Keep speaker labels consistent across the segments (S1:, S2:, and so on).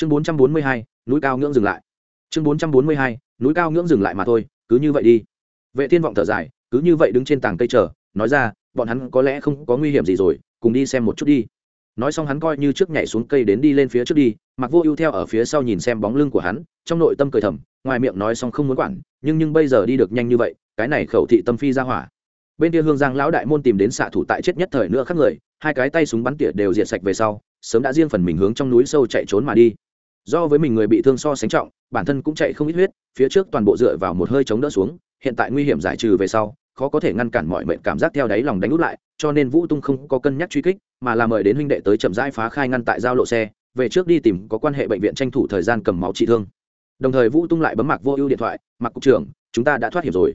S1: chương bốn trăm bốn mươi hai, núi cao ngưỡng dừng lại. Chương bốn trăm bốn mươi hai, núi cao ngưỡng dừng lại mà thôi, cứ như vậy đi. Vệ thiên vọng thở dài, cứ như vậy đứng trên tảng cây chờ, nói ra, bọn hắn có lẽ không có nguy hiểm gì rồi, cùng đi xem một chút đi. Nói xong hắn coi như trước nhảy xuống cây đến đi lên phía trước đi, mặc vô ưu theo ở phía sau nhìn xem bóng lưng của hắn, trong nội tâm cười thầm, ngoài miệng nói xong không muốn quản, nhưng nhưng bây giờ đi được nhanh như vậy, cái này khẩu thị tâm phi ra hỏa. Bên kia hương giang lão đại môn tìm đến xạ thủ tại chết nhất thời nữa khác người, hai cái tay súng bắn tỉa đều diệt sạch về sau, sớm đã riêng phần mình hướng trong núi sâu chạy trốn mà đi do với mình người bị thương so sánh trọng, bản thân cũng chạy không ít huyết, phía trước toàn bộ dựa vào một hơi chống đỡ xuống, hiện tại nguy hiểm giải trừ về sau, khó có thể ngăn cản mọi mệnh cảm giác theo đáy lòng đánh út lại, cho nên vũ tung không có cân nhắc truy kích, mà là mời đến huynh đệ tới chậm rãi phá khai ngăn tại giao lộ xe, về trước đi tìm có quan hệ bệnh viện tranh thủ thời gian cầm máu trị thương. Đồng thời vũ tung lại bấm mặc vô ưu điện thoại mặc cục trưởng, chúng ta đã thoát hiểm rồi.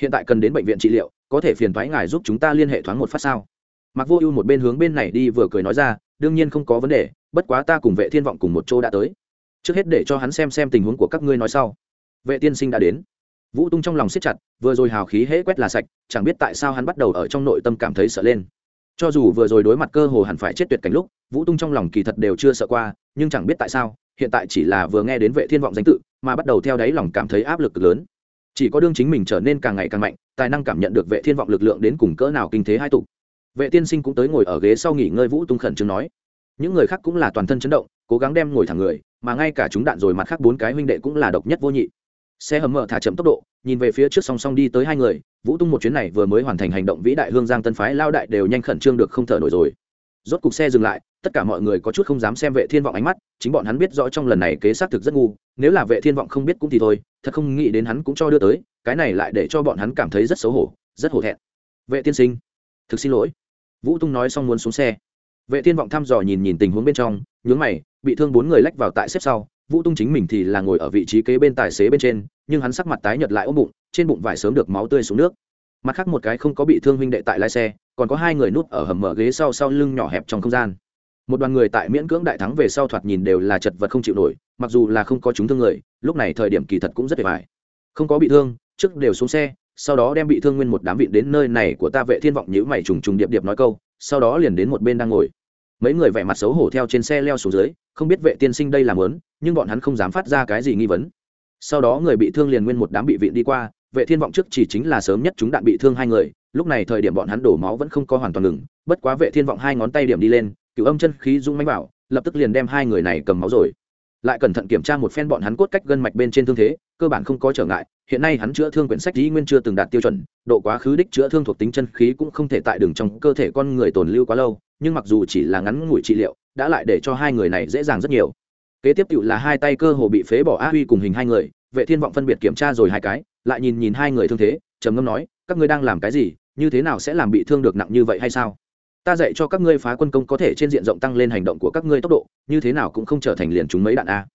S1: Hiện tại cần đến bệnh viện trị liệu, có thể phiền thoái ngài giúp chúng ta liên hệ thoáng một phát sao? Mặc vô ưu một bên hướng bên này đi vừa cười nói ra, đương nhiên không có vấn đề, bất quá ta cùng vệ thiên vọng cùng một chỗ đã tới trước hết để cho hắn xem xem tình huống của các ngươi nói sau. Vệ tiên sinh đã đến. Vũ tung trong lòng siết chặt, vừa rồi hào khí hễ quét là sạch, chẳng biết tại sao hắn bắt đầu ở trong nội tâm cảm thấy sợ lên. Cho dù vừa rồi đối mặt cơ hồ hẳn phải chết tuyệt cảnh lúc, vũ tung trong lòng kỳ thật đều chưa sợ qua, nhưng chẳng biết tại sao, hiện tại chỉ là vừa nghe đến vệ thiên vọng danh tự, mà bắt đầu theo đáy lòng cảm thấy áp lực cực lớn. Chỉ có đương chính mình trở nên càng ngày càng mạnh, tài năng cảm nhận được vệ thiên vọng lực lượng đến cùng cỡ nào kinh thế hai tục vệ tiên sinh cũng tới ngồi ở ghế sau nghỉ ngơi, vũ tung khẩn trương nói. Những người khác cũng là toàn thân chấn động cố gắng đem ngồi thẳng người, mà ngay cả chúng đạn rồi mặt khác bốn cái huynh đệ cũng là độc nhất vô nhị. Xe hầm mở thả chậm tốc độ, nhìn về phía trước song song đi tới hai người, vũ tung một chuyến này vừa mới hoàn thành hành động vĩ đại hương giang tân phái lao đại đều nhanh khẩn trương được không thở nổi rồi. Rốt cục xe dừng lại, tất cả mọi người có chút không dám xem vệ thiên vọng ánh mắt, chính bọn hắn biết rõ trong lần này kế xác thực rất ngu, nếu là vệ thiên vọng không biết cũng thì thôi, thật không nghĩ đến hắn cũng cho đưa tới, cái này lại để cho bọn hắn cảm thấy rất xấu hổ, rất hổ thẹn. Vệ tiên sinh, thực xin lỗi. Vũ tung nói xong muốn xuống xe. Vệ thiên vọng thăm dò nhìn nhìn tình huống bên trong, nhướng mày bị thương bốn người lách vào tại xếp sau, vũ tung chính mình thì là ngồi ở vị trí kế bên tài xế bên trên, nhưng hắn sắc mặt tái nhợt lại ôm bụng, trên bụng vải sớm được máu tươi xuống nước. Mặt khác một cái không có bị thương huynh đệ tại lái xe, còn có hai người núp ở hầm mở ghế sau sau lưng nhỏ hẹp trong không gian. Một đoàn người tại miễn cưỡng đại thắng về sau thoạt nhìn đều là chật vật không chịu nổi, mặc dù là không có chúng thương người, lúc này thời điểm kỳ thật cũng rất vẻ vải không có bị thương, trước đều xuống xe, sau đó đem bị thương nguyên một đám vịn đến nơi này của ta vệ thiên vọng nhữ mày trùng trùng điệp điệp nói câu, sau đó liền đến một bên đang ngồi mấy người vẻ mặt xấu hổ theo trên xe leo xuống dưới, không biết vệ tiên sinh đây làm lớn nhưng bọn hắn không dám phát ra cái gì nghi vấn. Sau đó người bị thương liền nguyên một đám bị vịn đi qua, vệ thiên vọng trước chỉ chính là sớm nhất chúng đạn bị thương hai người, lúc này thời điểm bọn hắn đổ máu vẫn không có hoàn toàn ngừng, bất quá vệ thiên vọng hai ngón tay điểm đi lên cựu âm chân khí dung máy bảo, lập tức liền đem hai người này cầm máu rồi. Lại cẩn thận kiểm tra một phen bọn hắn cốt cách gân mạch bên trên thương thế, cơ bản không có trở ngại, hiện nay hắn chữa thương quyển sách dĩ nguyên chưa từng đạt tiêu chuẩn, độ quá khứ đích chữa thương thuộc tính chân khí cũng không thể tại đường trong cơ thể con người tồn lưu quá lâu nhưng mặc dù chỉ là ngắn ngủi trị liệu, đã lại để cho hai người này dễ dàng rất nhiều. Kế tiếp cựu là hai tay cơ hồ bị phế bỏ a huy cùng hình hai người, vệ thiên vọng phân biệt kiểm tra rồi hai cái, lại nhìn nhìn hai người thương thế, trầm ngâm nói, các ngươi đang làm cái gì, như thế nào sẽ làm bị thương được nặng như vậy hay sao? Ta dạy cho các ngươi phá quân công có thể trên diện rộng tăng lên hành động của các ngươi tốc độ, như thế nào cũng không trở thành liền chúng mấy đạn a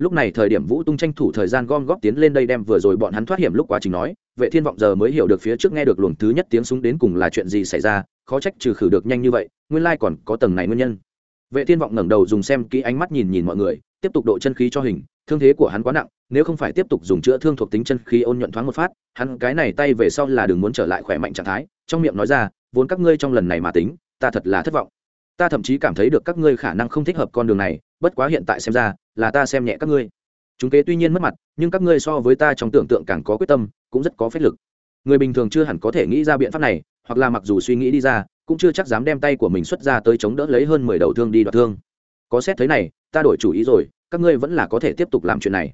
S1: lúc này thời điểm vũ tung tranh thủ thời gian gom góp tiến lên đây đem vừa rồi bọn hắn thoát hiểm lúc quá trình nói, vệ thiên vọng giờ mới hiểu được phía trước nghe được luồng thứ nhất tiếng súng đến cùng là chuyện gì xảy ra, khó trách trừ khử được nhanh như vậy, nguyên lai còn có tầng này nguyên nhân. Vệ thiên vọng ngẩng đầu dùng xem kỹ ánh mắt nhìn nhìn mọi người, tiếp tục độ chân khí cho hình, thương thế của hắn quá nặng, nếu không phải tiếp tục dùng chữa thương thuộc tính chân khí ôn nhuận thoáng một phát, hắn cái này tay về sau là đừng muốn trở lại khỏe mạnh trạng thái, trong miệng nói ra, vốn các ngươi trong lần này mà tính, ta thật là thất vọng ta thậm chí cảm thấy được các ngươi khả năng không thích hợp con đường này, bất quá hiện tại xem ra, là ta xem nhẹ các ngươi. Chúng kế tuy nhiên mất mặt, nhưng các ngươi so với ta trong tưởng tượng càng có quyết tâm, cũng rất có phép lực. Người bình thường chưa hẳn có thể nghĩ ra biện pháp này, hoặc là mặc dù suy nghĩ đi ra, cũng chưa chắc dám đem tay của mình xuất ra tới chống đỡ lấy hơn mười đầu thương đi đoạt thương. Có xét thấy này, ta đổi chủ ý rồi, các ngươi vẫn là có thể tiếp tục làm chuyện này.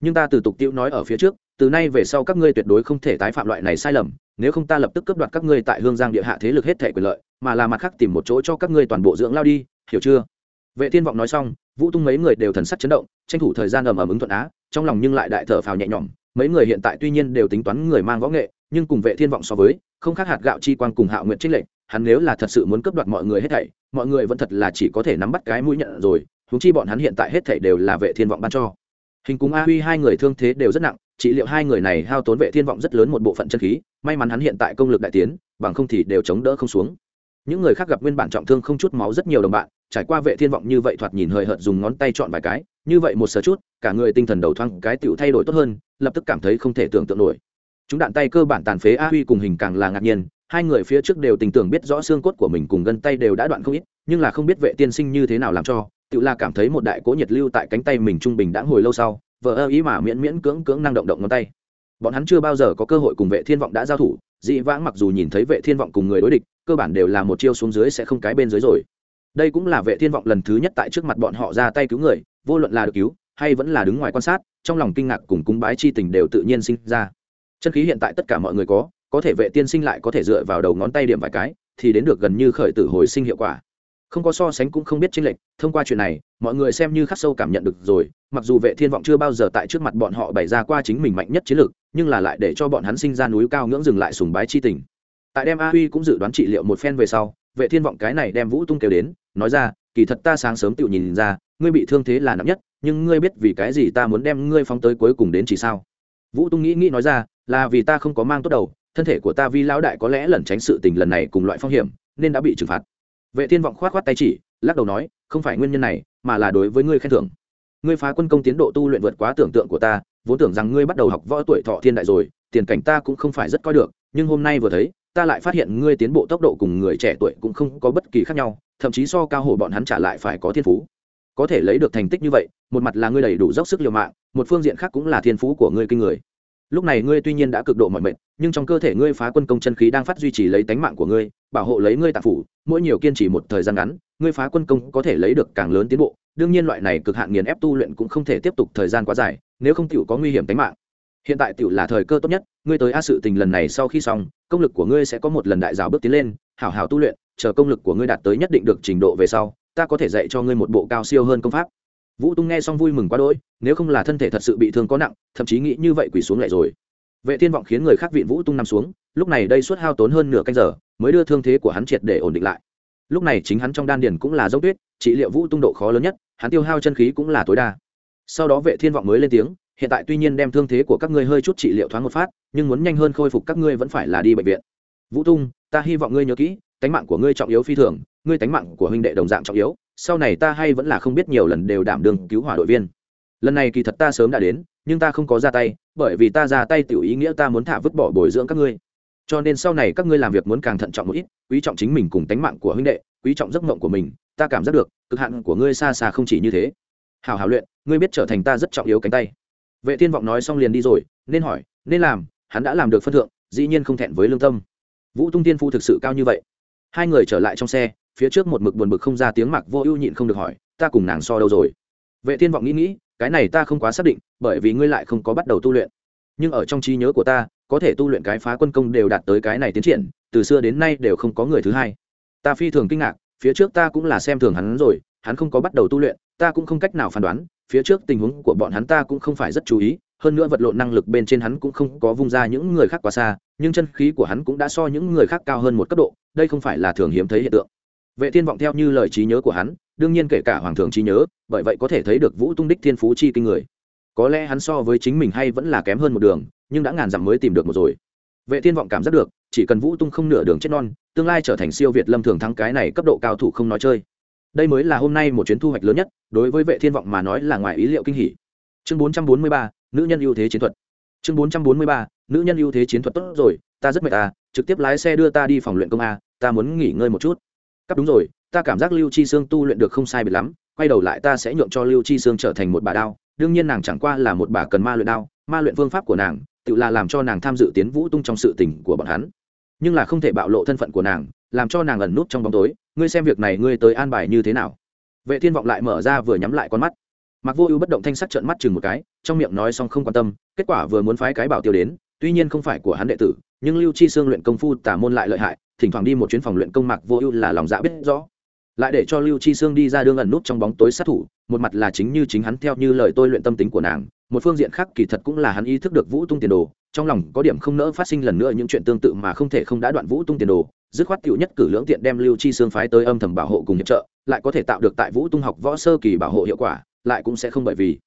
S1: Nhưng ta từ tục tiêu nói ở phía trước, từ nay về sau các ngươi tuyệt đối không thể tái phạm loại này sai lầm, nếu không ta lập tức cướp đoạt các ngươi tại hương giang địa hạ thế lực hết thể quyền lợi mà là mặt khác tìm một chỗ cho các ngươi toàn bộ dưỡng lao đi, hiểu chưa? Vệ thiên vọng nói xong, vũ tung mấy người đều thần sắc chấn động, tranh thủ thời gian ầm ầm ứng thuận á, trong lòng nhưng lại đại thở phào nhẹ nhõm. Mấy người hiện tại tuy nhiên đều tính toán người mang võ nghệ, nhưng cùng vệ thiên vọng so với, không khác hạt gạo chi quang cùng hạo nguyện trích lệnh, hắn nếu là thật sự muốn cướp đoạt mọi người hết thảy, mọi người vẫn thật là chỉ có thể nắm bắt cái mũi nhận rồi, huống chi bọn hắn hiện tại hết thảy đều là vệ thiên vọng ban cho. Hình cùng a huy hai người thương thế đều rất nặng, trị liệu hai người này hao tốn vệ thiên vọng rất lớn một bộ phận chân khí, may mắn hắn hiện tại công lực đại tiến, bằng không thì đều chống đỡ không xuống những người khác gặp nguyên bản trọng thương không chút máu rất nhiều đồng bạn, trải qua vệ thiên vọng như vậy thoạt nhìn hơi hợt dùng ngón tay chọn vài cái, như vậy một sờ chút, cả người tinh thần đầu thoáng cái tựu thay đổi tốt hơn, lập tức cảm thấy không thể tưởng tượng nổi. Chúng đạn tay cơ bản tàn phế a huy cùng hình càng là ngạc nhiên, hai người phía trước đều tình tưởng biết rõ xương cốt của mình cùng gân tay đều đã đoạn không ít, nhưng là không biết vệ tiên sinh như thế nào làm cho tự là cảm thấy một đại cố nhiệt lưu tại cánh tay mình trung bình đã hồi lâu sau vợ ơ ý mà miễn miễn cưỡng cưỡng năng động động ngón tay. Bọn hắn chưa bao giờ có cơ hội cùng vệ thiên vọng đã giao thủ, dị vãng mặc dù nhìn thấy vệ thiên vọng cùng người đối địch cơ bản đều là một chiêu xuống dưới sẽ không cái bên dưới rồi. Đây cũng là vệ thiên vọng lần thứ nhất tại trước mặt bọn họ ra tay cứu người, vô luận là được cứu, hay vẫn là đứng ngoài quan sát, trong lòng kinh ngạc cùng cúng bái chi tình đều tự nhiên sinh ra. Chân khí hiện tại tất cả mọi người có có thể vệ tiên sinh lại có thể dựa vào đầu ngón tay điểm vài cái, thì đến được gần như khởi tử hồi sinh hiệu quả. Không có so sánh cũng không biết chênh lệch, thông qua chuyện này, mọi người xem như khắc sâu cảm nhận được rồi, mặc dù vệ thiên vọng chưa bao giờ tại trước mặt bọn họ bày ra qua chính mình mạnh nhất chiến lược, nhưng là lại để cho bọn hắn sinh ra núi cao ngưỡng dừng lại sùng bái chi tình tại đem a huy cũng dự đoán trị liệu một phen về sau, vệ thiên vọng cái này đem vũ tung kêu đến, nói ra, kỳ thật ta sáng sớm tự nhìn ra, ngươi bị thương thế là nặng nhất, nhưng ngươi biết vì cái gì ta muốn đem ngươi phóng tới cuối cùng đến chỉ sao? Vũ tung nghĩ nghĩ nói ra, là vì ta không có mang tốt đầu, thân thể của ta vi lão đại có lẽ lẩn tránh sự tình lần này cùng loại phong hiểm, nên đã bị trừng phạt. Vệ thiên vọng khoát khoát tay chỉ, lắc đầu nói, không phải nguyên nhân này, mà là đối với ngươi khen thưởng. Ngươi phá quân công tiến độ tu luyện vượt quá tưởng tượng của ta, vốn tưởng rằng ngươi bắt đầu học võ tuổi thọ thiên đại rồi, tiền cảnh ta cũng không phải rất coi được, nhưng hôm nay vừa thấy ta lại phát hiện ngươi tiến bộ tốc độ cùng người trẻ tuổi cũng không có bất kỳ khác nhau, thậm chí so cao hổ bọn hắn trả lại phải có thiên phú. Có thể lấy được thành tích như vậy, một mặt là ngươi đầy đủ dốc sức liều mạng, một phương diện khác cũng là thiên phú của ngươi kinh người. Lúc này ngươi tuy nhiên đã cực độ mọi mệnh nhưng trong cơ thể ngươi phá quân công chân khí đang phát duy trì lấy tánh mạng của ngươi, bảo hộ lấy ngươi tạp phủ, mỗi nhiều kiên trì một thời gian ngắn, ngươi phá quân công có thể lấy được càng lớn tiến bộ. Đương nhiên loại này cực hạn nghiền ép tu luyện cũng không thể tiếp tục thời gian quá dài, nếu không tiểu có nguy hiểm tính mạng. Hiện tại tiểu là thời cơ tốt nhất, ngươi tới a sự tình lần này sau khi xong công lực của ngươi sẽ có một lần đại giáo bước tiến lên, hảo hảo tu luyện, chờ công lực của ngươi đạt tới nhất định được trình độ về sau, ta có thể dạy cho ngươi một bộ cao siêu hơn công pháp. Vũ tung nghe xong vui mừng quá đỗi, nếu không là thân thể thật sự bị thương có nặng, thậm chí nghĩ như vậy quỳ xuống lại rồi. Vệ thiên vọng khiến người khác vịn vũ tung nằm xuống, lúc này đây suốt hao tốn hơn nửa canh giờ, mới đưa thương thế của hắn triệt để ổn định lại. Lúc này chính hắn trong đan điền cũng là dốc tuyết, trị liệu vũ tung độ khó lớn nhất, hắn tiêu hao chân khí cũng là tối đa. Sau đó vệ thiên vọng mới lên tiếng hiện tại tuy nhiên đem thương thế của các ngươi hơi chút trị liệu thoáng một phát, nhưng muốn nhanh hơn khôi phục các ngươi vẫn phải là đi bệnh viện. Vũ tung, ta hy vọng ngươi nhớ kỹ, tánh mạng của ngươi trọng yếu phi thường, ngươi tánh mạng của huynh đệ đồng dạng trọng yếu, sau này ta hay vẫn là không biết nhiều lần đều đảm đương cứu hỏa đội viên. Lần này kỳ thật ta sớm đã đến, nhưng ta không có ra tay, bởi vì ta ra tay tiểu ý nghĩa ta muốn thả vứt bỏ bồi dưỡng các ngươi. Cho nên sau này các ngươi làm việc muốn càng thận trọng một ít, quý trọng chính mình cùng tánh mạng của huynh đệ, quý trọng giấc mộng của mình, ta cảm giác được, cực hạn của ngươi xa xa không chỉ như thế. Hào hào luyện, ngươi biết trở thành ta rất trọng yếu cánh tay vệ thiên vọng nói xong liền đi rồi, nên hỏi, nên làm, hắn đã làm được phân thượng, dĩ nhiên không thẹn với lương tâm. Vũ tung tiên phu thực sự cao như vậy. Hai người trở lại trong xe, phía trước một mực buồn bực không ra tiếng mặc vô ưu nhịn không được hỏi, ta cùng nàng so đâu rồi? Vệ thiên vọng nghĩ nghĩ, cái này ta không quá xác định, bởi vì ngươi lại không có bắt đầu tu luyện. Nhưng ở trong trí nhớ của ta, có thể tu luyện cái phá quân công đều đạt tới cái này tiến triển, từ xưa đến nay đều không có người thứ hai. Ta phi thường kinh ngạc, phía trước ta cũng là xem thường hắn rồi, hắn không có bắt đầu tu luyện, ta cũng không cách nào phán đoán phía trước tình huống của bọn hắn ta cũng không phải rất chú ý, hơn nữa vật lộn năng lực bên trên hắn cũng không có vung ra những người khác quá xa, nhưng chân khí của hắn cũng đã so những người khác cao hơn một cấp độ, đây không phải là thường hiếm thấy hiện tượng. Vệ thiên vọng theo như lời trí nhớ của hắn, đương nhiên kể cả hoàng thượng trí nhớ, bởi vậy có thể thấy được vũ tung đích thiên phú chi kinh người. Có lẽ hắn so với chính mình hay vẫn là kém hơn một đường, nhưng đã ngàn dặm mới tìm được một rồi. Vệ thiên vọng cảm giác được, chỉ cần vũ tung không nửa đường chết non, tương lai trở thành siêu việt lâm thường thắng cái này cấp độ cao thủ không nói chơi đây mới là hôm nay một chuyến thu hoạch lớn nhất đối với vệ thiên vọng mà nói là ngoài ý liệu kinh hỉ. Chương 443, nữ nhân ưu thế chiến thuật. Chương 443, nữ nhân ưu thế chiến thuật tốt rồi ta rất mệt ta trực tiếp lái xe đưa ta đi phòng luyện công a ta muốn nghỉ ngơi một chút. Cắp đúng rồi ta cảm giác lưu chi sương tu luyện được không sai biệt lắm quay đầu lại ta sẽ nhượng cho lưu chi sương trở thành một bà đao đương nhiên nàng chẳng qua là một bà cần ma luyện đao ma luyện phương pháp của nàng tự là làm cho nàng tham dự tiến vũ tung trong sự tình của bọn hắn nhưng là không thể bạo lộ thân phận của nàng, làm cho nàng ẩn nút trong bóng tối, ngươi xem việc này ngươi tới an bài như thế nào? Vệ thiên vọng lại mở ra vừa nhắm lại con mắt. Mặc vô ưu bất động thanh sắc trợn mắt chừng một cái, trong miệng nói xong không quan tâm, kết quả vừa muốn phái cái bảo tiêu đến, tuy nhiên không phải của hắn đệ tử, nhưng lưu chi xương luyện công phu tả môn lại lợi hại, thỉnh thoảng đi một chuyến phòng luyện công mặc vô ưu là lòng dạ biết rõ. Lại để cho lưu chi xương đi ra đương ẩn nút trong bóng tối sát thủ, một mặt là chính như chính hắn theo như lời tôi luyện tâm tính của nàng, một phương diện khác kỳ thật cũng là hắn ý thức được vũ tung tiền đồ trong lòng có điểm không nỡ phát sinh lần nữa những chuyện tương tự mà không thể không đã đoạn vũ tung tiền đồ, dứt khoát tiểu nhất cử lưỡng tiện đem lưu chi xương phái tới âm thầm bảo hộ cùng hiệp trợ, lại có thể tạo được tại vũ tung học võ sơ kỳ bảo hộ hiệu quả, lại cũng sẽ không bởi vì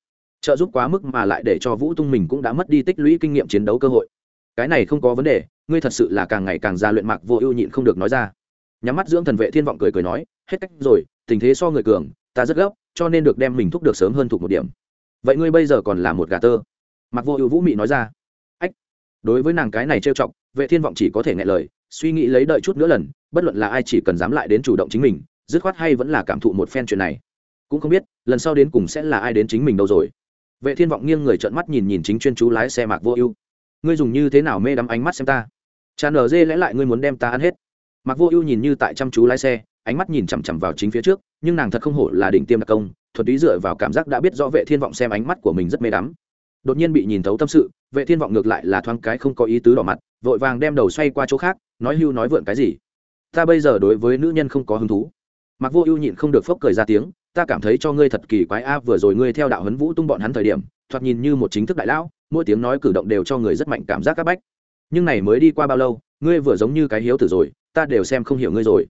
S1: trợ giúp quá mức mà lại để cho vũ tung mình cũng đã mất đi tích lũy kinh nghiệm chiến đấu cơ hội. Cái này không có vấn đề, ngươi thật sự là càng ngày càng ra luyện mạc vô ưu nhịn không được nói ra. Nhắm mắt dưỡng thần vệ thiên vọng cười cười nói, hết cách rồi, tình thế so người cường, ta rất gấp, cho nên được đem mình thúc được sớm hơn thuộc một điểm. Vậy ngươi bây giờ còn là một gà tơ. Mặc vô ưu vũ mị nói ra đối với nàng cái này trêu chọc, vệ thiên vọng chỉ có thể nghe lời, suy nghĩ lấy đợi chút nữa lần, bất luận là ai chỉ cần dám lại đến chủ động chính mình, dứt khoát hay vẫn là cảm thụ một phen chuyện này. Cũng không biết, lần sau đến cùng sẽ là ai đến chính mình đâu rồi. Vệ thiên vọng nghiêng người trợn mắt nhìn nhìn chính chuyên chú lái xe mạc vô ưu. Ngươi dùng như thế nào mê đắm ánh mắt xem ta? Tràn ở dê lẽ lại ngươi muốn đem ta ăn hết. Mạc vô ưu nhìn như tại chăm chú lái xe, ánh mắt nhìn chằm chằm vào chính phía trước, nhưng nàng thật không hổ là đỉnh tiêm đặc công thuật ý dựa vào cảm giác đã biết rõ vệ thiên vọng xem ánh mắt của mình rất mê đắm đột nhiên bị nhìn thấu tâm sự, vệ thiên vọng ngược lại là thoáng cái không có ý tứ đỏ mặt, vội vàng đem đầu xoay qua chỗ khác, nói hưu nói vượn cái gì. Ta bây giờ đối với nữ nhân không có hứng thú. Mặc vô ưu nhịn không được phốc cười ra tiếng, ta cảm thấy cho ngươi thật kỳ quái a, vừa rồi ngươi theo đạo huấn vũ tung bọn hắn thời điểm, thoạt nhìn như một chính thức đại lão, mỗi tiếng nói cử động đều cho người rất mạnh cảm giác các bách. Nhưng này mới đi qua bao lâu, ngươi vừa giống như cái hiếu tử rồi, ta đều xem không hiểu ngươi rồi.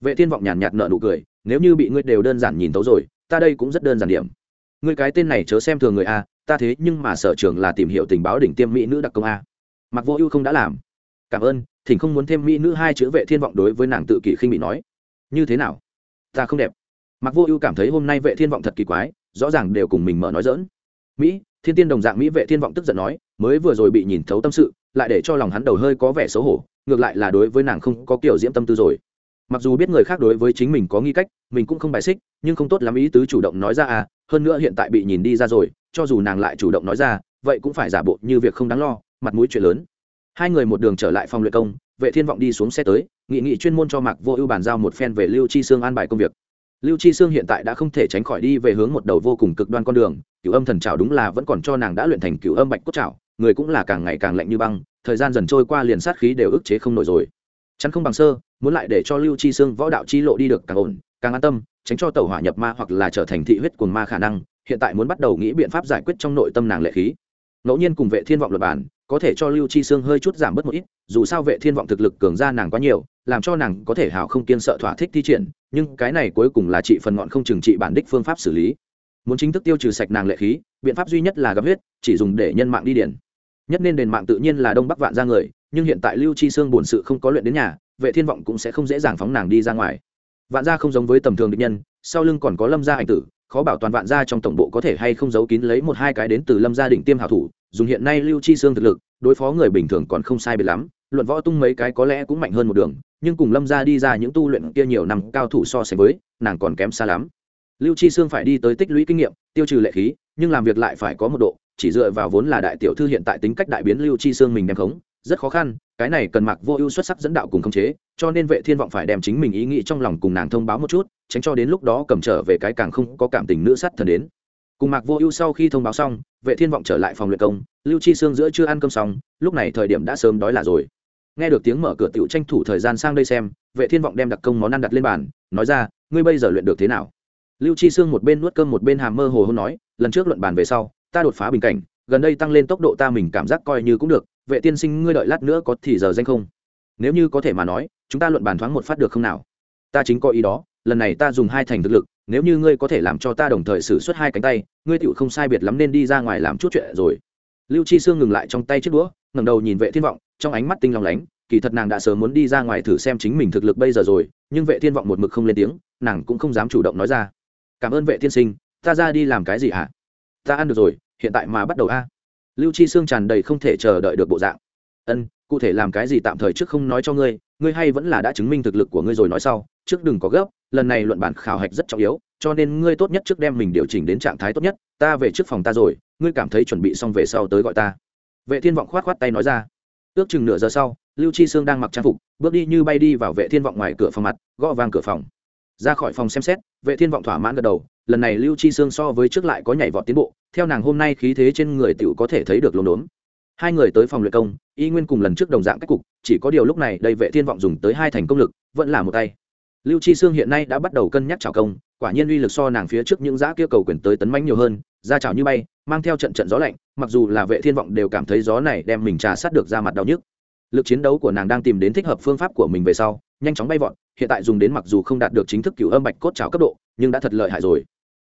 S1: Vệ thiên vọng nhàn nhạt nợ nụ cười, nếu như bị ngươi đều đơn giản nhìn tấu rồi, ta đây cũng rất đơn giản điểm. Ngươi cái tên này chớ xem thường người a ta thế nhưng mà sở trường là tìm hiểu tình báo đỉnh tiêm mỹ nữ đặc công a. Mặc vô ưu không đã làm. Cảm ơn, thỉnh không muốn thêm mỹ nữ hai chữ vệ thiên vọng đối với nàng tự kỷ khinh bị nói. Như thế nào? Ta không đẹp. Mặc vô ưu cảm thấy hôm nay vệ thiên vọng thật kỳ quái, rõ ràng đều cùng mình mở nói dỡn mỹ, thiên tiên đồng dạng mỹ vệ thiên vọng tức giận nói, mới vừa rồi bị nhìn thấu tâm sự, lại để cho lòng hắn đầu hơi có vẻ xấu hổ, ngược lại là đối với nàng không có kiểu diễm tâm tư rồi. Mặc dù biết người khác đối với chính mình có nghi cách, mình cũng không bài xích, nhưng không tốt lắm ý tứ chủ động nói ra à hơn nữa hiện tại bị nhìn đi ra rồi, cho dù nàng lại chủ động nói ra, vậy cũng phải giả bộ như việc không đáng lo, mặt mũi chuyện lớn. Hai người một đường trở lại phòng luyện công, vệ thiên vọng đi xuống xe tới, nghị nghị chuyên môn cho mạc vô ưu bàn giao một phen về lưu chi sương an bài công việc. Lưu chi sương hiện tại đã không thể tránh khỏi đi về hướng một đầu vô cùng cực đoan con đường, cửu âm thần trào đúng là vẫn còn cho nàng đã luyện thành cửu âm bạch cốt trào người cũng là càng ngày càng lạnh như băng, thời gian dần trôi qua liền sát khí đều ức chế không nổi rồi. Chắn không bằng sơ, muốn lại để cho lưu chi sương võ đạo chi lộ đi được càng ổn càng an tâm, tránh cho tàu hỏa nhập ma hoặc là trở thành thị huyết cuồng ma khả năng, hiện tại muốn bắt đầu nghĩ biện pháp giải quyết trong nội tâm nàng lệ khí. Ngẫu nhiên cùng vệ thiên vọng luật bản, có thể cho lưu chi sương hơi chút giảm bớt một ít, dù sao vệ thiên vọng thực lực cường ra nàng quá nhiều, làm cho nàng có thể hào không kiên sợ thỏa thích thi triển, nhưng cái này cuối cùng là trị phần ngọn không trừng trị bản đích phương pháp xử lý. Muốn chính thức tiêu trừ sạch nàng lệ khí, biện pháp duy nhất là gặp huyết, chỉ dùng để nhân mạng đi điển. Nhất nên đền mạng tự nhiên là đông bắc vạn ra người, nhưng hiện tại lưu chi sương buồn sự không có luyện đến nhà, vệ thiên vọng cũng sẽ không dễ dàng phóng nàng đi ra ngoài vạn gia không giống với tầm thường địch nhân, sau lưng còn có lâm gia ảnh tử, khó bảo toàn vạn gia trong tổng bộ có thể hay không giấu kín lấy một hai cái đến từ lâm gia định tiêm hảo thủ, dùng hiện nay lưu chi xương thực lực, đối phó người bình thường còn không sai biệt lắm, luận võ tung mấy cái có lẽ cũng mạnh hơn một đường, nhưng cùng lâm gia đi ra những tu luyện kia nhiều năm cao thủ so sánh với, nàng còn kém xa lắm. Lưu chi xương phải đi tới tích lũy kinh nghiệm, tiêu trừ lệ khí, nhưng làm việc lại phải có một độ, chỉ dựa vào vốn là đại tiểu thư hiện tại tính cách đại biến lưu chi xương mình đem khống rất khó khăn, cái này cần mặc vô ưu xuất sắc dẫn đạo cùng khống chế, cho nên vệ thiên vọng phải đem chính mình ý nghĩ trong lòng cùng nàng thông báo một chút, tránh cho đến lúc đó cầm trở về cái càng không có cảm tình nữ sát thần đến. Cùng mạc vô ưu sau khi thông báo xong, vệ thiên vọng trở lại phòng luyện công, lưu chi xương giữa chưa ăn cơm xong, lúc này thời điểm đã sớm đói là rồi. Nghe được tiếng mở cửa tiểu tranh thủ thời gian sang đây xem, vệ thiên vọng đem đặc công món ăn đặt lên bàn, nói ra, ngươi bây giờ luyện được thế nào? Lưu chi xương một bên nuốt cơm một bên hàm mơ hồ hôn nói, lần trước luận bàn về sau, ta đột phá bình cảnh, gần đây tăng lên tốc độ ta mình cảm giác coi như cũng được vệ tiên sinh ngươi đợi lát nữa có thì giờ danh không? Nếu như có thể mà nói, chúng ta luận bàn thoáng một phát được không nào? Ta chính có ý đó, lần này ta dùng hai thành thực lực, nếu như ngươi có thể làm cho ta đồng thời xử suất hai cánh tay, ngươi tựu không sai biệt lắm nên đi ra ngoài làm chút chuyện rồi. Lưu chi sương ngừng lại trong tay chiếc đũa, ngẩng đầu nhìn vệ thiên vọng, trong ánh mắt tinh lòng lánh, kỳ thật nàng đã sớm muốn đi ra ngoài thử xem chính mình thực lực bây giờ rồi, nhưng vệ thiên vọng một mực không lên tiếng, nàng cũng không dám chủ động nói ra. Cảm ơn vệ thiên sinh, ta ra đi làm cái gì hả? Ta ăn được rồi, hiện tại mà bắt đầu a lưu chi sương tràn đầy không thể chờ đợi được bộ dạng. Ân, cụ thể làm cái gì tạm thời trước không nói cho ngươi ngươi hay vẫn là đã chứng minh thực lực của ngươi rồi nói sau, trước đừng có gấp, lần này luận bản khảo hạch rất trọng yếu, cho nên ngươi tốt nhất trước đem mình điều chỉnh đến trạng thái tốt nhất, ta về trước phòng ta rồi, ngươi cảm thấy chuẩn bị xong về sau tới gọi ta. Vệ thiên vọng khoát khoát tay nói ra. Ước chừng nửa giờ sau, lưu chi sương đang mặc trang phục, bước đi như bay đi vào vệ thiên vọng ngoài cửa phòng mặt, gõ vang cửa phòng. Ra khỏi phòng xem xét, vệ thiên vọng thỏa mãn gật đầu, lần này lưu chi sương so với trước lại có nhảy vọt tiến bộ theo nàng hôm nay khí thế trên người tiểu có thể thấy được lốm đốm. Hai người tới phòng luyện công, y nguyên cùng lần trước đồng dạng cách cục, chỉ có điều lúc này đây vệ thiên vọng dùng tới hai thành công lực, vẫn là một tay. Lưu chi sương hiện nay đã bắt đầu cân nhắc trào công, quả nhiên uy lực so nàng phía trước những giã kia cầu quyền tới tấn mãnh nhiều hơn, ra trào như bay, mang theo trận trận gió lạnh, mặc dù là vệ thiên vọng đều cảm thấy gió này đem mình trà sát được ra mặt đau nhức. Lực chiến đấu của nàng đang tìm đến thích hợp phương pháp của mình về sau, nhanh chóng bay vọt, hiện tại dùng đến mặc dù không đạt được chính thức cửu âm bạch cốt trào cấp độ, nhưng đã thật lợi hại rồi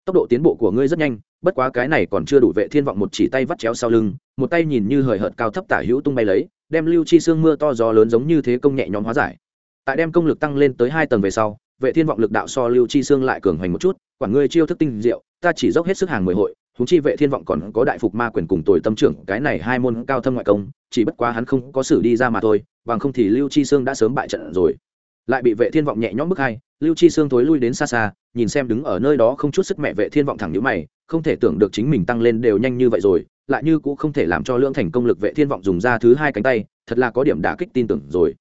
S1: tốc độ tiến bộ của ngươi rất nhanh, bất quá cái này còn chưa đủ vệ thiên vọng một chỉ tay vắt chéo sau lưng, một tay nhìn như hời hợt cao thấp tả hữu tung bay lấy, đem lưu chi xương mưa to gió lớn giống như thế công nhẹ nhóm hóa giải. Tại đem công lực tăng lên tới hai tầng về sau, vệ thiên vọng lực đạo so lưu chi xương lại cường hoành một chút quản ngươi chiêu thức tinh diệu, ta chỉ dốc hết sức hàng mười hội húng chi vệ thiên vọng còn có đại phục ma quyền cùng tuổi tâm trưởng, cái này hai môn cao thâm ngoại công, chỉ bất quá hắn không có xử đi ra mà thôi, bằng không thì lưu chi xương đã sớm bại trận rồi. Lại bị vệ thiên vọng nhẹ nhõm bức hai lưu chi sương thối lui đến xa xa, nhìn xem đứng ở nơi đó không chút sức mẹ vệ thiên vọng thẳng nhữ mày, không thể tưởng được chính mình tăng lên đều nhanh như vậy rồi, lại như cũng không thể làm cho lưỡng thành công lực vệ thiên vọng dùng ra thứ hai cánh tay, thật là có điểm đả kích tin tưởng rồi.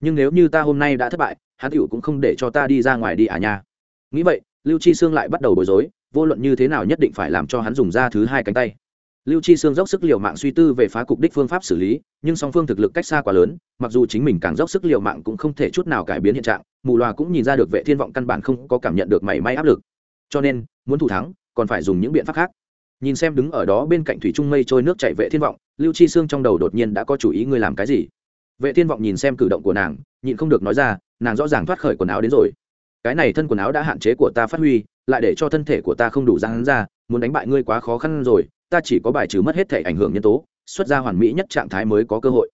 S1: Nhưng nếu như ta hôm nay đã thất bại, hắn tiểu cũng không để cho ta đi ra ngoài đi à nha. Nghĩ vậy, lưu chi sương lại bắt đầu bối rối, vô luận như thế nào nhất định phải làm cho hắn dùng ra thứ hai cánh tay lưu chi sương dốc sức l i ề u mạng suy tư về phá cục đích phương pháp xử lý, nhưng song phương thực lực cách xa quá lớn, mặc dù chính mình càng dốc sức l i ề u mạng cũng không thể chút nào cải biến hiện trạng, mù loà cũng nhìn ra được vệ thiên vọng căn bản không có cảm nhận được mảy may áp lực. Cho nên, muốn thủ thắng, còn phải dùng những biện pháp khác. Nhìn xem đứng ở đó bên cạnh thủy trung mây trôi nước chạy vệ thiên vọng, lưu chi sương trong đầu đột nhiên đã có chủ ý ngươi làm cái gì. Vệ thiên vọng nhìn xem cử động của nàng, nhịn không được nói ra, nàng rõ ràng thoát khởi quần áo đến rồi. Cái này thân quần áo đã hạn chế của ta phát huy, lại để cho thân thể của ta không đủ răng ra, muốn đánh bại ngươi quá khó khăn rồi ta chỉ có bài trừ mất hết thể ảnh hưởng nhân tố, xuất ra hoàn mỹ nhất trạng thái mới có cơ hội.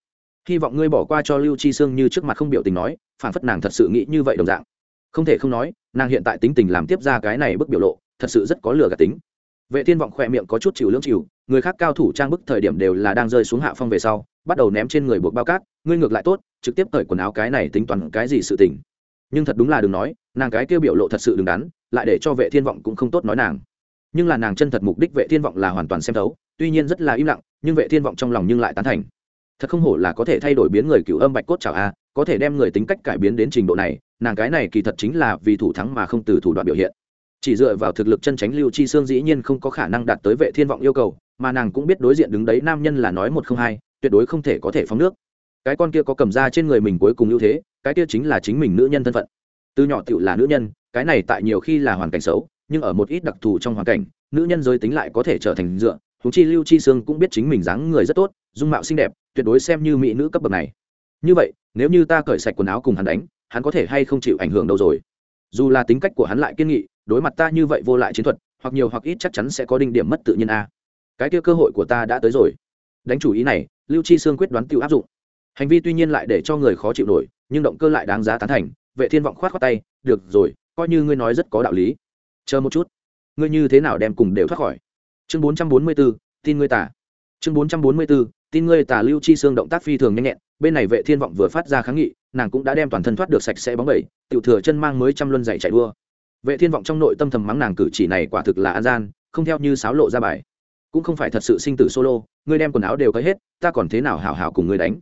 S1: Hy vọng ngươi bỏ qua cho lưu chi sương như trước mặt không biểu tình nói, phản phất nàng thật sự nghĩ như vậy đồng dạng. Không thể không nói, nàng hiện tại tính tình làm tiếp ra cái này bức biểu lộ, thật sự rất có lừa gạt tính. Vệ thiên vọng khỏe miệng có chút chịu lưỡng chịu, người khác cao thủ trang bức thời điểm đều là đang rơi xuống hạ phong về sau, bắt đầu ném trên người buộc bao cát, ngươi ngược lại tốt, trực tiếp cởi quần áo cái này tính toàn cái gì sự tình. Nhưng thật đúng là đừng nói, nàng cái kêu biểu lộ thật sự đứng đắn, lại để cho vệ thiên vọng cũng không tốt nói nàng nhưng là nàng chân thật mục đích vệ thiên vọng là hoàn toàn xem thấu, tuy nhiên rất là im lặng, nhưng vệ thiên vọng trong lòng nhưng lại tán thành. Thật không hổ là có thể thay đổi biến người cựu âm bạch cốt chảo a, có thể đem người tính cách cải biến đến trình độ này, nàng cái này kỳ thật chính là vì thủ thắng mà không từ thủ đoạn biểu hiện. Chỉ dựa vào thực lực chân tránh lưu chi xương dĩ nhiên không có khả năng đạt tới vệ thiên vọng yêu cầu, mà nàng cũng biết đối diện đứng đấy nam nhân là nói một không hai, tuyệt đối không thể có thể phóng nước. Cái con kia có cầm ra trên người mình cuối cùng ưu thế, cái kia chính là chính mình nữ nhân thân phận. Từ nhỏ tựu là nữ nhân, cái này tại nhiều khi là hoàn cảnh xấu nhưng ở một ít đặc thù trong hoàn cảnh, nữ nhân giới tính lại có thể trở thành dựa. Thú chi lưu chi sương cũng biết chính mình dáng người rất tốt, dung mạo xinh đẹp, tuyệt đối xem như mỹ nữ cấp bậc này. Như vậy, nếu như ta cởi sạch quần áo cùng hắn đánh, hắn có thể hay không chịu ảnh hưởng đâu rồi? Dù là tính cách của hắn lại kiên nghị, đối mặt ta như vậy vô lại chiến thuật, hoặc nhiều hoặc ít chắc chắn sẽ có đinh điểm mất tự nhiên a. Cái kia cơ hội của ta đã tới rồi. Đánh chủ ý này, lưu chi sương quyết đoán tiêu áp dụng. Hành vi tuy nhiên lại để cho người khó chịu nổi, nhưng động cơ lại đáng giá tán thành, vệ thiên vọng khoát khoát tay, được rồi, coi như ngươi nói rất có đạo lý chờ một chút. Ngươi như thế nào đem cùng đều thoát khỏi? Chương 444, tin ngươi tả. Chương 444, tin ngươi tả lưu chi xương động tác phi thường nhanh nhẹn bên này vệ thiên vọng vừa phát ra kháng nghị nàng cũng đã đem toàn thân thoát được sạch sẽ bóng bẩy tiểu thừa chân mang mới trăm luân dạy chạy đua. Vệ thiên vọng trong nội tâm thầm mắng nàng cử chỉ này quả thực là an gian không theo như sáo lộ ra bài. Cũng không phải thật sự sinh tử solo ngươi đem quần áo đều cởi hết ta còn thế nào hảo hảo cùng ngươi đánh?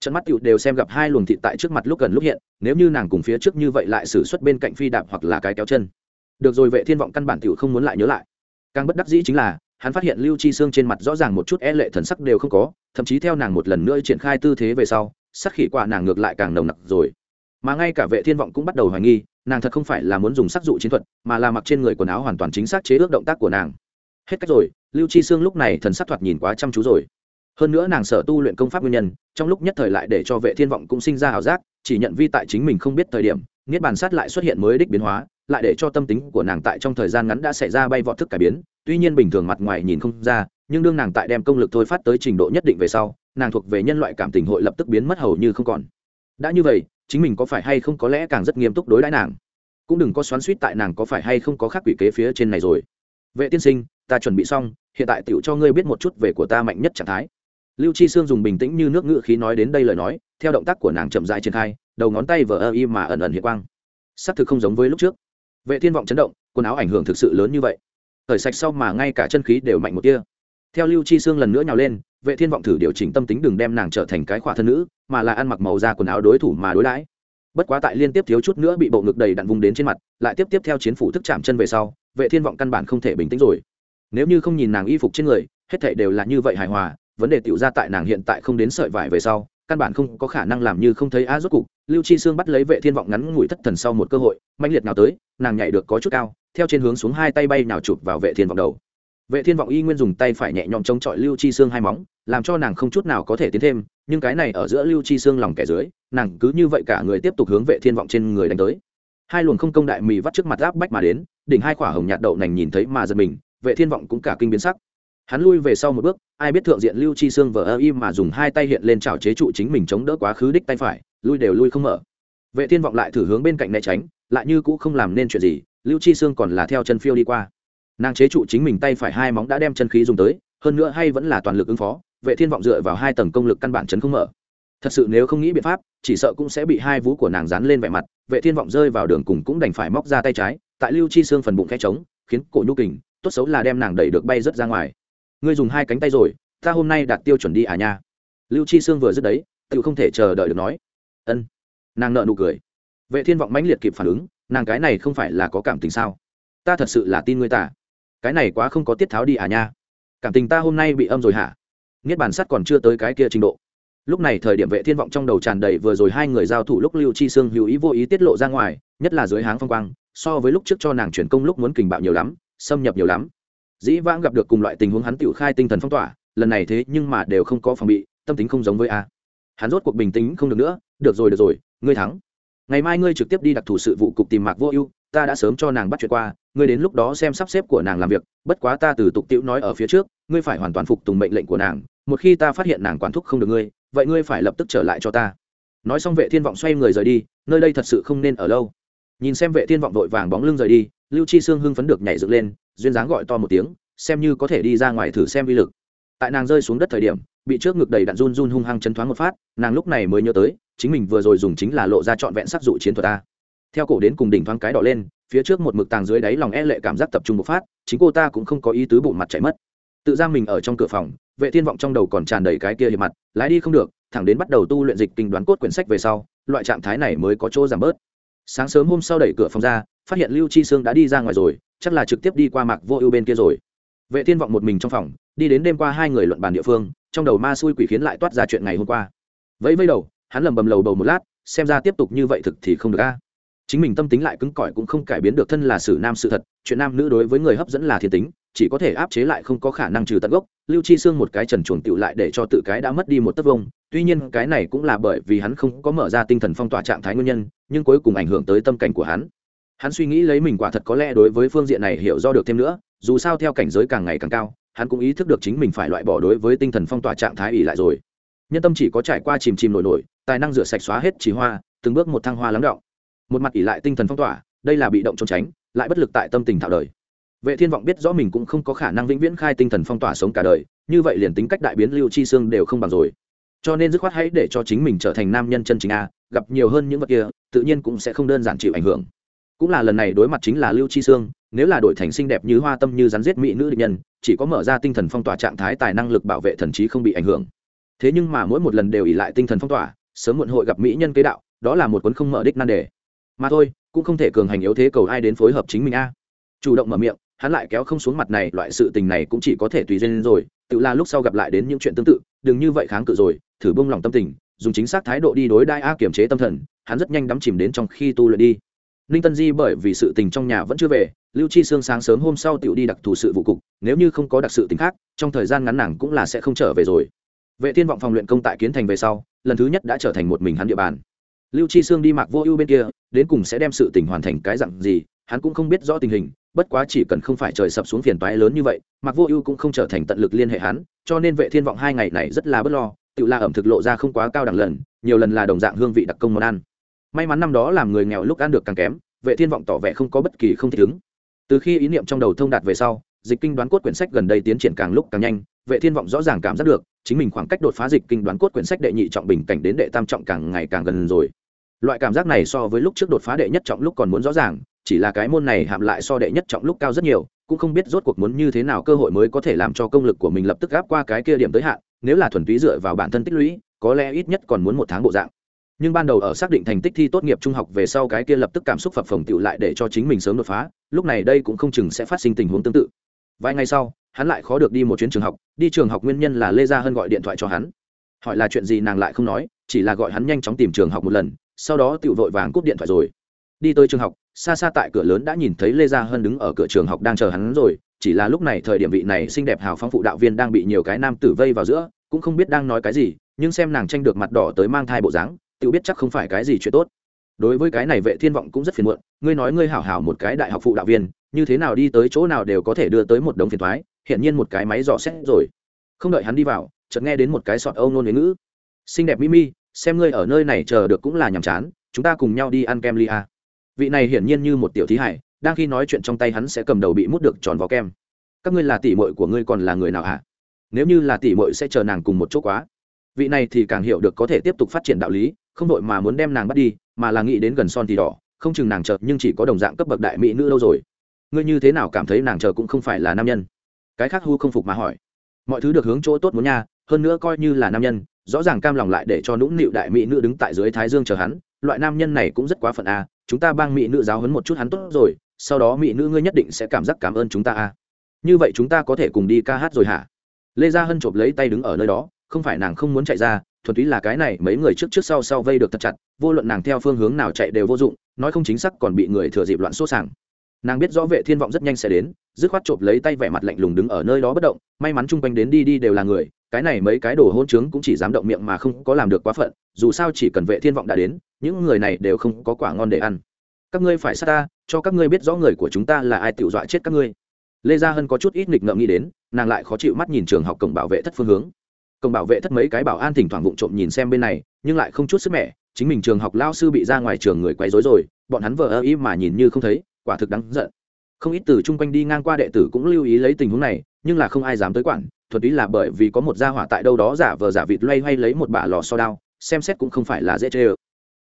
S1: Trận mắt tiểu đều xem gặp hai luồng thịt tại trước mặt lúc gần lúc hiện nếu như nàng cùng phía trước như vậy lại xử suất bên cạnh phi đạp hoặc là cái kéo chân được rồi, vệ thiên vọng căn bản tiểu không muốn lại nhớ lại. Càng bất đắc dĩ chính là, hắn phát hiện lưu chi xương trên mặt rõ ràng một chút e lệ thần sắc đều không có, thậm chí theo nàng một lần nữa triển khai tư thế về sau, sắc khỉ quả nàng ngược lại càng nồng nặc rồi. Mà ngay cả vệ thiên vọng cũng bắt đầu hoài nghi, nàng thật không phải là muốn dùng sắc dụ chiến thuật, mà là mặc trên người quần áo hoàn toàn chính xác chế ước động tác của nàng. Hết cách rồi, lưu chi xương lúc này thần sắc thoạt nhìn quá chăm chú rồi. Hơn nữa nàng sở tu luyện công pháp nguyên nhân, trong lúc nhất thời lại để cho vệ thiên vọng cũng sinh ra ảo giác, chỉ nhận vi tại chính mình không biết thời điểm, niết bàn sát lại xuất hiện mới đích biến hóa lại để cho tâm tính của nàng tại trong thời gian ngắn đã xảy ra bay vọt thức cải biến. Tuy nhiên bình thường mặt ngoài nhìn không ra, nhưng đương nàng tại đem công lực thôi phát tới trình độ nhất định về sau, nàng thuộc về nhân loại cảm tình hội lập tức biến mất hầu như không còn. Đã như vậy, chính mình có phải hay không có lẽ càng rất nghiêm túc đối đãi nàng? Cũng đừng có xoắn suýt tại nàng có phải hay không có khác quỷ kế phía trên này rồi. Vệ tiên sinh, ta chuẩn bị xong, hiện tại tựu cho ngươi biết một chút về của ta mạnh nhất trạng thái. Lưu chi sương dùng bình tĩnh như nước ngự khí nói đến đây lời nói, theo động tác của nàng chậm dại triển khai, đầu ngón tay vờ ơ y mà ẩn ẩn hiện quang. S ắ c thực không giống với lúc trước vệ thiên vọng chấn động, quần áo ảnh hưởng thực sự lớn như vậy. Thời sạch sau mà ngay cả chân khí đều mạnh một tia. Theo lưu chi sương lần nữa nhào lên, vệ thiên vọng thử điều chỉnh tâm tính đừng đem nàng trở thành cái khỏa thân nữ, mà là ăn mặc màu da quần áo đối thủ mà đối đãi. Bất quá tại liên tiếp thiếu chút nữa bị bộ ngực đầy đặn vùng đến trên mặt, lại tiếp tiếp theo chiến phủ thức chạm chân về sau, vệ thiên vọng căn bản không thể bình tĩnh rồi. Nếu như không nhìn nàng y phục trên người, hết thảy đều là như vậy hài hòa, vấn đề tiểu ra tại nàng hiện tại không đến sợi vải về sau căn bản không có khả năng làm như không thấy a rốt cục. Lưu chi sương bắt lấy vệ thiên vọng ngắn ngủi thất thần sau một cơ hội mạnh liệt nào tới, nàng nhảy được có chút cao, theo trên hướng xuống hai tay bay nào chụp vào vệ thiên vọng đầu. Vệ thiên vọng y nguyên dùng tay phải nhẹ nhõm chống chọi lưu chi Sương hai móng, làm cho nàng không chút nào có thể tiến thêm, nhưng cái này ở giữa lưu chi Sương lòng kẻ dưới, nàng cứ như vậy cả người tiếp tục hướng vệ thiên vọng trên người đánh tới. Hai luồng không công đại mì vắt trước mặt áp bách mà đến, đỉnh hai quả hồng nhạt đậu nành nhìn thấy mà giật mình, vệ thiên vọng cũng cả kinh biến sắc hắn lui về sau một bước, ai biết thượng diện lưu chi xương vờ ơ im mà dùng hai tay hiện lên trào chế trụ chính mình chống đỡ quá khứ đích tay phải, lui đều lui không mở. Vệ thiên vọng lại thử hướng bên cạnh né tránh, lại như cũ không làm nên chuyện gì, lưu chi xương còn là theo chân phiêu đi qua. Nàng chế trụ chính mình tay phải hai móng đã đem chân khí dùng tới, hơn nữa hay vẫn là toàn lực ứng phó, vệ thiên vọng dựa vào hai tầng công lực căn bản chấn không mở. Thật sự nếu không nghĩ biện pháp, chỉ sợ cũng sẽ bị hai vú của nàng dán lên vẻ mặt, vệ thiên vọng rơi vào đường cùng cũng đành phải móc ra tay trái, tại lưu chi xương phần bụng khe trống, khiến cổ nhu kình, tốt xấu là đem nàng đẩy được bay rất ra ngoài ngươi dùng hai cánh tay rồi, ta hôm nay đạt tiêu chuẩn đi à nha. Lưu chi Sương vừa dứt đấy, tự không thể chờ đợi được nói. Ân. Nàng nợ nụ cười. Vệ thiên vọng mãnh liệt kịp phản ứng, nàng cái này không phải là có cảm tình sao? Ta thật sự là tin ngươi ta. Cái này quá không có tiết tháo đi à nha. Cảm tình ta hôm nay bị âm rồi hả? Niết bàn sắt còn chưa tới cái kia trình độ. Lúc này thời điểm vệ thiên vọng trong đầu tràn đầy vừa rồi hai người giao thủ lúc lưu chi sương hữu ý vô ý tiết lộ ra ngoài, nhất là dưới háng phong quang, so với lúc trước cho nàng chuyển công lúc muốn kình bạo nhiều lắm, xâm nhập nhiều lắm dĩ vãng gặp được cùng loại tình huống hắn tự khai tinh thần phong tỏa, lần này thế nhưng mà đều không có phòng bị, tâm tính không giống với a. Hắn rốt cuộc bình tĩnh không được nữa, được rồi được rồi, ngươi thắng. Ngày mai ngươi trực tiếp đi đặc thù sự vụ cục tìm mạc vô ưu, ta đã sớm cho nàng bắt chuyện qua, ngươi đến lúc đó xem sắp xếp của nàng làm việc, bất quá ta từ tục tiễu nói ở phía trước, ngươi phải hoàn toàn phục tùng mệnh lệnh của nàng, một khi ta phát hiện nàng quản thúc không được ngươi, vậy ngươi phải lập tức trở lại cho ta. Nói xong vệ thiên vọng xoay người rời đi, nơi đây thật sự không nên ở lâu. Nhìn xem vệ thiên vọng vội vàng bóng lưng rời đi, lưu chi sương hưng phấn được nhảy dựng lên duyên dáng gọi to một tiếng, xem như có thể đi ra ngoài thử xem vi lực. Tại nàng rơi xuống đất thời điểm, bị trước ngực đầy đạn run run hung hăng chấn thoáng một phát, nàng lúc này mới nhớ tới, chính mình vừa rồi dùng chính là lộ ra trọn vẹn sắc dụ chiến thuật ta. Theo cổ đến cùng đỉnh thoáng cái đỏ lên, phía trước một mực tàng dưới đáy lòng e lệ cảm giác tập trung một phát, chính cô ta cũng không có ý tứ bụng mặt chảy mất. Tự ra mình ở trong cửa phòng, vệ thiên vọng trong đầu còn tràn đầy cái kia hiệp mặt, lái đi không được, thẳng đến bắt đầu tu luyện dịch kinh đoán cốt quyển sách về sau, loại trạng thái này mới có chỗ giảm bớt. Sáng sớm hôm sau đẩy cửa phòng ra, phát hiện lưu chi sương đã đi ra ngoài rồi chắc là trực tiếp đi qua mạc vô ưu bên kia rồi. Vệ thiên vọng một mình trong phòng, đi đến đêm qua hai người luận bàn địa phương, trong đầu ma xui quỷ khiến lại toát ra chuyện ngày hôm qua. Vẫy vẫy đầu, hắn lầm bầm lầu bầu một lát, xem ra tiếp tục như vậy thực thì không được a. Chính mình tâm tính lại cứng cỏi cũng không cải biến được thân là sử nam sự thật, chuyện nam nữ đối với người hấp dẫn là thiên tính, chỉ có thể áp chế lại không có khả năng trừ tận gốc. Lưu chi xương một cái trần chuồng tựu lại để cho tự cái đã mất đi một tấc vông, tuy nhiên cái này cũng là bởi vì hắn không có mở ra tinh thần phong tỏa trạng thái nguyên nhân, nhưng cuối cùng ảnh hưởng tới tâm cảnh của hắn hắn suy nghĩ lấy mình quả thật có lẽ đối với phương diện này hiểu do được thêm nữa, dù sao theo cảnh giới càng ngày càng cao, hắn cũng ý thức được chính mình phải loại bỏ đối với tinh thần phong tỏa trạng thái ỉ lại rồi. Nhân tâm chỉ có trải qua chìm chìm nổi nổi, tài năng rửa sạch xóa hết trí hoa, từng bước một thăng hoa lắng động. Một mặt ỉ lại tinh thần phong tỏa, đây là bị động trốn tránh, lại bất lực tại tâm tình thạo đời. Vệ thiên vọng biết rõ mình cũng không có khả năng vĩnh viễn khai tinh thần phong tỏa sống cả đời, như vậy liền tính cách đại biến lưu chi xương đều không bằng rồi. Cho nên dứt khoát hãy để cho chính mình trở thành nam nhân chân chính a, gặp nhiều hơn những vật kia, tự nhiên cũng sẽ không đơn giản chịu ảnh hưởng cũng là lần này đối mặt chính là lưu chi Sương. nếu là đổi thành xinh đẹp như hoa tâm như rắn giết mỹ nữ định nhân, chỉ có mở ra tinh thần phong tỏa trạng thái tài năng lực bảo vệ thần trí không bị ảnh hưởng. Thế nhưng mà mỗi một lần đều ỉ lại tinh thần phong tỏa, sớm muộn hội gặp mỹ nhân kế đạo, đó là một cuốn không mở đích nan đề. Mà thôi, cũng không thể cường hành yếu thế cầu ai đến phối hợp chính mình a. Chủ động mở miệng, hắn lại kéo không xuống mặt này, loại sự tình này cũng chỉ có thể tùy duyên rồi, tự là lúc sau gặp lại đến những chuyện tương tự, đừng như vậy kháng cự rồi, thử bông lòng tâm tình, dùng chính xác thái độ đi đối đai a kiểm chế tâm thần, hắn rất nhanh đắm chìm đến trong khi tu luyện đi ninh tân di bởi vì sự tình trong nhà vẫn chưa về, lưu chi sương sáng sớm hôm sau tự đi đặc thù sự vụ cục, nếu như không có đặc sự tình khác, trong thời gian ngắn nàng cũng là sẽ không trở về rồi. Vệ thiên vọng phòng luyện công tại kiến thành về sau, lần thứ nhất đã trở thành một mình hắn địa bàn. Lưu chi sương đi mạc vô ưu bên kia, đến cùng sẽ đem sự tình hoàn thành cái dặn gì, hắn cũng không biết rõ tình hình, bất quá chỉ cần không phải trời sập xuống phiền toái lớn như vậy mạc vô ưu cũng không trở thành tận lực liên hệ hắn, cho nên vệ thiên vọng hai ngày này rất là bất lo tự la ẩm thực lộ ra không quá cao đẳng lần, nhiều lần là đồng dạng hương vị đặc công món ăn may mắn năm đó làm người nghèo lúc ăn được càng kém, vệ thiên vọng tỏ vẻ không có bất kỳ không thích ứng. Từ khi ý niệm trong đầu thông đạt về sau, dịch kinh đoán cốt quyển sách gần đây tiến triển càng lúc càng nhanh, vệ thiên vọng rõ ràng cảm giác được, chính mình khoảng cách đột phá dịch kinh đoán cốt quyển sách đệ nhị trọng bình cảnh đến đệ tam trọng càng ngày càng gần rồi. Loại cảm giác này so với lúc trước đột phá đệ nhất trọng lúc còn muốn rõ ràng, chỉ là cái môn này hạm lại so đệ nhất trọng lúc cao rất nhiều, cũng không biết rốt cuộc muốn như thế nào cơ hội mới có thể làm cho công lực của mình lập tức gáp qua cái kia điểm tới hạn, nếu là thuần túy dựa vào bản thân tích lũy, có lẽ ít nhất còn muốn một tháng bộ dạng nhưng ban đầu ở xác định thành tích thi tốt nghiệp trung học về sau cái kia lập tức cảm xúc phập phồng tựu lại để cho chính mình sớm đột phá, lúc này đây cũng không chừng sẽ phát sinh tình huống tương tự. Vài ngày sau, hắn lại khó được đi một chuyến trường học, đi trường học nguyên nhân là lê gia hân gọi điện thoại cho hắn. Hỏi là chuyện gì nàng lại không nói, chỉ là gọi hắn nhanh chóng tìm trường học một lần, sau đó tựu vội vàng cúp điện thoại rồi. Đi tới trường học, xa xa tại cửa lớn đã nhìn thấy lê gia hân đứng ở cửa trường học đang chờ hắn rồi, chỉ là lúc này thời điểm vị này xinh đẹp hào phong phụ đạo viên đang bị nhiều cái nam tử vây vào giữa, cũng không biết đang nói cái gì, nhưng xem nàng tranh được mặt đỏ tới mang thai bộ dáng tự biết chắc không phải cái gì chuyện tốt. Đối với cái này vệ thiên vọng cũng rất phiền muộn, ngươi nói ngươi hảo hảo một cái đại học phụ đạo viên, như thế nào đi tới chỗ nào đều có thể đưa tới một đống phiền thoái hiện nhiên một cái máy dò xét rồi. Không đợi hắn đi vào, chợt nghe đến một cái sọt âu nôn với ngữ. Xinh đẹp mimi, xem ngươi ở nơi này chờ được cũng là nhàm chán, chúng ta cùng nhau đi ăn kem lia à. vị này hiển nhiên như một tiểu thí hải, đang khi nói chuyện trong tay hắn sẽ cầm đầu bị mút được tròn vào kem. Các ngươi là tỷ muội của ngươi còn là người nào hả? Nếu như là tỷ muội sẽ chờ nàng cùng một chỗ quá. Vị này thì càng hiểu được có thể tiếp tục phát triển đạo lý không đội mà muốn đem nàng bắt đi, mà là nghĩ đến gần son thì đỏ, không chừng nàng chờ nhưng chỉ có đồng dạng cấp bậc đại mỹ nữ lâu rồi. Ngươi như thế nào cảm thấy nàng chờ cũng không phải là nam nhân? Cái khác hu không phục mà hỏi. Mọi thứ được hướng chỗ tốt muốn nha, hơn nữa coi như là nam nhân, rõ ràng cam lòng lại để cho nũng nịu đại mỹ nữ đứng tại dưới thái dương chờ hắn, loại nam nhân này cũng rất quá phận a, chúng ta bang mỹ nữ giáo hấn một chút hắn tốt rồi, sau đó mỹ nữ ngươi nhất định sẽ cảm giác cảm ơn chúng ta a. Như vậy chúng ta có thể cùng đi ca hát rồi hả? Lê gia hân chộp lấy tay đứng ở nơi đó, không phải nàng không muốn chạy ra thuần túy là cái này mấy người trước trước sau sau vây được thật chặt, vô luận nàng theo phương hướng nào chạy đều vô dụng, nói không chính xác còn bị người thừa dịp loạn sốt sàng. Nàng biết rõ vệ thiên vọng rất nhanh sẽ đến, dứt khoát chộp lấy tay vẻ mặt lạnh lùng đứng ở nơi đó bất động, may mắn chung quanh đến đi đi đều là người, cái này mấy cái đồ hôn trướng cũng chỉ dám động miệng mà không có làm được quá phận, dù sao chỉ cần vệ thiên vọng đã đến, những người này đều không có quả ngon để ăn. Các ngươi phải sát ta, cho các ngươi biết rõ người của chúng ta là ai tiểu dọa chết các ngươi. Lê gia hân có chút ít nghịch ngợm nghĩ đến, nàng lại khó chịu mắt nhìn trường học cổng bảo vệ thất phương hướng cổng bảo vệ thất mấy cái bảo an thỉnh thoảng vụng trộm nhìn xem bên này, nhưng lại không chút sức mẻ, chính mình trường học lao sư bị ra ngoài trường người quấy rối rồi, bọn hắn vờ ơ ý mà nhìn như không thấy, quả thực đáng giận. Không ít từ chung quanh đi ngang qua đệ tử cũng lưu ý lấy tình huống này, nhưng là không ai dám tới quản, thuật ý là bởi vì có một gia hỏa tại đâu đó giả vờ giả vịt loay hoay lấy một bả lò so đao, xem xét cũng không phải là dễ chê ơ.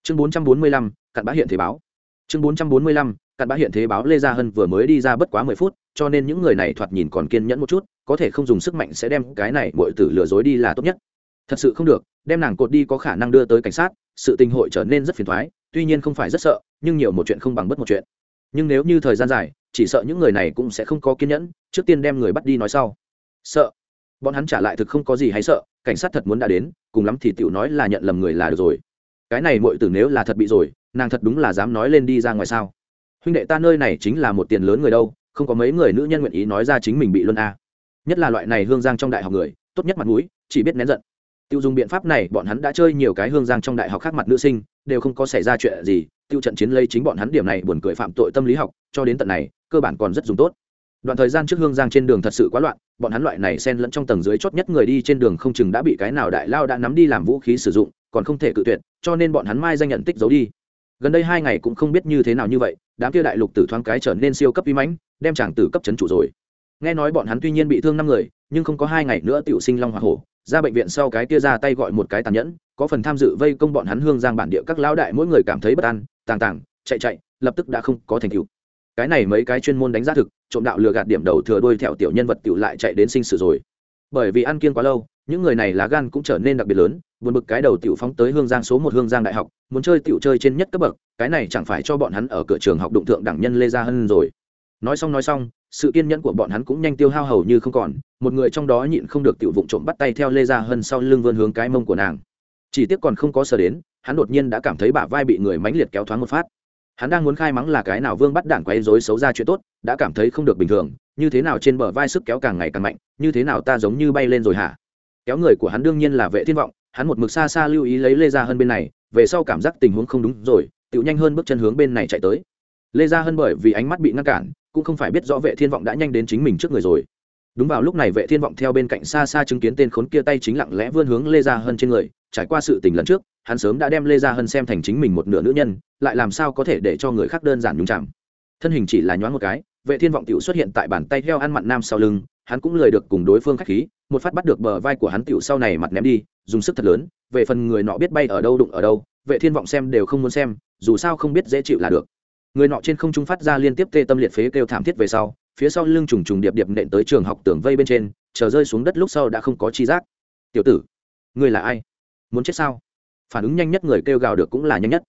S1: Chương bốn trăm bốn mươi lăm, cặn bá hiện thế báo. Chương bốn trăm bốn mươi lăm, cặn bá hiện thế báo lê gia hân vừa mới đi ra bất quá mười phút, cho nên những người này thoạt nhìn còn kiên nhẫn một chút có thể không dùng sức mạnh sẽ đem cái này bội tử lừa dối đi là tốt nhất. Thật sự không được, đem nàng cột đi có khả năng đưa tới cảnh sát, sự tình hội trở nên rất phiền thoái, tuy nhiên không phải rất sợ, nhưng nhiều một chuyện không bằng bất một chuyện. Nhưng nếu như thời gian dài, chỉ sợ những người này cũng sẽ không có kiên nhẫn, trước tiên đem người bắt đi nói sau. Sợ. Bọn hắn trả lại thực không có gì hay sợ, cảnh sát thật muốn đã đến, cùng lắm thì tiểu nói là nhận lầm người là được rồi. Cái này mọi tử nếu là thật bị rồi, nàng thật đúng là dám nói lên đi ra ngoài sao? Huynh đệ ta nơi này chính là một tiền lớn người đâu, không có mấy người nữ nhân nguyện ý nói ra chính mình bị luân a nhất là loại này hương giang trong đại học người, tốt nhất mặt mũi, chỉ biết nén giận. Tiêu dùng biện pháp này, bọn hắn đã chơi nhiều cái hương giang trong đại học khác mặt nữ sinh, đều không có xảy ra chuyện gì, tiêu trận chiến lấy chính bọn hắn điểm này buồn cười phạm tội tâm lý học, cho đến tận này, cơ bản còn rất dùng tốt. Đoạn thời gian trước hương giang trên đường thật sự quá loạn, bọn hắn loại này xen lẫn trong tầng dưới chót nhất người đi trên đường không chừng đã bị cái nào đại lao đã nắm đi làm vũ khí sử dụng, còn không thể cự tuyệt, cho nên bọn hắn mai danh nhận tích giấu đi. Gần đây hai ngày cũng không biết như thế nào như vậy, đám kia đại lục tử thoáng cái trở nên siêu cấp vi mãnh, đem chàng tử cấp chấn chủ rồi nghe nói bọn hắn tuy nhiên bị thương năm người, nhưng không có hai ngày nữa tiểu sinh long hoa hổ, ra bệnh viện sau cái kia ra tay gọi một cái tàn nhẫn, có phần tham dự vây công bọn hắn hương giang bản địa các lão đại mỗi người cảm thấy bất an, tàng tàng, chạy chạy, lập tức đã không có thành tựu. Cái này mấy cái chuyên môn đánh giá thực, trộm đạo lừa gạt điểm đầu thừa đuôi thẹo tiểu nhân vật tiểu lại chạy đến sinh sự rồi. Bởi vì ăn kiêng quá lâu, những người này lá gan cũng trở nên đặc biệt lớn, buồn bực cái đầu tiểu phóng tới hương giang số một hương giang đại học, muốn chơi tiểu chơi trên nhất cấp bậc, cái này chẳng phải cho bọn hắn ở cửa trường học đụng thượng đẳng nhân lê gia hân rồi. Nói xong nói xong sự kiên nhẫn của bọn hắn cũng nhanh tiêu hao hầu như không còn, một người trong đó nhịn không được tiểu vụng trộm bắt tay theo lê gia hân sau lưng vươn hướng cái mông của nàng. Chỉ tiếc còn không có sờ đến, hắn đột nhiên đã cảm thấy bả vai bị người mãnh liệt kéo thoáng một phát. Hắn đang muốn khai mắng là cái nào vương bắt đảng quấy rối xấu ra chuyện tốt, đã cảm thấy không được bình thường, như thế nào trên bờ vai sức kéo càng ngày càng mạnh, như thế nào ta giống như bay lên rồi hả? Kéo người của hắn đương nhiên là vệ thiên vọng, hắn một mực xa xa lưu ý lấy lê gia hân bên này, về sau cảm giác tình huống không đúng rồi tự nhanh hơn bước chân hướng bên này chạy tới. Lê gia hân bởi vì ánh mắt bị ngăn cản cũng không phải biết rõ vệ thiên vọng đã nhanh đến chính mình trước người rồi. Đúng vào lúc này vệ thiên vọng theo bên cạnh xa xa chứng kiến tên khốn kia tay chính lặng lẽ vươn hướng lê gia hân trên người. Trải qua sự tình lần trước, hắn sớm đã đem lê gia hân xem thành chính mình một nửa nữ nhân, lại làm sao có thể để cho người khác đơn giản nhúng chạm thân hình chỉ là nhoáng một cái, vệ thiên vọng tiểu xuất hiện tại bàn tay heo ăn mặn nam sau lưng, hắn cũng lời được cùng đối phương khách khí, một phát bắt được bờ vai của hắn tiểu sau này mặt ném đi, dùng sức thật lớn, về phần người nọ biết bay ở đâu đụng ở đâu, vệ thiên vọng xem đều không muốn xem, dù sao không biết dễ chịu là được người nọ trên không trung phát ra liên tiếp tê tâm liệt phế kêu thảm thiết về sau, phía sau lưng trùng trùng điệp điệp nện tới trường học tường vây bên trên, chờ rơi xuống đất lúc sau đã không có chi giác. Tiểu tử, ngươi là ai? Muốn chết sao? Phản ứng nhanh nhất người kêu gào được cũng là nhanh nhất.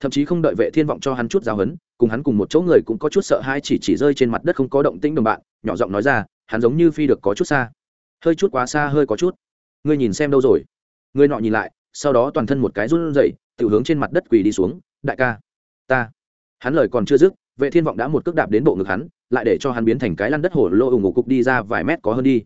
S1: Thậm chí không đợi vệ thiên vọng cho hắn chút giáo hấn cùng hắn cùng một chỗ người cũng có chút sợ hai chỉ chỉ rơi trên mặt đất không có động tĩnh đồng bạn, nhỏ giọng nói ra, hắn giống như phi được có chút xa. Hơi chút quá xa hơi có chút. Ngươi nhìn xem đâu rồi? Người nọ nhìn lại, sau đó toàn thân một cái run rẩy tự hướng trên mặt đất quỳ đi xuống, đại ca, ta hắn lời còn chưa dứt, vệ thiên vọng đã một cước đạp đến bộ ngực hắn, lại để cho hắn biến thành cái lăn đất hổ lô ủng ngủ cục đi ra vài mét có hơn đi.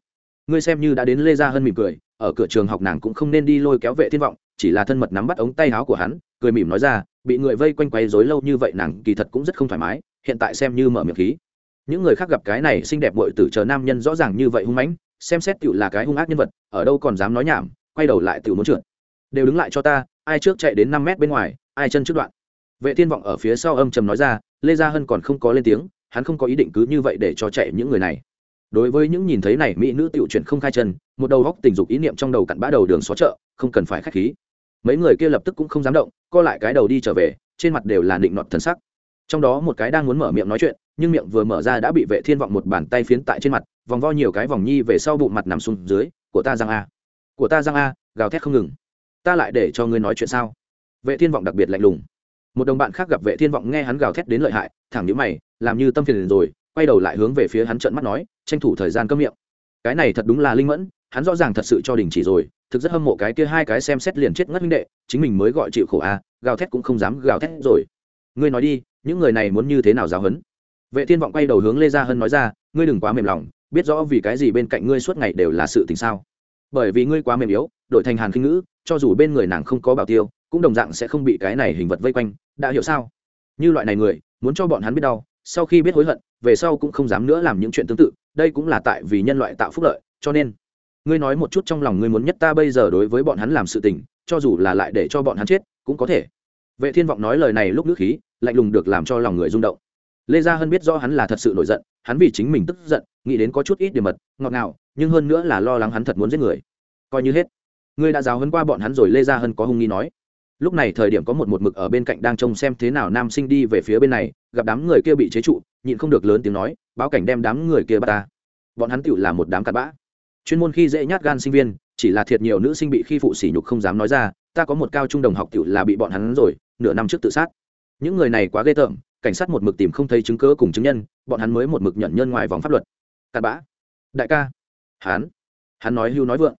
S1: Ngươi xem như đã đến lê ra hơn mỉm cười, ở cửa trường học nàng cũng không nên đi lôi kéo vệ thiên vọng, chỉ là thân mật nắm bắt ống tay áo của hắn, cười mỉm nói ra, bị người vây quanh quay rối lâu như vậy nàng kỳ thật cũng rất không thoải mái, hiện tại xem như mở miệng khí. Những người khác gặp cái này xinh đẹp bội tử chờ nam nhân rõ ràng như vậy hung mãnh, xem xét tựu là cái hung ác nhân vật, ở đâu còn dám nói nhảm, quay đầu lại tựu muốn trượt. Đều đứng lại cho ta, ai trước chạy đến năm mét bên ngoài, ai chân trước đoạn vệ thiên vọng ở phía sau âm trầm nói ra, lê gia hân còn không có lên tiếng, hắn không có ý định cứ như vậy để cho chạy những người này. Đối với những nhìn thấy này, mỹ nữ tiểu chuyển không khai chân, một đầu góc tình dục ý niệm trong đầu cặn bã đầu đường xó chợ, không cần phải khách khí. Mấy người kia lập tức cũng không dám động, co lại cái đầu đi trở về, trên mặt đều là định nọt thần sắc. Trong đó một cái đang muốn mở miệng nói chuyện, nhưng miệng vừa mở ra đã bị vệ thiên vọng một bàn tay phiến tại trên mặt, vòng vo nhiều cái vòng nhi về sau bụng mặt nằm xuống dưới, của ta giang a. Của ta giang a, gào thét không ngừng. Ta lại để cho ngươi nói chuyện sao? Vệ thiên vọng đặc biệt lạnh lùng một đồng bạn khác gặp vệ thiên vọng nghe hắn gào thét đến lợi hại, thẳng nhíu mày, làm như tâm phiền rồi, quay đầu lại hướng về phía hắn trợn mắt nói, tranh thủ thời gian cấm miệng. Cái này thật đúng là linh mẫn, hắn rõ ràng thật sự cho đình chỉ rồi, thực rất hâm mộ cái kia hai cái xem xét liền chết ngất minh đệ, chính mình mới gọi chịu khổ a gào thét cũng không dám gào thét rồi. Ngươi nói đi, những người này muốn như thế nào giáo hấn vệ thiên vọng quay đầu hướng lê gia hân nói ra, ngươi đừng quá mềm lòng, biết rõ vì cái gì bên cạnh ngươi suốt ngày đều là sự tình sao. Bởi vì ngươi quá mềm yếu, đổi thành hàn khinh ngữ, cho dù bên người nàng không có bảo tiêu cũng đồng dạng sẽ không bị cái này hình vật vây quanh, đã hiểu sao? Như loại này người, muốn cho bọn hắn biết đau, sau khi biết hối hận, về sau cũng không dám nữa làm những chuyện tương tự, đây cũng là tại vì nhân loại tạo phúc lợi, cho nên, ngươi nói một chút trong lòng ngươi muốn nhất ta bây giờ đối với bọn hắn làm sự tình, cho dù là lại để cho bọn hắn chết, cũng có thể. Vệ thiên vọng nói lời này lúc nước khí, lạnh lùng được làm cho lòng người rung động. Lê gia hân biết do hắn là thật sự nổi giận, hắn vì chính mình tức giận, nghĩ đến có chút ít điểm mật, ngọt ngào, nhưng hơn nữa là lo lắng hắn thật muốn giết người. Coi như hết. Ngươi đã giáo hấn qua bọn hắn rồi, lê gia hân có hung nghi nói lúc này thời điểm có một một mực ở bên cạnh đang trông xem thế nào nam sinh đi về phía bên này, gặp đám người kia bị chế trụ, nhịn không được lớn tiếng nói, báo cảnh đem đám người kia bắt ta. Bọn hắn tựu là một đám cặn bã. Chuyên môn khi dễ nhát gan sinh viên, chỉ là thiệt nhiều nữ sinh bị khi phụ sỉ nhục không dám nói ra, ta có một cao trung đồng học tựu là bị bọn hắn rồi, nửa năm trước tự sát. Những người này quá ghê tởm, cảnh sát một mực tìm không thấy chứng cớ cùng chứng nhân, bọn hắn mới một mực nhận nhân ngoài vòng pháp luật. Cặn bã. Đại ca. Hắn. Hắn nói hưu nói vượng.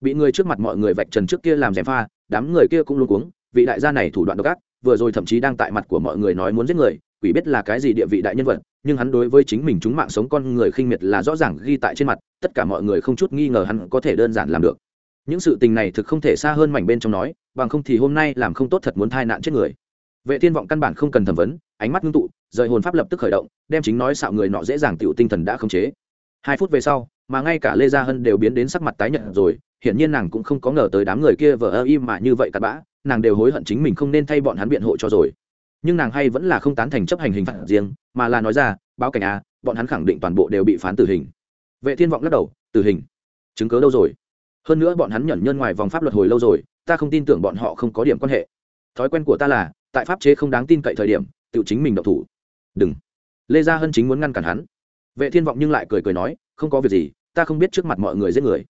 S1: Bị người trước mặt mọi người vạch trần trước kia làm gièm pha, đám người kia cũng luôn cuống vị đại gia này thủ đoạn độc ác, vừa rồi thậm chí đang tại mặt của mọi người nói muốn giết người, quỷ biết là cái gì địa vị đại nhân vật, nhưng hắn đối với chính mình chúng mạng sống con người khinh miệt là rõ ràng ghi tại trên mặt, tất cả mọi người không chút nghi ngờ hắn có thể đơn giản làm được. Những sự tình này thực không thể xa hơn mảnh bên trong nói, bằng không thì hôm nay làm không tốt thật muốn thai nạn chết người. Vệ thiên vọng căn bản không cần thẩm vấn, ánh mắt ngưng tụ, rời hồn pháp lập tức khởi động, đem chính nói xạo người nọ dễ dàng tiểu tinh thần đã khống chế. Hai phút về sau, mà ngay cả lê gia hân đều biến đến sắc mặt tái nhợt rồi, hiển nhiên nàng cũng không có ngờ tới đám người kia vờ ơ im mà như vậy cặn bã nàng đều hối hận chính mình không nên thay bọn hắn biện hộ cho rồi. Nhưng nàng hay vẫn là không tán thành chấp hành hình phạt riêng, mà là nói ra, báo cảnh a, bọn hắn khẳng định toàn bộ đều bị phán tử hình. Vệ thiên vọng lắc đầu, tử hình? Chứng cớ đâu rồi? Hơn nữa bọn hắn nhẫn nhơn ngoài vòng pháp luật hồi lâu rồi, ta không tin tưởng bọn họ không có điểm quan hệ. Thói quen của ta là, tại pháp chế không đáng tin cậy thời điểm, tự chính mình độc thủ. Đừng. Lê gia hân chính muốn ngăn cản hắn. Vệ thiên vọng nhưng lại cười cười nói, không có việc gì, ta không biết trước mặt mọi người giết người.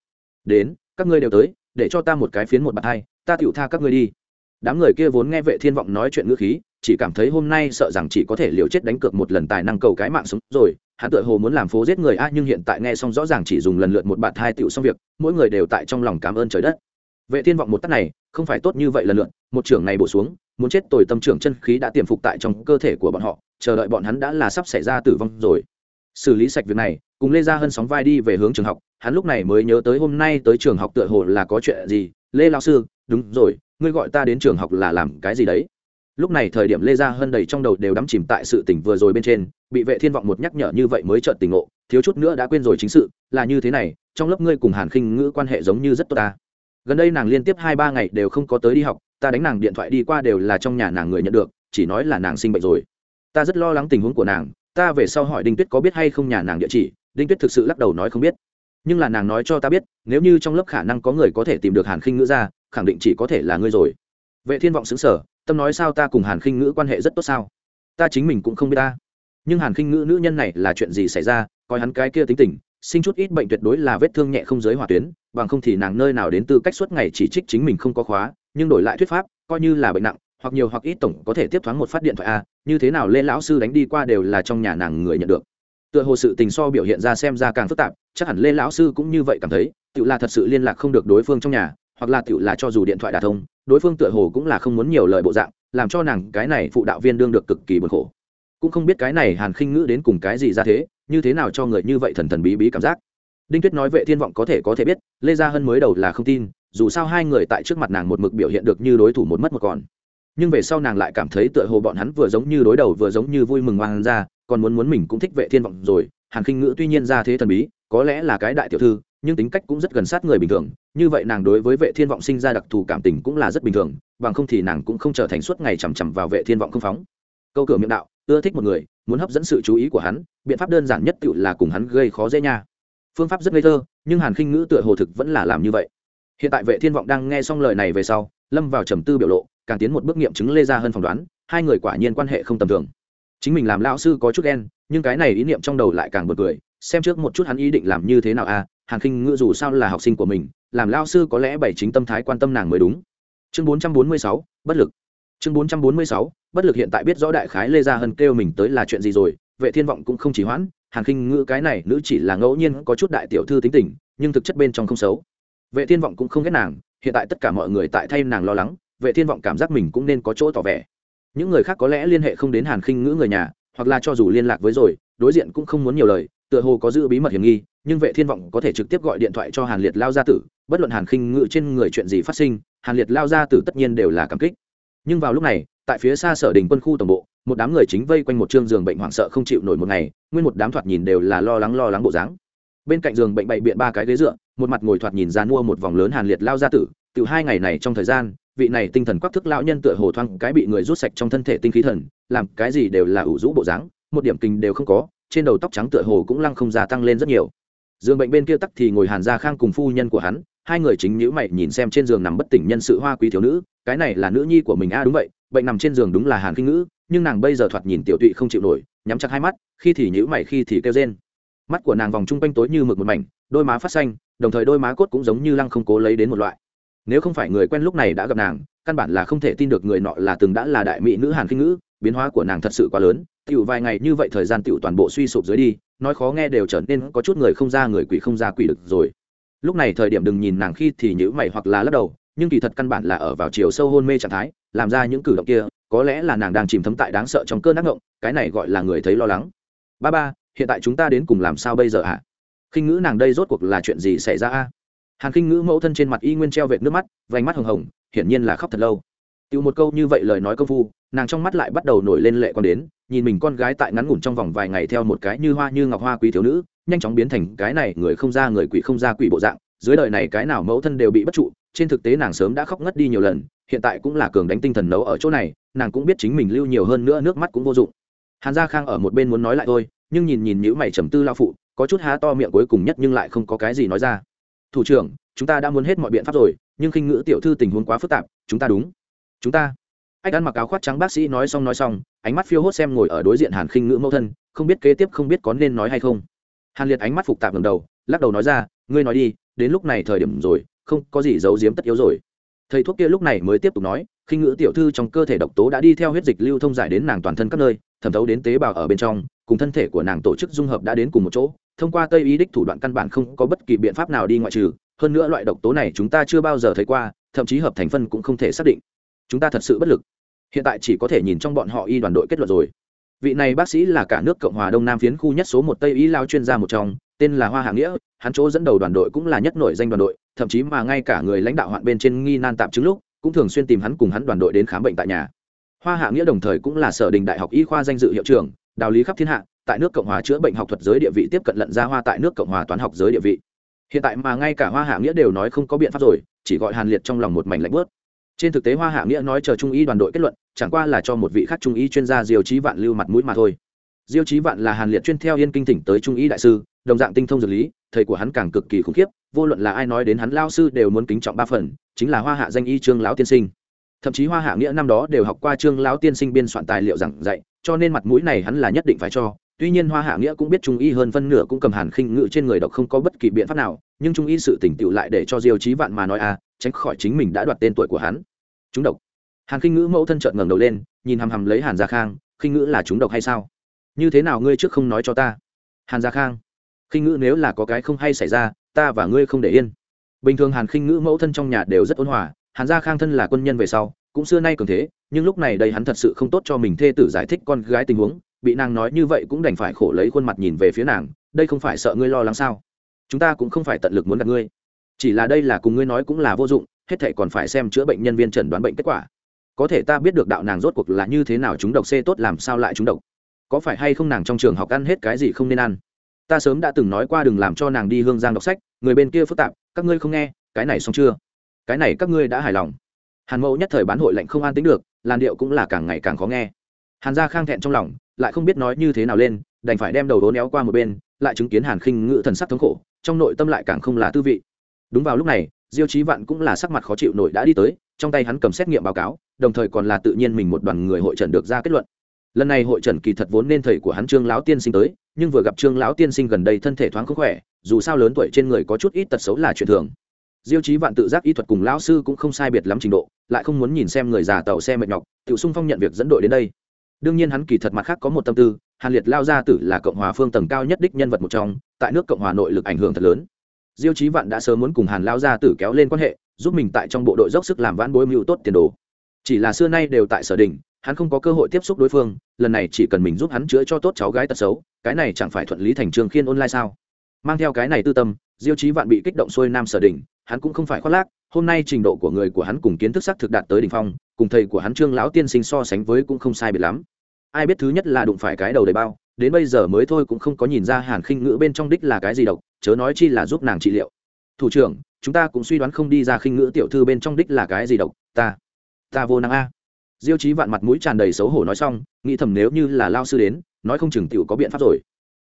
S1: Đến, các ngươi đều tới, để cho ta một cái phiến một bạt hai, ta tựu tha các ngươi đi đám người kia vốn nghe vệ thiên vọng nói chuyện ngữ khí, chỉ cảm thấy hôm nay sợ rằng chỉ có thể liều chết đánh cược một lần tài năng cầu cái mạng sống rồi. Hắn tựa hồ muốn làm phố giết người a, nhưng hiện tại nghe xong rõ ràng chỉ dùng lần lượt một bạt hai tiểu xong việc, mỗi người đều tại trong lòng cảm ơn trời đất. Vệ thiên vọng một tắt này, không phải tốt như vậy lần lượt, một trưởng này bổ xuống, muốn chết tồi tâm trưởng chân khí đã tiềm phục tại trong cơ thể của bọn họ, chờ đợi bọn hắn đã là sắp xảy ra tử vong rồi. Xử lý sạch việc này, cùng lê gia hân sóng vai đi về hướng trường học, hắn lúc này mới nhớ tới hôm nay tới trường học tựa hồ là có chuyện gì. Lê lao sư, đúng rồi ngươi gọi ta đến trường học là làm cái gì đấy? Lúc này thời điểm lê gia hân đầy trong đầu đều đắm chìm tại sự tỉnh vừa rồi bên trên, bị vệ thiên vọng một nhắc nhở như vậy mới chợt tỉnh ngộ, thiếu chút nữa đã quên rồi chính sự, là như thế này, trong lớp ngươi cùng hàn khinh ngữ quan hệ giống như rất tốt ta. Gần đây nàng liên tiếp hai ba ngày đều không có tới đi học, ta đánh nàng điện thoại đi qua đều là trong nhà nàng người nhận được, chỉ nói là nàng sinh bệnh rồi. Ta rất lo lắng tình huống của nàng, ta về sau hỏi đinh tuyết có biết hay không nhà nàng địa chỉ, đinh tuyết thực sự lắc đầu nói không biết. Nhưng là nàng nói cho ta biết, nếu như trong lớp khả năng có người có thể tìm được hàn khinh ngữ ra khẳng định chỉ có thể là ngươi rồi. Vệ thiên vọng xứng sở tâm nói sao ta cùng hàn khinh ngữ quan hệ rất tốt sao? Ta chính mình cũng không biết ta. Nhưng hàn khinh ngữ nữ nhân này là chuyện gì xảy ra, coi hắn cái kia tính tình, sinh chút ít bệnh tuyệt đối là vết thương nhẹ không giới hỏa tuyến, bằng không thì nàng nơi nào đến tư cách suốt ngày chỉ trích chính mình không có khóa, nhưng đổi lại thuyết pháp, coi như là bệnh nặng, hoặc nhiều hoặc ít tổng có thể tiếp thoáng một phát điện thoại a, như thế nào lên lão sư đánh đi qua đều là trong nhà nàng người nhận được. Tựa hồ sự tình so biểu hiện ra xem ra càng phức tạp, chắc hẳn lê lão sư cũng như vậy cảm thấy, tự là thật sự liên lạc không được đối phương trong nhà hoặc là tiểu là cho dù điện thoại đã thông, đối phương tựa hồ cũng là không muốn nhiều lời bộ dạng, làm cho nàng cái này phụ đạo viên đương được cực kỳ buồn khổ. Cũng không biết cái này hàn khinh ngữ đến cùng cái gì ra thế, như thế nào cho người như vậy thần thần bí bí cảm giác. Đinh tuyết nói vệ thiên vọng có thể có thể biết, lê gia hân mới đầu là không tin, dù sao hai người tại trước mặt nàng một mực biểu hiện được như đối thủ một mất một còn. Nhưng về sau nàng lại cảm thấy tựa hồ bọn hắn vừa giống như đối đầu vừa giống như vui mừng mang ra, còn muốn muốn mình cũng thích vệ thiên vọng rồi, hàn khinh ngữ tuy nhiên ra thế thần bí, có lẽ là cái đại tiểu thư, nhưng tính cách cũng rất gần sát người bình thường như vậy nàng đối với vệ thiên vọng sinh ra đặc thù cảm tình cũng là rất bình thường, bằng không thì nàng cũng không trở thành suốt ngày chằm chằm vào vệ thiên vọng không phóng. Câu cửa miệng đạo, ưa thích một người, muốn hấp dẫn sự chú ý của hắn, biện pháp đơn giản nhất tự là cùng hắn gây khó dễ nha. Phương pháp rất ngây thơ, nhưng hàn khinh ngữ tựa hồ thực vẫn là làm như vậy. Hiện tại vệ thiên vọng đang nghe xong lời này về sau, lâm vào trầm tư biểu lộ, càng tiến một bước nghiệm chứng lê ra hơn phỏng đoán, hai người quả nhiên quan hệ không tầm thường. Chính mình làm lão sư có chút ghen, nhưng cái này ý niệm trong đầu lại càng bật cười, xem trước một chút hắn ý định làm như thế nào à hàn khinh ngữ dù sao là học sinh của mình làm lao sư có lẽ bảy chính tâm thái quan tâm nàng mới đúng. Chương 446, bất lực. Chương 446, bất lực hiện tại biết rõ đại khái lê gia hân kêu mình tới là chuyện gì rồi vệ thiên vọng cũng không chỉ hoãn hàn khinh ngữ cái này nữ chỉ là ngẫu nhiên có chút đại tiểu thư tính tình nhưng thực chất bên trong không xấu. Vệ thiên vọng cũng không ghét nàng hiện tại tất cả mọi người tại thay nàng lo lắng vệ thiên vọng cảm giác mình cũng nên có chỗ tỏ vẻ. Những người khác có lẽ liên hệ không đến hàn khinh ngữ người nhà hoặc là cho dù liên lạc với rồi đối diện cũng không muốn nhiều lời tựa hồ có giữ bí mật hiểm nghi nhưng vệ thiên vọng có thể trực tiếp gọi điện thoại cho hàn liệt lao gia tử bất luận hàn khinh ngự trên người chuyện gì phát sinh hàn liệt lao gia tử tất nhiên đều là cảm kích nhưng vào lúc này tại phía xa sở đình quân khu tổng bộ một đám người chính vây quanh một chương giường bệnh hoảng sợ không chịu nổi một ngày nguyên một đám thoạt nhìn đều là lo lắng lo lắng bộ dáng bên cạnh giường bệnh bậy biện ba cái ghế dựa một mặt ngồi thoạt nhìn ra mua một vòng lớn hàn liệt lao gia tử từ hai ngày này trong thời gian vị này tinh thần quắc thức lão nhân tựa hồ thoang cái bị người rút sạch trong thân thể tinh khí thần làm cái gì đều là ủ rũ bộ dáng một điểm kinh đều không có trên đầu tóc trắng tựa hồ cũng lăng không gia tăng lên rất nhiều giường bệnh bên kia tắc thì ngồi hàn gia khang cùng phu nhân của hắn hai người chính nhữ mày nhìn xem trên giường nằm bất tỉnh nhân sự hoa quý thiếu nữ cái này là nữ nhi của mình a à, đúng vậy bệnh nằm trên giường đúng là hàn kinh ngữ nhưng nàng bây giờ thoạt nhìn tiểu tụy không chịu nổi nhắm chặt hai mắt khi thì nhữ mày khi thì kêu rên. Mắt của nàng vòng chung quanh tối như mực một mảnh đôi má phát xanh đồng thời đôi má cốt cũng giống như lăng không cố lấy đến một loại. Nếu không phải người quen lúc này đã gặp nàng căn bản là không thể tin được người nọ là từng đã là đại mỹ nữ hàn kinh ngữ biến hóa của nàng thật sự quá lớn tiểu vài ngày như vậy thời gian tiểu toàn bộ suy sụp dưới đi nói khó nghe đều trở nên có chút người không ra người quỷ không ra quỷ được rồi. Lúc này thời điểm đừng nhìn nàng khi thì nhữ mày hoặc là lắc đầu, nhưng kỳ thật căn bản là ở vào chiều sâu hôn mê trạng thái, làm ra những cử động kia, có lẽ là nàng đang chìm thấm tại đáng sợ trong cơn ác ngộng cái này gọi là người thấy lo lắng. Ba ba, hiện tại chúng ta đến cùng làm sao bây giờ ạ à? khinh ngữ nàng đây rốt cuộc là chuyện gì xảy ra a? Hàn khinh ngữ mẫu thân trên mặt y nguyên treo vệt nước mắt, vành mắt hồng hồng, hiển nhiên là khóc thật lâu. Tiêu một câu như vậy lời nói công phu, nàng trong mắt lại bắt đầu nổi lên lệ quan đến nhìn mình con gái tại ngắn ngủn trong vòng vài ngày theo một cái như hoa như ngọc hoa quý thiếu nữ, nhanh chóng biến thành cái này người không ra người quỷ không ra quỷ bộ dạng, dưới đời này cái nào mẫu thân đều bị bất trụ, trên thực tế nàng sớm đã khóc ngất đi nhiều lần, hiện tại cũng là cường đánh tinh thần nấu ở chỗ này, nàng cũng biết chính mình lưu nhiều hơn nữa nước mắt cũng vô dụng. Hàn gia khang ở một bên muốn nói lại thôi, nhưng nhìn nhìn nhữ mày trầm tư lao phụ, có chút há to miệng cuối cùng nhất nhưng lại không có cái gì nói ra. Thủ trưởng, chúng ta đã muốn hết mọi biện pháp rồi, nhưng khinh ngữ tiểu thư tình huống quá phức tạp, chúng ta đúng. Chúng ta. Anh ăn mặc áo khoác trắng bác sĩ nói xong nói xong ánh mắt phiêu hốt xem ngồi ở đối diện hàn khinh ngữ mẫu thân, không biết kế tiếp không biết có nên nói hay không. Hàn liệt ánh mắt phục tạp ngầm đầu, lắc đầu nói ra, ngươi nói đi, đến lúc này thời điểm rồi, không có gì giấu giếm tất yếu rồi. Thầy thuốc kia lúc này mới tiếp tục nói, khinh ngữ tiểu thư trong cơ thể độc tố đã đi theo huyết dịch lưu thông giải đến nàng toàn thân các nơi, thẩm thấu đến tế bào ở bên trong, cùng thân thể của nàng tổ chức dung hợp đã đến cùng một chỗ. Thông qua tây ý đích thủ đoạn căn bản không có bất kỳ biện pháp nào đi ngoại trừ, hơn nữa loại độc tố này chúng ta chưa bao giờ thấy qua, thậm chí hợp thành phân cũng không thể xác định. Chúng ta thật sự bất lực hiện tại chỉ có thể nhìn trong bọn họ y đoàn đội kết luận rồi. Vị này bác sĩ là cả nước cộng hòa đông nam phiến khu nhất số một tây y lao chuyên gia một trong, tên là hoa hạ nghĩa, hắn chỗ dẫn đầu đoàn đội cũng là nhất nổi danh đoàn đội, thậm chí mà ngay cả người lãnh đạo hoạn bên trên nghi nan tạm chứng lúc, cũng thường xuyên tìm hắn cùng hắn đoàn đội đến khám bệnh tại nhà. Hoa hạ nghĩa đồng thời cũng là sở đình đại học y khoa danh dự hiệu trưởng, đạo lý khắp thiên hạ, tại nước cộng hòa chữa bệnh học thuật giới địa vị tiếp cận lận ra hoa tại nước cộng hòa toán học giới địa vị. Hiện tại mà ngay cả hoa hạ nghĩa đều nói không có biện pháp rồi, chỉ gọi hàn liệt trong lòng một mảnh lạnh bớt trên thực tế hoa hạ nghĩa nói chờ trung y đoàn đội kết luận, chẳng qua là cho một vị khác trung y chuyên gia diêu trí vạn lưu mặt mũi mà thôi. Diêu trí vạn là hàn liệt chuyên theo yên kinh tỉnh tới trung y đại sư, đồng dạng tinh thông dược lý, thầy của hắn càng cực kỳ khủng khiếp, vô luận là ai nói đến hắn lao sư đều muốn kính trọng ba phần, chính là hoa hạ danh y trương lão tiên sinh. Thậm chí hoa hạ nghĩa năm đó đều học qua trương lão tiên sinh biên soạn tài liệu giảng dạy, cho nên mặt mũi này hắn là nhất định phải cho. Tuy nhiên hoa hạ nghĩa cũng biết trung y hơn phân nửa cũng cầm hàn khinh ngự trên người độc không có bất kỳ biện pháp nào, nhưng trung y sự tỉnh tựu lại để cho diêu trí vạn mà nói à tránh khỏi chính mình đã đoạt tên tuổi của hắn. Chúng độc. Hàn khinh ngữ mẫu thân trợn ngẩng đầu lên, nhìn hằm hằm lấy hàn gia khang, khinh ngữ là chúng độc hay sao? Như thế nào ngươi trước không nói cho ta? Hàn gia khang. Khinh ngữ nếu là có cái không hay xảy ra, ta và ngươi không để yên. Bình thường hàn khinh ngữ mẫu thân trong nhà đều rất ôn hòa, hàn gia khang thân là quân nhân về sau, cũng xưa nay cường thế, nhưng lúc này đây hắn thật sự không tốt cho mình thê tử giải thích con gái tình huống, bị nàng nói như vậy cũng đành phải khổ lấy khuôn mặt nhìn về phía nàng, đây không phải sợ ngươi lo lắng sao? Chúng ta cũng không phải tận lực muốn gặp ngươi chỉ là đây là cùng ngươi nói cũng là vô dụng, hết thệ còn phải xem chữa bệnh nhân viên chẩn đoán bệnh kết quả. Có thể ta biết được đạo nàng rốt cuộc là như thế nào chúng độc c tốt làm sao lại chúng độc. Có phải hay không nàng trong trường học ăn hết cái gì không nên ăn? Ta sớm đã từng nói qua đừng làm cho nàng đi hương giang đọc sách, người bên kia phức tạp, các ngươi không nghe, cái này xong chưa? Cái này các ngươi đã hài lòng. Hàn mẫu nhất thời bán hội lệnh không an tính được, làn điệu cũng là càng ngày càng khó nghe. Hàn gia khang thẹn trong lòng, lại không biết nói như thế nào lên, đành phải đem đầu đố néo qua một bên, lại chứng kiến hàn khinh ngự thần sắc thống khổ, trong nội tâm lại càng không là tư vị đúng vào lúc này, diêu chí vạn cũng là sắc mặt khó chịu nổi đã đi tới, trong tay hắn cầm xét nghiệm báo cáo, đồng thời còn là tự nhiên mình một đoàn người hội trần được ra kết luận. Lần này hội trần kỳ thật vốn nên thầy của hắn trương lão tiên sinh tới, nhưng vừa gặp trương lão tiên sinh gần đây thân thể thoáng không khỏe, dù sao lớn tuổi trên người có chút ít tật xấu là chuyện thường. Diêu chí vạn tự giác y thuật cùng lão sư cũng không sai biệt lắm trình độ, lại không muốn nhìn xem người già tàu xe mệt nhọc, tiểu sung phong nhận việc dẫn đội đến đây. Đương nhiên hắn kỳ thật mặt khác có một tâm tư, hàn liệt lao gia tử là cộng hòa phương tầng cao nhất đích nhân vật một trong, tại nước cộng hòa nội lực ảnh hưởng thật lớn diêu chí vạn đã sớm muốn cùng hàn lao gia tử kéo lên quan hệ, giúp mình tại trong bộ đội dốc sức làm vãn bối mưu tốt tiền đồ. Chỉ là xưa nay đều tại sở đình, hắn không có cơ hội tiếp xúc đối phương, lần này chỉ cần mình giúp hắn chữa cho tốt cháu gái tật xấu, cái này chẳng phải thuận lý thành trường khiên online sao? Mang theo cái này tư tâm, diêu chí vạn bị kích động xuôi nam sở đình, hắn cũng không phải khoác lác, hôm nay trình độ của người của hắn cùng kiến thức sắc thực đạt tới đỉnh phong, cùng thầy của hắn trương lão tiên sinh so sánh với cũng không sai biệt lắm. Ai biết thứ nhất là đụng phải cái đầu đầy bao đến bây giờ mới thôi cũng không có nhìn ra hàn khinh ngữ bên trong đích là cái gì độc, chớ nói chi là giúp nàng trị liệu. Thủ trưởng, chúng ta cũng suy đoán không đi ra khinh ngữ tiểu thư bên trong đích là cái gì độc, ta ta vô năng a. Diêu chí vạn mặt mũi tràn đầy xấu hổ nói xong, nghĩ thầm nếu như là lao sư đến, nói không chừng tiểu có biện pháp rồi.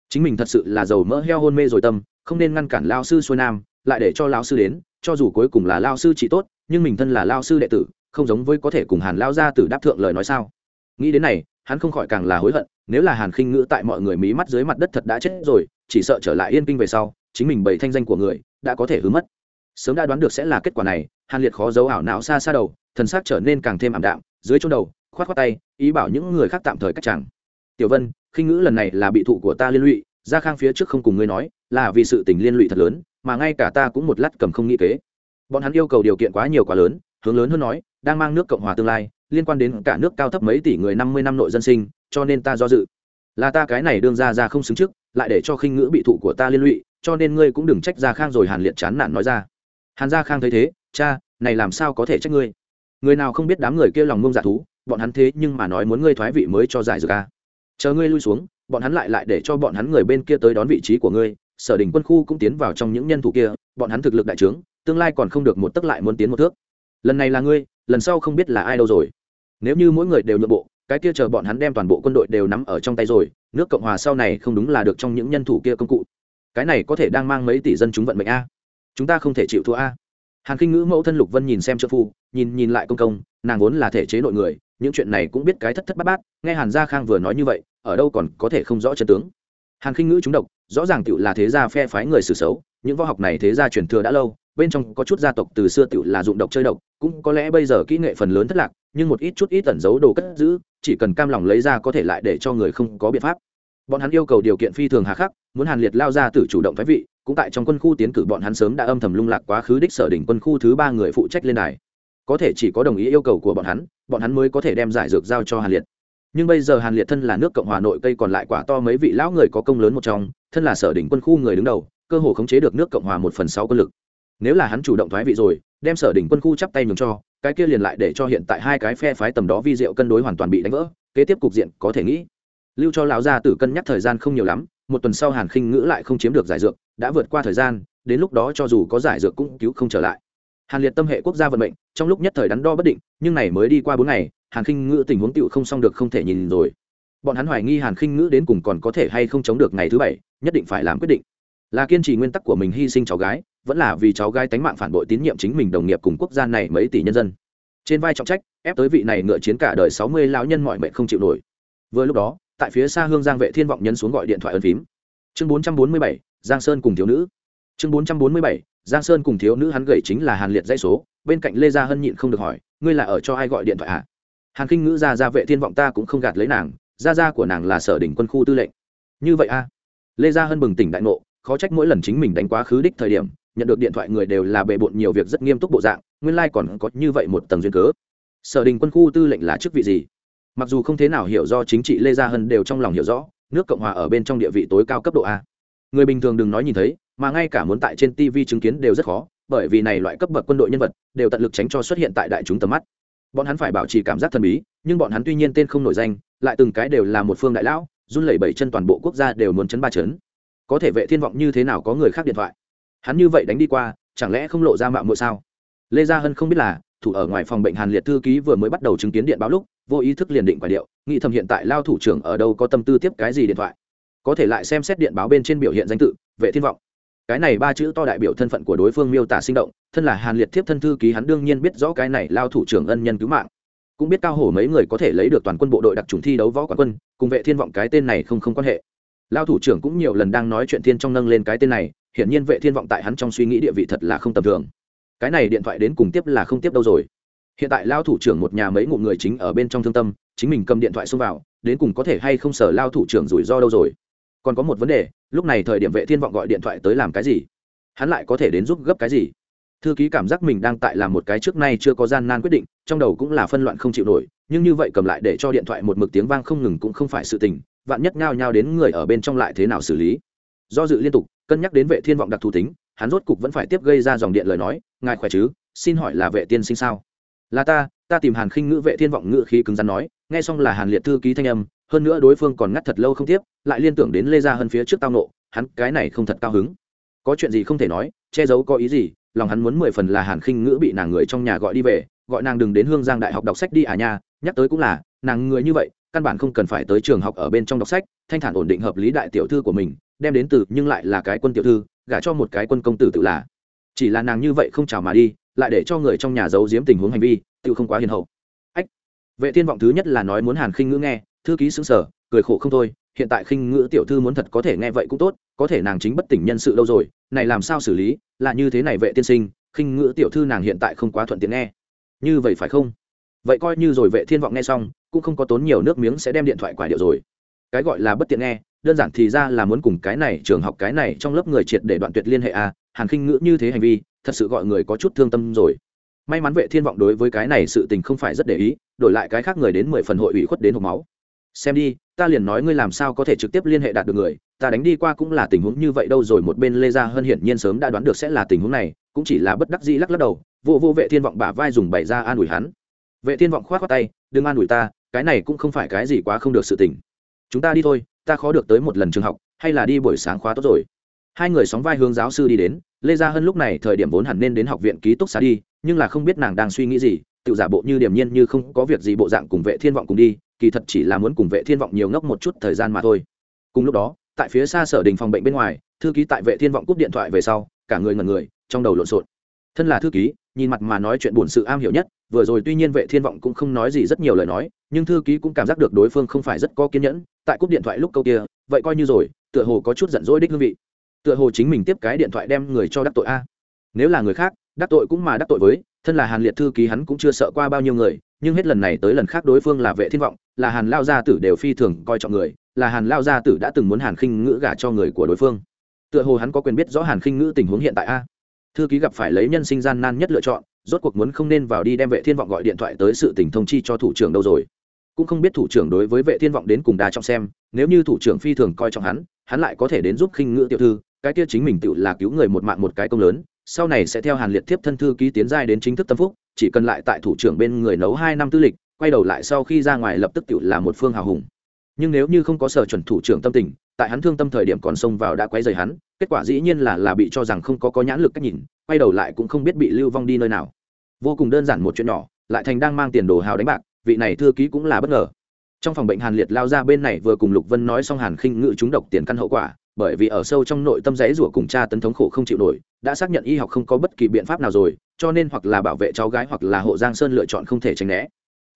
S1: Chính mình thật sự là giàu mỡ heo hôn mê rồi tâm, không nên ngăn cản lao sư xuôi nam, lại để cho lao sư đến, cho dù cuối cùng là lao sư chỉ tốt, nhưng mình thân là lao sư đệ tử, không giống với có thể cùng hàn lao ra tử đáp thượng lời nói sao. Nghĩ đến này hắn không khỏi càng là hối hận, nếu là hàn khinh ngữ tại mọi người mí mắt dưới mặt đất thật đã chết rồi, chỉ sợ trở lại yên kinh về sau, chính mình bảy thanh danh của người đã có thể hứa mất. Sớm đã đoán được sẽ là kết quả này, hàn liệt khó giấu ảo não xa xa đầu, thần xác trở nên càng thêm ảm đạm, dưới chỗ đầu, khoát khoát tay, ý bảo những người khác tạm thời cách chẳng. Tiểu vân, khinh ngữ lần này là bị thụ của ta liên lụy ra khang phía trước không cùng ngươi nói, là vì sự tình liên lụy thật lớn, mà ngay cả ta cũng một lát cầm không nghĩ kế. Bọn hắn yêu cầu điều kiện quá nhiều quá lớn, hướng lớn hơn nói đang mang nước cộng hòa tương lai, liên quan đến cả nước cao thấp mấy tỷ người năm mươi năm nội dân sinh, cho nên ta do dự. Là ta cái này đương ra ra không xứng trước, lại để cho khinh ngữ bị thụ của ta liên lụy, cho nên ngươi cũng đừng trách gia khang rồi hàn liệt chán nản nói ra. Hàn gia khang thấy thế, cha, này làm sao có thể trách ngươi? Người nào không biết đám người kia lòng ngông dạ thú, bọn hắn thế nhưng mà nói muốn ngươi thoái vị mới cho giải dược a chờ ngươi lui xuống, bọn hắn lại lại để cho bọn hắn người bên kia tới đón vị trí của ngươi. Sở đình quân khu cũng tiến vào trong những nhân thủ kia, bọn hắn thực lực đại trướng, tương lai còn không được một tấc lại muốn tiến một thước. Lần này là ngươi lần sau không biết là ai đâu rồi. Nếu như mỗi người đều nhượng bộ, cái kia chờ bọn hắn đem toàn bộ quân đội đều nắm ở trong tay rồi, nước cộng hòa sau này không đúng là được trong những nhân thủ kia công cụ. Cái này có thể đang mang mấy tỷ dân chúng vận mệnh a? Chúng ta không thể chịu thua a. Hàn kinh ngữ mẫu thân lục vân nhìn xem trợ phu, nhìn nhìn lại công công, nàng vốn là thể chế nội người, những chuyện này cũng biết cái thất thất bát bát, nghe hàn gia khang vừa nói như vậy, ở đâu còn có thể không rõ chân tướng. Hàn kinh ngữ chúng độc, rõ ràng tựu là thế gia phe phái người xử xấu, những võ học này thế gia truyền thừa đã lâu bên trong có chút gia tộc từ xưa tựu là dụng độc chơi độc, cũng có lẽ bây giờ kỹ nghệ phần lớn thất lạc, nhưng một ít chút ít tẩn giấu đồ cất giữ, chỉ cần cam lòng lấy ra có thể lại để cho người không có biện pháp. Bọn hắn yêu cầu điều kiện phi thường hà khắc, muốn hàn liệt lao ra từ chủ động thái vị, cũng tại trong quân khu tiến cử bọn hắn sớm đã âm thầm lung lạc quá khứ đích sở đỉnh quân khu thứ ba người phụ trách lên đài. Có thể chỉ có đồng ý yêu cầu của bọn hắn bọn hắn mới có thể đem giải dược giao cho hàn liệt. Nhưng bây giờ hàn liệt thân là nước cộng hòa nội cây còn lại quả to mấy vị lão người có công lớn một trong, thân là sở đỉnh quân khu người đứng đầu, cơ hồ khống chế được nước cộng hòa một phần sáu quân lực nếu là hắn chủ động thoái vị rồi, đem sở đỉnh quân khu chắp tay nhường cho, cái kia liền lại để cho hiện tại hai cái phe phái tầm đó vi diệu cân đối hoàn toàn bị đánh vỡ, kế tiếp cục diện có thể nghĩ. Lưu cho lão gia tử cân nhắc thời gian không nhiều lắm, một tuần sau hàn khinh ngữ lại không chiếm được giải dược, đã vượt qua thời gian, đến lúc đó cho dù có giải dược cũng cứu không trở lại. Hàn liệt tâm hệ quốc gia vận mệnh, trong lúc nhất thời đắn đo bất định, nhưng này mới đi qua bốn ngày, hàn khinh ngữ tình huống tựu không xong được không thể nhìn rồi. Bọn hắn hoài nghi hàn khinh ngữ đến cùng còn có thể hay không chống được ngày thứ bảy, nhất định phải làm quyết định. Là kiên trì nguyên tắc của mình hy sinh cháu gái vẫn là vì cháu gái tánh mạng phản bội tín nhiệm chính mình đồng nghiệp cùng quốc gia này mấy tỷ nhân dân. Trên vai trọng trách, ép tới vị này ngựa chiến cả đời sáu mươi lão nhân mọi mệnh không chịu nổi. Vừa lúc đó, tại phía xa hương giang vệ thiên vọng nhân xuống gọi điện thoại ân phím. Chương bốn trăm bốn mươi bảy, giang sơn cùng thiếu nữ. Chương bốn trăm bốn mươi bảy, giang sơn cùng thiếu nữ hắn gậy chính là hàn liệt dãy số, bên cạnh lê gia hân nhịn không được hỏi, ngươi là ở cho ai gọi điện thoại à hàn kinh ngữ ra ra vệ thiên vọng ta cũng không gạt lấy nàng gia gia của nàng là sở đỉnh quân khu tư lệnh. Như vậy a. À? lê gia hân bừng tỉnh đại ngộ, khó trách mỗi lần chính mình đánh quá khứ đích thời điểm nhận được điện thoại người đều là bề bộn nhiều việc rất nghiêm túc bộ dạng, nguyên lai còn có như vậy một tầng duyên cớ. Sở đình quân khu tư lệnh là chức vị gì? Mặc dù không thế nào hiểu do chính trị lê gia hân đều trong lòng hiểu rõ, nước cộng hòa ở bên trong địa vị tối cao cấp độ a. Người bình thường đừng nói nhìn thấy, mà ngay cả muốn tại trên tv chứng kiến đều rất khó, bởi vì này loại cấp bậc quân đội nhân vật, đều tận lực tránh cho xuất hiện tại đại chúng tầm mắt. Bọn hắn phải bảo trì cảm giác thần bí, nhưng bọn hắn tuy nhiên tên không nổi danh, lại từng cái đều là một phương đại lão, run lẩy bẩy chân toàn bộ quốc gia đều muốn chấn ba chấn. Có thể vệ thiên vọng như thế nào có người khác điện thoại? Hắn như vậy đánh đi qua, chẳng lẽ không lộ ra mạo mội sao? Lê gia hân không biết là, thủ ở ngoài phòng bệnh hàn liệt thư ký vừa mới bắt đầu chứng kiến điện báo lúc, vô ý thức liền định quả điệu, nghĩ thầm hiện tại lao thủ trưởng ở đâu có tâm tư tiếp cái gì điện thoại. Có thể lại xem xét điện báo bên trên biểu hiện danh tự, vệ thiên vọng. Cái này ba chữ to đại biểu thân phận của đối phương miêu tả sinh động, thân là hàn liệt thiếp thân thư ký hắn đương nhiên biết rõ cái này lao thủ trưởng ân nhân cứu mạng. Cũng biết cao hổ mấy người có thể lấy được toàn quân bộ đội đặc trùng thi đấu võ quán quân, cùng vệ thiên vọng cái tên này không không quan hệ. Lao thủ trưởng cũng nhiều lần đang nói chuyện thiên trong nâng lên cái tên này hiển nhiên vệ thiên vọng tại hắn trong suy nghĩ địa vị thật là không tầm thường. Cái này điện thoại đến cùng tiếp là không tiếp đâu rồi. Hiện tại lao thủ trưởng một nhà mấy ngụ người chính ở bên trong thương tâm, chính mình cầm điện thoại xông vào, đến cùng có thể hay không sở lao thủ trưởng rủi ro đâu rồi. Còn có một vấn đề, lúc này thời điểm vệ thiên vọng gọi điện thoại tới làm cái gì? Hắn lại có thể đến giúp gấp cái gì? Thư ký cảm giác mình đang tại làm một cái trước nay chưa có gian nan quyết định, trong đầu cũng là phân loạn không chịu nổi, nhưng như vậy cầm lại để cho điện thoại một mực tiếng vang không ngừng cũng không phải sự tình, vạn nhất ngao nhao đến người ở bên trong lại thế nào xử lý? Do dự liên tục cân nhắc đến vệ thiên vọng đặc thù tính, hắn rốt cục vẫn phải tiếp gây ra dòng điện lời nói, ngài khỏe chứ? Xin hỏi là vệ tiên sinh sao? Là ta ta tìm hàn khinh ngữ vệ thiên vọng ngữ khí cứng rắn nói, nghe xong là hàn liệt thư ký thanh âm, hơn nữa đối phương còn ngắt thật lâu không tiếp, lại liên tưởng đến lê gia hơn phía trước tao nộ, hắn cái này không thật cao hứng. Có chuyện gì không thể nói, che giấu có ý gì, lòng hắn muốn mười phần là hàn khinh ngữ bị nàng người trong nhà gọi đi về, gọi nàng đừng đến hương giang đại học đọc sách đi à nha, nhắc tới cũng là, nàng người như vậy, căn bản không cần phải tới trường học ở bên trong đọc sách, thanh thản ổn định hợp lý đại tiểu thư của mình đem đến từ nhưng lại là cái quân tiểu thư, gả cho một cái quân công tử tự là. Chỉ là nàng như vậy không chào mà đi, lại để cho người trong nhà giấu giếm tình huống hành vi, tự không quá hiền hậu. Ách, vệ thiên vọng thứ nhất là nói muốn hàn khinh ngữ nghe, thư ký xứng sở cười khổ không thôi, hiện tại khinh ngữ tiểu thư muốn thật có thể nghe vậy cũng tốt, có thể nàng chính bất tỉnh nhân sự đâu rồi, này làm sao xử lý, là như thế này vệ tiên sinh, khinh ngữ tiểu thư nàng hiện tại không quá thuận tiện nghe. Như vậy phải không? Vậy coi như rồi vệ thiên vọng nghe xong, cũng không có tốn nhiều nước miếng sẽ đem điện thoại quả điệu rồi. Cái gọi là bất tiện nghe đơn giản thì ra là muốn cùng cái này trường học cái này trong lớp người triệt để đoạn tuyệt liên hệ a à, hàn khinh ngữ như thế hành vi thật sự gọi người có chút thương tâm rồi. May mắn vệ thiên vọng đối với cái này sự tình không phải rất để ý đổi lại cái khác người đến mười phần hội ủy khuất đến hộp máu. Xem đi ta liền nói ngươi làm sao có thể trực tiếp liên hệ đạt được người ta đánh đi qua cũng là tình huống như vậy đâu rồi một bên lê gia hơn hiển nhiên sớm đã đoán được sẽ là tình huống này cũng chỉ là bất đắc dĩ lắc lắc đầu vô vô vệ thiên vọng bả vai dùng bày ra an ủi hắn. Vệ thiên vọng khoát khoát tay đừng an ủi ta cái này cũng không phải cái gì quá không được sự tình. Chúng ta đi thôi ta khó được tới một lần trường học, hay là đi buổi sáng khóa tốt rồi. Hai người sóng vai hướng giáo sư đi đến, lê gia Hân lúc này thời điểm vốn hẳn nên đến học viện ký túc xá đi, nhưng là không biết nàng đang suy nghĩ gì tự giả bộ như điềm nhiên như không có việc gì bộ dạng cùng vệ thiên vọng cùng đi, kỳ thật chỉ là muốn cùng vệ thiên vọng nhiều ngốc một chút thời gian mà thôi. Cùng lúc đó, tại phía xa sở đình phòng bệnh bên ngoài, thư ký tại vệ thiên vọng cúp điện thoại về sau, cả người ngẩn người, trong đầu lộn xộn. Thân là thư ký, nhìn mặt mà nói chuyện buồn sự am hiểu nhất, vừa rồi tuy nhiên vệ thiên vọng cũng không nói gì rất nhiều lời nói nhưng thư ký cũng cảm giác được đối phương không phải rất có kiên nhẫn, tại cúp điện thoại lúc câu kia, vậy coi như rồi, tựa hồ có chút giận dỗi đích hương vị. Tựa hồ chính mình tiếp cái điện thoại đem người cho đắc tội a. Nếu là người khác, đắc tội cũng mà đắc tội với, thân là hàn liệt thư ký hắn cũng chưa sợ qua bao nhiêu người, nhưng hết lần này tới lần khác đối phương là vệ thiên vọng, là hàn lao gia tử đều phi thường coi trọng người, là hàn lao gia tử đã từng muốn hàn khinh ngữ gả cho người của đối phương. Tựa hồ hắn có quyền biết rõ hàn khinh ngữ tình huống hiện tại a. Thư ký gặp phải lấy nhân sinh gian nan nhất lựa chọn, rốt cuộc muốn không nên vào đi đem vệ thiên vọng gọi điện thoại tới sự tình thông chi cho thủ trưởng đâu rồi cũng không biết thủ trưởng đối với vệ thiên vọng đến cùng đa trọng xem, nếu như thủ trưởng phi thường coi trọng hắn hắn lại có thể đến giúp khinh ngữ tiểu thư, cái kia chính mình tự là cứu người một mạng một cái công lớn, sau này sẽ theo hàn liệt tiếp thân thư ký tiến giai đến chính thức tâm phúc, chỉ cần lại tại thủ trưởng bên người nấu hai năm tư lịch, quay đầu lại sau khi ra ngoài lập tức tự là một phương hào hùng. Nhưng nếu như không có sở chuẩn thủ trưởng tâm tình, tại hắn thương tâm thời điểm còn xông vào đã quấy rầy hắn, kết quả dĩ nhiên là là bị cho rằng không có có nhãn lực cách nhìn, quay đầu lại cũng không biết bị lưu vong đi nơi nào. Vô cùng đơn giản một chuyện nhỏ, lại thành đang mang tiền đồ hào đánh bạc vị này thư ký cũng là bất ngờ. Trong phòng bệnh hàn liệt lao ra bên này vừa cùng lục vân nói xong hàn khinh ngự chúng độc tiền căn hậu quả, bởi vì ở sâu trong nội tâm giấy rủa cùng cha tấn thống khổ không chịu nổi, đã xác nhận y học không có bất kỳ biện pháp nào rồi, cho nên hoặc là bảo vệ cháu gái hoặc là hộ giang sơn lựa chọn không thể tránh né.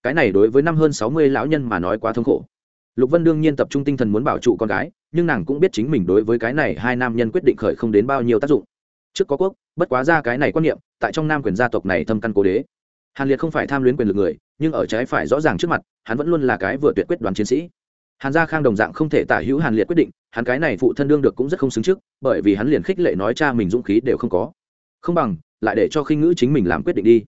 S1: Cái này đối với năm hơn sáu mươi lão nhân mà nói quá thống khổ. Lục vân đương nhiên tập trung tinh thần muốn bảo trụ con gái, nhưng nàng cũng biết chính mình đối với cái này hai nam nhân quyết định khởi không đến bao nhiêu tác dụng. Trước có quốc, bất quá ra cái này quan niệm, tại trong nam quyền gia tộc này thâm căn cố đế hàn liệt không phải tham luyến quyền lực người, nhưng ở trái phải rõ ràng trước mặt, hắn vẫn luôn là cái vừa tuyệt quyết đoán chiến sĩ. Hàn gia khang đồng dạng không thể tả hữu hàn liệt quyết định, hắn cái này phụ thân đương được cũng rất không xứng trước, bởi vì hắn liền khích lệ nói cha mình dũng khí đều không có. Không bằng, lại để cho khinh ngữ chính mình làm quyết định đi.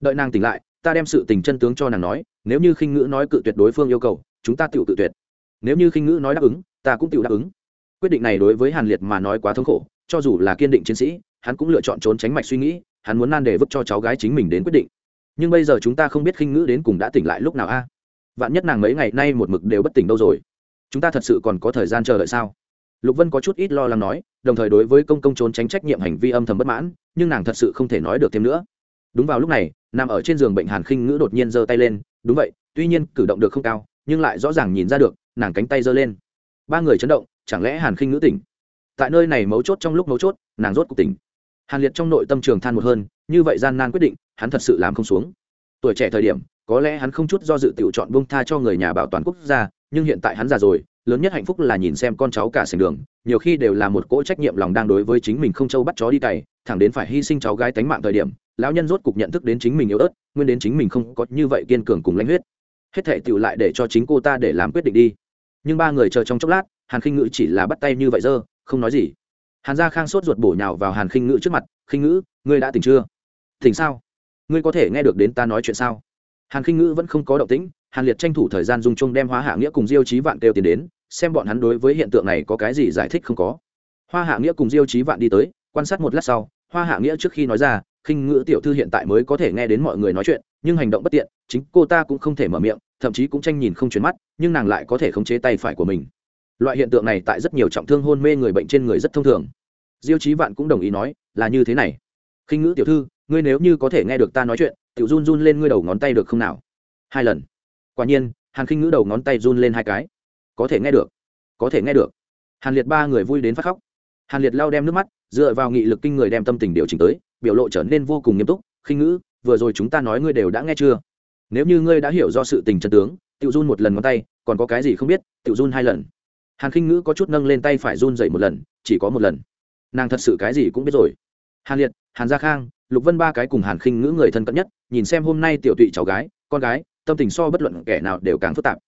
S1: Đợi nàng tỉnh lại, ta đem sự tình chân tướng cho nàng nói, nếu như khinh ngữ nói cự tuyệt đối phương yêu cầu, chúng ta tự cự tuyệt. Nếu như khinh ngữ nói đáp ứng, ta cũng tự đáp ứng. Quyết định này đối với hàn liệt mà nói quá thống khổ, cho dù là kiên định chiến sĩ, hắn cũng lựa chọn trốn tránh mạch suy nghĩ, hắn muốn nan để vứt cho cháu gái chính mình đến quyết định nhưng bây giờ chúng ta không biết khinh ngữ đến cùng đã tỉnh lại lúc nào a? Vạn nhất nàng mấy ngày nay một mực đều bất tỉnh đâu rồi? Chúng ta thật sự còn có thời gian chờ đợi sao? Lục vân có chút ít lo lắng nói, đồng thời đối với công công trốn tránh trách nhiệm hành vi âm thầm bất mãn, nhưng nàng thật sự không thể nói được thêm nữa. Đúng vào lúc này, nằm ở trên giường bệnh hàn khinh ngữ đột nhiên giơ tay lên, đúng vậy, tuy nhiên cử động được không cao, nhưng lại rõ ràng nhìn ra được, nàng cánh tay giơ lên. Ba người chấn động, chẳng lẽ hàn khinh ngữ tỉnh? Tại nơi này mấu chốt trong lúc mấu chốt, nàng rốt cuộc tỉnh. Hàn liệt trong nội tâm trường than một hơn như vậy gian nan quyết định, hắn thật sự làm không xuống. Tuổi trẻ thời điểm, có lẽ hắn không chút do dự tự chọn buông tha cho người nhà bảo toàn quốc gia, nhưng hiện tại hắn già rồi, lớn nhất hạnh phúc là nhìn xem con cháu cả sành đường, nhiều khi đều là một cỗ trách nhiệm lòng đang đối với chính mình không châu bắt chó đi cày, thẳng đến phải hy sinh cháu gái tánh mạng thời điểm, lão nhân rốt cục nhận thức đến chính mình yếu ớt, nguyên đến chính mình không có như vậy kiên cường cùng lãnh huyết. Hết thể tựu lại để cho chính cô ta để làm quyết định đi. Nhưng ba người chờ trong chốc lát, hàn khinh ngữ chỉ là bắt tay như vậy dơ không nói gì. Hàn gia khang sốt ruột bổ nhào vào hàn khinh ngữ trước mặt khinh ngữ, ngươi đã tỉnh chưa? Tỉnh sao? Ngươi có thể nghe được đến ta nói chuyện sao? Hàn khinh ngữ vẫn không có động tĩnh, hàn liệt tranh thủ thời gian dùng chung đem hóa hạ nghĩa cùng diêu trí vạn kêu tiền đến, xem bọn hắn đối với hiện tượng này có cái gì giải thích không có. Hoa hạ nghĩa cùng diêu trí vạn đi tới, quan sát một lát sau, hoa hạ nghĩa trước khi nói ra, khinh ngữ tiểu thư hiện tại mới có thể nghe đến mọi người nói chuyện, nhưng hành động bất tiện, chính cô ta cũng không thể mở miệng, thậm chí cũng tranh nhìn không chuyển mắt, nhưng nàng lại có thể khống chế tay phải của mình. Loại hiện tượng này tại rất nhiều trọng thương hôn mê người bệnh trên người rất thông thường. Diêu trí vạn cũng đồng ý nói là như thế này. Khinh ngữ tiểu thư, ngươi nếu như có thể nghe được ta nói chuyện, tiểu run run lên ngươi đầu ngón tay được không nào? Hai lần. Quả nhiên, hàn khinh ngữ đầu ngón tay run lên hai cái. Có thể nghe được. Có thể nghe được. Hàn liệt ba người vui đến phát khóc. Hàn liệt lao đem nước mắt, dựa vào nghị lực kinh người đem tâm tình điều chỉnh tới, biểu lộ trở nên vô cùng nghiêm túc. Khinh ngữ, vừa rồi chúng ta nói ngươi đều đã nghe chưa? Nếu như ngươi đã hiểu do sự tình chân tướng, tiểu run một lần ngón tay, còn có cái gì không biết, tiểu run hai lần. Hàn khinh ngữ có chút nâng lên tay phải run dậy một lần, chỉ có một lần nàng thật sự cái gì cũng biết rồi. Hàn liệt, hàn gia khang, lục vân ba cái cùng hàn khinh ngữ người thân cận nhất, nhìn xem hôm nay tiểu tụy cháu gái, con gái, tâm tình so bất luận kẻ nào đều càng phức tạp.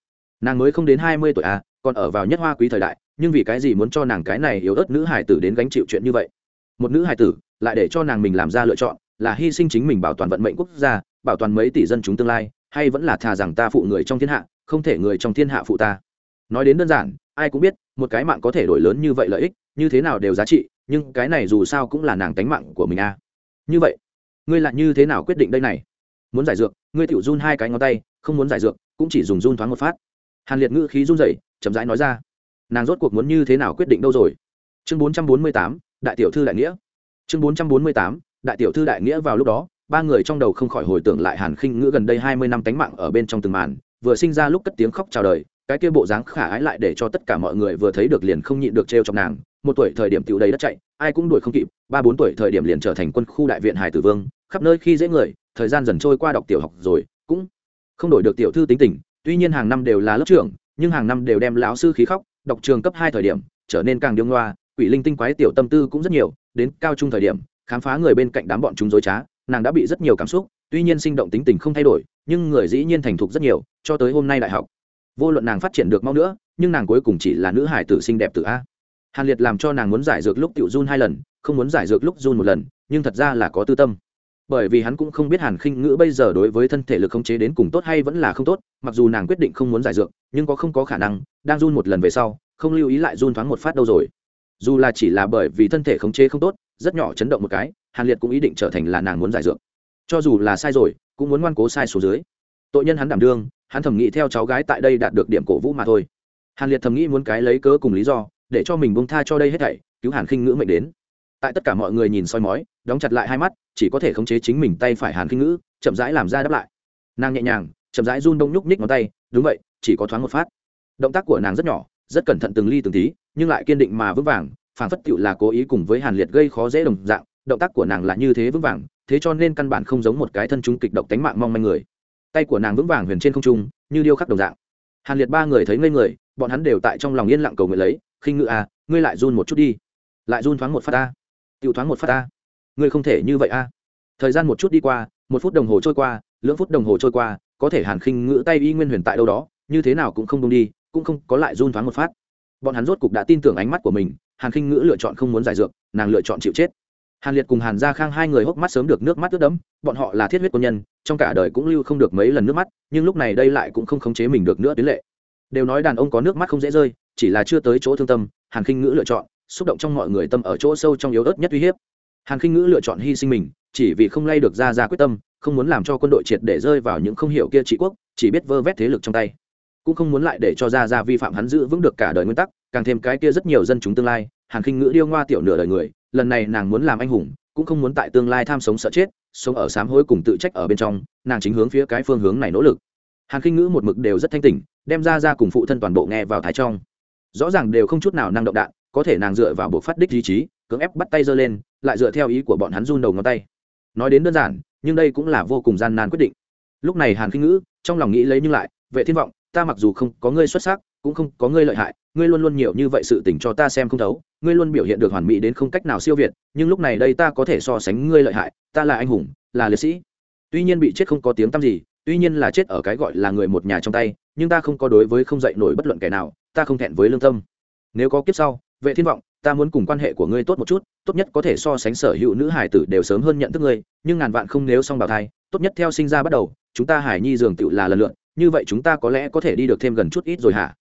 S1: Nàng mới không đến hai mươi tuổi à còn ở vào nhất hoa quý thời đại, nhưng vì cái gì muốn cho nàng cái này yếu ớt nữ hải tử đến gánh chịu chuyện như vậy? Một nữ hải tử, lại để cho nàng mình làm ra lựa chọn, là hy sinh chính mình bảo toàn vận mệnh quốc gia, bảo toàn mấy tỷ dân chúng tương lai, hay vẫn là thà rằng ta phụ người trong thiên hạ, không thể người trong thiên hạ phụ ta? Nói đến đơn giản, ai cũng biết, một cái mạng có thể đổi lớn như vậy lợi ích, như thế nào đều giá trị nhưng cái này dù sao cũng là nàng tánh mạng của mình a à. như vậy, ngươi lại như thế nào quyết định đây này? Muốn giải dược, ngươi tiểu run hai cái ngón tay, không muốn giải dược, cũng chỉ dùng run thoáng một phát. Hàn liệt ngữ khí run rẩy, chậm rãi nói ra. Nàng rốt cuộc muốn như thế nào quyết định đâu rồi? Chương bốn trăm bốn mươi tám, đại tiểu thư đại nghĩa. Chương bốn trăm bốn mươi tám, đại tiểu thư đại nghĩa vào lúc đó, ba người trong đầu không khỏi hồi tưởng lại hàn khinh ngữ gần đây hai mươi năm tánh mạng ở bên trong từng màn, vừa sinh ra lúc cất tiếng khóc chào đời cái kia bộ dáng khả ái lại để cho tất cả mọi người vừa thấy được liền không nhịn được trêu trong nàng. Một tuổi thời điểm tiểu đầy đất chạy, ai cũng đuổi không kịp, ba bốn tuổi thời điểm liền trở thành quân khu đại viện hải tử vương, khắp nơi khi dễ người, thời gian dần trôi qua đọc tiểu học rồi, cũng không đổi được tiểu thư tính tình. Tuy nhiên hàng năm đều là lớp trưởng, nhưng hàng năm đều đem lão sư khí khóc, đọc trường cấp hai thời điểm, trở nên càng điêu ngoa, quỷ linh tinh quái tiểu tâm tư cũng rất nhiều. Đến cao trung thời điểm, khám phá người bên cạnh đám bọn chúng dối trá, nàng đã bị rất nhiều cảm xúc, tuy nhiên sinh động tính tình không thay đổi, nhưng người dĩ nhiên thành thục rất nhiều, cho tới hôm nay đại học vô luận nàng phát triển được mau nữa, nhưng nàng cuối cùng chỉ là nữ hải tử xinh đẹp tử a. Hàn liệt làm cho nàng muốn giải dược lúc tiểu run hai lần, không muốn giải dược lúc run một lần, nhưng thật ra là có tư tâm. Bởi vì hắn cũng không biết hàn khinh ngữ bây giờ đối với thân thể lực khống chế đến cùng tốt hay vẫn là không tốt, mặc dù nàng quyết định không muốn giải dược, nhưng có không có khả năng, đang run một lần về sau, không lưu ý lại run thoáng một phát đâu rồi. Dù là chỉ là bởi vì thân thể khống chế không tốt, rất nhỏ chấn động một cái, hàn liệt cũng ý định trở thành là nàng muốn giải dược. Cho dù là sai rồi, cũng muốn ngoan cố sai số dưới. Tội nhân hắn đảm đương hắn thầm nghĩ theo cháu gái tại đây đạt được điểm cổ vũ mà thôi. Hàn liệt thầm nghĩ muốn cái lấy cớ cùng lý do, để cho mình bông tha cho đây hết thảy, cứu hàn khinh ngữ mệnh đến. Tại tất cả mọi người nhìn soi mói, đóng chặt lại hai mắt, chỉ có thể khống chế chính mình tay phải hàn khinh ngữ, chậm rãi làm ra đáp lại. Nàng nhẹ nhàng, chậm rãi run đông nhúc nhích ngón tay, đúng vậy, chỉ có thoáng một phát. Động tác của nàng rất nhỏ, rất cẩn thận từng ly từng tí, nhưng lại kiên định mà vững vàng phản phất cựu là cố ý cùng với hàn liệt gây khó dễ đồng dạng, động tác của nàng là như thế vững vàng, thế cho nên căn bản không giống một cái thân chúng kịch độc tánh mạng mong manh người tay của nàng vững vàng huyền trên không trung, như điêu khắc đồng dạng. Hàn liệt ba người thấy ngây người, bọn hắn đều tại trong lòng yên lặng cầu nguyện lấy, khinh ngự à ngươi lại run một chút đi. Lại run thoáng một phát ta. Tiêu thoáng một phát ta. Ngươi không thể như vậy a. Thời gian một chút đi qua, một phút đồng hồ trôi qua, lưỡng phút đồng hồ trôi qua, có thể hàn khinh ngự tay y nguyên huyền tại đâu đó, như thế nào cũng không đông đi, cũng không có lại run thoáng một phát. Bọn hắn rốt cục đã tin tưởng ánh mắt của mình, hàn khinh ngữ lựa chọn không muốn giải dược, nàng lựa chọn chịu chết hàn liệt cùng hàn gia khang hai người hốc mắt sớm được nước mắt ướt đẫm, bọn họ là thiết huyết quân nhân, trong cả đời cũng lưu không được mấy lần nước mắt, nhưng lúc này đây lại cũng không khống chế mình được nữa tuyến lệ. Đều nói đàn ông có nước mắt không dễ rơi, chỉ là chưa tới chỗ thương tâm, hàn khinh ngữ lựa chọn, xúc động trong mọi người tâm ở chỗ sâu trong yếu ớt nhất uy hiếp. Hàn khinh ngữ lựa chọn hy sinh mình, chỉ vì không lay được ra ra quyết tâm, không muốn làm cho quân đội triệt để rơi vào những không hiểu kia trị quốc, chỉ biết vơ vét thế lực trong tay. Cũng không muốn lại để cho ra ra vi phạm hắn giữ vững được cả đời nguyên tắc, càng thêm cái kia rất nhiều dân chúng tương lai, hàn khinh ngữ điêu ngoa tiểu nửa đời người lần này nàng muốn làm anh hùng, cũng không muốn tại tương lai tham sống sợ chết, sống ở sám hối cùng tự trách ở bên trong, nàng chính hướng phía cái phương hướng này nỗ lực. Hàn khinh ngữ một mực đều rất thanh tỉnh, đem ra ra cùng phụ thân toàn bộ nghe vào thái trong. Rõ ràng đều không chút nào năng động đạn, có thể nàng dựa vào buộc phát đích ý chí, cưỡng ép bắt tay giơ lên, lại dựa theo ý của bọn hắn run đầu ngón tay. Nói đến đơn giản, nhưng đây cũng là vô cùng gian nan quyết định. Lúc này hàn khinh ngữ, trong lòng nghĩ lấy nhưng lại, vệ thiên vọng, ta mặc dù không có ngươi xuất sắc, cũng không có ngươi lợi hại ngươi luôn luôn nhiều như vậy sự tình cho ta xem không thấu, ngươi luôn biểu hiện được hoàn mỹ đến không cách nào siêu việt, nhưng lúc này đây ta có thể so sánh ngươi lợi hại, ta là anh hùng, là liệt sĩ. Tuy nhiên bị chết không có tiếng tăm gì, tuy nhiên là chết ở cái gọi là người một nhà trong tay, nhưng ta không có đối với không dạy nổi bất luận kẻ nào, ta không thẹn với lương tâm. Nếu có kiếp sau, vệ thiên vọng, ta muốn cùng quan hệ của ngươi tốt một chút, tốt nhất có thể so sánh sở hữu nữ hải tử đều sớm hơn nhận thức ngươi, nhưng ngàn vạn không nếu xong bào thai, tốt nhất theo sinh ra bắt đầu, chúng ta hải nhi dường tựu là lần lượn như vậy chúng ta có lẽ có thể đi được thêm gần chút ít rồi hả?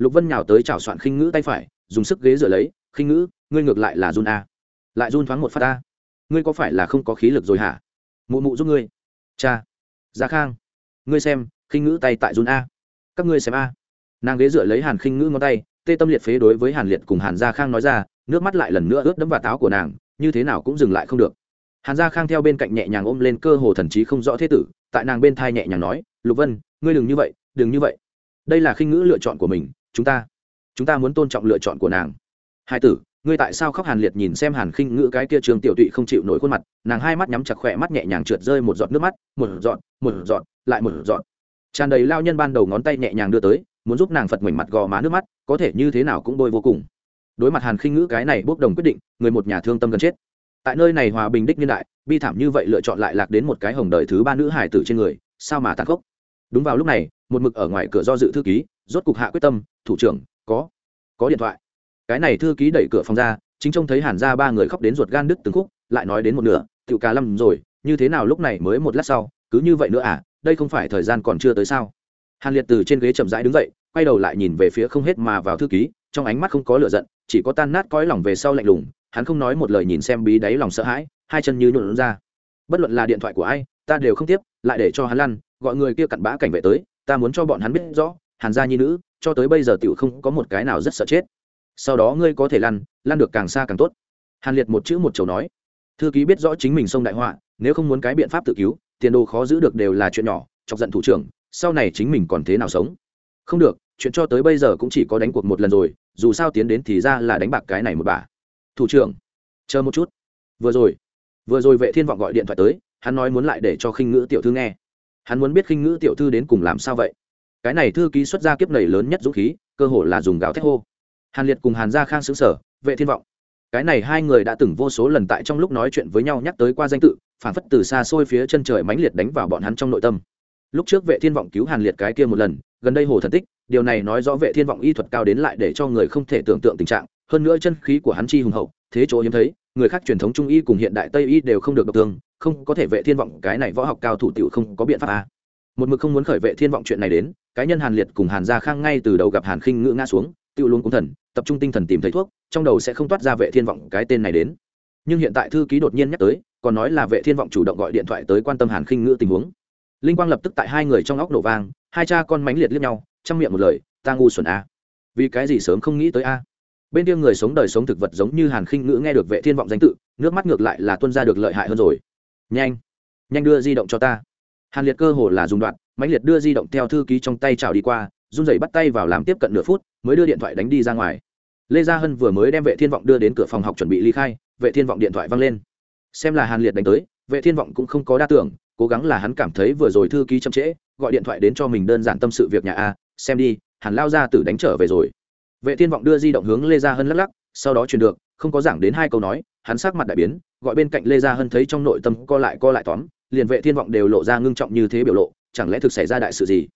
S1: Lục vân nhào tới chảo soạn khinh ngữ tay phải, dùng sức ghế rửa lấy, khinh ngữ, ngươi ngược lại là run a. Lại run thoáng một phát a? Ngươi có phải là không có khí lực rồi hả? Mụ mụ giúp ngươi. Cha gia khang, ngươi xem, khinh ngữ tay tại run a. Các ngươi xem a. Nàng ghế rửa lấy hàn khinh ngữ ngón tay, tê tâm liệt phế đối với hàn liệt cùng hàn gia khang nói ra, nước mắt lại lần nữa ướt đẫm vào táo của nàng, như thế nào cũng dừng lại không được. Hàn gia khang theo bên cạnh nhẹ nhàng ôm lên cơ hồ thần trí không rõ thế tử, tại nàng bên thai nhẹ nhàng nói, lục vân, ngươi đừng như vậy, đừng như vậy. Đây là khinh ngữ lựa chọn của mình chúng ta chúng ta muốn tôn trọng lựa chọn của nàng. Hai tử, ngươi tại sao khóc hàn liệt nhìn xem hàn khinh ngữ cái kia trường tiểu tụy không chịu nổi khuôn mặt, nàng hai mắt nhắm chặt khỏe mắt nhẹ nhàng trượt rơi một giọt nước mắt, một giọt một giọt, lại một giọt. Tràn đầy lao nhân ban đầu ngón tay nhẹ nhàng đưa tới, muốn giúp nàng phật mảnh mặt gò má nước mắt, có thể như thế nào cũng bôi vô cùng. Đối mặt hàn khinh ngữ cái này bốc đồng quyết định, người một nhà thương tâm gần chết. Tại nơi này hòa bình đích niên đại, bi thảm như vậy lựa chọn lại lạc đến một cái hồng đời thứ ba nữ hải tử trên người, sao mà tàn khốc? Đúng vào lúc này, một mực ở ngoài cửa do dự thư ký rốt cục hạ quyết tâm, thủ trưởng, có có điện thoại. Cái này thư ký đẩy cửa phòng ra, chính trông thấy hàn ra ba người khóc đến ruột gan đứt từng khúc, lại nói đến một nửa tự cà lâm rồi, như thế nào lúc này mới một lát sau, cứ như vậy nữa à đây không phải thời gian còn chưa tới sao? Hàn liệt từ trên ghế chậm rãi đứng dậy, quay đầu lại nhìn về phía không hết mà vào thư ký, trong ánh mắt không có lửa giận, chỉ có tan nát cõi lòng về sau lạnh lùng, hắn không nói một lời nhìn xem bí đáy lòng sợ hãi, hai chân như nhuộn ra. Bất luận là điện thoại của ai, ta đều không tiếp, lại để cho hắn lăn, gọi người kia cặn bã cảnh vệ tới, ta muốn cho bọn hắn biết rõ hàn gia nhi nữ, cho tới bây giờ tiểu không có một cái nào rất sợ chết. Sau đó ngươi có thể lăn lăn được càng xa càng tốt. Hàn liệt một chữ một chầu nói. Thư ký biết rõ chính mình sông đại họa, nếu không muốn cái biện pháp tự cứu, tiền đồ khó giữ được đều là chuyện nhỏ, chọc giận thủ trưởng, sau này chính mình còn thế nào sống? Không được, chuyện cho tới bây giờ cũng chỉ có đánh cuộc một lần rồi, dù sao tiến đến thì ra là đánh bạc cái này một bà. Thủ trưởng, chờ một chút. Vừa rồi vừa rồi vệ thiên vọng gọi điện thoại tới, hắn nói muốn lại để cho khinh ngữ tiểu thư nghe. Hắn muốn biết khinh ngữ tiểu thư đến cùng làm sao vậy? Cái này thư ký xuất ra kiếp nầy lớn nhất dũng khí, cơ hội là dùng gạo thét hô. Hàn liệt cùng hàn gia khang xứng sở vệ thiên vọng. Cái này hai người đã từng vô số lần tại trong lúc nói chuyện với nhau nhắc tới qua danh tự, phản phất từ xa xôi phía chân trời mãnh liệt đánh vào bọn hắn trong nội tâm. Lúc trước vệ thiên vọng cứu hàn liệt cái kia một lần, gần đây hồ thần tích, điều này nói rõ vệ thiên vọng y thuật cao đến lại để cho người không thể tưởng tượng tình trạng. Hơn nữa chân khí của hắn chi hùng hậu, thế chỗ hiếm thấy, người khác truyền thống trung y cùng hiện đại tây y đều không được độc tương không có thể vệ thiên vọng cái này võ học cao thủ tiểu không có biện pháp à một mực không muốn khởi vệ thiên vọng chuyện này đến, cái nhân hàn liệt cùng hàn gia khang ngay từ đầu gặp hàn khinh ngữ ngã xuống tự luôn cũng thần, tập trung tinh thần tìm thấy thuốc, trong đầu sẽ không toát ra vệ thiên vọng cái tên này đến. Nhưng hiện tại thư ký đột nhiên nhắc tới, còn nói là vệ thiên vọng chủ động gọi điện thoại tới quan tâm hàn khinh ngữ tình huống. Linh quang lập tức tại hai người trong óc nổ vang, hai cha con mánh liệt liếc nhau chăm miệng một lời, ta ngu xuẩn a. À. vì cái gì sớm không nghĩ tới a? Bên kia người sống đời sống thực vật giống như hàn khinh ngữ nghe được vệ thiên vọng danh tự, nước mắt ngược lại là tuân ra được lợi hại hơn rồi. Nhanh nhanh đưa di động cho ta hàn liệt cơ hồ là dùng đoạn, mãnh liệt đưa di động theo thư ký trong tay trào đi qua, run rẩy bắt tay vào làm tiếp cận nửa phút, mới đưa điện thoại đánh đi ra ngoài. Lê gia hân vừa mới đem vệ thiên vọng đưa đến cửa phòng học chuẩn bị ly khai, vệ thiên vọng điện thoại văng lên. Xem là hàn liệt đánh tới, vệ thiên vọng cũng không có đa tưởng, cố gắng là hắn cảm thấy vừa rồi thư ký chậm trễ, gọi điện thoại đến cho mình đơn giản tâm sự việc nhà a, xem đi, hàn lao ra tử đánh trở về rồi. Vệ thiên vọng đưa di động hướng lê gia hân lắc lắc, sau đó truyền được không có giảng đến hai câu nói hắn sắc mặt đại biến gọi bên cạnh lê gia hân thấy trong nội tâm co lại co lại tóm liền vệ thiên vọng đều lộ ra ngưng trọng như thế biểu lộ chẳng lẽ thực xảy ra đại sự gì?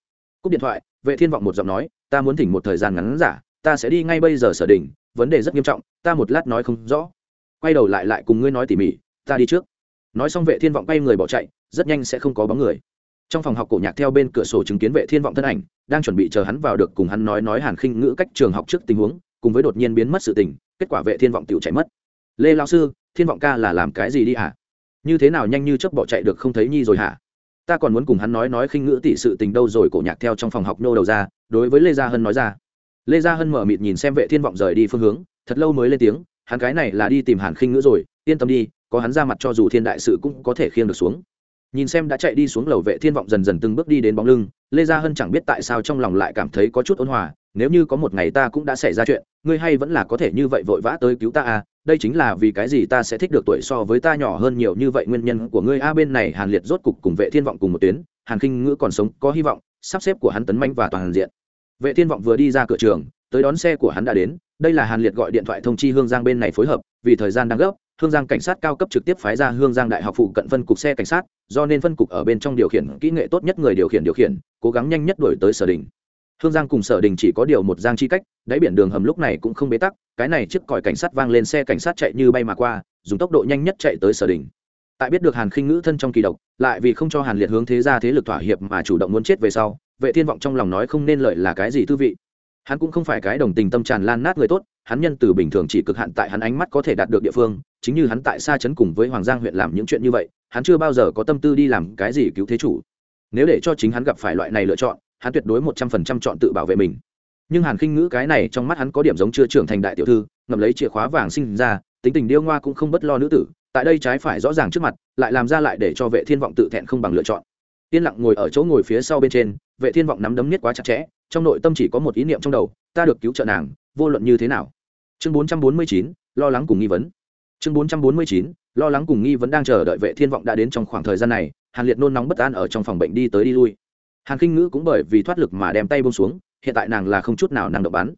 S1: Cúp điện thoại vệ thiên vọng một giọng nói ta muốn thỉnh một thời gian ngắn giả ta sẽ đi ngay bây giờ sở đình, vấn đề rất nghiêm trọng ta một lát nói không rõ. Quay đầu lại lại cùng ngươi nói tỉ mỉ ta đi trước. Nói xong vệ thiên vọng quay người bỏ chạy rất nhanh sẽ không có bóng người. Trong phòng học cổ nhạc theo bên cửa sổ chứng kiến vệ thiên vọng thân ảnh đang chuẩn bị chờ hắn vào được cùng hắn nói nói hàn khinh ngữ cách trường học trước tình huống cùng với đột nhiên biến mất sự tình, kết quả vệ thiên vọng tiểu chạy mất. Lê lão sư, thiên vọng ca là làm cái gì đi hả? Như thế nào nhanh như chớp bỏ chạy được không thấy nhi rồi hả? Ta còn muốn cùng hắn nói nói khinh ngữ tỷ sự tình đâu rồi, cổ nhạc theo trong phòng học nô đầu ra, đối với lê gia hân nói ra. Lê gia hân mở mịt nhìn xem vệ thiên vọng rời đi phương hướng, thật lâu mới lên tiếng, hắn cái này là đi tìm hàn khinh ngữ rồi, yên tâm đi, có hắn ra mặt cho dù thiên đại sự cũng có thể khiêng được xuống. Nhìn xem đã chạy đi xuống lầu, vệ thiên vọng dần dần từng bước đi đến bóng lưng, lê gia hân chẳng biết tại sao trong lòng lại cảm thấy có chút ôn hòa nếu như có một ngày ta cũng đã xảy ra chuyện, ngươi hay vẫn là có thể như vậy vội vã tới cứu ta à đây chính là vì cái gì ta sẽ thích được tuổi so với ta nhỏ hơn nhiều như vậy nguyên nhân của ngươi a bên này hàn liệt rốt cục cùng vệ thiên vọng cùng một tuyến, hàn khinh ngữ còn sống, có hy vọng, sắp xếp của hắn tấn manh và toàn diện. Vệ thiên vọng vừa đi ra cửa trường, tới đón xe của hắn đã đến, đây là hàn liệt gọi điện thoại thông chi hương giang bên này phối hợp, vì thời gian đang gấp, hương giang cảnh sát cao cấp trực tiếp phái ra hương giang đại học phụ cận phân cục xe cảnh sát, do nên phân cục ở bên trong điều khiển kỹ nghệ tốt nhất người điều khiển điều khiển, cố gắng nhanh nhất đổi tới sở đình hương giang cùng sở đình chỉ có điều một giang chi cách, đáy biển đường hầm lúc này cũng không bế tắc, cái này chiếc còi cảnh sát vang lên xe cảnh sát chạy như bay mà qua, dùng tốc độ nhanh nhất chạy tới sở đình. Tại biết được hàn khinh ngữ thân trong kỳ độc, lại vì không cho hàn liệt hướng thế ra thế lực thỏa hiệp mà chủ động muốn chết về sau, vệ thiên vọng trong lòng nói không nên lợi là cái gì tư vị. Hắn cũng không phải cái đồng tình tâm tràn lan nát người tốt, hắn nhân từ bình thường chỉ cực hạn tại hắn ánh mắt có thể đạt được địa phương, chính như hắn tại xa chấn cùng với hoàng giang huyện làm những chuyện như vậy, hắn chưa bao giờ có tâm tư đi làm cái gì cứu thế chủ. Nếu để cho chính hắn gặp phải loại này lựa chọn hắn tuyệt đối một trăm phần trăm chọn tự bảo vệ mình. Nhưng hàn khinh ngữ cái này trong mắt hắn có điểm giống chưa trưởng thành đại tiểu thư ngậm lấy chìa khóa vàng sinh ra tính tình điêu ngoa cũng không bất lo nữ tử tại đây trái phải rõ ràng trước mặt lại làm ra lại để cho vệ thiên vọng tự thẹn không bằng lựa chọn. Yên lặng ngồi ở chỗ ngồi phía sau bên trên vệ thiên vọng nắm đấm nhất quá chặt chẽ trong nội tâm chỉ có một ý niệm trong đầu ta được cứu trợ nàng vô luận như thế nào. Chương 449, lo lắng cùng nghi vấn. Chương 449, lo lắng cùng nghi vấn đang chờ đợi vệ thiên vọng đã đến trong khoảng thời gian này hàn liệt nôn nóng bất an ở trong phòng bệnh đi tới đi lui hàn kinh ngữ cũng bởi vì thoát lực mà đem tay buông xuống, hiện tại nàng là không chút nào năng động bắn.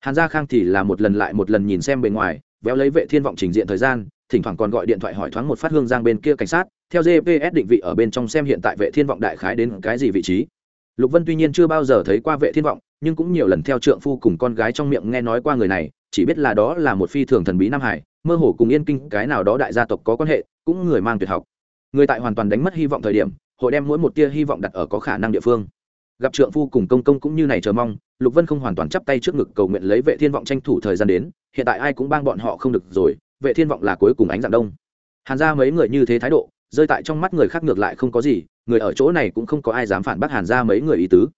S1: Hàn gia khang thì là một lần lại một lần nhìn xem bề ngoài, véo lấy vệ thiên vọng trình diện thời gian, thỉnh thoảng còn gọi điện thoại hỏi thoáng một phát hương giang bên kia cảnh sát, theo gps định vị ở bên trong xem hiện tại vệ thiên vọng đại khái đến cái gì vị trí. Lục vân tuy nhiên chưa bao giờ thấy qua vệ thiên vọng, nhưng cũng nhiều lần theo trượng phu cùng con gái trong miệng nghe nói qua người này, chỉ biết là đó là một phi thường thần bí nam hải, mơ hồ cùng yên kinh cái nào đó đại gia tộc có quan hệ, cũng người mang tuyệt học. Người tại hoàn toàn đánh mất hy vọng thời điểm hội đem mỗi một tia hy vọng đặt ở có khả năng địa phương. Gặp trượng phu cùng công công cũng như này chờ mong, lục vân không hoàn toàn chắp tay trước ngực cầu nguyện lấy vệ thiên vọng tranh thủ thời gian đến, hiện tại ai cũng bang bọn họ không được rồi, vệ thiên vọng là cuối cùng ánh dạng đông. Hàn ra mấy người như thế thái độ, rơi tại trong mắt người khác ngược lại không có gì, người ở chỗ này cũng không có ai dám phản bác hàn ra mấy người ý tứ.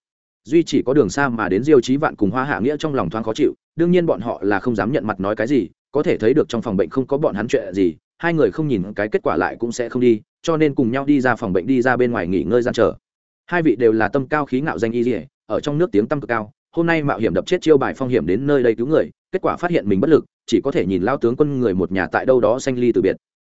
S1: Duy chỉ có đường xa mà đến diêu chí vạn cùng hoa hạ nghĩa trong lòng thoáng khó chịu, đương nhiên bọn họ là không dám nhận mặt nói cái gì, có thể thấy được trong phòng bệnh không có bọn hắn chuyện gì, hai người không nhìn cái kết quả lại cũng sẽ không đi cho nên cùng nhau đi ra phòng bệnh đi ra bên ngoài nghỉ ngơi gian chờ. Hai vị đều là tâm cao khí ngạo danh y dỉa ở trong nước tiếng tâm cực cao. Hôm nay mạo hiểm đập chết chiêu bài phong hiểm đến nơi đây cứu người, kết quả phát hiện mình bất lực, chỉ có thể nhìn lao tướng quân người một nhà tại đâu đó xanh ly từ biệt.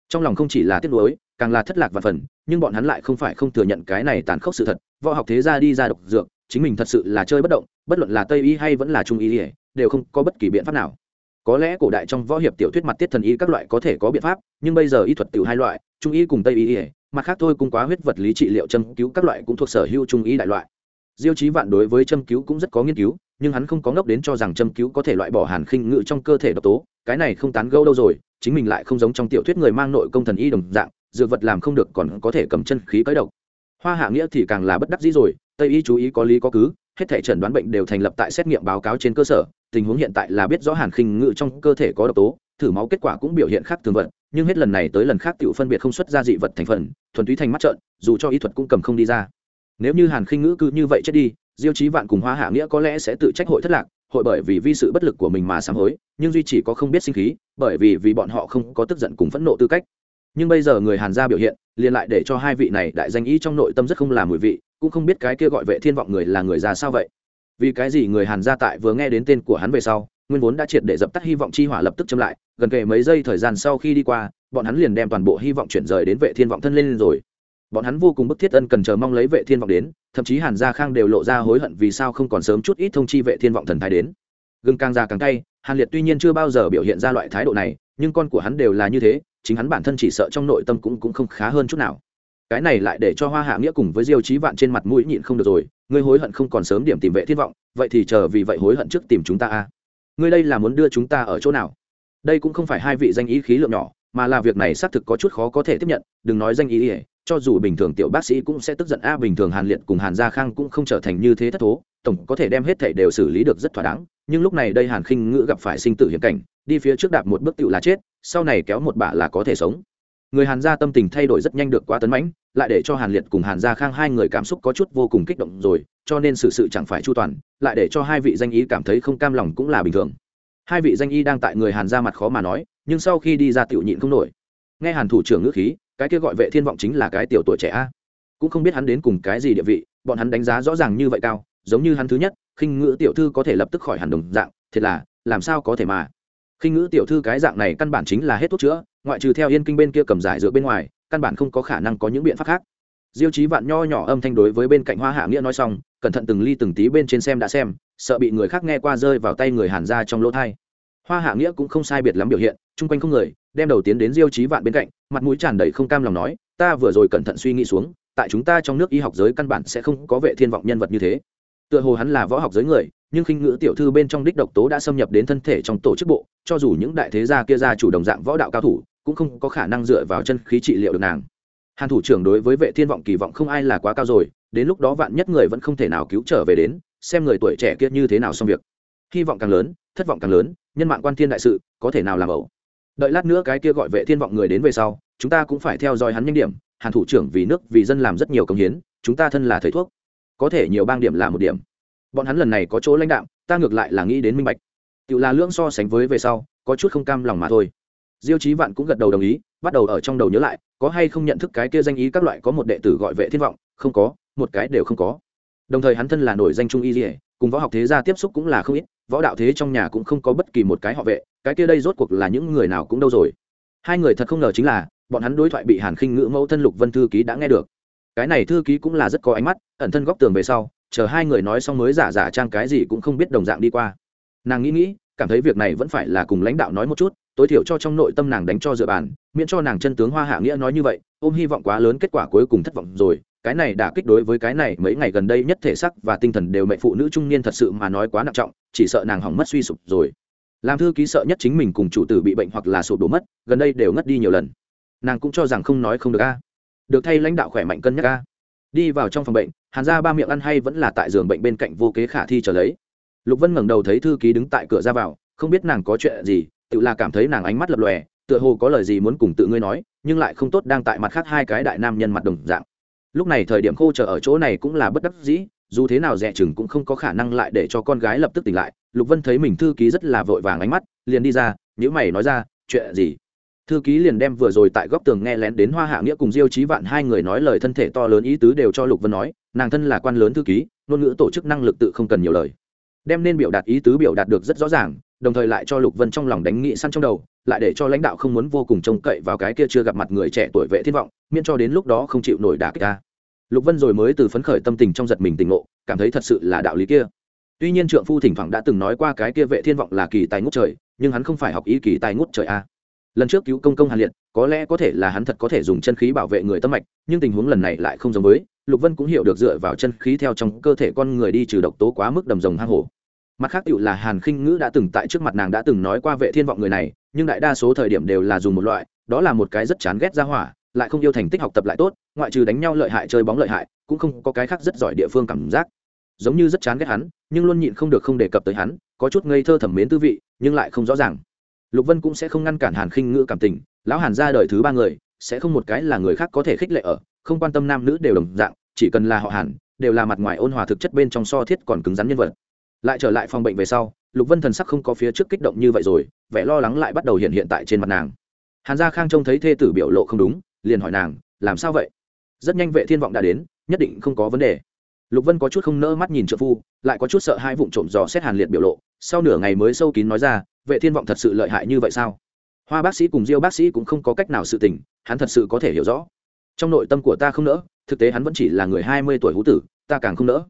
S1: Trong lòng không chỉ là tiếc nuối, càng là thất lạc và phần, nhưng bọn hắn lại không phải không thừa nhận cái này tàn khốc sự thật. Võ học thế ra đi ra độc dược, chính mình thật sự là chơi bất động, bất luận là tây y hay vẫn là trung y, đều không có bất kỳ biện pháp nào. Có lẽ cổ đại trong võ hiệp tiểu thuyết mặt tiết thần y các loại có thể có biện pháp, nhưng bây giờ y thuật tiểu hai loại trung y cùng tây y mặt khác thôi cũng quá huyết vật lý trị liệu châm cứu các loại cũng thuộc sở hữu trung y đại loại. Diêu chí vạn đối với châm cứu cũng rất có nghiên cứu, nhưng hắn không có ngốc đến cho rằng châm cứu có thể loại bỏ hàn khinh ngự trong cơ thể độc tố, cái này không tán gẫu đâu rồi, chính mình lại không giống trong tiểu thuyết người mang nội công thần y đồng dạng, dược vật làm không được còn có thể cầm chân khí cấy độc. Hoa hạ nghĩa thì càng là bất đắc dĩ rồi, tây y chú ý có lý có cứ, hết thể chẩn đoán bệnh đều thành lập tại xét nghiệm báo cáo trên cơ sở, tình huống hiện tại là biết rõ hàn khinh ngự trong cơ thể có độc tố, thử máu kết quả cũng biểu hiện khác thường vật nhưng hết lần này tới lần khác tự phân biệt không xuất ra dị vật thành phần, thuần túy thành mắt trợn, dù cho y thuật cũng cầm không đi ra. Nếu như hàn khinh ngữ cứ như vậy chết đi, diêu chí vạn cùng hoa hạ nghĩa có lẽ sẽ tự trách hội thất lạc, hội bởi vì vi sự bất lực của mình mà sám hối, nhưng duy chỉ có không biết sinh khí, bởi vì vì bọn họ không có tức giận cùng phẫn nộ tư cách. Nhưng bây giờ người hàn gia biểu hiện, liền lại để cho hai vị này đại danh ý trong nội tâm rất không là mùi vị, cũng không biết cái kia gọi vệ thiên vọng người là người già sao vậy. Vì cái gì người hàn gia tại vừa nghe đến tên của hắn về sau nguyên vốn đã triệt để dập tắt hy vọng chi hỏa lập tức châm lại, gần kề mấy giây thời gian sau khi đi qua, bọn hắn liền đem toàn bộ hy vọng chuyển rời đến vệ thiên vọng thân lên rồi. Bọn hắn vô cùng bức thiết ân cần chờ mong lấy vệ thiên vọng đến, thậm chí hàn gia khang đều lộ ra hối hận vì sao không còn sớm chút ít thông chi vệ thiên vọng thần thái đến. Gừng càng già càng cay, hàn liệt tuy nhiên chưa bao giờ biểu hiện ra loại thái độ này, nhưng con của hắn đều là như thế, chính hắn bản thân chỉ sợ trong nội tâm cũng cũng không khá hơn chút nào. Cái này lại để cho hoa hạ nghĩa cùng với diêu chí vạn trên mặt mũi nhịn không được rồi, ngươi hối hận không còn sớm điểm tìm vệ thiên vọng, vậy thì chờ vì vậy hối hận trước tìm chúng ta a ngươi đây là muốn đưa chúng ta ở chỗ nào? Đây cũng không phải hai vị danh ý khí lượng nhỏ, mà là việc này xác thực có chút khó có thể tiếp nhận, đừng nói danh ý ỉa cho dù bình thường tiểu bác sĩ cũng sẽ tức giận. A, bình thường hàn liệt cùng hàn gia khang cũng không trở thành như thế thất thố, tổng có thể đem hết thảy đều xử lý được rất thỏa đáng, nhưng lúc này đây hàn khinh ngữ gặp phải sinh tử hiểm cảnh, đi phía trước đạp một bước tựu là chết, sau này kéo một bả là có thể sống. Người hàn gia tâm tình thay đổi rất nhanh được quá tấn mãnh lại để cho hàn liệt cùng hàn gia khang hai người cảm xúc có chút vô cùng kích động rồi, cho nên sự sự chẳng phải chu toàn, lại để cho hai vị danh ý cảm thấy không cam lòng cũng là bình thường. Hai vị danh y đang tại người hàn ra mặt khó mà nói, nhưng sau khi đi ra tiểu nhịn không nổi. Nghe hàn thủ trưởng ngữ khí, cái kia gọi vệ thiên vọng chính là cái tiểu tuổi trẻ a. Cũng không biết hắn đến cùng cái gì địa vị, bọn hắn đánh giá rõ ràng như vậy cao, giống như hắn thứ nhất, khinh ngữ tiểu thư có thể lập tức khỏi hẳn đồng dạng, thiệt là, làm sao có thể mà. Khinh ngữ tiểu thư cái dạng này căn bản chính là hết thuốc chữa, ngoại trừ theo yên kinh bên kia cầm giải dược bên ngoài căn bản không có khả năng có những biện pháp khác. Diêu chí vạn nho nhỏ âm thanh đối với bên cạnh hoa hạ nghĩa nói xong, cẩn thận từng ly từng tí bên trên xem đã xem, sợ bị người khác nghe qua rơi vào tay người hàn ra trong lỗ thai. Hoa hạ nghĩa cũng không sai biệt lắm biểu hiện, chung quanh không người, đem đầu tiến đến diêu chí vạn bên cạnh, mặt mũi tràn đầy không cam lòng nói, ta vừa rồi cẩn thận suy nghĩ xuống, tại chúng ta trong nước y học giới căn bản sẽ không có vệ thiên vọng nhân vật như thế. Tựa hồ hắn là võ học giới người, nhưng khinh ngữ tiểu thư bên trong đích độc tố đã xâm nhập đến thân thể trong tổ chức bộ, cho dù những đại thế gia kia ra chủ đồng dạng võ đạo cao thủ cũng không có khả năng dựa vào chân khí trị liệu được nàng. Hàn thủ trưởng đối với vệ thiên vọng kỳ vọng không ai là quá cao rồi, đến lúc đó vạn nhất người vẫn không thể nào cứu trở về đến, xem người tuổi trẻ kia như thế nào xong việc. Hy vọng càng lớn, thất vọng càng lớn, nhân mạng quan thiên đại sự, có thể nào làm ẩu. Đợi lát nữa cái kia gọi vệ thiên vọng người đến về sau, chúng ta cũng phải theo dõi hắn nhanh điểm, hàn thủ trưởng vì nước, vì dân làm rất nhiều công hiến, chúng ta thân là thầy thuốc. Có thể nhiều bang điểm là một điểm. Bọn hắn lần này có chỗ lãnh đạo ta ngược lại là nghĩ đến minh bạch. Tự là lưỡng so sánh với về sau, có chút không cam lòng mà thôi diêu chí vạn cũng gật đầu đồng ý, bắt đầu ở trong đầu nhớ lại, có hay không nhận thức cái kia danh ý các loại có một đệ tử gọi vệ thiên vọng, không có, một cái đều không có. Đồng thời hắn thân là nổi danh trung y dỉa cùng võ học thế gia tiếp xúc cũng là không ít, võ đạo thế trong nhà cũng không có bất kỳ một cái họ vệ, cái kia đây rốt cuộc là những người nào cũng đâu rồi. Hai người thật không ngờ chính là, bọn hắn đối thoại bị hàn khinh ngữ, mẫu thân lục vân thư ký đã nghe được. Cái này thư ký cũng là rất có ánh mắt, ẩn thân góc tường về sau, chờ hai người nói xong mới giả giả trang cái gì cũng không biết đồng dạng đi qua. Nàng nghĩ nghĩ, cảm thấy việc này vẫn phải là cùng lãnh đạo nói một chút tối thiểu cho trong nội tâm nàng đánh cho dựa bàn, miễn cho nàng chân tướng hoa hạ nghĩa nói như vậy, ôm hy vọng quá lớn kết quả cuối cùng thất vọng rồi. Cái này đã kích đối với cái này mấy ngày gần đây nhất thể sắc và tinh thần đều mệnh phụ nữ trung niên thật sự mà nói quá nặng trọng, chỉ sợ nàng hỏng mất suy sụp rồi. Làm thư ký sợ nhất chính mình cùng chủ tử bị bệnh hoặc là sụp đổ mất, gần đây đều ngất đi nhiều lần. Nàng cũng cho rằng không nói không được a. Được thay lãnh đạo khỏe mạnh cân nhắc a. Đi vào trong phòng bệnh, hàn ra ba miệng ăn hay vẫn là tại giường bệnh bên cạnh vô kế khả thi trở lấy. Lục vân ngẩng đầu thấy thư ký đứng tại cửa ra vào, không biết nàng có chuyện gì tự là cảm thấy nàng ánh mắt lập lòe, tựa hồ có lời gì muốn cùng tự ngươi nói, nhưng lại không tốt đang tại mặt khác hai cái đại nam nhân mặt đồng dạng. Lúc này thời điểm khô chờ ở chỗ này cũng là bất đắc dĩ, dù thế nào dè chừng cũng không có khả năng lại để cho con gái lập tức tỉnh lại, lục vân thấy mình thư ký rất là vội vàng ánh mắt, liền đi ra nhữ mày nói ra, chuyện gì? Thư ký liền đem vừa rồi tại góc tường nghe lén đến hoa hạ nghĩa cùng diêu trí vạn hai người nói lời thân thể to lớn ý tứ đều cho lục vân nói, nàng thân là quan lớn thư ký, ngôn ngữ tổ chức năng lực tự không cần nhiều lời. Đem nên biểu đạt ý tứ biểu đạt được rất rõ ràng đồng thời lại cho lục vân trong lòng đánh nghị săn trong đầu, lại để cho lãnh đạo không muốn vô cùng trông cậy vào cái kia chưa gặp mặt người trẻ tuổi vệ thiên vọng, miễn cho đến lúc đó không chịu nổi đả kích ta. Lục vân rồi mới từ phấn khởi tâm tình trong giật mình tỉnh ngộ, cảm thấy thật sự là đạo lý kia. Tuy nhiên trượng phu thỉnh thoảng đã từng nói qua cái kia vệ thiên vọng là kỳ tài ngút trời, nhưng hắn không phải học ý kỳ tài ngút trời a. Lần trước cứu công công hàn liệt, có lẽ có thể là hắn thật có thể dùng chân khí bảo vệ người tâm mạch, nhưng tình huống lần này lại không giống với, lục vân cũng hiểu được dựa vào chân khí theo trong cơ thể con người đi trừ độc tố quá mức đầm rồng hang hổ mặt khác tựu là hàn khinh ngữ đã từng tại trước mặt nàng đã từng nói qua vệ thiên vọng người này, nhưng đại đa số thời điểm đều là dùng một loại, đó là một cái rất chán ghét ra hỏa, lại không yêu thành tích học tập lại tốt, ngoại trừ đánh nhau lợi hại, chơi bóng lợi hại, cũng không có cái khác rất giỏi địa phương cảm giác. Giống như rất chán ghét hắn, nhưng luôn nhịn không được không đề cập tới hắn, có chút ngây thơ thẩm mến tư vị, nhưng lại không rõ ràng. Lục vân cũng sẽ không ngăn cản hàn khinh ngữ cảm tình, lão hàn ra đời thứ ba người, sẽ không một cái là người khác có thể khích lệ ở, không quan tâm nam nữ đều đồng dạng, chỉ cần là họ hàn, đều là mặt ngoài ôn hòa thực chất bên trong so thiết còn cứng rắn nhân vật lại trở lại phòng bệnh về sau, lục vân thần sắc không có phía trước kích động như vậy rồi, vẻ lo lắng lại bắt đầu hiện hiện tại trên mặt nàng. Hàn gia khang trông thấy thê tử biểu lộ không đúng, liền hỏi nàng, làm sao vậy? Rất nhanh vệ thiên vọng đã đến, nhất định không có vấn đề. Lục vân có chút không nỡ mắt nhìn trợ phu, lại có chút sợ hai vụn trộm dò xét hàn liệt biểu lộ, sau nửa ngày mới sâu kín nói ra, vệ thiên vọng thật sự lợi hại như vậy sao? Hoa bác sĩ cùng diêu bác sĩ cũng không có cách nào sự tình, hắn thật sự có thể hiểu rõ. Trong nội tâm của ta không nỡ, thực tế hắn vẫn chỉ là người hai mươi tuổi hú tử, ta càng không nỡ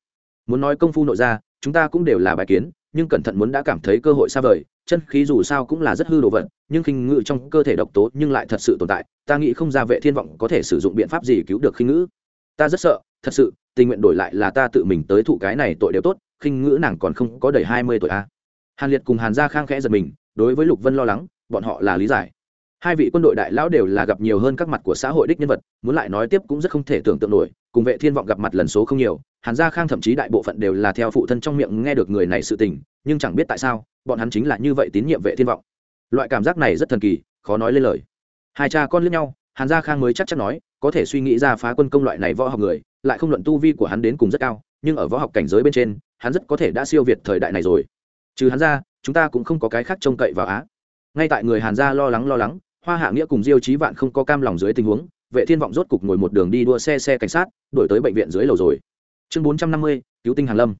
S1: muốn nói công phu nội ra chúng ta cũng đều là bài kiến, nhưng cẩn thận muốn đã cảm thấy cơ hội xa vời, chân khí dù sao cũng là rất hư đồ vật, nhưng khinh ngự trong cơ thể độc tố nhưng lại thật sự tồn tại, ta nghĩ không ra vệ thiên vọng có thể sử dụng biện pháp gì cứu được khinh ngữ ta rất sợ, thật sự, tình nguyện đổi lại là ta tự mình tới thụ cái này tội đều tốt, khinh ngữ nàng còn không có đầy hai mươi tuổi a. Hàn liệt cùng hàn gia khang khẽ giật mình, đối với lục vân lo lắng, bọn họ là lý giải. Hai vị quân đội đại lão đều là gặp nhiều hơn các mặt của xã hội đích nhân vật, muốn lại nói tiếp cũng rất không thể tưởng tượng nổi, cùng vệ thiên vọng gặp mặt lần số không nhiều hàn gia khang thậm chí đại bộ phận đều là theo phụ thân trong miệng nghe được người này sự tình, nhưng chẳng biết tại sao, bọn hắn chính là như vậy tín nhiệm vệ thiên vọng. Loại cảm giác này rất thần kỳ, khó nói lên lời. Hai cha con lẫn nhau, hàn gia khang mới chắc chắn nói, có thể suy nghĩ ra phá quân công loại này võ học người, lại không luận tu vi của hắn đến cùng rất cao, nhưng ở võ học cảnh giới bên trên, hắn rất có thể đã siêu việt thời đại này rồi. Trừ hắn ra, chúng ta cũng không có cái khác trông cậy vào á. Ngay tại người hàn gia lo lắng lo lắng, hoa hạ nghĩa cùng diêu chí vạn không có cam lòng dưới tình huống, vệ thiên vọng rốt cục ngồi một đường đi đua xe xe cảnh sát đổi tới bệnh viện dưới lầu rồi chương bốn trăm năm mươi, cứu tinh hàng lâm.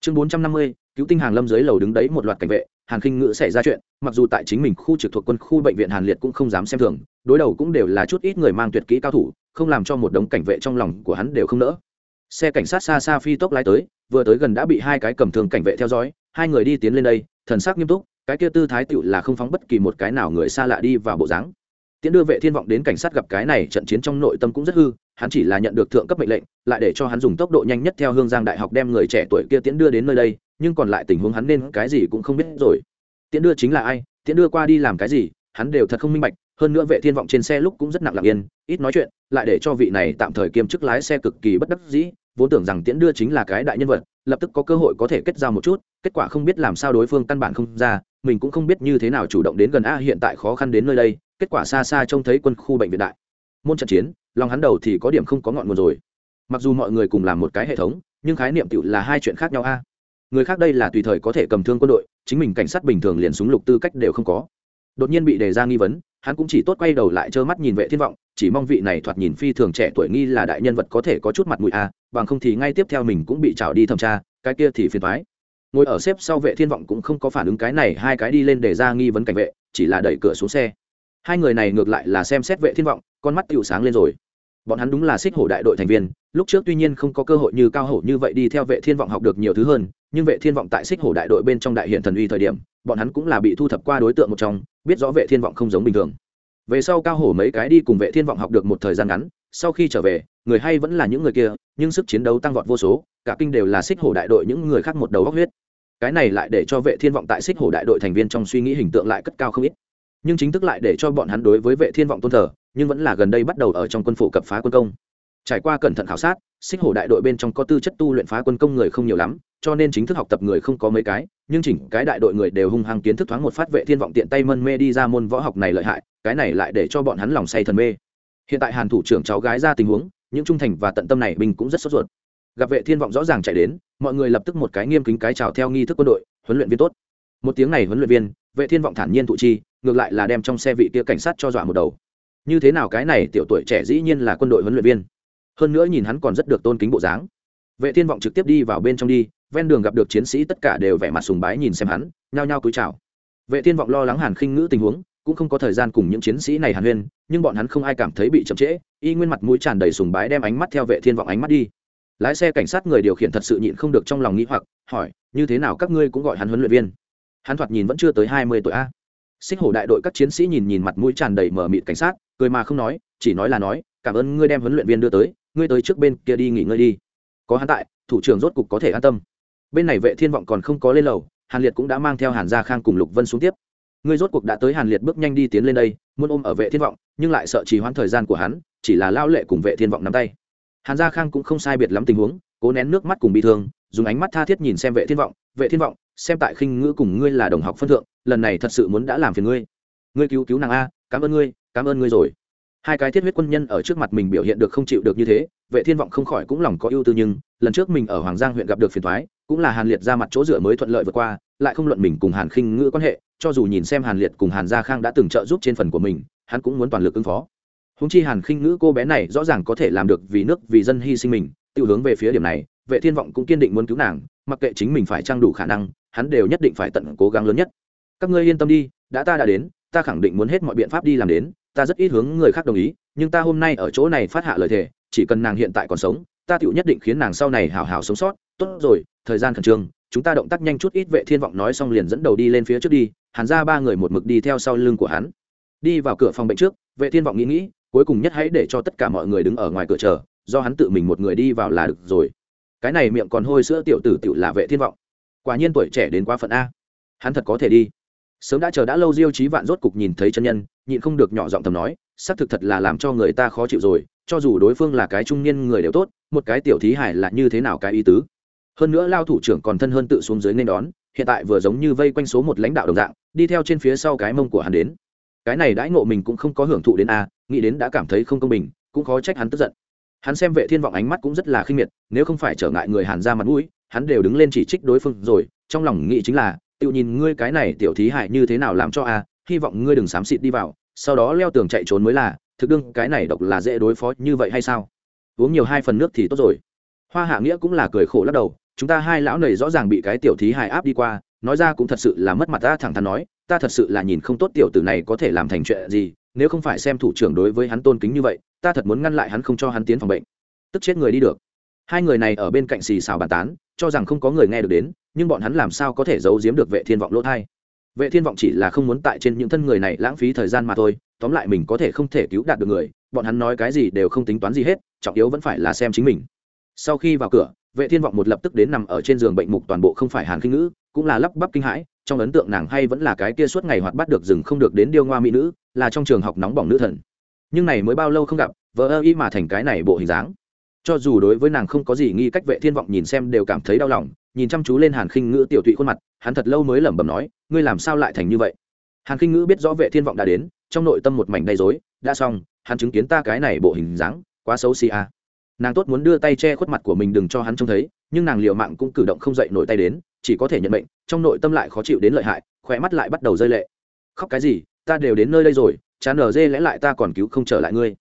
S1: Chương bốn trăm năm mươi, cứu tinh hàng lâm dưới lầu đứng đấy một loạt cảnh vệ, hàn khinh ngữ xảy ra chuyện, mặc dù tại chính mình khu trực thuộc quân khu bệnh viện hàn liệt cũng không dám xem thường, đối đầu cũng đều là chút ít người mang tuyệt kỹ cao thủ, không làm cho một đống cảnh vệ trong lòng của hắn đều không nỡ. Xe cảnh sát xa xa phi tốc lái tới, vừa tới gần đã bị hai cái cầm thường cảnh vệ theo dõi, hai người đi tiến lên đây, thần sắc nghiêm túc, cái kia tư thái tựu là không phóng bất kỳ một cái nào người xa lạ đi vào bộ dáng. Tiễn đưa vệ thiên vọng đến cảnh sát gặp cái này, trận chiến trong nội tâm cũng rất hư hắn chỉ là nhận được thượng cấp mệnh lệnh, lại để cho hắn dùng tốc độ nhanh nhất theo hương giang đại học đem người trẻ tuổi kia tiễn đưa đến nơi đây, nhưng còn lại tình huống hắn nên cái gì cũng không biết rồi. Tiễn đưa chính là ai, tiễn đưa qua đi làm cái gì, hắn đều thật không minh bạch, hơn nữa vệ thiên vọng trên xe lúc cũng rất nặng lặng yên, ít nói chuyện, lại để cho vị này tạm thời kiêm chức lái xe cực kỳ bất đắc dĩ, vốn tưởng rằng tiễn đưa chính là cái đại nhân vật, lập tức có cơ hội có thể kết giao một chút, kết quả không biết làm sao đối phương căn bản không ra, mình cũng không biết như thế nào chủ động đến gần a hiện tại khó khăn đến nơi đây, kết quả xa xa trông thấy quân khu bệnh viện đại. Môn trận chiến lòng hắn đầu thì có điểm không có ngọn nguồn rồi. Mặc dù mọi người cùng làm một cái hệ thống, nhưng khái niệm tựu là hai chuyện khác nhau a. Người khác đây là tùy thời có thể cầm thương quân đội, chính mình cảnh sát bình thường liền súng lục tư cách đều không có. Đột nhiên bị đề ra nghi vấn, hắn cũng chỉ tốt quay đầu lại trơ mắt nhìn vệ thiên vọng, chỉ mong vị này thoạt nhìn phi thường trẻ tuổi nghi là đại nhân vật có thể có chút mặt mũi a, bằng không thì ngay tiếp theo mình cũng bị trào đi thẩm tra, cái kia thì phiền thoái ngồi ở xếp sau vệ thiên vọng cũng không có phản ứng cái này, hai cái đi lên để ra nghi vấn cảnh vệ, chỉ là đẩy cửa xuống xe hai người này ngược lại là xem xét vệ thiên vọng, con mắt tựu sáng lên rồi. Bọn hắn đúng là xích hổ đại đội thành viên, lúc trước tuy nhiên không có cơ hội như cao hổ như vậy đi theo vệ thiên vọng học được nhiều thứ hơn, nhưng vệ thiên vọng tại xích hổ đại đội bên trong đại hiện thần uy thời điểm, bọn hắn cũng là bị thu thập qua đối tượng một trong, biết rõ vệ thiên vọng không giống bình thường. Về sau cao hổ mấy cái đi cùng vệ thiên vọng học được một thời gian ngắn, sau khi trở về, người hay vẫn là những người kia, nhưng sức chiến đấu tăng vọt vô số, cả kinh đều là xích hổ đại đội những người khác một đầu góc huyết. Cái này lại để cho vệ thiên vọng tại xích hổ đại đội thành viên trong suy nghĩ hình tượng lại cất cao không ít nhưng chính thức lại để cho bọn hắn đối với vệ thiên vọng tôn thờ, nhưng vẫn là gần đây bắt đầu ở trong quân phủ cập phá quân công. Trải qua cẩn thận khảo sát, xích hổ đại đội bên trong có tư chất tu luyện phá quân công người không nhiều lắm, cho nên chính thức học tập người không có mấy cái, nhưng chỉnh cái đại đội người đều hung hăng kiến thức thoáng một phát vệ thiên vọng tiện tay mân mê đi ra môn võ học này lợi hại, cái này lại để cho bọn hắn lòng say thần mê. Hiện tại hàn thủ trưởng cháu gái ra tình huống, những trung thành và tận tâm này mình cũng rất sốt ruột. Gặp vệ thiên vọng rõ ràng chạy đến, mọi người lập tức một cái nghiêm kính cái chào theo nghi thức quân đội, huấn luyện viên tốt. Một tiếng này huấn luyện viên, vệ thiên vọng thản nhiên thụ chi ngược lại là đem trong xe vị kia cảnh sát cho dọa một đầu. Như thế nào cái này tiểu tuổi trẻ dĩ nhiên là quân đội huấn luyện viên? Hơn nữa nhìn hắn còn rất được tôn kính bộ dáng. Vệ thiên vọng trực tiếp đi vào bên trong đi, ven đường gặp được chiến sĩ tất cả đều vẻ mặt sùng bái nhìn xem hắn, nhao nhao cúi chào. Vệ thiên vọng lo lắng hàn khinh ngữ tình huống, cũng không có thời gian cùng những chiến sĩ này hàn huyên, nhưng bọn hắn không ai cảm thấy bị chậm trễ, y nguyên mặt mũi tràn đầy sùng bái đem ánh mắt theo vệ thiên vọng ánh mắt đi. Lái xe cảnh sát người điều khiển thật sự nhịn không được trong lòng nghĩ hoặc, hỏi, như thế nào các ngươi cũng gọi hắn huấn luyện viên? Hắn thoạt nhìn vẫn chưa tới hai mươi tuổi a xích hổ đại đội các chiến sĩ nhìn nhìn mặt mũi tràn đầy mở mịt cảnh sát, cười mà không nói, chỉ nói là nói, cảm ơn ngươi đem huấn luyện viên đưa tới, ngươi tới trước bên kia đi nghỉ ngơi đi. Có hắn tại, thủ trưởng rốt cục có thể an tâm. Bên này vệ thiên vọng còn không có lên lầu, hàn liệt cũng đã mang theo hàn gia khang cùng lục vân xuống tiếp. Ngươi rốt cuộc đã tới hàn liệt bước nhanh đi tiến lên đây, muốn ôm ở vệ thiên vọng, nhưng lại sợ trì hoãn thời gian của hắn, chỉ là lao lệ cùng vệ thiên vọng nắm tay. Hàn gia khang cũng không sai biệt lắm tình huống, cố nén nước mắt cùng bị thương, dùng ánh mắt tha thiết nhìn xem vệ thiên vọng, vệ thiên vọng xem tại khinh ngữ cùng ngươi là đồng học phân thượng, lần này thật sự muốn đã làm phiền ngươi. Ngươi cứu cứu nàng a, cảm ơn ngươi, cảm ơn ngươi rồi. Hai cái thiết huyết quân nhân ở trước mặt mình biểu hiện được không chịu được như thế, vệ thiên vọng không khỏi cũng lòng có ưu tư nhưng, lần trước mình ở hoàng giang huyện gặp được phiền thoái cũng là hàn liệt ra mặt chỗ dựa mới thuận lợi vượt qua, lại không luận mình cùng hàn khinh ngữ quan hệ, cho dù nhìn xem hàn liệt cùng hàn gia khang đã từng trợ giúp trên phần của mình, hắn cũng muốn toàn lực ứng phó. Húng chi hàn khinh ngữ cô bé này rõ ràng có thể làm được vì nước, vì dân hy sinh mình tự hướng về phía điểm này, vệ thiên vọng cũng kiên định muốn cứu nàng, mặc kệ chính mình phải trang đủ khả năng hắn đều nhất định phải tận cố gắng lớn nhất. Các ngươi yên tâm đi, đã ta đã đến, ta khẳng định muốn hết mọi biện pháp đi làm đến, ta rất ít hướng người khác đồng ý, nhưng ta hôm nay ở chỗ này phát hạ lời thề, chỉ cần nàng hiện tại còn sống, ta tựu nhất định khiến nàng sau này hào hào sống sót. Tốt rồi, thời gian khẩn trương, chúng ta động tác nhanh chút ít vệ thiên vọng nói xong liền dẫn đầu đi lên phía trước đi, hàn ra ba người một mực đi theo sau lưng của hắn. Đi vào cửa phòng bệnh trước, vệ thiên vọng nghĩ nghĩ, cuối cùng nhất hãy để cho tất cả mọi người đứng ở ngoài cửa chờ, do hắn tự mình một người đi vào là được rồi. Cái này miệng còn hôi sữa tiểu tử tiểu là vệ thiên vọng quả nhiên tuổi trẻ đến quá phận a. Hắn thật có thể đi. Sớm đã chờ đã lâu diêu trí vạn rốt cục nhìn thấy chân nhân, nhịn không được nhỏ giọng thầm nói, xác thực thật là làm cho người ta khó chịu rồi, cho dù đối phương là cái trung niên người đều tốt, một cái tiểu thí hải là như thế nào cái ý tứ. Hơn nữa lao thủ trưởng còn thân hơn tự xuống dưới nên đón, hiện tại vừa giống như vây quanh số một lãnh đạo đồng dạng, đi theo trên phía sau cái mông của hắn đến. Cái này đãi ngộ mình cũng không có hưởng thụ đến a, nghĩ đến đã cảm thấy không công bình, cũng khó trách hắn tức giận. Hắn xem vệ thiên vọng ánh mắt cũng rất là khinh miệt, nếu không phải trở ngại người hàn ra mặt mũi hắn đều đứng lên chỉ trích đối phương rồi, trong lòng nghĩ chính là tự nhìn ngươi cái này tiểu thí hại như thế nào làm cho a, hy vọng ngươi đừng xám xịt đi vào, sau đó leo tường chạy trốn mới là, thực đương cái này độc là dễ đối phó như vậy hay sao? Uống nhiều hai phần nước thì tốt rồi. Hoa hạ nghĩa cũng là cười khổ lắc đầu, chúng ta hai lão nầy rõ ràng bị cái tiểu thí hài áp đi qua, nói ra cũng thật sự là mất mặt ta thẳng thắn nói, ta thật sự là nhìn không tốt tiểu tử này có thể làm thành chuyện gì, nếu không phải xem thủ trưởng đối với hắn tôn kính như vậy, ta thật muốn ngăn lại hắn không cho hắn tiến phòng bệnh, tức chết người đi được. Hai người này ở bên cạnh xì xào bàn tán cho rằng không có người nghe được đến, nhưng bọn hắn làm sao có thể giấu giếm được vệ thiên vọng lỗ thai? Vệ thiên vọng chỉ là không muốn tại trên những thân người này lãng phí thời gian mà thôi, tóm lại mình có thể không thể cứu đạt được người, bọn hắn nói cái gì đều không tính toán gì hết, trọng yếu vẫn phải là xem chính mình. Sau khi vào cửa, vệ thiên vọng một lập tức đến nằm ở trên giường bệnh mục toàn bộ không phải hàn kinh ngữ, cũng là lắp bắp kinh hãi, trong ấn tượng nàng hay vẫn là cái kia suốt ngày hoạt bắt được rừng không được đến điêu ngoa mỹ nữ, là trong trường học nóng bỏng nữ thần. Nhưng này mới bao lâu không gặp vợ ơ y mà thành cái này bộ hình dáng cho dù đối với nàng không có gì nghi cách vệ thiên vọng nhìn xem đều cảm thấy đau lòng nhìn chăm chú lên hàn khinh ngữ tiểu tụy khuôn mặt hắn thật lâu mới lẩm bẩm nói ngươi làm sao lại thành như vậy? Hàn khinh ngữ biết rõ vệ thiên vọng đã đến trong nội tâm một mảnh đầy dối, đã xong hắn chứng kiến ta cái này bộ hình dáng quá xấu xí à. nàng tốt muốn đưa tay che khuất mặt của mình đừng cho hắn trông thấy nhưng nàng liều mạng cũng cử động không dậy nổi tay đến chỉ có thể nhận bệnh trong nội tâm lại khó chịu đến lợi hại khỏe mắt lại bắt đầu rơi lệ. Khóc cái gì ta đều đến nơi đây rồi chán ở dê lẽ lại ta còn cứu không trở lại ngươi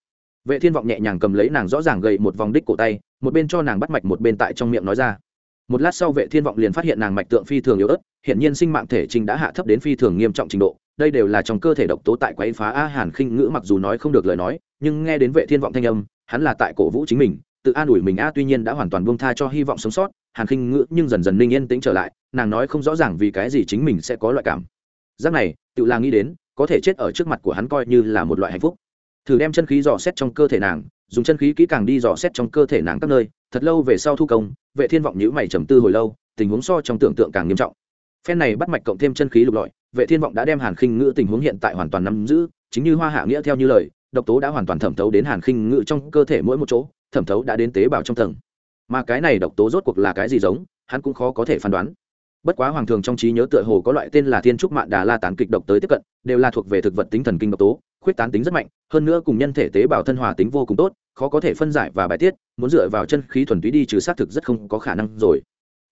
S1: vệ thiên vọng nhẹ nhàng cầm lấy nàng rõ ràng gầy một vòng đích cổ tay, một bên cho nàng bắt mạch một bên tại trong miệng nói ra. Một lát sau vệ thiên vọng liền phát hiện nàng mạch tượng phi thường yếu ớt hiện nhiên sinh mạng thể trình đã hạ thấp đến phi thường nghiêm trọng trình độ, đây đều là trong cơ thể độc tố tại quấy phá a hàn khinh ngữ mặc dù nói không được lời nói, nhưng nghe đến vệ thiên vọng thanh âm, hắn là tại cổ vũ chính mình, tự an ủi mình a tuy nhiên đã hoàn toàn buông tha cho hy vọng sống sót, hàn khinh ngữ nhưng dần dần ninh yên tĩnh trở lại, nàng nói không rõ ràng vì cái gì chính mình sẽ có loại cảm. Giác này, tự là nghĩ đến, có thể chết ở trước mặt của hắn coi như là một loại hạnh phúc thử đem chân khí dò xét trong cơ thể nàng, dùng chân khí kỹ càng đi dò xét trong cơ thể nàng các nơi, thật lâu về sau thu công, vệ thiên vọng nhữ mày trầm tư hồi lâu, tình huống so trong tưởng tượng càng nghiêm trọng. Phen này bắt mạch cộng thêm chân khí lục lọi, vệ thiên vọng đã đem hàn khinh ngữ tình huống hiện tại hoàn toàn nắm giữ, chính như hoa hạ nghĩa theo như lời, độc tố đã hoàn toàn thẩm thấu đến hàn khinh ngữ trong cơ thể mỗi một chỗ, thẩm thấu đã đến tế bào trong tầng. Mà cái này độc tố rốt cuộc là cái gì giống, hắn cũng khó có thể phán đoán. Bất quá hoàng thường trong trí nhớ tựa hồ có loại tên là thiên trúc mạn đà la tán kịch độc tới tiếp cận, đều là thuộc về thực vật tính thần kinh độc tố khuyết tán tính rất mạnh, hơn nữa cùng nhân thể tế bào thân hòa tính vô cùng tốt, khó có thể phân giải và bài tiết, muốn dựa vào chân khí thuần túy đi trừ xác thực rất không có khả năng rồi.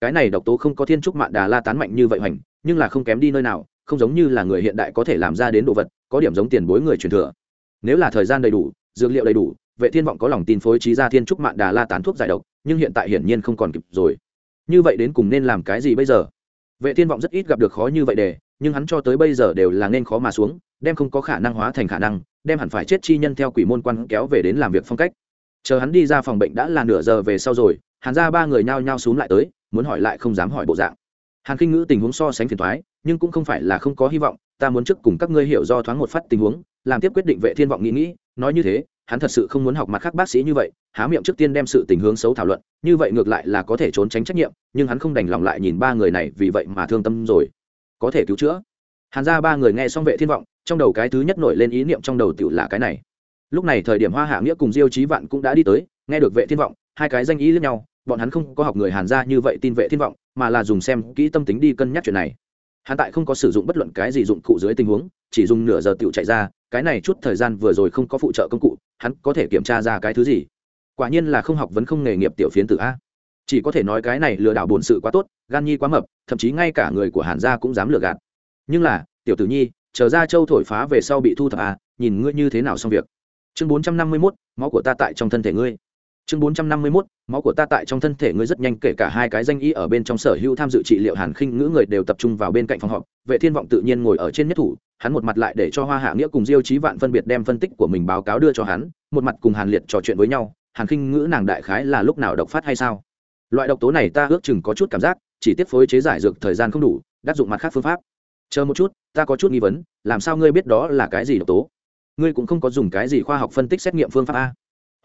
S1: Cái này độc tố không có thiên trúc mạn đà la tán mạnh như vậy hoành, nhưng là không kém đi nơi nào, không giống như là người hiện đại có thể làm ra đến đồ vật, có điểm giống tiền bối người truyền thừa. Nếu là thời gian đầy đủ, dược liệu đầy đủ, vệ thiên vọng có lòng tin phối trí ra thiên trúc mạn đà la tán thuốc giải độc, nhưng hiện tại hiển nhiên không còn kịp rồi. Như vậy đến cùng nên làm cái gì bây giờ? Vệ thiên vọng rất ít gặp được khó như vậy để, nhưng hắn cho tới bây giờ đều là nên khó mà xuống đem không có khả năng hóa thành khả năng, đem hẳn phải chết chi nhân theo quỷ môn quan kéo về đến làm việc phong cách. Chờ hắn đi ra phòng bệnh đã là nửa giờ về sau rồi, hàn ra ba người nhao nhao xuống lại tới, muốn hỏi lại không dám hỏi bộ dạng. Hàn kinh ngữ tình huống so sánh phiền thoái nhưng cũng không phải là không có hy vọng, ta muốn trước cùng các ngươi hiểu do thoáng một phát tình huống, làm tiếp quyết định vệ thiên vọng nghĩ nghĩ, nói như thế, hắn thật sự không muốn học mặt khác bác sĩ như vậy, há miệng trước tiên đem sự tình hướng xấu thảo luận, như vậy ngược lại là có thể trốn tránh trách nhiệm, nhưng hắn không đành lòng lại nhìn ba người này vì vậy mà thương tâm rồi. Có thể cứu chữa. Hàn ra ba người nghe xong vệ thiên vọng trong đầu cái thứ nhất nổi lên ý niệm trong đầu tiểu là cái này. Lúc này thời điểm hoa hạ nghĩa cùng diêu chí vạn cũng đã đi tới, nghe được vệ thiên vọng, hai cái danh ý lẫn nhau, bọn hắn không có học người hàn ra như vậy tin vệ thiên vọng, mà là dùng xem kỹ tâm tính đi cân nhắc chuyện này. Hắn tại không có sử dụng bất luận cái gì dụng cụ dưới tình huống, chỉ dùng nửa giờ tiểu chạy ra, cái này chút thời gian vừa rồi không có phụ trợ công cụ, hắn có thể kiểm tra ra cái thứ gì. Quả nhiên là không học vấn không nghề nghiệp tiểu phiến tử a. Chỉ có thể nói cái này lừa đảo bổn sự quá tốt, gan nhi quá mập, thậm chí ngay cả người của hàn gia cũng dám lừa gạt. Nhưng là, tiểu tử nhi chờ ra châu thổi phá về sau bị thu thập à nhìn ngươi như thế nào xong việc. Chương bốn trăm năm mươi mốt, máu của ta tại trong thân thể ngươi. Chương bốn trăm năm mươi mốt, máu của ta tại trong thân thể ngươi rất nhanh, kể cả hai cái danh y ở bên trong sở hữu tham dự trị liệu hàn khinh ngữ người đều tập trung vào bên cạnh phòng họp, vệ thiên vọng tự nhiên ngồi ở trên nhất thủ, hắn một mặt lại để cho hoa hạ nghĩa cùng diêu trí vạn phân biệt đem phân tích của mình báo cáo đưa cho hắn, một mặt cùng hàn liệt trò chuyện với nhau, hàn khinh ngữ nàng đại khái là lúc nào độc phát hay sao? Loại độc tố này ta ước chừng có chút cảm giác, chỉ tiếp phối chế giải dược thời gian không đủ đáp dụng mặt khác phương pháp chờ một chút, ta có chút nghi vấn, làm sao ngươi biết đó là cái gì độc tố? Ngươi cũng không có dùng cái gì khoa học phân tích xét nghiệm phương pháp a.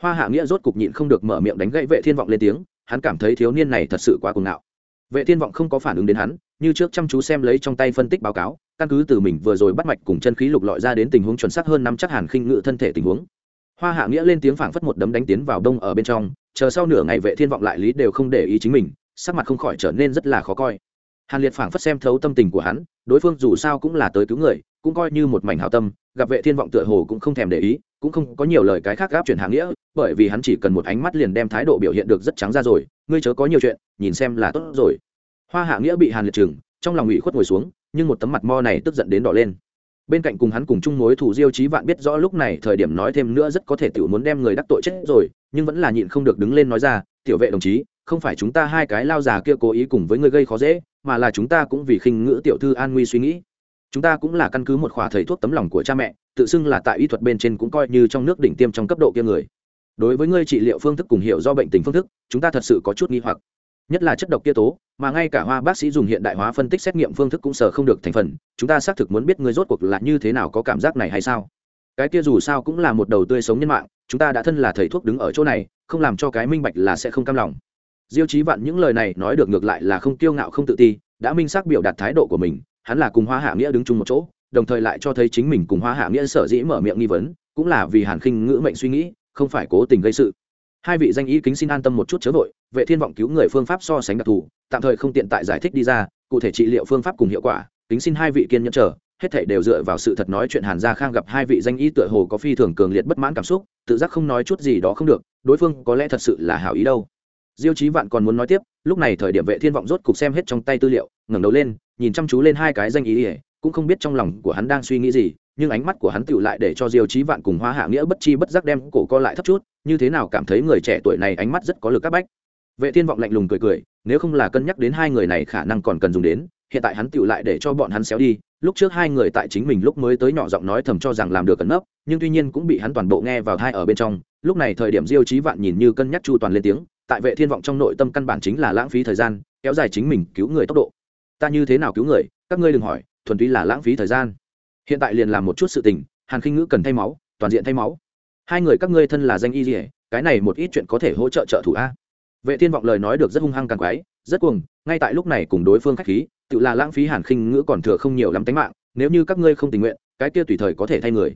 S1: Hoa hạ nghĩa rốt cục nhịn không được mở miệng đánh gãy vệ thiên vọng lên tiếng, hắn cảm thấy thiếu niên này thật sự quá cuồng ngạo. Vệ thiên vọng không có phản ứng đến hắn, như trước chăm chú xem lấy trong tay phân tích báo cáo, căn cứ từ mình vừa rồi bắt mạch cùng chân khí lục lọi ra đến tình huống chuẩn xác hơn năm chắc hàn khinh ngự thân thể tình huống. Hoa hạ nghĩa lên tiếng phảng phất một đấm đánh tiến vào đông ở bên trong, chờ sau nửa ngày vệ thiên vọng lại lý đều không để ý chính mình, sắc mặt không khỏi trở nên rất là khó coi hàn liệt phảng phất xem thấu tâm tình của hắn, đối phương dù sao cũng là tới cứu người, cũng coi như một mảnh hảo tâm, gặp vệ thiên vọng tựa hồ cũng không thèm để ý, cũng không có nhiều lời cái khác gáp chuyển hàng nghĩa, bởi vì hắn chỉ cần một ánh mắt liền đem thái độ biểu hiện được rất trắng ra rồi, ngươi chớ có nhiều chuyện, nhìn xem là tốt rồi. Hoa hạ nghĩa bị hàn liệt chừng trong lòng ủy khuất ngồi xuống, nhưng một tấm mặt mo này tức giận đến đỏ lên. Bên cạnh cùng hắn cùng chung mối thủ diêu chí vạn biết rõ lúc này thời điểm nói thêm nữa rất có thể tiểu muốn đem người đắc tội chết rồi, nhưng vẫn là nhịn không được đứng lên nói ra, tiểu vệ đồng chí, không phải chúng ta hai cái lao già kia cố ý cùng với ngươi gây khó dễ mà là chúng ta cũng vì khinh ngữ tiểu thư an nguy suy nghĩ. Chúng ta cũng là căn cứ một khóa thầy thuốc tấm lòng của cha mẹ, tự xưng là tại y thuật bên trên cũng coi như trong nước đỉnh tiêm trong cấp độ kia người. Đối với ngươi trị liệu phương thức cùng hiểu do bệnh tình phương thức, chúng ta thật sự có chút nghi hoặc. Nhất là chất độc kia tố, mà ngay cả hoa bác sĩ dùng hiện đại hóa phân tích xét nghiệm phương thức cũng sở không được thành phần, chúng ta xác thực muốn biết ngươi rốt cuộc là như thế nào có cảm giác này hay sao? Cái kia dù sao cũng là một đầu tươi sống nhân mạng, chúng ta đã thân là thầy thuốc đứng ở chỗ này, không làm cho cái minh bạch là sẽ không cam lòng diêu chí vạn những lời này nói được ngược lại là không kiêu ngạo không tự ti, đã minh xác biểu đạt thái độ của mình, hắn là cùng hoa hạ nghĩa đứng chung một chỗ, đồng thời lại cho thấy chính mình cùng hoa hạ nghĩa sở dĩ mở miệng nghi vấn, cũng là vì hàn khinh ngữ mệnh suy nghĩ, không phải cố tình gây sự. Hai vị danh y kính xin an tâm một chút chớ vội, vệ thiên vọng cứu người phương pháp so sánh đặc thù, tạm thời không tiện tại giải thích đi ra, cụ thể trị liệu phương pháp cùng hiệu quả, kính xin hai vị kiên nhẫn chờ, hết thảy đều dựa vào sự thật nói chuyện hàn gia khang gặp hai vị danh y tựa hồ có phi thường cường liệt bất mãn cảm xúc, tự giác không nói chút gì đó không được, đối phương có lẽ thật sự là hảo ý đâu diêu chí vạn còn muốn nói tiếp, lúc này thời điểm vệ thiên vọng rốt cục xem hết trong tay tư liệu, ngẩng đầu lên, nhìn chăm chú lên hai cái danh ý ỉa cũng không biết trong lòng của hắn đang suy nghĩ gì, nhưng ánh mắt của hắn tựu lại để cho diêu chí vạn cùng hoa hạ nghĩa bất chi bất giác đem cổ co lại thấp chút, như thế nào cảm thấy người trẻ tuổi này ánh mắt rất có lực các bách. Vệ thiên vọng lạnh lùng cười cười, nếu không là cân nhắc đến hai người này khả năng còn cần dùng đến, hiện tại hắn tựu lại để cho bọn hắn xéo đi, lúc trước hai người tại chính mình lúc mới tới nhỏ giọng nói thầm cho rằng làm được cẩn nấp, nhưng tuy nhiên cũng bị hắn toàn bộ nghe vào thai ở bên trong, lúc này thời điểm diêu chí vạn nhìn như cân nhắc chu toàn lên tiếng tại vệ thiên vọng trong nội tâm căn bản chính là lãng phí thời gian, kéo dài chính mình cứu người tốc độ. Ta như thế nào cứu người, các ngươi đừng hỏi, thuần túy là lãng phí thời gian. Hiện tại liền làm một chút sự tình, hàn khinh ngữ cần thay máu, toàn diện thay máu. Hai người các ngươi thân là danh y gì cái này một ít chuyện có thể hỗ trợ trợ thủ a. Vệ thiên vọng lời nói được rất hung hăng càng quái, rất cuồng, ngay tại lúc này cùng đối phương khách khí, tự là lãng phí hàn khinh ngữ còn thừa không nhiều lắm tánh mạng, nếu như các ngươi không tình nguyện, cái kia tùy thời có thể thay người.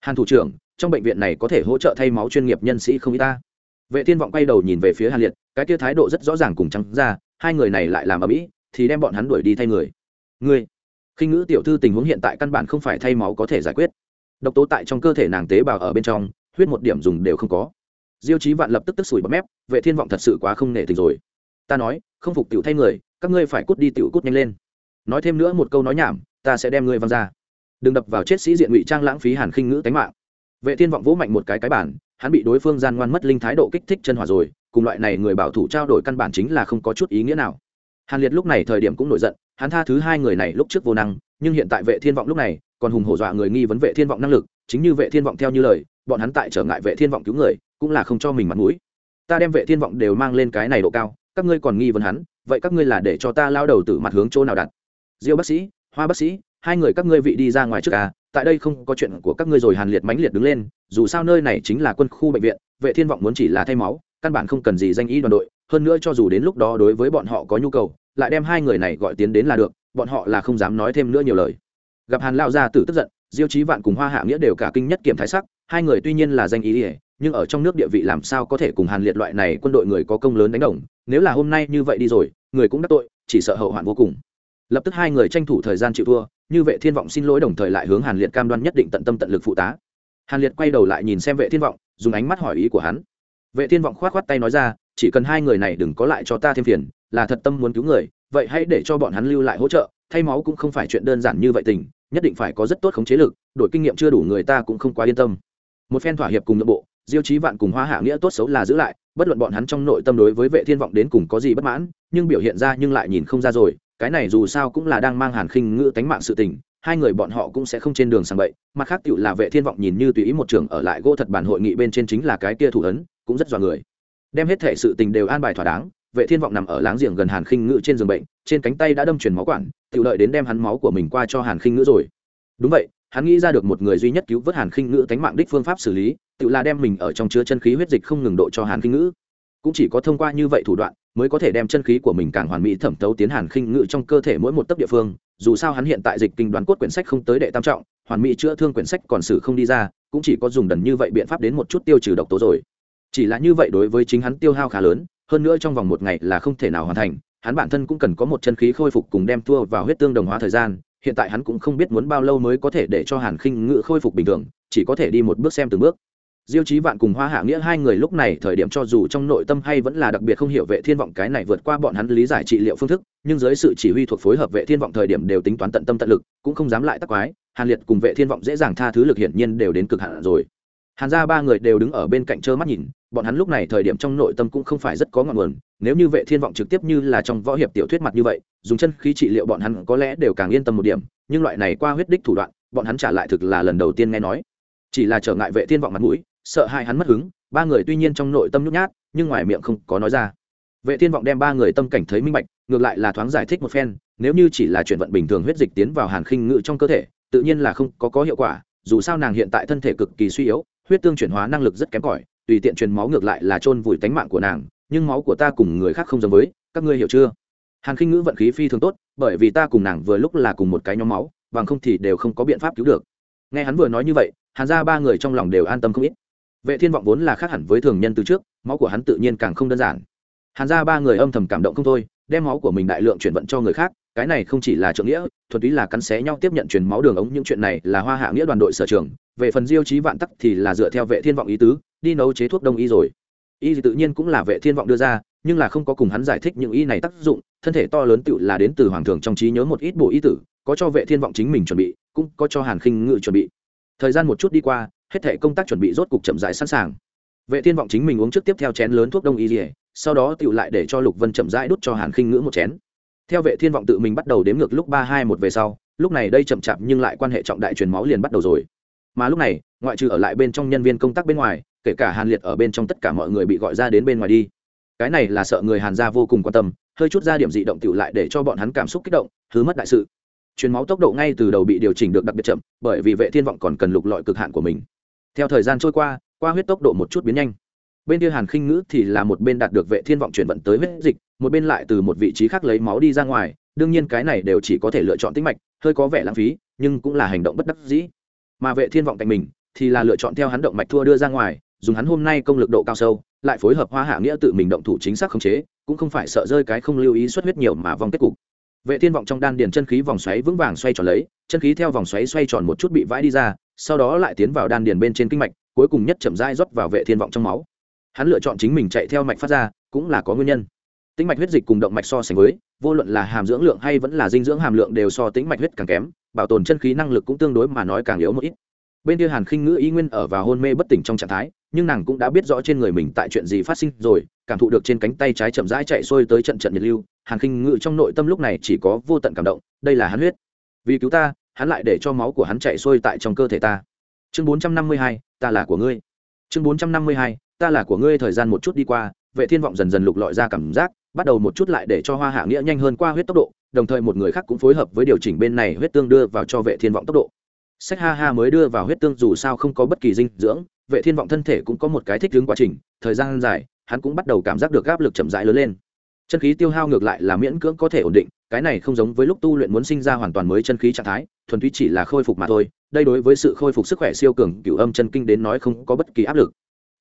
S1: Hàn thủ trưởng, trong bệnh viện này có thể hỗ trợ thay máu chuyên nghiệp nhân sĩ không y ta vệ thiên vọng quay đầu nhìn về phía hàn liệt, cái kia thái độ rất rõ ràng cùng trắng ra, hai người này lại làm ở mỹ thì đem bọn hắn đuổi đi thay người. Ngươi, khinh ngữ tiểu thư tình huống hiện tại căn bản không phải thay máu có thể giải quyết. Độc tố tại trong cơ thể nàng tế bào ở bên trong, huyết một điểm dùng đều không có. Diêu chí vạn lập tức tức sủi bấm mép, vệ thiên vọng thật sự quá không nể tình rồi. Ta nói, không phục tiểu thay người, các ngươi phải cút đi tiểu cút nhanh lên. Nói thêm nữa một câu nói nhảm, ta sẽ đem ngươi văng ra. Đừng đập vào chết sĩ diện ngụy trang lãng phí hàn khinh ngữ tánh mạng. Vệ thiên vọng vỗ mạnh một cái cái bản hắn bị đối phương gian ngoan mất linh thái độ kích thích chân hỏa rồi, cùng loại này người bảo thủ trao đổi căn bản chính là không có chút ý nghĩa nào. Hàn liệt lúc này thời điểm cũng nổi giận, hắn tha thứ hai người này lúc trước vô năng, nhưng hiện tại vệ thiên vọng lúc này còn hùng hổ dọa người nghi vấn vệ thiên vọng năng lực, chính như vệ thiên vọng theo như lời, bọn hắn tại trở ngại vệ thiên vọng cứu người, cũng là không cho mình mặt mũi. Ta đem vệ thiên vọng đều mang lên cái này độ cao, các ngươi còn nghi vấn hắn, vậy các ngươi là để cho ta lao đầu từ mặt hướng chỗ nào đặt? Diêu bác sĩ, hoa bác sĩ hai người các ngươi vị đi ra ngoài trước à tại đây không có chuyện của các ngươi rồi hàn liệt mãnh liệt đứng lên, dù sao nơi này chính là quân khu bệnh viện, vệ thiên vọng muốn chỉ là thay máu, căn bản không cần gì danh y đoàn đội, hơn nữa cho dù đến lúc đó đối với bọn họ có nhu cầu, lại đem hai người này gọi tiến đến là được, bọn họ là không dám nói thêm nữa nhiều lời. Gặp hàn lao gia tử tức giận, diêu chí vạn cùng hoa hạ nghĩa đều cả kinh nhất kiểm thái sắc, hai người tuy nhiên là danh ý ỉa nhưng ở trong nước địa vị làm sao có thể cùng hàn liệt loại này quân đội người có công lớn đánh đồng, nếu là hôm nay như vậy đi rồi, người cũng đắc tội, chỉ sợ hậu hoạn vô cùng lập tức hai người tranh thủ thời gian chịu thua, như vệ thiên vọng xin lỗi đồng thời lại hướng hàn liệt cam đoan nhất định tận tâm tận lực phụ tá. Hàn liệt quay đầu lại nhìn xem vệ thiên vọng, dùng ánh mắt hỏi ý của hắn. Vệ thiên vọng khoát khoát tay nói ra, chỉ cần hai người này đừng có lại cho ta thêm phiền, là thật tâm muốn cứu người, vậy hãy để cho bọn hắn lưu lại hỗ trợ, thay máu cũng không phải chuyện đơn giản như vậy tình, nhất định phải có rất tốt khống chế lực đội kinh nghiệm chưa đủ người ta cũng không quá yên tâm. Một phen thỏa hiệp cùng nội bộ, diêu chí vạn cùng hoa hạ nghĩa tốt xấu là giữ lại, bất luận bọn hắn trong nội tâm đối với vệ thiên vọng đến cùng có gì bất mãn, nhưng biểu hiện ra nhưng lại nhìn không ra rồi cái này dù sao cũng là đang mang hàn khinh ngữ tánh mạng sự tình, hai người bọn họ cũng sẽ không trên đường sang bậy. Mặt khác tựu là vệ thiên vọng nhìn như tùy ý một trường ở lại gỗ thật bản hội nghị bên trên chính là cái kia thủ ấn, cũng rất dọa người. Đem hết thể sự tình đều an bài thỏa đáng, vệ thiên vọng nằm ở láng giềng gần hàn khinh ngữ trên giường bệnh, trên cánh tay đã đâm truyền máu quản tựu lợi đến đem hắn máu của mình qua cho hàn khinh ngữ rồi. Đúng vậy, hắn nghĩ ra được một người duy nhất cứu vớt hàn khinh ngữ tánh mạng đích phương pháp xử lý tự là đem mình ở trong chứa chân khí huyết dịch không ngừng độ cho hàn khinh ngữ. Cũng chỉ có thông qua như vậy thủ đoạn mới có thể đem chân khí của mình càng hoàn mỹ thẩm thấu tiến hàn khinh ngự trong cơ thể mỗi một tấc địa phương. Dù sao hắn hiện tại dịch kinh đoán cốt quyển sách không tới đệ tam trọng, hoàn mỹ chữa thương quyển sách còn xử không đi ra, cũng chỉ có dùng đần như vậy biện pháp đến một chút tiêu trừ độc tố rồi. Chỉ là như vậy đối với chính hắn tiêu hao khá lớn, hơn nữa trong vòng một ngày là không thể nào hoàn thành, hắn bản thân cũng cần có một chân khí khôi phục cùng đem thua vào huyết tương đồng hóa thời gian, hiện tại hắn cũng không biết muốn bao lâu mới có thể để cho hàn khinh ngự khôi phục bình thường, chỉ có thể đi một bước xem từng bước diêu chí vạn cùng hoa hạ nghĩa hai người lúc này thời điểm cho dù trong nội tâm hay vẫn là đặc biệt không hiểu vệ thiên vọng cái này vượt qua bọn hắn lý giải trị liệu phương thức, nhưng dưới sự chỉ huy thuộc phối hợp vệ thiên vọng thời điểm đều tính toán tận tâm tận lực, cũng không dám lại tắc quái, hàn liệt cùng vệ thiên vọng dễ dàng tha thứ lực hiển nhiên đều đến cực hạn rồi. Hàn ra ba người đều đứng ở bên cạnh trơ mắt nhìn, bọn hắn lúc này thời điểm trong nội tâm cũng không phải rất có ngọn nguồn, nếu như vệ thiên vọng trực tiếp như là trong võ hiệp tiểu thuyết mặt như vậy, dùng chân khí trị liệu bọn hắn có lẽ đều càng yên tâm một điểm, nhưng loại này qua huyết đích thủ đoạn, bọn hắn trả lại thực là lần đầu tiên nghe nói. Chỉ là trở ngại vệ thiên vọng mặt mũi sợ hai hắn mất hứng, ba người tuy nhiên trong nội tâm nhút nhát, nhưng ngoài miệng không có nói ra. Vệ thiên vọng đem ba người tâm cảnh thấy minh bạch, ngược lại là thoáng giải thích một phen, nếu như chỉ là chuyển vận bình thường huyết dịch tiến vào hàn khinh ngự trong cơ thể, tự nhiên là không có có hiệu quả, dù sao nàng hiện tại thân thể cực kỳ suy yếu, huyết tương chuyển hóa năng lực rất kém cỏi, tùy tiện truyền máu ngược lại là chôn vùi tánh mạng của nàng, nhưng máu của ta cùng người khác không giống với, các ngươi hiểu chưa? Hàn khinh ngữ vận khí phi thường tốt, bởi vì ta cùng nàng vừa lúc là cùng một cái nhóm máu, bằng không thì đều không có biện pháp cứu được. Nghe hắn vừa nói như vậy, hàn ra ba người trong lòng đều an tâm không ít vệ thiên vọng vốn là khác hẳn với thường nhân từ trước, máu của hắn tự nhiên càng không đơn giản. Hàn ra ba người âm thầm cảm động không thôi, đem máu của mình đại lượng chuyển vận cho người khác, cái này không chỉ là trượng nghĩa, thuần túy là cắn xé nhau tiếp nhận truyền máu đường ống những chuyện này là hoa hạ nghĩa đoàn đội sở trường, về phần diêu chí vạn tắc thì là dựa theo vệ thiên vọng ý tứ, đi nấu chế thuốc đông y rồi. Y tự nhiên cũng là vệ thiên vọng đưa ra, nhưng là không có cùng hắn giải thích những y này tác dụng, thân thể to lớn tựu là đến từ hoàng thường trong trí nhớ một ít bộ y tử, có cho vệ thiên vọng chính mình chuẩn bị, cũng có cho hàn khinh ngự chuẩn bị. Thời gian một chút đi qua hết thể công tác chuẩn bị rốt cục chậm rãi sẵn sàng. Vệ thiên vọng chính mình uống trước tiếp theo chén lớn thuốc đông y dỉa sau đó tựu lại để cho lục vân chậm rãi đút cho hàn khinh ngữ một chén. Theo vệ thiên vọng tự mình bắt đầu đếm ngược lúc ba hai một về sau, lúc này đây chậm chạp nhưng lại quan hệ trọng đại truyền máu liền bắt đầu rồi. Mà lúc này, ngoại trừ ở lại bên trong nhân viên công tác bên ngoài, kể cả hàn liệt ở bên trong tất cả mọi người bị gọi ra đến bên ngoài đi. Cái này là sợ người hàn gia vô cùng quan tâm, hơi chút ra điểm dị động tựu lại để cho bọn hắn cảm xúc kích động thứ mất đại sự. Truyền máu tốc độ ngay từ đầu bị điều chỉnh được đặc biệt chậm, bởi vì vệ thiên vọng còn cần lục lọi cực hạn của mình theo thời gian trôi qua qua huyết tốc độ một chút biến nhanh. Bên kia hàn khinh ngữ thì là một bên đạt được vệ thiên vọng chuyển vận tới huyết dịch, một bên lại từ một vị trí khác lấy máu đi ra ngoài, đương nhiên cái này đều chỉ có thể lựa chọn tĩnh mạch, hơi có vẻ lãng phí, nhưng cũng là hành động bất đắc dĩ. Mà vệ thiên vọng cạnh mình thì là lựa chọn theo hắn động mạch thua đưa ra ngoài, dùng hắn hôm nay công lực độ cao sâu, lại phối hợp hoa hạ nghĩa tự mình động thủ chính xác khống chế, cũng không phải sợ rơi cái không lưu ý xuất huyết nhiều mà vong kết cục. Vệ thiên vọng trong đan điền chân khí vòng xoáy vững vàng xoay tròn lấy, chân khí theo vòng xoáy xoay tròn một chút bị vãi đi ra sau đó lại tiến vào đan điền bên trên kinh mạch, cuối cùng nhất chậm rãi rót vào vệ thiên vọng trong máu. Hắn lựa chọn chính mình chạy theo mạch phát ra, cũng là có nguyên nhân. Tĩnh mạch huyết dịch cùng động mạch so sánh với, vô luận là hàm dưỡng lượng hay vẫn là dinh dưỡng hàm lượng đều so tĩnh mạch huyết càng kém, bảo tồn chân khí năng lực cũng tương đối mà nói càng yếu một ít. Bên kia hàn khinh ngữ ý nguyên ở vào hôn mê bất tỉnh trong trạng thái, nhưng nàng cũng đã biết rõ trên người mình tại chuyện gì phát sinh rồi, cảm thụ được trên cánh tay trái chậm rãi chạy xuôi tới trận trận nhiệt lưu, hàn khinh ngữ trong nội tâm lúc này chỉ có vô tận cảm động, đây là hắn huyết. Vì cứu ta hắn lại để cho máu của hắn chạy xuôi tại trong cơ thể ta. Chương bốn trăm năm mươi hai, ta là của ngươi. Chương bốn trăm năm mươi hai, ta là của ngươi, thời gian một chút đi qua, vệ thiên vọng dần dần lục lọi ra cảm giác, bắt đầu một chút lại để cho hoa hạ nghĩa nhanh hơn qua huyết tốc độ, đồng thời một người khác cũng phối hợp với điều chỉnh bên này huyết tương đưa vào cho vệ thiên vọng tốc độ. Sách ha ha mới đưa vào huyết tương dù sao không có bất kỳ dinh dưỡng, vệ thiên vọng thân thể cũng có một cái thích ứng quá trình, thời gian dài, hắn cũng bắt đầu cảm giác được áp lực chậm rãi lớn lên chân khí tiêu hao ngược lại là miễn cưỡng có thể ổn định, cái này không giống với lúc tu luyện muốn sinh ra hoàn toàn mới chân khí trạng thái, thuần túy chỉ là khôi phục mà thôi, đây đối với sự khôi phục sức khỏe siêu cường, cửu âm chân kinh đến nói không có bất kỳ áp lực.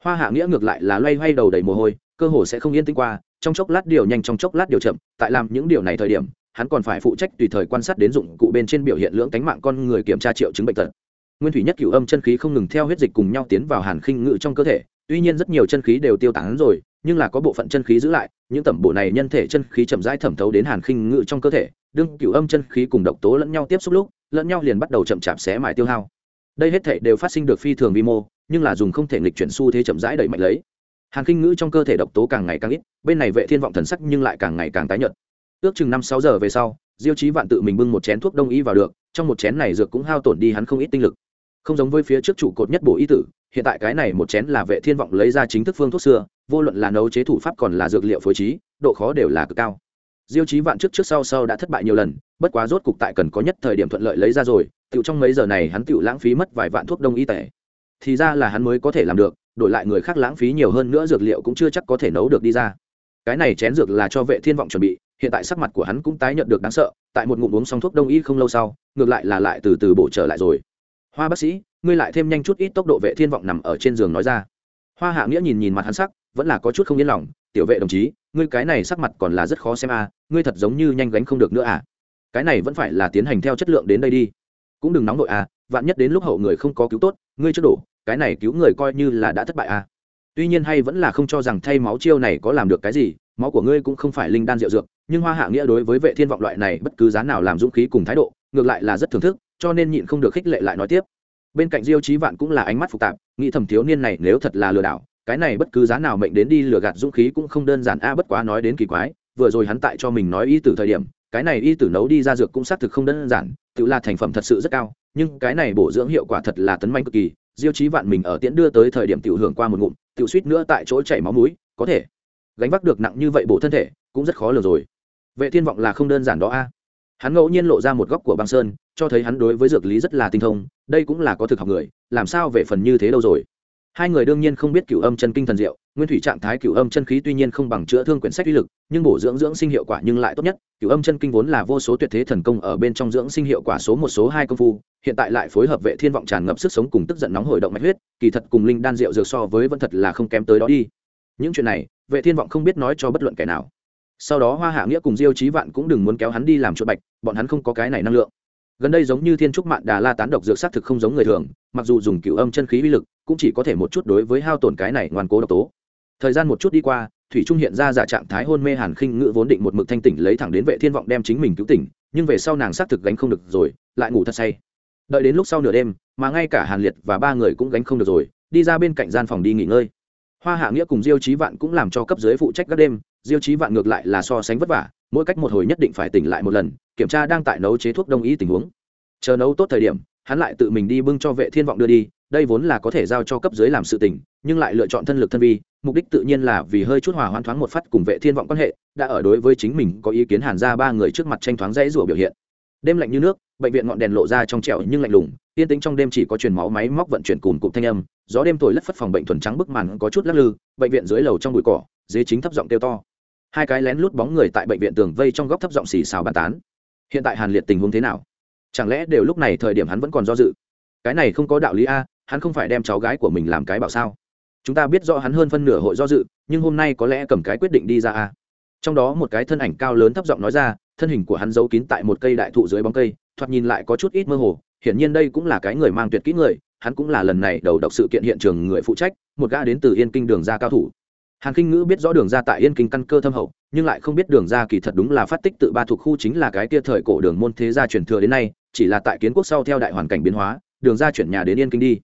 S1: Hoa hạ nghĩa ngược lại là loay hoay đầu đầy mồ hôi, cơ hồ sẽ không yên tĩnh qua, trong chốc lát điều nhanh, trong chốc lát điều chậm, tại làm những điều này thời điểm, hắn còn phải phụ trách tùy thời quan sát đến dụng cụ bên trên biểu hiện lưỡng cánh mạng con người kiểm tra triệu chứng bệnh tật. Nguyên thủy nhất cửu âm chân khí không ngừng theo huyết dịch cùng nhau tiến vào hàn khinh ngự trong cơ thể, tuy nhiên rất nhiều chân khí đều tiêu tán rồi nhưng là có bộ phận chân khí giữ lại, những tẩm bổ này nhân thể chân khí chậm rãi thẩm thấu đến hàn khinh ngự trong cơ thể, đương cửu âm chân khí cùng độc tố lẫn nhau tiếp xúc lúc, lẫn nhau liền bắt đầu chậm chạp xé mài tiêu hao. Đây hết thể đều phát sinh được phi thường vi mô, nhưng là dùng không thể nghịch chuyển xu thế chậm rãi đẩy mạnh lấy. Hàn khinh ngữ trong cơ thể độc tố càng ngày càng ít, bên này vệ thiên vọng thần sắc nhưng lại càng ngày càng tái nhợt. Ước chừng năm sáu giờ về sau, diêu chí vạn tự mình bưng một chén thuốc đông y vào được, trong một chén này dược cũng hao tổn đi hắn không ít tinh lực không giống với phía trước trụ cột nhất bổ y tử, hiện tại cái này một chén là vệ thiên vọng lấy ra chính thức phương thuốc xưa, vô luận là nấu chế thủ pháp còn là dược liệu phối trí, độ khó đều là cực cao. Diêu chí vạn trước trước sau sau đã thất bại nhiều lần, bất quá rốt cục tại cần có nhất thời điểm thuận lợi lấy ra rồi tựu trong mấy giờ này hắn tựu lãng phí mất vài vạn thuốc đông y tệ. Thì ra là hắn mới có thể làm được, đổi lại người khác lãng phí nhiều hơn nữa dược liệu cũng chưa chắc có thể nấu được đi ra. Cái này chén dược là cho vệ thiên vọng chuẩn bị, hiện tại sắc mặt của hắn cũng tái nhận được đáng sợ, tại một ngụm uống xong thuốc đông y không lâu sau, ngược lại là lại từ từ bổ trở lại rồi hoa bác sĩ, ngươi lại thêm nhanh chút ít tốc độ vệ thiên vọng nằm ở trên giường nói ra. Hoa hạ nghĩa nhìn nhìn mặt hắn sắc, vẫn là có chút không yên lòng, tiểu vệ đồng chí, ngươi cái này sắc mặt còn là rất khó xem a ngươi thật giống như nhanh gánh không được nữa à. Cái này vẫn phải là tiến hành theo chất lượng đến đây đi. Cũng đừng nóng nội à vạn nhất đến lúc hậu người không có cứu tốt, ngươi chưa đủ, cái này cứu người coi như là đã thất bại à. Tuy nhiên hay vẫn là không cho rằng thay máu chiêu này có làm được cái gì, máu của ngươi cũng không phải linh đan rượu dược, nhưng hoa hạ nghĩa đối với vệ thiên vọng loại này bất cứ giá nào làm dũng khí cùng thái độ, ngược lại là rất thưởng thức cho nên nhịn không được khích lệ lại nói tiếp. Bên cạnh diêu chí vạn cũng là ánh mắt phức tạp, nghĩ thầm thiếu niên này nếu thật là lừa đảo, cái này bất cứ giá nào mệnh đến đi lừa gạt dũng khí cũng không đơn giản a, bất quá nói đến kỳ quái, vừa rồi hắn tại cho mình nói y tử thời điểm, cái này y tử nấu đi ra dược cũng xác thực không đơn giản, tự là thành phẩm thật sự rất cao, nhưng cái này bổ dưỡng hiệu quả thật là tấn manh cực kỳ, diêu chí vạn mình ở tiễn đưa tới thời điểm tiểu hưởng qua một ngụm, tiểu suýt nữa tại chỗ chảy máu mũi, có thể gánh vác được nặng như vậy bổ thân thể, cũng rất khó lường rồi. Vệ thiên vọng là không đơn giản đó a hắn ngẫu nhiên lộ ra một góc của băng sơn, cho thấy hắn đối với dược lý rất là tinh thông, đây cũng là có thực học người, làm sao về phần như thế đâu rồi? Hai người đương nhiên không biết cửu âm chân kinh thần diệu, nguyên thủy trạng thái cửu âm chân khí tuy nhiên không bằng chữa thương quyển sách uy lực, nhưng bổ dưỡng dưỡng sinh hiệu quả nhưng lại tốt nhất. Cửu âm chân kinh vốn là vô số tuyệt thế thần công ở bên trong dưỡng sinh hiệu quả số một, số hai công phu, hiện tại lại phối hợp vệ thiên vọng tràn ngập sức sống cùng tức giận nóng hồi động mạch huyết, kỳ thật cùng linh đan rượu dược so với vẫn thật là không kém tới đó đi. Những chuyện này, vệ thiên vọng không biết nói cho bất luận kẻ nào sau đó hoa hạ nghĩa cùng diêu chí vạn cũng đừng muốn kéo hắn đi làm chuột bạch, bọn hắn không có cái này năng lượng. Gần đây giống như thiên trúc mạn đà la tán độc dược xác thực không giống người thường, mặc dù dùng cửu âm chân khí uy lực, cũng chỉ có thể một chút đối với hao tổn cái này ngoan cố độc tố. Thời gian một chút đi qua, thủy trung hiện ra giả trạng thái hôn mê hàn khinh ngữ vốn định một mực thanh tỉnh lấy thẳng đến vệ thiên vọng đem chính mình cứu tỉnh, nhưng về sau nàng xác thực gánh không được rồi, lại ngủ thật say. Đợi đến lúc sau nửa đêm, mà ngay cả hàn liệt và ba người cũng gánh không được rồi, đi ra bên cạnh gian phòng đi nghỉ ngơi. Hoa hạ nghĩa cùng diêu chí vạn cũng làm cho cấp dưới phụ trách các đêm diêu chí vạn ngược lại là so sánh vất vả, mỗi cách một hồi nhất định phải tỉnh lại một lần, kiểm tra đang tại nấu chế thuốc đông y tình huống. Chờ nấu tốt thời điểm, hắn lại tự mình đi bưng cho vệ thiên vọng đưa đi, đây vốn là có thể giao cho cấp dưới làm sự tình, nhưng lại lựa chọn thân lực thân vi, mục đích tự nhiên là vì hơi chút hòa hoãn thoáng một phát cùng vệ thiên vọng quan hệ, đã ở đối với chính mình có ý kiến hàn ra ba người trước mặt tranh thoáng dãy rủa biểu hiện. Đêm lạnh như nước, bệnh viện ngọn đèn lộ ra trong trẻo nhưng lạnh lùng yên tĩnh trong đêm chỉ có truyền máu máy móc vận chuyển cùn cụm thanh âm, gió đêm thổi lất phất phòng bệnh thuần trắng bức màn có chút lắc lư, bệnh viện dưới lầu trong bụi cỏ dế chính thấp giọng kêu to. Hai cái lén lút bóng người tại bệnh viện tường vây trong góc thấp giọng xì xào bàn tán. Hiện tại hàn liệt tình huống thế nào? Chẳng lẽ đều lúc này thời điểm hắn vẫn còn do dự? Cái này không có đạo lý a, hắn không phải đem cháu gái của mình làm cái bảo sao? Chúng ta biết rõ hắn hơn phân nửa hội do dự, nhưng hôm nay có lẽ cầm cái quyết định đi ra a. Trong đó một cái thân ảnh cao lớn thấp giọng nói ra, thân hình của hắn giấu kín tại một cây đại thụ dưới bóng cây, thoạt nhìn lại có chút ít mơ hồ hiển nhiên đây cũng là cái người mang tuyệt kỹ người, hắn cũng là lần này đầu độc sự kiện hiện trường người phụ trách, một gã đến từ yên kinh đường ra cao thủ. Hàn kinh ngữ biết rõ đường ra tại yên kinh căn cơ thâm hậu, nhưng lại không biết đường ra kỳ thật đúng là phát tích tự ba thuộc khu chính là cái kia thời cổ đường môn thế gia truyền thừa đến nay, chỉ là tại kiến quốc sau theo đại hoàn cảnh biến hóa, đường ra chuyển nhà đến yên kinh đi.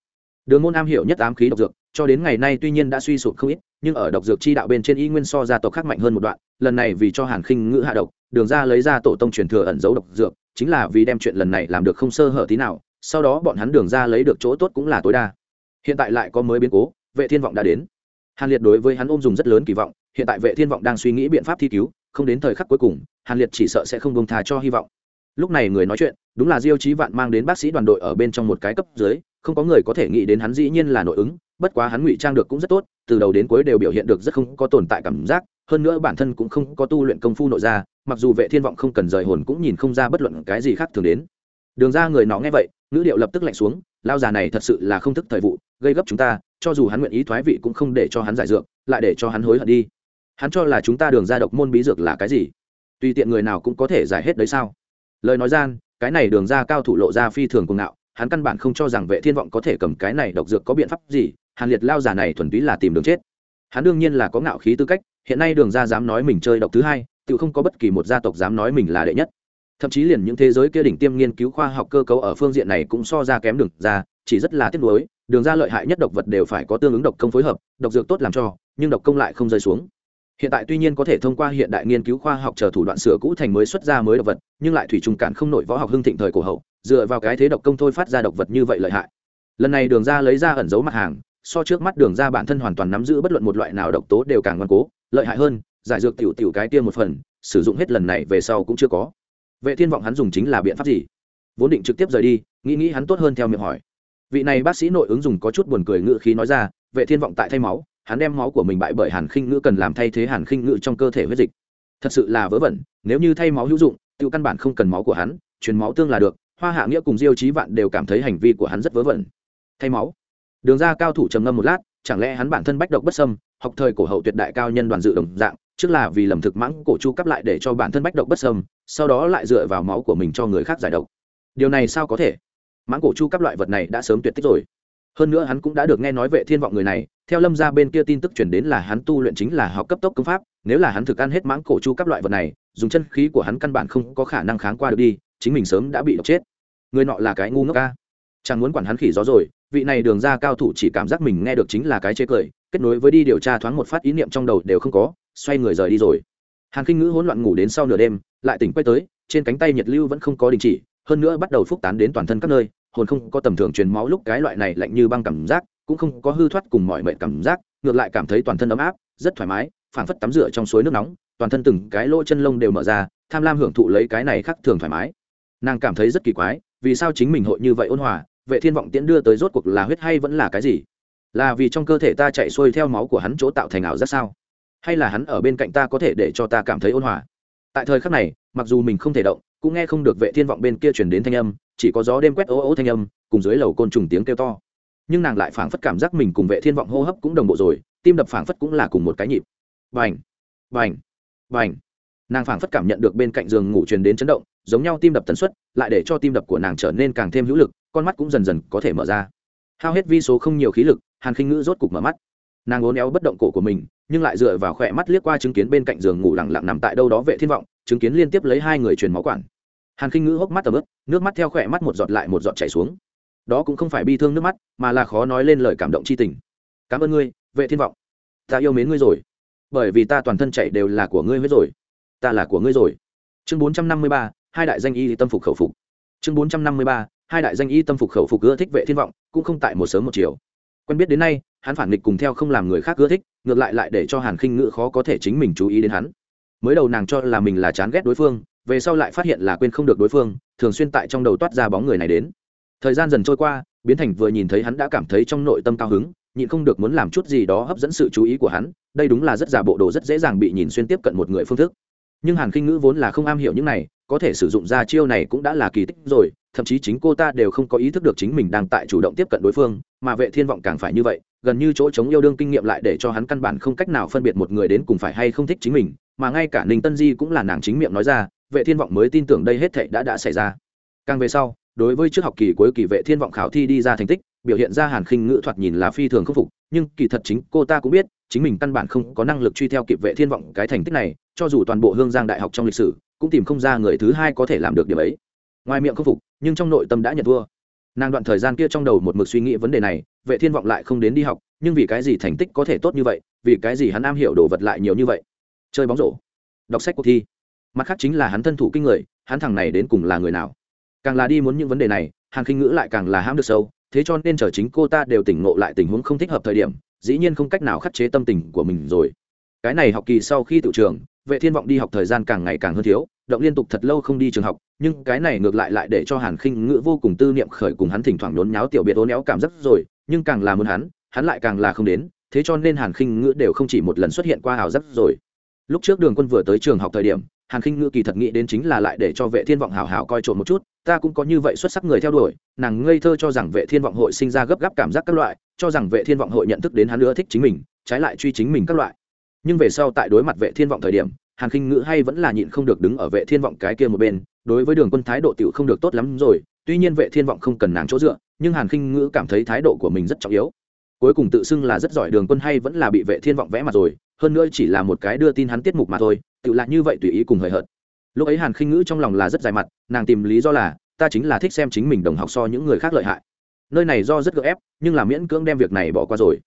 S1: Đường môn am hiểu nhất ám khí độc dược, cho đến ngày nay tuy nhiên đã suy sụp không ít, nhưng ở độc dược chi đạo bên trên y nguyên so gia tộc khác mạnh hơn một đoạn, lần này vì cho hàn khinh ngữ hạ độc, đường ra lấy ra tổ tông truyền thừa ẩn giấu độc dược chính là vì đem chuyện lần này làm được không sơ hở tí nào, sau đó bọn hắn đường ra lấy được chỗ tốt cũng là tối đa. Hiện tại lại có mới biến cố, vệ thiên vọng đã đến. Hàn liệt đối với hắn ôm dùng rất lớn kỳ vọng, hiện tại vệ thiên vọng đang suy nghĩ biện pháp thi cứu, không đến thời khắc cuối cùng, hàn liệt chỉ sợ sẽ không bông thà cho hy vọng lúc này người nói chuyện, đúng là diêu chí vạn mang đến bác sĩ đoàn đội ở bên trong một cái cấp dưới, không có người có thể nghĩ đến hắn dĩ nhiên là nội ứng, bất quá hắn ngụy trang được cũng rất tốt, từ đầu đến cuối đều biểu hiện được rất không có tồn tại cảm giác, hơn nữa bản thân cũng không có tu luyện công phu nội ra mặc dù vệ thiên vọng không cần rời hồn cũng nhìn không ra bất luận cái gì khác thường đến. Đường ra người nó nghe vậy, ngữ điệu lập tức lạnh xuống lao già này thật sự là không thức thời vụ, gây gấp chúng ta, cho dù hắn nguyện ý thoái vị cũng không để cho hắn giải dược, lại để cho hắn hối hận đi. Hắn cho là chúng ta đường ra độc môn bí dược là cái gì? Tùy tiện người nào cũng có thể giải hết đấy sao? Lời nói gian, cái này đường ra cao thủ lộ ra phi thường cuồng ngạo, hắn căn bản không cho rằng vệ thiên vọng có thể cầm cái này độc dược có biện pháp gì, hàn liệt lao giả này thuần túy là tìm đường chết. Hắn đương nhiên là có ngạo khí tư cách, hiện nay đường ra dám nói mình chơi độc thứ hai, tự không có bất kỳ một gia tộc dám nói mình là đệ nhất. Thậm chí liền những thế giới kia đỉnh tiêm nghiên cứu khoa học cơ cấu ở phương diện này cũng so ra kém đường ra, chỉ rất là tiếc nuối, đường ra lợi hại nhất độc vật đều phải có tương ứng độc công phối hợp, độc dược tốt làm cho, nhưng độc công lại không rơi xuống hiện tại tuy nhiên có thể thông qua hiện đại nghiên cứu khoa học chờ thủ đoạn sửa cũ thành mới xuất ra mới độc vật, nhưng lại thủy trùng cản không nổi võ học hưng thịnh thời cổ hậu, dựa vào cái thế độc công thôi phát ra độc vật như vậy lợi hại. Lần này đường ra lấy ra ẩn giấu mặt hàng, so trước mắt đường ra bản thân hoàn toàn nắm giữ bất luận một loại nào độc tố đều càng ngoan cố, lợi hại hơn, giải dược tiểu tiểu cái tiêm một phần, sử dụng hết lần này về sau cũng chưa có. Vệ thiên vọng hắn dùng chính là biện pháp gì? Vốn định trực tiếp rời đi, nghĩ nghĩ hắn tốt hơn theo miệng hỏi. Vị này bác sĩ nội ứng dùng có chút buồn cười ngự khí nói ra, vệ thiên vọng tại thay máu hắn đem máu của mình bại bởi hàn khinh ngữ cần làm thay thế hàn khinh ngữ trong cơ thể huyết dịch. Thật sự là vớ vẩn, nếu như thay máu hữu dụng tự căn bản không cần máu của hắn, truyền máu tương là được, hoa hạ nghĩa cùng diêu chí vạn đều cảm thấy hành vi của hắn rất vớ vẩn. Thay máu. Đường ra cao thủ trầm ngâm một lát, chẳng lẽ hắn bản thân bách độc bất sâm học thời cổ hậu tuyệt đại cao nhân đoàn dự đồng dạng, trước là vì lầm thực mãng cổ chu cấp lại để cho bản thân bách độc bất sâm sau đó lại dựa vào máu của mình cho người khác giải độc. Điều này sao có thể? Mãng cổ chu cấp loại vật này đã sớm tuyệt tích rồi hơn nữa hắn cũng đã được nghe nói vệ thiên vọng người này, theo lâm ra bên kia tin tức chuyển đến là hắn tu luyện chính là học cấp tốc công pháp, nếu là hắn thực ăn hết mãng cổ chu các loại vật này, dùng chân khí của hắn căn bản không có khả năng kháng qua được đi, chính mình sớm đã bị độc chết. Người nọ là cái ngu ngốc ca. Chẳng muốn quản hắn khỉ gió rồi, vị này đường ra cao thủ chỉ cảm giác mình nghe được chính là cái chê cười, kết nối với đi điều tra thoáng một phát ý niệm trong đầu đều không có, xoay người rời đi rồi. Hàn khinh ngữ hỗn loạn ngủ đến sau nửa đêm, lại tỉnh quay tới, trên cánh tay nhiệt lưu vẫn không có đình chỉ, hơn nữa bắt đầu phúc tán đến toàn thân các nơi hồn không có tầm thường truyền máu lúc cái loại này lạnh như băng cảm giác, cũng không có hư thoát cùng mọi mệnh cảm giác, ngược lại cảm thấy toàn thân ấm áp, rất thoải mái, phảng phất tắm rửa trong suối nước nóng, toàn thân từng cái lỗ chân lông đều mở ra, tham lam hưởng thụ lấy cái này khác thường thoải mái. Nàng cảm thấy rất kỳ quái, vì sao chính mình hội như vậy ôn hòa, vệ thiên vọng tiễn đưa tới rốt cuộc là huyết hay vẫn là cái gì? Là vì trong cơ thể ta chạy xuôi theo máu của hắn chỗ tạo thành ảo rất sao? Hay là hắn ở bên cạnh ta có thể để cho ta cảm thấy ôn hòa? Tại thời khắc này, mặc dù mình không thể động cũng nghe không được vệ thiên vọng bên kia truyền đến thanh âm, chỉ có gió đêm quét ố ố thanh âm, cùng dưới lầu côn trùng tiếng kêu to. Nhưng nàng lại phảng phất cảm giác mình cùng vệ thiên vọng hô hấp cũng đồng bộ rồi, tim đập phảng phất cũng là cùng một cái nhịp. Vành vành vành nàng phảng phất cảm nhận được bên cạnh giường ngủ truyền đến chấn động, giống nhau tim đập tần suất, lại để cho tim đập của nàng trở nên càng thêm hữu lực, con mắt cũng dần dần có thể mở ra. Hao hết vi số không nhiều khí lực, hàn khinh ngữ rốt cục mở mắt. Nàng ốn éo bất động cổ của mình, nhưng lại dựa vào khỏe mắt liếc qua chứng kiến bên cạnh giường ngủ lặng lặng nằm tại đâu đó vệ thiên vọng, chứng kiến liên tiếp lấy hai người truyền máu quản hàn khinh ngữ hốc mắt tầm ướp nước mắt theo khỏe mắt một giọt lại một giọt chảy xuống. Đó cũng không phải bi thương nước mắt mà là khó nói lên lời cảm động chi tình. Cảm ơn ngươi vệ thiên vọng. Ta yêu mến ngươi rồi. Bởi vì ta toàn thân chạy đều là của ngươi hết rồi. Ta là của ngươi rồi. Chương 453, hai đại danh y tâm phục khẩu phục. Chương 453, hai đại danh y tâm phục khẩu phục ưa thích vệ thiên vọng cũng không tại một sớm một chiều. Quen biết đến nay hắn phản nghịch cùng theo không làm người khác ưa thích ngược lại lại để cho hàn khinh ngữ khó có thể chính mình chú ý đến hắn. Mới đầu nàng cho là mình là chán ghét đối phương về sau lại phát hiện là quên không được đối phương, thường xuyên tại trong đầu toát ra bóng người này đến. Thời gian dần trôi qua, biến thành vừa nhìn thấy hắn đã cảm thấy trong nội tâm cao hứng, nhịn không được muốn làm chút gì đó hấp dẫn sự chú ý của hắn, đây đúng là rất giả bộ đồ rất dễ dàng bị nhìn xuyên tiếp cận một người phương thức. Nhưng hàn khinh ngữ vốn là không am hiểu những này, có thể sử dụng ra chiêu này cũng đã là kỳ tích rồi, thậm chí chính cô ta đều không có ý thức được chính mình đang tại chủ động tiếp cận đối phương, mà vệ thiên vọng càng phải như vậy, gần như chỗ chống yêu đương kinh nghiệm lại để cho hắn căn bản không cách nào phân biệt một người đến cùng phải hay không thích chính mình, mà ngay cả ninh tân di cũng là nàng chính miệng nói ra vệ thiên vọng mới tin tưởng đây hết thảy đã đã xảy ra. Càng về sau, đối với trước học kỳ cuối kỳ vệ thiên vọng khảo thi đi ra thành tích, biểu hiện ra hàn khinh ngữ thoạt nhìn là phi thường khắc phục, nhưng kỳ thật chính cô ta cũng biết, chính mình căn bản không có năng lực truy theo kịp vệ thiên vọng cái thành tích này, cho dù toàn bộ hương giang đại học trong lịch sử, cũng tìm không ra người thứ hai có thể làm được điều ấy. Ngoài miệng khắc phục, nhưng trong nội tâm đã nhận thua. Nàng đoạn thời gian kia trong đầu một mực suy nghĩ vấn đề này, vệ thiên vọng lại không đến đi học, nhưng vì cái gì thành tích có thể tốt như vậy, vì cái gì hắn am hiểu đồ vật lại nhiều như vậy? Chơi bóng rổ. Đọc sách cuộc thi mặt khác chính là hắn thân thủ kinh người, hắn thằng này đến cùng là người nào? Càng là đi muốn những vấn đề này, hàn khinh ngữ lại càng là hãm được sâu, thế cho nên chờ chính cô ta đều tỉnh ngộ lại tình huống không thích hợp thời điểm, dĩ nhiên không cách nào khắc chế tâm tình của mình rồi. Cái này học kỳ sau khi tự trường, vệ thiên vọng đi học thời gian càng ngày càng hơn thiếu, động liên tục thật lâu không đi trường học, nhưng cái này ngược lại lại để cho hàn khinh ngữ vô cùng tư niệm khởi cùng hắn thỉnh thoảng nhốn nháo tiểu biệt ố néo cảm giác rồi, nhưng càng là muốn hắn hắn lại càng là không đến, thế cho nên hàn khinh ngữ đều không chỉ một lần xuất hiện qua hào giác rồi. Lúc trước đường quân vừa tới trường học thời điểm hàn khinh ngữ kỳ thật nghĩ đến chính là lại để cho vệ thiên vọng hào hào coi trộn một chút, ta cũng có như vậy xuất sắc người theo đuổi, nàng ngây thơ cho rằng vệ thiên vọng hội sinh ra gấp gáp cảm giác các loại, cho rằng vệ thiên vọng hội nhận thức đến hắn nữa thích chính mình, trái lại truy chính mình các loại. Nhưng về sau tại đối mặt vệ thiên vọng thời điểm, hàn khinh ngữ hay vẫn là nhịn không được đứng ở vệ thiên vọng cái kia một bên, đối với đường quân thái độ tiểu không được tốt lắm rồi, tuy nhiên vệ thiên vọng không cần nàng chỗ dựa, nhưng hàn khinh ngữ cảm thấy thái độ của mình rất trọng yếu. Cuối cùng tự xưng là rất giỏi đường quân hay vẫn là bị vệ thiên vọng vẽ mặt rồi, hơn nữa chỉ là một cái đưa tin hắn tiết mục mà thôi tự là như vậy tùy ý cùng hời hợt. Lúc ấy hàn khinh ngữ trong lòng là rất dài mặt, nàng tìm lý do là, ta chính là thích xem chính mình đồng học so những người khác lợi hại. Nơi này do rất gợ ép, nhưng là miễn cưỡng đem việc này bỏ qua rồi.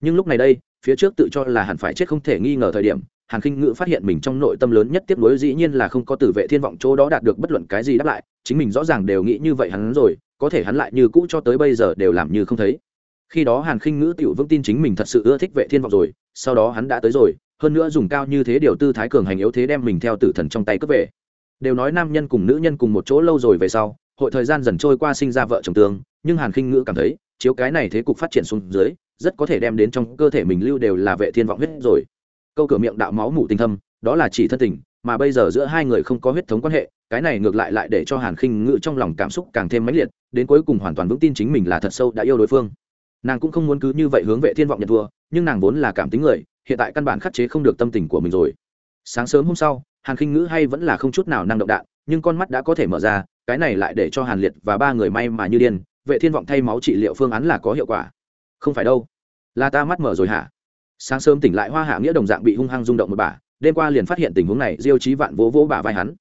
S1: Nhưng lúc này đây, phía trước tự cho là hẳn phải chết không thể nghi ngờ thời điểm, hàn khinh ngữ phát hiện mình trong nội tâm lớn nhất tiếp nối dĩ nhiên là không có tử vệ thiên vọng chỗ đó đạt được bất luận cái gì đáp lại, chính mình rõ ràng đều nghĩ như vậy hắn rồi, có thể hắn lại như cũ cho tới bây giờ đều làm như không thấy. Khi đó hàn khinh ngữ tiểu vững tin chính mình thật sự ưa thích vệ thiên vọng rồi, sau đó hắn đã tới rồi hơn nữa dùng cao như thế điều tư thái cường hành yếu thế đem mình theo tử thần trong tay cướp về. Đều nói nam nhân cùng nữ nhân cùng một chỗ lâu rồi về sau, hội thời gian dần trôi qua sinh ra vợ chồng tương, nhưng hàn khinh ngữ cảm thấy, chiếu cái này thế cục phát triển xuống dưới, rất có thể đem đến trong cơ thể mình lưu đều là vệ thiên vọng huyết rồi. Câu cửa miệng đạo máu mủ tinh thâm, đó là chỉ thân tình, mà bây giờ giữa hai người không có huyết thống quan hệ, cái này ngược lại lại để cho hàn khinh ngữ trong lòng cảm xúc càng thêm mãnh liệt, đến cuối cùng hoàn toàn vững tin chính mình là thật sâu đã yêu đối phương. Nàng cũng không muốn cứ như vậy hướng vệ thiên vọng nhận thua, nhưng nàng vốn là cảm tính người hiện tại căn bản khắc chế không được tâm tình của mình rồi. Sáng sớm hôm sau, hàn khinh ngữ hay vẫn là không chút nào năng động đạn, nhưng con mắt đã có thể mở ra, cái này lại để cho hàn liệt và ba người may mà như điên, vệ thiên vọng thay máu trị liệu phương án là có hiệu quả. Không phải đâu. Là ta mắt mở rồi hả? Sáng sớm tỉnh lại hoa hạ nghĩa đồng dạng bị hung hăng rung động một bà, đêm qua liền phát hiện tình huống này, diêu chí vạn vỗ vỗ bả vai hắn.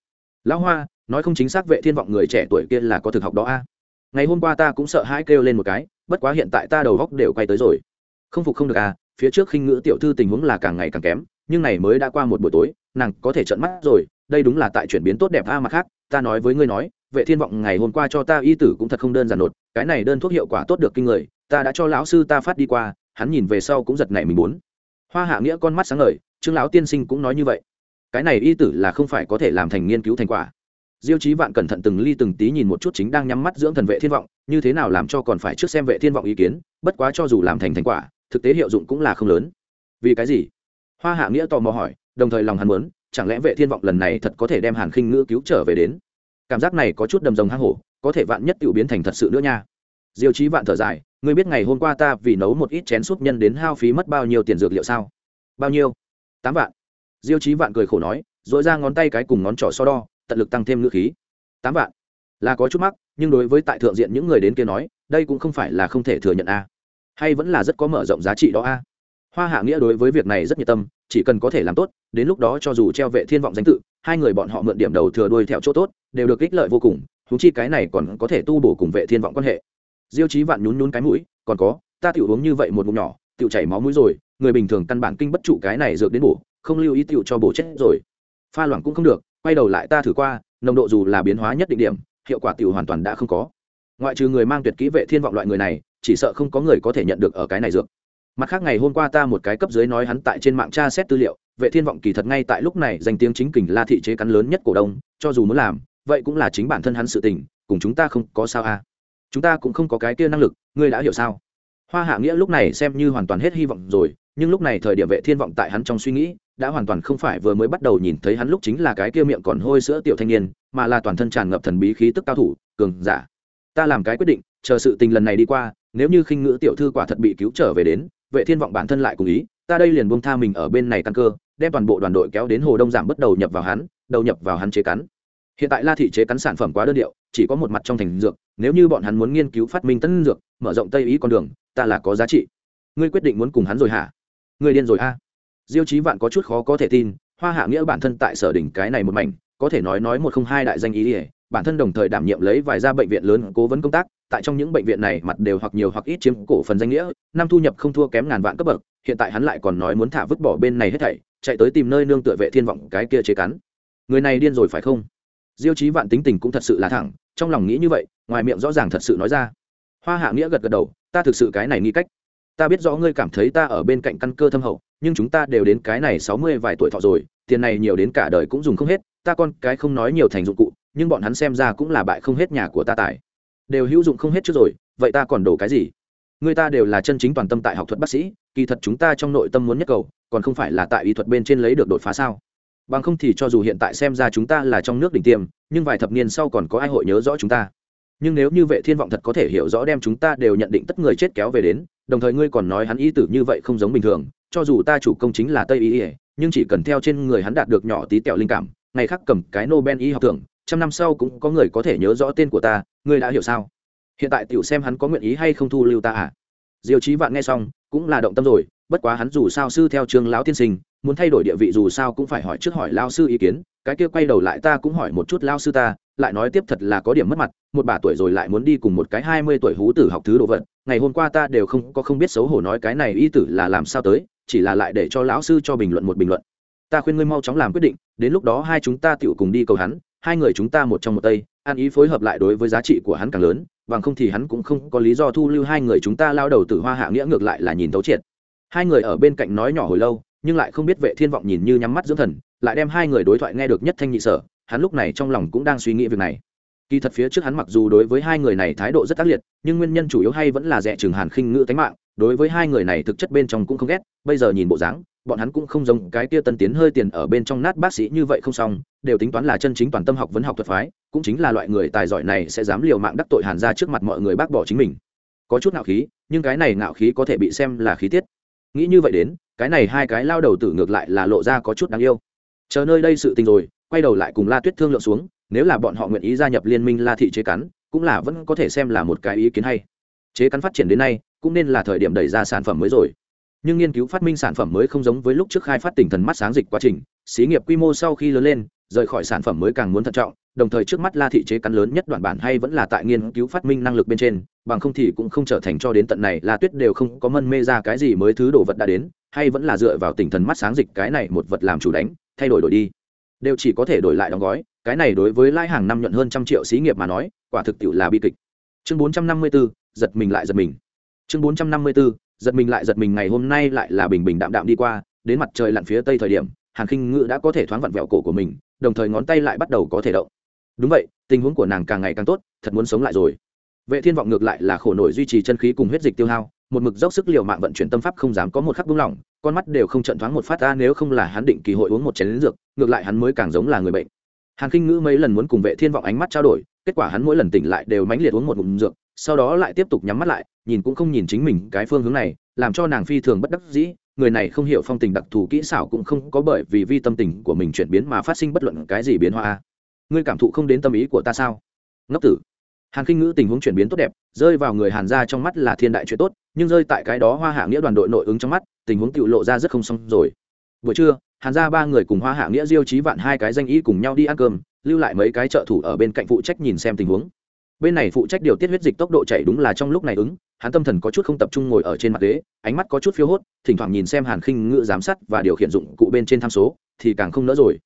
S1: Lão hoa, nói không chính xác vệ thiên vọng người trẻ tuổi kia là có thực học đó a. Ngày hôm qua ta cũng sợ hãi kêu lên một cái, bất quá hiện tại ta đầu góc đều quay tới rồi. Không phục không được à phía trước khinh ngữ tiểu thư tình huống là càng ngày càng kém, nhưng này mới đã qua một buổi tối, nàng có thể trận mắt rồi, đây đúng là tại chuyển biến tốt đẹp a mặt khác, ta nói với ngươi nói, vệ thiên vọng ngày hôm qua cho ta y tử cũng thật không đơn giản nột, cái này đơn thuốc hiệu quả tốt được kinh người, ta đã cho lão sư ta phát đi qua, hắn nhìn về sau cũng giật nảy mình muốn. Hoa hạ nghĩa con mắt sáng ngời, trương lão tiên sinh cũng nói như vậy. Cái này y tử là không phải có thể làm thành nghiên cứu thành quả. Diêu chí vạn cẩn thận từng ly từng tí nhìn một chút chính đang nhắm mắt dưỡng thần vệ thiên vọng, như thế nào làm cho còn phải trước xem vệ thiên vọng ý kiến, bất quá cho dù làm thành thành quả thực tế hiệu dụng cũng là không lớn. Vì cái gì? Hoa hạ nghĩa tò mò hỏi, đồng thời lòng hắn muốn, chẳng lẽ vệ thiên vọng lần này thật có thể đem hàn khinh ngữ cứu trở về đến? Cảm giác này có chút đầm rồng hang hổ, có thể vạn nhất tiểu biến thành thật sự nữa nha. Diêu chí vạn thở dài, ngươi biết ngày hôm qua ta vì nấu một ít chén súp nhân đến hao phí mất bao nhiêu tiền dược liệu sao? Bao nhiêu? Tám vạn. Diêu chí vạn cười khổ nói dội ra ngón tay cái cùng ngón trỏ so đo, tận lực tăng thêm ngữ khí. Tám vạn. Là có chút mắc, nhưng đối với tại thượng diện những người đến kia nói, đây cũng không phải là không thể thừa nhận a hay vẫn là rất có mở rộng giá trị đó a? Hoa hạ nghĩa đối với việc này rất nhiệt tâm, chỉ cần có thể làm tốt, đến lúc đó cho dù treo vệ thiên vọng danh tự, hai người bọn họ mượn điểm đầu thừa đuôi theo chỗ tốt, đều được ích lợi vô cùng thú chi cái này còn có thể tu bổ cùng vệ thiên vọng quan hệ. Diêu chí vạn nhún nhún cái mũi, còn có, ta tiểu uống như vậy một ngụm nhỏ, tiểu chảy máu mũi rồi, người bình thường căn bản kinh bất trụ cái này dược đến bổ, không lưu ý tiểu cho bổ chết rồi. Pha loãng cũng không được, quay đầu lại ta thử qua, nồng độ dù là biến hóa nhất định điểm, hiệu quả tiểu hoàn toàn đã không có. Ngoại trừ người mang tuyệt kỹ vệ thiên vọng loại người này chỉ sợ không có người có thể nhận được ở cái này dược. Mặt khác ngày hôm qua ta một cái cấp dưới nói hắn tại trên mạng tra xét tư liệu, vệ thiên vọng kỳ thật ngay tại lúc này danh tiếng chính kình la thị chế cắn lớn nhất cổ đông, cho dù muốn làm, vậy cũng là chính bản thân hắn sự tình, cùng chúng ta không có sao a à. chúng ta cũng không có cái kia năng lực, ngươi đã hiểu sao? Hoa hạ nghĩa lúc này xem như hoàn toàn hết hy vọng rồi, nhưng lúc này thời điểm vệ thiên vọng tại hắn trong suy nghĩ, đã hoàn toàn không phải vừa mới bắt đầu nhìn thấy hắn lúc chính là cái kia miệng còn hôi sữa tiểu thanh niên, mà là toàn thân tràn ngập thần bí khí tức cao thủ, cường giả. Ta làm cái quyết định, chờ sự tình lần này đi qua nếu như khinh ngữ tiểu thư quả thật bị cứu trở về đến, vệ thiên vọng bản thân lại cùng ý, ta đây liền buông tha mình ở bên này căn cơ, đem toàn bộ đoàn đội kéo đến hồ đông giảm bắt đầu nhập vào hắn, đầu nhập vào hắn chế cắn. Hiện tại la thị chế cắn sản phẩm quá đơn điệu, chỉ có một mặt trong thành dược, nếu như bọn hắn muốn nghiên cứu phát minh tân dược, mở rộng tây ý con đường, ta là có giá trị. Ngươi quyết định muốn cùng hắn rồi hả? Ngươi điên rồi a. Diêu chí vạn có chút khó có thể tin, hoa hạ nghĩa bản thân tại sở đỉnh cái này một mảnh, có thể nói nói một không hai đại danh ý ỉa bản thân đồng thời đảm nhiệm lấy vài gia bệnh viện lớn cố vấn công tác tại trong những bệnh viện này mặt đều hoặc nhiều hoặc ít chiếm cổ phần danh nghĩa, năm thu nhập không thua kém ngàn vạn cấp bậc, hiện tại hắn lại còn nói muốn thả vứt bỏ bên này hết thảy, chạy tới tìm nơi nương tựa vệ thiên vọng cái kia chế cắn. Người này điên rồi phải không? Diêu chí vạn tính tình cũng thật sự là thẳng, trong lòng nghĩ như vậy, ngoài miệng rõ ràng thật sự nói ra. Hoa hạ nghĩa gật gật đầu, ta thực sự cái này nghĩ cách. Ta biết rõ ngươi cảm thấy ta ở bên cạnh căn cơ thâm hậu, nhưng chúng ta đều đến cái này sáu mươi vài tuổi thọ rồi, tiền này nhiều đến cả đời cũng dùng không hết, ta con cái không nói nhiều thành dụng cụ, nhưng bọn hắn xem ra cũng là bại không hết nhà của ta tài đều hữu dụng không hết trước rồi, vậy ta còn đổ cái gì? Người ta đều là chân chính toàn tâm tại học thuật bác sĩ, kỳ thật chúng ta trong nội tâm muốn nhất cầu, còn không phải là tại y thuật bên trên lấy được đột phá sao? Bằng không thì cho dù hiện tại xem ra chúng ta là trong nước đỉnh tiêm, nhưng vài thập niên sau còn có ai hội nhớ rõ chúng ta? Nhưng nếu như vệ thiên vọng thật có thể hiểu rõ đem chúng ta đều nhận định tất người chết kéo về đến, đồng thời ngươi còn nói hắn y tử như vậy không giống bình thường, cho dù ta chủ công chính là tây y nhưng chỉ cần theo trên người hắn đạt được nhỏ tí tẹo linh cảm, ngày khác cầm cái nobel y học tưởng trăm năm sau cũng có người có thể nhớ rõ tên của ta ngươi đã hiểu sao? Hiện tại tiểu xem hắn có nguyện ý hay không thu lưu ta à? Diêu chí vạn nghe xong, cũng là động tâm rồi, bất quá hắn dù sao sư theo trường lão tiên sinh, muốn thay đổi địa vị dù sao cũng phải hỏi trước hỏi lao sư ý kiến, cái kia quay đầu lại ta cũng hỏi một chút lao sư ta, lại nói tiếp thật là có điểm mất mặt, một bà tuổi rồi lại muốn đi cùng một cái hai mươi tuổi hú tử học thứ đồ vật, ngày hôm qua ta đều không có không biết xấu hổ nói cái này y tử là làm sao tới, chỉ là lại để cho lão sư cho bình luận một bình luận. Ta khuyên ngươi mau chóng làm quyết định, đến lúc đó hai chúng ta tựu cùng đi cầu hắn, hai người chúng ta một trong một tây An ý phối hợp lại đối với giá trị của hắn càng lớn, bằng không thì hắn cũng không có lý do thu lưu hai người chúng ta lao đầu từ hoa hạ nghĩa ngược lại là nhìn thấu triệt. Hai người ở bên cạnh nói nhỏ hồi lâu, nhưng lại không biết vệ thiên vọng nhìn như nhắm mắt dưỡng thần, lại đem hai người đối thoại nghe được nhất thanh nhị sở, hắn lúc này trong lòng cũng đang suy nghĩ việc này. Kỳ thật phía trước hắn mặc dù đối với hai người này thái độ rất ác liệt, nhưng nguyên nhân chủ yếu hay vẫn là rẻ chừng hàn khinh ngữ tánh mạng, đối với hai người này thực chất bên trong cũng không ghét, bây giờ nhìn bộ dáng bọn hắn cũng không giống cái kia tân tiến hơi tiền ở bên trong nát bác sĩ như vậy không xong, đều tính toán là chân chính toàn tâm học vấn học thuật phái, cũng chính là loại người tài giỏi này sẽ dám liều mạng đắc tội hàn ra trước mặt mọi người bác bỏ chính mình. Có chút ngạo khí, nhưng cái này ngạo khí có thể bị xem là khí tiết. Nghĩ như vậy đến, cái này hai cái lao đầu tử ngược lại là lộ ra có chút đáng yêu. Chờ nơi đây sự tình rồi, quay đầu lại cùng la tuyết thương lượng xuống, nếu là bọn họ nguyện ý gia nhập liên minh la thị chế cắn, cũng là vẫn có thể xem là một cái ý kiến hay. Chế cắn phát triển đến nay, cũng nên là thời điểm đẩy ra sản phẩm mới rồi nhưng nghiên cứu phát minh sản phẩm mới không giống với lúc trước khai phát tỉnh thần mắt sáng dịch quá trình xí nghiệp quy mô sau khi lớn lên rời khỏi sản phẩm mới càng muốn thận trọng đồng thời trước mắt la thị chế cắn lớn nhất đoạn bản hay vẫn là tại nghiên cứu phát minh năng lực bên trên bằng không thì cũng không trở thành cho đến tận này la tuyết đều không có mân mê ra cái gì mới thứ đồ vật đã đến hay vẫn là dựa vào tinh thần mắt sáng dịch cái này một vật làm chủ đánh thay đổi đổi đi. Đều chỉ có thể đổi lại đóng gói cái này đối với lãi hàng năm nhuận hơn trăm triệu xí nghiệp mà nói quả thực tiệu là bi kịch. Chương bốn trăm năm mươi 454, giật mình lại giật mình. Chương bốn trăm năm mươi 454, giật mình lại giật mình ngày hôm nay lại là bình bình đạm đạm đi qua, đến mặt trời lặn phía tây thời điểm, hàn khinh ngự đã có thể thoáng vặn vẹo cổ của mình, đồng thời ngón tay lại bắt đầu có thể động. Đúng vậy, tình huống của nàng càng ngày càng tốt, thật muốn sống lại rồi. Vệ thiên vọng ngược lại là khổ nổi duy trì chân khí cùng huyết dịch tiêu hao, một mực dốc sức liều mạng vận chuyển tâm pháp không dám có một khắc buông lỏng, con mắt đều không trận thoáng một phát ra nếu không là hắn định kỳ hội uống một chén dược, ngược lại hắn mới càng giống là người bệnh. Hàn kinh ngữ mấy lần muốn cùng vệ thiên vọng ánh mắt trao đổi, kết quả hắn mỗi lần tỉnh lại đều mãnh liệt uống một ngụm dược sau đó lại tiếp tục nhắm mắt lại, nhìn cũng không nhìn chính mình cái phương hướng này, làm cho nàng phi thường bất đắc dĩ, người này không hiểu phong tình đặc thù kỹ xảo cũng không có bởi vì vi tâm tình của mình chuyển biến mà phát sinh bất luận cái gì biến hóa. Ngươi cảm thụ không đến tâm ý của ta sao? Ngốc tử. Hàn kinh ngữ tình huống chuyển biến tốt đẹp, rơi vào người hàn gia trong mắt là thiên đại chuyện tốt, nhưng rơi tại cái đó hoa hạ nghĩa đoàn đội nội ứng trong mắt, tình huống tự lộ ra rất không xong rồi. Buổi trưa, hàn gia ba người cùng hoa hạ nghĩa diêu trí vạn hai cái danh ý cùng nhau đi ăn cơm, lưu lại mấy cái trợ thủ ở bên cạnh phụ trách nhìn xem tình huống bên này phụ trách điều tiết huyết dịch tốc độ chảy đúng là trong lúc này ứng, hắn tâm thần có chút không tập trung ngồi ở trên mặt ghế, ánh mắt có chút phiêu hốt, thỉnh thoảng nhìn xem hàn khinh ngự giám sát và điều khiển dụng cụ bên trên tham số, thì càng không nỡ rồi.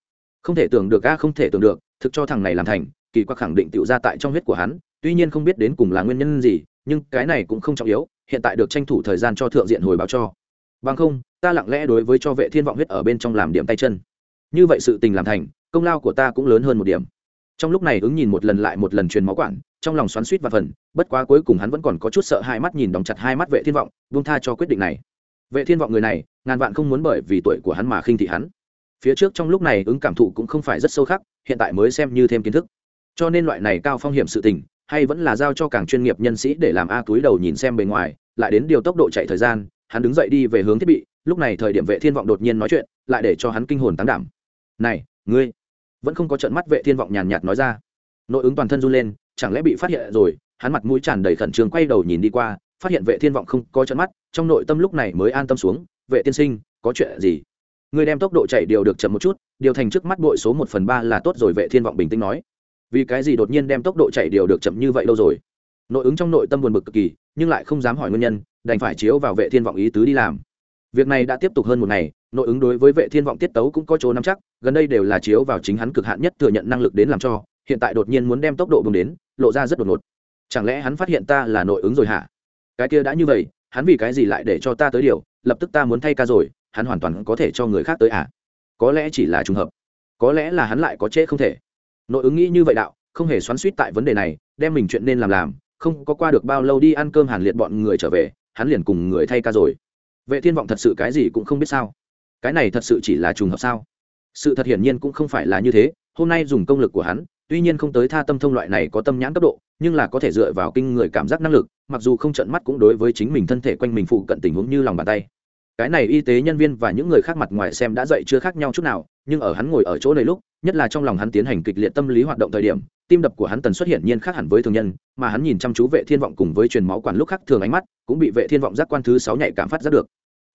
S1: Không thể tưởng được a, không thể tưởng được, thực cho thằng này làm thành, kỳ quặc khẳng định tựu ra tại trong huyết của hắn, tuy nhiên không biết đến cùng là nguyên nhân gì, nhưng cái này cũng không trọng yếu, hiện tại được tranh thủ thời gian cho thượng diện hồi báo cho. Bằng không, ta lặng lẽ đối với cho vệ thiên vọng huyết ở bên trong làm điểm tay chân. Như vậy sự tình làm thành, công lao của ta cũng lớn hơn một điểm trong lúc này ứng nhìn một lần lại một lần truyền máu quản, trong lòng xoắn suýt và phần, bất quá cuối cùng hắn vẫn còn có chút sợ hai mắt nhìn đóng chặt hai mắt vệ thiên vọng, buông tha cho quyết định này. Vệ thiên vọng người này, ngàn vạn không muốn bởi vì tuổi của hắn mà khinh thị hắn. Phía trước trong lúc này ứng cảm thụ cũng không phải rất sâu khắc, hiện tại mới xem như thêm kiến thức. Cho nên loại này cao phong hiểm sự tình, hay vẫn là giao cho càng chuyên nghiệp nhân sĩ để làm a túi đầu nhìn xem bề ngoài, lại đến điều tốc độ chạy thời gian, hắn đứng dậy đi về hướng thiết bị, lúc này thời điểm vệ thiên vọng đột nhiên nói chuyện, lại để cho hắn kinh hồn tán đảm. Này, ngươi vẫn không có trận mắt vệ thiên vọng nhàn nhạt nói ra. Nội ứng toàn thân run lên, chẳng lẽ bị phát hiện rồi, hắn mặt mũi tràn đầy khẩn trương quay đầu nhìn đi qua, phát hiện vệ thiên vọng không có trận mắt, trong nội tâm lúc này mới an tâm xuống, vệ tiên sinh, có chuyện gì? Người đem tốc độ chạy điều được chậm một chút, điều thành trước mắt bội số một phần ba là tốt rồi, vệ thiên vọng bình tĩnh nói. Vì cái gì đột nhiên đem tốc độ chạy điều được chậm như vậy đâu rồi? Nội ứng trong nội tâm buồn bực cực kỳ, nhưng lại không dám hỏi nguyên nhân, đành phải chiếu vào vệ thiên vọng ý tứ đi làm. Việc này đã tiếp tục hơn một ngày nội ứng đối với vệ thiên vọng tiết tấu cũng có chỗ nắm chắc, gần đây đều là chiếu vào chính hắn cực hạn nhất thừa nhận năng lực đến làm cho, hiện tại đột nhiên muốn đem tốc độ bùng đến, lộ ra rất đột ngột. Chẳng lẽ hắn phát hiện ta là nội ứng rồi hả? Cái kia đã như vậy, hắn vì cái gì lại để cho ta tới điều, lập tức ta muốn thay ca rồi, hắn hoàn toàn có thể cho người khác tới à? Có lẽ chỉ là trùng hợp, có lẽ là hắn lại có trễ không thể. Nội ứng nghĩ như vậy đạo, không hề xoắn suýt tại vấn đề này, đem mình chuyện nên làm làm, không có qua được bao lâu đi ăn cơm hàn liệt bọn người trở về, hắn liền cùng người thay ca rồi. Vệ thiên vọng thật sự cái gì cũng không biết sao cái này thật sự chỉ là trùng hợp sao? Sự thật hiển nhiên cũng không phải là như thế, hôm nay dùng công lực của hắn, tuy nhiên không tới tha tâm thông loại này có tâm nhãn cấp độ, nhưng là có thể dựa vào kinh người cảm giác năng lực, mặc dù không trận mắt cũng đối với chính mình thân thể quanh mình phụ cận tình huống như lòng bàn tay. Cái này y tế nhân viên và những người khác mặt ngoài xem đã dậy chưa khác nhau chút nào, nhưng ở hắn ngồi ở chỗ này lúc, nhất là trong lòng hắn tiến hành kịch liệt tâm lý hoạt động thời điểm, tim đập của hắn tần xuất hiện nhiên khác hẳn với thường nhân, mà hắn nhìn chăm chú vệ thiên vọng cùng với truyền máu quản lúc khác thường ánh mắt, cũng bị vệ thiên vọng giác quan thứ sáu nhạy cảm phát giác được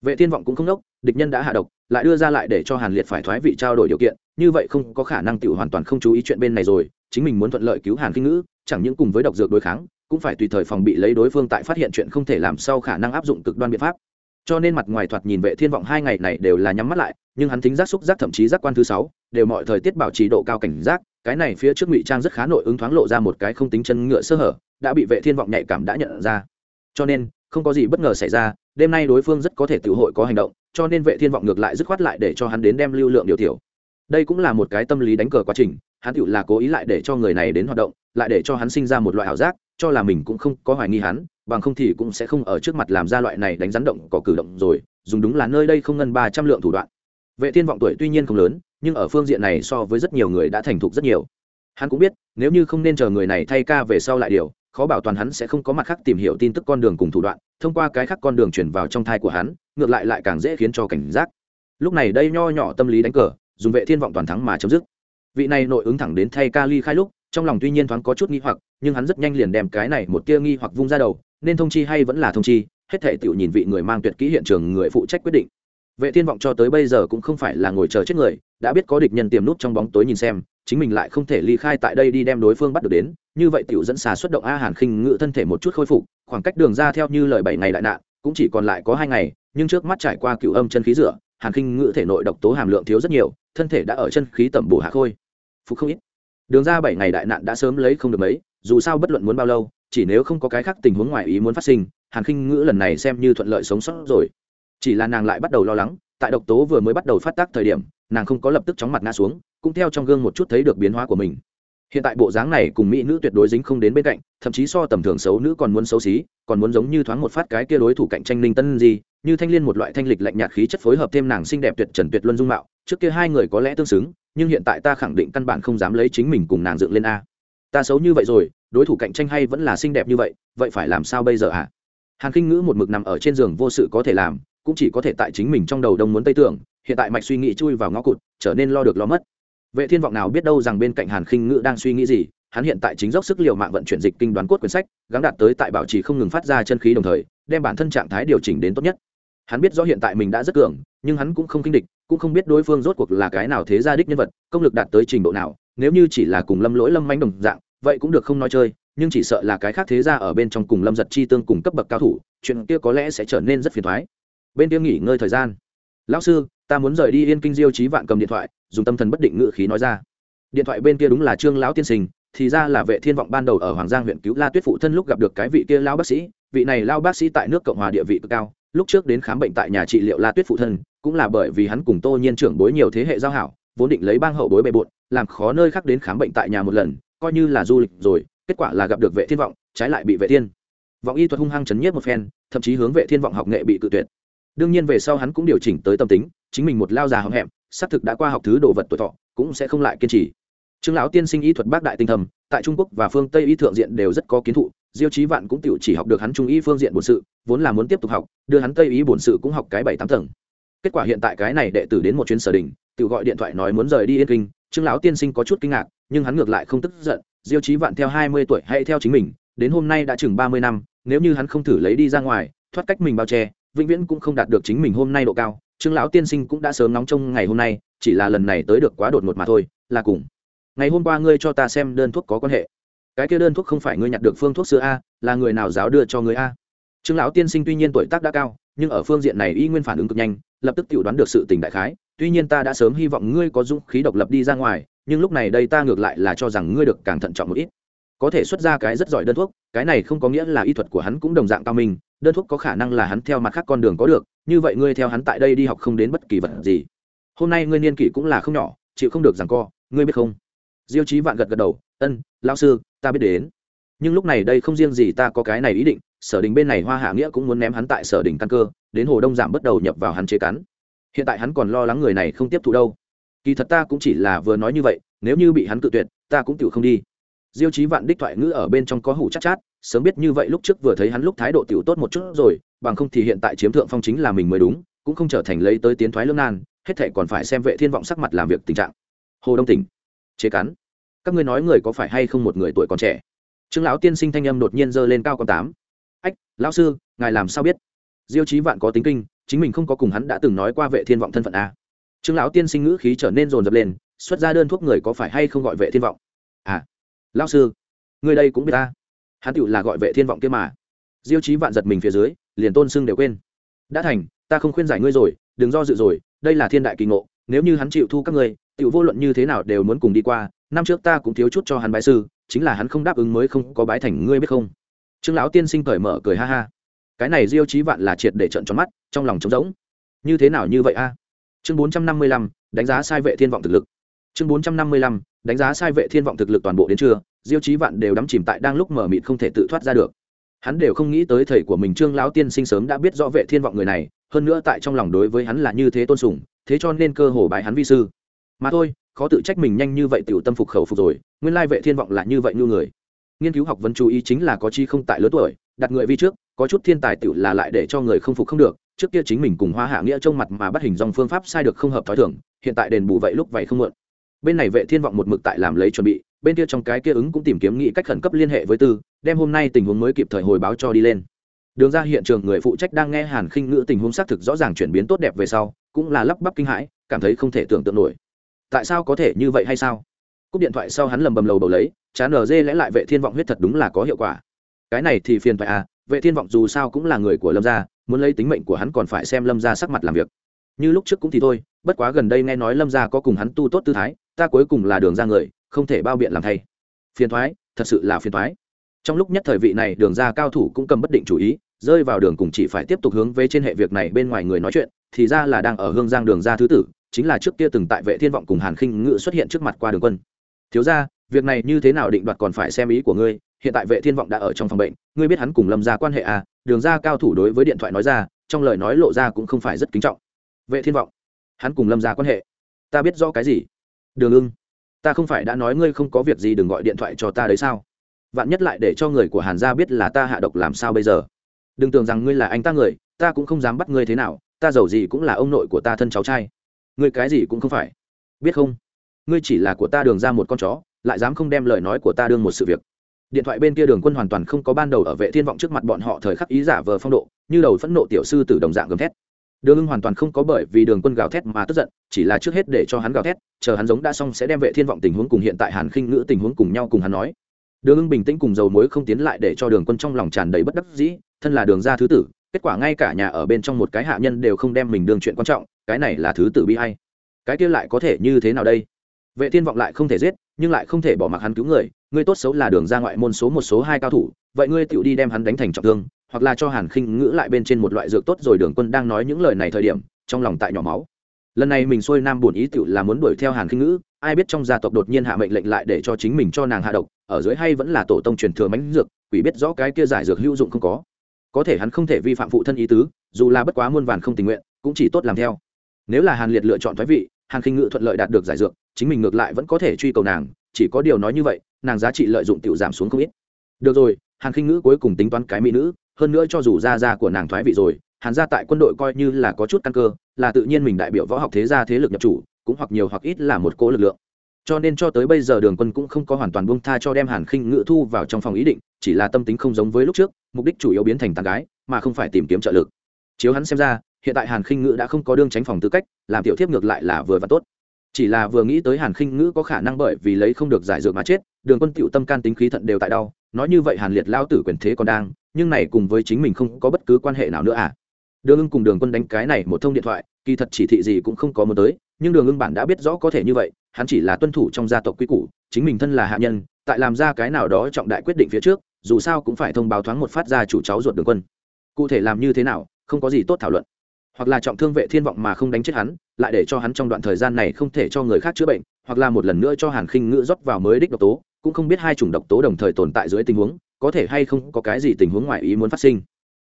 S1: vệ thiên vọng cũng không đốc, địch nhân đã hạ độc, lại đưa ra lại để cho hàn liệt phải thoái vị trao đổi điều kiện, như vậy không có khả năng tiểu hoàn toàn không chú ý chuyện bên này rồi, chính mình muốn thuận lợi cứu hàn kinh ngữ, chẳng những cùng với độc dược đối kháng, cũng phải tùy thời phòng bị lấy đối phương tại phát hiện chuyện không thể làm sau khả năng áp dụng cực đoan biện pháp. Cho nên mặt ngoài thoạt nhìn vệ thiên vọng hai ngày này đều là nhắm mắt lại, nhưng hắn thính giác xúc giác thậm chí giác quan thứ sáu, đều mọi thời tiết bảo trì độ cao cảnh giác, cái này phía trước ngụy trang rất khá nội ứng thoáng lộ ra một cái không tính chân ngựa sơ hở, đã bị vệ thiên vọng nhạy cảm đã nhận ra. Cho nên, không có gì bất ngờ xảy ra đêm nay đối phương rất có thể tự hội có hành động, cho nên vệ thiên vọng ngược lại dứt khoát lại để cho hắn đến đem lưu lượng điều thiểu đây cũng là một cái tâm lý đánh cờ quá trình, hắn tự là cố ý lại để cho người này đến hoạt động, lại để cho hắn sinh ra một loại ảo giác, cho là mình cũng không có hoài nghi hắn, bằng không thì cũng sẽ không ở trước mặt làm ra loại này đánh rắn động có cử động rồi, dùng đúng là nơi đây không ngân ba trăm lượng thủ đoạn. Vệ thiên vọng tuổi tuy nhiên không lớn, nhưng ở phương diện này so với rất nhiều người đã thành thục rất nhiều. Hắn cũng biết, nếu như không nên chờ người này thay ca về sau lại điều khó bảo toàn hắn sẽ không có mặt khác tìm hiểu tin tức con đường cùng thủ đoạn, thông qua cái khác con đường chuyển vào trong thai của hắn, ngược lại lại càng dễ khiến cho cảnh giác. Lúc này đây nho nhỏ tâm lý đánh cờ, dùng vệ thiên vọng toàn thắng mà chấm dứt. Vị này nội ứng thẳng đến thay ca ly khai lúc, trong lòng tuy nhiên thoáng có chút nghi hoặc, nhưng hắn rất nhanh liền đem cái này một tia nghi hoặc vung ra đầu, nên thông chi hay vẫn là thông chi, hết thể tiểu nhìn vị người mang tuyệt kỹ hiện trường người phụ trách quyết định vệ thiên vọng cho tới bây giờ cũng không phải là ngồi chờ chết người, đã biết có địch nhân tiềm nút trong bóng tối nhìn xem, chính mình lại không thể ly khai tại đây đi đem đối phương bắt được đến. Như vậy tiểu dẫn xà xuất động a hàn khinh ngự thân thể một chút khôi phục, khoảng cách đường ra theo như lời bảy ngày đại nạn, cũng chỉ còn lại có hai ngày, nhưng trước mắt trải qua cựu âm chân khí rửa, hàn khinh ngự thể nội độc tố hàm lượng thiếu rất nhiều, thân thể đã ở chân khí tẩm bổ hạ khôi. Phục không ít. Đường ra bảy ngày đại nạn đã sớm lấy không được mấy, dù sao bất luận muốn bao lâu, chỉ nếu không có cái khác tình huống ngoài ý muốn phát sinh, hàn khinh ngữ lần này xem như thuận lợi sống sót rồi chỉ là nàng lại bắt đầu lo lắng, tại độc tố vừa mới bắt đầu phát tác thời điểm, nàng không có lập tức chóng mặt ngã xuống, cũng theo trong gương một chút thấy được biến hóa của mình. Hiện tại bộ dáng này cùng mỹ nữ tuyệt đối dính không đến bên cạnh, thậm chí so tầm thường xấu nữ còn muốn xấu xí, còn muốn giống như thoáng một phát cái kia đối thủ cạnh tranh linh tân gì như thanh liên một loại thanh lịch lạnh nhạt khí chất phối hợp thêm nàng xinh đẹp tuyệt trần tuyệt luân dung mạo, trước kia hai người có lẽ tương xứng, nhưng hiện tại ta khẳng định căn bản không dám lấy chính mình cùng nàng dựng lên a. Ta xấu như vậy rồi, đối thủ cạnh tranh hay vẫn là xinh đẹp như vậy vậy phải làm sao bây giờ à hàn kinh ngữ một mực nằm ở trên giường vô sự có thể làm cũng chỉ có thể tại chính mình trong đầu đông muốn tây tưởng, hiện tại mạch suy nghĩ chui vào ngõ cụt, trở nên lo được lo mất. Vệ thiên vọng nào biết đâu rằng bên cạnh hàn khinh ngữ đang suy nghĩ gì, hắn hiện tại chính dốc sức liều mạng vận chuyển dịch kinh đoán cốt quyển sách, gắng đạt tới tại bảo trì không ngừng phát ra chân khí đồng thời, đem bản thân trạng thái điều chỉnh đến tốt nhất. Hắn biết rõ hiện tại mình đã rất cường, nhưng hắn cũng không kinh địch, cũng không biết đối phương rốt cuộc là cái nào thế gia đích nhân vật, công lực đạt tới trình độ nào, nếu như chỉ là cùng lâm lỗi lâm manh đồng dạng, vậy cũng được không nói chơi, nhưng chỉ sợ là cái khác thế gia ở bên trong cùng lâm giật chi tương cùng cấp bậc cao thủ, chuyện kia có lẽ sẽ trở nên rất phiền thoái bên kia nghỉ ngơi thời gian. Lão sư, ta muốn rời đi yên kinh diêu trí vạn cầm điện thoại, dùng tâm thần bất định ngự khí nói ra. Điện thoại bên kia đúng là trương lão tiên sinh, thì ra là vệ thiên vọng ban đầu ở hoàng giang huyện cứu la tuyết phụ thân lúc gặp được cái vị kia lao bác sĩ. Vị này lao bác sĩ tại nước cộng hòa địa vị cực cao, lúc trước đến khám bệnh tại nhà trị liệu la tuyết phụ thân, cũng là bởi vì hắn cùng tô nhiên trưởng bối nhiều thế hệ giao hảo, vốn định lấy bang hậu bối bề bộn, làm khó nơi khác đến khám bệnh tại nhà một lần, coi như là du lịch rồi, kết quả là gặp được vệ thiên vọng, trái lại bị vệ thiên. Vọng y thuật hung hăng chấn nhiếp một phen, thậm chí hướng vệ thiên vọng học nghệ bị cự tuyệt đương nhiên về sau hắn cũng điều chỉnh tới tâm tính, chính mình một lao già hậm hẹm xác thực đã qua học thứ đồ vật tuổi thọ, cũng sẽ không lại kiên trì. Trương lão tiên sinh y thuật bác đại tinh thầm, tại trung quốc và phương tây y thượng diện đều rất có kiến thụ, diêu chí vạn cũng tự chỉ học được hắn trung y phương diện bổn sự, vốn là muốn tiếp tục học, đưa hắn tây y bổn sự cũng học cái bảy tám tầng. Kết quả hiện tại cái này đệ tử đến một chuyến sở đình, tự gọi điện thoại nói muốn rời đi yên kinh, trương lão tiên sinh có chút kinh ngạc, nhưng hắn ngược lại không tức giận, diêu chí vạn theo hai mươi tuổi hay theo chính mình, đến hôm nay đã chừng ba mươi năm, nếu như hắn không thử lấy đi ra ngoài, thoát cách mình bao che vĩnh viễn cũng không đạt được chính mình hôm nay độ cao, trương lão tiên sinh cũng đã sớm nóng trong ngày hôm nay, chỉ là lần này tới được quá đột ngột mà thôi, là cùng. Ngày hôm qua ngươi cho ta xem đơn thuốc có quan hệ. Cái kia đơn thuốc không phải ngươi nhặt được phương thuốc xưa a, là người nào giáo đưa cho ngươi a? Trương lão tiên sinh tuy nhiên tuổi tác đã cao, nhưng ở phương diện này y nguyên phản ứng cực nhanh, lập tức tự đoán được sự tình đại khái. Tuy nhiên ta đã sớm hy vọng ngươi có dũng khí độc lập đi ra ngoài, nhưng lúc này đây ta ngược lại là cho rằng ngươi được càng thận trọng một ít. Có thể xuất ra cái rất giỏi đơn thuốc, cái này không có nghĩa là y thuật của hắn cũng đồng dạng cao minh đơn thuốc có khả năng là hắn theo mặt khác con đường có được như vậy ngươi theo hắn tại đây đi học không đến bất kỳ vật gì. Hôm nay ngươi niên kỷ cũng là không nhỏ chịu không được rằng co ngươi biết không? Diêu chí vạn gật gật đầu ân lão sư ta biết đến. Nhưng lúc này đây không riêng gì ta có cái này ý định sở đình bên này hoa hạ nghĩa cũng muốn ném hắn tại sở đình căn cơ đến hồ đông giảm bắt đầu nhập vào hắn chế cắn. Hiện tại hắn còn lo lắng người này không tiếp thụ đâu. Kỳ thật ta cũng chỉ là vừa nói như vậy nếu như bị hắn cự tuyệt ta cũng tự không đi. Diêu chí vạn đích thoại ngữ ở bên trong có hủ chắc chát, chát sớm biết như vậy lúc trước vừa thấy hắn lúc thái độ tiểu tốt một chút rồi, bằng không thì hiện tại chiếm thượng phong chính là mình mới đúng, cũng không trở thành lấy tới tiến thoái lương nan, hết thảy còn phải xem vệ thiên vọng sắc mặt làm việc tình trạng. Hồ đông tỉnh, chế cắn các ngươi nói người có phải hay không một người tuổi còn trẻ? Trương lão tiên sinh thanh âm đột nhiên dơ lên cao con tám. Ách, lão sư, ngài làm sao biết? Diêu chí vạn có tính kinh, chính mình không có cùng hắn đã từng nói qua vệ thiên vọng thân phận a trương lão tiên sinh ngữ khí trở nên rồn rập lên, xuất ra đơn thuốc người có phải hay không gọi vệ thiên vọng? À lão sư, người đây cũng biết ta hắn tựu là gọi vệ thiên vọng kia mà. Diêu chí vạn giật mình phía dưới, liền tôn sưng đều quên. Đã thành, ta không khuyên giải ngươi rồi, đừng do dự rồi, đây là thiên đại kỳ ngộ, nếu như hắn chịu thu các ngươi, tựu vô luận như thế nào đều muốn cùng đi qua, năm trước ta cũng thiếu chút cho hắn bái sư, chính là hắn không đáp ứng mới không có bái thành ngươi biết không? Trương lão tiên sinh cởi mở cười ha ha. Cái này diêu chí vạn là triệt để trận tròn mắt, trong lòng trống rỗng. Như thế nào như vậy a? Chương bốn trăm năm mươi lăm, đánh giá sai vệ thiên vọng thực lực. Chương bốn trăm năm mươi lăm, đánh giá sai vệ thiên vọng thực lực toàn bộ đến trưa diêu chí vạn đều đắm chìm tại đang lúc mở mịt không thể tự thoát ra được. Hắn đều không nghĩ tới thầy của mình trương lão tiên sinh sớm đã biết rõ vệ thiên vọng người này, hơn nữa tại trong lòng đối với hắn là như thế tôn sùng, thế cho nên cơ hồ bái hắn vi sư. Mà thôi, khó tự trách mình nhanh như vậy tiểu tâm phục khẩu phục rồi, nguyên lai vệ thiên vọng là như vậy như người. Nghiên cứu học vấn chú ý chính là có chi không tại lớn tuổi, đặt người vi trước, có chút thiên tài tiểu là lại để cho người không phục không được, trước kia chính mình cùng hoa hạ nghĩa trong mặt mà bắt hình dòng phương pháp sai được không hợp thói thường, hiện tại đền bù vậy lúc vậy không muộn. Bên này vệ thiên vọng một mực tại làm lấy chuẩn bị bên kia trong cái kia ứng cũng tìm kiếm nghĩ cách khẩn cấp liên hệ với tư, đem hôm nay tình huống mới kịp thời hồi báo cho đi lên. Đường ra hiện trường người phụ trách đang nghe hàn khinh ngữ tình huống xác thực rõ ràng chuyển biến tốt đẹp về sau, cũng là lắp bắp kinh hãi, cảm thấy không thể tưởng tượng nổi. Tại sao có thể như vậy hay sao? Cúp điện thoại sau hắn lầm bầm lầu bầu lấy, chán ở dê lẽ lại vệ thiên vọng huyết thật đúng là có hiệu quả. Cái này thì phiền phải à vệ thiên vọng dù sao cũng là người của lâm gia, muốn lấy tính mệnh của hắn còn phải xem lâm gia sắc mặt làm việc. Như lúc trước cũng thì thôi, bất quá gần đây nghe nói lâm gia có cùng hắn tu tốt tư thái, ta cuối cùng là đường ra người không thể bao biện làm thay. Phiền thoái, thật sự là phiền thoái. Trong lúc nhất thời vị này, đường ra cao thủ cũng cầm bất định chủ ý, rơi vào đường cùng chỉ phải tiếp tục hướng về trên hệ việc này bên ngoài người nói chuyện, thì ra là đang ở hương giang đường ra thứ tử, chính là trước kia từng tại vệ thiên vọng cùng hàn khinh ngự xuất hiện trước mặt qua đường quân. Thiếu ra việc này như thế nào định đoạt còn phải xem ý của ngươi, hiện tại vệ thiên vọng đã ở trong phòng bệnh, ngươi biết hắn cùng lâm ra quan hệ à? Đường ra cao thủ đối với điện thoại nói ra, trong lời nói lộ ra cũng không phải rất kính trọng. Vệ thiên vọng, hắn cùng lâm ra quan hệ, ta biết rõ cái gì? Đường ưng ta không phải đã nói ngươi không có việc gì, đừng gọi điện thoại cho ta đấy sao? Vạn nhất lại để cho người của hàn gia biết là ta hạ độc làm sao bây giờ? Đừng tưởng rằng ngươi là anh ta người, ta cũng không dám bắt ngươi thế nào, ta giàu gì cũng là ông nội của ta thân cháu trai. Ngươi cái gì cũng không phải. Biết không? Ngươi chỉ là của ta đường ra một con chó, lại dám không đem lời nói của ta đương một sự việc. Điện thoại bên kia đường quân hoàn toàn không có ban đầu ở vệ thiên vọng trước mặt bọn họ thời khắc ý giả vờ phong độ, như đầu phẫn nộ tiểu sư từ đồng dạng gầm thét đường ưng hoàn toàn không có bởi vì đường quân gào thét mà tức giận, chỉ là trước hết để cho hắn gào thét, chờ hắn giống đã xong sẽ đem vệ thiên vọng tình huống cùng hiện tại hàn khinh ngữ tình huống cùng nhau cùng hắn nói. Đường ưng bình tĩnh cùng dầu muối không tiến lại để cho đường quân trong lòng tràn đầy bất đắc dĩ, thân là đường gia thứ tử, kết quả ngay cả nhà ở bên trong một cái hạ nhân đều không đem mình đường chuyện quan trọng, cái này là thứ tử bi hay. Cái kia lại có thể như thế nào đây? Vệ thiên vọng lại không thể giết, nhưng lại không thể bỏ mặc hắn cứu người ngươi tốt xấu là đường ra ngoại môn số một số hai cao thủ, vậy ngươi tựu đi đem hắn đánh thành trọng thương hoặc là cho hàn khinh ngữ lại bên trên một loại dược tốt rồi đường quân đang nói những lời này thời điểm, trong lòng tại nhỏ máu. Lần này mình xuôi nam buồn ý tựu là muốn đuổi theo hàn khinh ngữ, ai biết trong gia tộc đột nhiên hạ mệnh lệnh lại để cho chính mình cho nàng hạ độc, ở dưới hay vẫn là tổ tông truyền thừa mánh dược, quỷ biết rõ cái kia giải dược hữu dụng không có. Có thể hắn không thể vi phạm phụ thân ý tứ, dù là bất quá muôn vàn không tình nguyện, cũng chỉ tốt làm theo. Nếu là hàn liệt lựa chọn thoái vị, hàn khinh ngữ thuận lợi đạt được giải dược, chính mình ngược lại vẫn có thể truy cầu nàng, chỉ có điều nói như vậy, nàng giá trị lợi dụng tiểu giảm xuống không ít. Được rồi, hàn khinh ngữ cuối cùng tính toán cái mỹ nữ hơn nữa cho dù gia gia của nàng thoái vị rồi, hàn gia tại quân đội coi như là có chút căn cơ, là tự nhiên mình đại biểu võ học thế gia thế lực nhập chủ, cũng hoặc nhiều hoặc ít là một cố lực lượng. Cho nên cho tới bây giờ đường quân cũng không có hoàn toàn buông tha cho đem hàn khinh ngữ thu vào trong phòng ý định, chỉ là tâm tính không giống với lúc trước, mục đích chủ yếu biến thành tàn gái, mà không phải tìm kiếm trợ lực. Chiếu hắn xem ra, hiện tại hàn khinh ngữ đã không có đương tránh phòng tư cách, làm tiểu thiếp ngược lại là vừa và tốt. Chỉ là vừa nghĩ tới hàn khinh ngữ có khả năng bởi vì lấy không được giải dược mà chết, đường quân tiểu tâm can tính khí thận đều tại đau, nói như vậy hàn liệt lao tử quyền thế còn đang nhưng này cùng với chính mình không có bất cứ quan hệ nào nữa à? Đường ưng cùng đường quân đánh cái này một thông điện thoại, kỳ thật chỉ thị gì cũng không có muốn tới, nhưng đường ưng bản đã biết rõ có thể như vậy, hắn chỉ là tuân thủ trong gia tộc quy củ, chính mình thân là hạ nhân, tại làm ra cái nào đó trọng đại quyết định phía trước, dù sao cũng phải thông báo thoáng một phát ra chủ cháu ruột đường quân. Cụ thể làm như thế nào, không có gì tốt thảo luận. Hoặc là trọng thương vệ thiên vọng mà không đánh chết hắn, lại để cho hắn trong đoạn thời gian này không thể cho người khác chữa bệnh, hoặc là một lần nữa cho hàn khinh ngữ rót vào mới đích độc tố, cũng không biết hai chủng độc tố đồng thời tồn tại dưới tình huống có thể hay không có cái gì tình huống ngoài ý muốn phát sinh.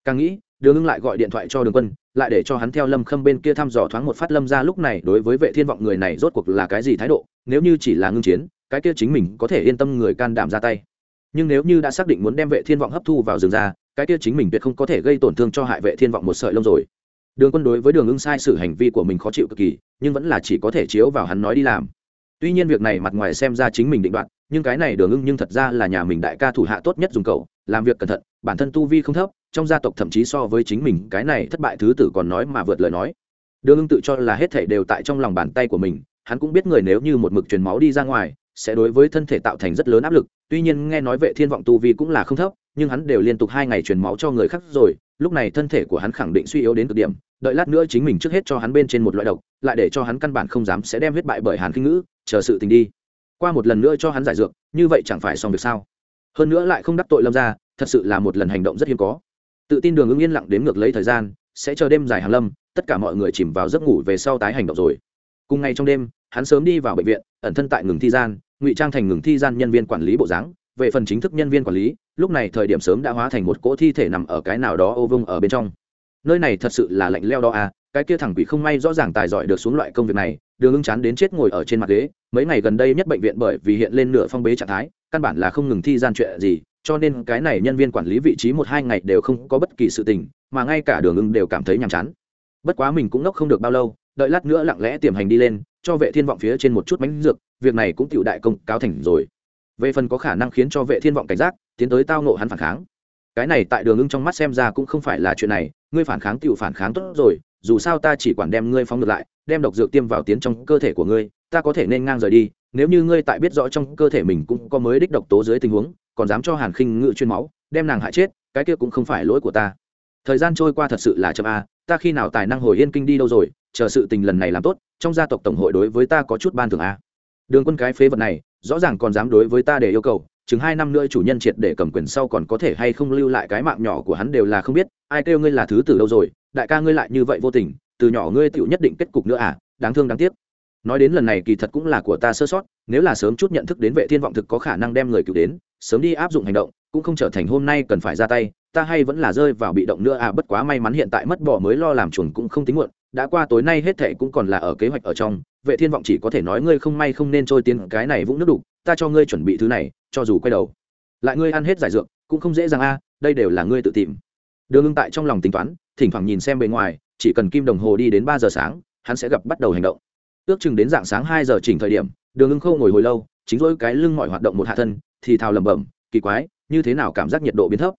S1: Càng nghĩ, đường ưng lại gọi điện thoại cho đường quân, lại để cho hắn theo lâm khâm bên kia thăm dò thoáng một phát lâm ra lúc này đối với vệ thiên vọng người này rốt cuộc là cái gì thái độ, nếu như chỉ là ngưng chiến, cái kia chính mình có thể yên tâm người can đảm ra tay. Nhưng nếu như đã xác định muốn đem vệ thiên vọng hấp thu vào rừng ra, cái kia chính mình tuyệt không có thể gây tổn thương cho hại vệ thiên vọng một sợi lông rồi. Đường quân đối với đường ưng sai sự hành vi của mình khó chịu cực kỳ, nhưng vẫn là chỉ có thể chiếu vào hắn nói đi làm tuy nhiên việc này mặt ngoài xem ra chính mình định đoạt, nhưng cái này đường ưng nhưng thật ra là nhà mình đại ca thủ hạ tốt nhất dùng cậu làm việc cẩn thận, bản thân tu vi không thấp, trong gia tộc thậm chí so với chính mình, cái này thất bại thứ tử còn nói mà vượt lời nói. Đường ưng tự cho là hết thể đều tại trong lòng bàn tay của mình, hắn cũng biết người nếu như một mực truyền máu đi ra ngoài, sẽ đối với thân thể tạo thành rất lớn áp lực. Tuy nhiên nghe nói vệ thiên vọng tu vi cũng là không thấp, nhưng hắn đều liên tục hai ngày truyền máu cho người khác rồi lúc này thân thể của hắn khẳng định suy yếu đến cực điểm, đợi lát nữa chính mình trước hết cho hắn bên trên một loại độc, lại để cho hắn căn bản không dám sẽ đem huyết bại bởi hàn kinh ngữ, chờ sự tình đi. Qua một lần nữa cho hắn giải dược, như vậy chẳng phải xong việc sao? Hơn nữa lại không đắc tội lâm ra thật sự là một lần hành động rất hiếm có. Tự tin đường ứng yên lặng đến ngược lấy thời gian, sẽ chờ đêm dài hàng lâm, tất cả mọi người chìm vào giấc ngủ về sau tái hành động rồi. Cùng ngày trong đêm, hắn sớm đi vào bệnh viện, ẩn thân tại ngừng thi gian, ngụy trang thành ngừng thi gian nhân viên quản lý bộ dáng, về phần chính thức nhân viên quản lý lúc này thời điểm sớm đã hóa thành một cỗ thi thể nằm ở cái nào đó ô vung ở bên trong. Nơi này thật sự là lạnh leo đó à cái kia thẳng quỷ không may rõ ràng tài giỏi được xuống loại công việc này, đường ưng chán đến chết ngồi ở trên mặt ghế. Mấy ngày gần đây nhất bệnh viện bởi vì hiện lên nửa phong bế trạng thái, căn bản là không ngừng thi gian chuyện gì, cho nên cái này nhân viên quản lý vị trí một hai ngày đều không có bất kỳ sự tình, mà ngay cả đường ưng đều cảm thấy nhàm chán. Bất quá mình cũng ngốc không được bao lâu, đợi lát nữa lặng lẽ tiềm hành đi lên, cho vệ thiên vọng phía trên một chút bánh dược, việc này cũng tiểu đại công cáo thành rồi. Về phần có khả năng khiến cho vệ thiên vọng cảnh giác tiến tới tao nộ hắn phản kháng. Cái này tại đường ưng trong mắt xem ra cũng không phải là chuyện này, ngươi phản kháng tiểu phản kháng tốt rồi, dù sao ta chỉ quản đem ngươi phóng ngược lại, đem độc dược tiêm vào tiến trong cơ thể của ngươi, ta có thể nên ngang rời đi, nếu như ngươi tại biết rõ trong cơ thể mình cũng có mới đích độc tố dưới tình huống, còn dám cho hàn khinh ngự chuyên máu, đem nàng hại chết, cái kia cũng không phải lỗi của ta. Thời gian trôi qua thật sự là chậm a, ta khi nào tài năng hồi yên kinh đi đâu rồi, chờ sự tình lần này làm tốt, trong gia tộc tổng hội đối với ta có chút ban thưởng a. Đường quân cái phế vật này, rõ ràng còn dám đối với ta để yêu cầu chừng hai năm nữa chủ nhân triệt để cầm quyền sau còn có thể hay không lưu lại cái mạng nhỏ của hắn đều là không biết, ai kêu ngươi là thứ từ đâu rồi, đại ca ngươi lại như vậy vô tình, từ nhỏ ngươi tựu nhất định kết cục nữa à đáng thương đáng tiếc. Nói đến lần này kỳ thật cũng là của ta sơ sót, nếu là sớm chút nhận thức đến vệ thiên vọng thực có khả năng đem người cứu đến, sớm đi áp dụng hành động, cũng không trở thành hôm nay cần phải ra tay, ta hay vẫn là rơi vào bị động nữa à bất quá may mắn hiện tại mất bỏ mới lo làm chuồn cũng không tính muộn, đã qua tối nay hết thệ cũng còn là ở kế hoạch ở trong, vệ thiên vọng chỉ có thể nói ngươi không may không nên trôi tiến cái này vũng nước đục, ta cho ngươi chuẩn bị thứ này cho dù quay đầu, lại ngươi ăn hết giải dược, cũng không dễ dàng a, đây đều là ngươi tự tìm. Đường ưng tại trong lòng tính toán, thỉnh thoảng nhìn xem bề ngoài, chỉ cần kim đồng hồ đi đến ba giờ sáng, hắn sẽ gặp bắt đầu hành động. Ước chừng đến dạng sáng hai giờ chỉnh thời điểm, đường ưng khâu ngồi hồi lâu, chính dỗi cái lưng mọi hoạt động một hạ thân, thì thào lẩm bẩm, kỳ quái, như thế nào cảm giác nhiệt độ biến thấp?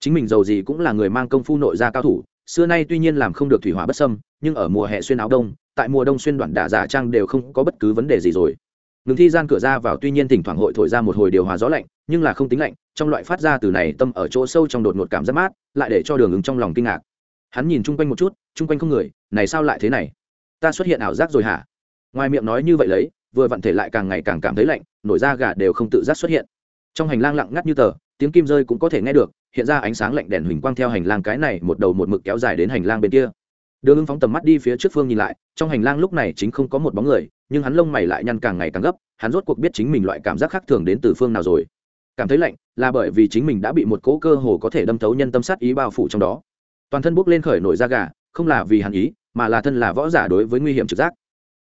S1: Chính mình giàu gì cũng là người mang công phu nội gia cao thủ, xưa nay tuy nhiên làm không được thủy hỏa bất sâm nhưng ở mùa hè xuyên áo đông, tại mùa đông xuyên đoạn đả giả trang đều không có bất cứ vấn đề gì rồi ngừng thi gian cửa ra vào tuy nhiên thỉnh thoảng hội thổi ra một hồi điều hòa gió lạnh, nhưng là không tính lạnh, trong loại phát ra từ này tâm ở chỗ sâu trong đột ngột cảm giác mát, lại để cho đường ứng trong lòng kinh ngạc. Hắn nhìn chung quanh một chút, chung quanh không người, này sao lại thế này? Ta xuất hiện ảo giác rồi hả? Ngoài miệng nói như vậy lấy, vừa vặn thể lại càng ngày càng cảm thấy lạnh, nổi da gà đều không tự giác xuất hiện. Trong hành lang lặng ngắt như tờ, tiếng kim rơi cũng có thể nghe được, hiện ra ánh sáng lạnh đèn huỳnh quang theo hành lang cái này một đầu một mực kéo dài đến hành lang bên kia. Đường ứng phóng tầm mắt đi phía trước phương nhìn lại, trong hành lang lúc này chính không có một bóng người nhưng hắn lông mày lại nhăn càng ngày càng gấp, hắn rốt cuộc biết chính mình loại cảm giác khác thường đến từ phương nào rồi. Cảm thấy lạnh là bởi vì chính mình đã bị một cỗ cơ hồ có thể đâm thấu nhân tâm sát ý bao phủ trong đó. Toàn thân bốc lên khởi nổi da gà, không là vì hàn ý, mà là thân là võ giả đối với nguy hiểm trực giác.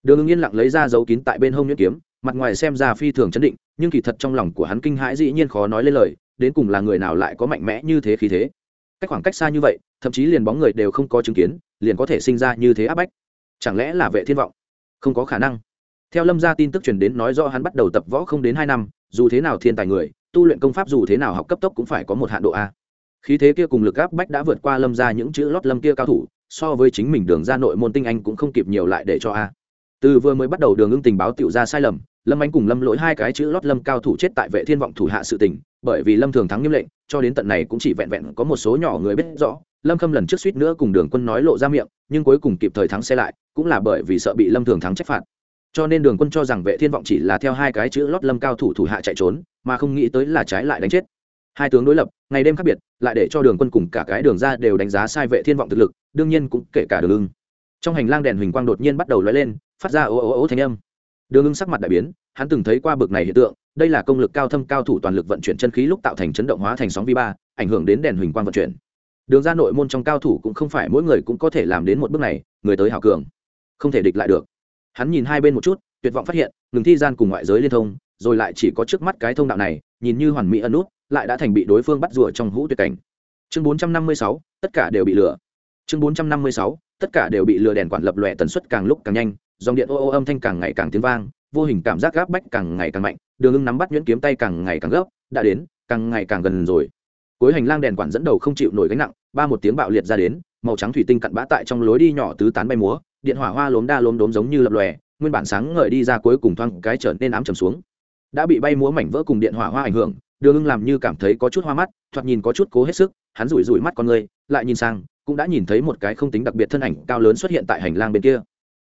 S1: Đường ứng yên lặng lấy ra dấu kín tại bên hông nhuyễn kiếm, mặt ngoài xem ra phi thường chấn định, nhưng kỳ thật trong lòng của hắn kinh hãi dĩ nhiên khó nói lên lời, đến cùng là người nào lại có mạnh mẽ như thế khí thế. Cách khoảng cách xa như vậy, thậm chí liền bóng người đều không có chứng kiến, liền có thể sinh ra như thế áp bách. Chẳng lẽ là vệ thiên vọng? Không có khả năng theo lâm gia tin tức truyền đến nói rõ hắn bắt đầu tập võ không đến hai năm, dù thế nào thiên tài người, tu luyện công pháp dù thế nào học cấp tốc cũng phải có một hạn độ a. Khí thế kia cùng lực áp bách đã vượt qua lâm gia những chữ lót lâm kia cao thủ, so với chính mình đường ra nội môn tinh anh cũng không kịp nhiều lại để cho a. Từ vừa mới bắt đầu đường ưng tình báo tựu ra sai lầm, lâm anh cùng lâm lỗi hai cái chữ lót lâm cao thủ chết tại vệ thiên vọng thủ hạ sự tình, bởi vì lâm thường thắng nghiêm lệnh, cho đến tận này cũng chỉ vẹn vẹn có một số nhỏ người biết rõ, lâm khâm lần trước suýt nữa cùng đường quân nói lộ ra miệng, nhưng cuối cùng kịp thời thắng xe lại, cũng là bởi vì sợ bị lâm thường thắng trách phạt cho nên đường quân cho rằng vệ thiên vọng chỉ là theo hai cái chữ lót lâm cao thủ thủ hạ chạy trốn, mà không nghĩ tới là trái lại đánh chết. Hai tướng đối lập, ngày đêm khác biệt, lại để cho đường quân cùng cả cái đường ra đều đánh giá sai vệ thiên vọng thực lực, đương nhiên cũng kể cả đường ưng. Trong hành lang đèn huỳnh quang đột nhiên bắt đầu lóe lên, phát ra ố ố ố thanh âm. Đường ưng sắc mặt đại biến, hắn từng thấy qua bực này hiện tượng, đây là công lực cao thâm cao thủ toàn lực vận chuyển chân khí lúc tạo thành chấn động hóa thành sóng vi ba, ảnh hưởng đến đèn huỳnh quang vận chuyển. Đường ra nội môn trong cao thủ cũng không phải mỗi người cũng có thể làm đến một bước này, người tới hảo cường, không thể địch lại được hắn nhìn hai bên một chút, tuyệt vọng phát hiện, ngừng thi gian cùng ngoại giới liên thông, rồi lại chỉ có trước mắt cái thông đạo này, nhìn như hoàn mỹ ẩn nút, lại đã thành bị đối phương bắt rùa trong hũ tuyệt cảnh. Chương bốn trăm năm mươi sáu, tất cả đều bị lừa chương bốn trăm năm mươi sáu, tất cả đều bị lừa đèn quản lập lòe tần suất càng lúc càng nhanh, dòng điện ô ô âm thanh càng ngày càng tiếng vang, vô hình cảm giác gáp bách càng ngày càng mạnh, đường ưng nắm bắt nhuyễn kiếm tay càng ngày càng gấp, đã đến, càng ngày càng gần rồi. Cuối hành lang đèn quản dẫn đầu không chịu nổi gánh nặng, ba một tiếng bạo liệt ra đến, màu trắng thủy tinh cặn bã tại trong lối đi nhỏ tứ tán bay múa điện hỏa hoa lốm đa lốm đốm giống như lập lòe, nguyên bản sáng ngời đi ra cuối cùng thoang cái trở nên ám trầm xuống. Đã bị bay múa mảnh vỡ cùng điện hỏa hoa ảnh hưởng, đường ưng làm như cảm thấy có chút hoa mắt, thoạt nhìn có chút cố hết sức, hắn rủi rủi mắt con người, lại nhìn sang, cũng đã nhìn thấy một cái không tính đặc biệt thân ảnh cao lớn xuất hiện tại hành lang bên kia.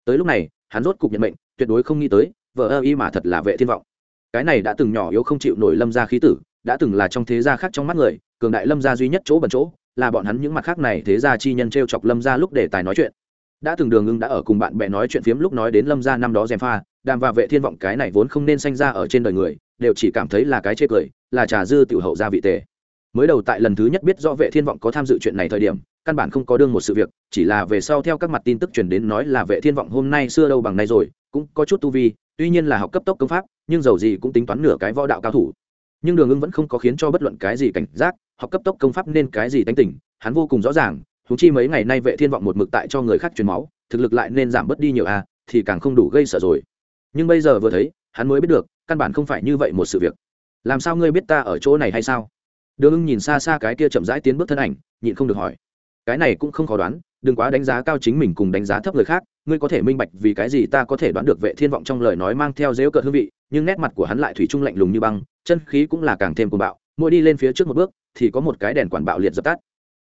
S1: Tới lúc này, hắn rốt cục nhận mệnh, tuyệt đối không nghĩ tới vợ ơ y mà thật là vệ thiên vọng. Cái này đã từng nhỏ yếu không chịu nổi lâm gia khí tử, đã từng là trong thế gia khác trong mắt người, cường đại lâm gia duy nhất chỗ bẩn chỗ, là bọn hắn những mặt khác này thế gia chi nhân t r e o chọc lâm gia lúc để tài nói chuyện đã từng đường ngưng đã ở cùng bạn bè nói chuyện phiếm lúc nói đến lâm gia năm đó gièm pha, đàm và vệ thiên vọng cái này vốn không nên sanh ra ở trên đời người, đều chỉ cảm thấy là cái chê cười, là trà dư tiểu hậu gia vị tề. Mới đầu tại lần thứ nhất biết do vệ thiên vọng có tham dự chuyện này thời điểm, căn bản không có đương một sự việc, chỉ là về sau theo các mặt tin tức truyền đến nói là vệ thiên vọng hôm nay xưa đâu bằng nay rồi, cũng có chút tu vi, tuy nhiên là học cấp tốc công pháp, nhưng dầu gì cũng tính toán nửa cái võ đạo cao thủ. Nhưng đường ưng vẫn không có khiến cho bất luận cái gì cảnh giác, học cấp tốc công pháp nên cái gì tánh tỉnh hắn vô cùng rõ ràng thú chi mấy ngày nay vệ thiên vọng một mực tại cho người khác truyền máu thực lực lại nên giảm bớt đi nhiều a à, thì càng không đủ gây sợ rồi. Nhưng bây giờ vừa thấy hắn mới biết được căn bản không phải như vậy một sự việc. Làm sao ngươi biết ta ở chỗ này hay sao? Đường ưng nhìn xa xa cái kia chậm rãi tiến bước thân ảnh nhịn không được hỏi. Cái này cũng không khó đoán đừng quá đánh giá cao chính mình cùng đánh giá thấp người khác ngươi có thể minh bạch vì cái gì ta có thể đoán được vệ thiên vọng trong lời nói mang theo dễu cợt hương vị nhưng nét mặt của hắn lại thủy chung lạnh lùng như băng chân khí cũng là càng thêm cuồng bạo mỗi đi lên phía trước một bước thì có một cái đèn quản bạo liệt dập tắt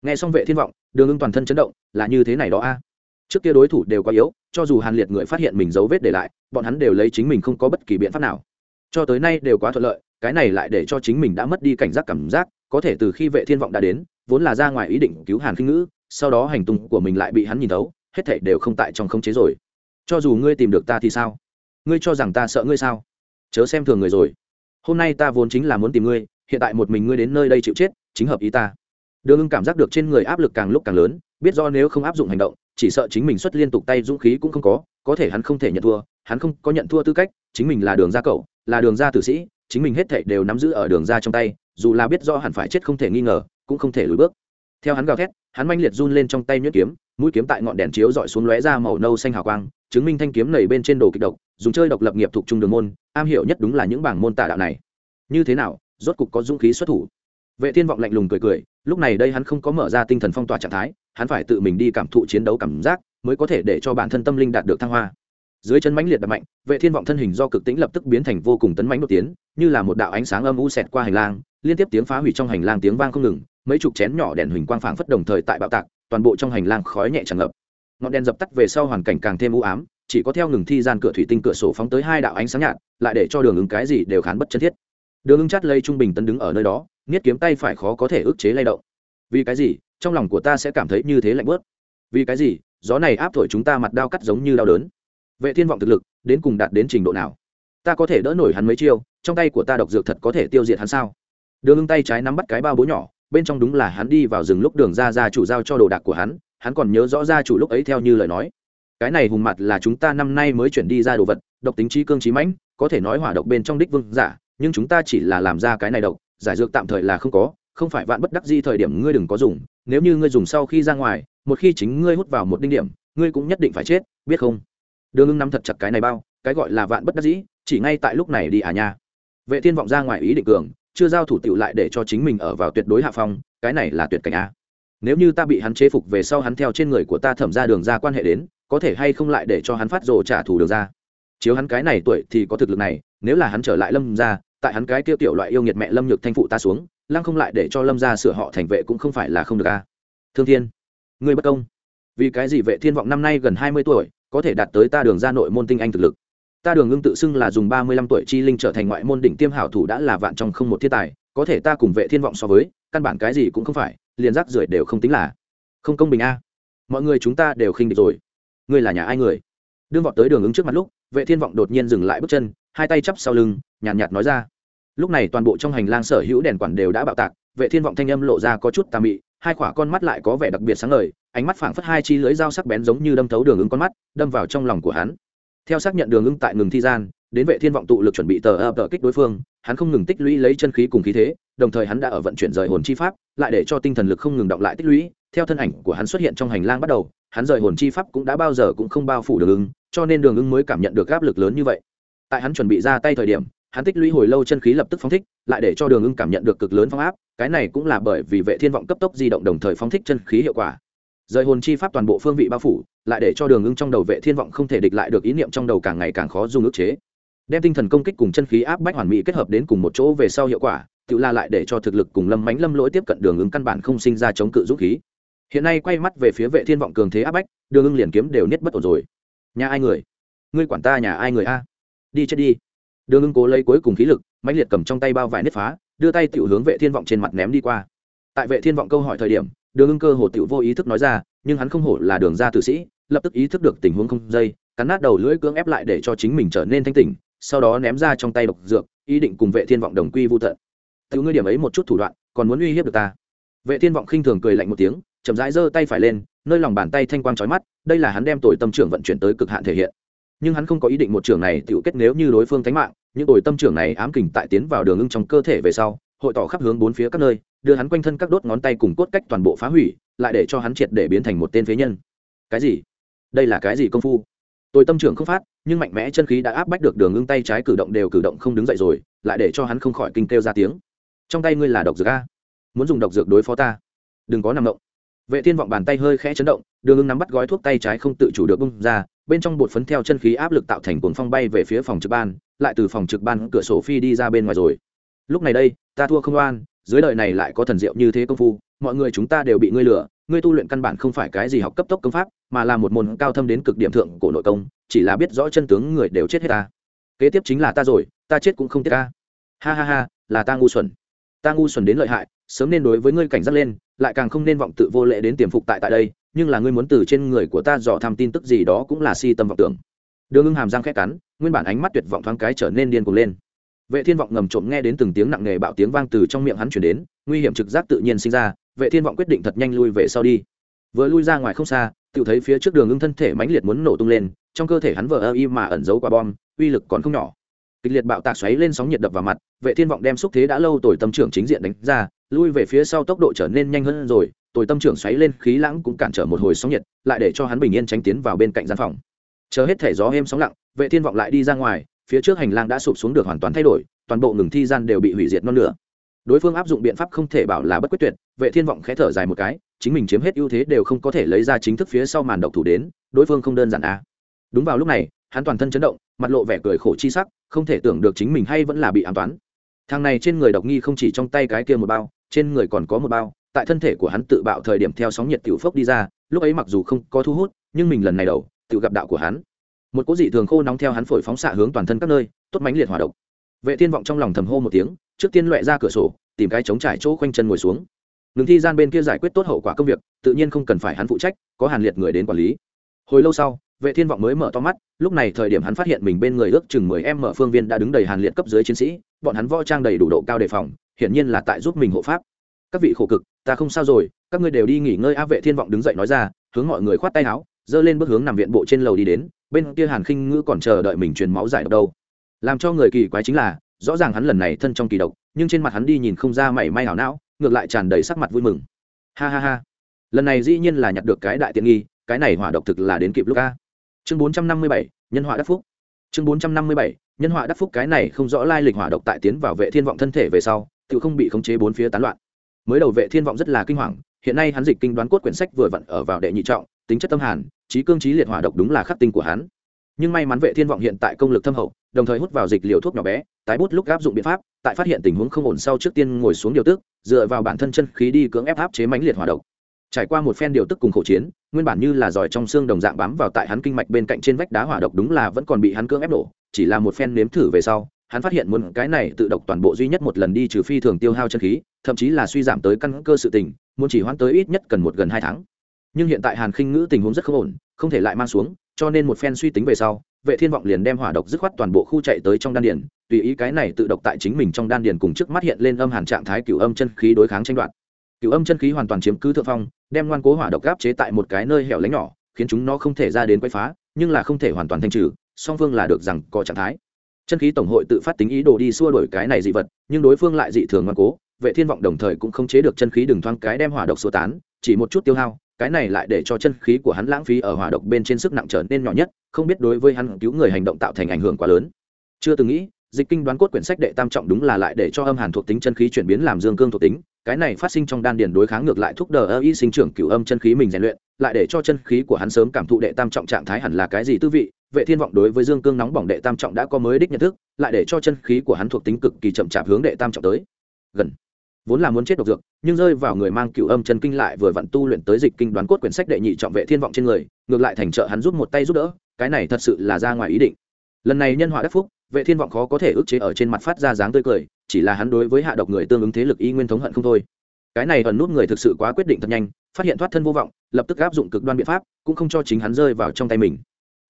S1: nghe xong vệ thiên vọng, đường ưng toàn thân chấn động, là như thế này đó a. Trước kia đối thủ đều quá yếu, cho dù hàn liệt người phát hiện mình dấu vết để lại, bọn hắn đều lấy chính mình không có bất kỳ biện pháp nào. Cho tới nay đều quá thuận lợi, cái này lại để cho chính mình đã mất đi cảnh giác cảm giác, có thể từ khi vệ thiên vọng đã đến, vốn là ra ngoài ý định cứu hàn khinh ngữ, sau đó hành tung của mình lại bị hắn nhìn thấu, hết thảy đều không tại trong khống chế rồi. Cho dù ngươi tìm được ta thì sao? Ngươi cho rằng ta sợ ngươi sao? Chớ xem thường người rồi. Hôm nay ta vốn chính là muốn tìm ngươi, hiện tại một mình ngươi đến nơi đây chịu chết, chính hợp ý ta đường ưng cảm giác được trên người áp lực càng lúc càng lớn, biết do nếu không áp dụng hành động, chỉ sợ chính mình xuất liên tục tay dũng khí cũng không có có thể hắn không thể nhận thua, hắn không có nhận thua tư cách, chính mình là đường ra cậu, là đường ra tử sĩ, chính mình hết thảy đều nắm giữ ở đường ra trong tay, dù là biết do hẳn phải chết không thể nghi ngờ, cũng không thể lùi bước. Theo hắn gào thét, hắn manh liệt run lên trong tay nhuyễn kiếm, mũi kiếm tại ngọn đèn chiếu dọi xuống lóe ra màu nâu xanh hào quang, chứng minh thanh kiếm nảy bên trên đồ kịch độc, dùng chơi độc lập nghiệp thuộc trung đường môn, am hiểu nhất đúng là những bảng môn tả đạo này. Như thế nào, rốt cục có dũng khí xuất thủ? Vệ thiên vọng lạnh lùng cười cười lúc này đây hắn không có mở ra tinh thần phong tỏa trạng thái, hắn phải tự mình đi cảm thụ chiến đấu cảm giác, mới có thể để cho bản thân tâm linh đạt được thăng hoa. Dưới chân mãnh liệt đập mạnh, vệ thiên vọng thân hình do cực tĩnh lập tức biến thành vô cùng tấn mãnh đột tiến, như là một đạo ánh sáng âm u xẹt qua hành lang, liên tiếp tiếng phá hủy trong hành lang tiếng vang không ngừng, mấy chục chén nhỏ đèn huỳnh quang phảng phất đồng thời tại bạo tạc, toàn bộ trong hành lang khói nhẹ tràn ngập. Ngọn đèn dập tắt về sau hoàn cảnh càng thêm u ám, chỉ có theo ngừng thi gian cửa thủy tinh cửa sổ phóng tới hai đạo ánh sáng nhạt, lại để cho đường ứng cái gì đều khán bất chân thiết. Đường ứng chát lây trung bình tấn đứng ở nơi đó nghiết kiếm tay phải khó có thể ức chế lay động. Vì cái gì? Trong lòng của ta sẽ cảm thấy như thế lạnh bớt. Vì cái gì? Gió này áp thổi chúng ta mặt đau cắt giống như đau đớn. Vệ thiên vọng thực lực, đến cùng đạt đến trình độ nào? Ta có thể đỡ nổi hắn mấy chiêu, trong tay của ta độc dược thật có thể tiêu diệt hắn sao? Đường ưng tay trái nắm bắt cái bao bố nhỏ, bên trong đúng là hắn đi vào rừng lúc đường ra ra chủ giao cho đồ đạc của hắn hắn còn nhớ rõ ra chủ lúc ấy theo như lời nói. Cái này hùng mặt là chúng ta năm nay mới chuyển đi ra đồ vật, độc tính trí cương trí mãnh, có thể nói hỏa độc bên trong đích vương giả, nhưng chúng ta chỉ là làm ra cái này độc giải dược tạm thời là không có, không phải vạn bất đắc di thời điểm ngươi đừng có dùng, nếu như ngươi dùng sau khi ra ngoài, một khi chính ngươi hút vào một đinh điểm, ngươi cũng nhất định phải chết, biết không? Đường ưng nắm thật chặt cái này bao, cái gọi là vạn bất đắc dĩ, chỉ ngay tại lúc này đi à nha. Vệ thiên vọng ra ngoài ý định cường, chưa giao thủ tiểu lại để cho chính mình ở vào tuyệt đối hạ phong, cái này là tuyệt cảnh a. Nếu như ta bị hắn chế phục về sau hắn theo trên người của ta thẩm ra đường ra quan hệ đến, có thể hay không lại để cho hắn phát rồ trả thù đường ra? Chiếu hắn cái này tuổi thì có thực lực này, nếu là hắn trở lại lâm ra tại hắn cái kia tiểu loại yêu nghiệt mẹ lâm nhược thanh phụ ta xuống lăng không lại để cho lâm ra sửa họ thành vệ cũng không phải là không được a. Thương thiên ngươi bất công. Vì cái gì vệ thiên vọng năm nay gần hai mươi tuổi có thể đạt tới ta đường ra nội môn tinh anh thực lực? Ta đường ngưng tự xưng là dùng ba mươi lăm tuổi chi linh trở thành ngoại môn đỉnh tiêm hảo thủ đã là vạn trong không một thiên tài có thể ta cùng vệ thiên vọng so với căn bản cái gì cũng không phải liền rác rưởi đều không tính là. Không công bình a. Mọi người chúng ta đều khinh địch rồi. Ngươi là nhà ai người? Đương vọt tới đường ứng trước mặt lúc vệ thiên vọng đột nhiên dừng lại bước chân hai tay chắp sau lưng nhàn nhạt, nhạt nói ra lúc này toàn bộ trong hành lang sở hữu đèn quản đều đã bạo tạc, vệ thiên vọng thanh âm lộ ra có chút tà mị, hai khỏa con mắt lại có vẻ đặc biệt sáng ngời, ánh mắt phảng phất hai chi lưới dao sắc bén giống như đâm thấu đường ứng con mắt, đâm vào trong lòng của hắn. Theo xác nhận đường ứng tại ngừng thi gian, đến vệ thiên vọng tụ lực chuẩn bị tờ ập tờ kích đối phương, hắn không ngừng tích lũy lấy chân khí cùng khí thế, đồng thời hắn đã ở vận chuyển rời hồn chi pháp, lại để cho tinh thần lực không ngừng động lại tích lũy. Theo thân ảnh của hắn xuất hiện trong hành lang bắt đầu, hắn rời hồn chi pháp cũng đã bao giờ cũng không bao phủ đường ứng cho nên đường ứng mới cảm nhận được áp lực lớn như vậy. Tại hắn chuẩn bị ra tay thời điểm hắn tích lũy hồi lâu chân khí lập tức phóng thích, lại để cho đường ưng cảm nhận được cực lớn phong áp, cái này cũng là bởi vì vệ thiên vọng cấp tốc di động đồng thời phóng thích chân khí hiệu quả. Rời hồn chi pháp toàn bộ phương vị bao phủ, lại để cho đường ưng trong đầu vệ thiên vọng không thể địch lại được ý niệm trong đầu càng ngày càng khó dùng ức chế. Đem tinh thần công kích cùng chân khí áp bách hoàn mỹ kết hợp đến cùng một chỗ về sau hiệu quả, tự la lại để cho thực lực cùng lâm mánh lâm lỗi tiếp cận đường ứng căn bản không sinh ra chống cự dũng khí. Hiện nay quay mắt về phía vệ thiên vọng cường thế áp bách, đường ưng liền kiếm đều niết bất ổn rồi. Nhà ai người? Ngươi quản ta nhà ai người a? Đi chết đi đường ưng cố lấy cuối cùng khí lực, mãnh liệt cầm trong tay bao vải nếp phá, đưa tay tiểu hướng vệ thiên vọng trên mặt ném đi qua. Tại vệ thiên vọng câu hỏi thời điểm, đường ưng cơ hồ tiểu vô ý thức nói ra, nhưng hắn không hổ là đường ra tử sĩ, lập tức ý thức được tình huống không dây, cắn nát đầu lưỡi cưỡng ép lại để cho chính mình trở nên thanh tỉnh, sau đó ném ra trong tay độc dược, ý định cùng vệ thiên vọng đồng quy vô tận. Tự ngươi điểm ấy một chút thủ đoạn, còn muốn uy hiếp được ta? Vệ thiên vọng khinh thường cười lạnh một tiếng, chậm rãi giơ tay phải lên, nơi lòng bàn tay thanh quang chói mắt, đây là hắn đem tội tâm trưởng vận chuyển tới cực hạn thể hiện nhưng hắn không có ý định một trường này tự kết nếu như đối phương thánh mạng, những tội tâm trưởng này ám kình tại tiến vào đường ưng trong cơ thể về sau, hội tỏ khắp hướng bốn phía các nơi, đưa hắn quanh thân các đốt ngón tay cùng cốt cách toàn bộ phá hủy, lại để cho hắn triệt để biến thành một tên phế nhân. Cái gì? Đây là cái gì công phu? Tôi tâm trưởng không phát, nhưng mạnh mẽ chân khí đã áp bách được đường ngưng tay trái cử động đều cử động không đứng dậy rồi, lại để cho hắn không khỏi kinh kêu ra tiếng. Trong tay ngươi là độc dược a. Muốn dùng độc dược đối phó ta? Đừng có nằm động. Vệ thiên vọng bàn tay hơi khẽ chấn động, đường ngưng nắm bắt gói thuốc tay trái không tự chủ được bung ra bên trong bột phấn theo chân khí áp lực tạo thành cuồng phong bay về phía phòng trực ban, lại từ phòng trực ban cửa sổ phi đi ra bên ngoài rồi. Lúc này đây, ta thua không oan, dưới đời này lại có thần diệu như thế công phu, mọi người chúng ta đều bị ngươi lừa, ngươi tu luyện căn bản không phải cái gì học cấp tốc công pháp, mà là một môn cao thâm đến cực điểm thượng cổ nội công, chỉ là biết rõ chân tướng người đều chết hết ta. Kế tiếp chính là ta rồi, ta chết cũng không tiếc ta. Ha ha ha, là ta ngu xuẩn. Ta ngu xuẩn đến lợi hại, sớm nên đối với ngươi cảnh giác lên, lại càng không nên vọng tự vô lệ đến tiềm phục tại tại đây nhưng là ngươi muốn từ trên người của ta dò thăm tin tức gì đó cũng là si tâm vọng tưởng. Đường ưng hàm răng khét cắn, nguyên bản ánh mắt tuyệt vọng thoáng cái trở nên điên cuồng lên. Vệ thiên vọng ngầm trộm nghe đến từng tiếng nặng nề bạo tiếng vang từ trong miệng hắn chuyển đến, nguy hiểm trực giác tự nhiên sinh ra, vệ thiên vọng quyết định thật nhanh lui về sau đi. Vừa lui ra ngoài không xa tự thấy phía trước đường ưng thân thể mãnh liệt muốn nổ tung lên, trong cơ thể hắn vờ ơ y mà ẩn giấu quả bom, uy lực còn không nhỏ. Kịch liệt bạo tạc xoáy lên sóng nhiệt đập vào mặt, vệ thiên vọng đem xúc thế đã lâu tồi tâm trưởng chính diện đánh ra, lui về phía sau tốc độ trở nên nhanh hơn rồi tồi tâm trưởng xoáy lên khí lãng cũng cản trở một hồi sóng nhiệt, lại để cho hắn bình yên tránh tiến vào bên cạnh gian phòng. Chờ hết thể gió êm sóng lặng, vệ thiên vọng lại đi ra ngoài, phía trước hành lang đã sụp xuống được hoàn toàn thay đổi, toàn bộ ngừng thi gian đều bị hủy diệt non lửa đối phương áp dụng biện pháp không thể bảo là bất quyết tuyệt, vệ thiên vọng khẽ thở dài một cái, chính mình chiếm hết ưu thế đều không có thể lấy ra chính thức phía sau màn độc thủ đến, đối phương không đơn giản à. Đúng vào lúc này, hắn toàn thân chấn động, mặt lộ vẻ cười khổ chi sắc, không thể tưởng được chính mình hay vẫn là bị ám toán. Thằng này trên người độc nghi không chỉ trong tay cái kia một bao, trên người còn có một bao tại thân thể của hắn tự bạo thời điểm theo sóng nhiệt tiểu phốc đi ra, lúc ấy mặc dù không có thu hút, nhưng mình lần này đầu, tự gặp đạo của hắn. Một cỗ dị thường khô nóng theo hắn phổi phóng xạ hướng toàn thân các nơi, tốt mánh liệt hỏa độc. Vệ thiên vọng trong lòng thầm hô một tiếng, trước tiên loẹt ra cửa sổ, tìm cái chống trải chỗ khoanh chân ngồi xuống. Ngừng thi gian bên kia giải quyết tốt hậu quả công việc, tự nhiên không cần phải hắn phụ trách, có hàn liệt người đến quản lý. Hồi lâu sau, vệ thiên vọng mới mở to mắt, lúc này thời điểm hắn phát hiện mình bên người ước chừng mười em mở phương viên đã đứng đầy hàn liệt cấp dưới chiến sĩ, bọn hắn võ trang đầy đủ độ cao đề phòng, hiển nhiên là tại giúp mình hộ pháp. Các vị khổ cực ta không sao rồi, các ngươi đều đi nghỉ ngơi Á vệ thiên vọng đứng dậy nói ra, hướng mọi người khoát tay áo dơ lên bước hướng nằm viện bộ trên lầu đi đến, bên kia hàn khinh ngữ còn chờ đợi mình truyền máu giải độc đâu. Làm cho người kỳ quái chính là, rõ ràng hắn lần này thân trong kỳ độc, nhưng trên mặt hắn đi nhìn không ra mảy may hảo não, ngược lại tràn đầy sắc mặt vui mừng. Ha ha ha. Lần này dĩ nhiên là nhặt được cái đại tiện nghi, cái này hỏa độc thực là đến kịp lúc a. Chương bốn trăm năm mươi bảy, nhân họa đắc phúc. Chương bốn trăm năm mươi bảy, nhân họa đắc phúc, cái này không rõ lai lịch hỏa độc tại tiến vào vệ thiên vọng thân thể về sau, tự không bị khống chế bốn phía tán loạn mới đầu vệ thiên vọng rất là kinh hoàng, hiện nay hắn dịch kinh đoán cốt quyển sách vừa vặn ở vào đệ nhị trọng, tính chất tâm hàn, trí cương trí liệt hỏa độc đúng là khắc tinh của hắn. Nhưng may mắn vệ thiên vọng hiện tại công lực thâm hậu, đồng thời hút vào dịch liều thuốc nhỏ bé, tái bút lúc áp dụng biện pháp, tại phát hiện tình huống không ổn sau trước tiên ngồi xuống điều tức, dựa vào bản thân chân khí đi cưỡng ép áp chế mãnh liệt hỏa độc. Trải qua một phen điều tức cùng khổ chiến, nguyên bản như là giỏi trong xương đồng dạng bám vào tại hắn kinh mạch bên cạnh trên vách đá hỏa độc đúng là vẫn còn bị hắn cưỡng ép nổ chỉ là một phen nếm thử về sau hắn phát hiện muốn cái này tự độc toàn bộ duy nhất một lần đi trừ phi thường tiêu hao chân khí, thậm chí là suy giảm tới căn cơ sự tình, muốn chỉ hoãn tới ít nhất cần một gần hai tháng. Nhưng hiện tại hàn khinh ngữ tình huống rất không ổn, không thể lại mang xuống, cho nên một phen suy tính về sau, vệ thiên vọng liền đem hỏa độc dứt khoát toàn bộ khu chạy tới trong đan điền, tùy ý cái này tự độc tại chính mình trong đan điền cùng trước mắt hiện lên âm hàn trạng thái cửu âm chân khí đối kháng tranh đoạt. Cửu âm chân khí hoàn toàn chiếm cứ thượng phong, đem ngoan cố hỏa độc gáp chế tại một cái nơi hẻo lánh nhỏ, khiến chúng nó không thể ra đến quay phá, nhưng là không thể hoàn toàn thanh trừ, song phương là được rằng có trạng thái chân khí tổng hội tự phát tính ý đồ đi xua đổi cái này dị vật, nhưng đối phương lại dị thường ngoan cố, vệ thiên vọng đồng thời cũng không chế được chân khí đừng thoáng cái đem hỏa độc xua tán, chỉ một chút tiêu hao, cái này lại để cho chân khí của hắn lãng phí ở hỏa độc bên trên sức nặng trở nên nhỏ nhất, không biết đối với hắn cứu người hành động tạo thành ảnh hưởng quá lớn. Chưa từng nghĩ, dịch kinh đoán cốt quyển sách đệ tam trọng đúng là lại để cho âm hàn thuộc tính chân khí chuyển biến làm dương cương thuộc tính, cái này phát sinh trong đan điền đối kháng ngược lại thúc đờ ơ y sinh trưởng cửu âm chân khí mình rèn luyện, lại để cho chân khí của hắn sớm cảm thụ đệ tam trọng trạng thái hẳn là cái gì tư vị vệ thiên vọng đối với dương cương nóng bỏng đệ tam trọng đã có mới đích nhận thức, lại để cho chân khí của hắn thuộc tính cực kỳ chậm chạp hướng đệ tam trọng tới. Gần. Vốn là muốn chết độc dược, nhưng rơi vào người mang cựu âm chân kinh lại vừa vặn tu luyện tới dịch kinh đoán cốt quyển sách đệ nhị trọng vệ thiên vọng trên người, ngược lại thành trợ hắn giúp một tay giúp đỡ, cái này thật sự là ra ngoài ý định. Lần này nhân họa đắc phúc, vệ thiên vọng khó có thể ức chế ở trên mặt phát ra dáng tươi cười, chỉ là hắn đối với hạ độc người tương ứng thế lực y nguyên thống hận không thôi. Cái này ẩn nút người thực sự quá quyết định thật nhanh, phát hiện thoát thân vô vọng, lập tức áp dụng cực đoan biện pháp, cũng không cho chính hắn rơi vào trong tay mình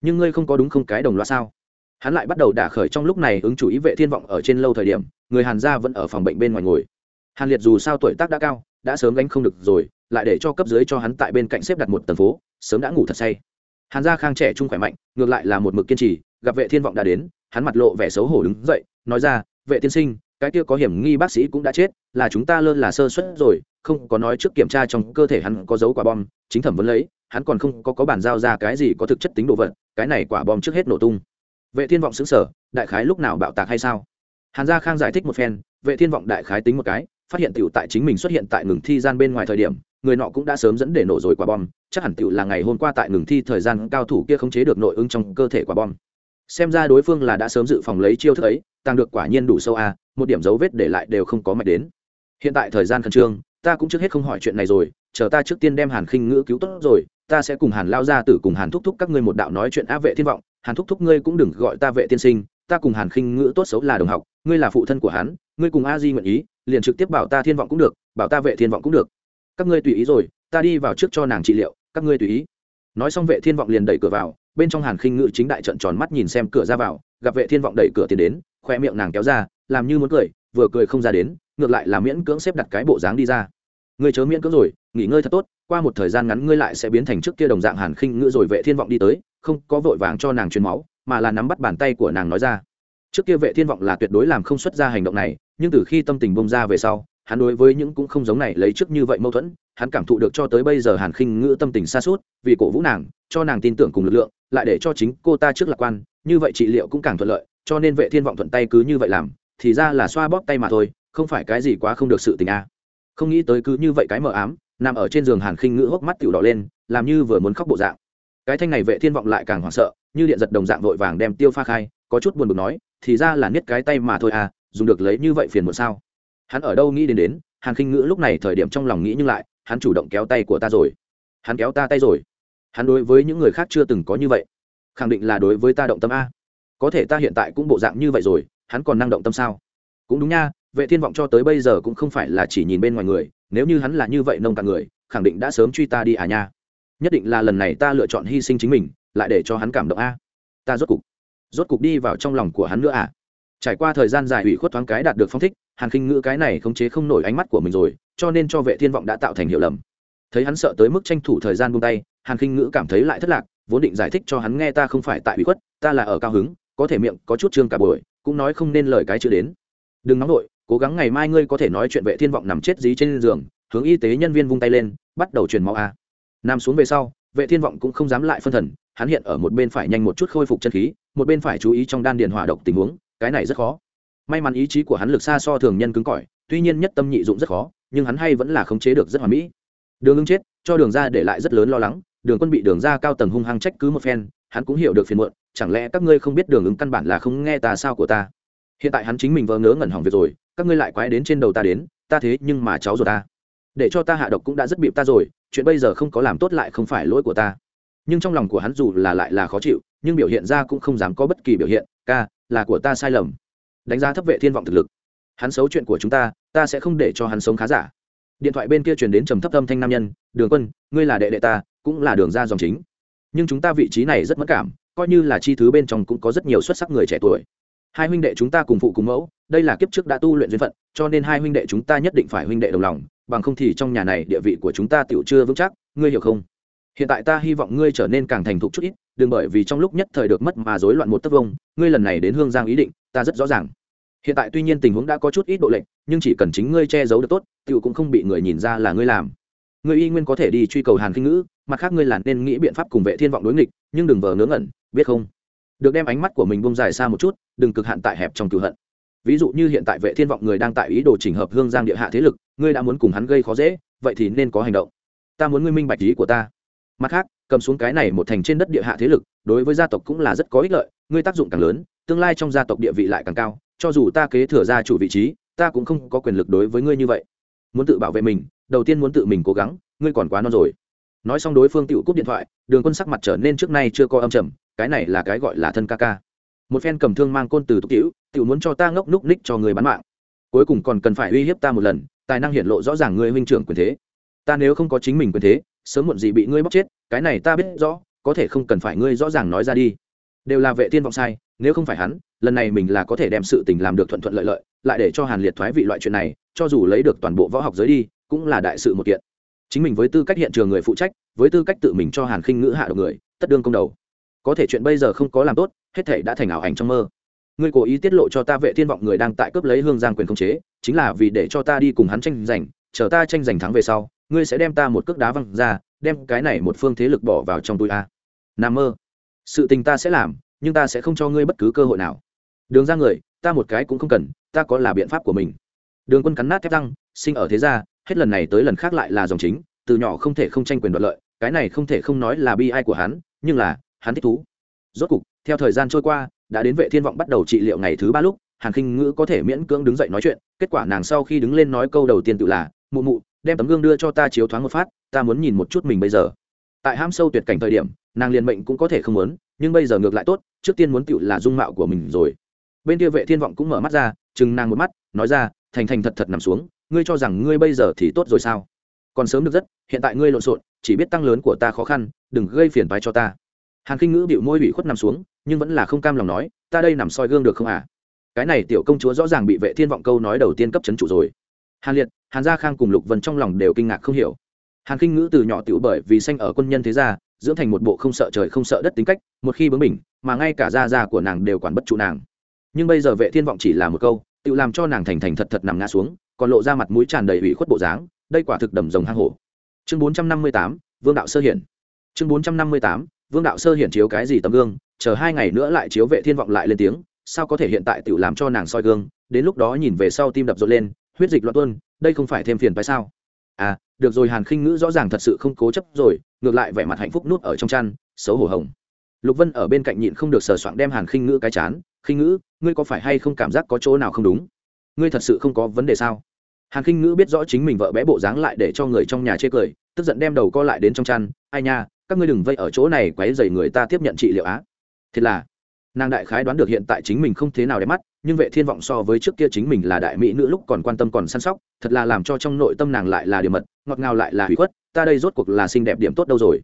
S1: nhưng ngươi không có đúng không cái đồng loa sao? Hắn lại bắt đầu đả khởi trong lúc này ứng chủ ý vệ thiên vọng ở trên lâu thời điểm, người hàn gia vẫn ở phòng bệnh bên ngoài ngồi. Hàn liệt dù sao tuổi tác đã cao, đã sớm gánh không được rồi, lại để cho cấp dưới cho hắn tại bên cạnh xếp đặt một tầng phố, sớm đã ngủ thật say. Hàn gia khang trẻ trung khỏe mạnh, ngược lại là một mực kiên trì, gặp vệ thiên vọng đã đến, hắn mặt lộ vẻ xấu hổ đứng dậy, nói ra, vệ tiên sinh, cái kia có hiểm nghi bác sĩ cũng đã chết, là chúng ta lơ là sơ suất rồi không có nói trước kiểm tra trong cơ thể hắn có dấu quả bom, chính thẩm vấn lấy, hắn còn không có có bản giao ra cái gì có thực chất tính đồ vật, cái này quả bom trước hết nổ tung. Vệ thiên vọng xứng sở đại khái lúc nào bạo tạc hay sao? Hàn gia khang giải thích một phen, vệ thiên vọng đại khái tính một cái, phát hiện tiểu tại chính mình xuất hiện tại ngừng thi gian bên ngoài thời điểm, người nọ cũng đã sớm dẫn để nổ rồi quả bom, chắc hẳn tiểu là ngày hôm qua tại ngừng thi thời gian cao thủ kia khống chế được nội ứng trong cơ thể quả bom. Xem ra đối phương là đã sớm dự phòng lấy chiêu thức ấy tăng được quả nhiên đủ sâu a một điểm dấu vết để lại đều không có mạch đến. Hiện tại thời gian khẩn trương ta cũng trước hết không hỏi chuyện này rồi, chờ ta trước tiên đem hàn khinh ngữ cứu tốt rồi, ta sẽ cùng hàn lao ra tử cùng hàn thúc thúc các ngươi một đạo nói chuyện á vệ thiên vọng. Hàn thúc thúc ngươi cũng đừng gọi ta vệ tiên sinh, ta cùng hàn khinh ngữ tốt xấu là đồng học, ngươi là phụ thân của hắn, ngươi cùng a di nguyện ý, liền trực tiếp bảo ta thiên vọng cũng được, bảo ta vệ thiên vọng cũng được. Các ngươi tùy ý rồi, ta đi vào trước cho nàng trị liệu, các ngươi tùy ý. Nói xong vệ thiên vọng liền đẩy cửa vào, bên trong hàn khinh ngữ chính đại trận tròn mắt nhìn xem cửa ra vào, gặp vệ thiên vọng đẩy cửa tiến đến, khoe miệng nàng kéo ra, làm như muốn cười vừa cười không ra đến, ngược lại là miễn cưỡng xếp đặt cái bộ dáng đi ra. Ngươi chớ miễn cưỡng rồi, nghỉ ngơi thật tốt, qua một thời gian ngắn ngươi lại sẽ biến thành trước kia đồng dạng hàn khinh ngữ rồi vệ thiên vọng đi tới, không có vội vàng cho nàng truyền máu, mà là nắm bắt bàn tay của nàng nói ra. Trước kia vệ thiên vọng là tuyệt đối làm không xuất ra hành động này, nhưng từ khi tâm tình bông ra về sau, hắn đối với những cũng không giống này lấy trước như vậy mâu thuẫn, hắn cảm thụ được cho tới bây giờ hàn khinh ngữ tâm tình xa suốt, vì cổ vũ nàng, cho nàng tin tưởng cùng lực lượng, lại để cho chính cô ta trước lạc quan, như vậy trị liệu cũng càng thuận lợi, cho nên vệ thiên vọng thuận tay cứ như vậy làm thì ra là xoa bóp tay mà thôi, không phải cái gì quá không được sự tình a không nghĩ tới cứ như vậy cái mờ ám, nằm ở trên giường hàn khinh ngữ hốc mắt tiểu đỏ lên, làm như vừa muốn khóc bộ dạng. Cái thanh này vệ thiên vọng lại càng hoảng sợ, như điện giật đồng dạng vội vàng đem tiêu pha khai, có chút buồn bực nói, thì ra là niết cái tay mà thôi à dùng được lấy như vậy phiền một sao. Hắn ở đâu nghĩ đến đến, hàn khinh ngữ lúc này thời điểm trong lòng nghĩ nhưng lại, hắn chủ động kéo tay của ta rồi. Hắn kéo ta tay rồi. Hắn đối với những người khác chưa từng có như vậy. Khẳng định là đối với ta động tâm a. Có thể ta hiện tại cũng bộ dạng như vậy rồi hắn còn năng động tâm sao? Cũng đúng nha, vệ thiên vọng cho tới bây giờ cũng không phải là chỉ nhìn bên ngoài người, nếu như hắn là như vậy nông cạn người, khẳng định đã sớm truy ta đi à nha. Nhất định là lần này ta lựa chọn hy sinh chính mình, lại để cho hắn cảm động a. Ta rốt cục rốt cục đi vào trong lòng của hắn nữa à. Trải qua thời gian dài ủy khuất thoáng cái đạt được phong thích, hàn khinh ngữ cái này khống chế không nổi ánh mắt của mình rồi, cho nên cho vệ thiên vọng đã tạo thành hiểu lầm. Thấy hắn sợ tới mức tranh thủ thời gian buông tay, hàn khinh ngữ cảm thấy lại thất lạc, vốn định giải thích cho hắn nghe ta không phải tại ủy khuất, ta là ở cao hứng, có thể miệng có chút trương cả buổi cũng nói không nên lời cái chữ đến. Đừng nóng nổi cố gắng ngày mai ngươi có thể nói chuyện vệ thiên vọng nằm chết dí trên giường, hướng y tế nhân viên vung tay lên, bắt đầu truyền máu a. Nằm xuống về sau, vệ thiên vọng cũng không dám lại phân thần, hắn hiện ở một bên phải nhanh một chút khôi phục chân khí, một bên phải chú ý trong đan điền hỏa độc tình huống, cái này rất khó. May mắn ý chí của hắn lực xa so thường nhân cứng cỏi, tuy nhiên nhất tâm nhị dụng rất khó, nhưng hắn hay vẫn là khống chế được rất hoàn mỹ. Đường ứng chết, cho đường ra để lại rất lớn lo lắng, đường quân bị đường ra cao tầng hung hăng trách cứ một phen, hắn cũng hiểu được phiền muộn chẳng lẽ các ngươi không biết đường ứng căn bản là không nghe ta sao của ta? Hiện tại hắn chính mình vờ ngớ ngẩn hỏng việc rồi, các ngươi lại quái đến trên đầu ta đến, ta thế nhưng mà cháu rồi ta. Để cho ta hạ độc cũng đã rất bịp ta rồi, chuyện bây giờ không có làm tốt lại không phải lỗi của ta. Nhưng trong lòng của hắn dù là lại là khó chịu, nhưng biểu hiện ra cũng không dám có bất kỳ biểu hiện, ca, là của ta sai lầm. Đánh giá thấp vệ thiên vọng thực lực. Hắn xấu chuyện của chúng ta ta sẽ không để cho hắn sống khá giả. Điện thoại bên kia truyền đến trầm thấp âm thanh nam nhân, đường quân, ngươi là đệ đệ ta, cũng là đường ra dòng chính. Nhưng chúng ta vị trí này rất mất cảm coi như là chi thứ bên trong cũng có rất nhiều xuất sắc người trẻ tuổi. Hai huynh đệ chúng ta cùng phụ cùng mẫu, đây là kiếp trước đã tu luyện duyên phận, cho nên hai huynh đệ chúng ta nhất định phải huynh đệ đồng lòng, bằng không thì trong nhà này địa vị của chúng ta tựu chưa vững chắc, ngươi hiểu không? Hiện tại ta hy vọng ngươi trở nên càng thành thục chút ít, đừng bởi vì trong lúc nhất thời được mất mà rối loạn một tấc vông, ngươi lần này đến hương giang ý định, ta rất rõ ràng. Hiện tại tuy nhiên tình huống đã có chút ít độ lệnh nhưng chỉ cần chính ngươi che giấu được tốt tựu cũng không bị người nhìn ra là ngươi làm. Ngươi y nguyên có thể đi truy cầu hàn kinh ngữ, mặt khác ngươi là nên nghĩ biện pháp cùng vệ thiên vọng đối nghịch, nhưng đừng vờ ngớ ngẩn biết không? Được đem ánh mắt của mình bông dài xa một chút, đừng cực hạn tại hẹp trong cựu hận. Ví dụ như hiện tại vệ thiên vọng người đang tại ý đồ chỉnh hợp hương giang địa hạ thế lực, ngươi đã muốn cùng hắn gây khó dễ, vậy thì nên có hành động. Ta muốn ngươi minh bạch ý của ta. Mặt khác, cầm xuống cái này một thành trên đất địa hạ thế lực, đối với gia tộc cũng là rất có ích lợi, ngươi tác dụng càng lớn, tương lai trong gia tộc địa vị lại càng cao, cho dù ta kế thừa ra chủ vị trí, ta cũng không có quyền lực đối với ngươi như vậy. Muốn tự bảo vệ mình, đầu tiên muốn tự mình cố gắng, ngươi còn quá non rồi. Nói xong đối phương tự cúp điện thoại, đường quân sắc mặt trở nên trước nay chưa có âm trầm cái này là cái gọi là thân ca ca. Một phen cầm thương mang côn từ tục tiểu tiểu muốn cho ta ngốc núc ních cho người bán mạng. Cuối cùng còn cần phải uy hiếp ta một lần, tài năng hiện lộ rõ ràng ngươi huynh trưởng quyền thế. Ta nếu không có chính mình quyền thế, sớm muộn gì bị ngươi bóc chết, cái này ta biết rõ, có thể không cần phải ngươi rõ ràng nói ra đi. Đều là vệ tiên vọng sai, nếu không phải hắn, lần này mình là có thể đem sự tình làm được thuận thuận lợi lợi, lại để cho hàn liệt thoái vị loại chuyện này, cho dù lấy được toàn bộ võ học giới đi, cũng là đại sự một kiện. Chính mình với tư cách hiện trường người phụ trách, với tư cách tự mình cho hàn khinh ngữ hạ độc người, tất đương công đầu có thể chuyện bây giờ không có làm tốt, hết thể đã thành ảo ảnh trong mơ. Ngươi cố ý tiết lộ cho ta vệ thiên vọng người đang tại cướp lấy hương giang quyền khống chế, chính là vì để cho ta đi cùng hắn tranh giành, chờ ta tranh giành thắng về sau, ngươi sẽ đem ta một cước đá văng ra, đem cái này một phương thế lực bỏ vào trong túi a. Nam mơ. Sự tình ta sẽ làm, nhưng ta sẽ không cho ngươi bất cứ cơ hội nào. Đường ra người, ta một cái cũng không cần, ta có là biện pháp của mình. Đường quân cắn nát thép răng, sinh ở thế gia, hết lần này tới lần khác lại là dòng chính, từ nhỏ không thể không tranh quyền đoạt lợi, cái này không thể không nói là bi ai của hắn, nhưng là hắn thích thú. Rốt cục, theo thời gian trôi qua, đã đến vệ thiên vọng bắt đầu trị liệu ngày thứ ba lúc, hàn khinh ngữ có thể miễn cưỡng đứng dậy nói chuyện, kết quả nàng sau khi đứng lên nói câu đầu tiên tự là, mụ mụ, đem tấm gương đưa cho ta chiếu thoáng một phát, ta muốn nhìn một chút mình bây giờ. Tại ham sâu tuyệt cảnh thời điểm, nàng liền mệnh cũng có thể không muốn, nhưng bây giờ ngược lại tốt, trước tiên muốn tựu là dung mạo của mình rồi. Bên kia vệ thiên vọng cũng mở mắt ra, chừng nàng một mắt, nói ra, thành thành thật thật nằm xuống, ngươi cho rằng ngươi bây giờ thì tốt rồi sao? Còn sớm được rất, hiện tại ngươi lộn xộn, chỉ biết tăng lớn của ta khó khăn, đừng gây phiền phái cho ta hàn khinh ngữ bịu môi ủy khuất nằm xuống nhưng vẫn là không cam lòng nói ta đây nằm soi gương được không à? Cái này tiểu công chúa rõ ràng bị vệ thiên vọng câu nói đầu tiên cấp chấn chủ rồi. Hàn liệt hàn gia khang cùng lục vân trong lòng đều kinh ngạc không hiểu. Hàn khinh ngữ từ nhỏ tiểu bởi vì sanh ở quân nhân thế gia dưỡng thành một bộ không sợ trời không sợ đất tính cách một khi bướng mình mà ngay cả gia gia của nàng đều quản bất trụ nàng. Nhưng bây giờ vệ thiên vọng chỉ là một câu tự làm cho nàng thành thành thật thật nằm ngã xuống còn lộ ra mặt mũi tràn đầy ủy khuất bộ dáng đây quả thực đầm rồng hang hổ. Chương 458, vương đạo sơ hiển. Chương 458, vương đạo sơ hiển chiếu cái gì tấm gương, chờ hai ngày nữa lại chiếu vệ thiên vọng lại lên tiếng, sao có thể hiện tại tự làm cho nàng soi gương, đến lúc đó nhìn về sau tim đập rộn lên, huyết dịch loạn tuôn, đây không phải thêm phiền phải sao? À được rồi hàn khinh ngữ rõ ràng thật sự không cố chấp rồi, ngược lại vẻ mặt hạnh phúc nuốt ở trong chăn, xấu hổ hồng. Lục vân ở bên cạnh nhịn không được sờ soạng đem hàn khinh ngữ cái chán, khinh ngữ, ngươi có phải hay không cảm giác có chỗ nào không đúng? Ngươi thật sự không có vấn đề sao? Hàn khinh ngữ biết rõ chính mình vợ bé bộ dáng lại để cho người trong nhà chê cười, tức giận đem đầu co lại đến trong chăn, ai nha các ngươi đừng vây ở chỗ này quấy dày người ta tiếp nhận trị liệu á. Thế là, nàng đại khái đoán được hiện tại chính mình không thế nào đẹp mắt, nhưng vệ thiên vọng so với trước kia chính mình là đại mỹ nữ lúc còn quan tâm còn săn sóc, thật là làm cho trong nội tâm nàng lại là điểm mật, ngọt ngào lại là hủy khuất, ta đây rốt cuộc là xinh đẹp điểm tốt đâu rồi?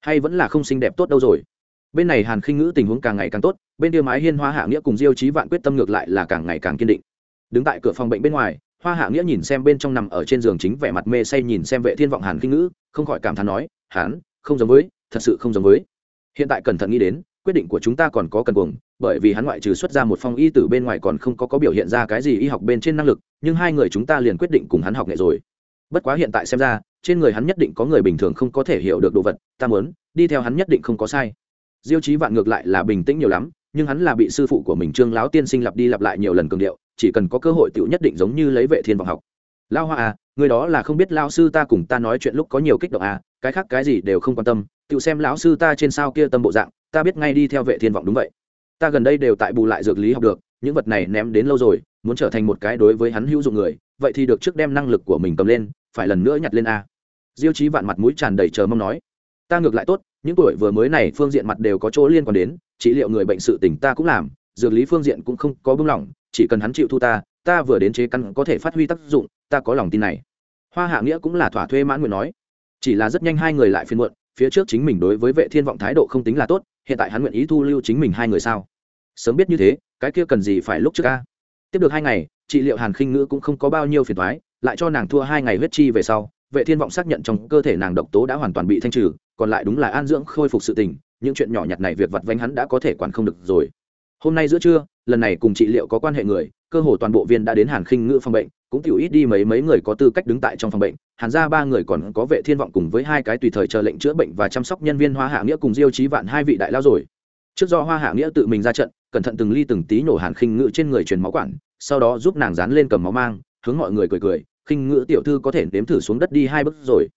S1: Hay vẫn là không xinh đẹp tốt đâu rồi? Bên này hàn khinh ngữ tình huống càng ngày càng tốt, bên kia mái hiên hoa hạ nghĩa cùng diêu chí vạn quyết tâm ngược lại là càng ngày càng kiên định. Đứng tại cửa phòng bệnh bên ngoài, hoa hạ nghĩa nhìn xem bên trong nằm ở trên giường chính vẻ mặt mê say nhìn xem vệ thiên vọng hàn khinh ngữ, không khỏi cảm thán nói hắn không giống với, thật sự không giống với. Hiện tại cẩn thận nghĩ đến, quyết định của chúng ta còn có cần cuồng, bởi vì hắn ngoại trừ xuất ra một phong y tử bên ngoài còn không có có biểu hiện ra cái gì y học bên trên năng lực, nhưng hai người chúng ta liền quyết định cùng hắn học nghệ rồi. Bất quá hiện tại xem ra, trên người hắn nhất định có người bình thường không có thể hiểu được đồ vật, ta muốn, đi theo hắn nhất định không có sai. Diêu chí vạn ngược lại là bình tĩnh nhiều lắm, nhưng hắn là bị sư phụ của mình trương láo tiên sinh lặp đi lặp lại nhiều lần cường điệu, chỉ cần có cơ hội tựu nhất định giống như lấy vệ thiên vọng học. Lao hoa à người đó là không biết lao sư ta cùng ta nói chuyện lúc có nhiều kích động à cái khác cái gì đều không quan tâm, tự xem lão sư ta trên sao kia tâm bộ dạng, ta biết ngay đi theo vệ thiên vọng đúng vậy. Ta gần đây đều tại bù lại dược lý học được, những vật này ném đến lâu rồi, muốn trở thành một cái đối với hắn hữu dụng người, vậy thì được trước đem năng lực của mình cầm lên, phải lần nữa nhặt lên a. Diêu chí vạn mặt mũi tràn đầy chờ mong nói. Ta ngược lại tốt, những tuổi vừa mới này phương diện mặt đều có chỗ liên quan đến, trị liệu người bệnh sự tỉnh ta cũng làm, dược lý phương diện cũng không có bưng lỏng, chỉ cần hắn chịu thu ta ta vừa đến chế căn có thể phát huy tác dụng, ta có lòng tin này. Hoa hạ nghĩa cũng là thỏa thuê mãn nguyện nói chỉ là rất nhanh hai người lại phiên muộn, phía trước chính mình đối với vệ thiên vọng thái độ không tính là tốt, hiện tại hắn nguyện ý thu lưu chính mình hai người sao? Sớm biết như thế, cái kia cần gì phải lúc trước ca tiếp được hai ngày trị liệu hàn khinh ngữ cũng không có bao nhiêu phiền thoái lại cho nàng thua hai ngày huyết chi về sau, vệ thiên vọng xác nhận trong cơ thể nàng độc tố đã hoàn toàn bị thanh trừ, còn lại đúng là an dưỡng khôi phục sự tình, những chuyện nhỏ nhặt này việc vặt vánh hắn đã có thể quản không được rồi. Hôm nay giữa trưa, lần này cùng trị liệu có quan hệ người, cơ hồ toàn bộ viên đã đến hàn khinh ngữ phòng bệnh, cũng tiểu ít đi mấy mấy người có tư cách đứng tại trong phòng bệnh hàn ra ba người còn có vệ thiên vọng cùng với hai cái tùy thời chờ lệnh chữa bệnh và chăm sóc nhân viên hoa hạ nghĩa cùng diêu chí vạn hai vị đại lao rồi. Trước do hoa hạ nghĩa tự mình ra trận, cẩn thận từng ly từng tí nổ hàn khinh ngữ trên người truyền máu quản, sau đó giúp nàng dán lên cầm máu mang, hướng mọi người cười cười, khinh ngữ tiểu thư có thể nếm thử xuống đất đi hai bước rồi.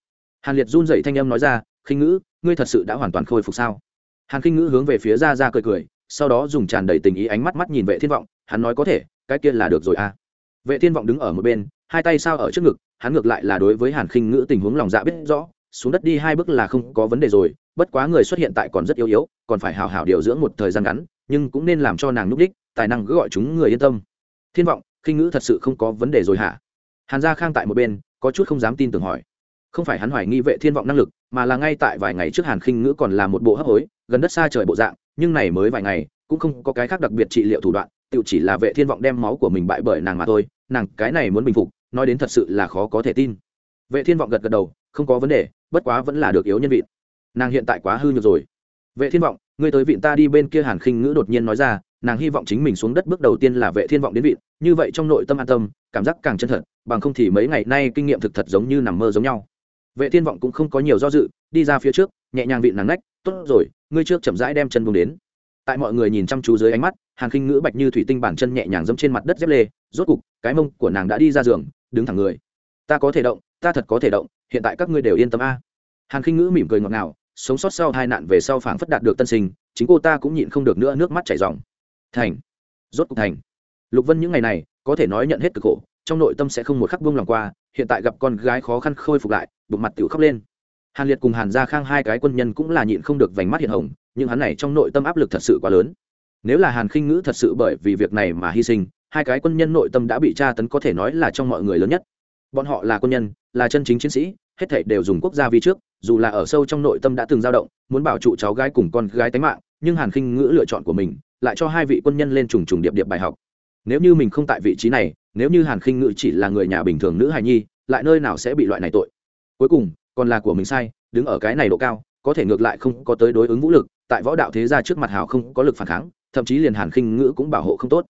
S1: Hàn liệt run dậy thanh âm nói ra, khinh ngữ, ngươi thật sự đã hoàn toàn khôi phục sao? Hàn khinh ngữ hướng về phía ra ra cười cười, sau đó dùng tràn đầy tình ý ánh mắt mắt nhìn vệ thiên vọng, hắn nói có thể, cái kia là được rồi à. Vệ thiên vọng đứng ở một bên, hai tay sao ở trước ngực hắn ngược lại là đối với hàn khinh ngữ tình huống lòng dạ biết rõ, xuống đất đi hai bước là không có vấn đề rồi, bất quá người xuất hiện tại còn rất yếu yếu, còn phải hào hào điều dưỡng một thời gian ngắn, nhưng cũng nên làm cho nàng núp đích, tài năng gọi chúng người yên tâm. Thiên vọng, khinh ngữ thật sự không có vấn đề rồi hả? Hàn gia khang tại một bên, có chút không dám tin tưởng hỏi. Không phải hắn hoài nghi vệ thiên vọng năng lực, mà là ngay tại vài ngày trước hàn khinh ngữ còn là một bộ hấp hối, gần đất xa trời bộ dạng, nhưng này mới vài ngày, cũng không có cái khác đặc biệt trị liệu thủ đoạn, tự chỉ là vệ thiên vọng đem máu của mình bại bởi nàng mà thôi nàng cái này muốn bình phục, nói đến thật sự là khó có thể tin. Vệ thiên vọng gật gật đầu, không có vấn đề, bất quá vẫn là được yếu nhân vị. Nàng hiện tại quá hư nhược rồi. Vệ thiên vọng, ngươi tới vịn ta đi bên kia hàn khinh ngữ đột nhiên nói ra, nàng hy vọng chính mình xuống đất bước đầu tiên là vệ thiên vọng đến vịn, như vậy trong nội tâm an tâm, cảm giác càng chân thật, bằng không thì mấy ngày nay kinh nghiệm thực thật giống như nằm mơ giống nhau. Vệ thiên vọng cũng không có nhiều do dự, đi ra phía trước, nhẹ nhàng vịn nàng nách tốt rồi, ngươi trước chậm rãi đem chân vùng đến. Tại mọi người nhìn chăm chú dưới ánh mắt hàn khinh ngữ bạch như thủy tinh bản chân nhẹ nhàng dẫm trên mặt đất dép lê, rốt cục, cái mông của nàng đã đi ra giường, đứng thẳng người. Ta có thể động, ta thật có thể động, hiện tại các ngươi đều yên tâm a. Hàn khinh ngữ mỉm cười ngọt ngào, sống sót sau hai nạn về sau phảng phất đạt được tân sinh, chính cô ta cũng nhịn không được nữa nước mắt chảy ròng. Thành. Rốt cục thành. Lục vân những ngày này, có thể nói nhận hết cực khổ, trong nội tâm sẽ không một khắc buông lòng qua, hiện tại gặp con gái khó khăn khôi phục lại, bụng mặt tiểu khóc lên. Hàn liệt cùng hàn gia khang hai cái quân nhân cũng là nhịn không được vành mắt hiện hồng, nhưng hắn này trong nội tâm áp lực thật sự quá lớn nếu là hàn khinh ngữ thật sự bởi vì việc này mà hy sinh, hai cái quân nhân nội tâm đã bị tra tấn có thể nói là trong mọi người lớn nhất. Bọn họ là quân nhân, là chân chính chiến sĩ, hết thảy đều dùng quốc gia vi trước, dù là ở sâu trong nội tâm đã từng dao động, muốn bảo trụ cháu gái cùng con gái tánh mạng, nhưng hàn khinh ngữ lựa chọn của mình, lại cho hai vị quân nhân lên trùng trùng điệp điệp bài học. Nếu như mình không tại vị trí này, nếu như hàn khinh ngữ chỉ là người nhà bình thường nữ hài nhi, lại nơi nào sẽ bị loại này tội? Cuối cùng, còn là của mình sai, đứng ở cái này độ cao, có thể ngược lại không có tới đối ứng vũ lực, tại võ đạo thế gia trước mặt hào không có lực phản kháng thậm chí liền hàn khinh ngữ cũng bảo hộ không tốt.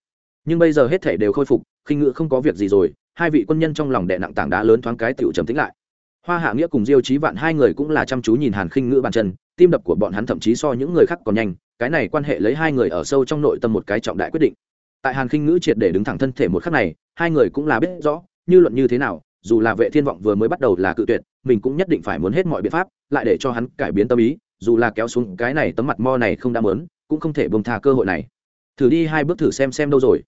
S1: Nhưng bây giờ hết thể đều khôi phục, khinh ngữ không có việc gì rồi, hai vị quân nhân trong lòng đệ nặng tảng đá lớn thoáng cái tựu trầm tính lại. Hoa hạ nghĩa cùng diêu trí vạn hai người cũng là chăm chú nhìn hàn khinh ngữ bàn chân, tim đập của bọn hắn thậm chí so những người khác còn nhanh, cái này quan hệ lấy hai người ở sâu trong nội tâm một cái trọng đại quyết định. Tại hàn khinh ngữ triệt để đứng thẳng thân thể một khắc này, hai người cũng là biết rõ, như luận như thế nào, dù là vệ thiên vọng vừa mới bắt đầu là cự tuyệt, mình cũng nhất định phải muốn hết mọi biện pháp, lại để cho hắn cải biến tâm ý, dù là kéo xuống cái này tấm mặt mo này không đã mớn cũng không thể bông tha cơ hội này. Thử đi hai bước thử xem xem đâu rồi.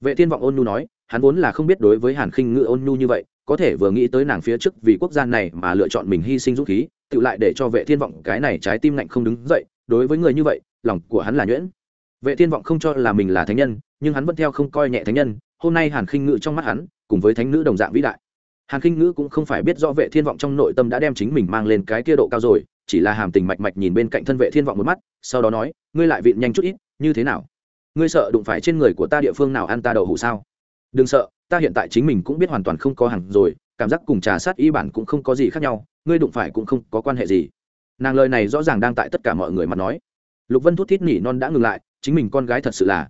S1: Vệ thiên vọng ôn nhu nói, hắn vốn là không biết đối với hàn khinh ngữ ôn nhu như vậy, có thể vừa nghĩ tới nàng phía trước vì quốc gia này mà lựa chọn mình hy sinh dũng khí, tự lại để cho vệ thiên vọng cái này trái tim lạnh không đứng dậy, đối với người như vậy, lòng của hắn là nhuyễn. Vệ thiên vọng không cho là mình là thánh nhân, nhưng hắn vẫn theo không coi nhẹ thánh nhân, hôm nay hàn khinh ngữ trong mắt hắn, cùng với thánh nữ đồng dạng vĩ đại. Hàn khinh ngữ cũng không phải biết rõ vệ thiên vọng trong nội tâm đã đem chính mình mang lên cái kia độ cao rồi chỉ là hàm tình mạch mạch nhìn bên cạnh thân vệ thiên vọng một mắt, sau đó nói, ngươi lại vịn nhanh chút ít, như thế nào? Ngươi sợ đụng phải trên người của ta địa phương nào ăn ta đậu hủ sao? Đừng sợ, ta hiện tại chính mình cũng biết hoàn toàn không có hẳn rồi, cảm giác cùng trà sát y bản cũng không có gì khác nhau, ngươi đụng phải cũng không có quan hệ gì. Nàng lời này rõ ràng đang tại tất cả mọi người mà nói. Lục vân thút thít nỉ non đã ngừng lại, chính mình con gái thật sự là,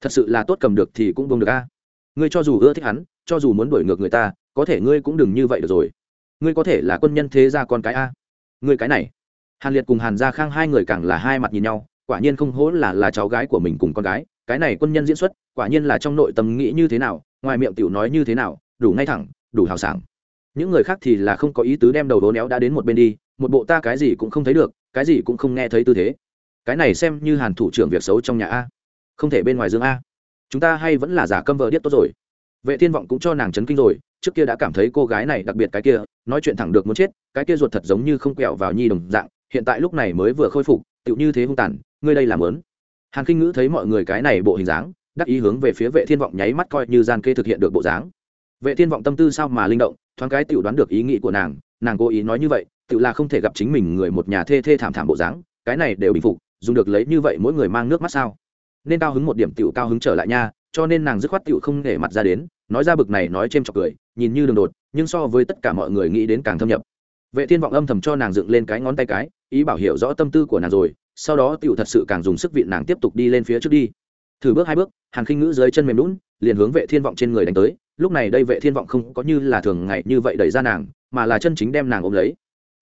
S1: thật sự là tốt cầm được thì cũng bông được a. Ngươi cho dù ưa thích hắn, cho dù muốn đuổi ngược người ta, có thể ngươi cũng đừng như vậy được rồi. Ngươi có thể là quân nhân thế gia con cái a. Ngươi cái này hàn liệt cùng hàn gia khang hai người càng là hai mặt nhìn nhau, quả nhiên không hố là là cháu gái của mình cùng con gái, cái này quân nhân diễn xuất, quả nhiên là trong nội tâm nghĩ như thế nào, ngoài miệng tiểu nói như thế nào, đủ ngay thẳng, đủ hào sảng. Những người khác thì là không có ý tứ đem đầu đố néo đã đến một bên đi, một bộ ta cái gì cũng không thấy được, cái gì cũng không nghe thấy tư thế. Cái này xem như hàn thủ trưởng việc xấu trong nhà a, không thể bên ngoài dương a. Chúng ta hay vẫn là giả câm vợ điếc tốt rồi. Vệ thiên vọng cũng cho nàng chấn kinh rồi, trước kia đã cảm thấy cô gái này đặc biệt cái kia, nói chuyện thẳng được muốn chết, cái kia ruột thật giống như không quẹo vào nhi đồng dạng hiện tại lúc này mới vừa khôi phục, tựu như thế hung tàn, ngươi đây làm lớn. Hàn kinh ngữ thấy mọi người cái này bộ hình dáng, đắc ý hướng về phía vệ thiên vọng nháy mắt coi như gian kê thực hiện được bộ dáng. Vệ thiên vọng tâm tư sao mà linh động, thoáng cái tiểu đoán được ý nghĩ của nàng nàng cố ý nói như vậy tự là không thể gặp chính mình người một nhà thê thê thảm thảm bộ dáng, cái này đều bình phục, dùng được lấy như vậy mỗi người mang nước mắt sao? Nên cao hứng một điểm tiểu cao hứng trở lại nha, cho nên nàng dứt khoát tiểu không để mặt ra đến, nói ra bực này nói chêm chọc cười, nhìn như đường đột, nhưng so với tất cả mọi người nghĩ đến càng thâm nhập. Vệ thiên vọng âm thầm cho nàng dựng lên cái ngón tay cái ý bảo hiểu rõ tâm tư của nàng rồi, sau đó tiểu thật sự càng dùng sức vị nàng tiếp tục đi lên phía trước đi. Thử bước hai bước, hàn khinh ngữ dưới chân mềm lún liền hướng vệ thiên vọng trên người đánh tới. Lúc này đây vệ thiên vọng không có như là thường ngày như vậy đẩy ra nàng, mà là chân chính đem nàng ôm lấy.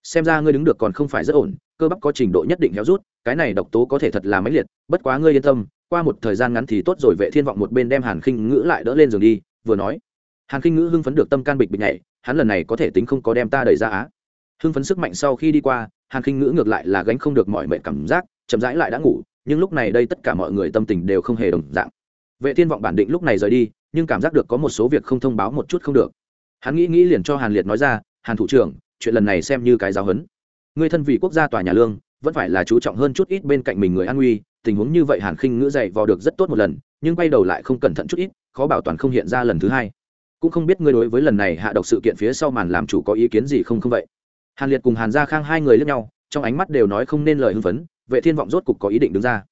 S1: Xem ra ngươi đứng được còn không phải rất ổn, cơ bắp có trình độ nhất định héo rút, cái này độc tố có thể thật là mãnh liệt, bất quá ngươi yên tâm, qua một thời gian ngắn thì tốt rồi, vệ thiên vọng một bên đem hàn khinh ngữ lại đỡ lên giường đi, vừa nói. Hàn khinh ngữ hưng phấn được tâm can bịch bịch nhảy, hắn lần này có thể tính không có đem ta đẩy ra á. Hưng phấn sức mạnh sau khi đi qua hàn khinh ngữ ngược lại là gánh không được mọi mệnh cảm giác, chậm rãi lại đã ngủ, nhưng lúc này đây tất cả mọi người tâm tình đều không hề đồng dạng. Vệ thiên vọng bản định lúc này rời đi, nhưng cảm giác được có một số việc không thông báo một chút không được. Hắn nghĩ nghĩ liền cho hàn liệt nói ra, hàn thủ trưởng, chuyện lần này xem như cái giáo huấn. Người thân vị quốc gia tòa nhà lương, vẫn phải là chú trọng hơn chút ít bên cạnh mình người an nguy, tình huống như vậy hàn khinh ngữ dạy vào được rất tốt một lần, nhưng quay đầu lại không cẩn thận chút ít, khó bảo toàn không hiện ra lần thứ hai. Cũng không biết ngươi đối với lần này hạ độc sự kiện phía sau màn làm chủ có ý kiến gì không không vậy? Hàn liệt cùng hàn gia khang hai người lẫn nhau trong ánh mắt đều nói không nên lời hưng phấn vệ thiên vọng rốt cục có ý định đứng ra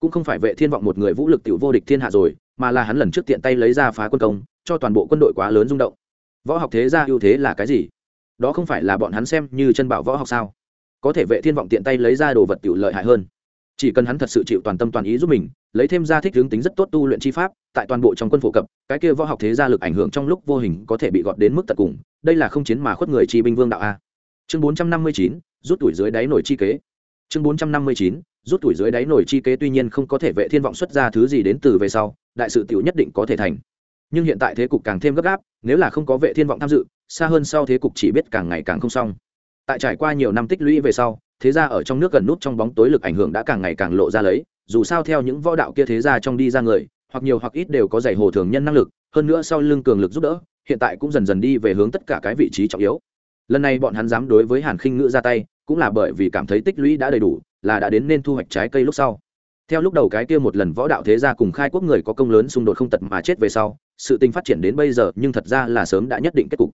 S1: cũng không phải vệ thiên vọng một người vũ lực tiểu vô địch thiên hạ rồi mà là hắn lần trước tiện tay lấy ra phá quân công cho toàn bộ quân đội quá lớn rung động võ học thế gia ưu thế là cái gì đó không phải là bọn hắn xem như chân bảo võ học sao có thể vệ thiên vọng tiện tay lấy ra đồ vật tiểu lợi hại hơn chỉ cần hắn thật sự chịu toàn tâm toàn ý giúp mình lấy thêm ra thích hướng tính rất tốt tu luyện chi pháp tại toàn bộ trong quân phổ cập cái kia võ học thế gia lực ảnh hưởng trong lúc vô hình có thể bị gọt đến mức tận cùng đây là không chiến mà khuất người chi binh vương đạo a chương 459, rút tuổi dưới đáy nổi chi kế. Chương 459, rút tuổi dưới đáy nổi chi kế tuy nhiên không có thể vệ thiên vọng xuất ra thứ gì đến từ về sau đại sự tiểu nhất định có thể thành. Nhưng hiện tại thế cục càng thêm gấp gáp nếu là không có vệ thiên vọng tham dự xa hơn sau thế cục chỉ biết càng ngày càng không xong. Tại trải qua nhiều năm tích lũy về sau thế ra ở trong nước gần nút trong bóng tối lực ảnh hưởng đã càng ngày càng lộ ra lấy dù sao theo những võ đạo kia thế ra trong đi ra người hoặc nhiều hoặc ít đều có giày hồ thường nhân năng lực hơn nữa sau lưng cường lực giúp đỡ hiện tại cũng dần dần đi về hướng tất cả cái vị trí trọng yếu lần này bọn hắn dám đối với hàn khinh ngữ ra tay, cũng là bởi vì cảm thấy tích lũy đã đầy đủ, là đã đến nên thu hoạch trái cây lúc sau. Theo lúc đầu cái kia một lần võ đạo thế gia cùng khai quốc người có công lớn xung đột không tật mà chết về sau, sự tình phát triển đến bây giờ, nhưng thật ra là sớm đã nhất định kết cục.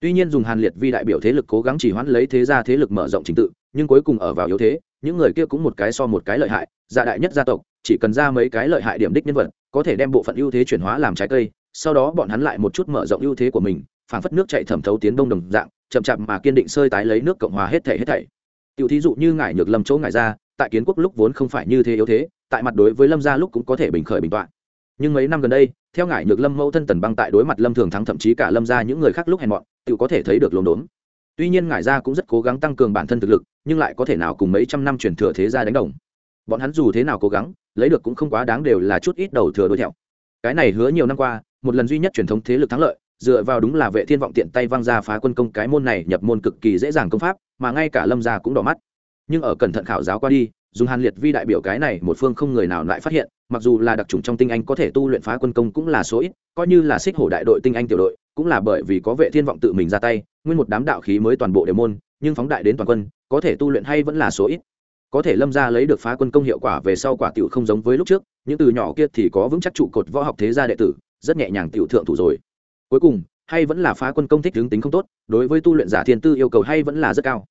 S1: Tuy nhiên dùng hàn liệt vi đại biểu thế lực cố gắng chỉ hoãn lấy thế gia thế lực mở rộng trình tự, nhưng cuối cùng ở vào yếu thế, những người kia cũng một cái so một cái lợi hại, gia đại nhất gia tộc, chỉ cần ra mấy cái lợi hại điểm đích nhân vật, có thể đem bộ phận ưu thế chuyển hóa làm trái cây, sau đó bọn hắn lại một chút mở rộng ưu thế của mình, phảng phất nước chạy thẩm thấu tiến đông đồng dạng chậm chạp mà kiên định sơi tái lấy nước cộng hòa hết thể hết thảy. Tiểu thí dụ như ngải nhược lâm chỗ ngải ra, tại kiến quốc lúc vốn không phải như thế yếu thế, tại mặt đối với lâm gia lúc cũng có thể bình khởi bình toạn. Nhưng mấy năm gần đây, theo ngải nhược lâm mẫu thân tần băng tại đối mặt lâm thường thắng thậm chí cả lâm gia những người khác lúc hèn mọn tự có thể thấy được lồn đốn. Tuy nhiên ngải gia cũng rất cố gắng tăng cường bản thân thực lực, nhưng lại có thể nào cùng mấy trăm năm truyền thừa thế gia đánh đồng. Bọn hắn dù thế nào cố gắng, lấy được cũng không quá đáng đều là chút ít đầu thừa đuổi theo cái này hứa nhiều năm qua, một lần duy nhất truyền thống thế lực thắng lợi dựa vào đúng là vệ thiên vọng tiện tay văng ra phá quân công cái môn này nhập môn cực kỳ dễ dàng công pháp, mà ngay cả lâm gia cũng đỏ mắt. Nhưng ở cẩn thận khảo giáo qua đi, dùng hàn liệt vi đại biểu cái này, một phương không người nào lại phát hiện, mặc dù là đặc trùng trong tinh anh có thể tu luyện phá quân công cũng là số ít, coi như là xích hổ đại đội tinh anh tiểu đội, cũng là bởi vì có vệ thiên vọng tự mình ra tay, nguyên một đám đạo khí mới toàn bộ đều môn, nhưng phóng đại đến toàn quân, có thể tu luyện hay vẫn là số ít. Có thể lâm ra lấy được phá quân công hiệu quả về sau quả tiểu không giống với lúc trước, những từ nhỏ kia thì có vững chắc trụ cột võ học thế gia đệ tử, rất nhẹ nhàng tiểu thượng thủ rồi cuối cùng, hay vẫn là phá quân công thích hướng tính không tốt, đối với tu luyện giả thiên tư yêu cầu hay vẫn là rất cao.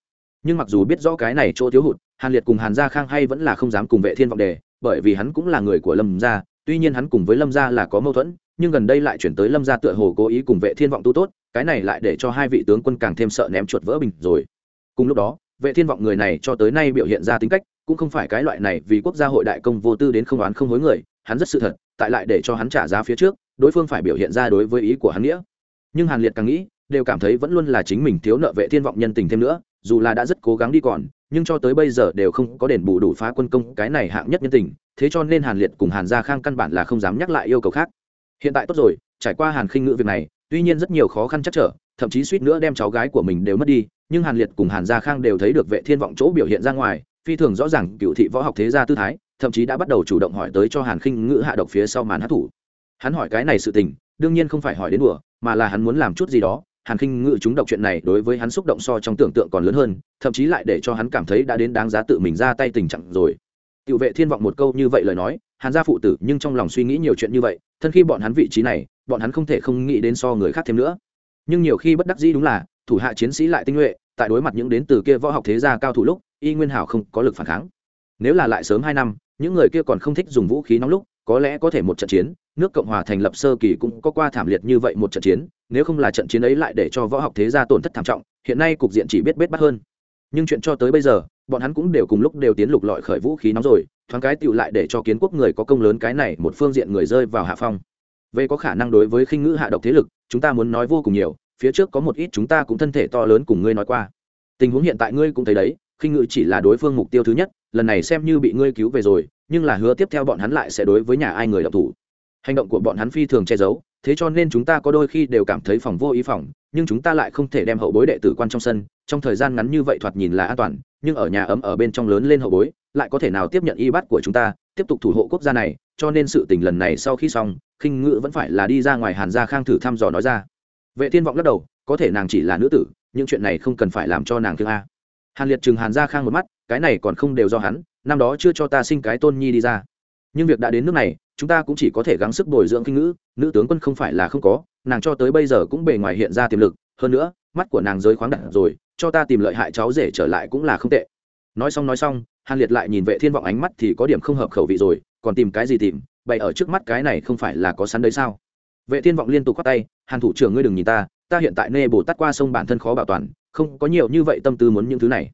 S1: Nhưng mặc dù biết rõ cái này chỗ thiếu hụt, hàn liệt cùng hàn gia khang hay vẫn là không dám cùng vệ thiên vọng đề, bởi vì hắn cũng là người của lâm gia, tuy nhiên hắn cùng với lâm gia là có mâu thuẫn, nhưng gần đây lại chuyển tới lâm gia tựa hồ cố ý cùng vệ thiên vọng tu tốt, cái này lại để cho hai vị tướng quân càng thêm sợ ném chuột vỡ bình rồi. Cùng lúc đó, vệ thiên vọng người này cho tới nay biểu hiện ra tính cách, cũng không phải cái loại này vì quốc gia hội đại công vô tư đến không oán không hối người, hắn rất sự thật, tại lại để cho hắn trả giá phía trước đối phương phải biểu hiện ra đối với ý của hắn nghĩa. Nhưng hàn liệt càng nghĩ, đều cảm thấy vẫn luôn là chính mình thiếu nợ vệ thiên vọng nhân tình thêm nữa, dù là đã rất cố gắng đi còn, nhưng cho tới bây giờ đều không có đền bù đủ phá quân công cái này hạng nhất nhân tình, thế cho nên hàn liệt cùng hàn gia khang căn bản là không dám nhắc lại yêu cầu khác. Hiện tại tốt rồi, trải qua hàn khinh ngữ việc này, tuy nhiên rất nhiều khó khăn chắc trở, thậm chí suýt nữa đem cháu gái của mình đều mất đi, nhưng hàn liệt cùng hàn gia khang đều thấy được vệ thiên vọng chỗ biểu hiện ra ngoài, phi thường rõ ràng cựu thị võ học thế gia tư thái, thậm chí đã bắt đầu chủ động hỏi tới cho hàn khinh ngữ hạ độc phía sau màn hát thủ hắn hỏi cái này sự tình, đương nhiên không phải hỏi đến đùa, mà là hắn muốn làm chút gì đó. Hàn khinh ngự chúng độc chuyện này đối với hắn xúc động so trong tưởng tượng còn lớn hơn, thậm chí lại để cho hắn cảm thấy đã đến đáng giá tự mình ra tay tình trạng rồi. Tiểu vệ thiên vọng một câu như vậy lời nói, hàn gia phụ tử nhưng trong lòng suy nghĩ nhiều chuyện như vậy, thân khi bọn hắn vị trí này, bọn hắn không thể không nghĩ đến so người khác thêm nữa. Nhưng nhiều khi bất đắc dĩ đúng là, thủ hạ chiến sĩ lại tinh nhuệ, tại đối mặt những đến từ kia võ học thế gia cao thủ lúc, y nguyên hảo không có lực phản kháng. Nếu là lại sớm hai năm, những người kia còn không thích dùng vũ khí nóng lúc có lẽ có thể một trận chiến, nước cộng hòa thành lập sơ kỳ cũng có qua thảm liệt như vậy một trận chiến, nếu không là trận chiến ấy lại để cho võ học thế gia tổn thất thảm trọng, hiện nay cục diện chỉ biết bết bắt hơn. Nhưng chuyện cho tới bây giờ, bọn hắn cũng đều cùng lúc đều tiến lục lọi khởi vũ khí nóng rồi, thoáng cái tựu lại để cho kiến quốc người có công lớn cái này một phương diện người rơi vào hạ phong. Về có khả năng đối với khinh ngữ hạ độc thế lực, chúng ta muốn nói vô cùng nhiều, phía trước có một ít chúng ta cũng thân thể to lớn cùng ngươi nói qua. Tình huống hiện tại ngươi cũng thấy đấy, khinh ngữ chỉ là đối phương mục tiêu thứ nhất lần này xem như bị ngươi cứu về rồi, nhưng là hứa tiếp theo bọn hắn lại sẽ đối với nhà ai người đọc thủ. Hành động của bọn hắn phi thường che giấu, thế cho nên chúng ta có đôi khi đều cảm thấy phòng vô ý phòng, nhưng chúng ta lại không thể đem hậu bối đệ tử quan trong sân, trong thời gian ngắn như vậy thoạt nhìn là an toàn, nhưng ở nhà ấm ở bên trong lớn lên hậu bối, lại có thể nào tiếp nhận y bắt của chúng ta, tiếp tục thủ hộ quốc gia này, cho nên sự tình lần này sau khi xong, khinh ngự vẫn phải là đi ra ngoài hàn gia khang thử thăm dò nói ra. Vệ thiên vọng lắc đầu, có thể nàng chỉ là nữ tử nhưng chuyện này không cần phải làm cho nàng thương a hàn liệt chừng hàn gia khang một mắt, cái này còn không đều do hắn, năm đó chưa cho ta sinh cái tôn nhi đi ra. Nhưng việc đã đến nước này, chúng ta cũng chỉ có thể gắng sức bồi dưỡng kinh ngữ, nữ tướng quân không phải là không có, nàng cho tới bây giờ cũng bề ngoài hiện ra tiềm lực, hơn nữa, mắt của nàng giới khoáng đặt rồi, cho ta tìm lợi hại cháu rể trở lại cũng là không tệ. Nói xong nói xong, hàn liệt lại nhìn vệ thiên vọng ánh mắt thì có điểm không hợp khẩu vị rồi, còn tìm cái gì tìm, bày ở trước mắt cái này không phải là có sắn đấy sao? Vệ thiên vọng liên tục khoát tay, hàn thủ trưởng ngươi đừng nhìn ta ta hiện tại nê bồ tát qua sông bản thân khó bảo toàn, không có nhiều như vậy tâm tư muốn những thứ này.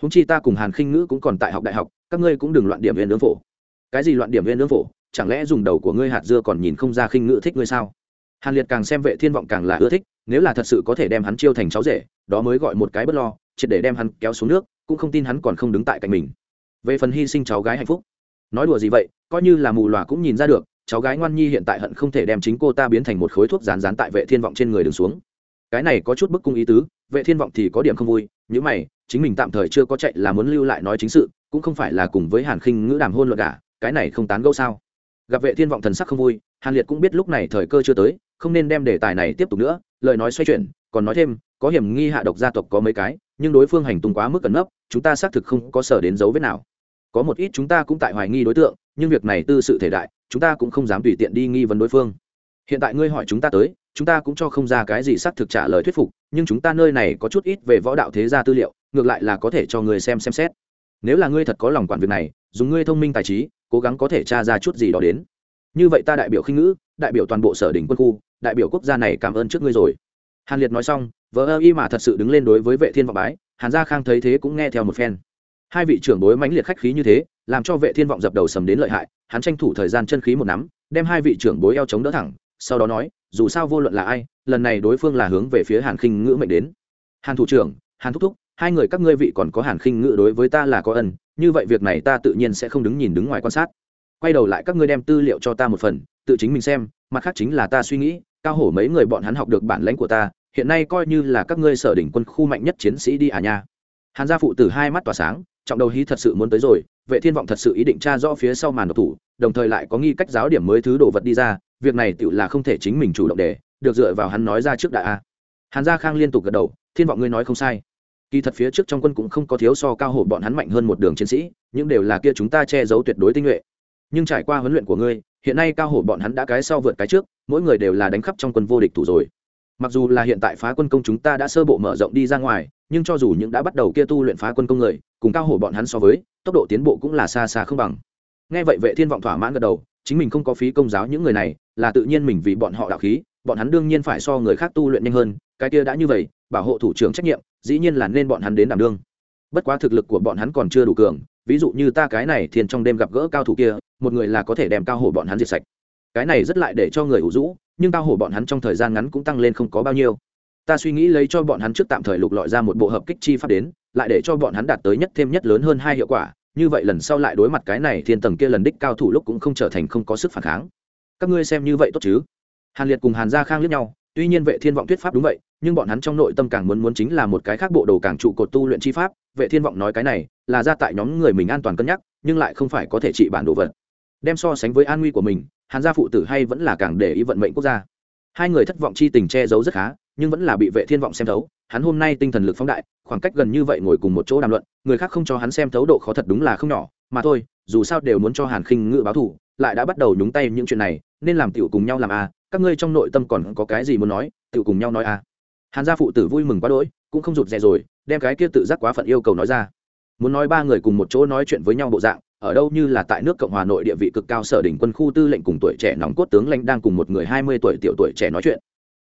S1: Húng chi ta cùng hàn khinh ngữ cũng còn tại học đại học, các ngươi cũng đừng loạn điểm viên nướng phổ. Cái gì loạn điểm viên nướng phổ? Chẳng lẽ dùng đầu của ngươi hạt dưa còn nhìn không ra khinh ngữ thích ngươi sao? Hàn liệt càng xem vệ thiên vọng càng là ưa thích, nếu là thật sự có thể đem hắn chiêu thành cháu rể, đó mới gọi một cái bất lo, triệt để đem hắn kéo xuống nước, cũng không tin hắn còn không đứng tại cạnh mình. Về phần hy sinh cháu gái hạnh phúc, nói đùa gì vậy, coi như là mù lòa cũng nhìn ra được, cháu gái ngoan nhi hiện tại hận không thể đem chính cô ta biến thành một khối thuốc rán rán tại vệ thiên vọng trên người đường xuống cái này có chút bức cung ý tứ, vệ thiên vọng thì có điểm không vui những mày, chính mình tạm thời chưa có chạy là muốn lưu lại nói chính sự, cũng không phải là cùng với hàn khinh ngữ đàm hôn luận cả, cái này không tán gẫu sao? Gặp vệ thiên vọng thần sắc không vui, hàn liệt cũng biết lúc này thời cơ chưa tới, không nên đem đề tài này tiếp tục nữa, lời nói xoay chuyển, còn nói thêm, có hiểm nghi hạ độc gia tộc có mấy cái, nhưng đối phương hành tung quá mức cẩn nấp, chúng ta xác thực không có sở đến dấu vết nào. Có một ít chúng ta cũng tại hoài nghi đối tượng, nhưng việc này tư sự thể đại, chúng ta cũng không dám tùy tiện đi nghi vấn đối phương. Hiện tại ngươi hỏi chúng ta tới chúng ta cũng cho không ra cái gì xác thực trả lời thuyết phục, nhưng chúng ta nơi này có chút ít về võ đạo thế gia tư liệu, ngược lại là có thể cho người xem xem xét. Nếu là ngươi thật có lòng quản việc này, dùng ngươi thông minh tài trí, cố gắng có thể tra ra chút gì đó đến. Như vậy ta đại biểu khinh ngữ, đại biểu toàn bộ sở đỉnh quân khu, đại biểu quốc gia này cảm ơn trước ngươi rồi. Hàn liệt nói xong vợ ơ y mà thật sự đứng lên đối với vệ thiên vọng bái, hàn gia khang thấy thế cũng nghe theo một phen. Hai vị trưởng bối mãnh liệt khách khí như thế, làm cho vệ thiên vọng dập đầu sầm đến lợi hại, hắn tranh thủ thời gian chân khí một nắm, đem hai vị trưởng bối eo chống đỡ thẳng, sau đó nói dù sao vô luận là ai, lần này đối phương là hướng về phía hàn khinh ngữ mệnh đến. Hàn thủ trưởng, hàn thúc thúc, hai người các ngươi vị còn có hàn khinh ngữ đối với ta là có ân, như vậy việc này ta tự nhiên sẽ không đứng nhìn đứng ngoài quan sát. Quay đầu lại các ngươi đem tư liệu cho ta một phần, tự chính mình xem, mặt khác chính là ta suy nghĩ, cao hổ mấy người bọn hắn học được bản lãnh của ta, hiện nay coi như là các ngươi sở đỉnh quân khu mạnh nhất chiến sĩ đi à nha. Hàn gia phụ tử hai mắt tỏa sáng, trọng đầu hí thật sự muốn tới rồi, vệ thiên vọng thật sự ý định tra rõ phía sau màn độc thủ, đồng thời lại có nghi cách giáo điểm mới thứ đồ vật đi ra việc này tự là không thể chính mình chủ động để, được dựa vào hắn nói ra trước đại a. Hàn gia khang liên tục gật đầu, thiên vọng ngươi nói không sai. Kỳ thật phía trước trong quân cũng không có thiếu so cao hổ bọn hắn mạnh hơn một đường chiến sĩ nhưng đều là kia chúng ta che giấu tuyệt đối tinh nhuệ. Nhưng trải qua huấn luyện của ngươi, hiện nay cao hổ bọn hắn đã cái sau vượt cái trước, mỗi người đều là đánh khắp trong quân vô địch thủ rồi. Mặc dù là hiện tại phá quân công chúng ta đã sơ bộ mở rộng đi ra ngoài, nhưng cho dù những đã bắt đầu kia tu luyện phá quân công người, cùng cao hổ bọn hắn so với, tốc độ tiến bộ cũng là xa xa không bằng. Nghe vậy vệ thiên vọng thỏa mãn gật đầu chính mình không có phí công giáo những người này, là tự nhiên mình vì bọn họ đạo khí, bọn hắn đương nhiên phải so người khác tu luyện nhanh hơn, cái kia đã như vậy, bảo hộ thủ trưởng trách nhiệm, dĩ nhiên là nên bọn hắn đến đảm đương. Bất quá thực lực của bọn hắn còn chưa đủ cường, ví dụ như ta cái này thiền trong đêm gặp gỡ cao thủ kia, một người là có thể đem cao hổ bọn hắn diệt sạch. Cái này rất lại để cho người ủ rũ, nhưng cao hổ bọn hắn trong thời gian ngắn cũng tăng lên không có bao nhiêu. Ta suy nghĩ lấy cho bọn hắn trước tạm thời lục lọi ra một bộ hợp kích chi pháp đến, lại để cho bọn hắn đạt tới nhất thêm nhất lớn hơn hai hiệu quả như vậy lần sau lại đối mặt cái này thiên tầng kia lần đích cao thủ lúc cũng không trở thành không có sức phản kháng. Các ngươi xem như vậy tốt chứ? Hàn liệt cùng hàn gia khang liếc nhau, tuy nhiên vệ thiên vọng thuyết pháp đúng vậy, nhưng bọn hắn trong nội tâm càng muốn muốn chính là một cái khác bộ đồ càng trụ cột tu luyện chi pháp. Vệ thiên vọng nói cái này, là ra tại nhóm người mình an toàn cân nhắc, nhưng lại không phải có thể trị bản đồ vật. Đem so sánh với an nguy của mình, hàn gia phụ tử hay vẫn là càng để ý vận mệnh quốc gia. Hai người thất vọng chi tình che giấu rất khá nhưng vẫn là bị vệ thiên vọng xem thấu hắn hôm nay tinh thần lực phóng đại khoảng cách gần như vậy ngồi cùng một chỗ đàm luận người khác không cho hắn xem thấu độ khó thật đúng là không nhỏ mà thôi dù sao đều muốn cho hàn khinh ngự báo thủ, lại đã bắt đầu nhúng tay những chuyện này nên làm tiểu cùng nhau làm a à. các ngươi trong nội tâm còn có cái gì muốn nói tiểu cùng nhau nói a à. hàn gia phụ tử vui mừng quá đỗi cũng không rụt rè rồi đem cái kia tự giác quá phận yêu cầu nói ra muốn nói ba người cùng một chỗ nói chuyện với nhau bộ dạng ở đâu như là tại nước cộng hòa nội địa vị cực cao sở đỉnh quân khu tư lệnh cùng tuổi trẻ nóng cốt tướng lãnh đang cùng một người hai mươi tuổi tiểu tuổi trẻ nói chuyện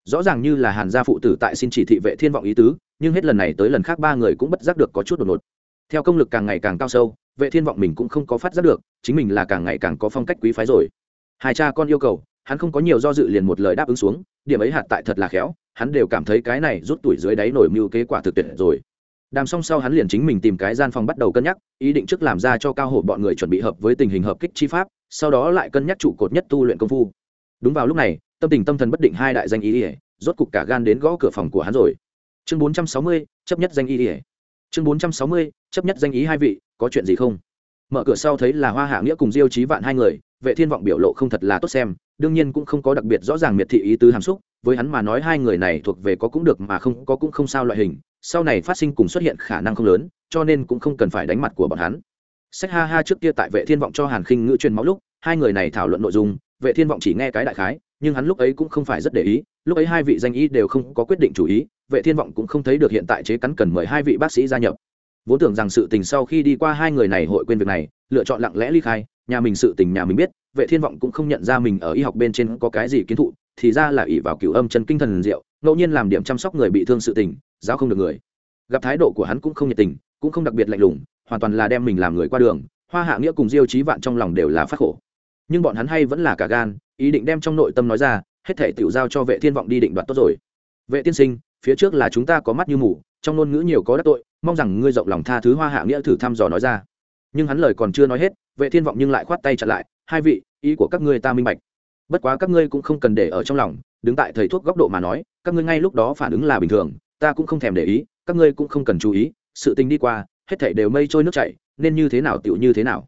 S1: rõ ràng như là hàn gia phụ tử tại xin chỉ thị vệ thiên vọng ý tứ, nhưng hết lần này tới lần khác ba người cũng bất giác được có chút đột ngột. Theo công lực càng ngày càng cao sâu, vệ thiên vọng mình cũng không có phát giác được, chính mình là càng ngày càng có phong cách quý phái rồi. Hai cha con yêu cầu, hắn không có nhiều do dự liền một lời đáp ứng xuống, điểm ấy hạt tại thật là khéo, hắn đều cảm thấy cái này rút tuổi dưới đáy nổi mưu kế quả thực tuyệt rồi. Đàm xong sau hắn liền chính mình tìm cái gian phòng bắt đầu cân nhắc, ý định trước làm ra cho cao hổ bọn người chuẩn bị hợp với tình hình hợp kích chi pháp, sau đó lại cân nhắc trụ cột nhất tu luyện công phu. Đúng vào lúc này tâm tình tâm thần bất định hai đại danh y, ỉa rốt cục cả gan đến gõ cửa phòng của hắn rồi. Chương bốn trăm sáu mươi chấp nhất danh y. ỉa chương bốn trăm sáu mươi chấp nhất danh ý hai vị có chuyện gì không? Mở cửa sau thấy là hoa hạ nghĩa cùng diêu trí vạn hai người vệ thiên vọng biểu lộ không thật là tốt xem đương nhiên cũng không có đặc biệt rõ ràng miệt thị ý tứ hàm xúc với hắn mà nói hai người này thuộc về có cũng được mà không có cũng không sao loại hình sau này phát sinh cùng xuất hiện khả năng không lớn cho nên cũng không cần phải đánh mặt của bọn hắn. Sách ha ha trước kia tại vệ thiên vọng cho hàn khinh ngữ truyền máu lúc hai người này thảo luận nội dung vệ thiên vọng chỉ nghe cái đại khái nhưng hắn lúc ấy cũng không phải rất để ý, lúc ấy hai vị danh y đều không có quyết định chủ ý, vệ thiên vọng cũng không thấy được hiện tại chế cắn cần mời hai vị bác sĩ gia nhập. Vốn tưởng rằng sự tình sau khi đi qua hai người này hội quên việc này, lựa chọn lặng lẽ ly khai, nhà mình sự tình nhà mình biết, vệ thiên vọng cũng không nhận ra mình ở y học bên trên có cái gì kiến thụ, thì ra là ỷ vào cửu âm chân kinh thần diệu, ngẫu nhiên làm điểm chăm sóc người bị thương sự tình, giáo không được người. Gặp thái độ của hắn cũng không nhiệt tình, cũng không đặc biệt lạnh lùng, hoàn toàn là đem mình làm người qua đường, hoa hạ nghĩa cùng diêu trí vạn trong lòng đều là phát khổ nhưng bọn hắn hay vẫn là cả gan, ý định đem trong nội tâm nói ra, hết thể tự giao cho vệ thiên vọng đi định đoạt tốt rồi. Vệ tiên sinh, phía trước là chúng ta có mắt như mù, trong ngôn ngữ nhiều có đắc tội, mong rằng ngươi rộng lòng tha thứ hoa hạ nghĩa thử thăm dò nói ra. Nhưng hắn lời còn chưa nói hết, vệ thiên vọng nhưng lại khoát tay chặn lại, hai vị, ý của các ngươi ta minh bạch. Bất quá các ngươi cũng không cần để ở trong lòng, đứng tại thầy thuốc góc độ mà nói, các ngươi ngay lúc đó phản ứng là bình thường, ta cũng không thèm để ý, các ngươi cũng không cần chú ý, sự tình đi qua, hết thảy đều mây trôi nước chảy, nên như thế nào tựu như thế nào.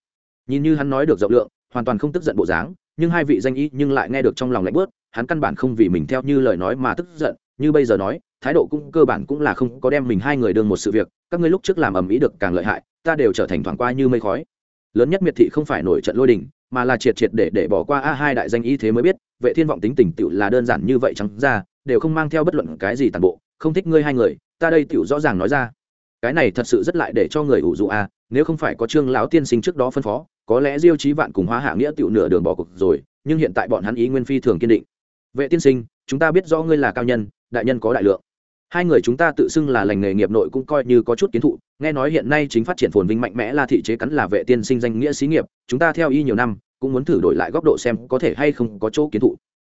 S1: Nhìn như hắn nói được rộng lượng hoàn toàn không tức giận bộ dáng, nhưng hai vị danh y nhưng lại nghe được trong lòng lạnh bớt hắn căn bản không vì mình theo như lời nói mà tức giận, như bây giờ nói, thái độ cũng cơ bản cũng là không có đem mình hai người đương một sự việc, các ngươi lúc trước làm ầm ĩ được càng lợi hại, ta đều trở thành thoảng qua như mây khói. Lớn nhất miệt thị không phải nổi trận lôi đình, mà là triệt triệt để để bỏ qua a hai đại danh y thế mới biết, vệ thiên vọng tính tình tựu là đơn giản như vậy trắng ra, đều không mang theo bất luận cái gì tàn bộ, không thích ngươi hai người, ta đây tựu rõ ràng nói ra. Cái này thật sự rất lại để cho người ủ dụ a nếu không phải có trương lão tiên sinh trước đó phân phó, có lẽ diêu chí vạn cùng hóa hạ nghĩa tựu nửa đường bỏ cuộc rồi, nhưng hiện tại bọn hắn ý nguyên phi thường kiên định. Vệ tiên sinh, chúng ta biết rõ ngươi là cao nhân, đại nhân có đại lượng. Hai người chúng ta tự xưng là lành nghề nghiệp nội cũng coi như có chút kiến thụ, nghe nói hiện nay chính phát triển phồn vinh mạnh mẽ là thị chế cắn là vệ tiên sinh danh nghĩa xí nghiệp, chúng ta theo y nhiều năm, cũng muốn thử đổi lại góc độ xem có thể hay không có chỗ kiến thụ.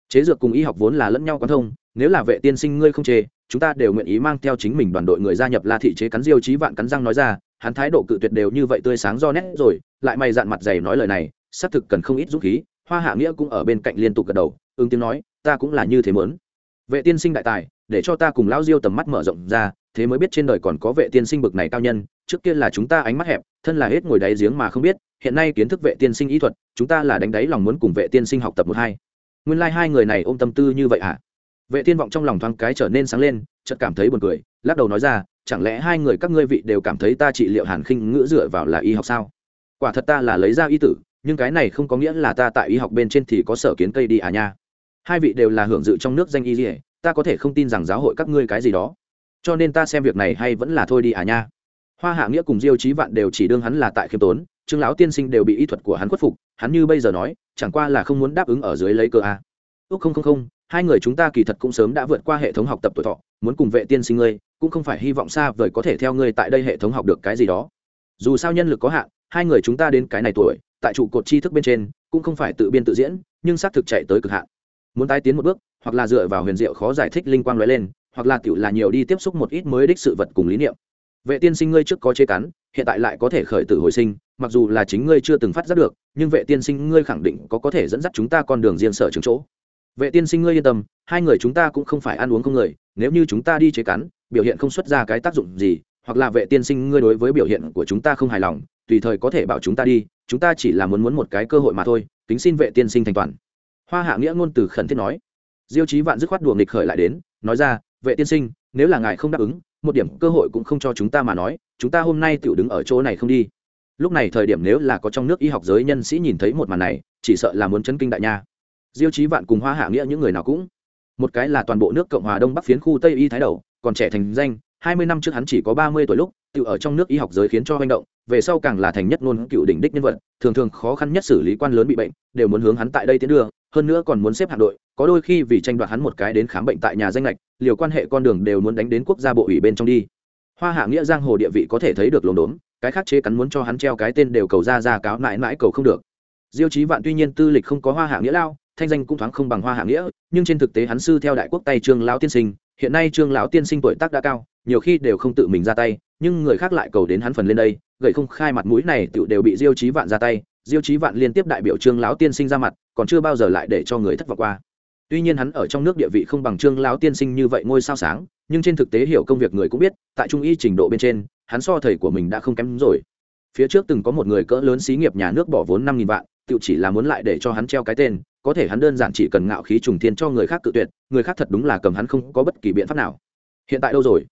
S1: Chế dược cùng y học vốn là lẫn nhau quán thông, nếu là vệ tiên sinh ngươi không chê, chúng ta đều nguyện ý mang theo chính mình đoàn đội người gia nhập la thị chế cắn diêu chí vạn cắn răng nói ra hắn thái độ cự tuyệt đều như vậy tươi sáng do nét rồi, lại mày dạn mặt dày nói lời này, xác thực cần không ít dũng khí, hoa hạ nghĩa cũng ở bên cạnh liên tục gật đầu, ứng tiếng nói, ta cũng là như thế mớn vệ tiên sinh đại tài, để cho ta cùng lão diêu tầm mắt mở rộng ra, thế mới biết trên đời còn có vệ tiên sinh bực này cao nhân, trước kia là chúng ta ánh mắt hẹp, thân là hết ngồi đáy giếng mà không biết, hiện nay kiến thức vệ tiên sinh ý thuật, chúng ta là đánh đáy lòng muốn cùng vệ tiên sinh học tập một hai nguyên lai、like、hai người này ôm tâm tư như vậy ạ à? vệ tiên vọng trong lòng thoáng cái trở nên sáng lên, chợt cảm thấy buồn cười, lắc đầu nói ra chẳng lẽ hai người các ngươi vị đều cảm thấy ta trị liệu hàn khinh ngữ dựa vào là y học sao? Quả thật ta là lấy ra y tử, nhưng cái này không có nghĩa là ta tại y học bên trên thì có sở kiến cây đi à nha. Hai vị đều là hưởng dự trong nước danh y dỉa ta có thể không tin rằng giáo hội các ngươi cái gì đó. Cho nên ta xem việc này hay vẫn là thôi đi à nha. Hoa hạ nghĩa cùng diêu trí vạn đều chỉ đương hắn là tại khiêm tốn, trương lão tiên sinh đều bị y thuật của hắn khuất phục, hắn như bây giờ nói, chẳng qua là không muốn đáp ứng ở dưới lấy cơ a. À. ước không không không, hai người chúng ta kỳ thật cũng sớm đã vượt qua hệ thống học tập tuổi thọ, muốn cùng vệ tiên sinh ngươi cũng không phải hy vọng xa vời có thể theo ngươi tại đây hệ thống học được cái gì đó. Dù sao nhân lực có hạn, hai người chúng ta đến cái này tuổi, tại trụ cột tri thức bên trên, cũng không phải tự biên tự diễn, nhưng xác thực chạy tới cực hạn. Muốn tái tiến một bước, hoặc là dựa vào huyền diệu khó giải thích linh quang lóe lên, hoặc là tiểu là nhiều đi tiếp xúc một ít mới đích sự vật cùng lý niệm. Vệ tiên sinh ngươi trước có chế cắn, hiện tại lại có thể khởi tử hồi sinh, mặc dù là chính ngươi chưa từng phát giác được, nhưng vệ tiên sinh ngươi khẳng định có có thể dẫn dắt chúng ta con đường riêng sở trường chỗ. Vệ tiên sinh ngươi yên tâm, hai người chúng ta cũng không phải ăn uống không người, nếu như chúng ta đi chế cắn biểu hiện không xuất ra cái tác dụng gì, hoặc là vệ tiên sinh ngươi đối với biểu hiện của chúng ta không hài lòng, tùy thời có thể bảo chúng ta đi, chúng ta chỉ là muốn muốn một cái cơ hội mà thôi, kính xin vệ tiên sinh thành toàn. Hoa hạ nghĩa ngôn từ khẩn thiết nói. Diêu chí vạn dứt khoát đùa nghịch khởi lại đến, nói ra, vệ tiên sinh, nếu là ngài không đáp ứng, một điểm cơ hội cũng không cho chúng ta mà nói, chúng ta hôm nay tự đứng ở chỗ này không đi. Lúc này thời điểm nếu là có trong nước y học giới nhân sĩ nhìn thấy một màn này, chỉ sợ là muốn chấn kinh đại nha. Diêu chí vạn cùng hoa hạ nghĩa những người nào cũng, một cái là toàn bộ nước cộng hòa đông bắc phiến khu tây y thái đầu còn trẻ thành danh, hai mươi năm trước hắn chỉ có ba mươi tuổi lúc, tự ở trong nước y học giới khiến cho hành động, về sau càng là thành nhất ngôn cựu đỉnh đích nhân vật, thường thường khó khăn nhất xử lý quan lớn bị bệnh, đều muốn hướng hắn tại đây tiến đưa, hơn nữa còn muốn xếp hạng đội, có đôi khi vì tranh đoạt hắn một cái đến khám bệnh tại nhà danh lệch, liều quan hệ con đường đều muốn đánh đến quốc gia bộ ủy bên trong đi. Hoa hạ nghĩa giang hồ địa vị có thể thấy được lồn đốn, cái khác chế cắn muốn cho hắn treo cái tên đều cầu ra ra cáo mãi mãi cầu không được. Diêu chí vạn tuy nhiên tư lịch không có hoa hạ nghĩa lao, thanh danh cũng thoáng không bằng hoa hạ nghĩa, nhưng trên thực tế hắn sư theo đại quốc tay trương lão tiên sinh hiện nay trương lão tiên sinh tuổi tác đã cao, nhiều khi đều không tự mình ra tay, nhưng người khác lại cầu đến hắn phần lên đây, gậy không khai mặt mũi này tựu đều bị diêu chí vạn ra tay. Diêu chí vạn liên tiếp đại biểu trương lão tiên sinh ra mặt, còn chưa bao giờ lại để cho người thất vọng qua. Tuy nhiên hắn ở trong nước địa vị không bằng trương lão tiên sinh như vậy ngôi sao sáng, nhưng trên thực tế hiểu công việc người cũng biết, tại trung y trình độ bên trên, hắn so thầy của mình đã không kém rồi. Phía trước từng có một người cỡ lớn xí nghiệp nhà nước bỏ vốn năm nghìn vạn tự chỉ là muốn lại để cho hắn treo cái tên có thể hắn đơn giản chỉ cần ngạo khí trùng thiên cho người khác tự tuyệt, người khác thật đúng là cầm hắn không có bất kỳ biện pháp nào. Hiện tại đâu rồi?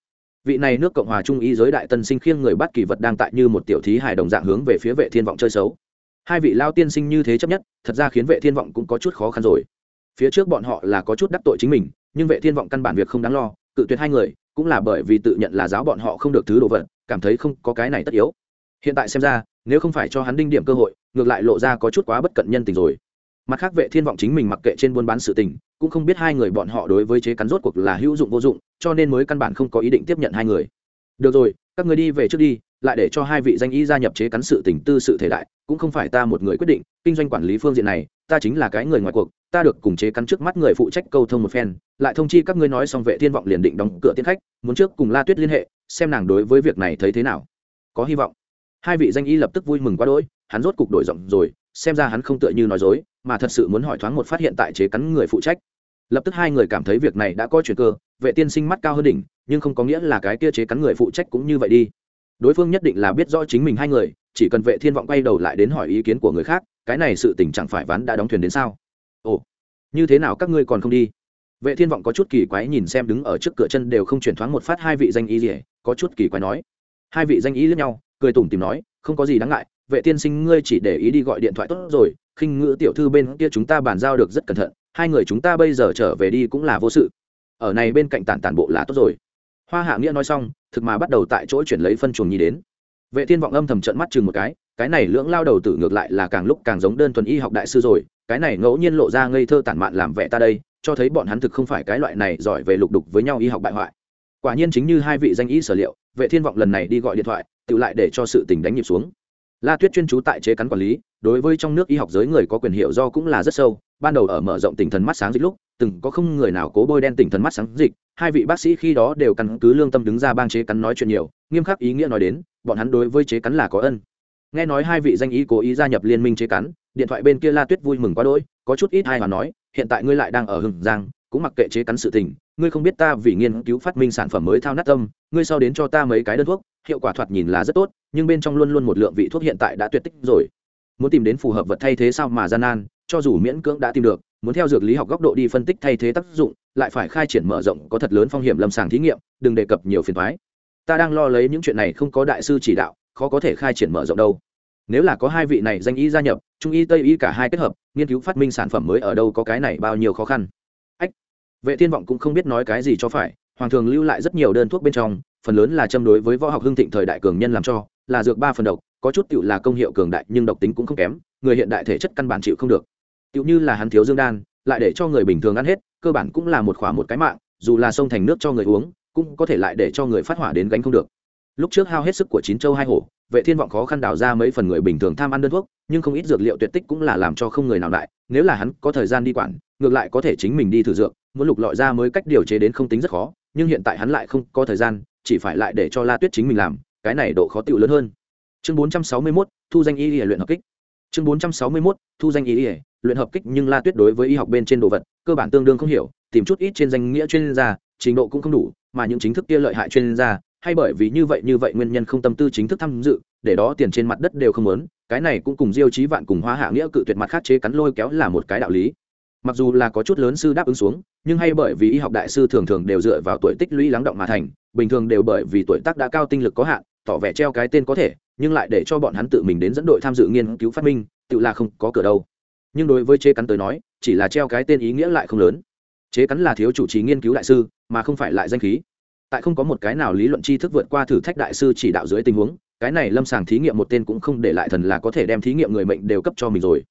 S1: Vị này nước cộng hòa trung y giới đại tân sinh khiêng người bắt kỳ vật đang tại như một tiểu thí hài đồng dạng hướng về phía vệ thiên vọng chơi xấu. Hai vị lao tiên sinh như thế chấp nhất, thật ra khiến vệ thiên vọng cũng có chút khó khăn rồi. Phía trước bọn họ là có chút đắc tội chính mình, nhưng vệ thiên vọng căn bản việc không đáng lo, cự tuyệt hai người, cũng là bởi vì tự nhận là giáo bọn họ không được thứ đồ vật, cảm thấy không có cái này tất yếu. Hiện tại xem ra, nếu không phải cho hắn đinh điểm cơ hội, ngược lại lộ ra có chút quá bất cận nhân tình rồi mặt khác, vệ thiên vọng chính mình mặc kệ trên buôn bán sự tình, cũng không biết hai người bọn họ đối với chế cắn rốt cuộc là hữu dụng vô dụng, cho nên mới căn bản không có ý định tiếp nhận hai người. Được rồi, các người đi về trước đi, lại để cho hai vị danh y gia nhập chế cắn sự tình tư sự thể đại, cũng không phải ta một người quyết định, kinh doanh quản lý phương diện này, ta chính là cái người ngoài cuộc, ta được cùng chế cắn trước mắt người phụ trách câu thông một phen, lại thông chi các ngươi nói xong vệ thiên vọng liền định đóng cửa tiến khách, muốn trước cùng la tuyết liên hệ, xem nàng đối với việc này thấy thế nào. Có hy vọng. Hai vị danh y lập tức vui mừng quá đỗi, hắn rốt cục đổi giọng rồi, xem ra hắn không tựa như nói dối mà thật sự muốn hỏi thoáng một phát hiện tại chế cắn người phụ trách. Lập tức hai người cảm thấy việc này đã có chuyện cơ, vệ tiên sinh mắt cao hơn đỉnh, nhưng không có nghĩa là cái kia chế cắn người phụ trách cũng như vậy đi. Đối phương nhất định là biết rõ chính mình hai người, chỉ cần vệ thiên vọng quay đầu lại đến hỏi ý kiến của người khác, cái này sự tình chẳng phải ván đã đóng thuyền đến sao? Ồ, như thế nào các ngươi còn không đi? Vệ thiên vọng có chút kỳ quái nhìn xem đứng ở trước cửa chân đều không chuyển thoáng một phát hai vị danh y gì có chút kỳ quái nói. Hai vị danh y lẫn nhau, cười tủm tìm nói, không có gì đáng ngại, vệ tiên sinh ngươi chỉ để ý đi gọi điện thoại tốt rồi khinh ngữ tiểu thư bên kia chúng ta bàn giao được rất cẩn thận, hai người chúng ta bây giờ trở về đi cũng là vô sự. Ở này bên cạnh tản tản bộ là tốt rồi. Hoa hạ nghĩa nói xong, thực mà bắt đầu tại chỗ chuyển lấy phân chuồng nhi đến. Vệ thiên vọng âm thầm trận mắt chừng một cái cái này lưỡng lao đầu tử ngược lại là càng lúc càng giống đơn thuần y học đại sư rồi, cái này ngẫu nhiên lộ ra ngây thơ tản mạn làm vẻ ta đây, cho thấy bọn hắn thực không phải cái loại này giỏi về lục đục với nhau y học bại hoại. Quả nhiên chính như hai vị danh y sở liệu, vệ thiên vọng lần này đi gọi điện thoại, tự lại để cho sự tình đánh nhịp xuống la tuyết chuyên trú tại chế cắn quản lý, đối với trong nước y học giới người có quyền hiệu do cũng là rất sâu. Ban đầu ở mở rộng tỉnh thần mắt sáng dịch lúc, từng có không người nào cố bôi đen tỉnh thần mắt sáng dịch. Hai vị bác sĩ khi đó đều căn cứ lương tâm đứng ra bang chế cắn nói chuyện nhiều, nghiêm khắc ý nghĩa nói đến, bọn hắn đối với chế cắn là có ân. Nghe nói hai vị danh y cố ý gia nhập liên minh chế cắn, điện thoại bên kia la tuyết vui mừng quá đỗi, có chút ít ai mà nói, hiện tại ngươi lại đang ở hưng giang, cũng mặc kệ chế cắn sự tình ngươi không biết ta vì nghiên cứu phát minh sản phẩm mới thao nát tâm, ngươi sau đến cho ta mấy cái đơn thuốc, hiệu quả thoạt nhìn là rất tốt, nhưng bên trong luôn luôn một lượng vị thuốc hiện tại đã tuyệt tích rồi. Muốn tìm đến phù hợp vật thay thế sao mà gian nan, cho dù miễn cưỡng đã tìm được, muốn theo dược lý học góc độ đi phân tích thay thế tác dụng, lại phải khai triển mở rộng có thật lớn phong hiểm lâm sàng thí nghiệm, đừng đề cập nhiều phiền thoái ta đang lo lấy những chuyện này không có đại sư chỉ đạo, khó có thể khai triển mở rộng đâu. Nếu là có hai vị này danh y gia nhập, trung y tây y cả hai kết hợp, nghiên cứu phát minh sản phẩm mới ở đâu có cái này bao nhiêu khó khăn vệ thiên vọng cũng không biết nói cái gì cho phải, hoàng thường lưu lại rất nhiều đơn thuốc bên trong, phần lớn là châm đối với võ học hưng thịnh thời đại cường nhân làm cho, là dược ba phần độc, có chút tiểu là công hiệu cường đại nhưng độc tính cũng không kém, người hiện đại thể chất căn bản chịu không được. Tiểu như là hắn thiếu dương đan, lại để cho người bình thường ăn hết, cơ bản cũng là một khỏa một cái mạng, dù là sông thành nước cho người uống, cũng có thể lại để cho người phát hỏa đến gánh không được. Lúc trước hao hết sức của chín châu hai hổ vệ thiên vọng khó khăn đào ra mấy phần người bình thường tham ăn đơn thuốc nhưng không ít dược liệu tuyệt tích cũng là làm cho không người nào lại nếu là hắn có thời gian đi quản ngược lại có thể chính mình đi thử dược muốn lục lọi ra mới cách điều chế đến không tính rất khó nhưng hiện tại hắn lại không có thời gian chỉ phải lại để cho la tuyết chính mình làm cái này độ khó tựu lớn hơn. Chương 461, thu danh y y luyện hợp kích. Chương 461, thu danh y y luyện hợp kích nhưng la tuyết đối với y học bên trên đồ vật cơ bản tương đương không hiểu tìm chút ít trên danh nghĩa chuyên gia trình độ cũng không đủ mà những chính thức kia lợi hại chuyên gia hay bởi vì như vậy như vậy nguyên nhân không tâm tư chính thức tham dự, để đó tiền trên mặt đất đều không lớn cái này cũng cùng diêu chí vạn cùng hóa hạ nghĩa cự tuyệt mặt khắc chế cắn lôi kéo là một cái đạo lý. Mặc dù là có chút lớn sư đáp ứng xuống, nhưng hay bởi vì y học đại sư thường thường đều dựa vào tuổi tích lũy lắng động mà thành, bình thường đều bởi vì tuổi tác đã cao tinh lực có hạn, tỏ vẻ treo cái tên có thể, nhưng lại để cho bọn hắn tự mình đến dẫn đội tham dự nghiên cứu phát minh, tự là không có cửa đâu. Nhưng đối với chế cắn tới nói, chỉ là treo cái tên ý nghĩa lại không lớn. Chế cắn là thiếu chủ trì nghiên cứu đại sư, mà không phải lại danh khí tại không có một cái nào lý luận tri thức vượt qua thử thách đại sư chỉ đạo dưới tình huống, cái này lâm sàng thí nghiệm một tên cũng không để lại thần là có thể đem thí nghiệm người mệnh đều cấp cho mình rồi.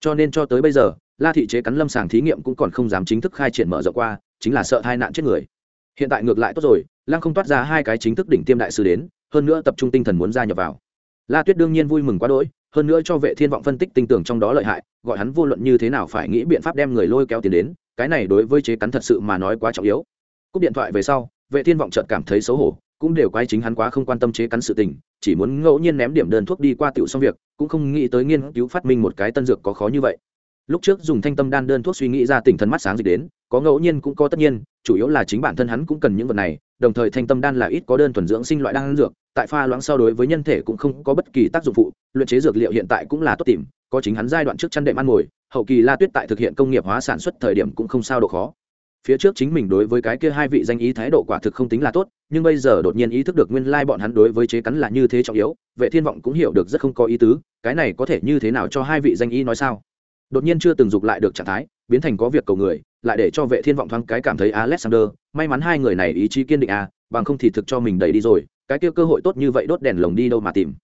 S1: Cho nên cho tới bây giờ, la thị chế cắn lâm sàng thí nghiệm cũng còn không dám chính thức khai triển mở rộng qua, chính là sợ hai nạn chết người. Hiện tại ngược lại tốt rồi lan không toát ra hai cái chính thức đỉnh tiêm đại sư đến, hơn nữa tập trung tinh thần muốn gia nhập vào. La tuyết đương nhiên vui mừng quá đỗi, hơn nữa cho vệ thiên vọng phân tích tinh tưởng trong đó lợi hại, gọi hắn vô luận như thế nào phải nghĩ biện pháp đem người lôi kéo tiền đến, cái này đối với chế cắn thật sự mà nói quá trọng yếu. Cúp điện thoại về sau vệ thiên vọng chợt cảm thấy xấu hổ, cũng đều quay chính hắn quá không quan tâm chế cắn sự tình, chỉ muốn ngẫu nhiên ném điểm đơn thuốc đi qua tiểu xong việc, cũng không nghĩ tới nghiên cứu phát minh một cái tân dược có khó như vậy. Lúc trước dùng thanh tâm đan đơn thuốc suy nghĩ ra tỉnh thần mắt sáng dịch đến, có ngẫu nhiên cũng có tất nhiên, chủ yếu là chính bản thân hắn cũng cần những vật này, đồng thời thanh tâm đan là ít có đơn thuần dưỡng sinh loại đan dược, tại pha loãng so đối với nhân thể cũng không có bất kỳ tác dụng phụ, luyện chế dược liệu hiện tại cũng là tốt tìm, có chính hắn giai đoạn trước chăn đệm ăn mồi, hậu kỳ la tuyết tại thực hiện công nghiệp hóa sản xuất thời điểm cũng không sao độ khó phía trước chính mình đối với cái kia hai vị danh ý thái độ quả thực không tính là tốt, nhưng bây giờ đột nhiên ý thức được nguyên lai bọn hắn đối với chế cắn là như thế trọng yếu, vệ thiên vọng cũng hiểu được rất không có ý tứ, cái này có thể như thế nào cho hai vị danh ý nói sao? Đột nhiên chưa từng dục lại được trạng thái, biến thành có việc cầu người, lại để cho vệ thiên vọng thoáng cái cảm thấy alexander, may mắn hai người này ý chí kiên định à bằng không thì thực cho mình đẩy đi rồi, cái kia cơ hội tốt như vậy đốt đèn lồng đi đâu mà tìm.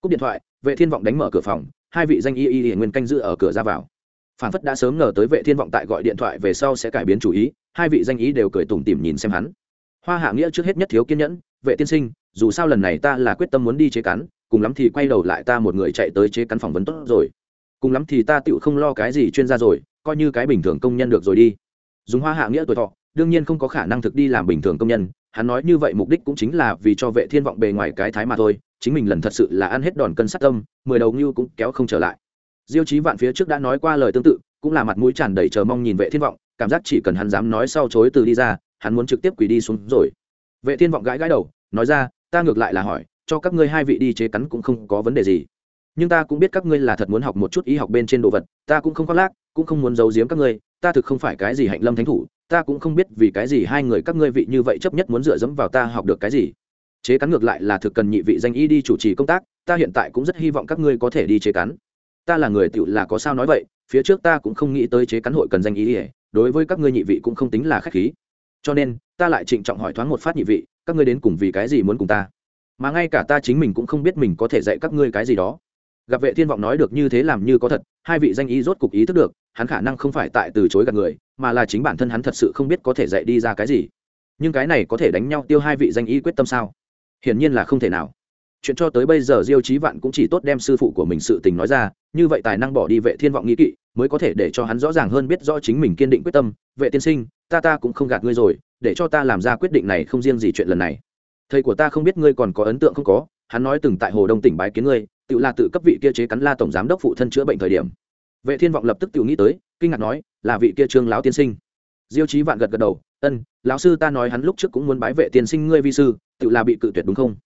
S1: Cúp điện thoại, vệ thiên vọng đánh mở cửa phòng, hai vị danh y y nguyên canh giữ ở cửa ra vào. Phản phất đã sớm ngờ tới vệ thiên vọng tại gọi điện thoại về sau sẽ cải biến chủ ý hai vị danh ý đều cười tủm tỉm nhìn xem hắn. Hoa hạ nghĩa trước hết nhất thiếu kiên nhẫn, vệ tiên sinh, dù sao lần này ta là quyết tâm muốn đi chế cắn, cùng lắm thì quay đầu lại ta một người chạy tới chế cắn phỏng vấn tốt rồi. Cùng lắm thì ta tựu không lo cái gì chuyên gia rồi, coi như cái bình thường công nhân được rồi đi. Dùng hoa hạ nghĩa tuổi thọ, đương nhiên không có khả năng thực đi làm bình thường công nhân, hắn nói như vậy mục đích cũng chính là vì cho vệ thiên vọng bề ngoài cái thái mà thôi, chính mình lần thật sự là ăn hết đòn cân sát tâm, mười đầu như cũng kéo không trở lại. Diêu chí vạn phía trước đã nói qua lời tương tự, cũng là mặt mũi tràn đầy chờ mong nhìn vệ thiên vọng cảm giác chỉ cần hắn dám nói sau chối từ đi ra, hắn muốn trực tiếp quỳ đi xuống rồi. Vệ thiên vọng gãi gãi đầu, nói ra, ta ngược lại là hỏi, cho các ngươi hai vị đi chế cắn cũng không có vấn đề gì. Nhưng ta cũng biết các ngươi là thật muốn học một chút y học bên trên đồ vật, ta cũng không khoác lác, cũng không muốn giấu giếm các ngươi, ta thực không phải cái gì hạnh lâm thánh thủ, ta cũng không biết vì cái gì hai người các ngươi vị như vậy chấp nhất muốn dựa dẫm vào ta học được cái gì. Chế cắn ngược lại là thực cần nhị vị danh y đi chủ trì công tác, ta hiện tại cũng rất hy vọng các ngươi có thể đi chế cắn. Ta là người tựu là có sao nói vậy, phía trước ta cũng không nghĩ tới chế cắn hội cần danh y. ỉa đối với các ngươi nhị vị cũng không tính là khách khí. Cho nên, ta lại trịnh trọng hỏi thoáng một phát nhị vị, các ngươi đến cùng vì cái gì muốn cùng ta? Mà ngay cả ta chính mình cũng không biết mình có thể dạy các ngươi cái gì đó. Gặp vệ thiên vọng nói được như thế làm như có thật, hai vị danh ý rốt cục ý thức được, hắn khả năng không phải tại từ chối gạt người, mà là chính bản thân hắn thật sự không biết có thể dạy đi ra cái gì. Nhưng cái này có thể đánh nhau tiêu hai vị danh ý quyết tâm sao? Hiển nhiên là không thể nào. Chuyện cho tới bây giờ diêu chí vạn cũng chỉ tốt đem sư phụ của mình sự tình nói ra, như vậy tài năng bỏ đi vệ thiên vọng nghĩ kỵ mới có thể để cho hắn rõ ràng hơn biết rõ chính mình kiên định quyết tâm. Vệ tiên sinh, ta ta cũng không gạt ngươi rồi, để cho ta làm ra quyết định này không riêng gì chuyện lần này. Thầy của ta không biết ngươi còn có ấn tượng không có, hắn nói từng tại hồ đông tỉnh bái kiến ngươi, tự là tự cấp vị kia chế cắn la tổng giám đốc phụ thân chữa bệnh thời điểm. Vệ thiên vọng lập tức tự nghĩ tới, kinh ngạc nói, là vị kia trương lão tiên sinh. Diêu chí vạn gật gật đầu, ân, lão sư ta nói hắn lúc trước cũng muốn bái vệ tiên sinh ngươi vi sư, tự là bị cự tuyệt đúng không?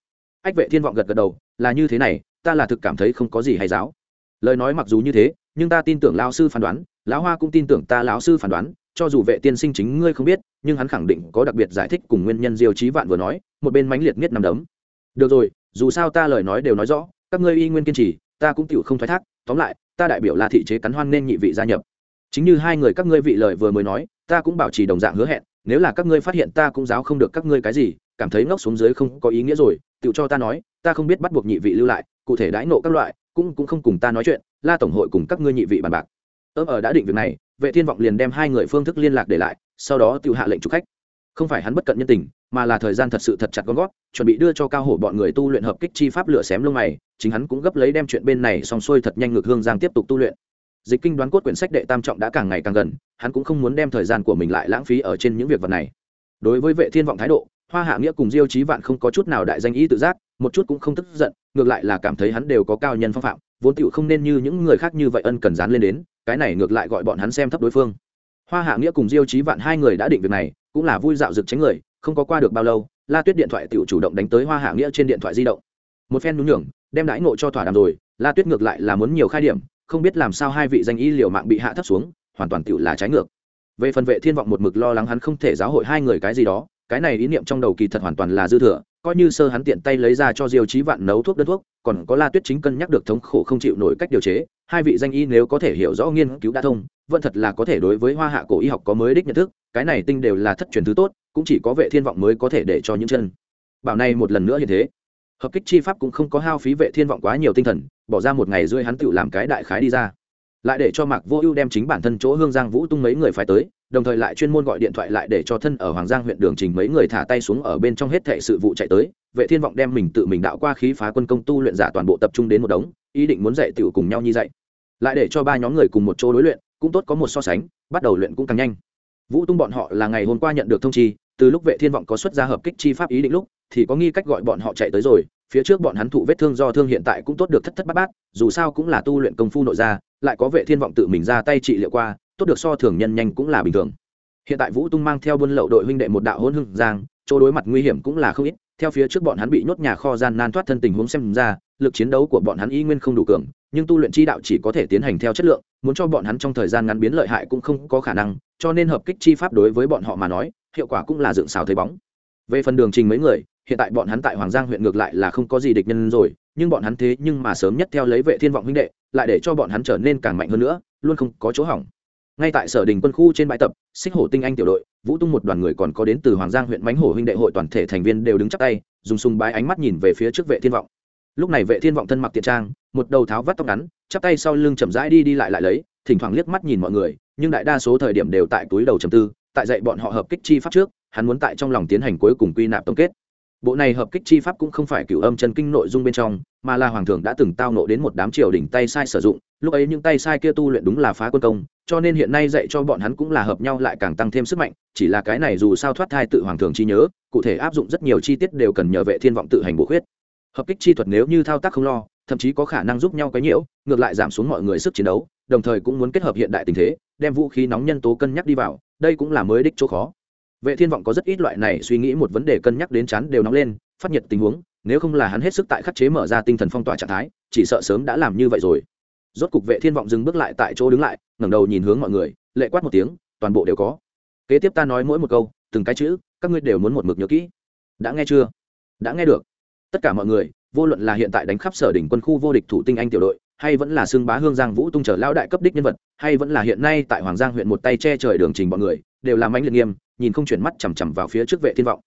S1: Ách, vệ thiên vọng gật gật đầu, là như thế này, ta là thực cảm thấy không có gì hay giáo. Lời nói mặc dù như thế nhưng ta tin tưởng lão sư phán đoán, lão hoa cũng tin tưởng ta lão sư phán đoán, cho dù vệ tiên sinh chính ngươi không biết, nhưng hắn khẳng định có đặc biệt giải thích cùng nguyên nhân diêu chí vạn vừa nói, một bên mãnh liệt miết nằm đấm. Được rồi, dù sao ta lời nói đều nói rõ, các ngươi y nguyên kiên trì, ta cũng tiểu không thoái thác, tóm lại, ta đại biểu là thị chế cắn hoan nên nhị vị gia nhập. Chính như hai người các ngươi vị lời vừa mới nói, ta cũng bảo trì đồng dạng hứa hẹn, nếu là các ngươi phát hiện ta cũng giáo không được các ngươi cái gì, cảm thấy ngốc xuống dưới không có ý nghĩa rồi, tiểu cho ta nói, ta không biết bắt buộc nhị vị lưu lại, cụ thể đãi nộ các loại, cũng cũng không cùng ta nói chuyện la tổng hội cùng các ngươi nhị vị bàn bạc. Ớm ở ờ, đã định việc này, vệ thiên vọng liền đem hai người phương thức liên lạc để lại, sau đó tự hạ lệnh chủ khách. Không phải hắn bất cận nhân tình, mà là thời gian thật sự thật chặt con gót chuẩn bị đưa cho cao hổ bọn người tu luyện hợp kích chi pháp lửa xém lông mày, chính hắn cũng gấp lấy đem chuyện bên này xong xuôi thật nhanh ngược hương giang tiếp tục tu luyện. Dịch kinh đoán cốt quyển sách đệ tam trọng đã càng ngày càng gần, hắn cũng không muốn đem thời gian của mình lại lãng phí ở trên những việc vật này. Đối với vệ thiên vọng thái độ, hoa hạ nghĩa cùng diêu chí vạn không có chút nào đại danh ý tự giác, một chút cũng không tức giận, ngược lại là cảm thấy hắn đều có cao nhân phong phạm vốn tựu không nên như những người khác như vậy ân cần dán lên đến, cái này ngược lại gọi bọn hắn xem thấp đối phương. Hoa hạ nghĩa cùng diêu chí vạn hai người đã định việc này, cũng là vui dạo rực tránh người, không có qua được bao lâu, la tuyết điện thoại tựu chủ động đánh tới hoa hạ nghĩa trên điện thoại di động. Một phen nhún nhường, đem đãi ngộ cho thỏa đàm rồi, la tuyết ngược lại là muốn nhiều khai điểm, không biết làm sao hai vị danh y liều mạng bị hạ thấp xuống, hoàn toàn tựu là trái ngược. Về phần vệ thiên vọng một mực lo lắng hắn không thể giáo hội hai người cái gì đó, cái này ý niệm trong đầu kỳ thật hoàn toàn là dư thừa coi như sơ hắn tiện tay lấy ra cho diêu chí vạn nấu thuốc đơn thuốc, còn có la tuyết chính cân nhắc được thống khổ không chịu nổi cách điều chế, hai vị danh y nếu có thể hiểu rõ nghiên cứu đa thông, vẫn thật là có thể đối với hoa hạ cổ y học có mới đích nhận thức, cái này tinh đều là thất truyền thứ tốt, cũng chỉ có vệ thiên vọng mới có thể để cho những chân. Bảo này một lần nữa như thế. Hợp kích chi pháp cũng không có hao phí vệ thiên vọng quá nhiều tinh thần, bỏ ra một ngày rưỡi hắn tự làm cái đại khái đi ra. Lại để cho mạc vô ưu đem chính bản thân chỗ hương giang vũ tung mấy người phải tới đồng thời lại chuyên môn gọi điện thoại lại để cho thân ở hoàng giang huyện đường trình mấy người thả tay xuống ở bên trong hết thệ sự vụ chạy tới. Vệ thiên vọng đem mình tự mình đạo qua khí phá quân công tu luyện giả toàn bộ tập trung đến một đống, ý định muốn dạy tiểu cùng nhau như dạy. Lại để cho ba nhóm người cùng một chỗ đối luyện, cũng tốt có một so sánh, bắt đầu luyện cũng càng nhanh. Vũ tung bọn họ là ngày hôm qua nhận được thông chi, từ lúc vệ thiên vọng có xuất ra hợp kích chi pháp ý định lúc, thì có nghi cách gọi bọn họ chạy tới rồi, phía trước bọn hắn thụ vết thương do thương hiện tại cũng tốt được thất thất bát bát, dù sao cũng là tu luyện công phu nội ra lại có vệ thiên vọng tự mình ra tay trị liệu qua tốt được so thường nhân nhanh cũng là bình thường. Hiện tại vũ tung mang theo buôn lậu đội huynh đệ một đạo hôn hưng giang, chỗ đối mặt nguy hiểm cũng là không ít, theo phía trước bọn hắn bị nhốt nhà kho gian nan thoát thân tình huống xem ra, lực chiến đấu của bọn hắn y nguyên không đủ cường, nhưng tu luyện chi đạo chỉ có thể tiến hành theo chất lượng, muốn cho bọn hắn trong thời gian ngắn biến lợi hại cũng không có khả năng, cho nên hợp kích chi pháp đối với bọn họ mà nói, hiệu quả cũng là dựng xào thấy bóng. Về phần đường trình mấy người, hiện tại bọn hắn tại hoàng giang huyện ngược lại là không có gì địch nhân rồi, nhưng bọn hắn thế nhưng mà sớm nhất theo lấy vệ thiên vọng huynh đệ, lại để cho bọn hắn trở nên càng mạnh hơn nữa, luôn không có chỗ hỏng ngay tại sở đình quân khu trên bãi tập, xích hổ tinh anh tiểu đội, vũ tung một đoàn người còn có đến từ hoàng giang huyện mánh hổ huynh đệ hội toàn thể thành viên đều đứng chắc tay, dùng sùng bái ánh mắt nhìn về phía trước vệ thiên vọng. Lúc này vệ thiên vọng thân mặc tiện trang, một đầu tháo vắt tóc ngắn, chắp tay sau lưng chậm rãi đi đi lại lại lấy, thỉnh thoảng liếc mắt nhìn mọi người, nhưng đại đa số thời điểm đều tại túi đầu trầm tư, tại dạy bọn họ hợp kích chi pháp trước, hắn muốn tại trong lòng tiến hành cuối cùng quy nạp tổng kết. Bộ này hợp kích chi pháp cũng không phải cửu âm chân kinh nội dung bên trong, mà là hoàng thượng đã từng tao nộ đến một đám triều đỉnh tay sai sử dụng, lúc ấy những tay sai kia tu luyện đúng là phá quân công cho nên hiện nay dạy cho bọn hắn cũng là hợp nhau lại càng tăng thêm sức mạnh, chỉ là cái này dù sao thoát thai tự hoàng thường chi nhớ, cụ thể áp dụng rất nhiều chi tiết đều cần nhờ vệ thiên vọng tự hành bổ khuyết. Hợp kích chi thuật nếu như thao tác không lo, thậm chí có khả năng giúp nhau cái nhiễu, ngược lại giảm xuống mọi người sức chiến đấu, đồng thời cũng muốn kết hợp hiện đại tình thế, đem vũ khí nóng nhân tố cân nhắc đi vào, đây cũng là mới đích chỗ khó. Vệ thiên vọng có rất ít loại này suy nghĩ một vấn đề cân nhắc đến chán đều nóng lên, phát nhiệt tình huống, nếu không là hắn hết sức tại khắc chế mở ra tinh thần phong tỏa trạng thái, chỉ sợ sớm đã làm như vậy rồi rốt cục vệ thiên vọng dừng bước lại tại chỗ đứng lại, ngẩng đầu nhìn hướng mọi người, lệ quát một tiếng, toàn bộ đều có. Kế tiếp ta nói mỗi một câu, từng cái chữ, các ngươi đều muốn một mực nhớ kỹ. Đã nghe chưa? Đã nghe được. Tất cả mọi người, vô luận là hiện tại đánh khắp sở đỉnh quân khu vô địch thủ tinh anh tiểu đội, hay vẫn là xương bá hương giang vũ tung trở lao đại cấp đích nhân vật, hay vẫn là hiện nay tại hoàng giang huyện một tay che trời đường trình bọn người, đều làm ánh liệt nghiêm, nhìn không chuyển mắt chằm chằm vào phía trước vệ thiên vọng.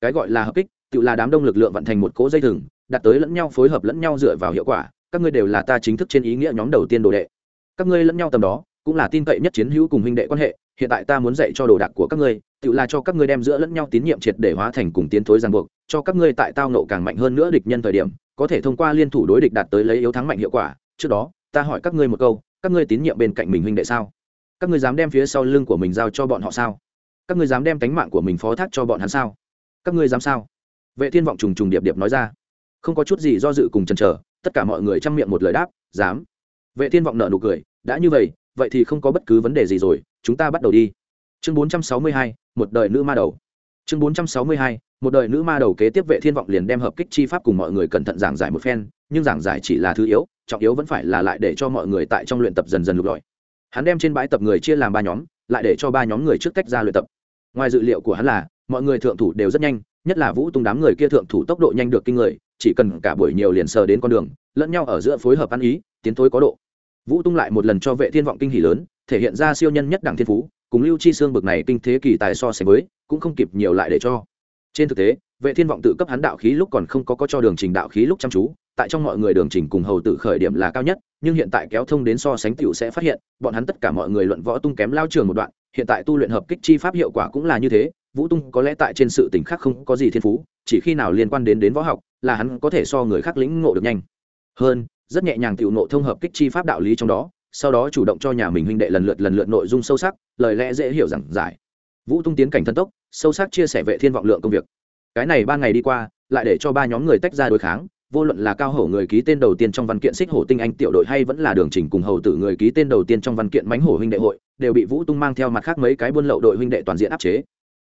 S1: Cái gọi là hợp kích, tự là đám đông lực lượng vận thành một cỗ dây thừng, đặt tới lẫn nhau phối hợp lẫn nhau dựa vào hiệu quả các ngươi đều là ta chính thức trên ý nghĩa nhóm đầu tiên đồ đệ. Các ngươi lẫn nhau tầm đó, cũng là tin cậy nhất chiến hữu cùng huynh đệ quan hệ, hiện tại ta muốn dạy cho đồ đạc của các ngươi, tự là cho các ngươi đem giữa lẫn nhau tín nhiệm triệt để hóa thành cùng tiến thối ràng buộc, cho các ngươi tại tao nộ càng mạnh hơn nữa địch nhân thời điểm, có thể thông qua liên thủ đối địch đạt tới lấy yếu thắng mạnh hiệu quả. Trước đó, ta hỏi các ngươi một câu, các ngươi tín nhiệm bên cạnh mình huynh đệ sao? Các ngươi dám đem phía sau lưng của mình giao cho bọn họ sao? Các ngươi dám đem tánh mạng của mình phó thác cho bọn hắn sao? Các ngươi dám sao? Vệ thiên vọng trùng trùng điệp điệp nói ra không có chút gì do dự cùng chần chờ tất cả mọi người chăm miệng một lời đáp dám. Vệ thiên vọng nợ nụ cười đã như vậy vậy thì không có bất cứ vấn đề gì rồi chúng ta bắt đầu đi. Chương 462, một đời nữ ma đầu. Chương 462, một đời nữ ma đầu kế tiếp vệ thiên vọng liền đem hợp kích chi pháp cùng mọi người cẩn thận giảng giải một phen nhưng giảng giải chỉ là thứ yếu trọng yếu vẫn phải là lại để cho mọi người tại trong luyện tập dần dần lục lọi. Hắn đem trên bãi tập người chia làm ba nhóm lại để cho ba nhóm người trước tách ra luyện tập. Ngoài dự liệu của hắn là mọi người thượng thủ đều rất nhanh nhất là vũ tung đám người kia thượng thủ tốc độ nhanh được kinh người chỉ cần cả buổi nhiều liền sờ đến con đường, lẫn nhau ở giữa phối hợp ăn ý, tiến thối có độ. Vũ tung lại một lần cho vệ thiên vọng kinh hỉ lớn, thể hiện ra siêu nhân nhất đẳng thiên phú, cùng lưu chi xương bực này kinh thế kỳ tài so sánh với, cũng không kịp nhiều lại để cho. Trên thực tế, vệ thiên vọng tự cấp hắn đạo khí lúc còn không có có cho đường trình đạo khí lúc chăm chú, tại trong mọi người đường trình cùng hầu tự khởi điểm là cao nhất, nhưng hiện tại kéo thông đến so sánh tiểu sẽ phát hiện, bọn hắn tất cả mọi người luận võ tung kém lao trường một đoạn, hiện tại tu luyện hợp kích chi pháp hiệu quả cũng là như thế vũ tung có lẽ tại trên sự tình khác không có gì thiên phú, chỉ khi nào liên quan đến đến võ học, là hắn có thể so người khác lĩnh ngộ được nhanh. Hơn, rất nhẹ nhàng tiểu nộ thông hợp kích chi pháp đạo lý trong đó, sau đó chủ động cho nhà mình huynh đệ lần lượt lần lượt nội dung sâu sắc, lời lẽ dễ hiểu rằng giải. Vũ tung tiến cảnh thân tốc, sâu sắc chia sẻ vệ thiên vọng lượng công việc. Cái này ba ngày đi qua, lại để cho ba nhóm người tách ra đối kháng, vô luận là cao hổ người ký tên đầu tiên trong văn kiện xích hổ tinh anh tiểu đội hay vẫn là đường trình cùng hầu tử người ký tên đầu tiên trong văn kiện mánh hổ huynh đệ hội, đều bị vũ tung mang theo mặt khác mấy cái buôn lậu đội huynh đệ toàn diện áp chế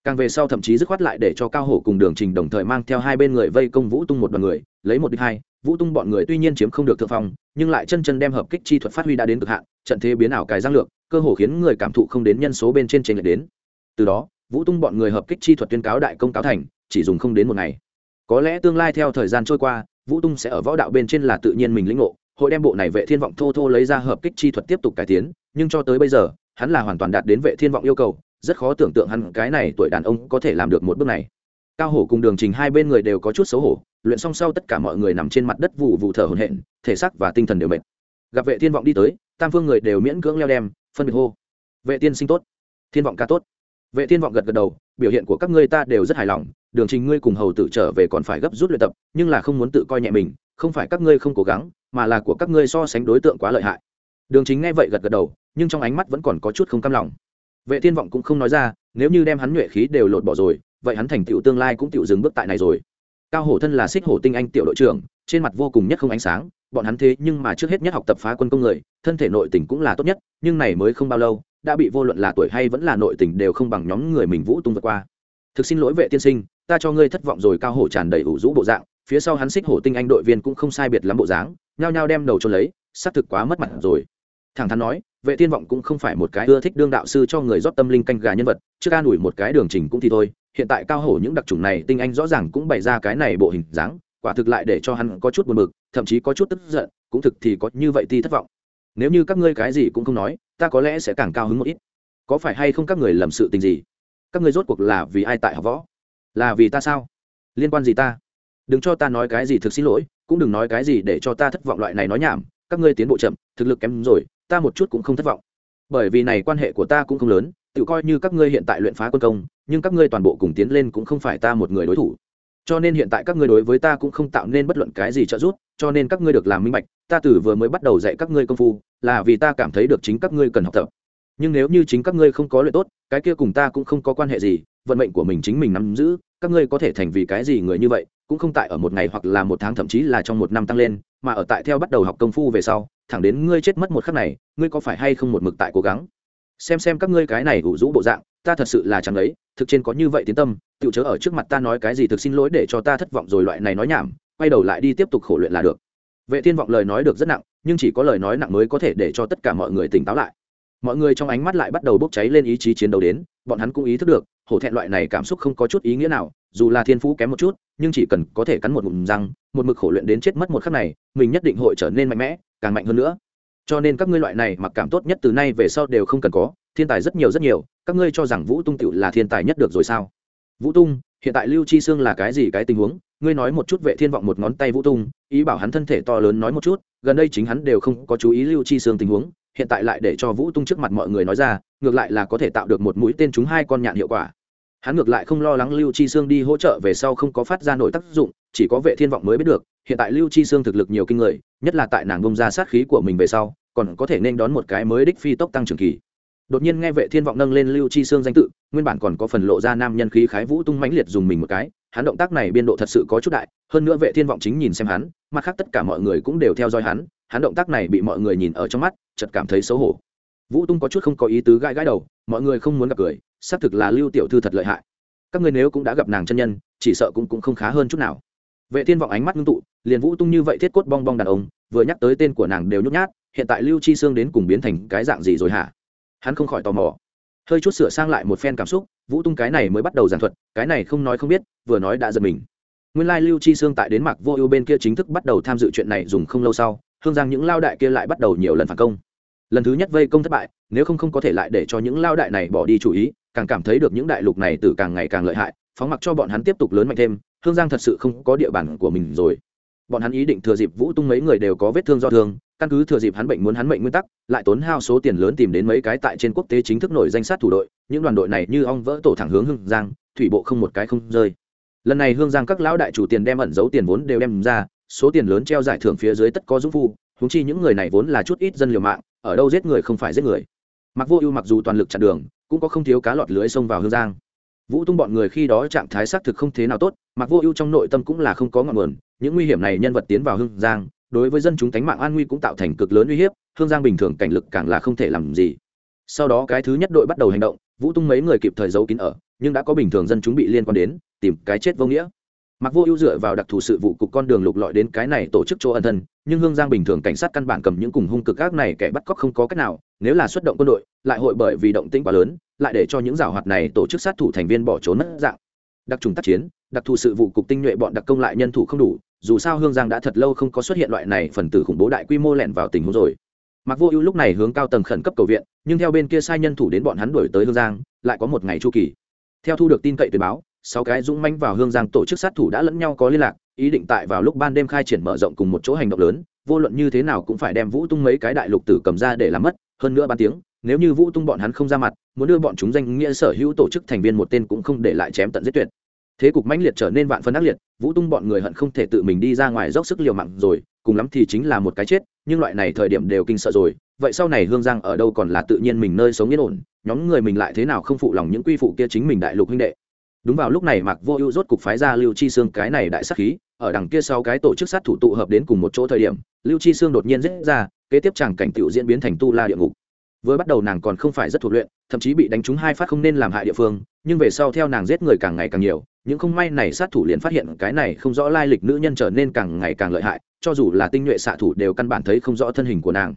S1: càng về sau thậm chí dứt khoát lại để cho cao hổ cùng đường trình đồng thời mang theo hai bên người vây công vũ tung một đoàn người, lấy một đích hai. Vũ tung bọn người tuy nhiên chiếm không được thượng phong, nhưng lại chân chân đem hợp kích chi thuật phát huy đã đến cực hạn, trận thế biến ảo cài giang lược, cơ hồ khiến người cảm thụ không đến nhân số bên trên trên lệch đến. Từ đó, vũ tung bọn người hợp kích chi thuật tuyên cáo đại công cáo thành, chỉ dùng không đến một ngày. Có lẽ tương lai theo thời gian trôi qua, vũ tung sẽ ở võ đạo bên trên là tự nhiên mình lĩnh ngộ, hội đem bộ này vệ thiên vọng thô thô lấy ra hợp kích chi thuật tiếp tục cải tiến, nhưng cho tới bây giờ, hắn là hoàn toàn đạt đến vệ thiên vọng yêu cầu rất khó tưởng tượng hắn cái này tuổi đàn ông có thể làm được một bước này. Cao hổ cùng đường trình hai bên người đều có chút xấu hổ, luyện xong sau tất cả mọi người nằm trên mặt đất vụ vụ thở hổn hển, thể xác và tinh thần đều mệt. Gặp vệ thiên vọng đi tới, tam phương người đều miễn cưỡng leo đem, phân biệt hô. Vệ tiên sinh tốt. Thiên vọng ca tốt. Vệ thiên vọng gật gật đầu, biểu hiện của các ngươi ta đều rất hài lòng, đường trình ngươi cùng hầu tử trở về còn phải gấp rút luyện tập, nhưng là không muốn tự coi nhẹ mình, không phải các ngươi không cố gắng, mà là của các ngươi so sánh đối tượng quá lợi hại. Đường chính nghe vậy gật gật đầu, nhưng trong ánh mắt vẫn còn có chút không cam lòng vệ thiên vọng cũng không nói ra, nếu như đem hắn nhuệ khí đều lột bỏ rồi, vậy hắn thành tựu tương lai cũng tựu dừng bước tại này rồi. Cao hổ thân là xích hổ tinh anh tiểu đội trưởng, trên mặt vô cùng nhất không ánh sáng, bọn hắn thế nhưng mà trước hết nhất học tập phá quân công người, thân thể nội tình cũng là tốt nhất, nhưng này mới không bao lâu, đã bị vô luận là tuổi hay vẫn là nội tình đều không bằng nhóm người mình vũ tung vượt qua. Thực xin lỗi vệ tiên sinh, ta cho ngươi thất vọng rồi, cao hổ tràn đầy ủ rũ bộ dạng, phía sau hắn xích hổ tinh anh đội viên cũng không sai biệt lắm bộ dáng, nhao nhao đem đầu cho lấy, xác thực quá mất mặt rồi thẳng thắn nói, vệ tiên vọng cũng không phải một cái ưa thích đương đạo sư cho người rót tâm linh canh gà nhân vật, trước an ủi một cái đường trình cũng thì thôi, hiện tại cao hổ những đặc trùng này tinh anh rõ ràng cũng bày ra cái này bộ hình dáng, quả thực lại để cho hắn có chút buồn bực, thậm chí có chút tức giận, cũng thực thì có như vậy thì thất vọng. Nếu như các ngươi cái gì cũng không nói, ta có lẽ sẽ càng cao hứng một ít. Có phải hay không các người lầm sự tình gì? Các ngươi rốt cuộc là vì ai tại học võ? Là vì ta sao? Liên quan gì ta? Đừng cho ta nói cái gì thực xin lỗi, cũng đừng nói cái gì để cho ta thất vọng loại này nói nhảm, các ngươi tiến bộ chậm, thực lực kém rồi ta một chút cũng không thất vọng. Bởi vì này quan hệ của ta cũng không lớn, tự coi như các ngươi hiện tại luyện phá quân công, nhưng các ngươi toàn bộ cùng tiến lên cũng không phải ta một người đối thủ. Cho nên hiện tại các ngươi đối với ta cũng không tạo nên bất luận cái gì trợ giúp, cho nên các ngươi được làm minh bạch, ta từ vừa mới bắt đầu dạy các ngươi công phu, là vì ta cảm thấy được chính các ngươi cần học tập. Nhưng nếu như chính các ngươi không có luyện tốt, cái kia cùng ta cũng không có quan hệ gì, vận mệnh của mình chính mình nắm giữ các ngươi có thể thành vì cái gì người như vậy, cũng không tại ở một ngày hoặc là một tháng, thậm chí là trong một năm tăng lên, mà ở tại theo bắt đầu học công phu về sau, thẳng đến ngươi chết mất một khắc này, ngươi có phải hay không một mực tại cố gắng? Xem xem các ngươi cái này ủ rũ bộ dạng, ta thật sự là chẳng ấy, thực trên có như vậy tiến tâm, tự chớ ở trước mặt ta nói cái gì thực xin lỗi để cho ta thất vọng rồi loại này nói nhảm, quay đầu lại đi tiếp tục khổ luyện là được. Vệ thiên vọng lời nói được rất nặng, nhưng chỉ có lời nói nặng mới có thể để cho tất cả mọi người tỉnh táo lại. Mọi người trong ánh mắt lại bắt đầu bốc cháy lên ý chí chiến đấu đến, bọn hắn cũng ý thức được hổ thẹn loại này cảm xúc không có chút ý nghĩa nào, dù là thiên phú kém một chút, nhưng chỉ cần có thể cắn một ngụm răng, một mực khổ luyện đến chết mất một khắc này, mình nhất định hội trở nên mạnh mẽ, càng mạnh hơn nữa. Cho nên các ngươi loại này mặc cảm tốt nhất từ nay về sau đều không cần có, thiên tài rất nhiều rất nhiều, các ngươi cho rằng vũ tung tựu là thiên tài nhất được rồi sao? Vũ tung, hiện tại lưu chi sương là cái gì cái tình huống? Ngươi nói một chút vệ thiên vọng một ngón tay vũ tung, ý bảo hắn thân thể to lớn nói một chút, gần đây chính hắn đều không có chú ý lưu chi sương tình huống hiện tại lại để cho vũ tung trước mặt mọi người nói ra, ngược lại là có thể tạo được một mũi tên chúng hai con nhạn hiệu quả. Hắn ngược lại không lo lắng lưu chi sương đi hỗ trợ về sau không có phát ra nổi tác dụng, chỉ có vệ thiên vọng mới biết được, hiện tại lưu chi sương thực lực nhiều kinh người, nhất là tại nàng bông ra sát khí của mình về sau, còn có thể nên đón một cái mới đích phi tốc tăng trưởng kỳ. Đột nhiên nghe vệ thiên vọng nâng lên lưu chi sương danh tự, nguyên bản còn có phần lộ ra nam nhân khí khái vũ tung mãnh liệt dùng mình một cái, hắn động tác này biên độ thật sự có chút đại, hơn nữa vệ thiên vọng chính nhìn xem hắn, mặt khác tất cả mọi người cũng đều theo dõi hắn hắn động tác này bị mọi người nhìn ở trong mắt, chợt cảm thấy xấu hổ. Vũ tung có chút không có ý tứ gãi gãi đầu, mọi người không muốn gặp cười, xác thực là lưu tiểu thư thật lợi hại. Các người nếu cũng đã gặp nàng chân nhân, chỉ sợ cũng cũng không khá hơn chút nào. Vệ thiên vọng ánh mắt ngưng tụ, liền vũ tung như vậy thiết cốt bong bong đàn ông, vừa nhắc tới tên của nàng đều nhút nhát, hiện tại lưu chi xương đến cùng biến thành cái dạng gì rồi hả? Hắn không khỏi tò mò. Hơi chút sửa sang lại một phen cảm xúc, vũ tung cái này mới bắt đầu giảng thuật, cái này không nói không biết, vừa nói đã giật mình. Nguyên lai lưu chi xương tại đến mạc vô ưu bên kia chính thức bắt đầu tham dự chuyện này dùng không lâu sau hương giang những lao đại kia lại bắt đầu nhiều lần phản công. Lần thứ nhất vây công thất bại, nếu không không có thể lại để cho những lao đại này bỏ đi chủ ý, càng cảm thấy được những đại lục này từ càng ngày càng lợi hại, phóng mặc cho bọn hắn tiếp tục lớn mạnh thêm, hương giang thật sự không có địa bàn của mình rồi. Bọn hắn ý định thừa dịp vũ tung mấy người đều có vết thương do thương, căn cứ thừa dịp hắn bệnh muốn hắn bệnh nguyên tắc, lại tốn hao số tiền lớn tìm đến mấy cái tại trên quốc tế chính thức nổi danh sát thủ đội, những đoàn đội này như ong vỡ tổ thẳng hướng hương giang, thủy bộ không một cái không rơi. Lần này hương giang các lão đại chủ tiền đem ẩn giấu tiền vốn đều đem ra số tiền lớn treo giải thưởng phía dưới tất có dũng phu húng chi những người này vốn là chút ít dân liều mạng, ở đâu giết người không phải giết người. Mặc vô ưu mặc dù toàn lực chặn đường, cũng có không thiếu cá lọt lưới xông vào hương giang. Vũ tung bọn người khi đó trạng thái xác thực không thế nào tốt mặc vô ưu trong nội tâm cũng là không có ngọn nguồn, những nguy hiểm này nhân vật tiến vào hương giang, đối với dân chúng tánh mạng an nguy cũng tạo thành cực lớn uy hiếp, hương giang bình thường cảnh lực càng là không thể làm gì. Sau đó cái thứ nhất đội bắt đầu hành động, vũ tung mấy người kịp thời giấu kín ở, nhưng đã có bình thường dân chúng bị liên quan đến, tìm cái chết vô nghĩa mặc vô ưu dựa vào đặc thù sự vụ cục con đường lục lọi đến cái này tổ chức chỗ ân thân, nhưng hương giang bình thường cảnh sát căn bản cầm những cùng hung cực ác này kẻ bắt cóc không có cách nào, nếu là xuất động quân đội, lại hội bởi vì động tĩnh quá lớn, lại để cho những giảo hoạt này tổ chức sát thủ thành viên bỏ trốn mất dạng. Đặc trùng tác chiến, đặc thù sự vụ cục tinh nhuệ bọn đặc công lại nhân thủ không đủ, dù sao hương giang đã thật lâu không có xuất hiện loại này phần tử khủng bố đại quy mô lẻn vào tình huống rồi. Mặc vô ưu lúc này hướng cao tầng khẩn cấp cầu viện, nhưng theo bên kia sai nhân thủ đến bọn hắn đuổi tới hương giang, lại có một ngày chu kỳ. Theo thu được tin cậy tuyệt báo sáu cái dũng manh vào hương giang tổ chức sát thủ đã lẫn nhau có liên lạc, ý định tại vào lúc ban đêm khai triển mở rộng cùng một chỗ hành động lớn, vô luận như thế nào cũng phải đem vũ tung mấy cái đại lục tử cầm ra để làm mất, hơn nữa ban tiếng, nếu như vũ tung bọn hắn không ra mặt, muốn đưa bọn chúng danh nghĩa sở hữu tổ chức thành viên một tên cũng không để lại chém tận giết tuyệt. Thế cục mãnh liệt trở nên vạn phân ác liệt, vũ tung bọn người hận không thể tự mình đi ra ngoài dốc sức liều mạng rồi, cùng lắm thì chính là một cái chết, nhưng loại này thời điểm đều kinh sợ rồi, vậy sau này hương giang ở đâu còn là tự nhiên mình nơi sống yên ổn, nhóm người mình lại thế nào không phụ lòng những quy phụ kia chính mình đại lục huynh đệ đúng vào lúc này mạc vô ưu rốt cục phái ra lưu chi xương cái này đại sát khí, ở đằng kia sau cái tổ chức sát thủ tụ hợp đến cùng một chỗ thời điểm, lưu chi xương đột nhiên giết ra, kế tiếp chàng cảnh tiểu diễn biến thành tu la địa ngục. Vừa bắt đầu nàng còn không phải rất thuộc luyện, thậm chí bị đánh trúng hai phát không nên làm hại địa phương, nhưng về sau theo nàng giết người càng ngày càng nhiều, những không may này sát thủ liền phát hiện cái này không rõ lai lịch nữ nhân trở nên càng ngày càng lợi hại, cho dù là tinh nhuệ xạ thủ đều căn bản thấy không rõ thân hình của nàng.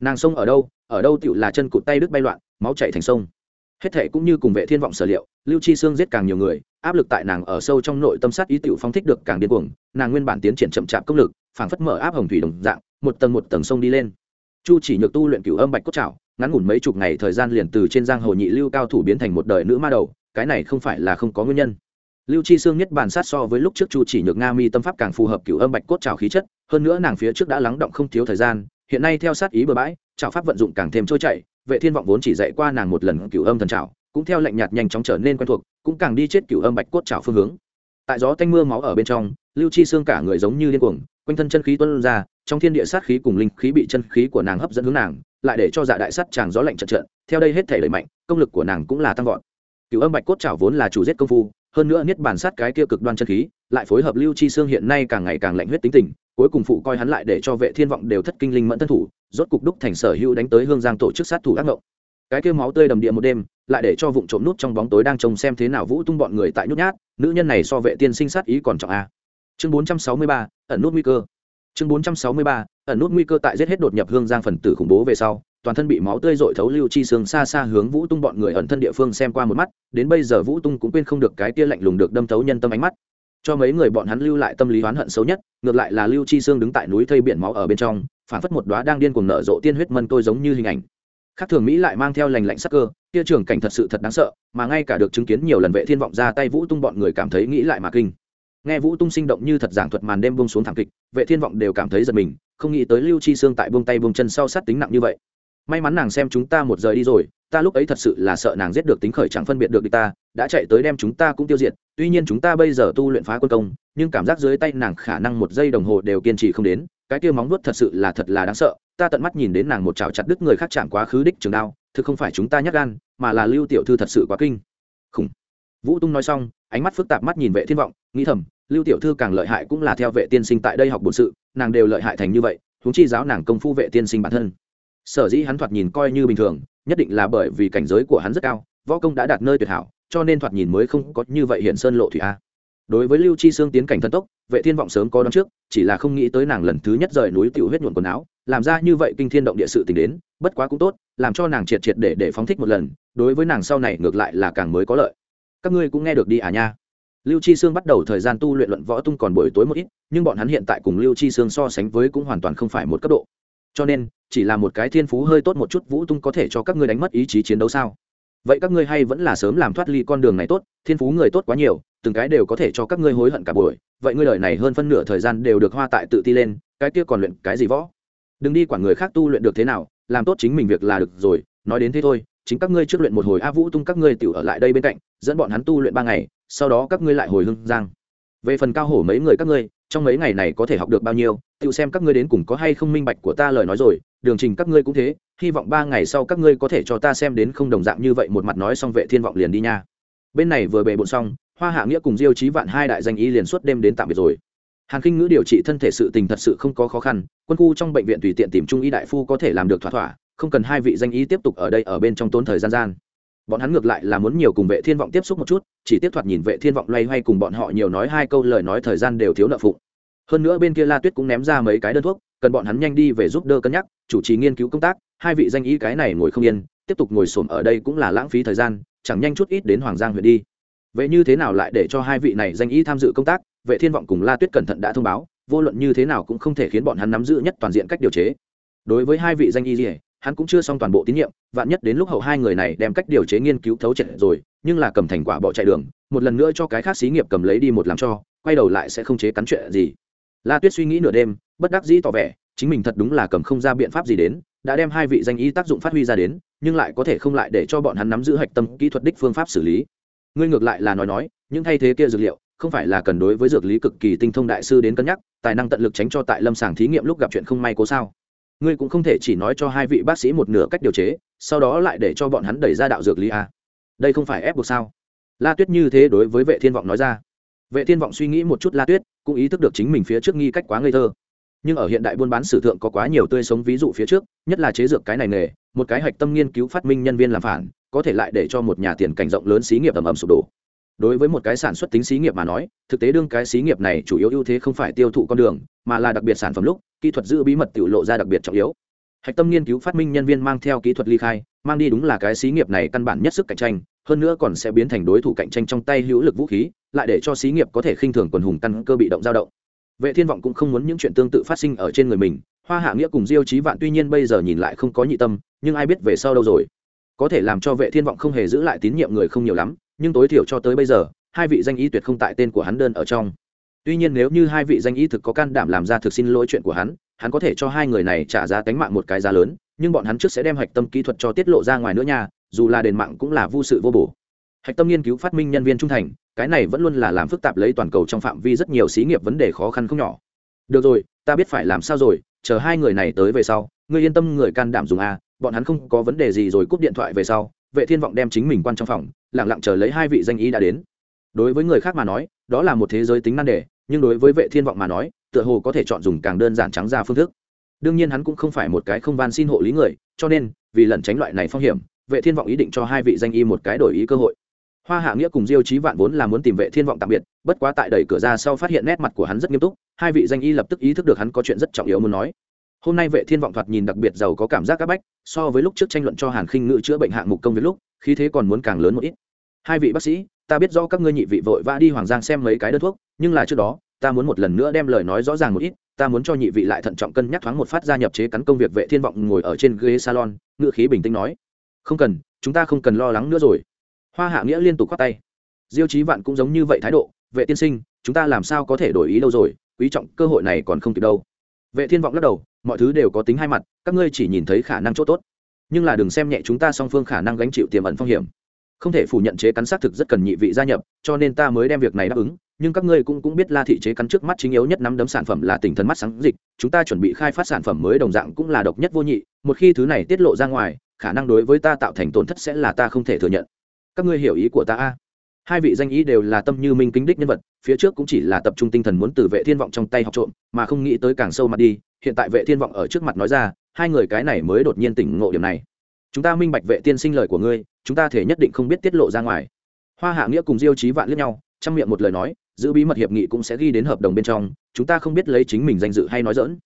S1: Nàng sông ở đâu? Ở đâu tựu là chân cụt tay đứt bay loạn, máu chảy thành sông hết thệ cũng như cùng vệ thiên vọng sở liệu, lưu chi xương giết càng nhiều người, áp lực tại nàng ở sâu trong nội tâm sát ý tiểu phong thích được càng điên cuồng, nàng nguyên bản tiến triển chậm chạp công lực, phảng phất mở áp hồng thủy đồng dạng, một tầng một tầng sông đi lên. Chu chỉ nhược tu luyện cửu âm bạch cốt trảo, ngắn ngủn mấy chục ngày thời gian liền từ trên giang hồ nhị lưu cao thủ biến thành một đời nữ ma đầu, cái này không phải là không có nguyên nhân. Lưu chi xương nhất bản sát so với lúc trước chu chỉ nhược nga mi tâm pháp càng phù hợp cửu âm bạch cốt trảo khí chất, hơn nữa nàng phía trước đã lắng động không thiếu thời gian, hiện nay theo sát ý bừa bãi, trảo pháp vận dụng càng thêm trôi chảy vệ thiên vọng vốn chỉ dạy qua nàng một lần cửu âm thần trảo, cũng theo lệnh nhạt nhanh chóng trở nên quen thuộc, cũng càng đi chết cửu âm bạch cốt trảo phương hướng. Tại gió tanh mưa máu ở bên trong, lưu chi xương cả người giống như điên cuồng, quanh thân chân khí tuôn ra, trong thiên địa sát khí cùng linh khí bị chân khí của nàng hấp dẫn hướng nàng, lại để cho dạ đại sắt chàng gió lạnh trận trận, theo đây hết thể đẩy mạnh, công lực của nàng cũng là tăng vọt. Cửu âm bạch cốt trảo vốn là chủ giết công phu hơn nữa niết bàn sát cái kia cực đoan chân khí, lại phối hợp lưu chi xương hiện nay càng ngày càng lạnh huyết tính tình, cuối cùng phụ coi hắn lại để cho vệ thiên vọng đều thất kinh linh mẫn thân thủ, rốt cục đúc thành sở hữu đánh tới hương giang tổ chức sát thủ ác ngộng. Cái kia máu tươi đầm địa một đêm, lại để cho vụng trộm nút trong bóng tối đang trông xem thế nào vũ tung bọn người tại nhút nhát, nữ nhân này so vệ tiên sinh sát ý còn trọng a. Chương bốn trăm sáu mươi ba, ẩn nút nguy cơ. Chương bốn trăm sáu mươi ba, ẩn nút nguy cơ tại giết hết đột nhập hương giang phần tử khủng bố về sau toàn thân bị máu tươi dội thấu lưu chi xương xa xa hướng vũ tung bọn người ẩn thân địa phương xem qua một mắt, đến bây giờ vũ tung cũng quên không được cái tia lạnh lùng được đâm thấu nhân tâm ánh mắt. Cho mấy người bọn hắn lưu lại tâm lý oán hận xấu nhất, ngược lại là lưu chi xương đứng tại núi thây biển máu ở bên trong, phản phất một đoá đang điên cuồng nở rộ tiên huyết mân tôi giống như hình ảnh. Khác thường mỹ lại mang theo lành lạnh sắc cơ tia trưởng cảnh thật sự thật đáng sợ, mà ngay cả được chứng kiến nhiều lần vệ thiên vọng ra tay vũ tung bọn người cảm thấy nghĩ lại mà kinh. Nghe vũ tung sinh động như thật giảng thuật màn đêm buông xuống thảm kịch, vệ thiên vọng đều cảm thấy giật mình, không nghĩ tới lưu chi xương tại buông tay buông chân sau sát tính nặng như vậy may mắn nàng xem chúng ta một giờ đi rồi, ta lúc ấy thật sự là sợ nàng giết được tính khởi chẳng phân biệt được địch ta, đã chạy tới đem chúng ta cũng tiêu diệt, tuy nhiên chúng ta bây giờ tu luyện phá quân công, nhưng cảm giác dưới tay nàng khả năng một giây đồng hồ đều kiên trì không đến, cái kia móng nuốt thật sự là thật là đáng sợ, ta tận mắt nhìn đến nàng một chảo chặt đứt người khác chạm quá khứ đích trường đao, thực không phải chúng ta nhắc gan, mà là lưu tiểu thư thật sự quá kinh. Khủng. Vũ tung nói xong, ánh mắt phức tạp mắt nhìn vệ thiên vọng, nghĩ thầm, lưu tiểu thư càng lợi hại cũng là theo vệ tiên sinh tại đây học bổn sự, nàng đều lợi hại thành như vậy, huống chi giáo nàng công phu vệ tiên sinh bản thân sở dĩ hắn thoạt nhìn coi như bình thường, nhất định là bởi vì cảnh giới của hắn rất cao, võ công đã đạt nơi tuyệt hảo, cho nên thoạt nhìn mới không có như vậy hiện sơn lộ thủy a. Đối với lưu chi Sương tiến cảnh thần tốc, vệ thiên vọng sớm có đón trước, chỉ là không nghĩ tới nàng lần thứ nhất rời núi tiểu huyết nhuộn quần áo, làm ra như vậy kinh thiên động địa sự tình đến, bất quá cũng tốt, làm cho nàng triệt triệt để để phóng thích một lần, đối với nàng sau này ngược lại là càng mới có lợi. Các ngươi cũng nghe được đi à nha. Lưu chi sương bắt đầu thời gian tu luyện luận võ tung còn buổi tối một ít, nhưng bọn hắn hiện tại cùng lưu chi sương so sánh với cũng hoàn toàn không phải một cấp độ cho nên, chỉ là một cái thiên phú hơi tốt một chút vũ tung có thể cho các ngươi đánh mất ý chí chiến đấu sao? Vậy các ngươi hay vẫn là sớm làm thoát ly con đường này tốt, thiên phú người tốt quá nhiều, từng cái đều có thể cho các ngươi hối hận cả buổi. Vậy ngươi lời này hơn phân nửa thời gian đều được hoa tại tự ti lên, cái kia còn luyện cái gì võ? Đừng đi quản người khác tu luyện được thế nào, làm tốt chính mình việc là được rồi, nói đến thế thôi, chính các ngươi trước luyện một hồi a vũ tung các ngươi tiểu ở lại đây bên cạnh, dẫn bọn hắn tu luyện ba ngày, sau đó các ngươi lại hồi hương giang về phần cao hổ mấy người các ngươi, trong mấy ngày này có thể học được bao nhiêu, tự xem các ngươi đến cùng có hay không minh bạch của ta lời nói rồi, đường trình các ngươi cũng thế, hy vọng ba ngày sau các ngươi có thể cho ta xem đến không đồng dạng như vậy một mặt nói xong vệ thiên vọng liền đi nha. Bên này vừa bề bộn xong, hoa hạ nghĩa cùng diêu trí vạn hai đại danh y liền suốt đêm đến tạm biệt rồi. Hàn kinh ngữ điều trị thân thể sự tình thật sự không có khó khăn, quân khu trong bệnh viện tùy tiện tìm trung y đại phu có thể làm được thỏa thỏa, không cần hai vị danh y tiếp tục ở đây ở bên trong tốn thời gian gian bọn hắn ngược lại là muốn nhiều cùng vệ thiên vọng tiếp xúc một chút, chỉ tiếp thoạt nhìn vệ thiên vọng loay hoay cùng bọn họ nhiều nói hai câu lời nói thời gian đều thiếu nợ phụng. Hơn nữa bên kia la tuyết cũng ném ra mấy cái đơn thuốc, cần bọn hắn nhanh đi về giúp đỡ cân nhắc, chủ trì nghiên cứu công tác, hai vị danh y cái này ngồi không yên, tiếp tục ngồi xổm ở đây cũng là lãng phí thời gian, chẳng nhanh chút ít đến hoàng giang huyện đi. Vậy như thế nào lại để cho hai vị này danh y tham dự công tác, vệ thiên vọng cùng la tuyết cẩn thận đã thông báo, vô luận như thế nào cũng không thể khiến bọn hắn nắm giữ nhất toàn diện cách điều chế. Đối với hai vị danh y gì hắn cũng chưa xong toàn bộ tín nhiệm, vạn nhất đến lúc hậu hai người này đem cách điều chế nghiên cứu thấu triệt rồi, nhưng là cầm thành quả bỏ chạy đường, một lần nữa cho cái khác xí nghiệp cầm lấy đi một làm cho, quay đầu lại sẽ không chế cắn chuyện gì. La tuyết suy nghĩ nửa đêm, bất đắc dĩ tỏ vẻ, chính mình thật đúng là cầm không ra biện pháp gì đến, đã đem hai vị danh y tác dụng phát huy ra đến, nhưng lại có thể không lại để cho bọn hắn nắm giữ hạch tâm kỹ thuật đích phương pháp xử lý. Ngươi ngược lại là nói nói, những thay thế kia dược liệu, không phải là cần đối với dược lý cực kỳ tinh thông đại sư đến cân nhắc, tài năng tận lực tránh cho tại lâm sàng thí nghiệm lúc gặp chuyện không may cố sao? Ngươi cũng không thể chỉ nói cho hai vị bác sĩ một nửa cách điều chế, sau đó lại để cho bọn hắn đẩy ra đạo dược lý a. Đây không phải ép buộc sao? La tuyết như thế đối với vệ thiên vọng nói ra. Vệ thiên vọng suy nghĩ một chút la tuyết, cũng ý thức được chính mình phía trước nghi cách quá ngây thơ. Nhưng ở hiện đại buôn bán sử thượng có quá nhiều tươi sống ví dụ phía trước, nhất là chế dược cái này nghề, một cái hạch tâm nghiên cứu phát minh nhân viên làm phản, có thể lại để cho một nhà tiền cảnh rộng lớn xí nghiệp ầm ầm sụp đổ đối với một cái sản xuất tính xí nghiệp mà nói, thực tế đương cái xí nghiệp này chủ yếu ưu thế không phải tiêu thụ con đường, mà là đặc biệt sản phẩm lúc, kỹ thuật giữ bí mật tự lộ ra đặc biệt trọng yếu. Hạch tâm nghiên cứu phát minh nhân viên mang theo kỹ thuật ly khai, mang đi đúng là cái xí nghiệp này căn bản nhất sức cạnh tranh, hơn nữa còn sẽ biến thành đối thủ cạnh tranh trong tay hữu lực vũ khí, lại để cho xí nghiệp có thể khinh thường quần hùng căn cơ bị động dao động. Vệ thiên vọng cũng không muốn những chuyện tương tự phát sinh ở trên người mình, hoa hạ nghĩa cùng diêu trí vạn tuy nhiên bây giờ nhìn lại không có nhị tâm, nhưng ai biết về sau đâu rồi. Có thể làm cho vệ thiên vọng không hề giữ lại tín nhiệm người không nhiều lắm nhưng tối thiểu cho tới bây giờ, hai vị danh y tuyệt không tại tên của hắn đơn ở trong. Tuy nhiên nếu như hai vị danh y thực có can đảm làm ra thực xin lỗi chuyện của hắn hắn có thể cho hai người này trả giá tánh mạng một cái giá lớn, nhưng bọn hắn trước sẽ đem hạch tâm kỹ thuật cho tiết lộ ra ngoài nữa nha, dù là đền mạng cũng là vô sự vô bổ. Hạch tâm nghiên cứu phát minh nhân viên trung thành, cái này vẫn luôn là làm phức tạp lấy toàn cầu trong phạm vi rất nhiều xí nghiệp vấn đề khó khăn không nhỏ. Được rồi, ta biết phải làm sao rồi, chờ hai người này tới về sau, ngươi yên tâm người can đảm dùng a, bọn hắn không có vấn đề gì rồi cúp điện thoại về sau vệ thiên vọng đem chính mình quan trong phòng, lặng lặng chờ lấy hai vị danh y đã đến. Đối với người khác mà nói, đó là một thế giới tính nan đề, nhưng đối với vệ thiên vọng mà nói, tựa hồ có thể chọn dùng càng đơn giản trắng ra phương thức. Đương nhiên hắn cũng không phải một cái không van xin hộ lý người, cho nên, vì lẩn tránh loại này phong hiểm, vệ thiên vọng ý định cho hai vị danh y một cái đổi ý cơ hội. Hoa hạ nghĩa cùng diêu chí vạn vốn là muốn tìm vệ thiên vọng tạm biệt, bất quá tại đẩy cửa ra sau phát hiện nét mặt của hắn rất nghiêm túc, hai vị danh y lập tức ý thức được hắn có chuyện rất trọng yếu muốn nói hôm nay vệ thiên vọng thoạt nhìn đặc biệt giàu có cảm giác các bách, so với lúc trước tranh luận cho hàn khinh ngự chữa bệnh hạng mục công việc lúc, khí thế còn muốn càng lớn một ít. Hai vị bác sĩ, ta biết do các ngươi nhị vị vội vã đi hoàng giang xem mấy cái đơn thuốc, nhưng là trước đó, ta muốn một lần nữa đem lời nói rõ ràng một ít, ta muốn cho nhị vị lại thận trọng cân nhắc thoáng một phát gia nhập chế cắn công việc vệ thiên vọng ngồi ở trên ghế salon ngựa khí bình tĩnh nói. Không cần, chúng ta không cần lo lắng nữa rồi. Hoa hạ nghĩa liên tục khoát tay. Diêu chí vạn cũng giống như vậy thái độ, vệ tiên sinh, chúng ta làm sao có thể đổi ý đâu rồi, quý trọng cơ hội này còn không kịp đâu vệ thiên vọng lắc đầu, mọi thứ đều có tính hai mặt, các ngươi chỉ nhìn thấy khả năng chỗ tốt. Nhưng là đừng xem nhẹ chúng ta song phương khả năng gánh chịu tiềm ẩn phong hiểm. Không thể phủ nhận chế cắn xác thực rất cần nhị vị gia nhập, cho nên ta mới đem việc này đáp ứng, nhưng các ngươi cũng cũng biết la thị chế cắn trước mắt chính yếu nhất nắm đấm sản phẩm là tỉnh thần mắt sáng dịch, chúng ta chuẩn bị khai phát sản phẩm mới đồng dạng cũng là độc nhất vô nhị, một khi thứ này tiết lộ ra ngoài, khả năng đối với ta tạo thành tổn thất sẽ là ta không thể thừa nhận. Các ngươi hiểu ý của ta a? Hai vị danh ý đều là tâm như minh kính đích nhân vật, phía trước cũng chỉ là tập trung tinh thần muốn từ vệ thiên vọng trong tay học trộm, mà không nghĩ tới càng sâu mặt đi, hiện tại vệ thiên vọng ở trước mặt nói ra, hai người cái này mới đột nhiên tỉnh ngộ điểm này. Chúng ta minh bạch vệ tiên sinh lời của ngươi, chúng ta thể nhất định không biết tiết lộ ra ngoài. Hoa hạ nghĩa cùng diêu chí vạn liếc nhau trong miệng một lời nói, giữ bí mật hiệp nghị cũng sẽ ghi đến hợp đồng bên trong, chúng ta không biết lấy chính mình danh dự hay nói dỡn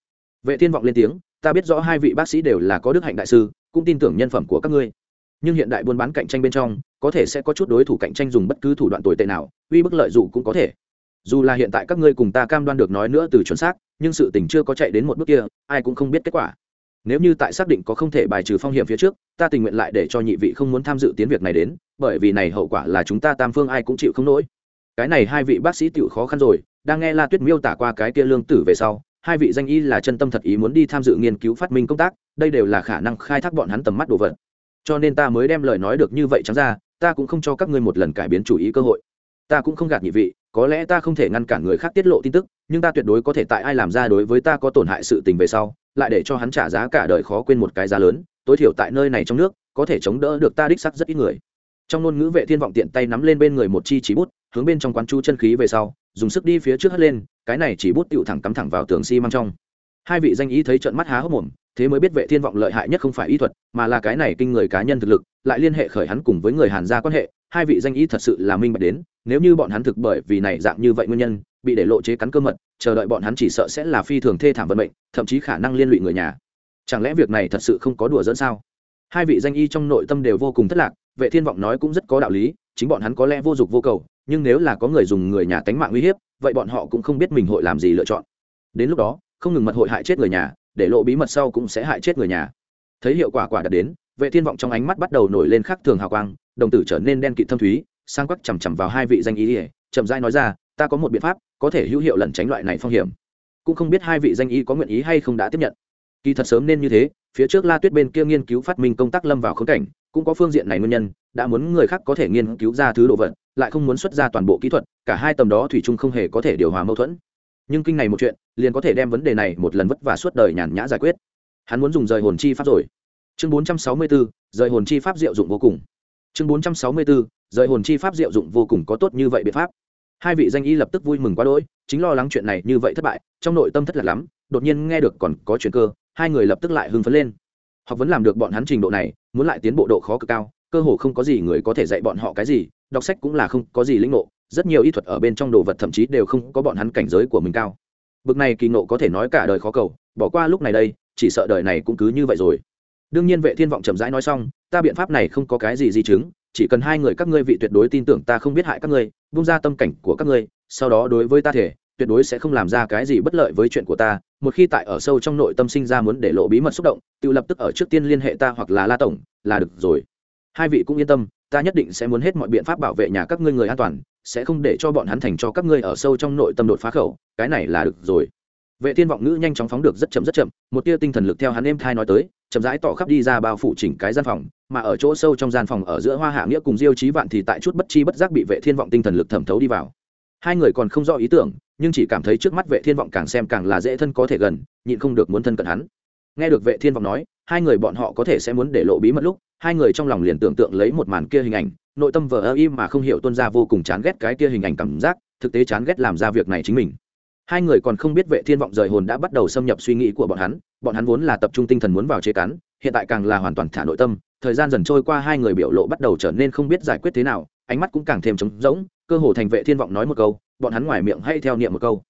S1: vệ thiên vọng lên tiếng, ta biết rõ hai vị bác sĩ đều là có đức hạnh đại sư, cũng tin tưởng nhân phẩm của các ngươi nhưng hiện đại buôn bán cạnh tranh bên trong, có thể sẽ có chút đối thủ cạnh tranh dùng bất cứ thủ đoạn tồi tệ nào, uy bức lợi dụng cũng có thể. Dù là hiện tại các ngươi cùng ta cam đoan được nói nữa từ chuẩn xác, nhưng sự tình chưa có chạy đến một bước kia, ai cũng không biết kết quả. Nếu như tại xác định có không thể bài trừ phong hiểm phía trước, ta tình nguyện lại để cho nhị vị không muốn tham dự tiến việc này đến, bởi vì này hậu quả là chúng ta tam phương ai cũng chịu không nổi. Cái này hai vị bác sĩ tựu khó khăn rồi, đang nghe la tuyết miêu tả qua cái kia lương tử về sau, hai vị danh y là chân tâm thật ý muốn đi tham dự nghiên cứu phát minh công tác, đây đều là khả năng khai thác bọn hắn tầm mắt đồ vật cho nên ta mới đem lời nói được như vậy trắng ra, ta cũng không cho các ngươi một lần cải biến chủ ý cơ hội. Ta cũng không gạt nhị vị, có lẽ ta không thể ngăn cản người khác tiết lộ tin tức, nhưng ta tuyệt đối có thể tại ai làm ra đối với ta có tổn hại sự tình về sau, lại để cho hắn trả giá cả đời khó quên một cái giá lớn, tối thiểu tại nơi này trong nước, có thể chống đỡ được ta đích sắc rất ít người. Trong ngôn ngữ vệ thiên vọng tiện tay nắm lên bên người một chi chỉ bút, hướng bên trong quán chu chân khí về sau, dùng sức đi phía trước hất lên, cái này chỉ bút tựu thẳng cắm thẳng vào tường xi măng trong. Hai vị danh ý thấy trợn mắt há hốc mồm thế mới biết vệ thiên vọng lợi hại nhất không phải y thuật, mà là cái này kinh người cá nhân thực lực, lại liên hệ khởi hắn cùng với người hàn gia quan hệ, hai vị danh y thật sự là minh bạch đến, nếu như bọn hắn thực bởi vì này dạng như vậy nguyên nhân, bị để lộ chế cắn cơ mật, chờ đợi bọn hắn chỉ sợ sẽ là phi thường thê thảm vận mệnh, thậm chí khả năng liên lụy người nhà. Chẳng lẽ việc này thật sự không có đùa dẫn sao? Hai vị danh y trong nội tâm đều vô cùng thất lạc, vệ thiên vọng nói cũng rất có đạo lý, chính bọn hắn có lẽ vô dụng vô cầu, nhưng nếu là có người dùng người nhà tánh mạng uy hiếp, vậy bọn họ cũng không biết mình hội làm gì lựa chọn. Đến lúc đó, không ngừng mật hội hại chết người nhà để lộ bí mật sau cũng sẽ hại chết người nhà. Thấy hiệu quả quả đạt đến, vệ thiên vọng trong ánh mắt bắt đầu nổi lên khắc thường hào quang, đồng tử trở nên đen kịt thâm thúy, sang quắc chằm chằm vào hai vị danh y chậm rãi nói ra, ta có một biện pháp, có thể hữu hiệu lẩn tránh loại này phong hiểm. Cũng không biết hai vị danh y có nguyện ý hay không đã tiếp nhận. Kỳ thật sớm nên như thế, phía trước la tuyết bên kia nghiên cứu phát minh công tác lâm vào khống cảnh, cũng có phương diện này nguyên nhân, đã muốn người khác có thể nghiên cứu ra thứ đồ vật, lại không muốn xuất ra toàn bộ kỹ thuật, cả hai tầm đó thủy chung không hề có thể điều hòa mâu thuẫn nhưng kinh này một chuyện liền có thể đem vấn đề này một lần vất vả suốt đời nhàn nhã giải quyết. Hắn muốn dùng rời hồn chi pháp rồi. Chương 464, rời hồn chi pháp diệu dụng vô cùng. Chương 464, rời hồn chi pháp diệu dụng vô cùng có tốt như vậy biện pháp. Hai vị danh y lập tức vui mừng quá đỗi chính lo lắng chuyện này như vậy thất bại trong nội tâm thất lạc lắm đột nhiên nghe được còn có chuyện cơ hai người lập tức lại hưng phấn lên. Học vấn làm được bọn hắn trình độ này muốn lại tiến bộ độ khó cực cao cơ hồ không có gì người có thể dạy bọn họ cái gì đọc sách cũng là không có gì lĩnh ngộ rất nhiều y thuật ở bên trong đồ vật thậm chí đều không có bọn hắn cảnh giới của mình cao. Bực này kỳ ngộ có thể nói cả đời khó cầu, bỏ qua lúc này đây, chỉ sợ đời này cũng cứ như vậy rồi. Đương nhiên vệ thiên vọng chậm rãi nói xong, ta biện pháp này không có cái gì di chứng, chỉ cần hai người các ngươi vị tuyệt đối tin tưởng ta không biết hại các ngươi bung ra tâm cảnh của các ngươi, sau đó đối với ta thể, tuyệt đối sẽ không làm ra cái gì bất lợi với chuyện của ta. Một khi tại ở sâu trong nội tâm sinh ra muốn để lộ bí mật xúc động, tự lập tức ở trước tiên liên hệ ta hoặc là la tổng, là được rồi. Hai vị cũng yên tâm ta nhất định sẽ muốn hết mọi biện pháp bảo vệ nhà các ngươi người an toàn, sẽ không để cho bọn hắn thành cho các ngươi ở sâu trong nội tâm đột phá khẩu, cái này là được rồi. Vệ thiên vọng ngữ nhanh chóng phóng được rất chậm rất chậm, một tia tinh thần lực theo hắn em thai nói tới, chậm rãi tỏ khắp đi ra bao phủ chỉnh cái gian phòng, mà ở chỗ sâu trong gian phòng ở giữa hoa hạ nghĩa cùng diêu chí vạn thì tại chút bất chi bất giác bị vệ thiên vọng tinh thần lực thẩm thấu đi vào. Hai người còn không rõ ý tưởng, nhưng chỉ cảm thấy trước mắt vệ thiên vọng càng xem càng là dễ thân có thể gần, nhịn không được muốn thân cận hắn. Nghe được vệ thiên vọng nói, hai người bọn họ có thể sẽ muốn để lộ bí mật lúc hai người trong lòng liền tưởng tượng lấy một màn kia hình ảnh, nội tâm vờ ơ im mà không hiểu tuân ra vô cùng chán ghét cái kia hình ảnh cảm giác, thực tế chán ghét làm ra việc này chính mình. Hai người còn không biết vệ thiên vọng rời hồn đã bắt đầu xâm nhập suy nghĩ của bọn hắn bọn hắn vốn là tập trung tinh thần muốn vào chế cắn, hiện tại càng là hoàn toàn thả nội tâm, thời gian dần trôi qua hai người biểu lộ bắt đầu trở nên không biết giải quyết thế nào, ánh mắt cũng càng thêm trống rỗng, cơ hồ thành vệ thiên vọng nói một câu, bọn hắn ngoài miệng hay theo niệm một câu.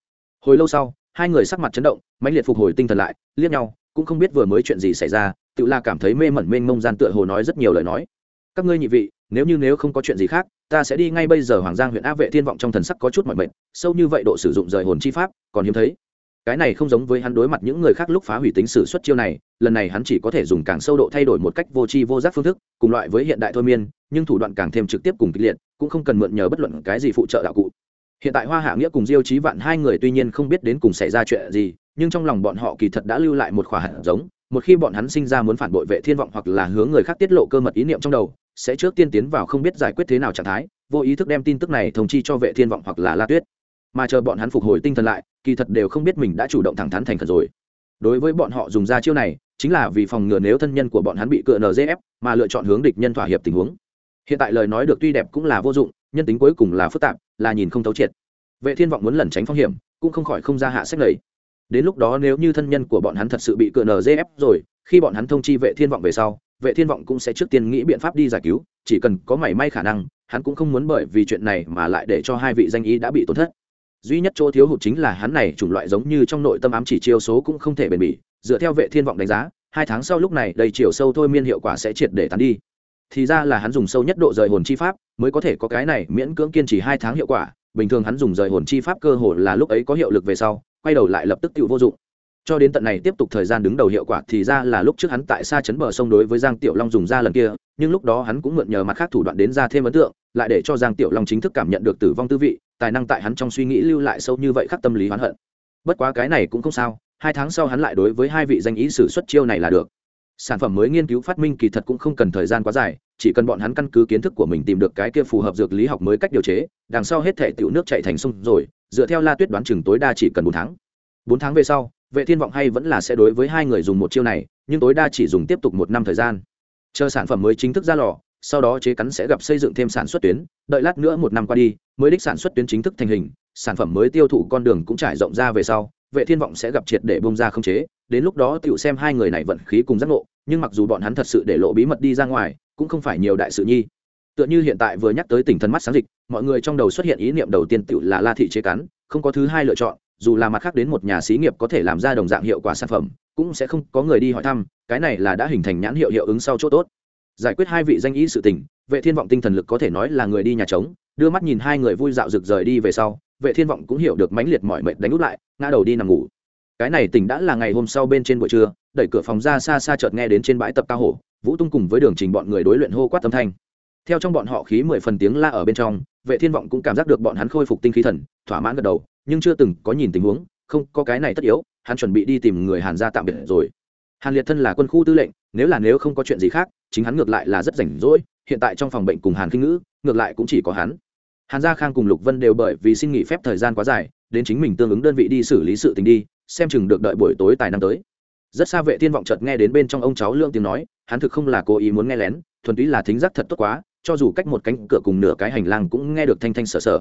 S1: Hồi lâu sau, hai người sắc mặt chấn động, mãnh liệt phục hồi tinh thần lại, liếc nhau cũng không biết vừa mới chuyện gì xảy ra, tự la cảm thấy mê mẩn mênh mông gian tựa hồ nói rất nhiều lời nói. Các ngươi nhị vị, nếu như nếu không có chuyện gì khác, ta sẽ đi ngay bây giờ hoàng giang huyện á vệ thiên vọng trong thần sắc có chút mọi mệnh sâu như vậy độ sử dụng rời hồn chi pháp, còn hiếm thấy. Cái này không giống với hắn đối mặt những người khác lúc phá hủy tính sử xuất chiêu này, lần này hắn chỉ có thể dùng càng sâu độ thay đổi một cách vô tri vô giác phương thức, cùng loại với hiện đại thôi miên, nhưng thủ đoạn càng thêm trực tiếp cùng kịch liệt, cũng không cần mượn nhờ bất luận cái gì phụ trợ đạo cụ hiện tại hoa hạ nghĩa cùng diêu chí vạn hai người tuy nhiên không biết đến cùng xảy ra chuyện gì, nhưng trong lòng bọn họ kỳ thật đã lưu lại một khỏa hạt giống, một khi bọn hắn sinh ra muốn phản bội vệ thiên vọng hoặc là hướng người khác tiết lộ cơ mật ý niệm trong đầu, sẽ trước tiên tiến vào không biết giải quyết thế nào trạng thái, vô ý thức đem tin tức này thông chi cho vệ thiên vọng hoặc là la tuyết. Mà chờ bọn hắn phục hồi tinh thần lại, kỳ thật đều không biết mình đã chủ động thẳng thắn thành thật rồi. Đối với bọn họ dùng ra chiêu này, chính là vì phòng ngừa nếu thân nhân của bọn hắn bị cựa nzf mà lựa chọn hướng địch nhân thỏa hiệp tình huống. Hiện tại lời nói được tuy đẹp cũng là vô dụng, nhân tính cuối cùng là phức tạp là nhìn không thấu triệt. Vệ thiên vọng muốn lẩn tránh phong hiểm, cũng không khỏi không ra hạ sách lầy. Đến lúc đó nếu như thân nhân của bọn hắn thật sự bị cựa nzf rồi, khi bọn hắn thông chi vệ thiên vọng về sau, vệ thiên vọng cũng sẽ trước tiên nghĩ biện pháp đi giải cứu, chỉ cần có mảy may khả năng, hắn cũng không muốn bởi vì chuyện này mà lại để cho hai vị danh ý đã bị tổn thất. Duy nhất chỗ thiếu hụt chính là hắn này chủng loại giống như trong nội tâm ám chỉ chiêu số cũng không thể bền bỉ, dựa theo vệ thiên vọng đánh giá, hai tháng sau lúc này đầy chiều sâu thôi miên hiệu quả sẽ triệt để tán đi thì ra là hắn dùng sâu nhất độ rời hồn chi pháp mới có thể có cái này miễn cưỡng kiên trì hai tháng hiệu quả. Bình thường hắn dùng rời hồn chi pháp cơ hồ là lúc ấy có hiệu lực về sau, quay đầu lại lập tức tự vô dụng. Cho đến tận này tiếp tục thời gian đứng đầu hiệu quả thì ra là lúc trước hắn tại xa chấn bờ sông đối với giang tiểu long dùng ra lần kia, nhưng lúc đó hắn cũng mượn nhờ mặt khác thủ đoạn đến ra thêm ấn tượng, lại để cho giang tiểu long chính thức cảm nhận được tử vong tư vị, tài năng tại hắn trong suy nghĩ lưu lại sâu như vậy khắc tâm lý hoán hận. Bất quá cái này cũng không sao, hai tháng sau hắn lại đối với hai vị danh ý sử xuất chiêu này là được sản phẩm mới nghiên cứu phát minh kỳ thật cũng không cần thời gian quá dài, chỉ cần bọn hắn căn cứ kiến thức của mình tìm được cái kia phù hợp dược lý học mới cách điều chế, đằng sau hết thể tiểu nước chạy thành sông rồi, dựa theo la tuyết đoán chừng tối đa chỉ cần bốn tháng. Bốn tháng về sau, vệ thiên vọng hay vẫn là sẽ đối với hai người dùng một chiêu này, nhưng tối đa chỉ dùng tiếp tục một năm thời gian. Chờ sản phẩm mới chính thức ra lò, sau đó chế cắn sẽ gặp xây dựng thêm sản xuất tuyến, đợi lát nữa một năm qua đi, mới đích sản xuất tuyến chính thức thành hình, sản phẩm mới tiêu thụ con đường cũng trải rộng ra về sau, vệ thiên vọng sẽ gặp triệt để bông ra không chế đến lúc đó tựu xem hai người này vận khí cùng giác ngộ, nhưng mặc dù bọn hắn thật sự để lộ bí mật đi ra ngoài, cũng không phải nhiều đại sự nhi. Tựa như hiện tại vừa nhắc tới tỉnh thần mắt sáng dịch, mọi người trong đầu xuất hiện ý niệm đầu tiên tựu là la thị chế cắn, không có thứ hai lựa chọn, dù là mặt khác đến một nhà xí nghiệp có thể làm ra đồng dạng hiệu quả sản phẩm, cũng sẽ không có người đi hỏi thăm, cái này là đã hình thành nhãn hiệu hiệu ứng sau chỗ tốt. Giải quyết hai vị danh ý sự tình, vệ thiên vọng tinh thần lực có thể nói là người đi nhà trống, đưa mắt nhìn hai người vui dạo rực rời đi về sau, vệ thiên vọng cũng hiểu được mãnh liệt mọi mệt đánh út lại, ngã đầu đi nằm ngủ cái này tỉnh đã là ngày hôm sau bên trên buổi trưa, đẩy cửa phòng ra xa xa chợt nghe đến trên bãi tập cao hổ, vũ tung cùng với đường trình bọn người đối luyện hô quát tâm thanh. Theo trong bọn họ khí mười phần tiếng la ở bên trong, vệ thiên vọng cũng cảm giác được bọn hắn khôi phục tinh khí thần, thỏa mãn gật đầu, nhưng chưa từng có nhìn tình huống, không, có cái này tất yếu, hắn chuẩn bị đi tìm người hàn gia tạm biệt rồi. Hàn liệt thân là quân khu tư lệnh, nếu là nếu không có chuyện gì khác, chính hắn ngược lại là rất rảnh rỗi, hiện tại trong phòng bệnh cùng hàn kinh ngữ, ngược lại cũng chỉ có hắn. Hàn gia khang cùng lục vân đều bởi vì xin nghỉ phép thời gian quá dài, đến chính mình tương ứng đơn vị đi xử lý sự tình đi xem chừng được đợi buổi tối tài năm tới. Rất xa vệ thiên vọng chợt nghe đến bên trong ông cháu lương tiếng nói, hắn thực không là cố ý muốn nghe lén, thuần túy là thính giác thật tốt quá, cho dù cách một cánh cửa cùng nửa cái hành lang cũng nghe được thanh thanh sở sở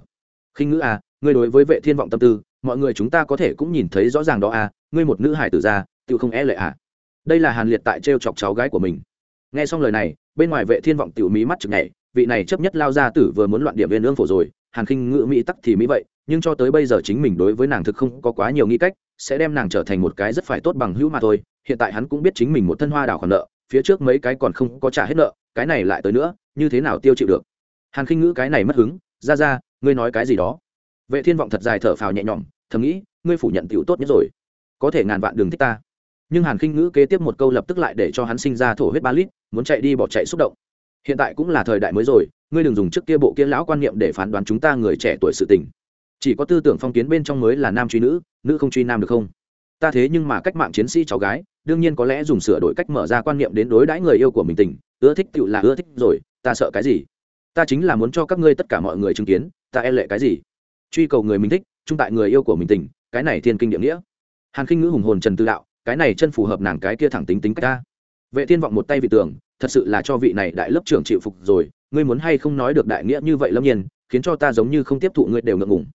S1: khinh ngữ à ngươi đối với vệ thiên vọng tâm tư, mọi người chúng ta có thể cũng nhìn thấy rõ ràng đó à ngươi một nữ hải tử ra tự không e lệ à. Đây là hàn liệt tại trêu chọc cháu gái của mình. Nghe xong lời này, bên ngoài vệ thiên vọng tiểu mí mắt chực nhảy, vị này chấp nhất lao ra tử vừa muốn loạn điểm viên ương phổ rồi hàn khinh ngữ mỹ tắc thì mỹ vậy, nhưng cho tới bây giờ chính mình đối với nàng thực không có quá nhiều nghĩ cách, sẽ đem nàng trở thành một cái rất phải tốt bằng hữu mà thôi. Hiện tại hắn cũng biết chính mình một thân hoa đảo khoản nợ, phía trước mấy cái còn không có trả hết nợ, cái này lại tới nữa, như thế nào tiêu chịu được? Hàn khinh ngữ cái này mất hứng, ra ra, ngươi nói cái gì đó? Vệ thiên vọng thật dài thở phào nhẹ nhõm, thầm nghĩ, ngươi phủ nhận tiểu tốt nhất rồi. Có thể ngàn vạn đường thích ta. Nhưng hàn khinh ngữ kế tiếp một câu lập tức lại để cho hắn sinh ra thổ huyết ba lít, muốn chạy đi bỏ chạy xúc động. Hiện tại cũng là thời đại mới rồi ngươi đừng dùng trước kia bộ kia lão quan niệm để phán đoán chúng ta người trẻ tuổi sự tình. Chỉ có tư tưởng phong kiến bên trong mới là nam truy nữ nữ không truy nam được không? Ta thế nhưng mà cách mạng chiến sĩ cháu gái, đương nhiên có lẽ dùng sửa đổi cách mở ra quan niệm đến đối đãi người yêu của mình tình, ưa thích tựu là ưa thích rồi, ta sợ cái gì? Ta chính là muốn cho các ngươi tất cả mọi người chứng kiến, ta e lệ cái gì? Truy cầu người mình thích, trung tại người yêu của mình tình, cái này thiên kinh địa nghĩa. Hàn khinh ngữ hùng hồn trần tư đạo, cái này chân phù hợp nàng cái kia thẳng tính tính cách ta. Vệ thiên vọng một tay vị tưởng, thật sự là cho vị này đại lớp trưởng chịu phục rồi ngươi muốn hay không nói được đại nghĩa như vậy lâm nhiên, khiến cho ta giống như không tiếp thụ ngươi đều ngượng ngùng.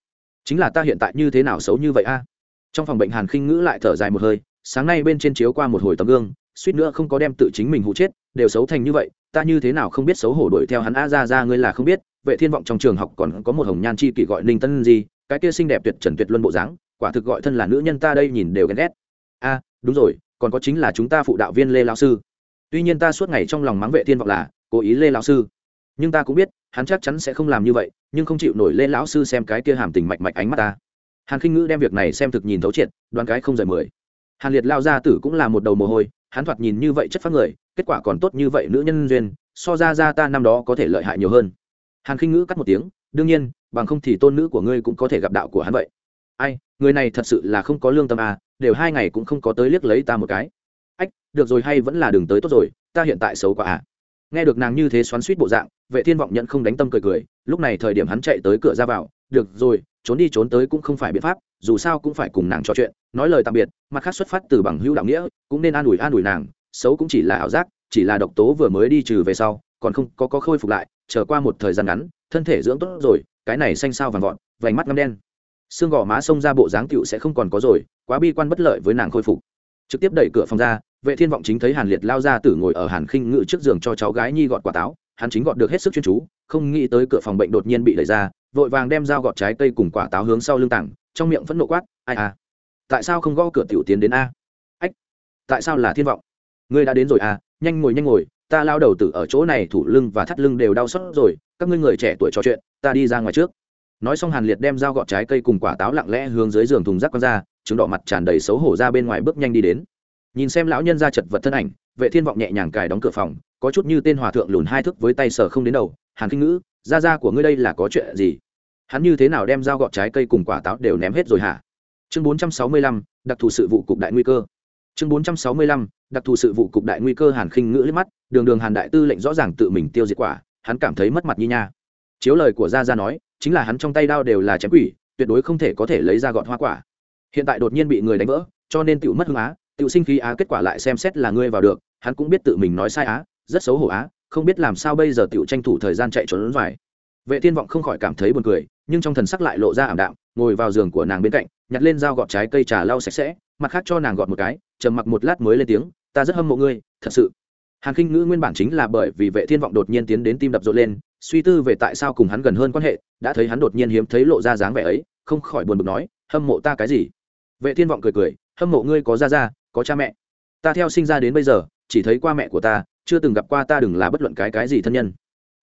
S1: Chính là ta hiện tại như thế nào xấu như vậy a? Trong phòng bệnh hàn khinh ngữ lại thở dài một hơi, sáng nay bên trên chiếu qua một hồi tấm gương, suýt nữa không có đem tự chính mình hụ chết, đều xấu thành như vậy, ta như thế nào không biết xấu hổ đuổi theo hắn a ra ra ngươi là không biết, vệ thiên vọng trong trường học còn có một hồng nhan chi kỷ gọi ninh tân gì cái kia xinh đẹp tuyệt trần tuyệt luân bộ dáng, quả thực gọi thân là nữ nhân ta đây nhìn đều ghen ghét. A, đúng rồi, còn có chính là chúng ta phụ đạo viên lê lão sư. Tuy nhiên ta suốt ngày trong lòng mắng vệ thiên vọng là, cố ý lê lão sư nhưng ta cũng biết, hắn chắc chắn sẽ không làm như vậy, nhưng không chịu nổi lê lão sư xem cái kia hàm tình mạch mạch ánh mắt ta. Hàn khinh ngữ đem việc này xem thực nhìn thấu triệt, đoán cái không rời mười. Hàn liệt lao gia tử cũng là một đầu mồ hôi, hắn thoạt nhìn như vậy chất phát người, kết quả còn tốt như vậy nữ nhân duyên, so ra ra ta năm đó có thể lợi hại nhiều hơn. Hàn khinh ngữ cắt một tiếng, đương nhiên, bằng không thì tôn nữ của ngươi cũng có thể gặp đạo của hắn vậy. Ai, người này thật sự là không có lương tâm à đều hai ngày cũng không có tới liếc lấy ta một cái. Ách, được rồi hay vẫn là đường tới tốt rồi, ta hiện tại xấu quá à. Nghe được nàng như thế xoắn suýt bộ dạng vệ thiên vọng nhận không đánh tâm cười cười lúc này thời điểm hắn chạy tới cửa ra vào được rồi trốn đi trốn tới cũng không phải biện pháp dù sao cũng phải cùng nàng trò chuyện nói lời tạm biệt mặt khác xuất phát từ bằng hữu đạo nghĩa cũng nên an ủi an ủi nàng xấu cũng chỉ là ảo giác chỉ là độc tố vừa mới đi trừ về sau còn không có, có khôi phục lại chờ qua một thời gian ngắn thân thể dưỡng tốt rồi cái này xanh sao vàng vọt vành mắt ngâm đen. Xương gò má xông ra bộ dáng cựu sẽ không còn có rồi quá bi quan bất lợi với nàng khôi phục. Trực tiếp đẩy cửa phòng ra vệ thiên vọng chính thấy hàn liệt lao ra tử ngồi ở hàn khinh ngự trước giường cho cháu gái nhi gọt quả táo hắn chính gọt được hết sức chuyên chú, không nghĩ tới cửa phòng bệnh đột nhiên bị đẩy ra, vội vàng đem dao gọt trái cây cùng quả táo hướng sau lưng tảng, trong miệng phẫn nộ quát, ai à tại sao không gõ cửa tiểu tiến đến a? Ách, tại sao là thiên vọng? Ngươi đã đến rồi à nhanh ngồi nhanh ngồi, ta lao đầu tử ở chỗ này thủ lưng và thắt lưng đều đau xót rồi, các ngươi người trẻ tuổi trò chuyện, ta đi ra ngoài trước. Nói xong hàn liệt đem dao gọt trái cây cùng quả táo lặng lẽ hướng dưới giường thùng rác quăng ra, chứng đỏ mặt tràn đầy xấu hổ ra bên ngoài bước nhanh đi đến. Nhìn xem lão nhân ra chật vật thân ảnh vệ thiên vọng nhẹ nhàng cài đóng cửa phòng có chút như tên hòa thượng lùn hai thức với tay sờ không đến đầu hàn kinh ngữ ra ra của ngươi đây là có chuyện gì? Hắn như thế nào đem dao gọt trái cây cùng quả táo đều ném hết rồi hả? Chương 465, đặc thù sự vụ cục đại nguy cơ. Chương 465, đặc thù sự vụ cục đại nguy cơ hàn khinh ngữ liếc mắt đường đường hàn đại tư lệnh rõ ràng tự mình tiêu diệt quả hắn cảm thấy mất mặt như nha. Chiếu lời của gia gia nói chính là hắn trong tay đao đều là chém quỷ tuyệt đối không thể có thể lấy ra gọt hoa quả. Hiện tại đột nhiên bị người đánh vỡ cho nên tự mất hương á tự sinh khí á, kết quả lại xem xét là ngươi vào được, hắn cũng biết tự mình nói sai á, rất xấu hổ á, không biết làm sao bây giờ tự tranh thủ thời gian chạy trốn vải vệ thiên vọng không khỏi cảm thấy buồn cười, nhưng trong thần sắc lại lộ ra ảm đạm, ngồi vào giường của nàng bên cạnh, nhặt lên dao gọt trái cây trà lau sạch sẽ, mặt khác cho nàng gọt một cái, trầm mặc một lát mới lên tiếng, ta rất hâm mộ ngươi, thật sự hàn khinh ngữ nguyên bản chính là bởi vì vệ thiên vọng đột nhiên tiến đến tim đập rộn lên, suy tư về tại sao cùng hắn gần hơn quan hệ, đã thấy hắn đột nhiên hiếm thấy lộ ra dáng vẻ ấy, không khỏi buồn bực nói, hâm mộ ta cái gì vệ thiên vọng cười cười, hâm mộ ngươi có ra ra? Có cha mẹ. Ta theo sinh ra đến bây giờ, chỉ thấy qua mẹ của ta, chưa từng gặp qua ta đừng là bất luận cái cái gì thân nhân.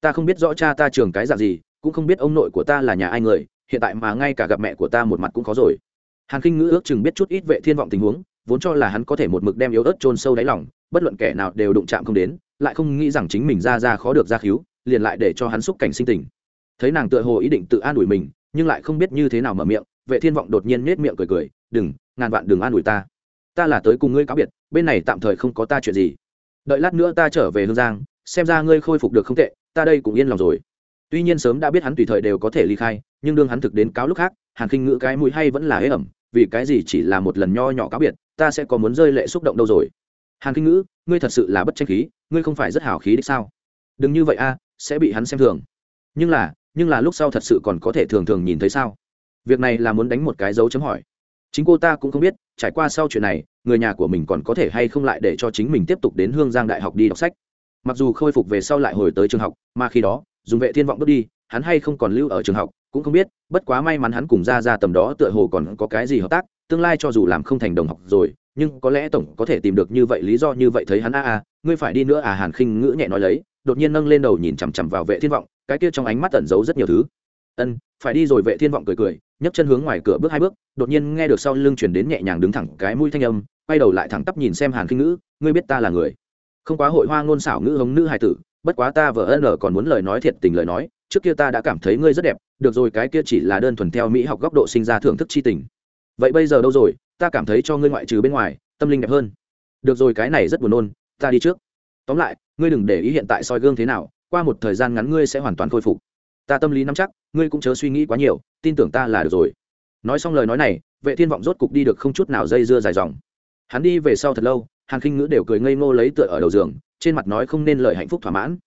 S1: Ta không biết rõ cha ta trường cái dạng gì, cũng không biết ông nội của ta là nhà ai người, hiện tại mà ngay cả gặp mẹ của ta một mặt cũng khó rồi. Hàn khinh ngữ ước chừng biết chút ít vệ thiên vọng tình huống, vốn cho là hắn có thể một mực đem yếu ớt chôn sâu đáy lòng, bất luận kẻ nào đều đụng chạm không đến, lại không nghĩ rằng chính mình ra ra khó được ra khíu, liền lại để cho hắn xúc cảnh sinh tình. Thấy nàng tựa hồ ý định tự an ủi mình, nhưng lại không biết như thế nào mở miệng, vệ thiên vọng đột nhiên nết miệng cười cười, đừng, ngàn vạn đừng an ủi ta ta là tới cùng ngươi cáo biệt, bên này tạm thời không có ta chuyện gì. Đợi lát nữa ta trở về hương giang, xem ra ngươi khôi phục được không tệ, ta đây cũng yên lòng rồi. Tuy nhiên sớm đã biết hắn tùy thời đều có thể ly khai, nhưng đương hắn thực đến cáo lúc khác, hàn khinh ngữ cái mũi hay vẫn là hế ẩm, vì cái gì chỉ là một lần nho nhỏ cáo biệt, ta sẽ có muốn rơi lệ xúc động đâu rồi. Hàn khinh ngữ, ngươi thật sự là bất tranh khí, ngươi không phải rất hào khí đích sao? Đừng như vậy a, sẽ bị hắn xem thường. Nhưng là nhưng là lúc sau thật sự còn có thể thường thường nhìn thấy sao? Việc này là muốn đánh một cái dấu chấm hỏi chính cô ta cũng không biết, trải qua sau chuyện này, người nhà của mình còn có thể hay không lại để cho chính mình tiếp tục đến hương giang đại học đi đọc sách. Mặc dù khôi phục về sau lại hồi tới trường học, mà khi đó, dùng vệ thiên vọng bước đi, hắn hay không còn lưu ở trường học, cũng không biết, bất quá may mắn hắn cùng ra ra tầm đó tựa hồ còn có cái gì hợp tác, tương lai cho dù làm không thành đồng học rồi, nhưng có lẽ tổng có thể tìm được như vậy lý do như vậy thấy hắn, a a, ngươi phải đi nữa à? Hàn khinh ngữ nhẹ nói lấy, đột nhiên nâng lên đầu nhìn chằm chằm vào vệ thiên vọng, cái kia trong ánh mắt ẩn giấu rất nhiều thứ. Ân, phải đi rồi. Vệ thiên vọng cười cười nhấc chân hướng ngoài cửa bước hai bước, đột nhiên nghe được sau lưng chuyển đến nhẹ nhàng đứng thẳng cái mũi thanh âm, quay đầu lại thẳng tắp nhìn xem hàn khinh ngữ, ngươi biết ta là người? Không quá hội hoa ngôn xảo ngữ hống nữ hài tử, bất quá ta vợ ân còn muốn lời nói thiệt tình lời nói, trước kia ta đã cảm thấy ngươi rất đẹp, được rồi cái kia chỉ là đơn thuần theo mỹ học góc độ sinh ra thưởng thức chi tình. Vậy bây giờ đâu rồi? Ta cảm thấy cho ngươi ngoại trừ bên ngoài, tâm linh đẹp hơn. Được rồi, cái này rất buồn nôn, ta đi trước. Tóm lại, ngươi đừng để ý hiện tại soi gương thế nào, qua một thời gian ngắn ngươi sẽ hoàn toàn khôi phục ta tâm lý nắm chắc, ngươi cũng chớ suy nghĩ quá nhiều, tin tưởng ta là được rồi. Nói xong lời nói này, vệ thiên vọng rốt cục đi được không chút nào dây dưa dài dòng. Hắn đi về sau thật lâu, hàn khinh ngữ đều cười ngây ngô lấy tựa ở đầu giường, trên mặt nói không nên lời hạnh phúc thỏa mãn.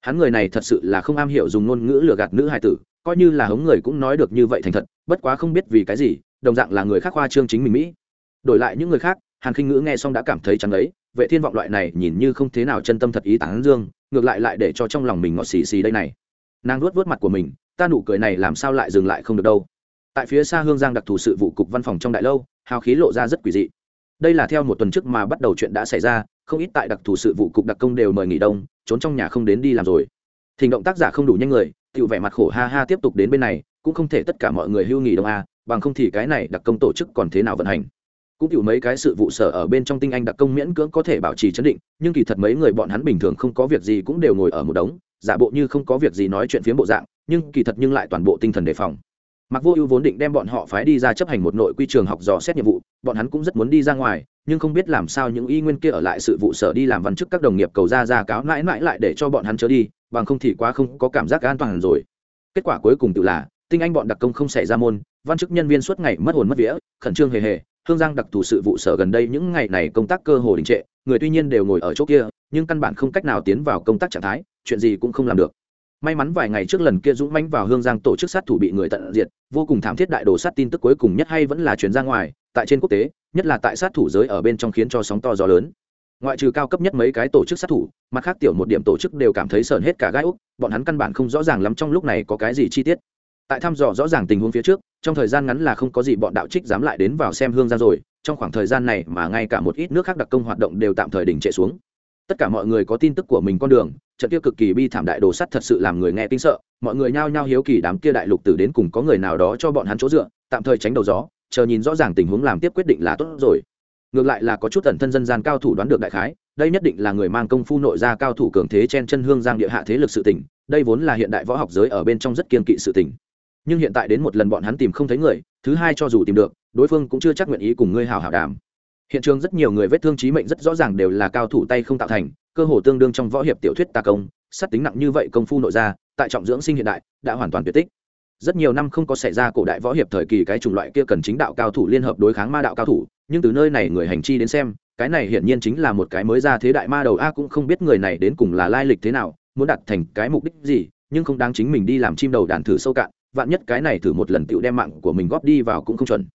S1: Hắn người này thật sự là không am hiểu dùng ngôn ngữ lừa gạt nữ hài tử, coi như là hống người cũng nói được như vậy thành thật, bất quá không biết vì cái gì, đồng dạng là người khác khoa trương chính mình mỹ. Đổi lại những người khác, hàn khinh ngữ nghe xong đã cảm thấy chẳng ấy vệ thiên vọng loại này nhìn như không thế nào chân tâm thật ý tán dương, ngược lại lại để cho trong lòng mình ngọt xì xì đây này nàng nuốt vớt mặt của mình, ta nụ cười này làm sao lại dừng lại không được đâu. Tại phía xa hương giang đặc thù sự vụ cục văn phòng trong đại lâu, hào khí lộ ra rất quỷ dị. Đây là theo một tuần trước mà bắt đầu chuyện đã xảy ra, không ít tại đặc thù sự vụ cục đặc công đều mời nghỉ đông, trốn trong nhà không đến đi làm rồi. Thỉnh động tác giả không đủ nhanh người tự vẻ mặt khổ ha ha tiếp tục đến bên này, cũng không thể tất cả mọi người hưu nghỉ đông a bằng không thì cái này đặc công tổ chức còn thế nào vận hành. Cũng tiểu mấy cái sự vụ sở ở bên trong tinh anh đặc công miễn cưỡng có thể bảo trì chấn định, nhưng kỳ thật mấy người bọn hắn bình thường không có việc gì cũng đều ngồi ở một đống giả bộ như không có việc gì nói chuyện phiếm bộ dạng, nhưng kỳ thật nhưng lại toàn bộ tinh thần đề phòng. Mặc vô ưu vốn định đem bọn họ phái đi ra chấp hành một nội quy trường học dò xét nhiệm vụ, bọn hắn cũng rất muốn đi ra ngoài, nhưng không biết làm sao những y nguyên kia ở lại sự vụ sở đi làm văn chức các đồng nghiệp cầu ra ra cáo mãi mãi lại để cho bọn hắn chớ đi, bằng không thì quá không có cảm giác an toàn rồi. Kết quả cuối cùng tự là, tinh anh bọn đặc công không xảy ra môn, văn chức nhân viên suốt ngày mất hồn mất vía, khẩn trương hề hề, hương giang đặc thù sự vụ sở gần đây những ngày này công tác cơ hồ đình trệ, người tuy nhiên đều ngồi ở chỗ kia nhưng căn bản không cách nào tiến vào công tác trạng thái, chuyện gì cũng không làm được. May mắn vài ngày trước lần kia dũng mãnh vào hương giang tổ chức sát thủ bị người tận diệt, vô cùng thảm thiết đại đồ sát tin tức cuối cùng nhất hay vẫn là chuyển ra ngoài, tại trên quốc tế, nhất là tại sát thủ giới ở bên trong khiến cho sóng to gió lớn. Ngoại trừ cao cấp nhất mấy cái tổ chức sát thủ, mặt khác tiểu một điểm tổ chức đều cảm thấy sờn hết cả gai úc, bọn hắn căn bản không rõ ràng lắm trong lúc này có cái gì chi tiết. Tại thăm dò rõ ràng tình huống phía trước, trong thời gian ngắn là không có gì bọn đạo trích dám lại đến vào xem hương ra rồi, trong khoảng thời gian này mà ngay cả một ít nước khác đặc công hoạt động đều tạm thời đình trệ xuống tất cả mọi người có tin tức của mình con đường, trận kia cực kỳ bi thảm đại đồ sắt thật sự làm người nghe kinh sợ. Mọi người nhao nhao hiếu kỳ đám kia đại lục tử đến cùng có người nào đó cho bọn hắn chỗ dựa, tạm thời tránh đầu gió, chờ nhìn rõ ràng tình huống làm tiếp quyết định là tốt rồi. Ngược lại là có chút ẩn thân dân gian cao thủ đoán được đại khái, đây nhất định là người mang công phu nội gia cao thủ cường thế chen chân hương giang địa hạ thế lực sự tỉnh đây vốn là hiện đại võ học giới ở bên trong rất kiên kỵ sự tỉnh nhưng hiện tại đến một lần bọn hắn tìm không thấy người, thứ hai cho dù tìm được, đối phương cũng chưa chắc nguyện ý cùng ngươi hào hảo đàm hiện trường rất nhiều người vết thương trí mệnh rất rõ ràng đều là cao thủ tay không tạo thành, cơ hồ tương đương trong võ hiệp tiểu thuyết tà công, sát tính nặng như vậy công phu nội gia, tại trọng dưỡng sinh hiện đại, đã hoàn toàn tuyệt tích. Rất nhiều năm không có xảy ra cổ đại võ hiệp thời kỳ cái chủng loại kia cần chính đạo cao thủ liên hợp đối kháng ma đạo cao thủ, nhưng từ nơi này người hành chi đến xem, cái này hiển nhiên chính là một cái mới ra thế đại ma đầu a cũng không biết người này đến cùng là lai lịch thế nào, muốn đạt thành cái mục đích gì, nhưng không đáng chính mình đi làm chim đầu đàn thử sâu cạn, vạn nhất cái này thử một lần tựu đem mạng của mình góp đi vào cũng không chuẩn.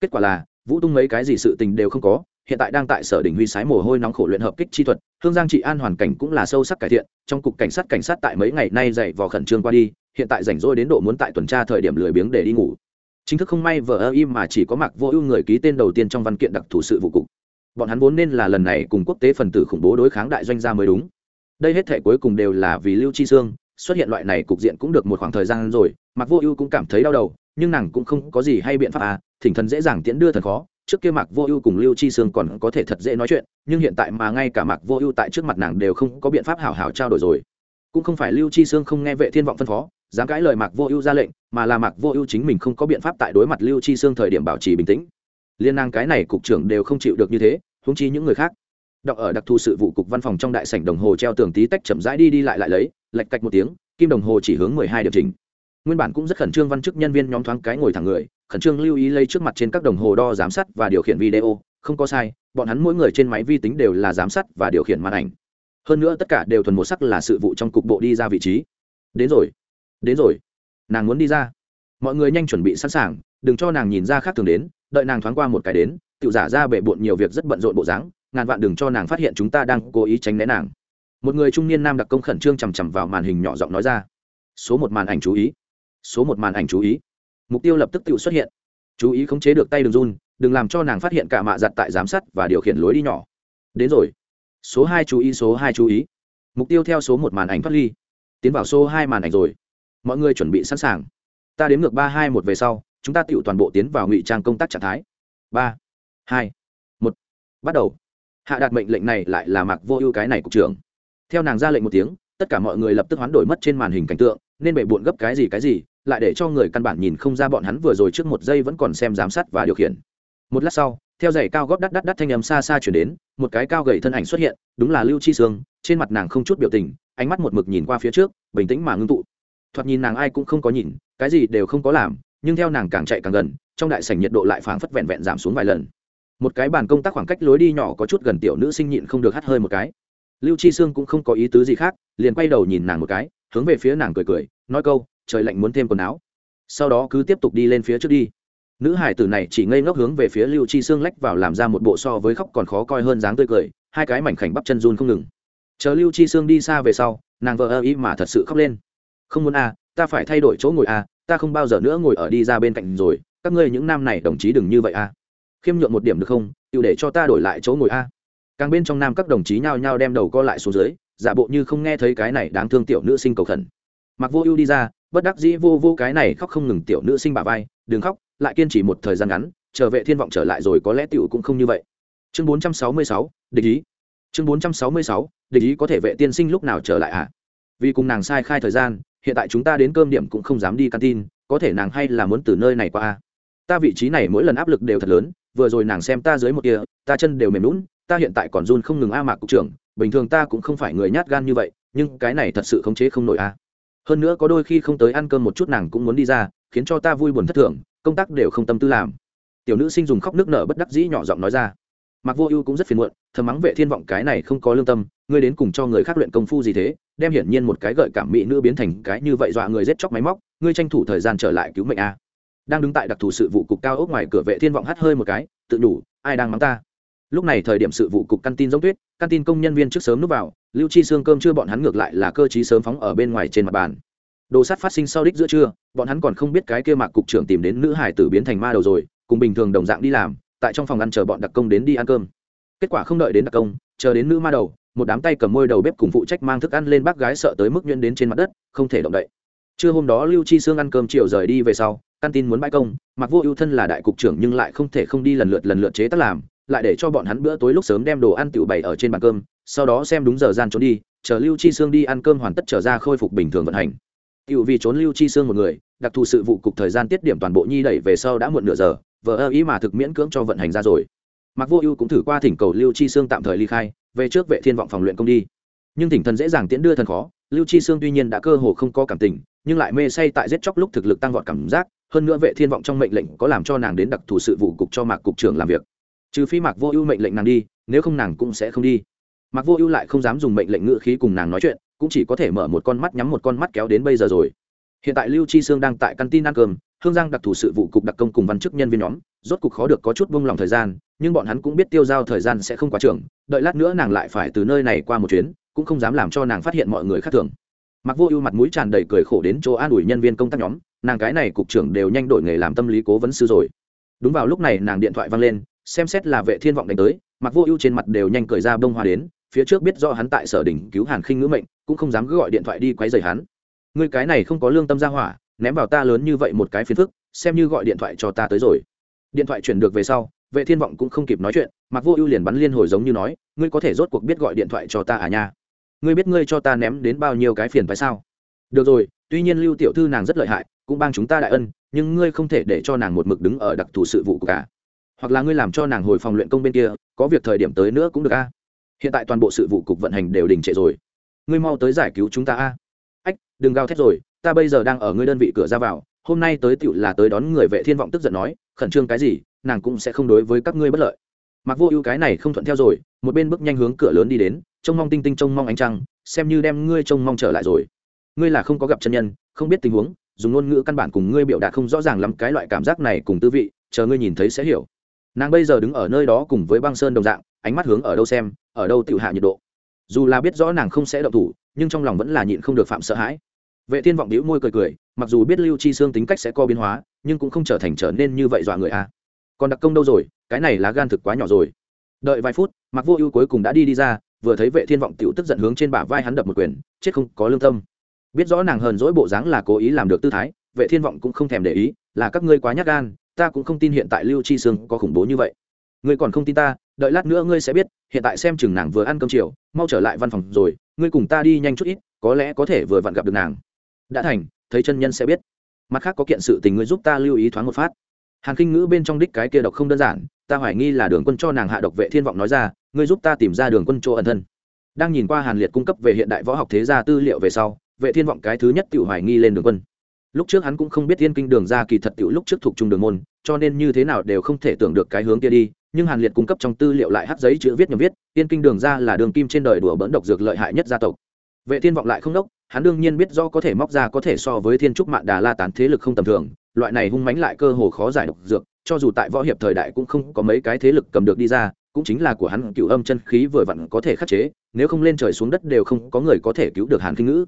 S1: Kết quả là vũ tung mấy cái gì sự tình đều không có, hiện tại đang tại sở đỉnh huy sái mồ hôi nóng khổ luyện hợp kích chi thuật, hương giang trị an hoàn cảnh cũng là sâu sắc cải thiện, trong cục cảnh sát cảnh sát tại mấy ngày nay dậy vò khẩn trương qua đi, hiện tại rảnh rỗi đến độ muốn tại tuần tra thời điểm lười biếng để đi ngủ. Chính thức không may vờ ơ im mà chỉ có mặc vô ưu người ký tên đầu tiên trong văn kiện đặc thù sự vụ cục. Bọn hắn vốn nên là lần này cùng quốc tế phần tử khủng bố đối kháng đại doanh gia mới đúng. Đây hết thể cuối cùng đều là vì lưu chi sương, xuất hiện loại này cục diện cũng được một khoảng thời gian rồi, mặc vô ưu cũng cảm thấy đau đầu, nhưng nàng cũng không có gì hay biện pháp à thỉnh thần dễ dàng tiễn đưa thần khó, trước kia mạc vô ưu cùng lưu chi sương còn có thể thật dễ nói chuyện, nhưng hiện tại mà ngay cả mạc vô ưu tại trước mặt nàng đều không có biện pháp hảo hảo trao đổi rồi. Cũng không phải lưu chi sương không nghe vệ thiên vọng phân phó, dám cãi lời mạc vô ưu ra lệnh, mà là mạc vô ưu chính mình không có biện pháp tại đối mặt lưu chi sương thời điểm bảo trì bình tĩnh. Liên năng cái này cục trưởng đều không chịu được như thế, huống chi những người khác. Đọc ở đặc thù sự vụ cục văn phòng trong đại sảnh đồng hồ treo tường tí tách chậm rãi đi đi lại lại lấy lạch cạch một tiếng, kim đồng hồ chỉ hướng mười hai điểm trình nguyên bản cũng rất khẩn trương văn chức nhân viên nhóm thoáng cái ngồi thẳng người khẩn trương lưu ý lấy trước mặt trên các đồng hồ đo giám sát và điều khiển video, không có sai, bọn hắn mỗi người trên máy vi tính đều là giám sát và điều khiển màn ảnh. Hơn nữa tất cả đều thuần một sắc là sự vụ trong cục bộ đi ra vị trí. Đến rồi đến rồi, nàng muốn đi ra. Mọi người nhanh chuẩn bị sẵn sàng, đừng cho nàng nhìn ra khác thường đến, đợi nàng thoáng qua một cái đến tự giả ra bệ bộn nhiều việc rất bận rộn bộ dáng, ngàn vạn đừng cho nàng phát hiện chúng ta đang cố ý tránh né nàng. Một người trung niên nam đặc công khẩn trương chằm chằm vào màn hình nhỏ giọng nói ra. Số một màn ảnh chú ý, số một màn ảnh chú ý mục tiêu lập tức tự xuất hiện. Chú ý khống chế được tay đường run, đừng làm cho nàng phát hiện cả mạ giặt tại giám sát và điều khiển lối đi nhỏ. Đến rồi. Số hai chú ý, số hai chú ý. Mục tiêu theo số một màn ảnh thoát ly. Tiến vào số hai màn ảnh rồi. Mọi người chuẩn bị sẵn sàng. Ta đếm ngược ba, hai, một về sau, chúng ta tự toàn bộ tiến vào ngụy trang công tác trạng thái. Ba, hai, một. Bắt đầu. Hạ đạt mệnh lệnh này lại là mặc vô ưu cái này cục trưởng. Theo nàng ra lệnh một tiếng tất cả mọi người lập tức hoán đổi mất trên màn hình cảnh tượng, nên bể bộn gấp cái gì cái gì, lại để cho người căn bản nhìn không ra bọn hắn vừa rồi trước một giây vẫn còn xem giám sát và điều khiển. Một lát sau, theo giày cao góp đắt đắt đắt thanh âm xa xa chuyển đến, một cái cao gầy thân ảnh xuất hiện, đúng là lưu chi sương, trên mặt nàng không chút biểu tình, ánh mắt một mực nhìn qua phía trước, bình tĩnh mà ngưng tụ. Thoạt nhìn nàng ai cũng không có nhìn, cái gì đều không có làm, nhưng theo nàng càng chạy càng gần, trong đại sảnh nhiệt độ lại phảng phất vẹn vẹn giảm xuống vài lần. Một cái bàn công tác khoảng cách lối đi nhỏ có chút gần tiểu nữ sinh nhịn không được hắt hơi một cái lưu chi sương cũng không có ý tứ gì khác, liền quay đầu nhìn nàng một cái, hướng về phía nàng cười cười, nói câu, trời lạnh muốn thêm quần áo. Sau đó cứ tiếp tục đi lên phía trước đi. Nữ hải tử này chỉ ngây ngốc hướng về phía lưu chi Sương lách vào làm ra một bộ so với khóc còn khó coi hơn dáng tươi cười, hai cái mảnh khảnh bắp chân run không ngừng. Chờ lưu chi Sương đi xa về sau, nàng vợ ơ ý mà thật sự khóc lên. Không muốn à ta phải thay đổi chỗ ngồi à ta không bao giờ nữa ngồi ở đi ra bên cạnh rồi, các ngươi những nam này đồng chí đừng như vậy à khiêm nhượng một điểm được không? Tự để cho ta đổi lại chỗ ngồi a càng bên trong nam các đồng chí nhao nhao đem đầu co lại xuống dưới giả bộ như không nghe thấy cái này đáng thương tiểu nữ sinh cầu khẩn. Mặc vô ưu đi ra bất đắc dĩ vô vô cái này khóc không ngừng tiểu nữ sinh bà vai đừng khóc lại kiên trì một thời gian ngắn chờ vệ thiên vọng trở lại rồi có lẽ tiểu cũng không như vậy. Chương 466, địch ý. Chương 466, địch ý có thể vệ tiên sinh lúc nào trở lại à vì cùng nàng sai khai thời gian hiện tại chúng ta đến cơm điểm cũng không dám đi tin, có thể nàng hay là muốn từ nơi này qua à ta vị trí này mỗi lần áp lực đều thật lớn vừa rồi nàng xem ta dưới một kia ta chân đều mềm lún ta hiện tại còn run không ngừng a mạc cục trưởng, bình thường ta cũng không phải người nhát gan như vậy, nhưng cái này thật sự khống chế không nổi a. Hơn nữa có đôi khi không tới ăn cơm một chút nàng cũng muốn đi ra, khiến cho ta vui buồn thất thường, công tác đều không tâm tư làm. Tiểu nữ sinh dùng khóc nước nở bất đắc dĩ nhỏ giọng nói ra. Mặc vô ưu cũng rất phiền muộn, thầm mắng vệ thiên vọng cái này không có lương tâm, ngươi đến cùng cho người khác luyện công phu gì thế, đem hiển nhiên một cái gợi cảm mỹ nữ biến thành cái như vậy dọa người giết chóc máy móc, ngươi tranh thủ thời gian trở lại cứu mệnh a. Đang đứng tại đặc thù sự vụ cục cao ốc ngoài cửa vệ thiên vọng hắt hơi một cái, tự đủ ai đang mắng ta? Lúc này thời điểm sự vụ cục căn tin giống tuyết, căn tin công nhân viên trước sớm núp vào, lưu chi xương cơm chưa bọn hắn ngược lại là cơ chí sớm phóng ở bên ngoài trên mặt bàn. Đồ sắt phát sinh sau đích giữa trưa, bọn hắn còn không biết cái kia mạc cục trưởng tìm đến nữ hải tử biến thành ma đầu rồi, cùng bình thường đồng dạng đi làm, tại trong phòng ăn chờ bọn đặc công đến đi ăn cơm. Kết quả không đợi đến đặc công, chờ đến nữ ma đầu, một đám tay cầm môi đầu bếp cùng phụ trách mang thức ăn lên bác gái sợ tới mức nhuyễn đến trên mặt đất, không thể động đậy. Trưa hôm đó lưu chi xương ăn cơm chiều rời đi về sau, căn tin muốn bãi công, mặc vô ưu thân là đại cục trưởng nhưng lại không thể không đi lần lượt lần lượt chế tác làm lại để cho bọn hắn bữa tối lúc sớm đem đồ ăn tiểu bày ở trên bàn cơm, sau đó xem đúng giờ gian trốn đi, chờ lưu chi sương đi ăn cơm hoàn tất trở ra khôi phục bình thường vận hành. Tiểu vì trốn lưu chi sương một người, đặc thù sự vụ cục thời gian tiết điểm toàn bộ nhi đẩy về sau đã muộn nửa giờ vợ ơ ý mà thực miễn cưỡng cho vận hành ra rồi. Mặc vô ưu cũng thử qua thỉnh cầu lưu chi sương tạm thời ly khai, về trước vệ thiên vọng phòng luyện công đi. Nhưng thỉnh thần dễ dàng tiễn đưa thần khó, lưu chi sương tuy nhiên đã cơ hồ không có cảm tình, nhưng lại mê say tại giết chóc lúc thực lực tăng vọt cảm giác, hơn nữa vệ thiên vọng trong mệnh lệnh có làm cho nàng đến đặc thù sự vụ cục cho mạc cục trưởng làm việc trừ phi mạc vô ưu mệnh lệnh nàng đi, nếu không nàng cũng sẽ không đi. Mạc vô ưu lại không dám dùng mệnh lệnh ngự khí cùng nàng nói chuyện, cũng chỉ có thể mở một con mắt nhắm một con mắt kéo đến bây giờ rồi. Hiện tại lưu chi sương đang tại căn tin ăn cơm, hương giang đặc thù sự vụ cục đặc công cùng văn chức nhân viên nhóm, rốt cục khó được có chút vung lòng thời gian, nhưng bọn hắn cũng biết tiêu giao thời gian sẽ không quá trưởng, đợi lát nữa nàng lại phải từ nơi này qua một chuyến, cũng không dám làm cho nàng phát hiện mọi người khác thường. Mặc vô ưu mặt mũi tràn đầy cười khổ đến chỗ an ủi nhân viên công tác nhóm, nàng cái này cục trưởng đều nhanh đổi nghề làm tâm lý cố vấn sư rồi. Đúng vào lúc này nàng điện thoại văng lên xem xét là vệ thiên vọng đánh tới, mặc vô ưu trên mặt đều nhanh cười ra bông hoa đến, phía trước biết do hắn tại sở đỉnh cứu hàn khinh ngữ mệnh, cũng không dám cứ gọi điện thoại đi quấy rầy hắn. Người cái này không có lương tâm ra hỏa, ném vào ta lớn như vậy một cái phiền phức, xem như gọi điện thoại cho ta tới rồi. Điện thoại chuyển được về sau, vệ thiên vọng cũng không kịp nói chuyện, mặc vô ưu liền bắn liên hồi giống như nói, ngươi có thể rốt cuộc biết gọi điện thoại cho ta à nha? Ngươi biết ngươi cho ta ném đến bao nhiêu cái phiền phải sao? Được rồi, tuy nhiên lưu tiểu thư nàng rất lợi hại, cũng bang chúng ta đại ân, nhưng ngươi không thể để cho nàng một mực đứng ở đặc thù sự vụ của cả hoặc là ngươi làm cho nàng hồi phòng luyện công bên kia, có việc thời điểm tới nữa cũng được a. Hiện tại toàn bộ sự vụ cục vận hành đều đình trệ rồi. Ngươi mau tới giải cứu chúng ta a. Ách, đừng gào thét rồi, ta bây giờ đang ở ngươi đơn vị cửa ra vào, hôm nay tới tựu là tới đón người vệ thiên vọng tức giận nói, khẩn trương cái gì, nàng cũng sẽ không đối với các ngươi bất lợi. Mặc vô ưu cái này không thuận theo rồi, một bên bước nhanh hướng cửa lớn đi đến, trông mong tinh tinh trông mong ánh trăng, xem như đem ngươi trông mong trở lại rồi. Ngươi là không có gặp chân nhân, không biết tình huống, dùng ngôn ngữ căn bản cùng ngươi biểu đạt không rõ ràng lắm cái loại cảm giác này cùng tư vị, chờ ngươi nhìn thấy sẽ hiểu nàng bây giờ đứng ở nơi đó cùng với băng sơn đồng dạng, ánh mắt hướng ở đâu xem, ở đâu tự hạ nhiệt độ. Dù là biết rõ nàng không sẽ động thủ, nhưng trong lòng vẫn là nhịn không được phạm sợ hãi. Vệ thiên vọng đĩu môi cười cười, mặc dù biết lưu chi xương tính cách sẽ co biến hóa, nhưng cũng không trở thành trở nên như vậy dọa người a. À. còn đặc công đâu rồi, cái này là gan thực quá nhỏ rồi. Đợi vài phút mặc vô ưu cuối cùng đã đi đi ra, vừa thấy vệ thiên vọng tiểu tức giận hướng trên bả vai hắn đập một quyền, chết không có lương tâm. Biết rõ nàng hờn dỗi bộ dáng là cố ý làm được tư thái, vệ thiên vọng cũng không thèm để ý, là các ngươi quá nhát gan ta cũng không tin hiện tại lưu chi sương có khủng bố như vậy. Ngươi còn không tin ta, đợi lát nữa ngươi sẽ biết, hiện tại xem chừng nàng vừa ăn cơm chiều, mau trở lại văn phòng rồi, ngươi cùng ta đi nhanh chút ít, có lẽ có thể vừa vặn gặp được nàng. Đã thành, thấy chân nhân sẽ biết. Mặt khác có kiện sự tình ngươi giúp ta lưu ý thoáng một phát. Hàn kinh ngữ bên trong đích cái kia độc không đơn giản, ta hoài nghi là đường quân cho nàng hạ độc vệ thiên vọng nói ra, ngươi giúp ta tìm ra đường quân chỗ ẩn thân. Đang nhìn qua hàn liệt cung cấp về hiện đại võ học thế gia tư liệu về sau, vệ thiên vọng cái thứ nhất tự hoài nghi lên đường quân lúc trước hắn cũng không biết thiên kinh đường ra kỳ thật tiểu lúc trước thuộc trung đường môn, cho nên như thế nào đều không thể tưởng được cái hướng kia đi, nhưng hàn liệt cung cấp trong tư liệu lại hát giấy chữ viết nhầm viết thiên kinh đường ra là đường kim trên đời đùa bỡn độc dược lợi hại nhất gia tộc. Vệ thiên vọng lại không đốc, hắn đương nhiên biết do có thể móc ra có thể so với thiên trúc mạn đà la tán thế lực không tầm thường, loại này hung mánh lại cơ hồ khó giải độc dược, cho dù tại võ hiệp thời đại cũng không có mấy cái thế lực cầm được đi ra, cũng chính là của hắn cựu âm chân khí vừa vặn có thể khắc chế, nếu không lên trời xuống đất đều không có người có thể cứu được hàn Kinh ngữ.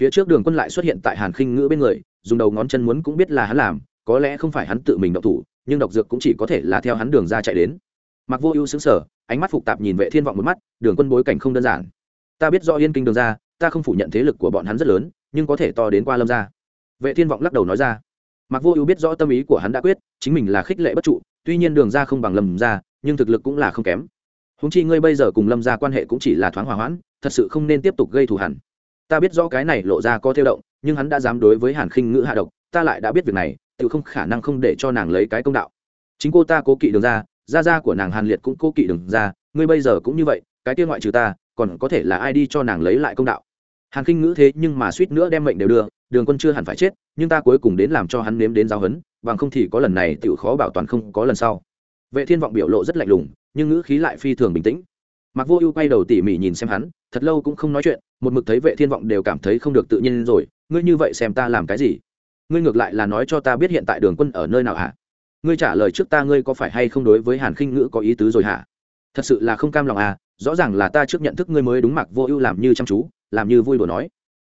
S1: Phía trước đường quân lại xuất hiện tại hàn khinh ngữ bên người dùng đầu ngón chân muốn cũng biết là hắn làm, có lẽ không phải hắn tự mình độc thủ, nhưng độc dược cũng chỉ có thể là theo hắn đường ra chạy đến. Mặc vô ưu xứng sở ánh mắt phục tạp nhìn vệ thiên vọng một mắt, đường quân bối cảnh không đơn giản. Ta biết do yên kinh đường ra, ta không phủ nhận thế lực của bọn hắn rất lớn, nhưng có thể to đến qua lâm ra vệ thiên vọng lắc đầu nói ra. Mặc vô ưu biết rõ tâm ý của hắn đã quyết, chính mình là khích lệ bất trụ, tuy nhiên đường ra không bằng lâm ra nhưng thực lực cũng là không kém. Húng chi ngươi bây giờ cùng lâm ra quan hệ cũng chỉ là thoáng hòa hoãn, thật sự không nên tiếp tục gây thù hẳn ta biết rõ cái này lộ ra có theo động nhưng hắn đã dám đối với hàn khinh ngữ hạ độc, ta lại đã biết việc này tự không khả năng không để cho nàng lấy cái công đạo. Chính cô ta cố kỵ đường ra, gia gia của nàng hàn liệt cũng cố kỵ đường ra, ngươi bây giờ cũng như vậy, cái kia ngoại trừ ta, còn có thể là ai đi cho nàng lấy lại công đạo? Hàn khinh ngữ thế nhưng mà suýt nữa đem mệnh đều đưa, đường quân chưa hẳn phải chết, nhưng ta cuối cùng đến làm cho hắn nếm đến giáo hấn bằng không thì có lần này tự khó bảo toàn không có lần sau. Vệ thiên vọng biểu lộ rất lạnh lùng, nhưng ngữ khí lại phi thường bình tĩnh. Mặc vô ưu quay đầu tỉ mỉ nhìn xem hắn, thật lâu cũng không nói chuyện, một mực thấy vệ thiên vọng đều cảm thấy không được tự nhiên rồi ngươi như vậy xem ta làm cái gì? Ngươi ngược lại là nói cho ta biết hiện tại đường quân ở nơi nào hả? Ngươi trả lời trước ta ngươi có phải hay không đối với hàn khinh ngữ có ý tứ rồi hả? Thật sự là không cam lòng à rõ ràng là ta trước nhận thức ngươi mới đúng mặc vô ưu làm như chăm chú, làm như vui đùa nói.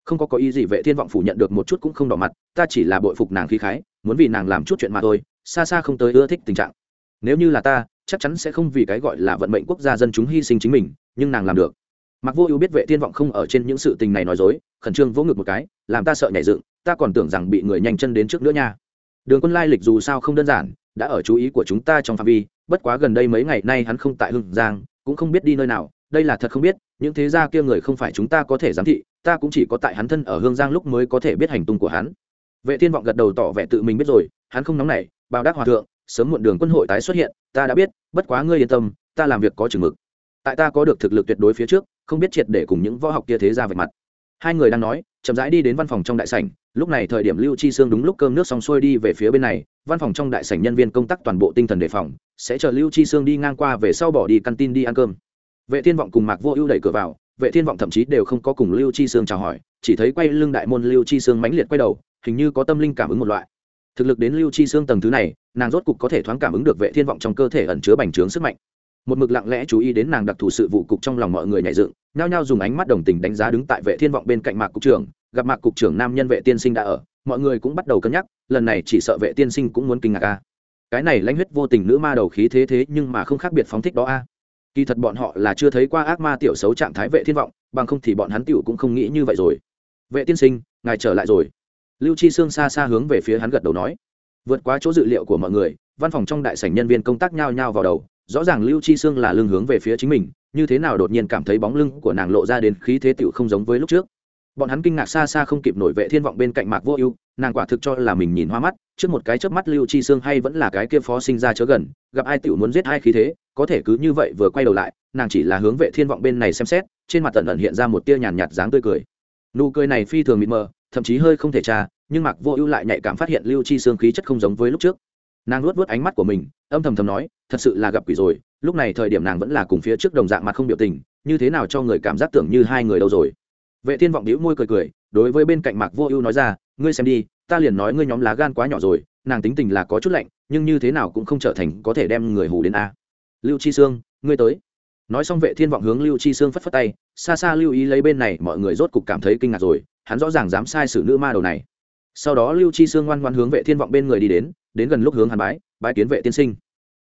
S1: Không có có ý gì vệ thiên vọng phủ nhận được một chút cũng không đỏ mặt, ta chỉ là bội phục nàng khí khái, muốn vì nàng làm chút chuyện mà thôi, xa xa không tới ưa thích tình trạng. Nếu như là ta, chắc chắn sẽ không vì cái gọi là vận mệnh quốc gia dân chúng hy sinh chính mình, nhưng nàng làm được mặc vô ưu biết vệ thiên vọng không ở trên những sự tình này nói dối, khẩn trương vỗ ngực một cái, làm ta sợ nhảy dựng, ta còn tưởng rằng bị người nhanh chân đến trước nữa nha. Đường quân lai lịch dù sao không đơn giản, đã ở chú ý của chúng ta trong phạm vi, bất quá gần đây mấy ngày nay hắn không tại hưng giang, cũng không biết đi nơi nào, đây là thật không biết, những thế gia kia người không phải chúng ta có thể giám thị, ta cũng chỉ có tại hắn thân ở hương giang lúc mới có thể biết hành tung của hắn. Vệ thiên vọng gật đầu tỏ vẻ tự mình biết rồi, hắn không nóng nảy bao đắc hòa thượng, sớm muộn đường quân hội tái xuất hiện, ta đã biết, bất quá ngươi yên tâm, ta làm việc có chừng mực. Tại ta có được thực lực tuyệt đối phía trước không biết triệt để cùng những võ học kia thế ra vạch mặt. Hai người đang nói, chậm rãi đi đến văn phòng trong đại sảnh, lúc này thời điểm lưu chi sương đúng lúc cơm nước xong xuôi đi về phía bên này, văn phòng trong đại sảnh nhân viên công tác toàn bộ tinh thần đề phòng, sẽ chờ lưu chi sương đi ngang qua về sau bỏ đi căn tin đi ăn cơm. Vệ thiên vọng cùng mạc vô ưu đẩy cửa vào, vệ thiên vọng thậm chí đều không có cùng lưu chi sương chào hỏi, chỉ thấy quay lưng đại môn lưu chi sương mãnh liệt quay đầu, hình như có tâm linh cảm ứng một loại. Thực lực đến lưu chi sương tầng thứ này, nàng rốt cục có thể thoáng cảm ứng được vệ thiên vọng trong cơ thể ẩn chứa bành trướng sức mạnh một mực lặng lẽ chú ý đến nàng đặc thù sự vụ cục trong lòng mọi người nhảy dựng, nhao nhao dùng ánh mắt đồng tình đánh giá đứng tại vệ thiên vọng bên cạnh mạc cục trưởng, gặp mạc cục trưởng nam nhân vệ tiên sinh đã ở, mọi người cũng bắt đầu cân nhắc, lần này chỉ sợ vệ tiên sinh cũng muốn kinh ngạc a. Cái này lãnh huyết vô tình nữ ma đầu khí thế thế nhưng mà không khác biệt phóng thích đó a. Kỳ thật bọn họ là chưa thấy qua ác ma tiểu xấu trạng thái vệ thiên vọng, bằng không thì bọn hắn tiểu cũng không nghĩ như vậy rồi. Vệ tiên sinh, ngài trở lại rồi. Lưu chi sương xa xa hướng về phía hắn gật đầu nói. Vượt quá chỗ dự liệu của mọi người, văn phòng trong đại sảnh nhân viên công tác nhao nhao vào đầu rõ ràng lưu chi sương là lưng hướng về phía chính mình, như thế nào đột nhiên cảm thấy bóng lưng của nàng lộ ra đến khí thế tiểu không giống với lúc trước. Bọn hắn kinh ngạc xa xa không kịp nổi vệ thiên vọng bên cạnh mạc vô ưu, nàng quả thực cho là mình nhìn hoa mắt, trước một cái chớp mắt lưu chi sương hay vẫn là cái kia phó sinh ra chớ gần, gặp ai tiểu muốn giết hai khí thế, có thể cứ như vậy vừa quay đầu lại, nàng chỉ là hướng vệ thiên vọng bên này xem xét, trên mặt tận ẩn hiện ra một tia nhàn nhạt dáng tươi cười. Nụ cười này phi thường mịt mờ, thậm chí hơi không thể tra, nhưng mạc vô ưu lại nhạy cảm phát hiện lưu chi xương khí chất không giống với lúc trước nàng luốt vớt ánh mắt của mình, âm thầm thầm nói, thật sự là gặp quỷ rồi, lúc này thời điểm nàng vẫn là cùng phía trước đồng dạng mặt không biểu tình, như thế nào cho người cảm giác tưởng như hai người đâu rồi? Vệ thiên vọng đĩu môi cười cười, đối với bên cạnh mạc vô ưu nói ra, ngươi xem đi, ta liền nói ngươi nhóm lá gan quá nhỏ rồi, nàng tính tình là có chút lạnh, nhưng như thế nào cũng không trở thành có thể đem người hù đến a. Lưu chi sương, ngươi tới. Nói xong vệ thiên vọng hướng lưu chi sương phất phất tay, xa xa lưu ý lấy bên này, mọi người rốt cục cảm thấy kinh ngạc rồi, hắn rõ ràng dám sai xử nữ ma đầu này. Sau đó lưu chi sương ngoan ngoan hướng vệ thiên vọng bên người đi đến đến gần lúc hướng hàn bái bái kiến vệ tiên sinh.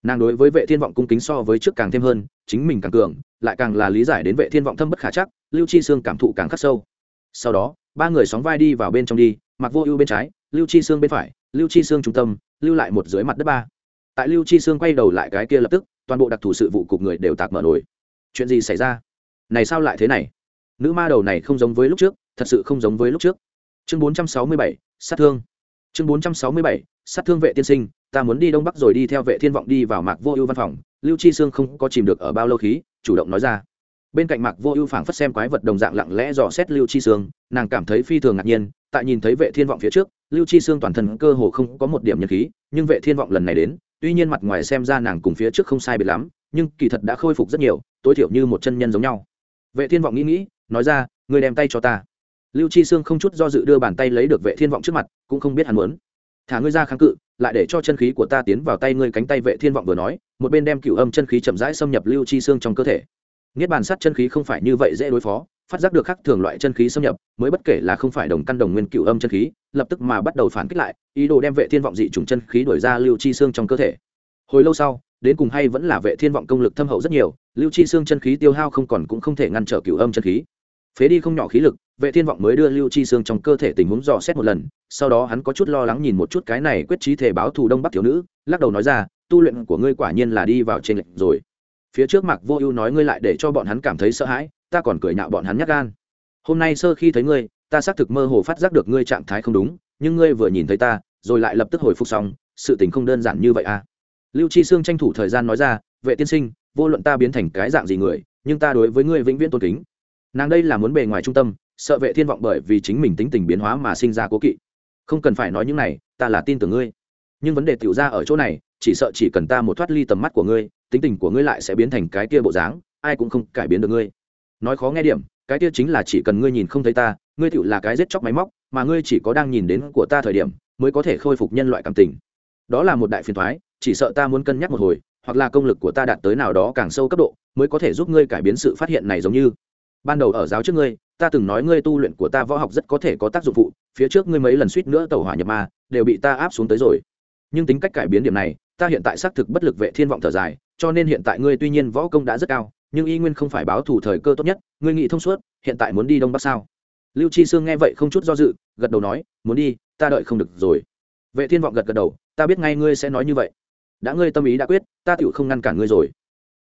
S1: Nàng đối với vệ thiên vọng cung kính so với trước càng thêm hơn chính mình càng cường lại càng là lý giải đến vệ thiên vọng thâm bất khả chắc lưu chi sương cảm thụ càng khắc sâu. Sau đó ba người sóng vai đi vào bên trong đi mặc vô ưu bên trái lưu chi sương bên phải lưu chi sương trung tâm lưu lại một dưới mặt đất ba. Tại lưu chi sương quay đầu lại cái kia lập tức toàn bộ đặc thù sự vụ cục người đều tạc mở nổi chuyện gì xảy ra? Này sao lại thế này? Nữ ma đầu này không giống với lúc trước thật sự không giống với lúc trước. Chương 467, sát thương. Chương 467, sát thương vệ tiên sinh, ta muốn đi đông bắc rồi đi theo vệ thiên vọng đi vào mạc vô ưu văn phòng. Lưu chi sương không có chìm được ở bao lâu khí, chủ động nói ra. Bên cạnh mạc vô ưu phảng phất xem quái vật đồng dạng lặng lẽ dò xét lưu chi sương, nàng cảm thấy phi thường ngạc nhiên, tại nhìn thấy vệ thiên vọng phía trước, lưu chi sương toàn thân cơ hồ không có một điểm nhân khí, nhưng vệ thiên vọng lần này đến, tuy nhiên mặt ngoài xem ra nàng cùng phía trước không sai biệt lắm, nhưng kỳ thật đã khôi phục rất nhiều, tối thiểu như một chân nhân giống nhau. Vệ thiên vọng nghĩ nghĩ, nói ra người đem tay cho ta. Lưu chi sương không chút do dự đưa bàn tay lấy được vệ thiên vọng trước mặt, cũng không biết hắn muốn thả ngươi ra kháng cự, lại để cho chân khí của ta tiến vào tay ngươi cánh tay vệ thiên vọng vừa nói, một bên đem cửu âm chân khí chậm rãi xâm nhập lưu chi xương trong cơ thể. Niết bàn sát chân khí không phải như vậy dễ đối phó, phát giác được khắc thường loại chân khí xâm nhập, mới bất kể là không phải đồng căn đồng nguyên cửu âm chân khí, lập tức mà bắt đầu phản kích lại, ý đồ đem vệ thiên vọng dị trùng chân khí đuổi ra lưu chi xương trong cơ thể. Hồi lâu sau, đến cùng hay vẫn là vệ thiên vọng công lực thâm hậu rất nhiều, lưu chi xương chân khí tiêu hao không còn cũng không thể ngăn trở cửu âm chân khí phế đi không nhỏ khí lực, vệ thiên vọng mới đưa lưu chi xương trong cơ thể tình huống dò xét một lần, sau đó hắn có chút lo lắng nhìn một chút cái này quyết trí thể báo thù đông bắc thiếu nữ, lắc đầu nói ra, tu luyện của ngươi quả nhiên là đi vào trên lệnh rồi. Phía trước mặt vô ưu nói ngươi lại để cho bọn hắn cảm thấy sợ hãi, ta còn cười nhạo bọn hắn nhát gan. Hôm nay sơ khi thấy ngươi, ta xác thực mơ hồ phát giác được ngươi trạng thái không đúng, nhưng ngươi vừa nhìn thấy ta, rồi lại lập tức hồi phục xong, sự tình không đơn giản như vậy à? Lưu chi xương tranh thủ thời gian nói ra, vệ tiên sinh, vô luận ta biến thành cái dạng gì người, nhưng ta đối với ngươi vĩnh viễn tôn kính nàng đây là muốn bề ngoài trung tâm, sợ vệ thiên vọng bởi vì chính mình tính tình biến hóa mà sinh ra cố kỵ. Không cần phải nói những này, ta là tin tưởng ngươi. Nhưng vấn đề tiểu ra ở chỗ này, chỉ sợ chỉ cần ta một thoát ly tầm mắt của ngươi, tính tình của ngươi lại sẽ biến thành cái kia bộ dáng, ai cũng không cải biến được ngươi. Nói khó nghe điểm, cái kia chính là chỉ cần ngươi nhìn không thấy ta, ngươi tiểu là cái giết chóc máy móc, mà ngươi chỉ có đang nhìn đến của ta thời điểm, mới có thể khôi phục nhân loại cảm tình. Đó là một đại phiền thoái, chỉ sợ ta muốn cân nhắc một hồi, hoặc là công lực của ta đạt tới nào đó càng sâu cấp độ, mới có thể giúp ngươi cải biến sự phát hiện này giống như ban đầu ở giáo trước ngươi, ta từng nói ngươi tu luyện của ta võ học rất có thể có tác dụng phụ, phía trước ngươi mấy lần suýt nữa tàu hỏa nhập ma, đều bị ta áp xuống tới rồi. Nhưng tính cách cải biến điểm này, ta hiện tại xác thực bất lực vệ thiên vọng thở dài, cho nên hiện tại ngươi tuy nhiên võ công đã rất cao, nhưng y nguyên không phải báo thủ thời cơ tốt nhất, ngươi nghĩ thông suốt, hiện tại muốn đi đông bắc sao? Lưu chi sương nghe vậy không chút do dự, gật đầu nói, muốn đi, ta đợi không được rồi. Vệ thiên vọng gật gật đầu, ta biết ngay ngươi sẽ nói như vậy. Đã ngươi tâm ý đã quyết, ta tựu không ngăn cản ngươi rồi.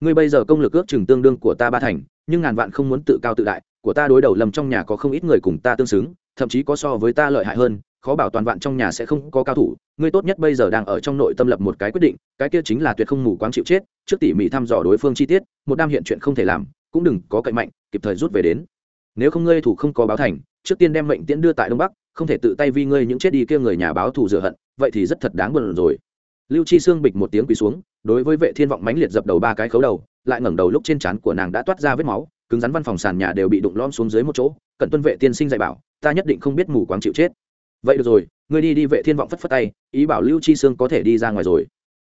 S1: Ngươi bây giờ công lực ước chừng tương đương của ta ba thành nhưng ngàn vạn không muốn tự cao tự đại, của ta đối đầu lầm trong nhà có không ít người cùng ta tương xứng, thậm chí có so với ta lợi hại hơn, khó bảo toàn vạn trong nhà sẽ không có cao thủ. Ngươi tốt nhất bây giờ đang ở trong nội tâm lập một cái quyết định, cái kia chính là tuyệt không mù quáng chịu chết, trước tỉ mỉ thăm dò đối phương chi tiết, một đam hiện chuyện không thể làm, cũng đừng có cậy mạnh, kịp thời rút về đến. Nếu không ngươi thủ không có báo thành, trước tiên đem mệnh tiễn đưa tại đông bắc, không thể tự tay vi ngươi những chết đi kia người nhà báo thù rửa hận, vậy thì rất thật đáng buồn rồi lưu chi xương bịch một tiếng quỳ xuống, đối với vệ thiên vọng mãnh liệt dập đầu ba cái khấu đầu, lại ngẩng đầu lúc trên trán của nàng đã toát ra vết máu, cứng rắn văn phòng sàn nhà đều bị đụng lõm xuống dưới một chỗ, cận tuân vệ tiên sinh dạy bảo, ta nhất định không biết mù quáng chịu chết. Vậy được rồi, ngươi đi đi. Vệ thiên vọng phất phất tay, ý bảo lưu chi sương có thể đi ra ngoài rồi.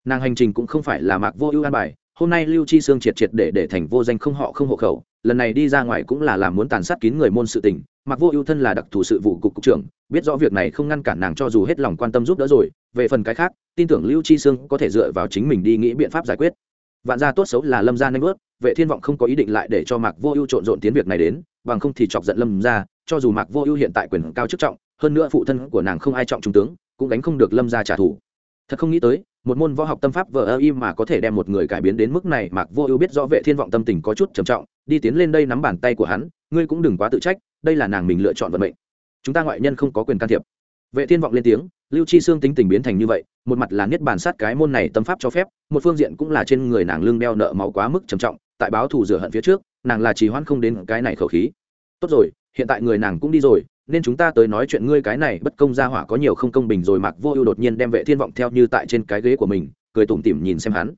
S1: Nàng hành trình cũng không phải là mạc vô ưu an bài, hôm nay lưu chi sương triệt triệt để để thành vô danh không họ không hộ khẩu lần này đi ra ngoài cũng là làm muốn tàn sát kín người môn sự tình, mặc vô ưu thân là đặc thù sự vụ cục cục trưởng, biết rõ việc này không ngăn cản nàng cho dù hết lòng quan tâm giúp đỡ rồi, về phần cái khác, tin tưởng lưu chi sương có thể dựa vào chính mình đi nghĩ biện pháp giải quyết. Vạn gia tốt xấu là lâm gia nanh bớt vệ thiên vọng không có ý định lại để cho mạc vô ưu trộn rộn tiến việc này đến, bằng không thì chọc giận lâm gia, cho dù mạc vô ưu hiện tại quyền cao chức trọng, hơn nữa phụ thân của nàng không ai trọng trung tướng, cũng đánh không được lâm gia trả thù. Thật không nghĩ tới, một môn võ học tâm pháp vờ ơ im mà có thể đem một người cải biến đến mức này, mạc vô ưu biết rõ vệ thiên vọng tâm tình có chút trầm trọng đi tiến lên đây nắm bàn tay của hắn, ngươi cũng đừng quá tự trách, đây là nàng mình lựa chọn vận mệnh. Chúng ta ngoại nhân không có quyền can thiệp. Vệ thiên vọng lên tiếng, lưu chi xương tính tình biến thành như vậy, một mặt là niết bàn sát cái môn này tâm pháp cho phép, một phương diện cũng là trên người nàng lương đeo nợ máu quá mức trầm trọng, tại báo thù rửa hận phía trước, nàng là trì hoãn không đến cái này khẩu khí. Tốt rồi, hiện tại người nàng cũng đi rồi, nên chúng ta tới nói chuyện ngươi cái này bất công ra hỏa có nhiều không công bình rồi mặc vô ưu đột nhiên đem vệ thiên vọng theo như tại trên cái ghế của mình, cười tủm tỉm nhìn xem hắn.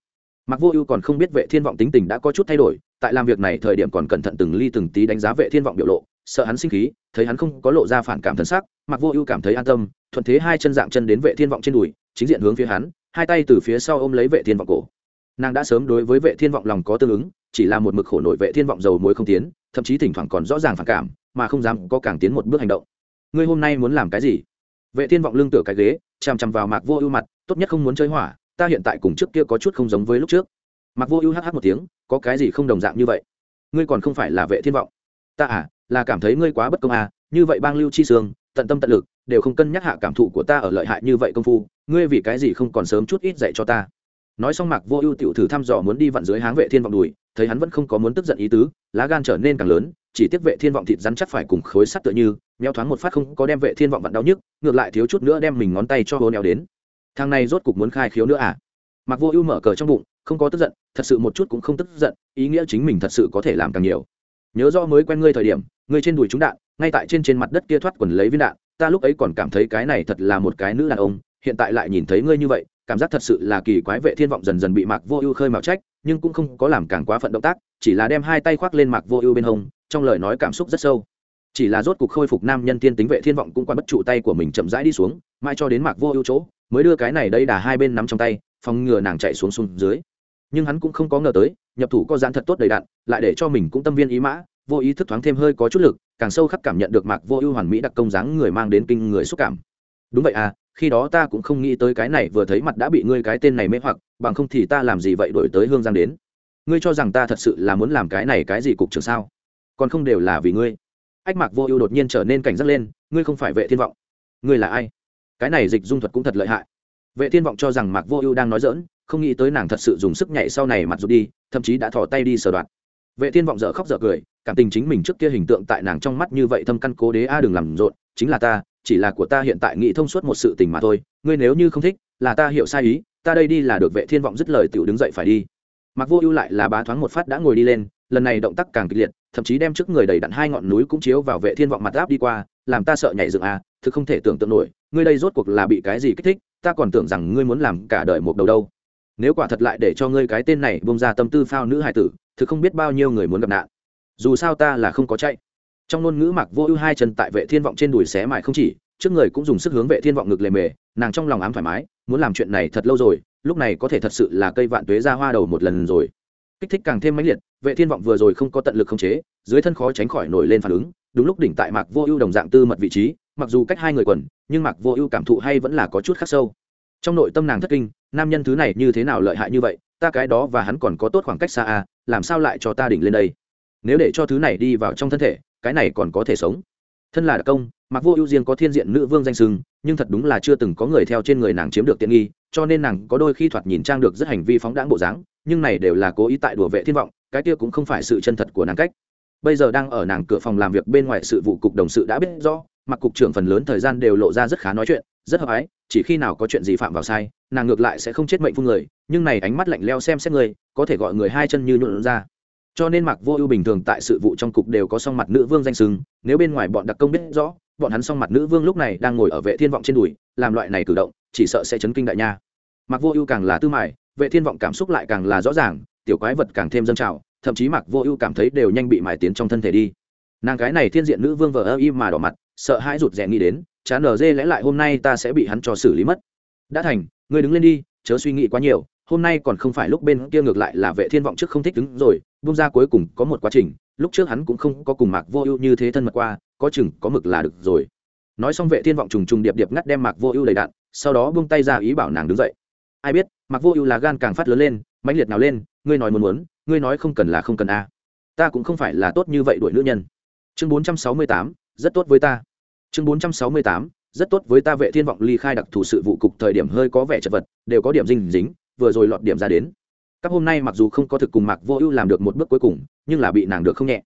S1: Mặc vô ưu còn không biết vệ thiên vọng tính tình đã có chút thay đổi tại làm việc này thời điểm còn cẩn thận từng ly từng tí đánh giá vệ thiên vọng biểu lộ, sợ hắn sinh khí, thấy hắn không có lộ ra phản cảm thân sắc, mặc vô ưu cảm thấy an tâm, thuận thế hai chân dạng chân đến vệ thiên vọng trên đùi, chính diện hướng phía hắn, hai tay từ phía sau ôm lấy vệ thiên vọng cổ. Nàng đã sớm đối với vệ thiên vọng lòng có tương ứng, chỉ là một mực khổ nổi vệ thiên vọng dầu muối không tiến, thậm chí thỉnh thoảng còn rõ ràng phản cảm, mà không dám có càng tiến một bước hành động. Ngươi hôm nay muốn làm cái gì? Vệ thiên vọng lưng tựa cái ghế, chằm chằm vào mạc vô ưu mặt, tốt nhất không muốn chơi hỏa, ta hiện tại cùng trước kia có chút không giống với lúc trước. Mạc vô ưu hh một tiếng có cái gì không đồng dạng như vậy? Ngươi còn không phải là vệ thiên vọng. Ta à là cảm thấy ngươi quá bất công à như vậy bang lưu chi sương, tận tâm tận lực, đều không cân nhắc hạ cảm thụ của ta ở lợi hại như vậy công phu, ngươi vì cái gì không còn sớm chút ít dạy cho ta? Nói xong mạc vô ưu tiểu thử thăm dò muốn đi vặn dưới háng vệ thiên vọng đùi, thấy hắn vẫn không có muốn tức giận ý tứ, lá gan trở nên càng lớn, chỉ tiếc vệ thiên vọng thịt rắn chắc phải cùng khối sắt tựa như neo thoáng một phát không có đem vệ thiên vọng vặn đau nhức, ngược lại thiếu chút nữa đem mình ngón tay cho hố neo đến. Thằng này rốt cục muốn khai khiếu nữa à? Mặc vô ưu mở cờ trong bụng, không có tức giận, thật sự một chút cũng không tức giận, ý nghĩa chính mình thật sự có thể làm càng nhiều. Nhớ do mới quen ngươi thời điểm, ngươi trên đùi trúng đạn, ngay tại trên trên mặt đất kia thoát quần lấy viên đạn, ta lúc ấy còn cảm thấy cái này thật là một cái nữ đàn ông, hiện tại lại nhìn thấy ngươi như vậy, cảm giác thật sự là kỳ quái vệ thiên vọng dần dần bị mạc vô ưu khơi mạo trách, nhưng cũng không có làm càng quá phận động tác, chỉ là đem hai tay khoác lên mạc vô ưu bên hông, trong lời nói cảm xúc rất sâu. Chỉ là rốt cuộc khôi phục nam nhân tiên tính vệ thiên vọng cũng quan bất trụ tay của mình chậm rãi đi xuống mai cho đến mạc vô ưu chỗ, mới đưa cái này đây đà hai bên nắm trong tay phòng ngừa nàng chạy xuống xuống dưới. Nhưng hắn cũng không có ngờ tới, nhập thủ có dán thật tốt đầy đạn lại để cho mình cũng tâm viên ý mã, vô ý thức thoáng thêm hơi có chút lực, càng sâu khắc cảm nhận được mạc vô ưu hoàn mỹ đặc công dáng người mang đến kinh người xúc cảm. Đúng vậy à khi đó ta cũng không nghĩ tới cái này vừa thấy mặt đã bị ngươi cái tên này mê hoặc, bằng không thì ta làm gì vậy đổi tới hương giang đến? Ngươi cho rằng ta thật sự là muốn làm cái này cái gì cục trưởng sao? Còn không đều là vì ngươi. Ách mạc vô ưu đột nhiên trở nên cảnh giác lên, ngươi không phải vệ thiên vọng. Ngươi là ai? Cái này dịch dung thuật cũng thật lợi hại vệ thiên vọng cho rằng mạc vô ưu đang nói dỡn không nghĩ tới nàng thật sự dùng sức nhảy sau này mặt rụt đi, thậm chí đã thò tay đi sờ đoạn vệ thiên vọng dở khóc dở cười, cảm tình chính mình trước kia hình tượng tại nàng trong mắt như vậy thâm căn cố đế a, đừng làm rộn, chính là ta, chỉ là của ta hiện tại nghĩ thông suốt một sự tình mà thôi, ngươi nếu như không thích, là ta hiểu sai ý, ta đây đi là được vệ thiên vọng dứt lời tiểu đứng dậy phải đi. Mặc vô ưu lại là bá thoáng một phát đã ngồi đi lên, lần này động tác càng kịch liệt, thậm chí đem trước người đầy đặn hai ngọn núi cũng chiếu vào vệ thiên vọng mặt áp đi qua, làm ta sợ nhảy dựng à thực không thể tưởng tượng nổi, ngươi đây rốt cuộc là bị cái gì kích thích ta còn tưởng rằng ngươi muốn làm cả đời một đầu đâu. Nếu quả thật lại để cho ngươi cái tên này bông ra tâm tư phao nữ hài tử, thực không biết bao nhiêu người muốn gặp nạn. Dù sao ta là không có chạy. Trong ngôn ngữ mặc vô ưu hai chân tại vệ thiên vọng trên đùi xé mại không chỉ, trước người cũng dùng sức hướng vệ thiên vọng ngực lề mề, nàng trong lòng ám thoải mái, muốn làm chuyện này thật lâu rồi, lúc này có thể thật sự là cây vạn tuế ra hoa đầu một lần rồi. Kích thích càng thêm mãnh liệt, vệ thiên vọng vừa rồi không có tận lực khống chế, dưới thân khó tránh khỏi nổi lên phản ứng, đúng lúc đỉnh tại mạc vô ưu đồng dạng tư mật vị trí mặc dù cách hai người quần, nhưng mặc vô ưu cảm thụ hay vẫn là có chút khắc sâu. Trong nội tâm nàng thất kinh, nam nhân thứ này như thế nào lợi hại như vậy, ta cái đó và hắn còn có tốt khoảng cách xa à làm sao lại cho ta đỉnh lên đây? Nếu để cho thứ này đi vào trong thân thể, cái này còn có thể sống. Thân là đặc công mặc vô ưu riêng có thiên diện nữ vương danh sưng, nhưng thật đúng là chưa từng có người theo trên người nàng chiếm được tiện nghi, cho nên nàng có đôi khi thoạt nhìn trang được rất hành vi phóng đãng bộ dáng, nhưng này đều là cố ý tại đùa vệ thiên vọng, cái kia cũng không phải sự chân thật của nàng cách bây giờ đang ở nàng cửa phòng làm việc bên ngoài sự vụ cục đồng sự đã biết rõ, mặc cục trưởng phần lớn thời gian đều lộ ra rất khá nói chuyện, rất hợp ái, chỉ khi nào có chuyện gì phạm vào sai, nàng ngược lại sẽ không chết mệnh phun người, nhưng này ánh mắt lạnh leo xem xét người, có thể gọi người hai chân như nhuộn ra. Cho nên mặc vô ưu bình thường tại sự vụ trong cục đều có song mặt nữ vương danh sừng nếu bên ngoài bọn đặc công biết rõ, bọn hắn song mặt nữ vương lúc này đang ngồi ở vệ thiên vọng trên đùi, làm loại này cử động, chỉ sợ sẽ chấn kinh đại nha. Mặc vô ưu càng là tư mại, vệ thiên vọng cảm xúc lại càng là rõ ràng, tiểu quái vật càng thêm dâng trào thậm chí mặc vô ưu cảm thấy đều nhanh bị mài tiến trong thân thể đi. Nàng cái này thiên diện nữ vương vờ ơ y mà đỏ mặt, sợ hãi rụt rè nghĩ đến, chán nở dê, lẽ lại hôm nay ta sẽ bị hắn cho xử lý mất? Đã thành, ngươi đứng lên đi, chớ suy nghĩ quá nhiều, hôm nay còn không phải lúc bên kia ngược lại là vệ thiên vọng trước không thích đứng rồi bung ra cuối cùng có một quá trình, lúc trước hắn cũng không có cùng mạc vô ưu như thế thân mật qua, có chừng có mực là được rồi. Nói xong vệ thiên vọng trùng trùng điệp điệp ngắt đem mạc vô ưu đầy đạn, sau đó buông tay ra ý bảo nàng đứng dậy. Ai biết, mạc vô ưu là gan càng phát lớn lên, mãnh liệt nào lên, ngươi nói muốn muốn ngươi nói không cần là không cần a. Ta cũng không phải là tốt như vậy đuổi nữ nhân. Chương 468, rất tốt với ta. Chương 468, rất tốt với ta vệ thiên vọng ly khai đặc thù sự vụ cục thời điểm hơi có vẻ chật vật đều có điểm dinh dính vừa rồi lọt điểm ra đến. Các hôm nay mặc dù không có thực cùng mạc vô ưu làm được một bước cuối cùng nhưng là bị nàng được không nhẹ.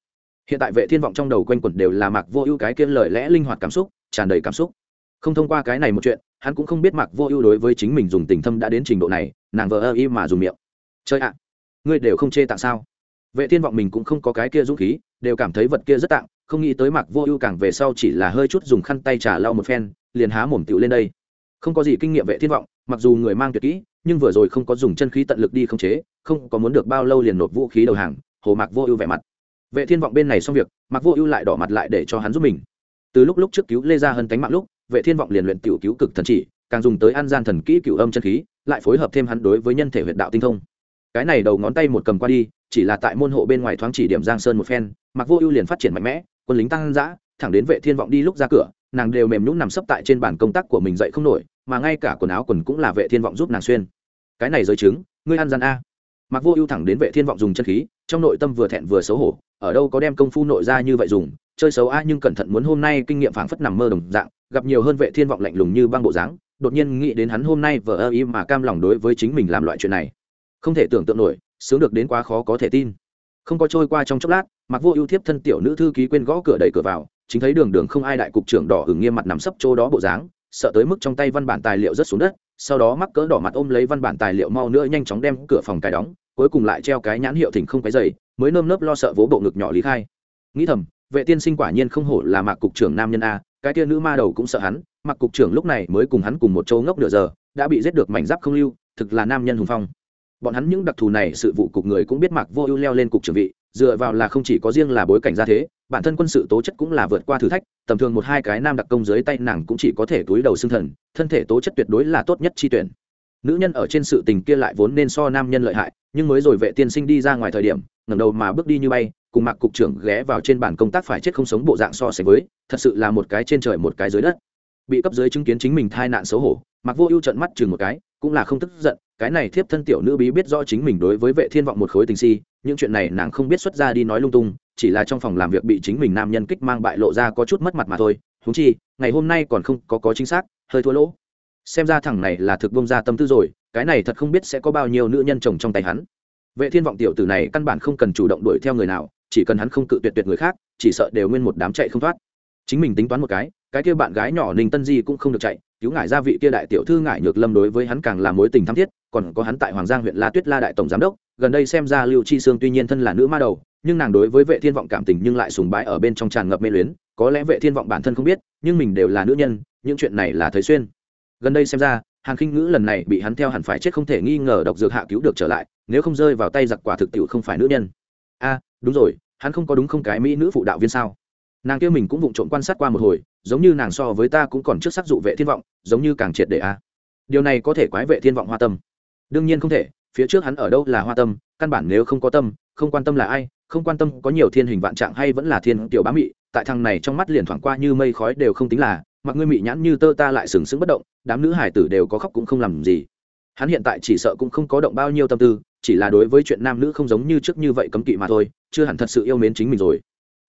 S1: Hiện tại vệ thiên vọng trong đầu quanh quẩn đều là mạc vô ưu cái kia lời lẽ linh hoạt cảm xúc tràn đầy cảm xúc. Không thông qua cái này một chuyện hắn cũng không biết mạc vô ưu đối với chính mình dùng tình thâm đã đến trình độ này nàng vờ ơ y mà dùng miệng. Chơi ạ ngươi đều không chê tặng sao? Vệ thiên vọng mình cũng không có cái kia dũng khí, đều cảm thấy vật kia rất tặng không nghĩ tới mặc vô ưu càng về sau chỉ là hơi chút dùng khăn tay trả lau một phen, liền há mồm tựu lên đây. Không có gì kinh nghiệm vệ thiên vọng, mặc dù người mang tuyệt kỹ, nhưng vừa rồi không có dùng chân khí tận lực đi không chế, không có muốn được bao lâu liền nộp vũ khí đầu hàng, hồ mạc vô ưu vẻ mặt. Vệ thiên vọng bên này xong việc mặc vô ưu lại đỏ mặt lại để cho hắn giúp mình. Từ lúc lúc trước cứu lê gia hơn cánh mạng lúc, vệ thiên vọng liền luyện tiểu cứu cực thần chỉ, càng dùng tới an gian thần kỹ cửu âm chân khí, lại phối hợp thêm hắn đối với nhân thể huyệt đạo tinh thông cái này đầu ngón tay một cầm qua đi, chỉ là tại môn hộ bên ngoài thoáng chỉ điểm giang sơn một phen mặc vô ưu liền phát triển mạnh mẽ, quân lính tăng dã, thẳng đến vệ thiên vọng đi lúc ra cửa, nàng đều mềm nhũn nằm sấp tại trên bàn công tác của mình dậy không nổi, mà ngay cả quần áo quần cũng là vệ thiên vọng giúp nàng xuyên. Cái này giới chứng, ngươi ăn gian a. Mặc vô ưu thẳng đến vệ thiên vọng dùng chân khí, trong nội tâm vừa thẹn vừa xấu hổ, ở đâu có đem công phu nội ra như vậy dùng, chơi xấu a nhưng cẩn thận muốn hôm nay kinh nghiệm phảng phất nằm mơ đồng dạng, gặp nhiều hơn vệ thiên vọng lạnh lùng như băng bộ dáng, đột nhiên nghĩ đến hắn hôm nay vờ ơ ý mà cam lòng đối với chính mình làm loại chuyện này không thể tưởng tượng nổi, sướng được đến quá khó có thể tin. Không có trôi qua trong chốc lát mặc vô ưu thiếp thân tiểu nữ thư ký quên gõ cửa đẩy cửa vào, chính thấy đường đường không ai đại cục trưởng đỏ hừng nghiêm mặt nằm sấp chỗ đó bộ dáng, sợ tới mức trong tay văn bản tài liệu rất xuống đất, sau đó mắc cỡ đỏ mặt ôm lấy văn bản tài liệu mau nữa nhanh chóng đem cửa phòng cài đóng, cuối cùng lại treo cái nhãn hiệu thỉnh không cái dày mới nơm nớp lo sợ vỗ bộ ngực nhỏ lý khai. Nghĩ thầm, vệ tiên sinh quả nhiên không hổ là mạc cục trưởng nam nhân a, cái tia nữ ma đầu cũng sợ hắn mặc cục trưởng lúc này mới cùng hắn cùng một châu ngốc nửa giờ, đã bị giết được mảnh giáp không lưu, thực là nam nhân hùng phong bọn hắn những đặc thù này sự vụ cục người cũng biết mạc vô ưu leo lên cục trưởng vị, dựa vào là không chỉ có riêng là bối cảnh gia thế, bản thân quân sự tố chất cũng là vượt qua thử thách, tầm thường một hai cái nam đặc công dưới tay nàng cũng chỉ có thể túi đầu xương thần, thân thể tố chất tuyệt đối là tốt nhất chi tuyển. Nữ nhân ở trên sự tình kia lại vốn nên so nam nhân lợi hại, nhưng mới rồi vệ tiên sinh đi ra ngoài thời điểm, ngẩng đầu mà bước đi như bay, cùng mặc cục trưởng ghé vào trên bàn công tác phải chết không sống bộ dạng so sánh với, thật sự là một cái trên trời một cái dưới đất. Bị cấp dưới chứng kiến chính mình thai nạn xấu hổ mặc vô ưu trận mắt chừng một cái cũng là không tức giận, cái này thiếp thân tiểu nữ bí biết rõ chính mình đối với vệ thiên vọng một khối tình si, những chuyện này nàng không biết xuất ra đi nói lung tung, chỉ là trong phòng làm việc bị chính mình nam nhân kích mang bại lộ ra có chút mất mặt mà thôi. Húng chi, ngày hôm nay còn không có có chính xác, hơi thua lỗ. Xem ra thằng này là thực bông ra tâm tư rồi, cái này thật không biết sẽ có bao nhiêu nữ nhân chồng trong tay hắn. Vệ thiên vọng tiểu tử này căn bản không cần chủ động đuổi theo người nào, chỉ cần hắn không cự tuyệt tuyệt người khác, chỉ sợ đều nguyên một đám chạy không thoát. Chính mình tính toán một cái cái kia bạn gái nhỏ ninh tân di cũng không được chạy, cứu ngải gia vị kia đại tiểu thư ngải nhược lâm đối với hắn càng là mối tình thắm thiết, còn có hắn tại hoàng giang huyện la tuyết la đại tổng giám đốc, gần đây xem ra lưu chi sương tuy nhiên thân là nữ ma đầu, nhưng nàng đối với vệ thiên vọng cảm tình nhưng lại sùng bái ở bên trong tràn ngập mê luyến, có lẽ vệ thiên vọng bản thân không biết, nhưng mình đều là nữ nhân, những chuyện này là thấy xuyên. Gần đây xem ra, hàn khinh ngữ lần này bị hắn theo hẳn phải chết không thể nghi ngờ độc dược hạ cứu được trở lại, nếu không rơi vào tay giặc quả thực tiệu không phải nữ nhân. A, đúng rồi, hắn không có đúng không cái mỹ nữ phụ đạo viên sao? Nàng kia mình cũng vụng trộm quan sát qua một hồi giống như nàng so với ta cũng còn trước sắc dụ vệ thiên vọng, giống như càng triệt để a. Điều này có thể quái vệ thiên vọng hoa tâm. Đương nhiên không thể, phía trước hắn ở đâu là hoa tâm, căn bản nếu không có tâm, không quan tâm là ai, không quan tâm có nhiều thiên hình vạn trạng hay vẫn là thiên tiểu bá mị, tại thằng này trong mắt liền thoảng qua như mây khói đều không tính là, mặc ngươi mị nhãn như tơ ta lại sừng sững bất động, đám nữ hải tử đều có khóc cũng không làm gì. Hắn hiện tại chỉ sợ cũng không có động bao nhiêu tâm tư, chỉ là đối với chuyện nam nữ không giống như trước như vậy cấm kỵ mà thôi, chưa hẳn thật sự yêu mến chính mình rồi.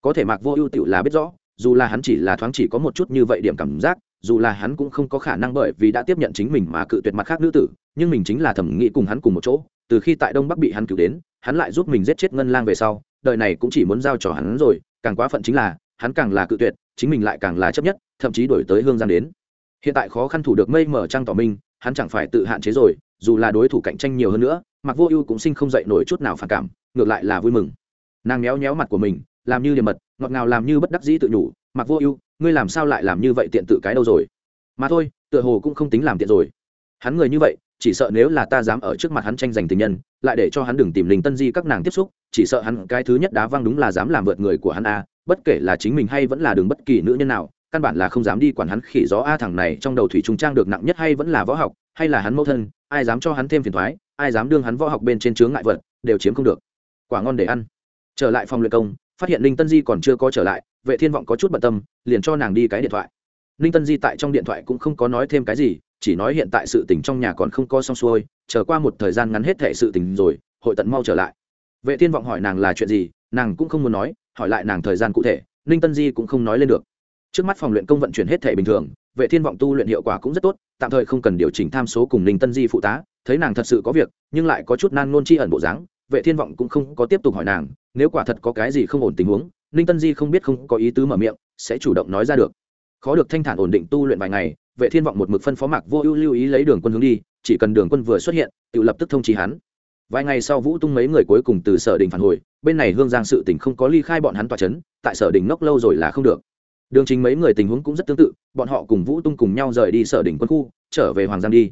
S1: Có thể mạc vô ưu tiểu là biết rõ dù là hắn chỉ là thoáng chỉ có một chút như vậy điểm cảm giác, dù là hắn cũng không có khả năng bởi vì đã tiếp nhận chính mình mà cự tuyệt mặt khác nữ tử, nhưng mình chính là thẩm nghĩ cùng hắn cùng một chỗ, từ khi tại đông bắc bị hắn cứu đến, hắn lại giúp mình giết chết ngân lang về sau, đời này cũng chỉ muốn giao cho hắn rồi, càng quá phận chính là, hắn càng là cự tuyệt, chính mình lại càng là chấp nhất, thậm chí đổi tới hương giang đến. Hiện tại khó khăn thủ được mây mở trăng tỏ minh, hắn chẳng phải tự hạn chế rồi, dù là đối thủ cạnh tranh nhiều hơn nữa mặc vô ưu cũng sinh không dậy nổi chút nào phản cảm, ngược lại là vui mừng. Nàng méo méo mặt của mình, làm như liềm mật ngọt ngào làm như bất đắc dĩ tự nhủ mặc vô ưu, ngươi làm sao lại làm như vậy tiện tự cái đâu rồi? Mà thôi, tựa hồ cũng không tính làm tiện rồi. Hắn người như vậy, chỉ sợ nếu là ta dám ở trước mặt hắn tranh giành tình nhân, lại để cho hắn đừng tìm linh tân di các nàng tiếp xúc, chỉ sợ hắn cái thứ nhất đá văng đúng là dám làm vượt người của hắn a, bất kể là chính mình hay vẫn là đường bất kỳ nữ nhân nào, căn bản là không dám đi quản hắn khỉ gió a thằng này trong đầu thủy trung trang được nặng nhất hay vẫn là võ học, hay là hắn mẫu thân, ai dám cho hắn thêm phiền thoái ai dám đương hắn võ học bên trên chướng ngại vật, đều chiếm không được. Quả ngon để ăn. Trở lại phòng luyện công phát hiện ninh tân di còn chưa có trở lại, vệ thiên vọng có chút bận tâm, liền cho nàng đi cái điện thoại. Ninh tân di tại trong điện thoại cũng không có nói thêm cái gì, chỉ nói hiện tại sự tình trong nhà còn không có xong xuôi, chờ qua một thời gian ngắn hết thệ sự tình rồi, hội tận mau trở lại. Vệ thiên vọng hỏi nàng là chuyện gì, nàng cũng không muốn nói, hỏi lại nàng thời gian cụ thể, ninh tân di cũng không nói lên được. Trước mắt phòng luyện công vận chuyển hết thể bình thường, vệ thiên vọng tu luyện hiệu quả cũng rất tốt, tạm thời không cần điều chỉnh tham số cùng ninh tân di phụ tá, thấy nàng thật sự có việc, nhưng lại có chút nan nôn chi ẩn bộ dáng vệ thiên vọng cũng không có tiếp tục hỏi nàng, nếu quả thật có cái gì không ổn tình huống, ninh tân di không biết không có ý tứ mở miệng, sẽ chủ động nói ra được. Khó được thanh thản ổn định tu luyện vài ngày, vệ thiên vọng một mực phân phó mạc vô ưu lưu ý lấy đường quân hướng đi, chỉ cần đường quân vừa xuất hiện, tự lập tức thông trí hắn. Vài ngày sau vũ tung mấy người cuối cùng từ sở đình phản hồi, bên này hương giang sự tỉnh không có ly khai bọn hắn tòa c h ấ n tại sở đình ngốc lâu rồi là không được. Đường chính mấy người tình huống cũng rất tương tự, bọn họ cùng vũ tung cùng nhau rời đi sở đình quân khu, trở về hoàng giang đi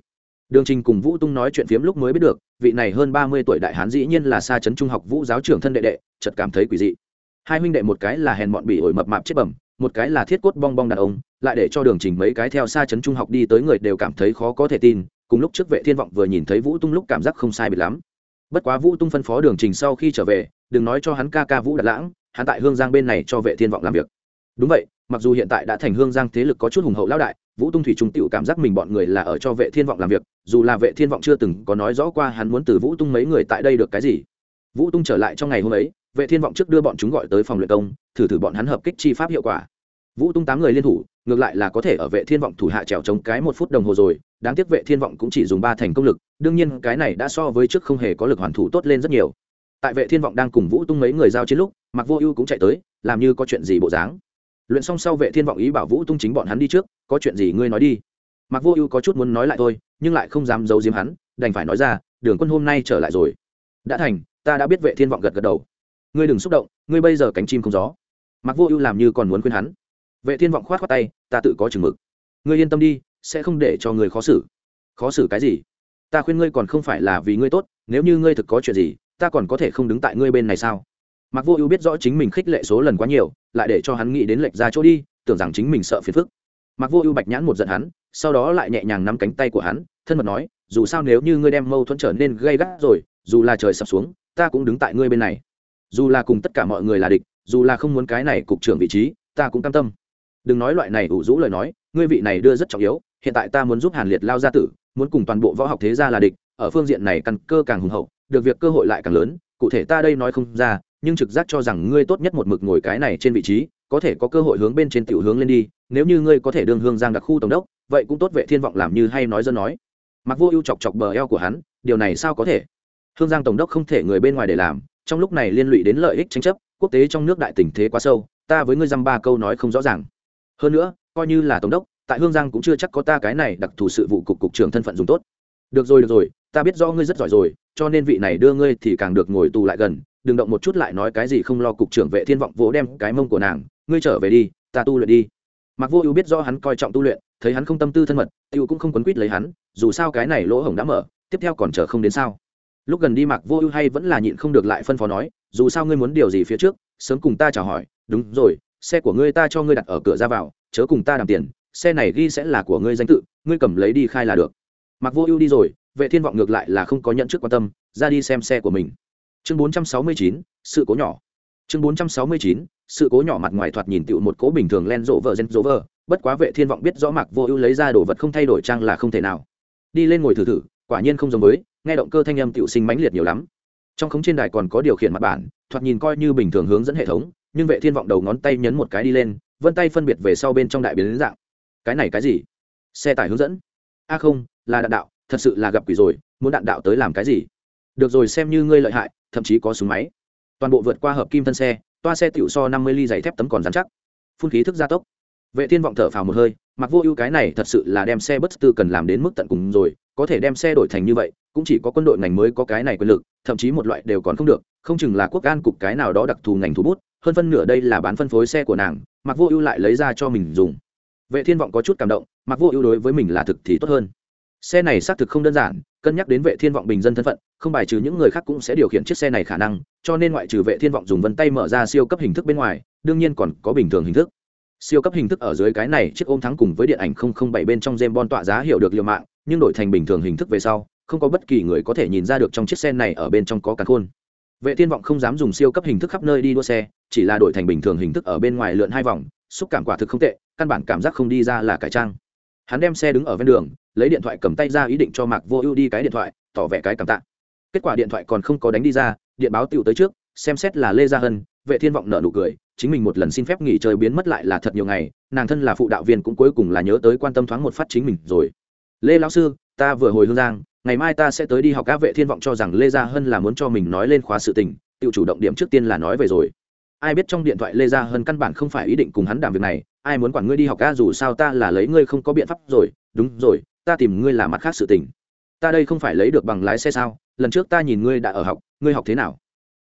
S1: đường trình cùng vũ tung nói chuyện phiếm lúc mới biết được, vị này hơn ba mươi tuổi đại hán dĩ nhiên là xa chấn trung học vũ giáo trưởng thân đệ đệ, chợt cảm thấy quỷ dị. Hai huynh đệ một cái là hèn mọn bị ổi mập mạp chết bẩm, một cái là thiết cốt bong bong đàn ông, lại để cho đường trình mấy cái theo xa chấn trung học đi tới người đều cảm thấy khó có thể tin, cùng lúc trước vệ thiên vọng vừa nhìn thấy vũ tung lúc cảm giác không sai biệt lắm. Bất quá vũ tung phân phó đường trình sau khi trở về, đừng nói cho hắn ca ca vũ đạt lãng, hắn tại hương giang bên này cho vệ thiên vọng làm việc. Đúng vậy, mặc dù hiện tại đã thành hương giang thế lực có chút hùng hậu lão đại vũ tung thủy trung tựu cảm giác mình bọn người là ở cho vệ thiên vọng làm việc, dù là vệ thiên vọng chưa từng có nói rõ qua hắn muốn từ vũ tung mấy người tại đây được cái gì. Vũ tung trở lại trong ngày hôm ấy, vệ thiên vọng trước đưa bọn chúng gọi tới phòng luyện công, thử thử bọn hắn hợp kích chi pháp hiệu quả. Vũ tung tám người liên thủ, ngược lại là có thể ở vệ thiên vọng thủ hạ trèo chống cái một phút đồng hồ rồi, đáng tiếc vệ thiên vọng cũng chỉ dùng ba thành công lực, đương nhiên cái này đã so với trước không hề có lực hoàn thủ tốt lên rất nhiều. Tại vệ thiên vọng đang cùng vũ tung mấy người giao chiến lúc mặc vô ưu cũng chạy tới, làm như có chuyện gì bộ dáng luyện xong sau vệ thiên vọng ý bảo vũ tung chính bọn hắn đi trước, có chuyện gì ngươi nói đi. Mặc vô ưu có chút muốn nói lại thôi, nhưng lại không dám giấu giếm hắn, đành phải nói ra, đường quân hôm nay trở lại rồi. Đã thành, ta đã biết vệ thiên vọng gật gật đầu. Ngươi đừng xúc động, ngươi bây giờ cánh chim không gió. Mặc vô ưu làm như còn muốn khuyên hắn. Vệ thiên vọng khoát khoát tay, ta tự có chừng mực. Ngươi yên tâm đi, sẽ không để cho người khó xử. Khó xử cái gì? Ta khuyên ngươi còn không phải là vì ngươi tốt, nếu như ngươi thực có chuyện gì, ta còn có thể không đứng tại ngươi bên này sao? Mặc vô ưu biết rõ chính mình khích lệ số lần quá nhiều, lại để cho hắn nghĩ đến lệch ra chỗ đi, tưởng rằng chính mình sợ phiền phức. Mặc vô ưu bạch nhãn một giận hắn, sau đó lại nhẹ nhàng nắm cánh tay của hắn, thân mật nói, dù sao nếu như ngươi đem mâu thuẫn trở nên gây gắt rồi, dù là trời sập xuống, ta cũng đứng tại ngươi bên này. Dù là cùng tất cả mọi người là địch, dù là không muốn cái này cục trưởng vị trí, ta cũng cam tâm. Đừng nói loại này ủ rũ lời nói, ngươi vị này đưa rất trọng yếu, hiện tại ta muốn giúp hàn liệt lao gia tử, muốn cùng toàn bộ võ học thế gia là địch, ở phương diện này căn cơ càng hùng hậu, được việc cơ hội lại càng lớn, cụ thể ta đây nói không ra nhưng trực giác cho rằng ngươi tốt nhất một mực ngồi cái này trên vị trí, có thể có cơ hội hướng bên trên tiểu hướng lên đi, nếu như ngươi có thể đương hương giang đặc khu tổng đốc, vậy cũng tốt vệ thiên vọng làm như hay nói dân nói. Mặc vô ưu chọc chọc bờ eo của hắn, điều này sao có thể? Hương giang tổng đốc không thể người bên ngoài để làm, trong lúc này liên lụy đến lợi ích tranh chấp, quốc tế trong nước đại tình thế quá sâu, ta với ngươi dăm ba câu nói không rõ ràng. Hơn nữa, coi như là tổng đốc, tại hương giang cũng chưa chắc có ta cái này đặc thù sự vụ cục cục trưởng thân phận dùng tốt. Được rồi được rồi, ta biết rõ ngươi rất giỏi rồi, cho nên vị này đưa ngươi thì càng được ngồi tù lại gần đừng động một chút lại nói cái gì không lo cục trưởng vệ thiên vọng vỗ đem cái mông của nàng, ngươi trở về đi, ta tu luyện đi. Mặc vô ưu biết do hắn coi trọng tu luyện, thấy hắn không tâm tư thân mật, tiêu cũng không quấn quýt lấy hắn, dù sao cái này lỗ hổng đã mở, tiếp theo còn chờ không đến sao. Lúc gần đi mặc vô ưu hay vẫn là nhịn không được lại phân phó nói, dù sao ngươi muốn điều gì phía trước, sớm cùng ta chào hỏi, đúng rồi, xe của ngươi ta cho ngươi đặt ở cửa ra vào, chớ cùng ta đàm tiền, xe này ghi sẽ là của ngươi danh tự, ngươi cầm lấy đi khai là được. Mặc vô ưu đi rồi, vệ thiên vọng ngược lại là không có nhận trước quan tâm, ra đi xem xe của mình chương 469, sự cố nhỏ. Chương 469, sự cố nhỏ mặt ngoài thoạt nhìn tựu một cố bình thường len rộ vợ gen rộ vợ bất quá vệ thiên vọng biết rõ mặc vô ưu lấy ra đồ vật không thay đổi trang là không thể nào. Đi lên ngồi thử thử quả nhiên không giống mới nghe động cơ thanh âm tựu sinh mãnh liệt nhiều lắm. Trong khống trên đài còn có điều khiển mặt bản thoạt nhìn coi như bình thường hướng dẫn hệ thống nhưng vệ thiên vọng đầu ngón tay nhấn một cái đi lên vân tay phân biệt về sau bên trong đại biến dạng. Cái này cái gì? Xe tải hướng dẫn. A không là đạn đạo thật sự là gặp quỷ rồi muốn đạn đạo tới làm cái gì? Được rồi xem như ngươi lợi hại thậm chí có súng máy. Toàn bộ vượt qua hợp kim thân xe, toa xe tiểu so năm mươi ly giày thép tấm còn dán chắc. Phun khí thức gia tốc. Vệ thiên vọng thở phào một hơi, mặc vô ưu cái này thật sự là đem xe bất tư cần làm đến mức tận cùng rồi, có thể đem xe đổi thành như vậy, cũng chỉ có quân đội ngành mới có cái này quyền lực, thậm chí một loại đều còn không được, không chừng là quốc an cục cái nào đó đặc thù ngành thủ bút, hơn phân nửa đây là bán phân phối xe của nàng, mặc vô ưu lại lấy ra cho mình dùng. Vệ thiên vọng có chút cảm động, mặc vô ưu đối với mình là thực thì tốt hơn. Xe này xác thực không đơn giản cân nhắc đến vệ thiên vọng bình dân thân phận, không bài trừ những người khác cũng sẽ điều khiển chiếc xe này khả năng, cho nên ngoại trừ vệ thiên vọng dùng vân tay mở ra siêu cấp hình thức bên ngoài, đương nhiên còn có bình thường hình thức. Siêu cấp hình thức ở dưới cái này, chiếc ôm thắng cùng với điện ảnh 007 bên trong James Bond tọa giá hiểu được liều mạng, nhưng đổi thành bình thường hình thức về sau, không có bất kỳ người có thể nhìn ra được trong chiếc xe này ở bên trong có cả khôn. Vệ thiên vọng không dám dùng siêu cấp hình thức khắp nơi đi đua xe, chỉ là đổi thành bình thường hình thức ở bên ngoài lượn hai vòng, xúc cảm quả thực không tệ, căn bản cảm giác không đi ra là cải trang hắn đem xe đứng ở ven đường, lấy điện thoại cầm tay ra ý định cho mạc vô ưu đi cái điện thoại, tỏ vẻ cái cảm tạ. Kết quả điện thoại còn không có đánh đi ra, điện báo tựu tới trước, xem xét là lê gia hân, vệ thiên vọng nở nụ cười, chính mình một lần xin phép nghỉ chơi biến mất lại là thật nhiều ngày, nàng thân là phụ đạo viên cũng cuối cùng là nhớ tới quan tâm thoáng một phát chính mình rồi. Lê lão sư, ta vừa hồi hương giang, ngày mai ta sẽ tới đi học các vệ thiên vọng cho rằng lê gia hân là muốn cho mình nói lên khóa sự tình, tự chủ động điểm trước tiên là nói về rồi. Ai biết trong điện thoại lê gia hân căn bản không phải ý định cùng hắn đàm việc này ai muốn quản ngươi đi học ca dù sao ta là lấy ngươi không có biện pháp rồi. Đúng rồi, ta tìm ngươi là mặt khác sự tình. Ta đây không phải lấy được bằng lái xe sao? Lần trước ta nhìn ngươi đã ở học, ngươi học thế nào?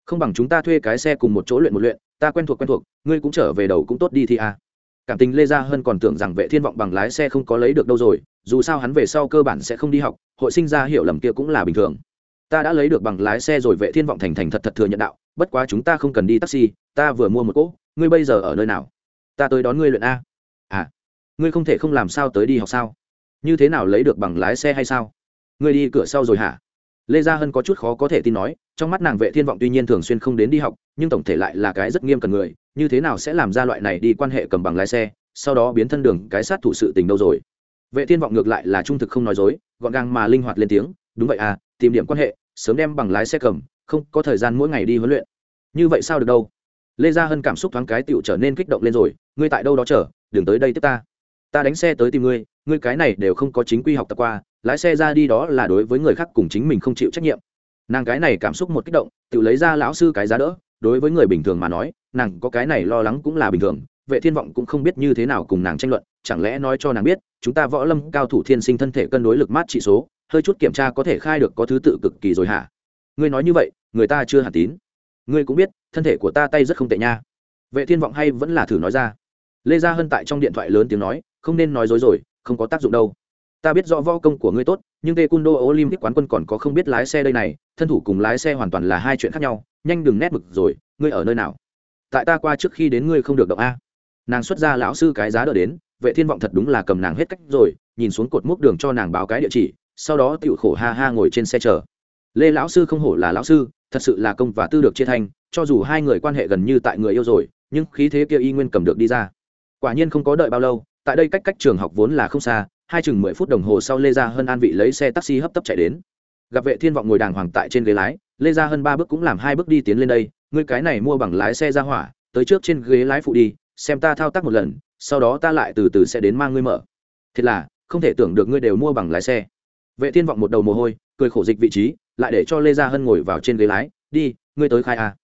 S1: Không bằng chúng ta thuê cái xe cùng một chỗ luyện một luyện, ta quen thuộc quen thuộc, ngươi cũng trở về đầu cũng tốt đi thì à. cảm tình lê gia hơn còn tưởng rằng vệ thiên vọng bằng lái xe không có lấy được đâu rồi, dù sao hắn về sau cơ bản sẽ không đi học, hội sinh ra hiểu lầm kia cũng là bình thường. Ta đã lấy được bằng lái xe rồi, vệ thiên vọng thành thành thật thật thừa nhận đạo, bất quá chúng ta không cần đi taxi, ta vừa mua một cỗ, ngươi bây giờ ở nơi nào? Ta tới đón ngươi luyện a. À ngươi không thể không làm sao tới đi học sao? Như thế nào lấy được bằng lái xe hay sao? Ngươi đi cửa sau rồi hả? Lê gia hân có chút khó có thể tin nói, trong mắt nàng vệ thiên vọng tuy nhiên thường xuyên không đến đi học, nhưng tổng thể lại là cái rất nghiêm cần người, như thế nào sẽ làm ra loại này đi quan hệ cầm bằng lái xe, sau đó biến thân đường cái sát thủ sự tình đâu rồi? Vệ thiên vọng ngược lại là trung thực không nói dối, gọn gàng mà linh hoạt lên tiếng, đúng vậy à tìm điểm quan hệ, sớm đem bằng lái xe cầm, không có thời gian mỗi ngày đi huấn luyện. Như vậy sao được đâu? Lê gia hân cảm xúc thoáng cái tựu trở nên kích động lên rồi ngươi tại đâu đó chờ, đừng tới đây tiếp ta. Ta đánh xe tới tìm ngươi ngươi cái này đều không có chính quy học tập qua, lái xe ra đi đó là đối với người khác cùng chính mình không chịu trách nhiệm. Nàng cái này cảm xúc một kích động, tự lấy ra lão sư cái giá đỡ, đối với người bình thường mà nói, nàng có cái này lo lắng cũng là bình thường, vệ thiên vọng cũng không biết như thế nào cùng nàng tranh luận, chẳng lẽ nói cho nàng biết, chúng ta võ lâm cao thủ thiên sinh thân thể cân đối lực mát trị số, hơi chút kiểm tra có thể khai được có thứ tự cực kỳ rồi hả? Ngươi nói như vậy, người ta chưa hẳn tín. Ngươi cũng biết, thân thể của ta tay rất không tệ nha. Vệ thiên vọng hay vẫn là thử nói ra lê gia hân tại trong điện thoại lớn tiếng nói, không nên nói dối rồi, không có tác dụng đâu. Ta biết rõ võ công của ngươi tốt, nhưng tê cung đô olympic quán quân còn có không biết lái xe đây này, thân thủ cùng lái xe hoàn toàn là hai chuyện khác nhau, nhanh đừng nét mực rồi, ngươi ở nơi nào? Tại ta qua trước khi đến ngươi không được động a. Nàng xuất ra lão sư cái giá đỡ đến, vệ thiên vọng thật đúng là cầm nàng hết cách rồi, nhìn xuống cột mốc đường cho nàng báo cái địa chỉ, sau đó tựu khổ ha ha ngồi trên xe chờ. Lê lão sư không hổ là lão sư, thật sự là công và tư được chia thành, cho dù hai người quan hệ gần như tại người yêu rồi, nhưng khí thế kia y nguyên cầm được đi ra quả nhiên không có đợi bao lâu, tại đây cách cách trường học vốn là không xa, hai chừng mười phút đồng hồ sau lê gia hân an vị lấy xe taxi hấp tấp chạy đến. Gặp vệ thiên vọng ngồi đàng hoàng tại trên ghế lái, lê gia hân ba bước cũng làm hai bước đi tiến lên đây, ngươi cái này mua bằng lái xe ra hỏa, tới trước trên ghế lái phụ đi, xem ta thao tác một lần, sau đó ta lại từ từ sẽ đến mang ngươi mở. Thật là, không thể tưởng được ngươi đều mua bằng lái xe. Vệ thiên vọng một đầu mồ hôi, cười khổ dịch vị trí, lại để cho lê gia hân ngồi vào trên ghế lái, đi, ngươi tới khai a.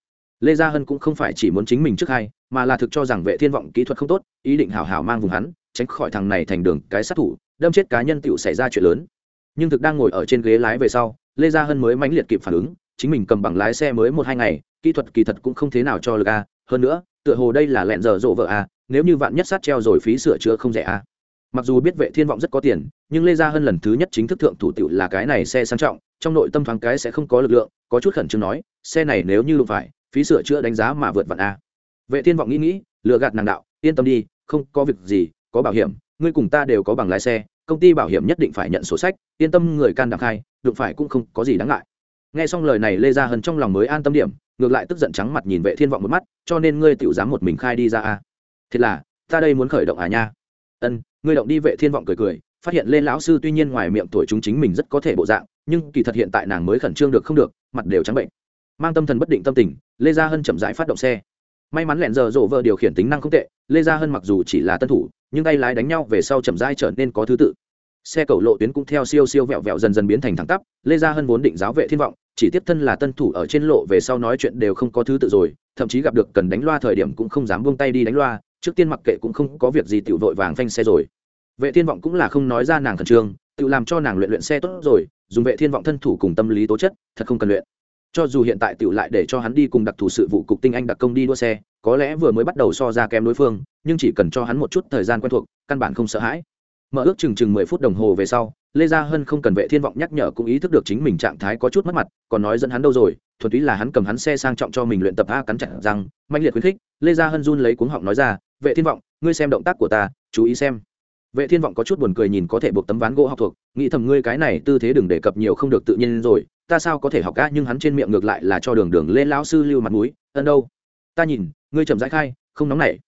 S1: Lê gia hân cũng không phải chỉ muốn chính mình trước hai mà là thực cho rằng vệ thiên vọng kỹ thuật không tốt, ý định hảo hảo mang vùng hắn, tránh khỏi thằng này thành đường cái sát thủ, đâm chết cá nhân tựu xảy ra chuyện lớn. Nhưng thực đang ngồi ở trên ghế lái về sau, lê gia hân mới mãnh liệt kịp phản ứng, chính mình cầm bằng lái xe mới một hai ngày, kỹ thuật kỳ thật cũng không thế nào cho lực a, hơn nữa, tựa hồ đây là lẹn giờ rộ vợ a, nếu như vạn nhất sát treo rồi phí sửa chữa không rẻ a. Mặc dù biết vệ thiên vọng rất có tiền, nhưng lê gia hân lần thứ nhất chính thức thượng thủ tiệu là cái này xe sang trọng, trong nội tâm thoáng cái sẽ không có lực lượng, có chút khẩn trương nói, xe này nếu như đụng phải, phí sửa chữa đánh giá mà vượt vạn a vệ thiên vọng nghĩ nghĩ, lừa gạt nàng đạo, yên tâm đi, không có việc gì, có bảo hiểm, ngươi cùng ta đều có bằng lái xe, công ty bảo hiểm nhất định phải nhận sổ sách, yên tâm người can đảm khai, đụng phải cũng không có gì đáng ngại. Nghe xong lời này lê gia hân trong lòng mới an tâm điểm, ngược lại tức giận trắng mặt nhìn vệ thiên vọng một mắt, cho nên ngươi tự dám một mình khai đi ra à? thiệt là, ta đây muốn khởi động à nha? Ân, ngươi động đi. Vệ thiên vọng cười cười, phát hiện lên lão sư tuy nhiên ngoài miệng tuổi chúng chính mình rất có thể bộ dạng, nhưng kỳ thật hiện tại nàng mới khẩn trương được không được, mặt đều trắng bệnh. Mang tâm thần bất định tâm tình, lê gia hân chậm rãi phát động xe may mắn lẹn giờ rộ vợ điều khiển tính năng không tệ, lê gia hân mặc dù chỉ là tân thủ, nhưng tay lái đánh nhau về sau chậm rãi trở nên có thứ tự. Xe cầu lộ tuyến cũng theo siêu siêu vẹo vẹo dần dần biến thành thẳng tắp, lê gia hân vốn định giáo vệ thiên vọng, chỉ tiếp thân là tân thủ ở trên lộ về sau nói chuyện đều không có thứ tự rồi, thậm chí gặp được cần đánh loa thời điểm cũng không dám buông tay đi đánh loa, trước tiên mặc kệ cũng không có việc gì tiểu vội vàng phanh xe rồi. Vệ thiên vọng cũng là không nói ra nàng khẩn trương, tự làm cho nàng luyện luyện xe tốt rồi, dùng vệ thiên vọng thân thủ cùng tâm lý tố chất, thật không cần luyện cho dù hiện tại tiểu lại để cho hắn đi cùng đặc thù sự vụ cục tinh anh đặc công đi đua xe, có lẽ vừa mới bắt đầu so ra kém đối phương, nhưng chỉ cần cho hắn một chút thời gian quen thuộc, căn bản không sợ hãi. Mở ước chừng chừng mười phút đồng hồ về sau, lê gia hân không cần vệ thiên vọng nhắc nhở cũng ý thức được chính mình trạng thái có chút mất mặt, còn nói dẫn hắn đâu rồi, thuần túy là hắn cầm hắn xe sang trọng cho mình luyện tập a cắn chặt răng mạnh liệt khuyến khích, lê gia hân run lấy cuống họng nói ra, vệ thiên vọng, ngươi xem động tác của ta, chú ý xem. Vệ thiên vọng có chút buồn cười nhìn có thể buộc tấm ván gỗ học thuộc nghĩ thầm ngươi cái này tư thế đừng đề cập nhiều không được tự nhiên rồi, ta sao có thể học ca nhưng hắn trên miệng ngược lại là cho đường đường lên lão sư lưu mặt mũi, ân đâu? Ta nhìn, ngươi chậm rãi khai, không nóng nảy.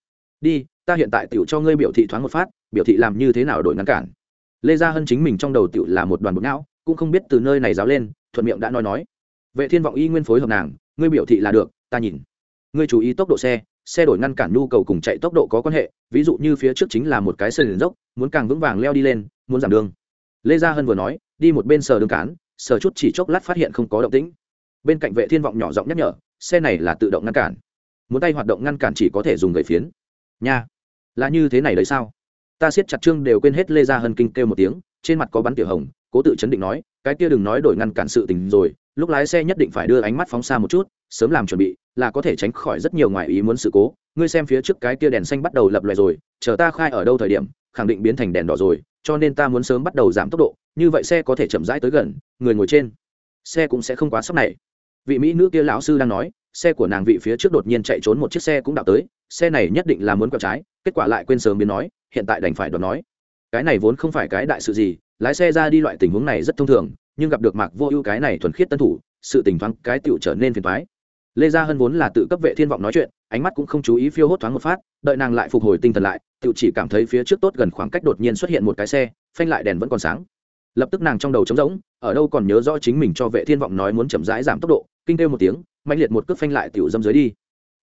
S1: Đi, ta hiện tại tiểu cho ngươi biểu thị thoáng một phát, biểu thị làm như thế nào đổi ngăn cản. Lê gia hân chính mình trong đầu tiểu là một đoàn bột não, cũng không biết từ nơi này giáo lên, thuận miệng đã nói nói. Vệ thiên vọng y nguyên phối hợp nàng, ngươi biểu thị là được, ta nhìn. Ngươi chú ý tốc độ xe xe đổi ngăn cản nhu cầu cùng chạy tốc độ có quan hệ, ví dụ như phía trước chính là một cái sườn dốc, muốn càng vững vàng leo đi lên, muốn giảm đường lê gia hân vừa nói, đi một bên sờ đường cán, sờ chút chỉ chốc lát phát hiện không có động tĩnh. Bên cạnh vệ thiên vọng nhỏ giọng nhắc nhở, xe này là tự động ngăn cản. Muốn tay hoạt động ngăn cản chỉ có thể dùng gậy phiến. Nha, là như thế này đấy sao? Ta siết chặt trương đều quên hết lê gia hân kinh kêu một tiếng, trên mặt có bắn tiểu hồng, cố tự chấn định nói, cái kia đừng nói đổi ngăn cản sự tình rồi, lúc lái xe nhất định phải đưa ánh mắt phóng xa một chút, sớm làm chuẩn bị, là có thể tránh khỏi rất nhiều ngoài ý muốn sự cố. Ngươi xem phía trước cái kia đèn xanh bắt đầu lập loè rồi, chờ ta khai ở đâu thời điểm, khẳng định biến thành đèn đỏ rồi cho nên ta muốn sớm bắt đầu giảm tốc độ, như vậy xe có thể chậm rãi tới gần, người ngồi trên xe cũng sẽ không quá sốc này. Vị mỹ nữ kia lão sư đang nói, xe của nàng vị phía trước đột nhiên chạy trốn một chiếc xe cũng đạo tới, xe này nhất định là muốn quẹo trái, kết quả lại quên sớm biến nói, hiện tại đành phải đoán nói. Cái này vốn không phải cái đại sự gì, lái xe ra đi loại tình huống này rất thông thường, nhưng gặp được mạc vô ưu cái này thuần khiết tân thủ, sự tình thoáng cái tựu trở nên phiền thoái lê gia hân vốn là tự cấp vệ thiên vọng nói chuyện, ánh mắt cũng không chú ý phiêu hốt thoáng một phát, đợi nàng lại phục hồi tinh thần lại tự chỉ cảm thấy phía trước tốt gần khoảng cách đột nhiên xuất hiện một cái xe, phanh lại đèn vẫn còn sáng. Lập tức nàng trong đầu trống rỗng, ở đâu còn nhớ rõ chính mình cho vệ thiên vọng nói muốn chậm rãi giảm tốc độ, kinh kêu một tiếng, mạnh liệt một cước phanh lại tiểu dâm dưới đi.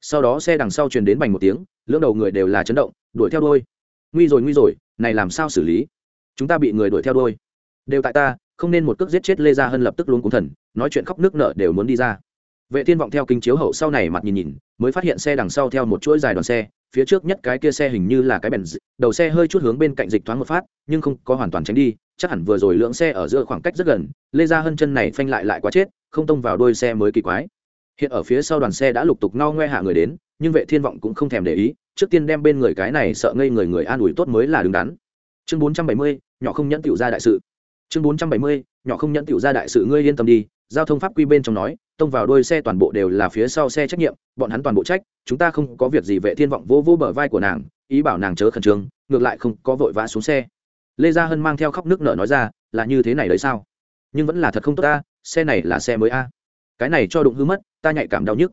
S1: Sau đó xe đằng sau truyền đến bành một tiếng, lưỡng đầu người đều là chấn động, đuổi theo đuôi. Nguy rồi nguy rồi, này làm sao xử lý? Chúng ta bị người đuổi theo đuôi. Đều tại ta, không nên một cước giết chết lê gia hân lập tức luôn cúng thần, nói chuyện khóc nước nở đều muốn đi ra. Vệ thiên vọng theo kính chiếu hậu sau này mặt nhìn nhìn, mới phát hiện xe đằng sau theo một chuỗi dài đoàn xe phía trước nhất cái kia xe hình như là cái bèn đầu xe hơi chút hướng bên cạnh dịch thoáng một phát nhưng không có hoàn toàn tránh đi chắc hẳn vừa rồi lượng xe ở giữa khoảng cách rất gần lê ra hơn chân này phanh lại lại quá chết không tông vào đôi xe mới kỳ quái. Hiện ở phía sau đoàn xe đã lục tục no ngoe hạ người đến nhưng vệ thiên vọng cũng không thèm để ý trước tiên đem bên người cái này sợ ngây người người an ủi tốt mới là đứng đắn. Chương 470, nhỏ không nhẫn tiểu ra đại sự. Chương 470, nhỏ không nhẫn tiểu ra đại sự ngươi yên tâm đi giao thông pháp quy bên trong nói tông vào đôi xe toàn bộ đều là phía sau xe trách nhiệm, bọn hắn toàn bộ trách, chúng ta không có việc gì vệ thiên vọng vô vô bờ vai của nàng, ý bảo nàng chớ khẩn trương, ngược lại không có vội vã xuống xe. Lê gia hân mang theo khóc nước nở nói ra, là như thế này đấy sao? Nhưng vẫn là thật không tốt ta, xe này là xe mới a. Cái này cho đụng hư mất, ta nhạy cảm đau nhức.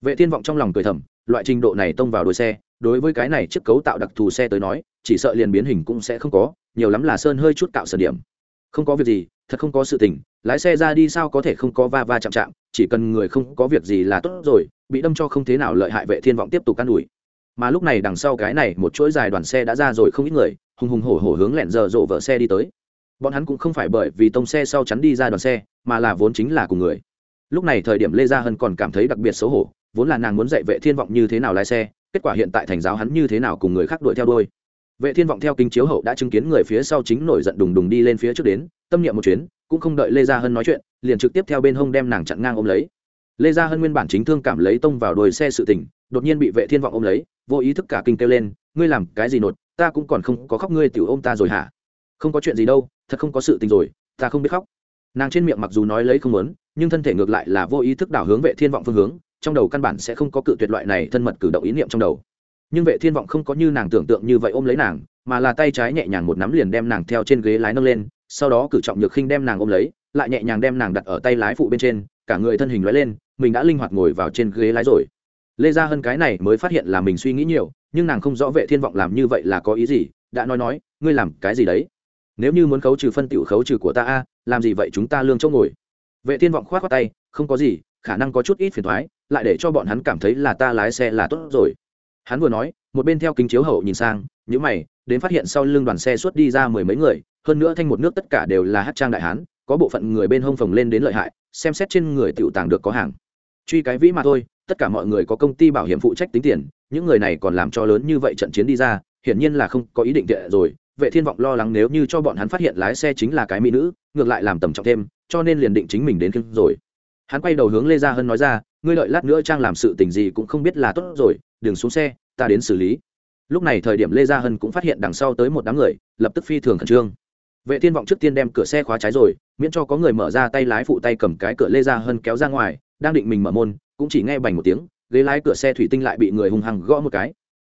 S1: Vệ thiên vọng trong lòng cười thầm, loại trình độ này tông vào đuôi xe, đối với cái này chiếc cấu tạo đặc thù xe tới nói, chỉ sợ liền biến hình cũng sẽ không có, nhiều lắm là sơn hơi chút cạo sở điểm. Không có việc gì thật không có sự tình, lái xe ra đi sao có thể không có va va chạm chạm, chỉ cần người không có việc gì là tốt rồi, bị đâm cho không thế nào lợi hại vệ thiên vọng tiếp tục can đuổi mà lúc này đằng sau cái này một chuỗi dài đoàn xe đã ra rồi không ít người, hùng hùng hổ hổ hướng lẹn giờ rộ vợ xe đi tới. Bọn hắn cũng không phải bởi vì tông xe sau chắn đi ra đoàn xe, mà là vốn chính là cùng người. Lúc này thời điểm lê gia hân còn cảm thấy đặc biệt xấu hổ, vốn là nàng muốn dạy vệ thiên vọng như thế nào lái xe, kết quả hiện tại thành giáo hắn như thế nào cùng người khác đuổi theo đuôi vệ thiên vọng theo kính chiếu hậu đã chứng kiến người phía sau chính nổi giận đùng đùng đi lên phía trước đến, tâm niệm một chuyến, cũng không đợi lê gia hân nói chuyện, liền trực tiếp theo bên hông đem nàng chặn ngang ôm lấy. Lê gia hân nguyên bản chính thương cảm lấy tông vào đồi xe sự tình, đột nhiên bị vệ thiên vọng ôm lấy, vô ý thức cả kinh kêu lên, ngươi làm cái gì nột, ta cũng còn không có khóc ngươi tiểu ôm ta rồi hả? Không có chuyện gì đâu, thật không có sự tình rồi, ta không biết khóc. Nàng trên miệng mặc dù nói lấy không muốn, nhưng thân thể ngược lại là vô ý thức đảo hướng vệ thiên vọng phương hướng, trong đầu căn bản sẽ không có cự tuyệt loại này thân mật cử động ý niệm trong đầu nhưng vệ thiên vọng không có như nàng tưởng tượng như vậy ôm lấy nàng, mà là tay trái nhẹ nhàng một nắm liền đem nàng theo trên ghế lái nâng lên, sau đó cử trọng nhược khinh đem nàng ôm lấy, lại nhẹ nhàng đem nàng đặt ở tay lái phụ bên trên, cả người thân hình lóe lên, mình đã linh hoạt ngồi vào trên ghế lái rồi. Lê gia hơn cái này mới phát hiện là mình suy nghĩ nhiều, nhưng nàng không rõ vệ thiên vọng làm như vậy là có ý gì, đã nói nói, ngươi làm cái gì đấy? Nếu như muốn khấu trừ phân tiểu khấu trừ của ta a, làm gì vậy chúng ta lương chỗ ngồi? Vệ thiên vọng khoát khoát tay, không có gì, khả năng có chút ít phiền thoái, lại để cho bọn hắn cảm thấy là ta lái xe là tốt rồi hắn vừa nói, một bên theo kính chiếu hậu nhìn sang những mày, đến phát hiện sau lưng đoàn xe suốt đi ra mười mấy người, hơn nữa thanh một nước tất cả đều là hát trang đại hán, có bộ phận người bên hông phồng lên đến lợi hại, xem xét trên người tiểu tàng được có hàng. Truy cái vĩ mà thôi, tất cả mọi người có công ty bảo hiểm phụ trách tính tiền, những người này còn làm cho lớn như vậy trận chiến đi ra, hiển nhiên là không có ý định tệ rồi. Vệ thiên vọng lo lắng nếu như cho bọn hắn phát hiện lái xe chính là cái mỹ nữ, ngược lại làm tầm trọng thêm, cho nên liền định chính mình đến kinh rồi. Hắn quay đầu hướng lê gia hân nói ra, ngươi lợi lát nữa trang làm sự tình gì cũng không biết là tốt rồi đừng xuống xe ta đến xử lý. Lúc này thời điểm lê gia hân cũng phát hiện đằng sau tới một đám người lập tức phi thường khẩn trương. Vệ thiên vọng trước tiên đem cửa xe khóa trái rồi miễn cho có người mở ra tay lái phụ tay cầm cái cửa lê gia hân kéo ra ngoài đang định mình mở môn cũng chỉ nghe bành một tiếng ghế lái cửa xe thủy tinh lại bị người hung hăng gõ một cái.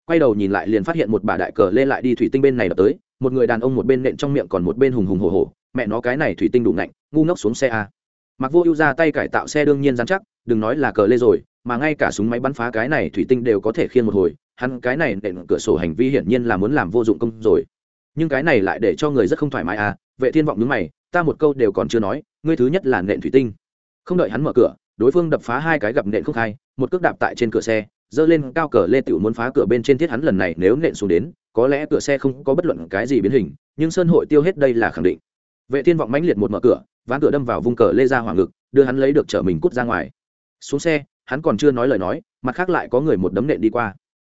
S1: Quay đầu nhìn lại liền phát hiện một bà đại cờ lê lại đi thủy tinh bên này đập tới một người đàn ông một bên nện trong miệng còn một bên hùng hùng hổ hổ, mẹ nó cái này thủy tinh đủ nạnh ngu ngốc xuống xe à. a mặc vô ưu ra tay cải tạo xe đương nhiên dán chắc đừng nói là cờ lê rồi mà ngay cả súng máy bắn phá cái này thủy tinh đều có thể khiên một hồi, hắn cái này nện cửa sổ hành vi hiển nhiên là muốn làm vô dụng công rồi. Nhưng cái này lại để cho người rất không thoải mái à vệ thiên vọng nhướng mày, ta một câu đều còn chưa nói, ngươi thứ nhất là nện thủy tinh. Không đợi hắn mở cửa, đối phương đập phá hai cái gặp nện không khai, một cước đạp tại trên cửa xe dơ lên cao cờ lê tiểu muốn phá cửa bên trên thiết hắn lần này nếu nện xuống đến, có lẽ cửa xe không có bất luận cái gì biến hình, nhưng sơn hội tiêu hết đây là khẳng định. Vệ thiên vọng mãnh liệt một mở cửa, ván cửa đâm vào vung cờ lê ra hỏa ngực, đưa hắn lấy được chở mình cút ra ngoài. Xuống xe hắn còn chưa nói lời nói, mặt khác lại có người một đấm nện đi qua.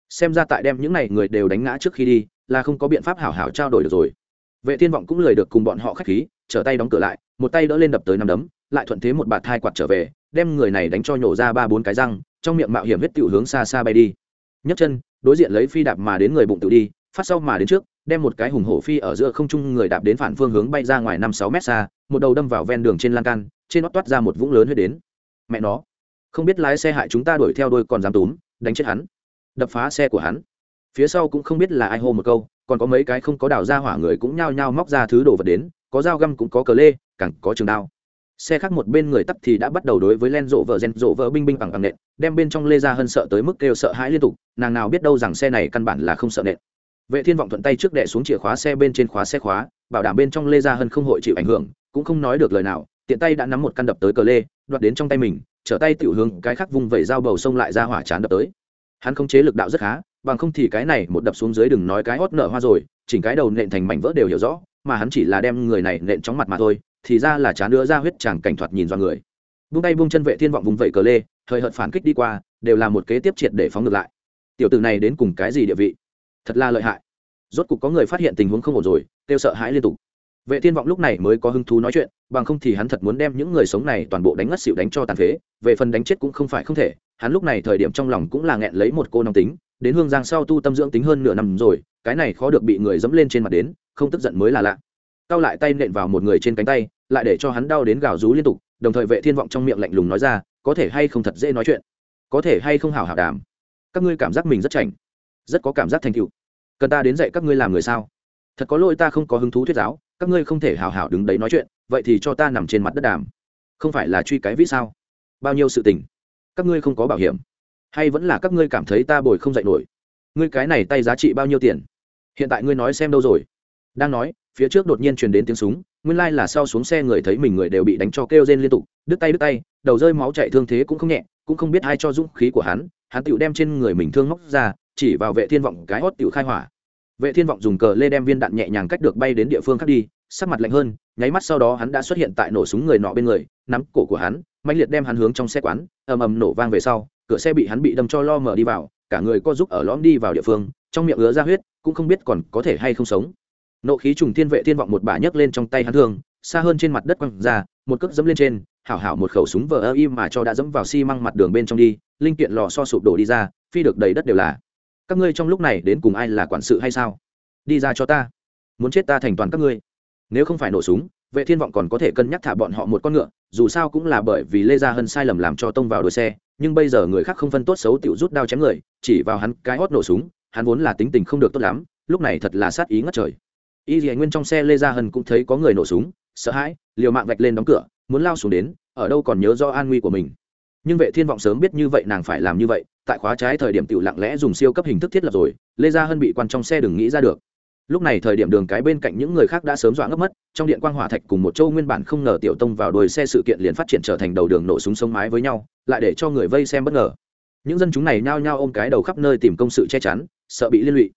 S1: Xem ra tại đem những này người đều đánh ngã trước khi đi, là không có biện pháp hảo hảo trao đổi được rồi. Vệ thiên vọng cũng lời được cùng bọn họ khách khí, trở tay đóng cửa lại, một tay đỡ lên đập tới năm đấm, lại thuận thế một bạt thai quạt trở về, đem người này đánh cho nhổ ra ba bốn cái răng, trong miệng mạo hiểm huyết tiểu hướng xa xa bay đi. Nhấc chân, đối diện lấy phi đạp mà đến người bụng tự đi, phát sau mà đến trước, đem một cái hùng hổ phi ở giữa không trung người đạp đến phản phương hướng bay ra ngoài năm sáu mét xa, một đầu đâm vào ven đường trên lan can, trên nó toát ra một vũng lớn huyết đến. Mẹ nó không biết lái xe hại chúng ta đuổi theo đôi còn dám túm, đánh chết hắn, đập phá xe của hắn. Phía sau cũng không biết là ai hô một câu, còn có mấy cái không có đào ra hỏa người cũng nhao nhao móc ra thứ đồ vật đến, có dao găm cũng có cờ lê, càng có trường đao. Xe khác một bên người tắt thì đã bắt đầu đối với len rộ vợ gen, rộ vợ binh binh bằng bằng nện, đem bên trong lê ra hơn sợ tới mức kêu sợ hãi liên tục, nàng nào biết đâu rằng xe này căn bản là không sợ nện. Vệ thiên vọng thuận tay trước đệ xuống chìa khóa xe bên trên khóa xe khóa, bảo đảm bên trong lê ra hơn không hội chịu ảnh hưởng, cũng không nói được lời nào, tiện tay đã nắm một căn đập tới cờ lê, đoạt đến trong tay mình trở tay tiểu hướng cái khác vung vẩy dao bầu sông lại ra hỏa chán đập tới. Hắn không chế lực đạo rất khá, bằng không thì cái này một đập xuống dưới đừng nói cái hót nở hoa rồi, chỉnh cái đầu nện thành mảnh vỡ đều hiểu rõ, mà hắn chỉ là đem người này nện chóng mặt mà thôi, thì ra là chán nữa ra huyết chàng cảnh thoạt nhìn do người. Buông tay buông chân vệ thiên vọng vùng vẩy cờ lê thời hợt phản kích đi qua, đều là một kế tiếp triệt để phóng ngược lại. Tiểu tử này đến cùng cái gì địa vị? Thật là lợi hại. Rốt cục có người phát hiện tình huống không ổn rồi, kêu sợ hãi liên tục vệ thiên vọng lúc này mới có hứng thú nói chuyện, bằng không thì hắn thật muốn đem những người sống này toàn bộ đánh ngất xỉu đánh cho tàn phế, về phần đánh chết cũng không phải không thể, hắn lúc này thời điểm trong lòng cũng là nghẹn lấy một cô nóng tính, đến hương giang sau tu tâm dưỡng tính hơn nửa năm rồi, cái này khó được bị người dẫm lên trên mặt đến, không tức giận mới là lạ. Cao lại tay nện vào một người trên cánh tay, lại để cho hắn đau đến gào rú liên tục, đồng thời vệ thiên vọng trong miệng lạnh lùng nói ra, có thể hay không thật dễ nói chuyện? Có thể hay không hảo hảo đàm? Các ngươi cảm giác mình rất chảnh, rất có cảm giác thành tựu. Cần ta đến dạy các ngươi làm người sao? Thật có lỗi ta không có hứng thú thuyết giáo các ngươi không thể hào hảo đứng đấy nói chuyện, vậy thì cho ta nằm trên mặt đất đàm. Không phải là truy cái vĩ sao? Bao nhiêu sự tình? Các ngươi không có bảo hiểm. Hay vẫn là các ngươi cảm thấy ta bồi không dạy nổi? Ngươi cái này tay giá trị bao nhiêu tiền? Hiện tại ngươi nói xem đâu rồi? Đang nói, phía trước đột nhiên truyền đến tiếng súng, nguyên lai là sau xuống xe người thấy mình người đều bị đánh cho kêu rên liên tục, đứt tay đứt tay, đầu rơi máu chạy thương thế cũng không nhẹ, cũng không biết ai cho dũng khí của hắn hắn tựu đem trên người mình thương móc ra, chỉ vào vệ thiên vọng cái hót tựu khai hỏa vệ thiên vọng dùng cờ lê đem viên đạn nhẹ nhàng cách được bay đến địa phương khác đi, sắc mặt lạnh hơn, nháy mắt sau đó hắn đã xuất hiện tại nổ súng người nọ bên người, nắm cổ của hắn mạnh liệt đem hắn hướng trong xe quán, ầm ầm nổ vang về sau, cửa xe bị hắn bị đâm cho lo mở đi vào, cả người co giúp ở lõm đi vào địa phương, trong miệng ứa ra huyết, cũng không biết còn có thể hay không sống. Nộ khí trùng thiên vệ thiên vọng một bả nhấc lên trong tay hắn thương, xa hơn trên mặt đất quăng ra, một cước dẫm lên trên, hảo hảo một khẩu súng vờ ơ im mà cho đã dẫm vào xi măng mặt đường bên trong đi, linh kiện lò so sụp đổ đi ra, phi được đầy đất đều là các ngươi trong lúc này đến cùng ai là quản sự hay sao? Đi ra cho ta. Muốn chết ta thành toàn các ngươi. Nếu không phải nổ súng, vệ thiên vọng còn có thể cân nhắc thả bọn họ một con ngựa, dù sao cũng là bởi vì lê gia hân sai lầm làm cho tông vào đuôi xe, nhưng bây giờ người khác không phân tốt xấu tiểu rút đao chém người, chỉ vào hắn cái hót nổ súng, hắn vốn là tính tình không được tốt lắm, lúc này thật là sát ý ngất trời. Y dì nguyên trong xe lê gia hân cũng thấy có người nổ súng, sợ hãi, liều mạng vạch lên đóng cửa, muốn lao xuống đến, ở đâu còn nhớ do an nguy của mình. Nhưng vệ thiên vọng sớm biết như vậy nàng phải làm như vậy tại khóa trái thời điểm tiểu lặng lẽ dùng siêu cấp hình thức thiết lập rồi, lê gia hân bị quan trong xe đừng nghĩ ra được. Lúc này thời điểm đường cái bên cạnh những người khác đã sớm dọa ngấp mất, trong điện quang hỏa thạch cùng một châu nguyên bản không ngờ tiểu tông vào đuôi xe sự kiện liền phát triển trở thành đầu đường nổ súng sống mái với nhau, lại để cho người vây xem bất ngờ. Những dân chúng này nhao nhao ôm cái đầu khắp nơi tìm công sự che chắn, sợ bị liên lụy.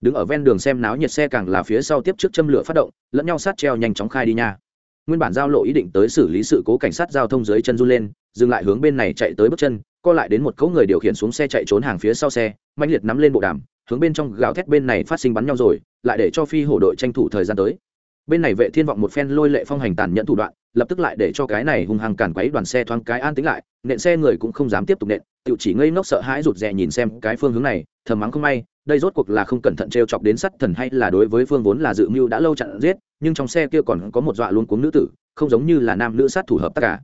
S1: Đứng ở ven đường xem náo nhiệt xe càng là phía sau tiếp trước châm lửa phát động, lẫn nhau sát treo nhanh chóng khai đi nha. Nguyên bản giao lộ ý định tới xử lý sự cố cảnh sát giao thông dưới chân run lên, dừng lại hướng bên này chạy tới bước chân co lại đến một cỗ người điều khiển xuống xe chạy trốn hàng phía sau xe mạnh liệt nắm lên bộ đàm, hướng bên trong gào thét bên này phát sinh bắn nhau rồi, lại để cho phi hổ đội tranh thủ thời gian tới. Bên này vệ thiên vọng một phen lôi lệ phong hành tàn nhẫn thủ đoạn, lập tức lại để cho cái này hung hăng cản quấy đoàn xe thoáng cái an tính lại, nện xe người cũng không dám tiếp tục nện tự chỉ ngây ngốc sợ hãi rụt rè nhìn xem cái phương hướng này, thầm mắng không may, đây rốt cuộc là không cẩn thận trêu chọc đến sắt thần hay là đối với phương vốn là dự mưu đã lâu chặn giết, nhưng trong xe kia còn có một dọa luôn cuống nữ tử, không giống như là nam nữ sát thủ hợp tất cả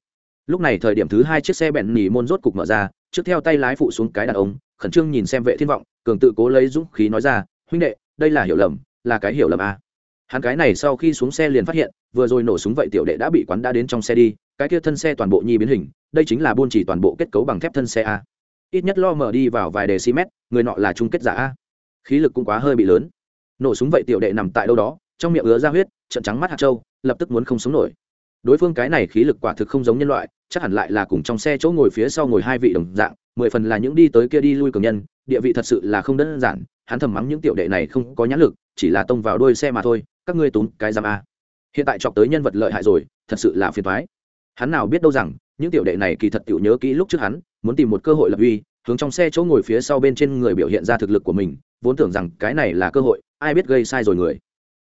S1: lúc này thời điểm thứ hai chiếc xe bẹn nỉ môn rốt cục mở ra, trước theo tay lái phụ xuống cái đàn ông, khẩn trương nhìn xem vệ thiên vọng, cường tự cố lấy dũng khí nói ra, huynh đệ, đây là hiểu lầm, là cái hiểu lầm a hắn cái này sau khi xuống xe liền phát hiện, vừa rồi nổ súng vậy tiểu đệ đã bị quán đã đến trong xe đi, cái kia thân xe toàn bộ nhi biến hình, đây chính là buôn chỉ toàn bộ kết cấu bằng thép thân xe a ít nhất lo mở đi vào vài đề xi mét người nọ là chung kết giả a khí lực cũng quá hơi bị lớn. Nổ súng vậy tiểu đệ nằm tại đâu đó, trong miệng ứa ra huyết trận trắng mắt hạt trâu lập tức muốn không sống nổi đối phương cái này khí lực quả thực không giống nhân loại chắc hẳn lại là cùng trong xe chỗ ngồi phía sau ngồi hai vị đồng dạng mười phần là những đi tới kia đi lui cường nhân địa vị thật sự là không đơn giản hắn thầm mắng những tiểu đệ này không có nhãn lực chỉ là tông vào đuôi xe mà thôi các ngươi túm cái giam a. Hiện tại chọc tới nhân vật lợi hại rồi thật sự là phiền thoái hắn nào biết đâu rằng những tiểu đệ này kỳ thật tiểu nhớ kỹ lúc trước hắn muốn tìm một cơ hội lập uy hướng trong xe chỗ ngồi phía sau bên trên người biểu hiện ra thực lực của mình vốn tưởng rằng cái này là cơ hội ai biết gây sai rồi người.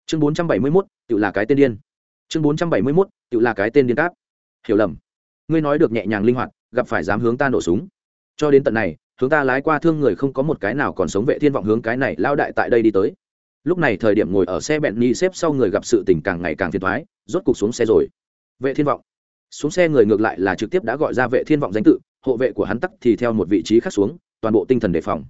S1: Chương bốn trăm bảy mươi 471, tự là cái tên điên. Chương bốn trăm bảy mươi 471, tự là cái tên điên cáp. Hiểu lầm. Ngươi nói được nhẹ nhàng linh hoạt, gặp phải dám hướng ta nổ súng. Cho đến tận này, hướng ta lái qua thương người không có một cái nào còn sống vệ thiên vọng hướng cái này lao đại tại đây đi tới. Lúc này thời điểm ngồi ở xe bẹn ni xếp sau người gặp sự tình càng ngày càng phiền thoái rốt cục xuống xe rồi. Vệ thiên vọng. Xuống xe người ngược lại là trực tiếp đã gọi ra vệ thiên vọng danh tự, hộ vệ của hắn tắc thì theo một vị trí khác xuống, toàn bộ tinh thần đề phòng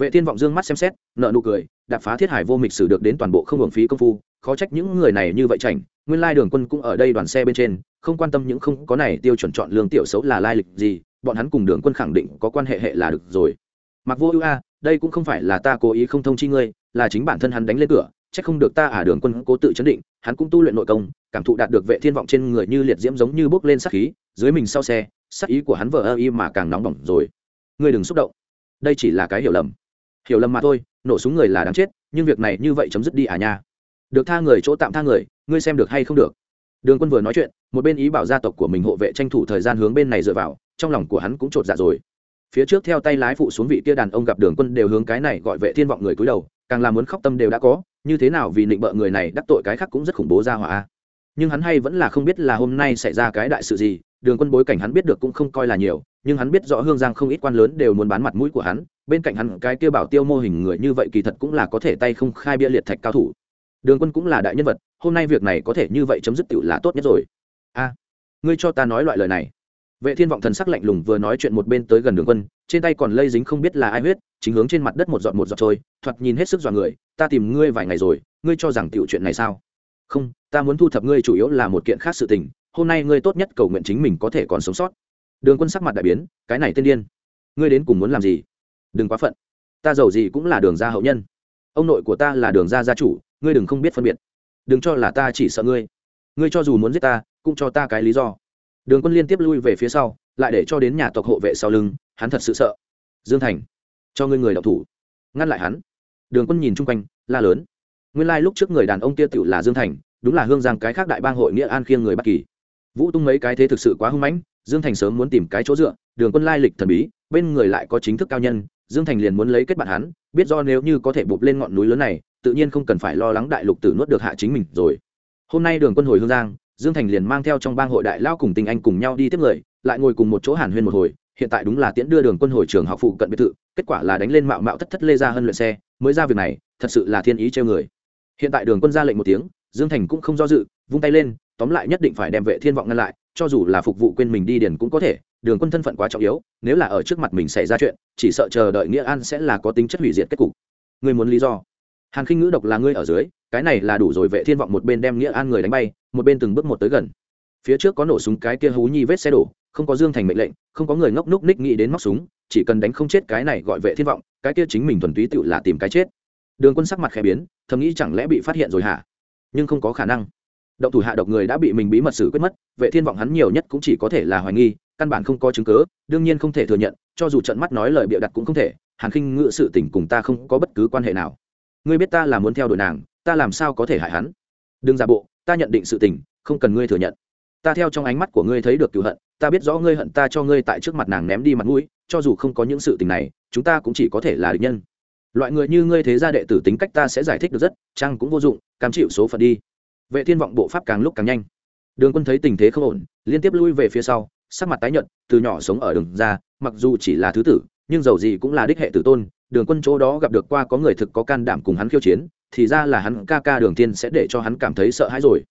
S1: vệ thiên vọng dương mắt xem xét nợ nụ cười, đạp phá thiết hải vô mịch sử được đến toàn bộ không hưởng phí công phu, khó trách những người này như vậy chảnh, nguyên lai đường quân cũng ở đây đoàn xe bên trên, không quan tâm những không có này tiêu chuẩn chọn lương tiểu xấu là lai lịch gì, bọn hắn cùng đường quân khẳng định có quan hệ hệ là được rồi. Mặc vô ưu a, đây cũng không phải là ta cố ý không thông chi ngươi, là chính bản thân hắn đánh lên cửa, chắc không được ta à đường quân cố tự chấn định, hắn cũng tu luyện nội công, cảm thụ đạt được vệ thiên vọng trên người như liệt diễm giống như bốc lên sát khí, dưới mình sau xe, sát ý của hắn vợ ơ y mà càng nóng bỏng rồi. Ngươi đừng xúc động. Đây chỉ là cái hiểu lầm hiểu lầm mà thôi, nổ súng người là đáng chết, nhưng việc này như vậy chấm dứt đi à nha. Được tha người chỗ tạm tha người, ngươi xem được hay không được. Đường quân vừa nói chuyện, một bên ý bảo gia tộc của mình hộ vệ tranh thủ thời gian hướng bên này dựa vào, trong lòng của hắn cũng chột dạ rồi. Phía trước theo tay lái phụ xuống vị kia đàn ông gặp đường quân đều hướng cái này gọi vệ thiên vọng người cúi đầu, càng là muốn khóc tâm đều đã có, như thế nào vì định bợ người này đắc tội cái khác cũng rất khủng bố ra hỏa. Nhưng hắn hay vẫn là không biết là hôm nay xảy ra cái đại sự gì, đường quân bối cảnh hắn biết được cũng không coi là nhiều nhưng hắn biết rõ hương giang không ít quan lớn đều muốn bán mặt mũi của hắn, bên cạnh hắn cái kia bảo tiêu mô hình người như vậy kỳ thật cũng là có thể tay không khai bia liệt thạch cao thủ. Đường quân cũng là đại nhân vật, hôm nay việc này có thể như vậy chấm dứt tựu là tốt nhất rồi. A, ngươi cho ta nói loại lời này. Vệ thiên vọng thần sắc lạnh lùng vừa nói chuyện một bên tới gần đường quân, trên tay còn lây dính không biết là ai huyết, chính hướng trên mặt đất một giọt một giọt trôi, thoạt nhìn hết sức dọa người, ta tìm ngươi vài ngày rồi, ngươi cho rằng tiểu chuyện này sao? Không, ta muốn thu thập ngươi chủ yếu là một kiện khác sự tình, hôm nay ngươi tốt nhất cầu nguyện chính mình có thể còn sống sót đường quân sắc mặt đại biến, cái này tên điên, ngươi đến cùng muốn làm gì? Đừng quá phận. Ta giàu gì cũng là đường gia hậu nhân. Ông nội của ta là đường gia gia chủ, ngươi đừng không biết phân biệt. Đừng cho là ta chỉ sợ ngươi. Ngươi cho dù muốn giết ta, cũng cho ta cái lý do. Đường quân liên tiếp lui về phía sau, lại để cho đến nhà tộc hộ vệ sau lưng, hắn thật sự sợ. Dương thành, cho ngươi người đọc thủ. Ngăn lại hắn. Đường quân nhìn chung quanh, la lớn. Nguyên lai、like、lúc trước người đàn ông kia tựu là dương thành, đúng là hương giang cái khác đại bang hội nghĩa an khiêng người bất kỳ. Vũ tung mấy cái thế thực sự quá hưng mãnh dương thành sớm muốn tìm cái chỗ dựa, đường quân lai lịch thần bí, bên người lại có chính thức cao nhân, dương thành liền muốn lấy kết bạn hắn, biết do nếu như có thể bụp lên ngọn núi lớn này, tự nhiên không cần phải lo lắng đại lục tử nuốt được hạ chính mình rồi. Hôm nay đường quân hồi hương giang, dương thành liền mang theo trong bang hội đại lao cùng tình anh cùng nhau đi tiếp người, lại ngồi cùng một chỗ hàn huyên một hồi, hiện tại đúng là tiễn đưa đường quân hồi trường học phụ cận biệt thự, kết quả là đánh lên mạo mạo thất thất lê ra hơn luyện xe, mới ra việc này, thật sự là thiên ý treo người. Hiện tại đường quân ra lệnh một tiếng, dương thành cũng không do dự, vung tay lên, tóm lại nhất định phải đem vệ thiên vọng ngăn lại cho dù là phục vụ quên mình đi điền cũng có thể, đường quân thân phận quá trọng yếu, nếu là ở trước mặt mình xảy ra chuyện, chỉ sợ chờ đợi nghĩa an sẽ là có tính chất hủy diệt kết cục. Ngươi muốn lý do? Hàn khinh ngữ độc là ngươi ở dưới, cái này là đủ rồi, vệ thiên vọng một bên đem nghĩa an người đánh bay, một bên từng bước một tới gần. Phía trước có nổ súng cái kia hú nhi vết xe đổ, không có dương thành mệnh lệnh, không có người ngốc núc ních nghĩ đến móc súng, chỉ cần đánh không chết cái này gọi vệ thiên vọng, cái kia chính mình thuần túy tự là tìm cái chết. Đường quân sắc mặt khẽ biến, thầm nghĩ chẳng lẽ bị phát hiện rồi hả? Nhưng không có khả năng động thủ hạ độc người đã bị mình bí mật xử quyết mất, vệ thiên vọng hắn nhiều nhất cũng chỉ có thể là hoài nghi, căn bản không có chứng cứ, đương nhiên không thể thừa nhận, cho dù trận mắt nói lời bịa đặt cũng không thể, hàn khinh ngự sự tình cùng ta không có bất cứ quan hệ nào. Ngươi biết ta là muốn theo đuổi nàng, ta làm sao có thể hại hắn? Đừng giả bộ, ta nhận định sự tình, không cần ngươi thừa nhận. Ta theo trong ánh mắt của ngươi thấy được cựu hận, ta biết rõ ngươi hận ta cho ngươi tại trước mặt nàng ném đi mặt mũi, cho dù không có những sự tình này, chúng ta cũng chỉ có thể là địch nhân. Loại người như ngươi thế gia đệ tử tính cách ta sẽ giải thích được rất, chăng cũng vô dụng, cam chịu số phận đi vệ thiên vọng bộ pháp càng lúc càng nhanh. Đường quân thấy tình thế không ổn, liên tiếp lui về phía sau, sắc mặt tái nhợt, từ nhỏ sống ở đường ra, mặc dù chỉ là thứ tử, nhưng dầu gì cũng là đích hệ tử tôn, đường quân chỗ đó gặp được qua có người thực có can đảm cùng hắn khiêu chiến, thì ra là hắn ca ca đường tiên sẽ để cho hắn cảm thấy sợ hãi rồi.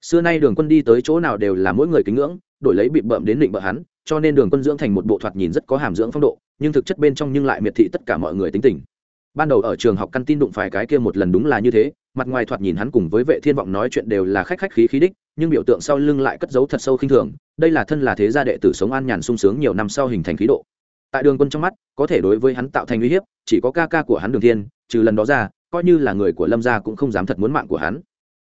S1: Xưa nay đường quân đi tới chỗ nào đều là mỗi người kính ngưỡng, đổi lấy bị bợm đến định bợ hắn, cho nên đường quân dưỡng thành một bộ thoạt nhìn rất có hàm dưỡng phong độ, nhưng thực chất bên trong nhưng lại miệt thị tất cả mọi người tính tình ban đầu ở trường học căn tin đụng phải cái kia một lần đúng là như thế, mặt ngoài thoạt nhìn hắn cùng với vệ thiên vọng nói chuyện đều là khách khách khí khí đích, nhưng biểu tượng sau lưng lại cất giấu thật sâu khinh thường, đây là thân là thế gia đệ tử sống an nhàn sung sướng nhiều năm sau hình thành khí độ. Tại đường quân trong mắt, có thể đối với hắn tạo thành uy hiếp, chỉ có ca ca của hắn đường thiên, trừ lần đó ra, coi như là người của lâm gia cũng không dám thật muốn mạng của hắn.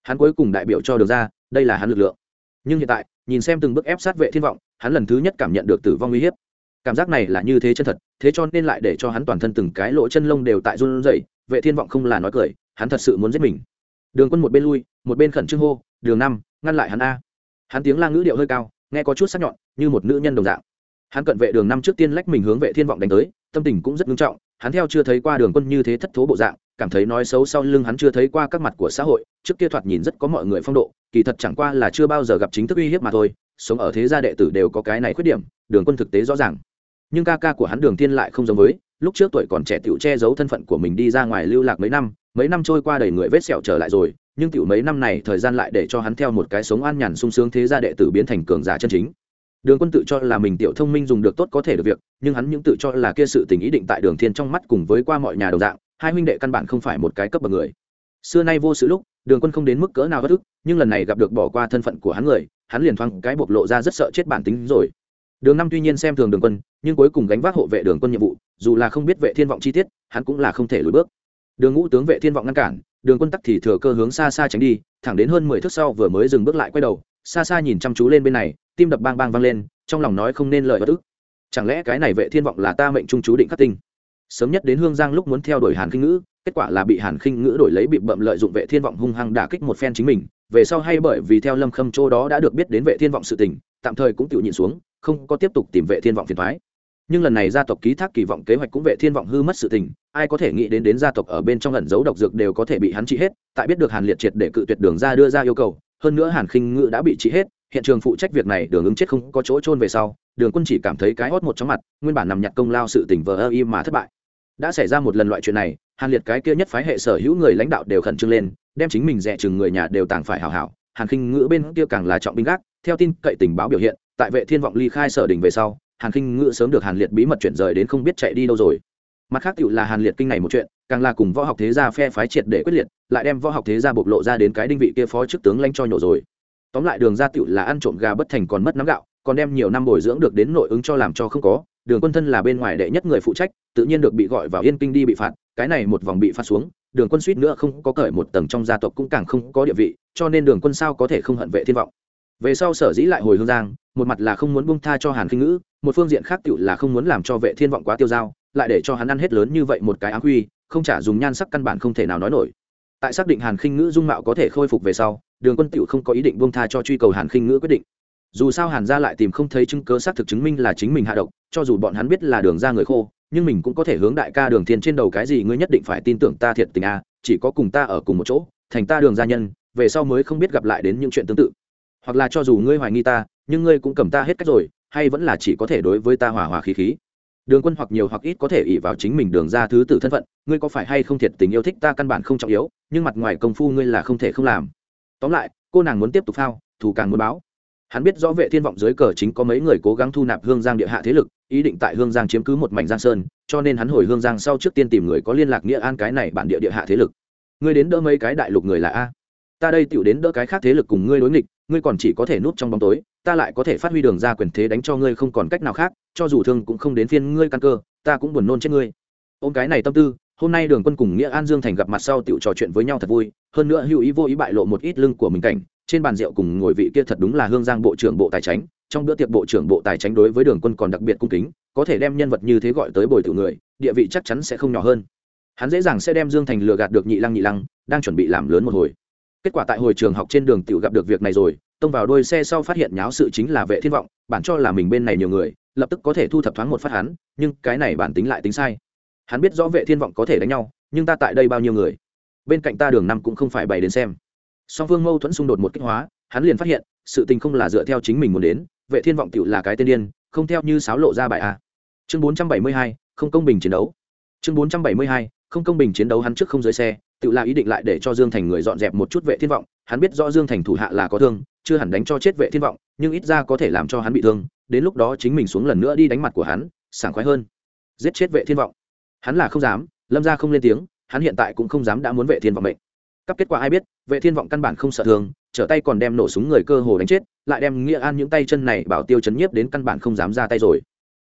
S1: Hắn cuối cùng đại biểu cho đường ra đây là hắn lực lượng. Nhưng hiện tại, nhìn xem từng bước ép sát vệ thiên vọng, hắn lần thứ nhất cảm nhận được tử vong uy hiếp cảm giác này là như thế chân thật, thế cho nên lại để cho hắn toàn thân từng cái lỗ chân lông đều tại run rẩy, vệ thiên vọng không là nói cười, hắn thật sự muốn giết mình. Đường quân một bên lui, một bên khẩn trương hô, đường năm ngăn lại hắn a. Hắn tiếng la ngữ điệu hơi cao, nghe có chút sắc nhọn, như một nữ nhân đồng dạng. Hắn cận vệ đường năm trước tiên lách mình hướng vệ thiên vọng đánh tới, tâm tình cũng rất nghiêm trọng, hắn theo chưa thấy qua đường quân như thế thất thố bộ dạng, cảm thấy nói xấu sau lưng hắn chưa thấy qua các mặt của xã hội, trước kia thoạt nhìn rất có mọi người phong độ, kỳ thật chẳng qua là chưa bao giờ gặp chính thức uy hiếp mà thôi, sống ở thế gia đệ tử đều có cái này khuyết điểm, đường quân thực tế rõ ràng nhưng ca ca của hắn đường Thiên lại không giống với, lúc trước tuổi còn trẻ tiểu che giấu thân phận của mình đi ra ngoài lưu lạc mấy năm mấy năm trôi qua đầy người vết sẹo trở lại rồi, nhưng tiểu mấy năm này thời gian lại để cho hắn theo một cái sống an nhàn sung sướng thế gia đệ tử biến thành cường giả chân chính. Đường quân tự cho là mình tiểu thông minh dùng được tốt có thể được việc, nhưng hắn những tự cho là kia sự tình ý định tại đường thiên trong mắt cùng với qua mọi nhà đồng dạng, hai huynh đệ căn bản không phải một cái cấp bậc người. Xưa nay vô sự lúc, đường quân không đến mức cỡ nào bất ức, nhưng lần này gặp được bỏ qua thân phận của hắn người, hắn liền thoáng cái bộc lộ ra rất sợ chết bản tính rồi đường năm tuy nhiên xem thường đường quân, nhưng cuối cùng gánh vác hộ vệ đường quân nhiệm vụ, dù là không biết vệ thiên vọng chi tiết, hắn cũng là không thể lùi bước. Đường ngũ tướng vệ thiên vọng ngăn cản, đường quân tắc thì thừa cơ hướng xa xa tránh đi, thẳng đến hơn mười thước sau vừa mới dừng bước lại quay đầu, xa xa nhìn chăm chú lên bên này, tim đập bang bang vang lên, trong lòng nói không nên lời bất ức. Chẳng lẽ cái này vệ thiên vọng là ta mệnh trung chú định khắc tinh? Sớm nhất đến hương giang lúc muốn theo đuổi hàn khinh ngữ, kết quả là bị hàn khinh ngữ đổi lấy bị bậm lợi dụng vệ thiên vọng hung hăng đả kích một phen chính mình, về sau hay bởi vì theo lâm khâm châu đó đã được biết đến vệ thiên vọng sự tình tạm thời cũng tự nhịn xuống, không có tiếp tục tìm vệ thiên vọng phiền thoái. Nhưng lần này gia tộc ký thác kỳ vọng kế hoạch cũng vệ thiên vọng hư mất sự tình, ai có thể nghĩ đến đến gia tộc ở bên trong ẩn giấu độc dược đều có thể bị hắn trị hết, tại biết được hàn liệt triệt để cự tuyệt đường ra đưa ra yêu cầu, hơn nữa hàn khinh Ngự đã bị trị hết, hiện trường phụ trách việc này đường ứng chết không có chỗ trôn về sau, đường quân chỉ cảm thấy cái hót một chóng mặt, nguyên bản nằm nhặt công lao sự tình vờ ơ y mà thất bại. Đã xảy ra một lần loại chuyện này, hàn liệt cái kia nhất phái hệ sở hữu người lãnh đạo đều khẩn trương lên, đem chính mình rẻ chừng người nhà đều tàng phải hảo hảo hàn khinh ngữ bên kia càng là trọng binh gác. Theo tin cậy tình báo biểu hiện, tại vệ thiên vọng ly khai sở đình về sau, hàn khinh ngữ sớm được hàn liệt bí mật chuyển rời đến không biết chạy đi đâu rồi. Mặt khác tựu là hàn liệt kinh này một chuyện, càng là cùng võ học thế gia phe phái triệt để quyết liệt, lại đem võ học thế gia bộc lộ ra đến cái đinh vị kia phó chức tướng lanh cho nhổ rồi. Tóm lại đường ra tựu là ăn trộm gà bất thành còn mất nắm gạo, còn đem nhiều năm bồi dưỡng được đến nội ứng cho làm cho không có, đường quân thân là bên ngoài đệ nhất người phụ trách, tự nhiên được bị gọi vào yên kinh đi bị phạt, cái này một vòng bị phạt xuống đường quân suýt nữa không có cởi một tầng trong gia tộc cũng càng không có địa vị, cho nên đường quân sao có thể không hận vệ thiên vọng. Về sau sở dĩ lại hồi hương giang, một mặt là không muốn buông tha cho hàn kinh ngữ, một phương diện khác tựu là không muốn làm cho vệ thiên vọng quá tiêu dao, lại để cho hắn ăn hết lớn như vậy một cái áng huy, không trả dùng nhan sắc căn bản không thể nào nói nổi. Tại xác định hàn khinh ngữ dung mạo có thể khôi phục về sau, đường quân tựu không có ý định buông tha cho truy cầu hàn khinh ngữ quyết định. Dù sao hàn gia lại tìm không thấy chứng cớ xác thực chứng minh là chính mình hạ độc, cho dù bọn hắn biết là đường ra người khô nhưng mình cũng có thể hướng đại ca đường thiên trên đầu cái gì ngươi nhất định phải tin tưởng ta thiệt tình a, chỉ có cùng ta ở cùng một chỗ, thành ta đường gia nhân, về sau mới không biết gặp lại đến những chuyện tương tự. Hoặc là cho dù ngươi hoài nghi ta, nhưng ngươi cũng cầm ta hết cách rồi, hay vẫn là chỉ có thể đối với ta hòa hòa khí khí. Đường quân hoặc nhiều hoặc ít có thể ỷ vào chính mình đường ra thứ tử thân phận, ngươi có phải hay không thiệt tình yêu thích ta căn bản không trọng yếu, nhưng mặt ngoài công phu ngươi là không thể không làm. Tóm lại, cô nàng muốn tiếp tục phao thủ càng muốn báo hắn biết rõ vệ thiên vọng dưới cờ chính có mấy người cố gắng thu nạp hương giang địa hạ thế lực, ý định tại hương giang chiếm cứ một mảnh giang sơn, cho nên hắn hồi hương giang sau trước tiên tìm người có liên lạc nghĩa an cái này bản địa địa hạ thế lực. Ngươi đến đỡ mấy cái đại lục người là a? Ta đây tựu đến đỡ cái khác thế lực cùng ngươi đối nghịch, ngươi còn chỉ có thể núp trong bóng tối, ta lại có thể phát huy đường ra quyền thế đánh cho ngươi không còn cách nào khác, cho dù thương cũng không đến phiên ngươi căn cơ, ta cũng buồn nôn chết ngươi. Ôm cái này tâm tư, hôm nay đường quân cùng nghĩa an dương thành gặp mặt sau tựu trò chuyện với nhau thật vui, hơn nữa hữu ý vô ý bại lộ một ít lưng của mình cảnh trên bàn rượu cùng ngồi vị kia thật đúng là hương giang bộ trưởng bộ tài chính trong bữa tiệc bộ trưởng bộ tài chính đối với đường quân còn đặc biệt cung kính, có thể đem nhân vật như thế gọi tới bồi tử người, địa vị chắc chắn sẽ không nhỏ hơn. Hắn dễ dàng sẽ đem dương thành lừa gạt được nhị lăng nhị lăng, đang chuẩn bị làm lớn một hồi. Kết quả tại hồi trường học trên đường tiểu gặp được việc này rồi, tông vào đôi xe sau phát hiện nháo sự chính là vệ thiên vọng, bản cho là mình bên này nhiều người, lập tức có thể thu thập thoáng một phát hắn, nhưng cái này bản tính lại tính sai. Hắn biết rõ vệ thiên vọng có thể đánh nhau, nhưng ta tại đây bao nhiêu người? Bên cạnh ta đường năm cũng không phải bày đến xem song phương mâu thuẫn xung đột một kích hóa hắn liền phát hiện sự tình không là dựa theo chính mình muốn đến vệ thiên vọng tựu là cái tên điên không theo như sáo lộ ra bài a. Chương 472, không công bình chiến đấu. Chương 472, không công bình chiến đấu hắn trước không dưới xe tự là ý định lại để cho dương thành người dọn dẹp một chút vệ thiên vọng hắn biết rõ dương thành thủ hạ là có thương chưa hẳn đánh cho chết vệ thiên vọng nhưng ít ra có thể làm cho hắn bị thương đến lúc đó chính mình xuống lần nữa đi đánh mặt của hắn sảng khoái hơn. Giết chết vệ thiên vọng. Hắn là không dám lâm ra không lên tiếng hắn hiện tại cũng không dám đã muốn vệ thiên vọng mệnh cấp kết quả ai biết vệ thiên vọng căn bản không sợ thường, trở tay còn đem nổ súng người cơ hồ đánh chết lại đem nghĩa an những tay chân này bảo tiêu chấn nhiếp đến căn bản không dám ra tay rồi.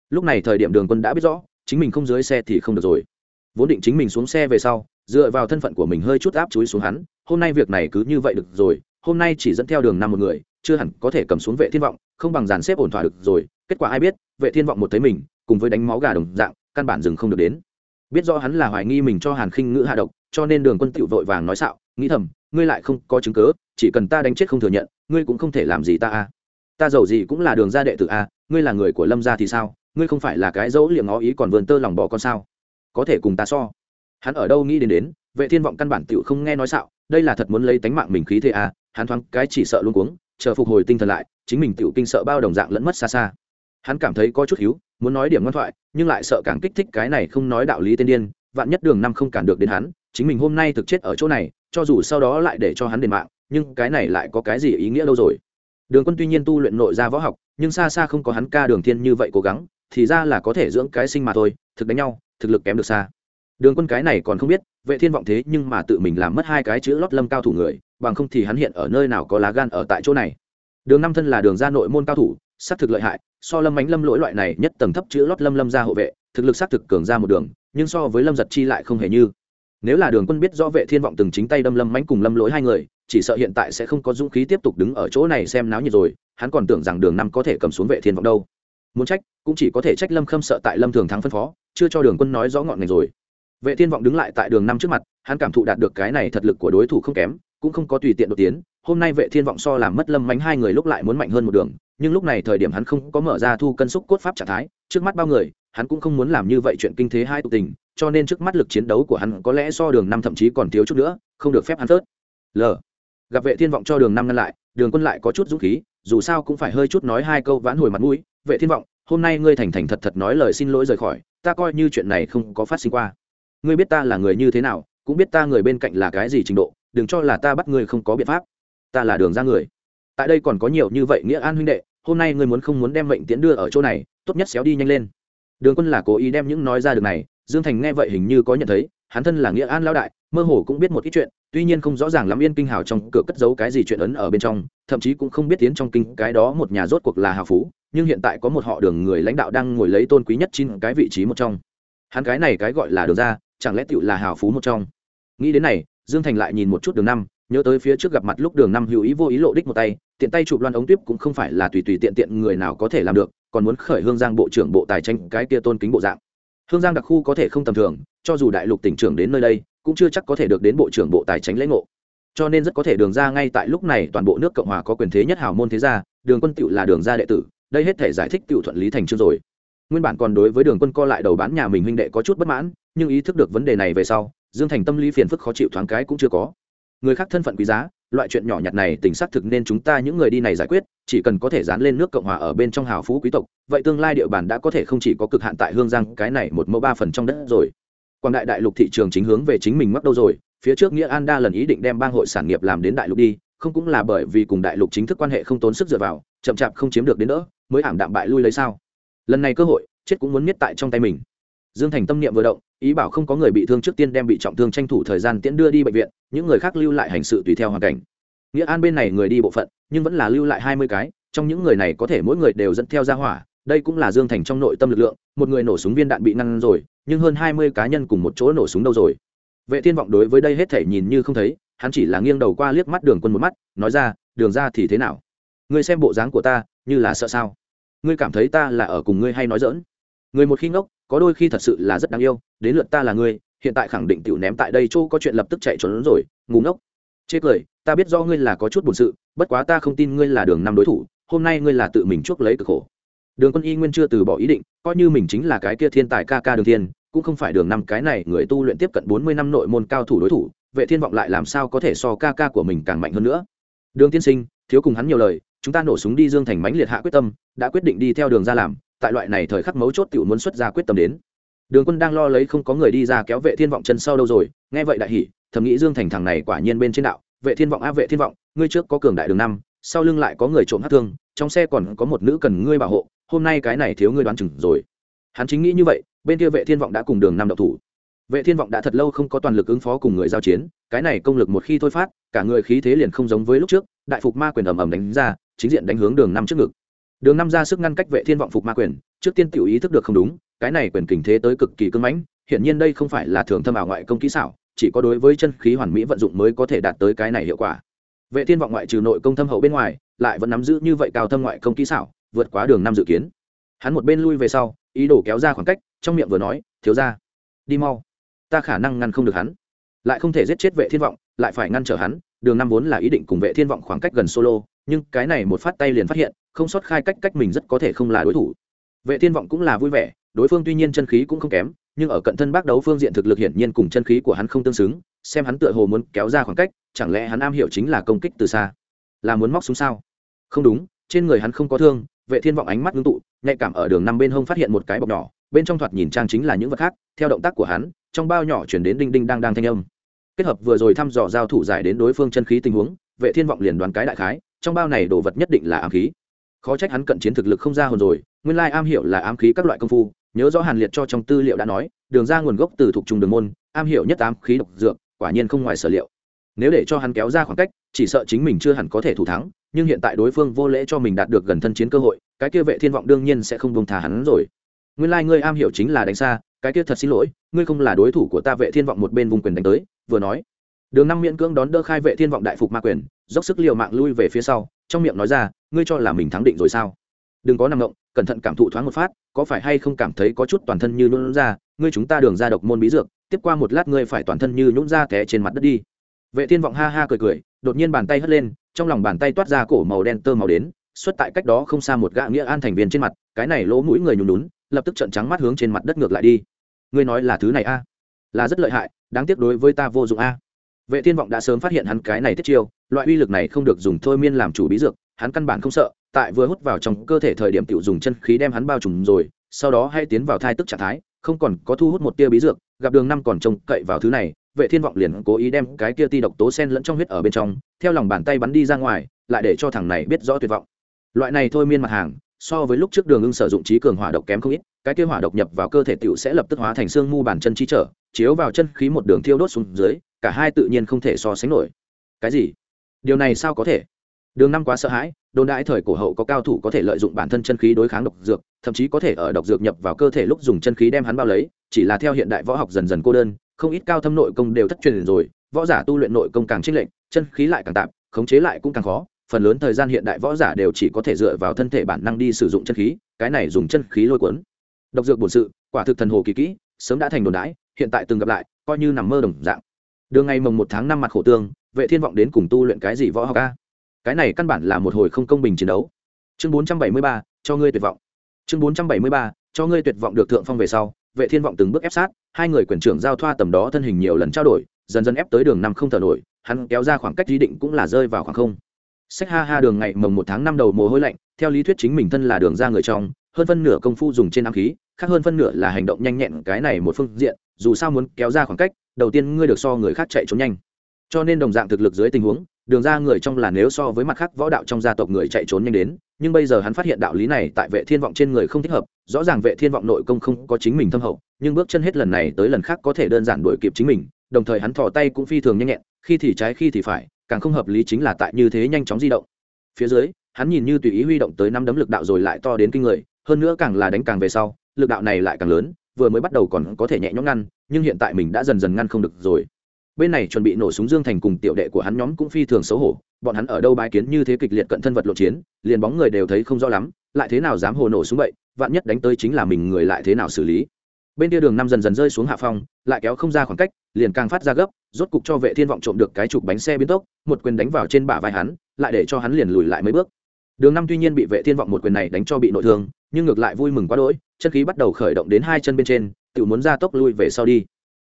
S1: Lúc này thời điểm đường quân đã biết rõ chính mình không dưới xe thì không được rồi. Vốn định chính mình xuống xe về sau dựa vào thân phận của mình hơi chút áp chúi xuống hắn hôm nay việc này cứ như vậy được rồi hôm nay chỉ dẫn theo đường năm một người chưa hẳn có thể cầm xuống vệ thiên vọng không bằng dàn xếp ổn thỏa được rồi kết quả ai biết vệ thiên vọng một thấy mình cùng với đánh máu gà đồng dạng căn bản dừng không được đến. Biết rõ hắn là hoài nghi mình cho hàn khinh ngữ hạ độc cho nên đường quân tựu vội vàng nói xạo, nghĩ thầm, ngươi lại không có chứng cớ chỉ cần ta đánh chết không thừa nhận, ngươi cũng không thể làm gì ta a. Ta giàu gì cũng là đường gia đệ tử a, ngươi là người của lâm gia thì sao? Ngươi không phải là cái dỗ liệng ngó ý còn vườn tơ lòng bỏ con sao? Có thể cùng ta so. Hắn ở đâu nghĩ đến đến, vệ thiên vọng căn bản tựu không nghe nói xạo, đây là thật muốn lấy tánh mạng mình khí thế a, hắn thoáng cái chỉ sợ luôn cuống, chờ phục hồi tinh thần lại, chính mình tựu kinh sợ bao đồng dạng lẫn mất xa xa. Hắn cảm thấy có chút hiếu, muốn nói điểm ngoan thoại, nhưng lại sợ càng kích thích cái này không nói đạo lý tên điên, vạn nhất đường năm không cản được đến hắn chính mình hôm nay thực chết ở chỗ này, cho dù sau đó lại để cho hắn đền mạng, nhưng cái này lại có cái gì ý nghĩa đâu rồi? Đường quân tuy nhiên tu luyện nội ra võ học, nhưng xa xa không có hắn ca đường thiên như vậy cố gắng, thì ra là có thể dưỡng cái sinh mà thôi, thực đánh nhau, thực lực kém được xa. Đường quân cái này còn không biết, vệ thiên vọng thế nhưng mà tự mình làm mất hai cái chữ lót lâm cao thủ người, bằng không thì hắn hiện ở nơi nào có lá gan ở tại chỗ này. Đường năm thân là đường ra nội môn cao thủ xác thực lợi hại, so lâm ánh lâm lỗi loại này nhất tầng thấp chữ lót lâm lâm ra hộ vệ, thực lực xác thực cường ra một đường, nhưng so với lâm giật chi lại không hề như nếu là đường quân biết rõ vệ thiên vọng từng chính tay đâm lâm mánh cùng lâm lỗi hai người, chỉ sợ hiện tại sẽ không có dũng khí tiếp tục đứng ở chỗ này xem náo nhiệt rồi, hắn còn tưởng rằng đường năm có thể cầm xuống vệ thiên vọng đâu. Muốn trách, cũng chỉ có thể trách lâm khâm sợ tại lâm thường thắng phân phó, chưa cho đường quân nói rõ ngọn ngành rồi. Vệ thiên vọng đứng lại tại đường năm trước mặt, hắn cảm thụ đạt được cái này thật lực của đối thủ không kém, cũng không có tùy tiện đột tiến. Hôm nay vệ thiên vọng so làm mất lâm mánh hai người lúc lại muốn mạnh hơn một đường, nhưng lúc này thời điểm hắn không có mở ra thu cân xúc cốt pháp trạng thái, trước mắt bao người hắn cũng không muốn làm như vậy chuyện kinh thế hai tụ tình, cho nên trước mắt lực chiến đấu của hắn có lẽ so đường năm thậm chí còn thiếu chút nữa, không được phép hắn thớt. l. Gặp vệ thiên vọng cho đường năm ngăn lại, đường quân lại có chút dũng khí, dù sao cũng phải hơi chút nói hai câu vãn hồi mặt mũi. Vệ thiên vọng, hôm nay ngươi thành thành thật thật nói lời xin lỗi rời khỏi, ta coi như chuyện này không có phát sinh qua. Ngươi biết ta là người như thế nào, cũng biết ta người bên cạnh là cái gì trình độ, đừng cho là ta bắt ngươi không có biện pháp. Ta là đường ra người. Tại đây còn có nhiều như vậy nghĩa an huynh đệ, hôm nay ngươi muốn không muốn đem mệnh tiễn đưa ở chỗ này, tốt nhất xéo đi nhanh lên đường quân là cố ý đem những nói ra được này, dương thành nghe vậy hình như có nhận thấy, hắn thân là nghĩa an lão đại, mơ hồ cũng biết một ít chuyện, tuy nhiên không rõ ràng lắm yên kinh hào trong cửa cất giấu cái gì chuyện ấn ở bên trong, thậm chí cũng không biết tiến trong kinh cái đó một nhà rốt cuộc là hào phú, nhưng hiện tại có một họ đường người lãnh đạo đang ngồi lấy tôn quý nhất chín cái vị trí một trong. Hắn cái này cái gọi là đường ra, chẳng lẽ tựu là hào phú một trong? Nghĩ đến này, dương thành lại nhìn một chút đường năm, nhớ tới phía trước gặp mặt lúc đường năm hữu ý vô ý lộ đích một tay, tiện tay chụp loan ống tiếp cũng không phải là tùy tùy tiện tiện người nào có thể làm được còn muốn khởi hương giang bộ trưởng bộ tài tranh cái kia tôn kính bộ dạng. Hương giang đặc khu có thể không tầm thường, cho dù đại lục tỉnh trưởng đến nơi đây, cũng chưa chắc có thể được đến bộ trưởng bộ tài chính lễ ngộ. Cho nên rất có thể đường ra ngay tại lúc này toàn bộ nước cộng hòa có quyền thế nhất hào môn thế gia, đường quân tựu là đường ra đệ tử, đây hết thể giải thích tựu thuận lý thành chương rồi. Nguyên bản còn đối với đường quân co lại đầu bán nhà mình huynh đệ có chút bất mãn, nhưng ý thức được vấn đề này về sau, dương thành tâm lý phiền phức khó chịu thoáng cái cũng chưa có. Người khác thân phận quý giá loại chuyện nhỏ nhặt này tình xác thực nên chúng ta những người đi này giải quyết, chỉ cần có thể dán lên nước cộng hòa ở bên trong hào phú quý tộc, vậy tương lai địa bàn đã có thể không chỉ có cực hạn tại hương giang, cái này một mẫu ba phần trong đất rồi. Quảng đại đại lục thị trường chính hướng về chính mình mắc đâu rồi, phía trước nghĩa an đa lần ý định đem bang hội sản nghiệp làm đến đại lục đi, không cũng là bởi vì cùng đại lục chính thức quan hệ không tốn sức dựa vào, chậm chạp không chiếm được đến nữa mới ảm đạm bại lui lấy sao? Lần này cơ hội, chết cũng muốn miết tại trong tay mình. Dương thành tâm niệm vừa động ý bảo không có người bị thương trước tiên đem bị trọng thương tranh thủ thời gian tiễn đưa đi bệnh viện, những người khác lưu lại hành sự tùy theo hoàn cảnh. Nghĩa an bên này người đi bộ phận, nhưng vẫn là lưu lại hai mươi cái, trong những người này có thể mỗi người đều dẫn theo ra hỏa, đây cũng là dương thành trong nội tâm lực lượng, một người nổ súng viên đạn bị ngăn rồi, nhưng hơn hai mươi cá nhân cùng một chỗ nổ súng đâu rồi. Vệ thiên vọng đối với đây hết thể nhìn như không thấy, hắn chỉ là nghiêng đầu qua liếc mắt đường quân một mắt, nói ra, đường ra thì thế nào? Ngươi xem bộ dáng của ta, như là sợ sao? Ngươi cảm thấy ta là ở cùng ngươi hay nói dỡn người một khi ngốc có đôi khi thật sự là rất đáng yêu, đến lượt ta là ngươi hiện tại khẳng định tiểu ném tại đây chỗ có chuyện lập tức chạy trốn rồi ngủ ngốc. Chê cười, ta biết do ngươi là có chút buồn sự, bất quá ta không tin ngươi là đường năm đối thủ, hôm nay ngươi là tự mình chuốc lấy cực khổ. Đường quân y nguyên chưa từ bỏ ý định, coi như mình chính là cái kia thiên tài ca ca đường thiên, cũng không phải đường năm cái này người tu luyện tiếp cận bốn mươi năm nội môn cao thủ đối thủ, vệ thiên vọng lại làm sao có thể so ca ca của mình càng mạnh hơn nữa. Đường tiên sinh, thiếu cùng hắn nhiều lời, chúng ta nổ súng đi dương thành mãnh liệt hạ quyết tâm, đã quyết định đi theo đường ra làm tại loại này thời khắc mấu chốt tiểu muốn xuất ra quyết tâm đến. Đường quân đang lo lấy không có người đi ra kéo vệ thiên vọng chân sau đâu rồi, nghe vậy đại hỉ, thầm nghĩ dương thành thằng này quả nhiên bên trên đạo, vệ thiên vọng a vệ thiên vọng, ngươi trước có cường đại đường năm, sau lưng lại có người trộm hát thương, trong xe còn có một nữ cần ngươi bảo hộ, hôm nay cái này thiếu ngươi đoán chừng rồi. Hắn chính nghĩ như vậy, bên kia vệ thiên vọng đã cùng đường năm độc thủ. Vệ thiên vọng đã thật lâu không có toàn lực ứng phó cùng người giao chiến, cái này công lực một khi thôi phát, cả người khí thế liền không giống với lúc trước, đại phục ma quyền ầm ầm đánh ra, chính diện đánh hướng đường năm trước ngực đường năm ra sức ngăn cách vệ thiên vọng phục ma quyền, trước tiên tiểu ý thức được không đúng, cái này quyền kình thế tới cực kỳ cứng mãnh, hiển nhiên đây không phải là thường thâm ảo ngoại công kỹ xảo, chỉ có đối với chân khí hoàn mỹ vận dụng mới có thể đạt tới cái này hiệu quả. Vệ thiên vọng ngoại trừ nội công thâm hậu bên ngoài, lại vẫn nắm giữ như vậy cao thâm ngoại công kỹ xảo, vượt quá đường năm dự kiến. Hắn một bên lui về sau, ý đồ kéo ra khoảng cách, trong miệng vừa nói, thiếu ra đi mau. Ta khả năng ngăn không được hắn. Lại không thể giết chết vệ thiên vọng, lại phải ngăn trở hắn. Đường năm vốn là ý định cùng vệ thiên vọng khoảng cách gần solo nhưng cái này một phát tay liền phát hiện, không sót khai cách cách mình rất có thể không là đối thủ. Vệ thiên vọng cũng là vui vẻ, đối phương tuy nhiên chân khí cũng không kém, nhưng ở cận thân bác đấu phương diện thực lực hiển nhiên cùng chân khí của hắn không tương xứng, xem hắn tựa hồ muốn kéo ra khoảng cách, chẳng lẽ hắn am hiểu chính là công kích từ xa? Là muốn móc xuống sao? Không đúng, trên người hắn không có thương, vệ thiên vọng ánh mắt ngưng tụ, nhạy cảm ở đường năm bên hông phát hiện một cái bọc nhỏ, bên trong thoạt nhìn trang chính là những vật khác, theo động tác của hắn, trong bao nhỏ chuyển đến đinh đinh đang đang thanh âm. Kết hợp vừa rồi thăm dò giao thủ giải đến đối phương chân khí tình huống, vệ thiên vọng liền đoán cái đại khái trong bao này đồ vật nhất định là ám khí. Khó trách hắn cận chiến thực lực không ra hồn rồi, nguyên lai am hiểu là ám khí các loại công phu, nhớ rõ hàn liệt cho trong tư liệu đã nói, đường ra nguồn gốc từ thuộc trùng đường môn, am hiểu nhất ám khí độc dược, quả nhiên không ngoài sở liệu. Nếu để cho hắn kéo ra khoảng cách, chỉ sợ chính mình chưa hẳn có thể thủ thắng, nhưng hiện tại đối phương vô lễ cho mình đạt được gần thân chiến cơ hội, cái kia vệ thiên vọng đương nhiên sẽ không buông thả hắn rồi. Nguyên lai like ngươi am hiểu chính là đánh xa, cái kia thật xin lỗi, ngươi không là đối thủ của ta, vệ thiên vọng một bên vùng quyền đánh tới, vừa nói đường năm miễn cưỡng đón đỡ khai vệ thiên vọng đại phục ma quyền, dốc sức liều mạng lui về phía sau, trong miệng nói ra, ngươi cho là mình thắng định rồi sao? Đừng có nằm ngộng cẩn thận cảm thụ thoáng một phát, có phải hay không cảm thấy có chút toàn thân như nhún ra, ngươi chúng ta đường ra độc môn bí dược, tiếp qua một lát ngươi phải toàn thân như nhún ra té trên mặt đất đi. Vệ thiên vọng ha ha cười cười, đột nhiên bàn tay hất lên, trong lòng bàn tay toát ra cổ màu đen tơ màu đến, xuất tại cách đó không xa một gã nghĩa an thành viên trên mặt, cái này lỗ mũi người nhún nhún, lập tức trận trắng mắt hướng trên mặt đất ngược lại đi. Ngươi nói là thứ này a? Là rất lợi hại, đáng tiếc đối với ta vô dụng a vệ thiên vọng đã sớm phát hiện hắn cái này tiết chiêu, loại uy lực này không được dùng thôi miên làm chủ bí dược, hắn căn bản không sợ, tại vừa hút vào trong cơ thể thời điểm tiểu dùng chân khí đem hắn bao trùm rồi, sau đó hay tiến vào thai tức trạng thái, không còn có thu hút một tia bí dược, gặp đường năm còn trông cậy vào thứ này, vệ thiên vọng liền cố ý đem cái kia ti độc tố sen lẫn trong huyết ở bên trong, theo lòng bàn tay bắn đi ra ngoài, lại để cho thằng này biết rõ tuyệt vọng. Loại này thôi miên mặt hàng, so với lúc trước đường ưng sử dụng trí cường hỏa độc kém không ít cái kia hỏa độc nhập vào cơ thể tiểu sẽ lập tức hóa thành xương mu bàn chân chi trở, chiếu vào chân khí một đường thiêu đốt xuống dưới, cả hai tự nhiên không thể so sánh nổi. Cái gì? Điều này sao có thể? Đường năm quá sợ hãi, đồn đại thời cổ hậu có cao thủ có thể lợi dụng bản thân chân khí đối kháng độc dược, thậm chí có thể ở độc dược nhập vào cơ thể lúc dùng chân khí đem hắn bao lấy, chỉ là theo hiện đại võ học dần dần cô đơn, không ít cao thâm nội công đều thất truyền rồi, võ giả tu luyện nội công càng trinh lệnh chân khí lại càng tạm khống chế lại cũng càng khó, phần lớn thời gian hiện đại võ giả đều chỉ có thể dựa vào thân thể bản năng đi sử dụng chân khí, cái này dùng chân khí lôi cuốn độc dược bổn sự quả thực thần hồ kỳ kỹ sớm đã thành đồn đãi hiện tại từng gặp lại coi như nằm mơ đồng dạng. Đường ngày mồng một tháng năm mặt khổ tương vệ thiên vọng đến cùng tu luyện cái gì võ học a? Cái này căn bản là một hồi không công bình chiến đấu. Chương 473, cho ngươi tuyệt vọng. Chương 473, cho ngươi tuyệt vọng được thượng phong về sau vệ thiên vọng từng bước ép sát hai người quyền trưởng giao thoa tầm đó thân hình nhiều lần trao đổi dần dần ép tới đường năm không thở nổi hắn kéo ra khoảng cách ý định cũng là rơi vào khoảng không. Sách ha ha đường ngày mồng một tháng năm đầu mồ hôi lạnh theo lý thuyết chính mình thân là đường ra người trong hơn phân nửa công phu dùng trên ám khí, khác hơn phân nửa là hành động nhanh nhẹn cái này một phương diện, dù sao muốn kéo ra khoảng cách, đầu tiên ngươi được so người khác chạy trốn nhanh. Cho nên đồng dạng thực lực dưới tình huống, đường ra người trong là nếu so với mặt khác võ đạo trong gia tộc người chạy trốn nhanh đến, nhưng bây giờ hắn phát hiện đạo lý này tại vệ thiên vọng trên người không thích hợp, rõ ràng vệ thiên vọng nội công không có chính mình thâm hậu, nhưng bước chân hết lần này tới lần khác có thể đơn giản đuổi kịp chính mình, đồng thời hắn thò tay cũng phi thường nhanh nhẹn, khi thì trái khi thì phải, càng không hợp lý chính là tại như thế nhanh chóng di động. Phía dưới, hắn nhìn như tùy ý huy động tới năm đấm lực đạo rồi lại to đến kinh người hơn nữa càng là đánh càng về sau, lực đạo này lại càng lớn, vừa mới bắt đầu còn có thể nhẹ nhõm ngăn, nhưng hiện tại mình đã dần dần ngăn không được rồi. Bên này chuẩn bị nổ súng dương thành cùng tiểu đệ của hắn nhóm cũng phi thường xấu hổ, bọn hắn ở đâu bái kiến như thế kịch liệt cận thân vật lộ chiến, liền bóng người đều thấy không rõ lắm, lại thế nào dám hồ nổ súng vậy, vạn nhất đánh tới chính là mình người lại thế nào xử lý. Bên kia đường năm dần dần rơi xuống hạ phong, lại kéo không ra khoảng cách, liền càng phát ra gấp, rốt cục cho vệ thiên vọng trộm được cái chụp bánh xe biến tốc, một quyền đánh vào trên bả vai hắn, lại để cho hắn liền lùi lại mấy bước. Đường năm tuy nhiên bị vệ thiên vọng một quyền này đánh cho bị nội thương nhưng ngược lại vui mừng quá đỗi, chân khí bắt đầu khởi động đến hai chân bên trên tự muốn ra tốc lui về sau đi.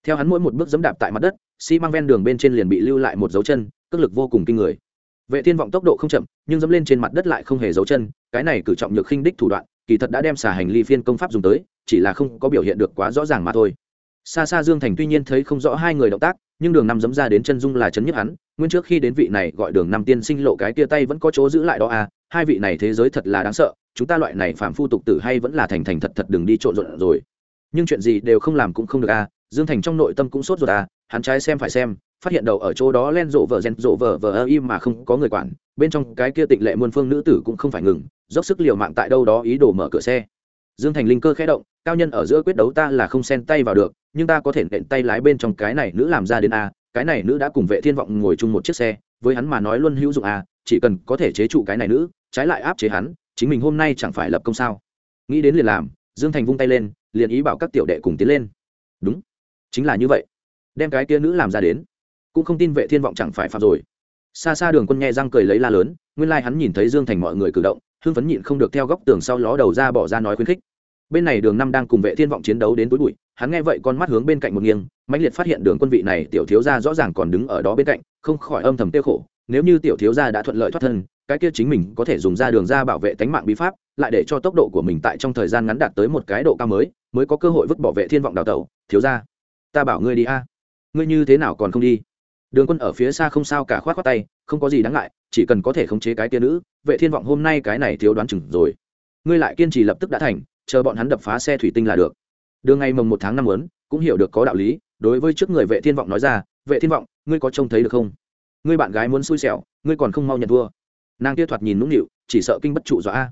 S1: Theo hắn mỗi một bước dẫm đạp tại mặt đất, xi măng ven đường bên trên liền bị lưu lại một dấu chân, cước lực vô cùng kinh người. Vệ thiên vọng tốc độ không chậm, nhưng dẫm lên trên mặt đất lại không hề dấu chân, cái này cử trọng nhược khinh đích thủ đoạn, kỳ thật đã đem xả hành ly phiên công pháp dùng tới, chỉ là không có biểu hiện được quá rõ ràng mà thôi. Xa xa dương thành tuy nhiên thấy không rõ hai người động tác, nhưng đường năm dấm ra đến chân dung là chấn nhất hắn, nguyên trước khi đến vị này gọi đường năm tiên sinh lộ cái tia tay vẫn có chỗ giữ lại đó à hai vị này thế giới thật là đáng sợ chúng ta loại này phạm phu tục tử hay vẫn là thành thành thật thật đừng đi trộn rộn rồi. Nhưng chuyện gì đều không làm cũng không được à dương thành trong nội tâm cũng sốt ruột à hắn trái xem phải xem, phát hiện đầu ở chỗ đó len rộ vợ rèn rộ vợ vợ im mà không có người quản, bên trong cái kia tịnh lệ muôn phương nữ tử cũng không phải ngừng, dốc sức liều mạng tại đâu đó ý đồ mở cửa xe. Dương thành linh cơ khẽ động, cao nhân ở giữa quyết đấu ta là không xen tay vào được, nhưng ta có thể nện tay lái bên trong cái này nữ làm ra đến a cái này nữ đã cùng vệ thiên vọng ngồi chung một chiếc xe, với hắn mà nói luôn hữu dụng a chỉ cần có thể chế trụ cái này nữ, trái lại áp chế hắn chính mình hôm nay chẳng phải lập công sao? Nghĩ đến liền làm, dương thành vung tay lên, liền ý bảo các tiểu đệ cùng tiến lên. Đúng, chính là như vậy. Đem cái kia nữ làm ra đến, cũng không tin vệ thiên vọng chẳng phải phạm rồi. Xa xa đường quân nghe răng cười lấy la lớn, nguyên lai like hắn nhìn thấy dương thành mọi người cử động, hưng phấn nhịn không được theo góc tường sau ló đầu ra bỏ ra nói khuyến khích. Bên này đường năm đang cùng vệ thiên vọng chiến đấu đến tối bụi, hắn nghe vậy con mắt hướng bên cạnh một nghiêng, mãnh liệt phát hiện đường quân vị này tiểu thiếu gia rõ ràng còn đứng ở đó bên cạnh, không khỏi âm thầm tiêu khổ, nếu như tiểu thiếu gia đã thuận lợi thoát thân cái kia chính mình có thể dùng ra đường ra bảo vệ tánh mạng bí pháp, lại để cho tốc độ của mình tại trong thời gian ngắn đạt tới một cái độ cao mới mới có cơ hội vứt bỏ vệ thiên vọng đào tẩu. Thiếu gia, ta bảo ngươi đi a. Ngươi như thế nào còn không đi? Đường quân ở phía xa không sao cả khoát khoát tay, không có gì đáng ngại, chỉ cần có thể khống chế cái tia nữ, vệ thiên vọng hôm nay cái này thiếu đoán chừng rồi. Ngươi lại kiên trì lập tức đã thành, chờ bọn hắn đập phá xe thủy tinh là được. Đường ngày mồng một tháng năm lớn cũng hiểu được có đạo lý, đối với trước người vệ thiên vọng nói ra, vệ thiên vọng, ngươi có trông thấy được không? Ngươi bạn gái muốn xui xẻo, ngươi còn không mau nhận thua nàng kia thoạt nhìn nũng nịu, chỉ sợ kinh bất trụ dọa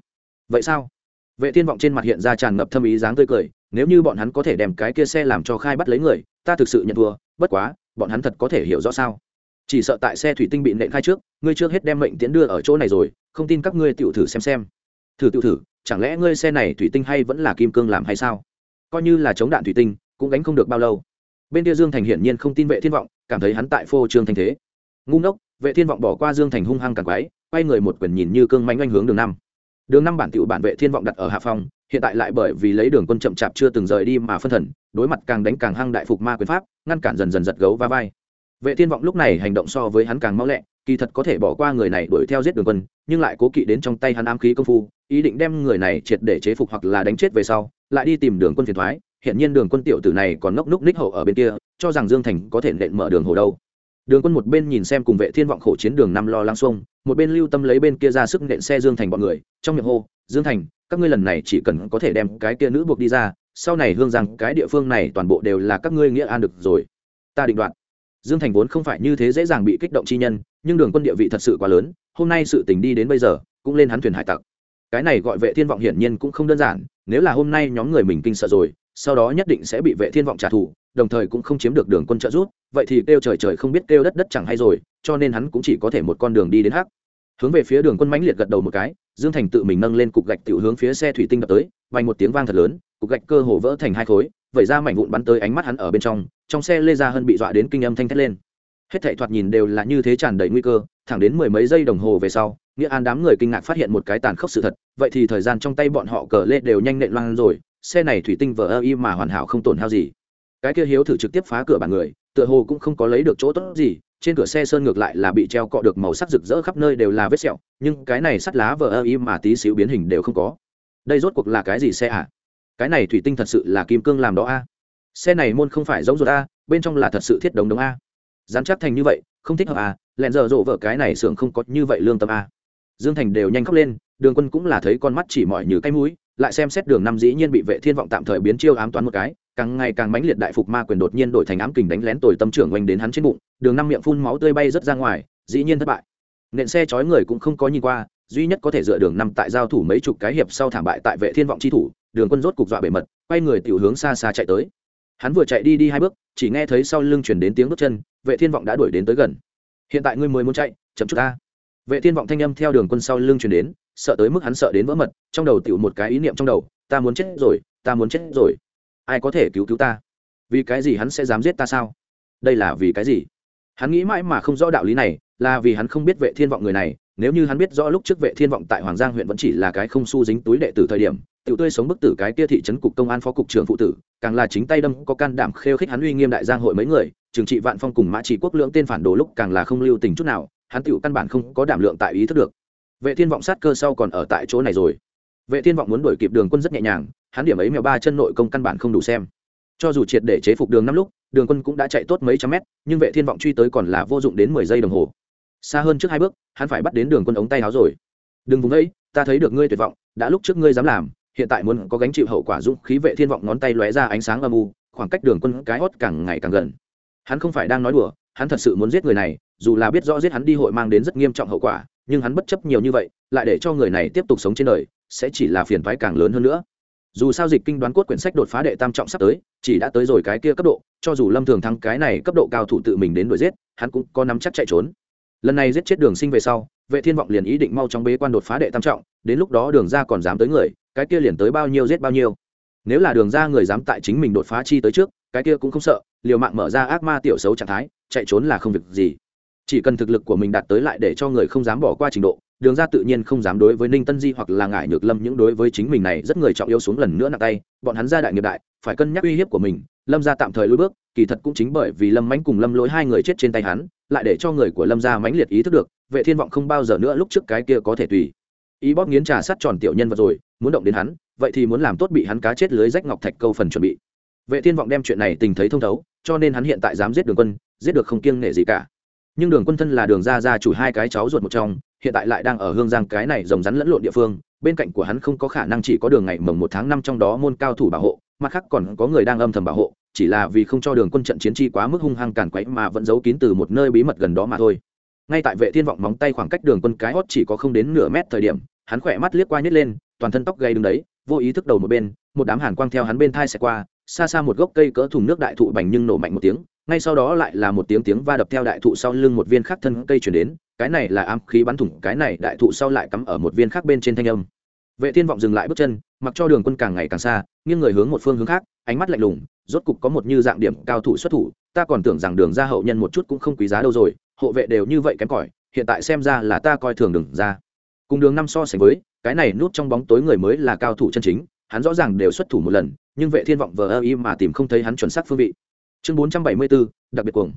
S1: vậy sao? Vệ thiên vọng trên mặt hiện ra tràn ngập thâm ý dáng tươi cười, nếu như bọn hắn có thể đem cái kia xe làm cho khai bắt lấy người, ta thực sự nhận thua, bất quá, bọn hắn thật có thể hiểu rõ sao. Chỉ sợ tại xe thủy tinh bị nện khai trước, ngươi trước hết đem mệnh tiễn đưa ở chỗ này rồi, không tin các ngươi tiểu thử xem xem. Thử tự thử, chẳng lẽ ngươi xe này thủy tinh hay vẫn là kim cương làm hay sao? Coi như là chống đạn thủy tinh, cũng đánh không được bao lâu. Bên kia dương thành hiển nhiên không tin vệ thiên vọng, cảm thấy hắn tại phô trương thành thế. Ngu ngốc, vệ thiên vọng bỏ qua dương thành hung hăng càng quái quay người một quyền nhìn như cương manh anh hướng đường năm. Đường năm bản tiểu bản vệ thiên vọng đặt ở hạ phong, hiện tại lại bởi vì lấy đường quân chậm chạp chưa từng rời đi mà phân thần, đối mặt càng đánh càng hăng đại phục ma quyền pháp, ngăn cản dần dần giật gấu va vai. Vệ thiên vọng lúc này hành động so với hắn càng mau lẹ, kỳ thật có thể bỏ qua người này đuổi theo giết đường quân, nhưng lại cố kỵ đến trong tay hắn ám khí công phu, ý định đem người này triệt để chế phục hoặc là đánh chết về sau, lại đi tìm đường quân phiền thoái. Hiện nhiên đường quân tiểu tử này còn ngốc núc ních hậu ở bên kia, cho rằng dương thành có thể nện mở đường hồ đâu đường quân một bên nhìn xem cùng vệ thiên vọng khổ chiến đường năm lo lang xuông, một bên lưu tâm lấy bên kia ra sức nện xe dương thành bọn người, trong miệng hô, dương thành, các ngươi lần này chỉ cần có thể đem cái kia nữ buộc đi ra, sau này hương rằng cái địa phương này toàn bộ đều là các ngươi nghĩa an được rồi. Ta định đoạt. Dương thành vốn không phải như thế dễ dàng bị kích động chi nhân, nhưng đường quân địa vị thật sự quá lớn, hôm nay sự tình đi đến bây giờ, cũng lên hắn thuyền hải tặc. Cái này gọi vệ thiên vọng hiển nhiên cũng không đơn giản, nếu là hôm nay nhóm người mình kinh sợ rồi, sau đó nhất định sẽ bị vệ thiên vọng trả thù đồng thời cũng không chiếm được đường quân trợ giúp, vậy thì kêu trời trời không biết kêu đất đất chẳng hay rồi, cho nên hắn cũng chỉ có thể một con đường đi đến hắc. Hướng về phía đường quân mãnh liệt gật đầu một cái, dương thành tự mình nâng lên cục gạch tiểu hướng phía xe thủy tinh đập tới, vang một tiếng vang thật lớn, cục gạch cơ hồ vỡ thành hai khối vậy ra mảnh vụn bắn tới ánh mắt hắn ở bên trong trong xe lê ra hơn bị dọa đến kinh âm thanh thét lên. Hết thảy thoạt nhìn đều là như thế tràn đầy nguy cơ, thẳng đến mười mấy giây đồng hồ về sau, nghĩa an đám người kinh ngạc phát hiện một cái tàn khốc sự thật, vậy thì thời gian trong tay bọn họ cờ lê đều nhanh nện loang rồi, xe này thủy tinh vờ ơ y mà hoàn hảo không tổn hao gì cái kia hiếu thử trực tiếp phá cửa bàn người, tựa hồ cũng không có lấy được chỗ tốt gì, trên cửa xe sơn ngược lại là bị treo cọ được màu sắc rực rỡ khắp nơi đều là vết sẹo, nhưng cái này sắt lá vờ ơ y mà tí xíu biến hình đều không có. Đây rốt cuộc là cái gì xe à cái này thủy tinh thật sự là kim cương làm đó a. Xe này môn không phải giống ruột a, bên trong là thật sự thiết đồng đồng a. Dán chắc thành như vậy, không thích hợp a lẹn giờ rộ vợ cái này xưởng không có như vậy lương tâm a. Dương thành đều nhanh khóc lên, đường quân cũng là thấy con mắt chỉ mỏi như cái mũi, lại xem xét đường năm dĩ nhiên bị vệ thiên vọng tạm thời biến chiêu ám toán một cái càng ngày càng mãnh liệt đại phục ma quyền đột nhiên đổi thành ám kình đánh lén tồi tâm trưởng oanh đến hắn trên bụng, đường năm miệng phun máu tươi bay rất ra ngoài, dĩ nhiên thất bại. Nện xe chói người cũng không có nhìn qua, duy nhất có thể dựa đường năm tại giao thủ mấy chục cái hiệp sau thảm bại tại vệ thiên vọng chi thủ, đường quân rốt cục dọa bề mật, quay người tiểu hướng xa xa chạy tới. Hắn vừa chạy đi đi hai bước, chỉ nghe thấy sau lưng chuyển đến tiếng bước chân, vệ thiên vọng đã đuổi đến tới gần. Hiện tại ngươi mới muốn chạy, chậm chút ta. Vệ thiên vọng thanh âm theo đường quân sau lưng chuyển đến, sợ tới mức hắn sợ đến vỡ mật, trong đầu tiểu một cái ý niệm trong đầu, ta muốn chết rồi, ta muốn chết rồi ai có thể cứu cứu ta? Vì cái gì hắn sẽ dám giết ta sao? Đây là vì cái gì? Hắn nghĩ mãi mà không rõ đạo lý này, là vì hắn không biết vệ thiên vọng người này. Nếu như hắn biết rõ lúc trước vệ thiên vọng tại hoàng giang huyện vẫn chỉ là cái không su dính túi đệ tử thời điểm, tiểu tươi sống bức tử cái kia thị trấn cục công an phó cục trưởng phụ tử, càng là chính tay đâm có can đảm khêu khích hắn uy nghiêm đại giang hội mấy người trường trị vạn phong cùng mã trị quốc lượng tên phản đồ lúc càng là không lưu tình chút nào, hắn tiểu căn bản không có đảm lượng tại ý thức được. Vệ thiên vọng sát cơ sau còn ở tại chỗ này rồi. Vệ thiên vọng muốn đuổi kịp đường quân rất nhẹ nhàng hắn điểm ấy mèo ba chân nội công căn bản không đủ xem. Cho dù triệt để chế phục đường năm lúc, đường quân cũng đã chạy tốt mấy trăm mét, nhưng vệ thiên vọng truy tới còn là vô dụng đến mười giây đồng hồ. Xa hơn trước hai bước, hắn phải bắt đến đường quân ống tay áo rồi. Đừng vùng ấy ta thấy được ngươi tuyệt vọng, đã lúc trước ngươi dám làm, hiện tại muốn có gánh chịu hậu quả dũng khí vệ thiên vọng ngón tay lóe ra ánh sáng âm u, khoảng cách đường quân cái hót càng ngày càng gần. Hắn không phải đang nói đùa, hắn thật sự muốn giết người này, dù là biết rõ giết hắn đi hội mang đến rất nghiêm trọng hậu quả, nhưng hắn bất chấp nhiều như vậy, lại để cho người này tiếp tục sống trên đời, sẽ chỉ là phiền toái càng lớn hơn nữa dù sao dịch kinh đoán cốt quyển sách đột phá đệ tam trọng sắp tới, chỉ đã tới rồi cái kia cấp độ, cho dù lâm thường thắng cái này cấp độ cao thủ tự mình đến đuổi giết, hắn cũng có nắm chắc chạy trốn. Lần này giết chết đường sinh về sau, vệ thiên vọng liền ý định mau chóng bế quan đột phá đệ tam trọng, đến lúc đó đường ra còn dám tới người, cái kia liền tới bao nhiêu giết bao nhiêu. Nếu là đường ra người dám tại chính mình đột phá chi tới trước, cái kia cũng không sợ, liều mạng mở ra ác ma tiểu xấu trạng thái, chạy trốn là không việc gì. Chỉ cần thực lực của mình đạt tới lại để cho người không dám bỏ qua trình độ đường ra tự nhiên không dám đối với ninh tân di hoặc là ngải nhược lâm những đối với chính mình này rất người trọng yếu xuống lần nữa nặng tay, bọn hắn ra đại nghiệp đại, phải cân nhắc uy hiếp của mình. Lâm ra tạm thời lùi bước, kỳ thật cũng chính bởi vì lâm mánh cùng lâm lỗi hai người chết trên tay hắn, lại để cho người của lâm ra mãnh liệt ý thức được, vệ thiên vọng không bao giờ nữa lúc trước cái kia có thể tùy. Ý bóp nghiến trà sắt tròn tiểu nhân vật rồi, muốn động đến hắn, vậy thì muốn làm tốt bị hắn cá chết lưới rách ngọc thạch câu phần chuẩn bị. Vệ thiên vọng đem chuyện này tình thấy thông thấu, cho nên hắn hiện tại dám giết đường quân, giết được không kiêng nể gì cả. Nhưng đường quân thân là đường gia gia chủ hai cái cháu ruột một trong hiện tại lại đang ở hương giang cái này rồng rắn lẫn lộn địa phương, bên cạnh của hắn không có khả năng chỉ có đường ngày mồng một tháng năm trong đó môn cao thủ bảo hộ, mặt khác còn có người đang âm thầm bảo hộ, chỉ là vì không cho đường quân trận chiến chi quá mức hung hăng càn quấy mà vẫn giấu kín từ một nơi bí mật gần đó mà thôi. Ngay tại vệ thiên vọng móng tay khoảng cách đường quân cái hót chỉ có không đến nửa mét thời điểm, hắn khỏe mắt liếc qua nhét lên, toàn thân tóc gây đứng đấy, vô ý thức đầu một bên, một đám hàn quang theo hắn bên thai sẽ qua, xa xa một gốc cây cỡ thùng nước đại thụ bành nhưng nổ mạnh một tiếng ngay sau đó lại là một tiếng tiếng va đập theo đại thụ sau lưng một viên khác thân cây chuyển đến, cái này là ám khí bắn thủng, cái này đại thụ sau lại cắm ở một viên khác bên trên thanh âm. Vệ thiên vọng dừng lại bước chân, mặc cho đường quân càng ngày càng xa, nghiêng người hướng một phương hướng khác, ánh mắt lạnh lùng, rốt cục có một như dạng điểm cao thủ xuất thủ, ta còn tưởng rằng đường ra hậu nhân một chút cũng không quý giá đâu rồi, hộ vệ đều như vậy kém cỏi, hiện tại xem ra là ta coi thường đường ra cùng đường năm so sánh với, cái này nút trong bóng tối người mới là cao thủ chân chính, hắn rõ ràng đều xuất thủ một lần, nhưng vệ thiên vọng vờ ơ y mà tìm không thấy hắn chuẩn xác phương vị chương 474, đặc biệt cuồng.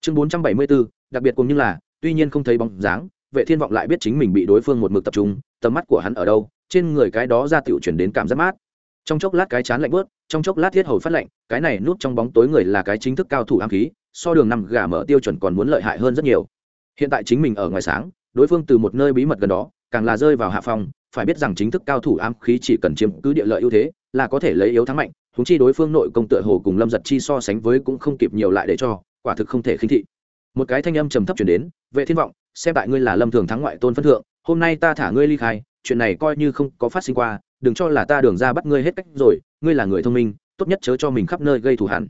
S1: Chương 474, đặc biệt cuồng nhưng là tuy nhiên không thấy bóng dáng vệ thiên vọng lại biết chính mình bị đối phương một mực tập trung tầm mắt của hắn ở đâu trên người cái đó ra tiểu chuyển đến cảm giác mát. Trong chốc lát cái chán lạnh bớt trong chốc lát thiết hầu phát lạnh cái này núp trong bóng tối người là cái chính thức cao thủ ám khí so đường năm gà mở tiêu chuẩn còn muốn lợi hại hơn rất nhiều. Hiện tại chính mình ở ngoài sáng đối phương từ một nơi bí mật gần đó càng là rơi vào hạ phong phải biết rằng chính thức cao thủ ám khí chỉ cần chiếm cứ địa lợi ưu thế là có thể lấy yếu thắng mạnh húng chi đối phương nội công tựa hồ cùng lâm giật chi so sánh với cũng không kịp nhiều lại để cho, quả thực không thể khinh thị. Một cái thanh âm trầm thấp chuyển đến, vệ thiên vọng, xem tại ngươi là lâm thường thắng ngoại tôn phân thượng, hôm nay ta thả ngươi ly khai, chuyện này coi như không có phát sinh qua, đừng cho là ta đường ra bắt ngươi hết cách rồi, ngươi là người thông minh, tốt nhất chớ cho mình khắp nơi gây thù hẳn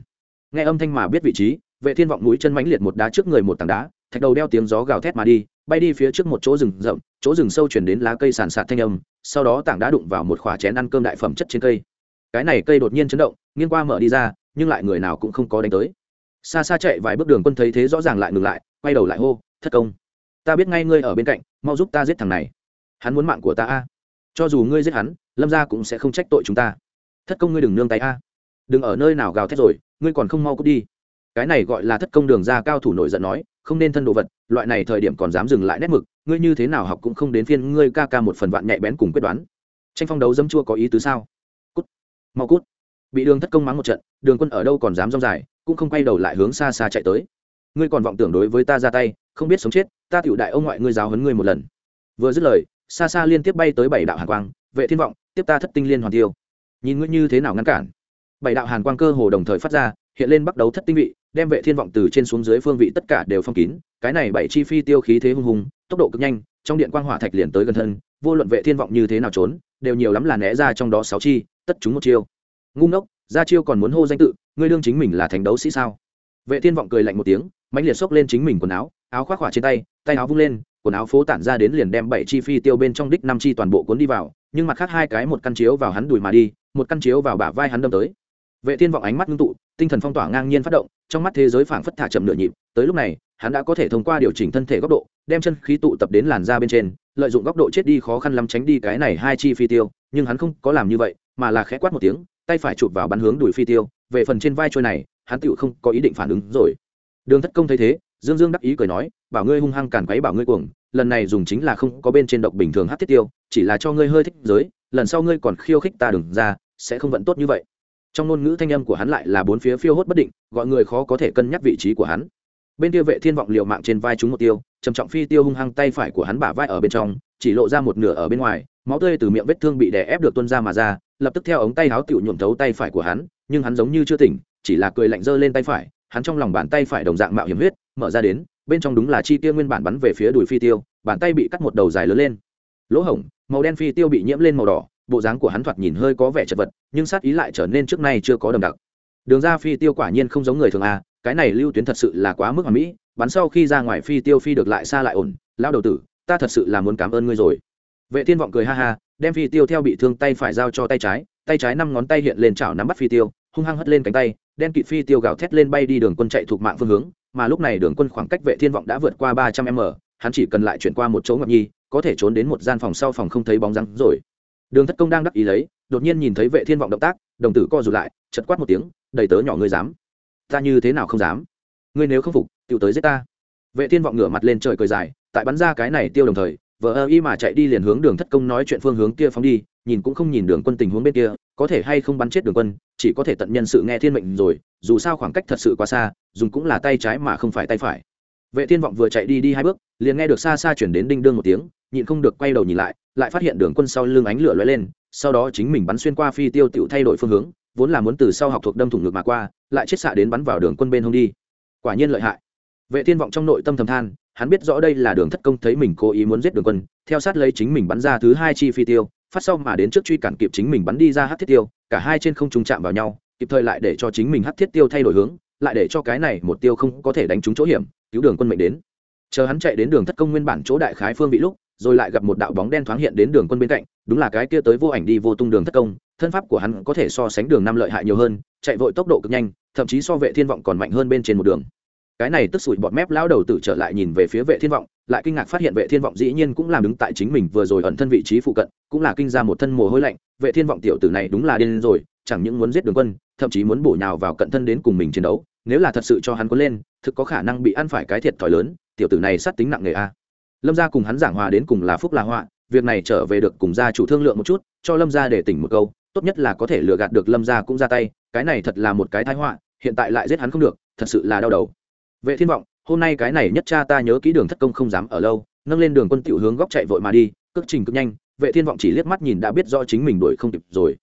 S1: nghe âm thanh mà biết vị trí, vệ thiên vọng mũi chân mãnh liệt một đá trước người một tảng đá, thạch đầu đeo tiếng gió gào thét mà đi, bay đi phía trước một chỗ rừng rậm, chỗ rừng sâu chuyển đến lá cây sàn sạt thanh âm, sau đó tảng đá đụng vào một khỏa chén ăn cơm đại phẩm chất trên cây cái này cây đột nhiên chấn động, nghiêng qua mở đi ra, nhưng lại người nào cũng không có đánh tới. Xa xa chạy vài bước đường quân thấy thế rõ ràng lại ngừng lại, quay đầu lại hô, thất công, ta biết ngay ngươi ở bên cạnh, mau giúp ta giết thằng này. Hắn muốn mạng của ta a. Cho dù ngươi giết hắn, lâm gia cũng sẽ không trách tội chúng ta. Thất công ngươi đừng nương tay a. Đừng ở nơi nào gào thét rồi, ngươi còn không mau cút đi. Cái này gọi là thất công đường ra cao thủ nổi giận nói, không nên thân đồ vật, loại này thời điểm còn dám dừng lại nét mực, ngươi như thế nào học cũng không đến phiên ngươi ca ca một phần vạn nhạy bén cùng quyết đoán. Tranh phong đấu dâm chua có ý tứ sao? Mau cút. Bị đường thất công mắng một trận, đường quân ở đâu còn dám rong dài, cũng không quay đầu lại hướng xa xa chạy tới. Ngươi còn vọng tưởng đối với ta ra tay, không biết sống chết, ta tựu đại ông ngoại ngươi giáo hấn ngươi một lần. Vừa dứt lời, xa xa liên tiếp bay tới bảy đạo hàn quang, vệ thiên vọng, tiếp ta thất tinh liên hoàn tiêu. Nhìn ngươi như thế nào ngăn cản? Bảy đạo hàn quang cơ hồ đồng thời phát ra, hiện lên bắt đầu thất tinh vị, đem vệ thiên vọng từ trên xuống dưới phương vị tất cả đều phong kín, cái này bảy chi phi tiêu khí thế hung hùng, tốc độ cực nhanh, trong điện quang hỏa thạch liền tới gần thân, vô luận vệ thiên vọng như thế nào trốn, đều nhiều lắm là né ra trong đó sáu chi tất chúng một chiêu. Ngu ngốc, ra chiêu còn muốn hô danh tự, ngươi đương chính mình là thành đấu sĩ sao? Vệ thiên vọng cười lạnh một tiếng, mãnh liệt xốc lên chính mình quần áo áo khoác hỏa trên tay tay áo vung lên, quần áo phố tản ra đến liền đem bảy chi phi tiêu bên trong đích năm chi toàn bộ cuốn đi vào, nhưng mặt khác hai cái một căn chiếu vào hắn đùi mà đi, một căn chiếu vào bả vai hắn đâm tới. Vệ thiên vọng ánh mắt ngưng tụ, tinh thần phong tỏa ngang nhiên phát động, trong mắt thế giới phảng phất thả chậm nửa nhịp, tới lúc này, hắn đã có thể thông qua điều chỉnh thân thể góc độ, đem chân khí tụ tập đến làn da bên trên lợi dụng góc độ chết đi khó khăn lắm tránh đi cái này hai chi phi tiêu, nhưng hắn không có làm như vậy, mà là khẽ quát một tiếng, tay phải chụp vào bắn hướng đuổi phi tiêu, về phần trên vai trôi này, hắn tựu không có ý định phản ứng rồi. Đường thất công thấy thế, dương dương đắc ý cười nói, bảo ngươi hung hăng càn quấy bảo ngươi cuồng, lần này dùng chính là không có bên trên độc bình thường hát thiết tiêu, chỉ là cho ngươi hơi thích giới, lần sau ngươi còn khiêu khích ta đừng ra, sẽ không vẫn tốt như vậy. Trong ngôn ngữ thanh âm của hắn lại là bốn phía phiêu hốt bất định, gọi người khó có thể cân nhắc vị trí của hắn bên kia vệ thiên vọng liều mạng trên vai chúng một tiêu, trầm trọng phi tiêu hung hăng tay phải của hắn bả vai ở bên trong, chỉ lộ ra một nửa ở bên ngoài, máu tươi từ miệng vết thương bị đè ép được tuôn ra mà ra, lập tức theo ống tay áo tiểu nhuộm thấu tay phải của hắn, nhưng hắn giống như chưa tỉnh, chỉ là cười lạnh giơ lên tay phải, hắn trong lòng bàn tay phải đồng dạng mạo hiểm huyết, mở ra đến, bên trong đúng là chi tiêu nguyên bản bắn về phía đùi phi tiêu, bàn tay bị cắt một đầu dài lớn lên. Lỗ hổng, màu đen phi tiêu bị nhiễm lên màu đỏ, bộ dáng của hắn thoạt nhìn hơi có vẻ chật vật, nhưng sát ý lại trở nên trước nay chưa có đầm đặc. Đường ra phi tiêu quả nhiên không giống người thường a cái này lưu tuyến thật sự là quá mức hoàn mỹ, bắn sau khi ra ngoài phi tiêu phi được lại xa lại ổn. Lão đầu tử, ta thật sự là muốn cảm ơn ngươi rồi. Vệ thiên vọng cười ha ha, đem phi tiêu theo bị thương tay phải giao cho tay trái tay trái năm ngón tay hiện lên chảo nắm bắt phi tiêu, hung hăng hất lên cánh tay, đen kịt phi tiêu gào thét lên bay đi đường quân chạy thuộc mạng phương hướng, mà lúc này đường quân khoảng cách vệ thiên vọng đã vượt qua ba trăm m, hắn chỉ cần lại chuyển qua một chỗ ngập nhi, có thể trốn đến một gian phòng sau phòng không thấy bóng dáng rồi. Đường thất công đang đắc ý lấy, đột nhiên nhìn thấy vệ thiên vọng động tác, đồng tử co rụt lại, chật quát một tiếng, đầy tớ nhỏ ngươi dám ta như thế nào không dám? Ngươi nếu không phục tự tới giết ta. Vệ thiên vọng ngửa mặt lên trời cười dài, tại bắn ra cái này tiêu đồng thời vợ ơ y mà chạy đi liền hướng đường thất công nói chuyện phương hướng kia phóng đi, nhìn cũng không nhìn đường quân tình huống bên kia, có thể hay không bắn chết đường quân, chỉ có thể tận nhân sự nghe thiên mệnh rồi, dù sao khoảng cách thật sự quá xa, dùng cũng là tay trái mà không phải tay phải. Vệ thiên vọng vừa chạy đi đi hai bước, liền nghe được xa xa chuyển đến đinh đương một tiếng, nhịn không được quay đầu nhìn lại lại phát hiện đường quân sau lưng ánh lửa lóe lên, sau đó chính mình bắn xuyên qua phi tiêu tiểu thay đổi phương hướng vốn là muốn từ sau học thuộc đâm thủng ngực mà qua, lại chết xạ đến bắn vào đường quân bên hông đi. Quả nhiên lợi hại. Vệ thiên vọng trong nội tâm thầm than, hắn biết rõ đây là đường thất công thấy mình cố ý muốn giết đường quân, theo sát lấy chính mình bắn ra thứ hai chi phi tiêu, phát sau mà đến trước truy cản kịp chính mình bắn đi ra hát thiết tiêu, cả hai trên không trùng chạm vào nhau, kịp thời lại để cho chính mình hát thiết tiêu thay đổi hướng, lại để cho cái này một tiêu không có thể đánh trúng chỗ hiểm, cứu đường quân mệnh đến. Chờ hắn chạy đến đường thất công nguyên bản chỗ đại khái phương vị lúc rồi lại gặp một đạo bóng đen thoáng hiện đến đường quân bên cạnh, đúng là cái kia tới vô ảnh đi vô tung đường thất công, thân pháp của hắn có thể so sánh đường năm lợi hại nhiều hơn, chạy vội tốc độ cực nhanh, thậm chí so vệ thiên vọng còn mạnh hơn bên trên một đường. Cái này tức sủi bọt mép lão đầu tử trở lại nhìn về phía vệ thiên vọng, lại kinh ngạc phát hiện vệ thiên vọng dĩ nhiên cũng làm đứng tại chính mình vừa rồi ẩn thân vị trí phụ cận, cũng là kinh ra một thân mồ hôi lạnh, vệ thiên vọng tiểu tử này đúng là điên rồi, chẳng những muốn giết đường quân, thậm chí muốn bổ nhào vào cận thân đến cùng mình chiến đấu, nếu là thật sự cho hắn quân lên, thực có khả năng bị ăn phải cái thiệt thòi lớn, tiểu tử này sát tính nặng nề a lâm gia cùng hắn giảng hòa đến cùng là phúc là họa, việc này trở về được cùng gia chủ thương lượng một chút, cho lâm gia để tỉnh một câu, tốt nhất là có thể lừa gạt được lâm gia cũng ra tay, cái này thật là một cái thái họa, hiện tại lại giết hắn không được, thật sự là đau đầu. Vệ thiên vọng, hôm nay cái này nhất cha ta nhớ kỹ đường thất công không dám ở lâu, nâng lên đường quân tiểu hướng góc chạy vội mà đi, cước trình cực nhanh, vệ thiên vọng chỉ liếc mắt nhìn đã biết do chính mình đuổi không kịp rồi.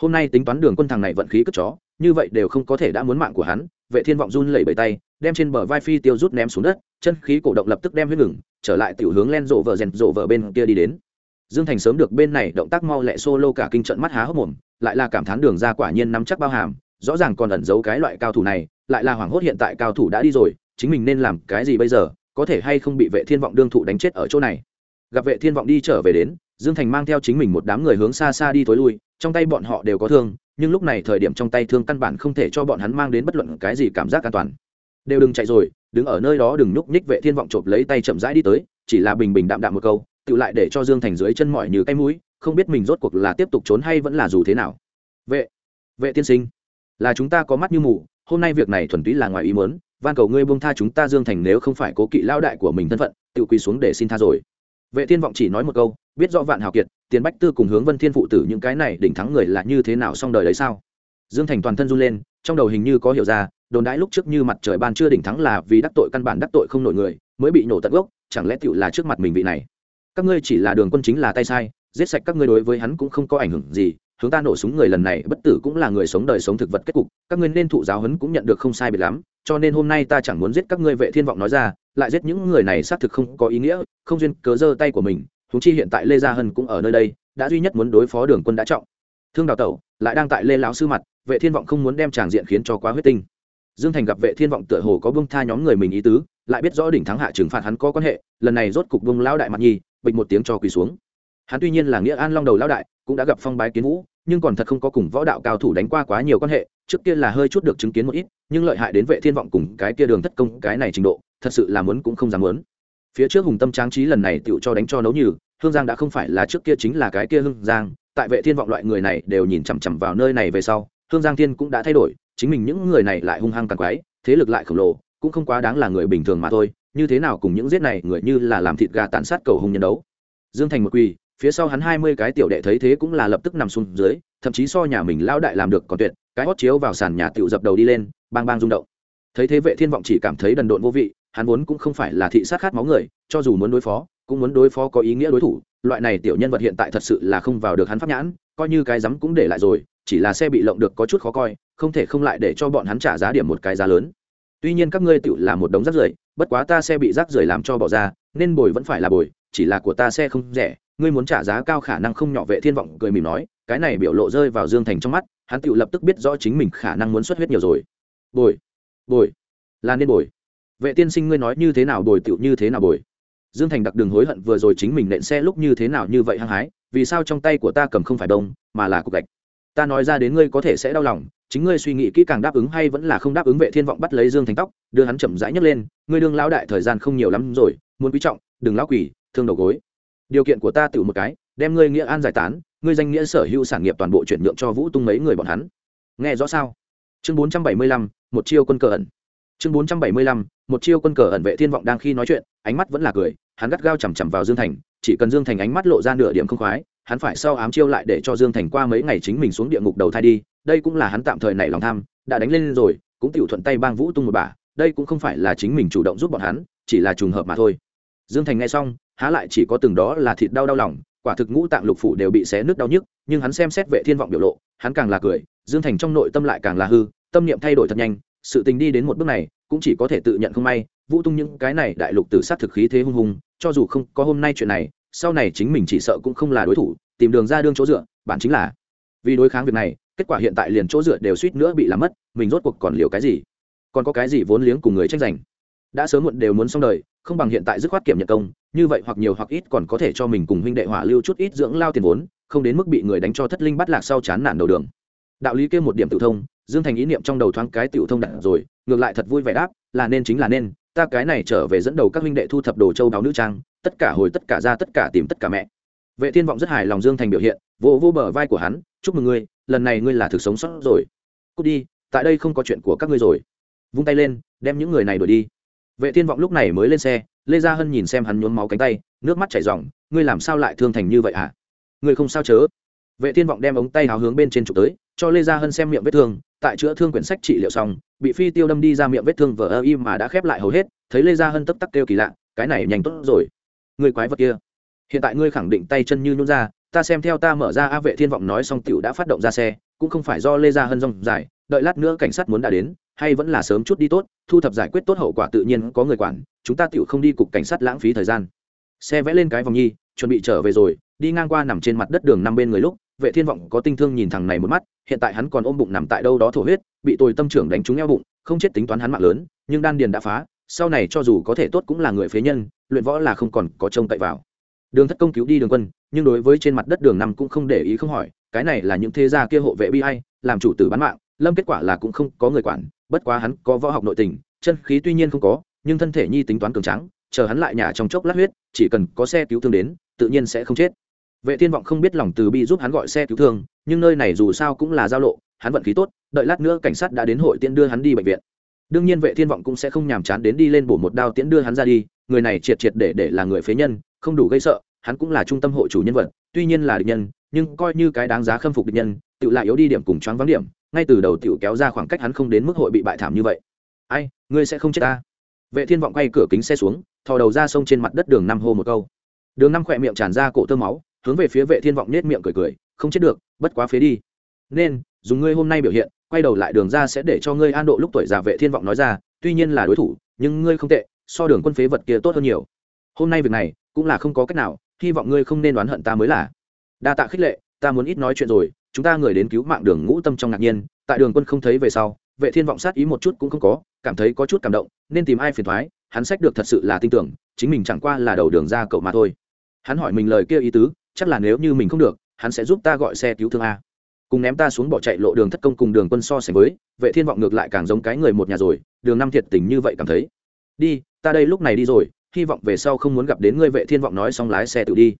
S1: Hôm nay tính toán đường quân thằng này vận khí cất chó, như vậy đều không có thể đã muốn mạng của hắn, vệ thiên vọng run lẩy bẩy tay, đem trên bờ vai phi tiêu rút ném xuống đất, chân khí cổ động lập tức đem huyết ngừng trở lại tiểu hướng len rộ vợ rèn rộ vợ bên kia đi đến. Dương thành sớm được bên này động tác mau lẹ solo cả kinh trận mắt há hốc mồm, lại là cảm thán đường ra quả nhiên nắm chắc bao hàm, rõ ràng còn ẩn giấu cái loại cao thủ này, lại là hoảng hốt hiện tại cao thủ đã đi rồi, chính mình nên làm cái gì bây giờ, có thể hay không bị vệ thiên vọng đương thụ đánh chết ở chỗ này. Gặp vệ thiên vọng đi trở về đến, dương thành mang theo chính mình một đám người hướng xa xa đi tối lui, trong tay bọn họ đều có thương, nhưng lúc này thời điểm trong tay thương căn bản không thể cho bọn hắn mang đến bất luận cái gì cảm giác an toàn. Đều đừng chạy rồi đứng ở nơi đó đừng nhúc nhích vệ thiên vọng chộp lấy tay chậm rãi đi tới, chỉ là bình bình đạm đạm một câu, tự lại để cho dương thành dưới chân mỏi như cái mũi, không biết mình rốt cuộc là tiếp tục trốn hay vẫn là dù thế nào. Vệ vệ tiên sinh, là chúng ta có mắt như mù, hôm nay việc này thuần túy là ngoài ý muốn, van cầu ngươi buông tha chúng ta dương thành nếu không phải cố kỵ lao đại của mình thân phận, tự quỳ xuống để xin tha rồi. Vệ thiên vọng chỉ nói một câu, biết rõ vạn hào kiệt, tiền bách tư cùng hướng vân thiên phụ tử những cái này đỉnh thắng người là như thế nào xong đời đấy sao? Dương thành toàn thân run lên, trong đầu hình như có hiểu ra đồn đãi lúc trước như mặt trời ban chưa đỉnh thắng là vì đắc tội căn bản đắc tội không nổi người, mới bị nổ tận gốc, chẳng lẽ tựu là trước mặt mình vị này? Các ngươi chỉ là đường quân chính là tay sai, giết sạch các ngươi đối với hắn cũng không có ảnh hưởng gì, hướng ta nổ súng người lần này bất tử cũng là người sống đời sống thực vật kết cục, các ngươi nên thụ giáo huấn cũng nhận được không sai biệt lắm, cho nên hôm nay ta chẳng muốn giết các ngươi vệ thiên vọng nói ra, lại giết những người này xác thực không có ý nghĩa, không duyên cớ giơ tay của mình chúng chi hiện tại lê gia hân cũng ở nơi đây, đã duy nhất muốn đối phó đường quân đã trọng. Thương đào tẩu lại đang tại lê lão sư mặt, vệ thiên vọng không muốn đem tràng diện khiến cho quá huyết tinh dương thành gặp vệ thiên vọng tựa hồ có bông tha nhóm người mình ý tứ, lại biết rõ đỉnh thắng hạ trừng phạt hắn có quan hệ, lần này rốt cục bông lão đại mặt nhi, bịch một tiếng cho quỳ xuống. Hắn tuy nhiên là nghĩa an long đầu lão đại, cũng đã gặp phong bái kiến vũ, nhưng còn thật không có cùng võ đạo cao thủ đánh qua quá nhiều quan hệ, trước kia là hơi chút được chứng kiến một ít, nhưng lợi hại đến vệ thiên vọng cùng cái kia đường thất công, cái này trình độ, thật sự là muốn cũng không dám muốn. Phía trước hùng tâm tráng trí lần này tựu cho đánh cho nấu như hương giang đã không phải là trước kia chính là cái kia hương giang, tại vệ thiên vọng loại người này đều nhìn chằm chằm vào nơi này về sau, hương giang thiên cũng đã thay đổi chính mình những người này lại hung hăng càng quái, thế lực lại khổng lồ, cũng không quá đáng là người bình thường mà thôi, như thế nào cùng những giết này người như là làm thịt gà tàn sát cầu hùng nhân đấu. Dương thành một quỳ, phía sau hắn hai mươi cái tiểu đệ thấy thế cũng là lập tức nằm xuống dưới, thậm chí so nhà mình lão đại làm được còn tuyệt, cái hót chiếu vào sàn nhà tiểu dập đầu đi lên, bang bang rung động. Thấy thế vệ thiên vọng chỉ cảm thấy đần độn vô vị, hắn vốn cũng không phải là thị sát khát máu người, cho dù muốn đối phó, cũng muốn đối phó có ý nghĩa đối thủ, loại này tiểu nhân vật hiện tại thật sự là không vào được hắn pháp nhãn, coi như cái rắm cũng để lại rồi chỉ là xe bị lộng được có chút khó coi, không thể không lại để cho bọn hắn trả giá điểm một cái giá lớn. Tuy nhiên các ngươi tự là một đống rác rưởi, bất quá ta xe bị rác rưởi làm cho bỏ ra, nên bồi vẫn phải là bồi, chỉ là của ta xe không rẻ, ngươi muốn trả giá cao khả năng không nhỏ vệ thiên vọng cười mỉm nói, cái này biểu lộ rơi vào dương thành trong mắt, hắn tự lập tức biết rõ chính mình khả năng muốn xuất huyết nhiều rồi. Bồi bồi, là nên bồi. Vệ tiên sinh ngươi nói như thế nào bồi tựu như thế nào bồi. Dương thành đặc đường hối hận vừa rồi chính mình nện xe lúc như thế nào như vậy hăng hái, vì sao trong tay của ta cầm không phải đông mà là cục gạch ta nói ra đến ngươi có thể sẽ đau lòng chính ngươi suy nghĩ kỹ càng đáp ứng hay vẫn là không đáp ứng vệ thiên vọng bắt lấy dương thành tóc đưa hắn chậm rãi nhấc lên ngươi đương lão đại thời gian không nhiều lắm rồi muốn quý trọng đừng lão quỷ thương đầu gối. Điều kiện của ta tự một cái đem ngươi nghĩa an giải tán ngươi danh nghĩa sở hữu sản nghiệp toàn bộ chuyển nhượng cho vũ tung mấy người bọn hắn. Nghe rõ sao? Chương 475, một chiêu quân cờ ẩn. Chương 475, một chiêu quân cờ ẩn vệ thiên vọng đang khi nói chuyện ánh mắt vẫn là cười hắn gắt gao chằm chằm vào dương thành chỉ cần dương thành ánh mắt lộ ra nửa điểm không khoái hắn phải sau ám chiêu lại để cho dương thành qua mấy ngày chính mình xuống địa ngục đầu thai đi, đây cũng là hắn tạm thời nảy lòng tham, đã đánh lên rồi, cũng tiểu thuận tay bang vũ tung một bà đây cũng không phải là chính mình chủ động giúp bọn hắn, chỉ là trùng hợp mà thôi. Dương thành nghe xong, há lại chỉ có từng đó là thịt đau đau lòng, quả thực ngũ tạng lục phủ đều bị xé nước đau nhức, nhưng hắn xem xét vệ thiên vọng biểu lộ, hắn càng là cười, dương thành trong nội tâm lại càng là hư, tâm niệm thay đổi thật nhanh, sự tình đi đến một bước này, cũng chỉ có thể tự nhận không may, vũ tung những cái này đại lục từ sát thực khí thế hung hùng, cho dù không có hôm nay chuyện này sau này chính mình chỉ sợ cũng không là đối thủ, tìm đường ra đương chỗ dựa, bản chính là. Vì đối kháng việc này, kết quả hiện tại liền chỗ dựa đều suýt nữa bị làm mất, mình rốt cuộc còn liều cái gì? Còn có cái gì vốn liếng cùng người tranh giành? Đã sớm muộn đều muốn xong đời, không bằng hiện tại dứt khoát kiểm nhận công, như vậy hoặc nhiều hoặc ít còn có thể cho mình cùng huynh đệ hỏa lưu chút ít dưỡng lao tiền vốn, không đến mức bị người đánh cho thất linh bắt lạc sau chán nản đầu đường. Đạo lý kêu một điểm tự thông, dương thành ý niệm trong đầu thoáng cái tự thông đặt rồi, ngược lại thật vui vẻ đáp, là nên chính là nên, ta cái này trở về dẫn đầu các huynh đệ thu thập đồ châu báo nữ trang tất cả hồi tất cả ra tất cả tìm tất cả mẹ. Vệ thiên vọng rất hài lòng dương thành biểu hiện vô vô bờ vai của hắn, chúc mừng ngươi, lần này ngươi là thực sống sót rồi. Cút đi, tại đây không có chuyện của các ngươi rồi. Vung tay lên, đem những người này đuổi đi. Vệ thiên vọng lúc này mới lên xe, lê gia hân nhìn xem hắn nhuốm máu cánh tay, nước mắt chảy ròng, ngươi làm sao lại thương thành như vậy hả? Ngươi không sao chớ? Vệ thiên vọng đem ống tay háo hướng bên trên trục tới, cho lê gia hân xem miệng vết thương, tại chữa thương quyển sách trị liệu xong, bị phi tiêu đâm đi ra miệng vết thương vỡ ơ im mà đã khép lại hầu hết, thấy lê gia hân tấp tắc kêu kỳ lạ, cái này nhanh tốt rồi người quái vật kia. Hiện tại ngươi khẳng định tay chân như nhún ra, ta xem theo ta mở ra a vệ thiên vọng nói xong tiểu đã phát động ra xe, cũng không phải do lê gia hân rong dài, đợi lát nữa cảnh sát muốn đã đến, hay vẫn là sớm chút đi tốt, thu thập giải quyết tốt hậu quả tự nhiên có người quản, chúng ta tiểu không đi cục cảnh sát lãng phí thời gian. Xe vẽ lên cái vòng nhi, chuẩn bị trở về rồi, đi ngang qua nằm trên mặt đất đường năm bên người lúc, vệ thiên vọng có tinh thương nhìn thằng này một mắt, hiện tại hắn còn ôm bụng nằm tại đâu đó thổ huyết, bị tồi tâm trưởng đánh trúng eo bụng, không chết tính toán hắn mạng lớn, nhưng đan điền đã phá sau này cho dù có thể tốt cũng là người phế nhân, luyện võ là không còn có trông cậy vào. Đường thất công cứu đi đường quân, nhưng đối với trên mặt đất đường năm cũng không để ý không hỏi, cái này là những thế gia kia hộ vệ bi hay làm chủ tử bán mạng, lâm kết quả là cũng không có người quản, bất quá hắn có võ học nội tình, chân khí tuy nhiên không có, nhưng thân thể nhi tính toán cường trắng chờ hắn lại nhà trong chốc lát huyết, chỉ cần có xe cứu thương đến, tự nhiên sẽ không chết. Vệ thiên vọng không biết lòng từ bi giúp hắn gọi xe cứu thương, nhưng nơi này dù sao cũng là giao lộ, hắn vận khí tốt, đợi lát nữa cảnh sát đã đến hội tiên đưa hắn đi bệnh viện đương nhiên vệ thiên vọng cũng sẽ không nhàm chán đến đi lên bổ một đao tiễn đưa hắn ra đi, người này triệt triệt để để là người phế nhân, không đủ gây sợ, hắn cũng là trung tâm hội chủ nhân vật, tuy nhiên là địch nhân, nhưng coi như cái đáng giá khâm phục địch nhân tự lại yếu đi điểm cùng choáng vắng điểm, ngay từ đầu tiểu kéo ra khoảng cách hắn không đến mức hội bị bại thảm như vậy. Ai, ngươi sẽ không chết ta? Vệ thiên vọng quay cửa kính xe xuống, thò đầu ra sông trên mặt đất đường năm hô một câu. Đường năm khỏe miệng tràn ra cổ tơ máu, hướng về phía vệ thiên vọng nết miệng cười cười, không chết được, bất quá phế đi. Nên, dùng ngươi hôm nay biểu hiện quay đầu lại đường ra sẽ để cho ngươi an độ lúc tuổi già vệ thiên vọng nói ra, tuy nhiên là đối thủ, nhưng ngươi không tệ, so đường quân phế vật kia tốt hơn nhiều. Hôm nay việc này, cũng là không có cách nào, hy vọng ngươi không nên đoán hận ta mới là. Đa tạ khích lệ, ta muốn ít nói chuyện rồi, chúng ta người đến cứu mạng đường ngũ tâm trong ngạc nhiên, tại đường quân không thấy về sau, vệ thiên vọng sát ý một chút cũng không có, cảm thấy có chút cảm động, nên tìm ai phiền thoái, hắn sách được thật sự là tin tưởng, chính mình chẳng qua là đầu đường ra cậu mà thôi. Hắn hỏi mình lời kia ý tứ, chắc là nếu như mình không được, hắn sẽ giúp ta gọi xe cứu thương a cùng ném ta xuống bỏ chạy lộ đường thất công cùng đường quân so sánh với, vệ thiên vọng ngược lại càng giống cái người một nhà rồi, đường năm thiệt tình như vậy cảm thấy. Đi, ta đây lúc này đi rồi, hy vọng về sau không muốn gặp đến ngươi, vệ thiên vọng nói xong lái xe tự đi.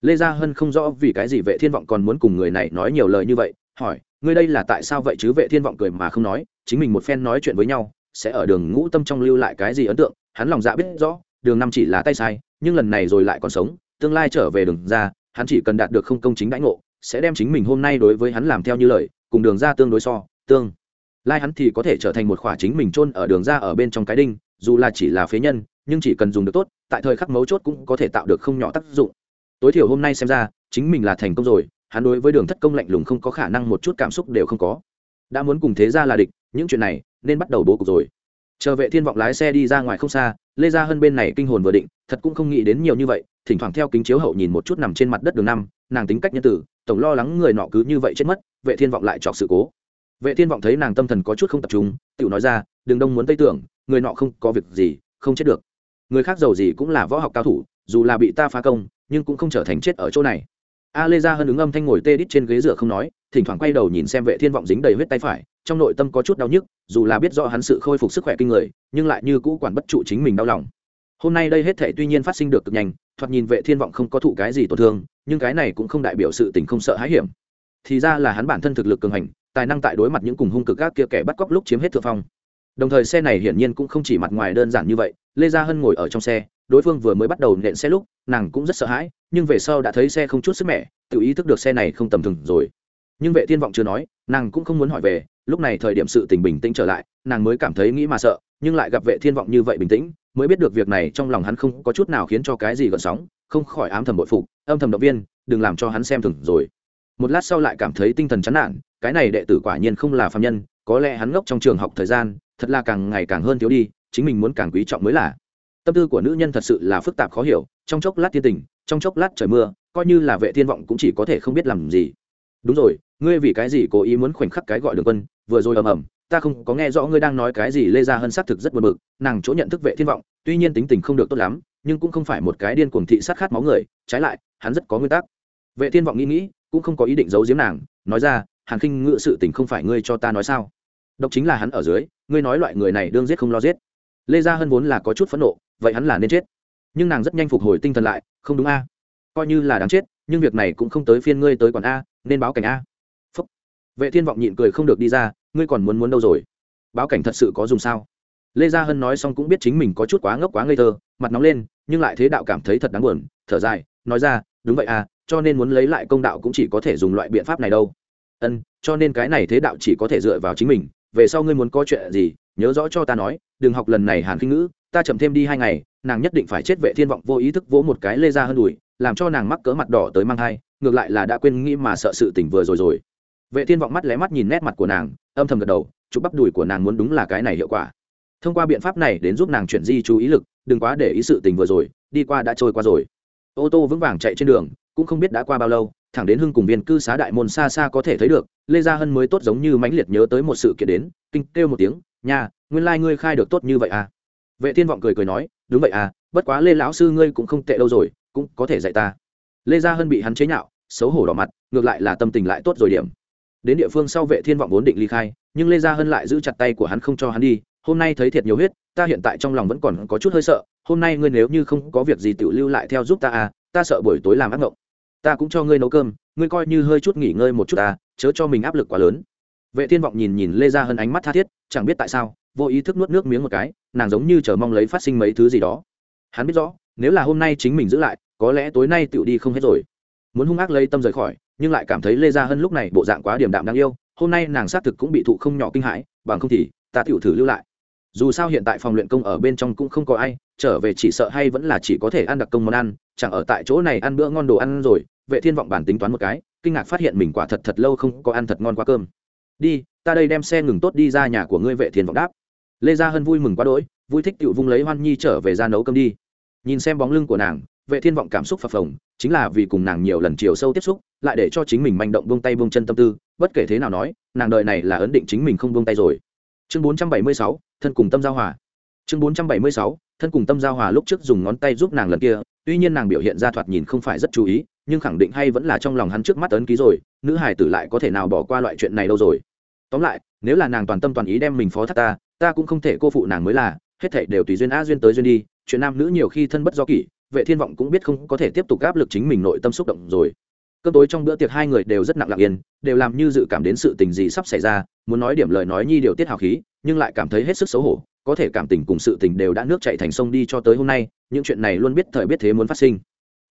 S1: Lê gia hân không rõ vì cái gì vệ thiên vọng còn muốn cùng người này nói nhiều lời như vậy, hỏi, ngươi đây là tại sao vậy chứ, vệ thiên vọng cười mà không nói, chính mình một phen nói chuyện với nhau, sẽ ở đường ngũ tâm trong lưu lại cái gì ấn tượng, hắn lòng dạ biết rõ, đường năm chỉ là tay sai, nhưng lần này rồi lại còn sống, tương lai trở về đường ra, hắn chỉ cần đạt được không công chính đãi ngộ sẽ đem chính mình hôm nay đối với hắn làm theo như lời, cùng đường ra tương đối so, tương lai hắn thì có thể trở thành một khỏa chính mình chôn ở đường ra ở bên trong cái đinh, dù là chỉ là phế nhân, nhưng chỉ cần dùng được tốt, tại thời khắc mấu chốt cũng có thể tạo được không nhỏ tác dụng. Tối thiểu hôm nay xem ra, chính mình là thành công rồi, hắn đối với đường thất công lạnh lùng không có khả năng một chút cảm xúc đều không có. Đã muốn cùng thế ra là địch, những chuyện này nên bắt đầu bố cục rồi. Chờ vệ thiên vọng lái xe đi ra ngoài không xa, lê gia hơn bên này kinh hồn vừa định, thật cũng không nghĩ đến nhiều như vậy thỉnh thoảng theo kính chiếu hậu nhìn một chút nằm trên mặt đất đường năm, nàng tính cách nhân tử, tổng lo lắng người nọ cứ như vậy chết mất, vệ thiên vọng lại chọc sự cố. Vệ thiên vọng thấy nàng tâm thần có chút không tập trung tự nói ra đường đông muốn tây tưởng, người nọ không có việc gì, không chết được. Người khác giàu gì cũng là võ học cao thủ, dù là bị ta phá công, nhưng cũng không trở thành chết ở chỗ này. A lê ra hơn ứng âm thanh ngồi tê đít trên ghế dựa không nói, thỉnh thoảng quay đầu nhìn xem vệ thiên vọng dính đầy huyết tay phải, trong nội tâm có chút đau nhức, dù là biết rõ hắn sự khôi phục sức khỏe kinh người, nhưng lại như cũ quản bất trụ chính mình đau lòng hôm nay đây hết thể tuy nhiên phát sinh được cực nhanh, thoạt nhìn vệ thiên vọng không có thụ cái gì tổn thương, nhưng cái này cũng không đại biểu sự tình không sợ hãi hiểm. Thì ra là hắn bản thân thực lực cường hành, tài năng tại đối mặt những cùng hung cực các kia kẻ bắt cóc lúc chiếm hết thượng phong. Đồng thời xe này hiển nhiên cũng không chỉ mặt ngoài đơn giản như vậy, lê gia hân ngồi ở trong xe, đối phương vừa mới bắt đầu nện xe lúc, nàng cũng rất sợ hãi, nhưng về sau đã thấy xe không chút sức mẻ, tự ý thức được xe này không tầm thường rồi. Nhưng vệ thiên vọng chưa nói, nàng cũng không muốn hỏi về, lúc này thời điểm sự tình bình tĩnh trở lại, nàng mới cảm thấy nghĩ mà sợ, nhưng lại gặp vệ thiên vọng như vậy bình tĩnh mới biết được việc này trong lòng hắn không có chút nào khiến cho cái gì gợn sóng, không khỏi ám thầm bội phục, âm thầm động viên, đừng làm cho hắn xem thường rồi. Một lát sau lại cảm thấy tinh thần chán nản, cái này đệ tử quả nhiên không là phạm nhân, có lẽ hắn ngốc trong trường học thời gian, thật là càng ngày càng hơn thiếu đi, chính mình muốn càng quý trọng mới là. Tâm tư của nữ nhân thật sự là phức tạp khó hiểu, trong chốc lát thiên tình, trong chốc lát trời mưa, coi như là vệ thiên vọng cũng chỉ có thể không biết làm gì. Đúng rồi, ngươi vì cái gì cố ý muốn khoảnh khắc cái gọi đường quân, vừa rồi ầm ầm ta không có nghe rõ ngươi đang nói cái gì, lê gia hân xác thực rất buồn bực, nàng chỗ nhận thức vệ thiên vọng, tuy nhiên tính tình không được tốt lắm, nhưng cũng không phải một cái điên cuồng thị sát khát máu người, trái lại, hắn rất có nguyên tắc. Vệ thiên vọng nghĩ nghĩ, cũng không có ý định giấu giếm nàng, nói ra, hàn khinh ngự sự tình không phải ngươi cho ta nói sao? Độc chính là hắn ở dưới, ngươi nói loại người này đương giết không lo giết. Lê gia hân vốn là có chút phẫn nộ, vậy hắn là nên chết. Nhưng nàng rất nhanh phục hồi tinh thần lại, không đúng a, coi như là đáng chết, nhưng việc này cũng không tới phiên ngươi tới còn a, nên báo cảnh a. Phúc. vệ thiên vọng nhịn cười không được đi ra ngươi còn muốn muốn đâu rồi? Báo cảnh thật sự có dùng sao? Lê gia hân nói xong cũng biết chính mình có chút quá ngốc quá ngây thơ, mặt nóng lên, nhưng lại thế đạo cảm thấy thật đáng buồn, thở dài, nói ra, đúng vậy à cho nên muốn lấy lại công đạo cũng chỉ có thể dùng loại biện pháp này đâu. Ân, cho nên cái này thế đạo chỉ có thể dựa vào chính mình, về sau ngươi muốn có chuyện gì, nhớ rõ cho ta nói, đừng học lần này hàn khinh ngữ, ta chậm thêm đi hai ngày, nàng nhất định phải chết vệ thiên vọng vô ý thức vỗ một cái lê ra hơn đùi, làm cho nàng mắc cỡ mặt đỏ tới mang thai, ngược lại là đã quên nghĩ mà sợ sự tỉnh vừa rồi rồi vệ thiên vọng mắt lé mắt nhìn nét mặt của nàng, âm thầm gật đầu, chụp bắp đùi của nàng muốn đúng là cái này hiệu quả. Thông qua biện pháp này đến giúp nàng chuyển di chú ý lực, đừng quá để ý sự tình vừa rồi, đi qua đã trôi qua rồi. Ô tô vững vàng chạy trên đường, cũng không biết đã qua bao lâu, thẳng đến hưng cùng viên cư xá đại môn xa xa có thể thấy được, lê gia hân mới tốt giống như mãnh liệt nhớ tới một sự kiện đến, kinh kêu một tiếng nhà nguyên lai ngươi khai được tốt như vậy à? Vệ thiên vọng cười cười nói, đúng vậy à bất quá lê lão sư ngươi cũng không tệ đâu rồi, cũng có thể dạy ta. Lê gia hân bị hắn chế nhạo, xấu hổ đỏ mặt, ngược lại là tâm tình lại tốt rồi điểm đến địa phương sau vệ thiên vọng vốn định ly khai, nhưng lê gia hân lại giữ chặt tay của hắn không cho hắn đi, hôm nay thấy thiệt nhiều huyết, ta hiện tại trong lòng vẫn còn có chút hơi sợ, hôm nay ngươi nếu như không có việc gì tự lưu lại theo giúp ta à ta sợ buổi tối làm ác ngộng. Ta cũng cho ngươi nấu cơm, ngươi coi như hơi chút nghỉ ngơi một chút à chớ cho mình áp lực quá lớn. Vệ thiên vọng nhìn nhìn lê gia hân ánh mắt tha thiết, chẳng biết tại sao, vô ý thức nuốt nước miếng một cái, nàng giống như chờ mong lấy phát sinh mấy thứ gì đó. Hắn biết rõ, nếu là hôm nay chính mình giữ lại, có lẽ tối nay tựu đi không hết rồi. Muốn hung ác lấy tâm rời khỏi nhưng lại cảm thấy lê gia hân lúc này bộ dạng quá điểm đạm đáng yêu, hôm nay nàng xác thực cũng bị thụ không nhỏ kinh hãi, bằng không thì ta tiểu thử lưu lại. Dù sao hiện tại phòng luyện công ở bên trong cũng không có ai, trở về chỉ sợ hay vẫn là chỉ có thể ăn đặc công món ăn, chẳng ở tại chỗ này ăn bữa ngon đồ ăn rồi, vệ thiên vọng bản tính toán một cái, kinh ngạc phát hiện mình quả thật thật lâu không có ăn thật ngon quá cơm. Đi, ta đây đem xe ngừng tốt đi ra nhà của ngươi, vệ thiên vọng đáp. Lê gia hân vui mừng quá đỗi, vui thích tiểu vung lấy hoan nhi trở về ra nấu cơm đi. Nhìn xem bóng lưng của nàng, vệ thiên vọng cảm xúc phập phồng chính là vì cùng nàng nhiều lần chiều sâu tiếp xúc lại để cho chính mình manh động buông tay buông chân tâm tư bất kể thế nào nói nàng đời này là ấn định chính mình không buông tay rồi. Chương 476, thân cùng tâm giao hòa. Chương 476, thân cùng tâm giao hòa lúc trước dùng ngón tay giúp nàng lần kia tuy nhiên nàng biểu hiện ra thoạt nhìn không phải rất chú ý nhưng khẳng định hay vẫn là trong lòng hắn trước mắt ấn ký rồi nữ hải tử lại có thể nào bỏ qua loại chuyện này đâu rồi. Tóm lại nếu là nàng toàn tâm toàn ý đem mình phó thác ta ta cũng không thể cô phụ nàng mới là hết thảy đều tùy duyên a duyên tới duyên đi chuyện nam nữ nhiều khi thân bất do kỷ vệ thiên vọng cũng biết không có thể tiếp tục áp lực chính mình nội tâm xúc động rồi. Cơm tối trong bữa tiệc hai người đều rất nặng lặng yên, đều làm như dự cảm đến sự tình gì sắp xảy ra, muốn nói điểm lời nói nhi điều tiết hào khí, nhưng lại cảm thấy hết sức xấu hổ, có thể cảm tình cùng sự tình đều đã nước chạy thành sông đi cho tới hôm nay, những chuyện này luôn biết thời biết thế muốn phát sinh.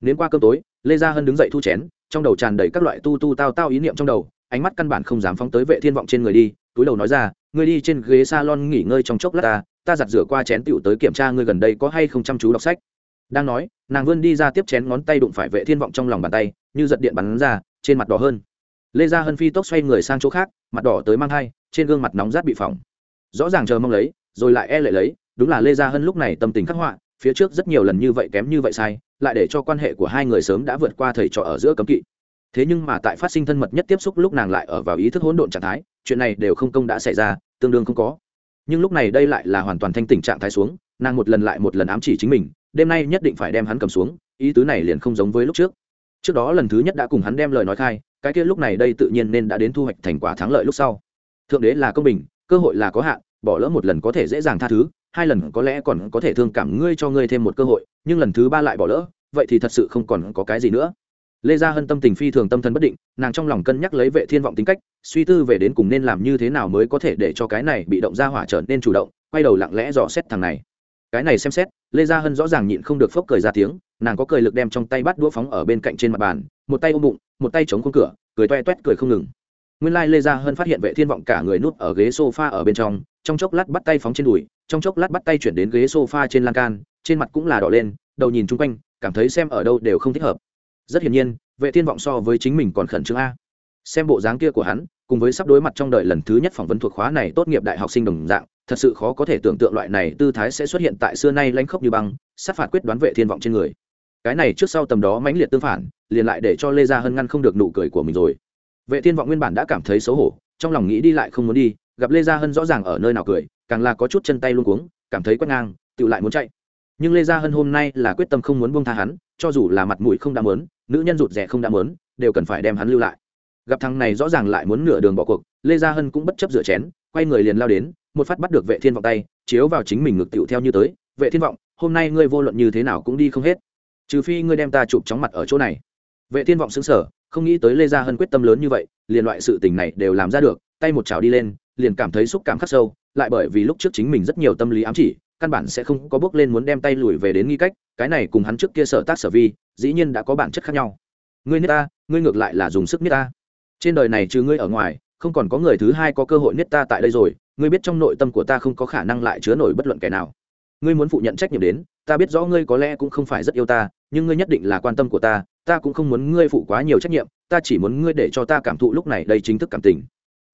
S1: Đến qua cơm tối, lê gia hân đứng dậy thu chén, trong đầu tràn đầy các loại tu tu tao tao ý niệm trong đầu, ánh mắt căn bản không dám phóng tới vệ thiên vọng trên người đi, túi đầu nói ra, ngươi đi trên ghế salon nghỉ ngơi trong chốc lát ta ta giặt rửa qua chén tiểu tới kiểm tra ngươi gần đây có hay không chăm chú đọc sách đang nói, nàng vươn đi ra tiếp chén ngón tay đụng phải vệ thiên vọng trong lòng bàn tay, như giật điện bắn ra, trên mặt đỏ hơn. Lê gia hân phi tốc xoay người sang chỗ khác, mặt đỏ tới mang thai, trên gương mặt nóng rát bị phỏng. Rõ ràng chờ mong lấy, rồi lại e lệ lấy, đúng là lê gia hân lúc này tâm tình khắc họa, phía trước rất nhiều lần như vậy kém như vậy sai, lại để cho quan hệ của hai người sớm đã vượt qua thầy trò ở giữa cấm kỵ. Thế nhưng mà tại phát sinh thân mật nhất tiếp xúc lúc nàng lại ở vào ý thức hỗn độn trạng thái, chuyện này đều không công đã xảy ra, tương đương không có. Nhưng lúc này đây lại là hoàn toàn thanh tỉnh trạng thái xuống, nàng một lần lại một lần ám chỉ chính mình đêm nay nhất định phải đem hắn cầm xuống, ý tứ này liền không giống với lúc trước. Trước đó lần thứ nhất đã cùng hắn đem lời nói khai, cái kia lúc này đây tự nhiên nên đã đến thu hoạch thành quả thắng lợi lúc sau. Thượng đế là công bình, cơ hội là có hạn, bỏ lỡ một lần có thể dễ dàng tha thứ, hai lần có lẽ còn có thể thương cảm ngươi cho ngươi thêm một cơ hội, nhưng lần thứ ba lại bỏ lỡ, vậy thì thật sự không còn có cái gì nữa. Lê gia hân tâm tình phi thường tâm thần bất định, nàng trong lòng cân nhắc lấy vệ thiên vọng tính cách, suy tư về đến cùng nên làm như thế nào mới có thể để cho cái này bị động ra hỏa trở nên chủ động, quay đầu lặng lẽ dò xét thằng này cái này xem xét, lê gia hân rõ ràng nhịn không được phốc cười ra tiếng, nàng có cười lực đem trong tay bắt đũa phóng ở bên cạnh trên mặt bàn, một tay ôm bụng, một tay chống khung cửa, cười toe toét cười không ngừng. Nguyên lai lê gia hân phát hiện vệ thiên vọng cả người núp ở ghế sofa ở bên trong trong chốc lát bắt tay phóng trên đùi, trong chốc lát bắt tay chuyển đến ghế sofa trên lan can, trên mặt cũng là đỏ lên, đầu nhìn chung quanh, cảm thấy xem ở đâu đều không thích hợp. Rất hiển nhiên, vệ thiên vọng so với chính mình còn khẩn trương a. Xem bộ dáng kia của hắn cùng với sắp đối mặt trong đời lần thứ nhất phỏng vấn thuộc khóa này tốt nghiệp đại học sinh đồng dạng, thật sự khó có thể tưởng tượng loại này tư thái sẽ xuất hiện tại xưa nay lanh khốc như băng, sát phạt quyết đoán vệ thiên vọng trên người. Cái này trước sau tầm đó mãnh liệt tương phản, liền lại để cho lê gia hân ngăn không được nụ cười của mình rồi. Vệ thiên vọng nguyên bản đã cảm thấy xấu hổ, trong lòng nghĩ đi lại không muốn đi, gặp lê gia hân rõ ràng ở nơi nào cười, càng là có chút chân tay luôn cuống, cảm thấy quét ngang, tự lại muốn chạy. Nhưng lê gia hân hôm nay là quyết tâm không muốn buông tha hắn, cho dù là mặt mũi không đã mớn nữ nhân rụt rẻ không đã mớn đều cần phải đem hắn lưu lại gặp thằng này rõ ràng lại muốn nửa đường bỏ cuộc, lê gia hân cũng bất chấp rửa chén, quay người liền lao đến, một phát bắt được vệ thiên vọng tay, chiếu vào chính mình ngực tựu theo như tới, vệ thiên vọng, hôm nay ngươi vô luận như thế nào cũng đi không hết. Trừ phi ngươi đem ta chụp chóng mặt ở chỗ này. Vệ thiên vọng xứng sở không nghĩ tới lê gia hân quyết tâm lớn như vậy, liền loại sự tình này đều làm ra được, tay một chảo đi lên, liền cảm thấy xúc cảm khắc sâu, lại bởi vì lúc trước chính mình rất nhiều tâm lý ám chỉ, căn bản sẽ không có bước lên muốn đem tay lùi về đến nghi cách, cái này cùng hắn trước kia sở tác sở vi, dĩ nhiên đã có bản chất khác nhau. Ngươi nước ta, ngươi ngược lại là dùng sức nước ta trên đời này trừ ngươi ở ngoài, không còn có người thứ hai có cơ hội niết ta tại đây rồi, ngươi biết trong nội tâm của ta không có khả năng lại chứa nổi bất luận kẻ nào. Ngươi muốn phụ nhận trách nhiệm đến, ta biết rõ ngươi có lẽ cũng không phải rất yêu ta, nhưng ngươi nhất định là quan tâm của ta ta cũng không muốn ngươi phụ quá nhiều trách nhiệm, ta chỉ muốn ngươi để cho ta cảm thụ lúc này đây chính thức cảm tình.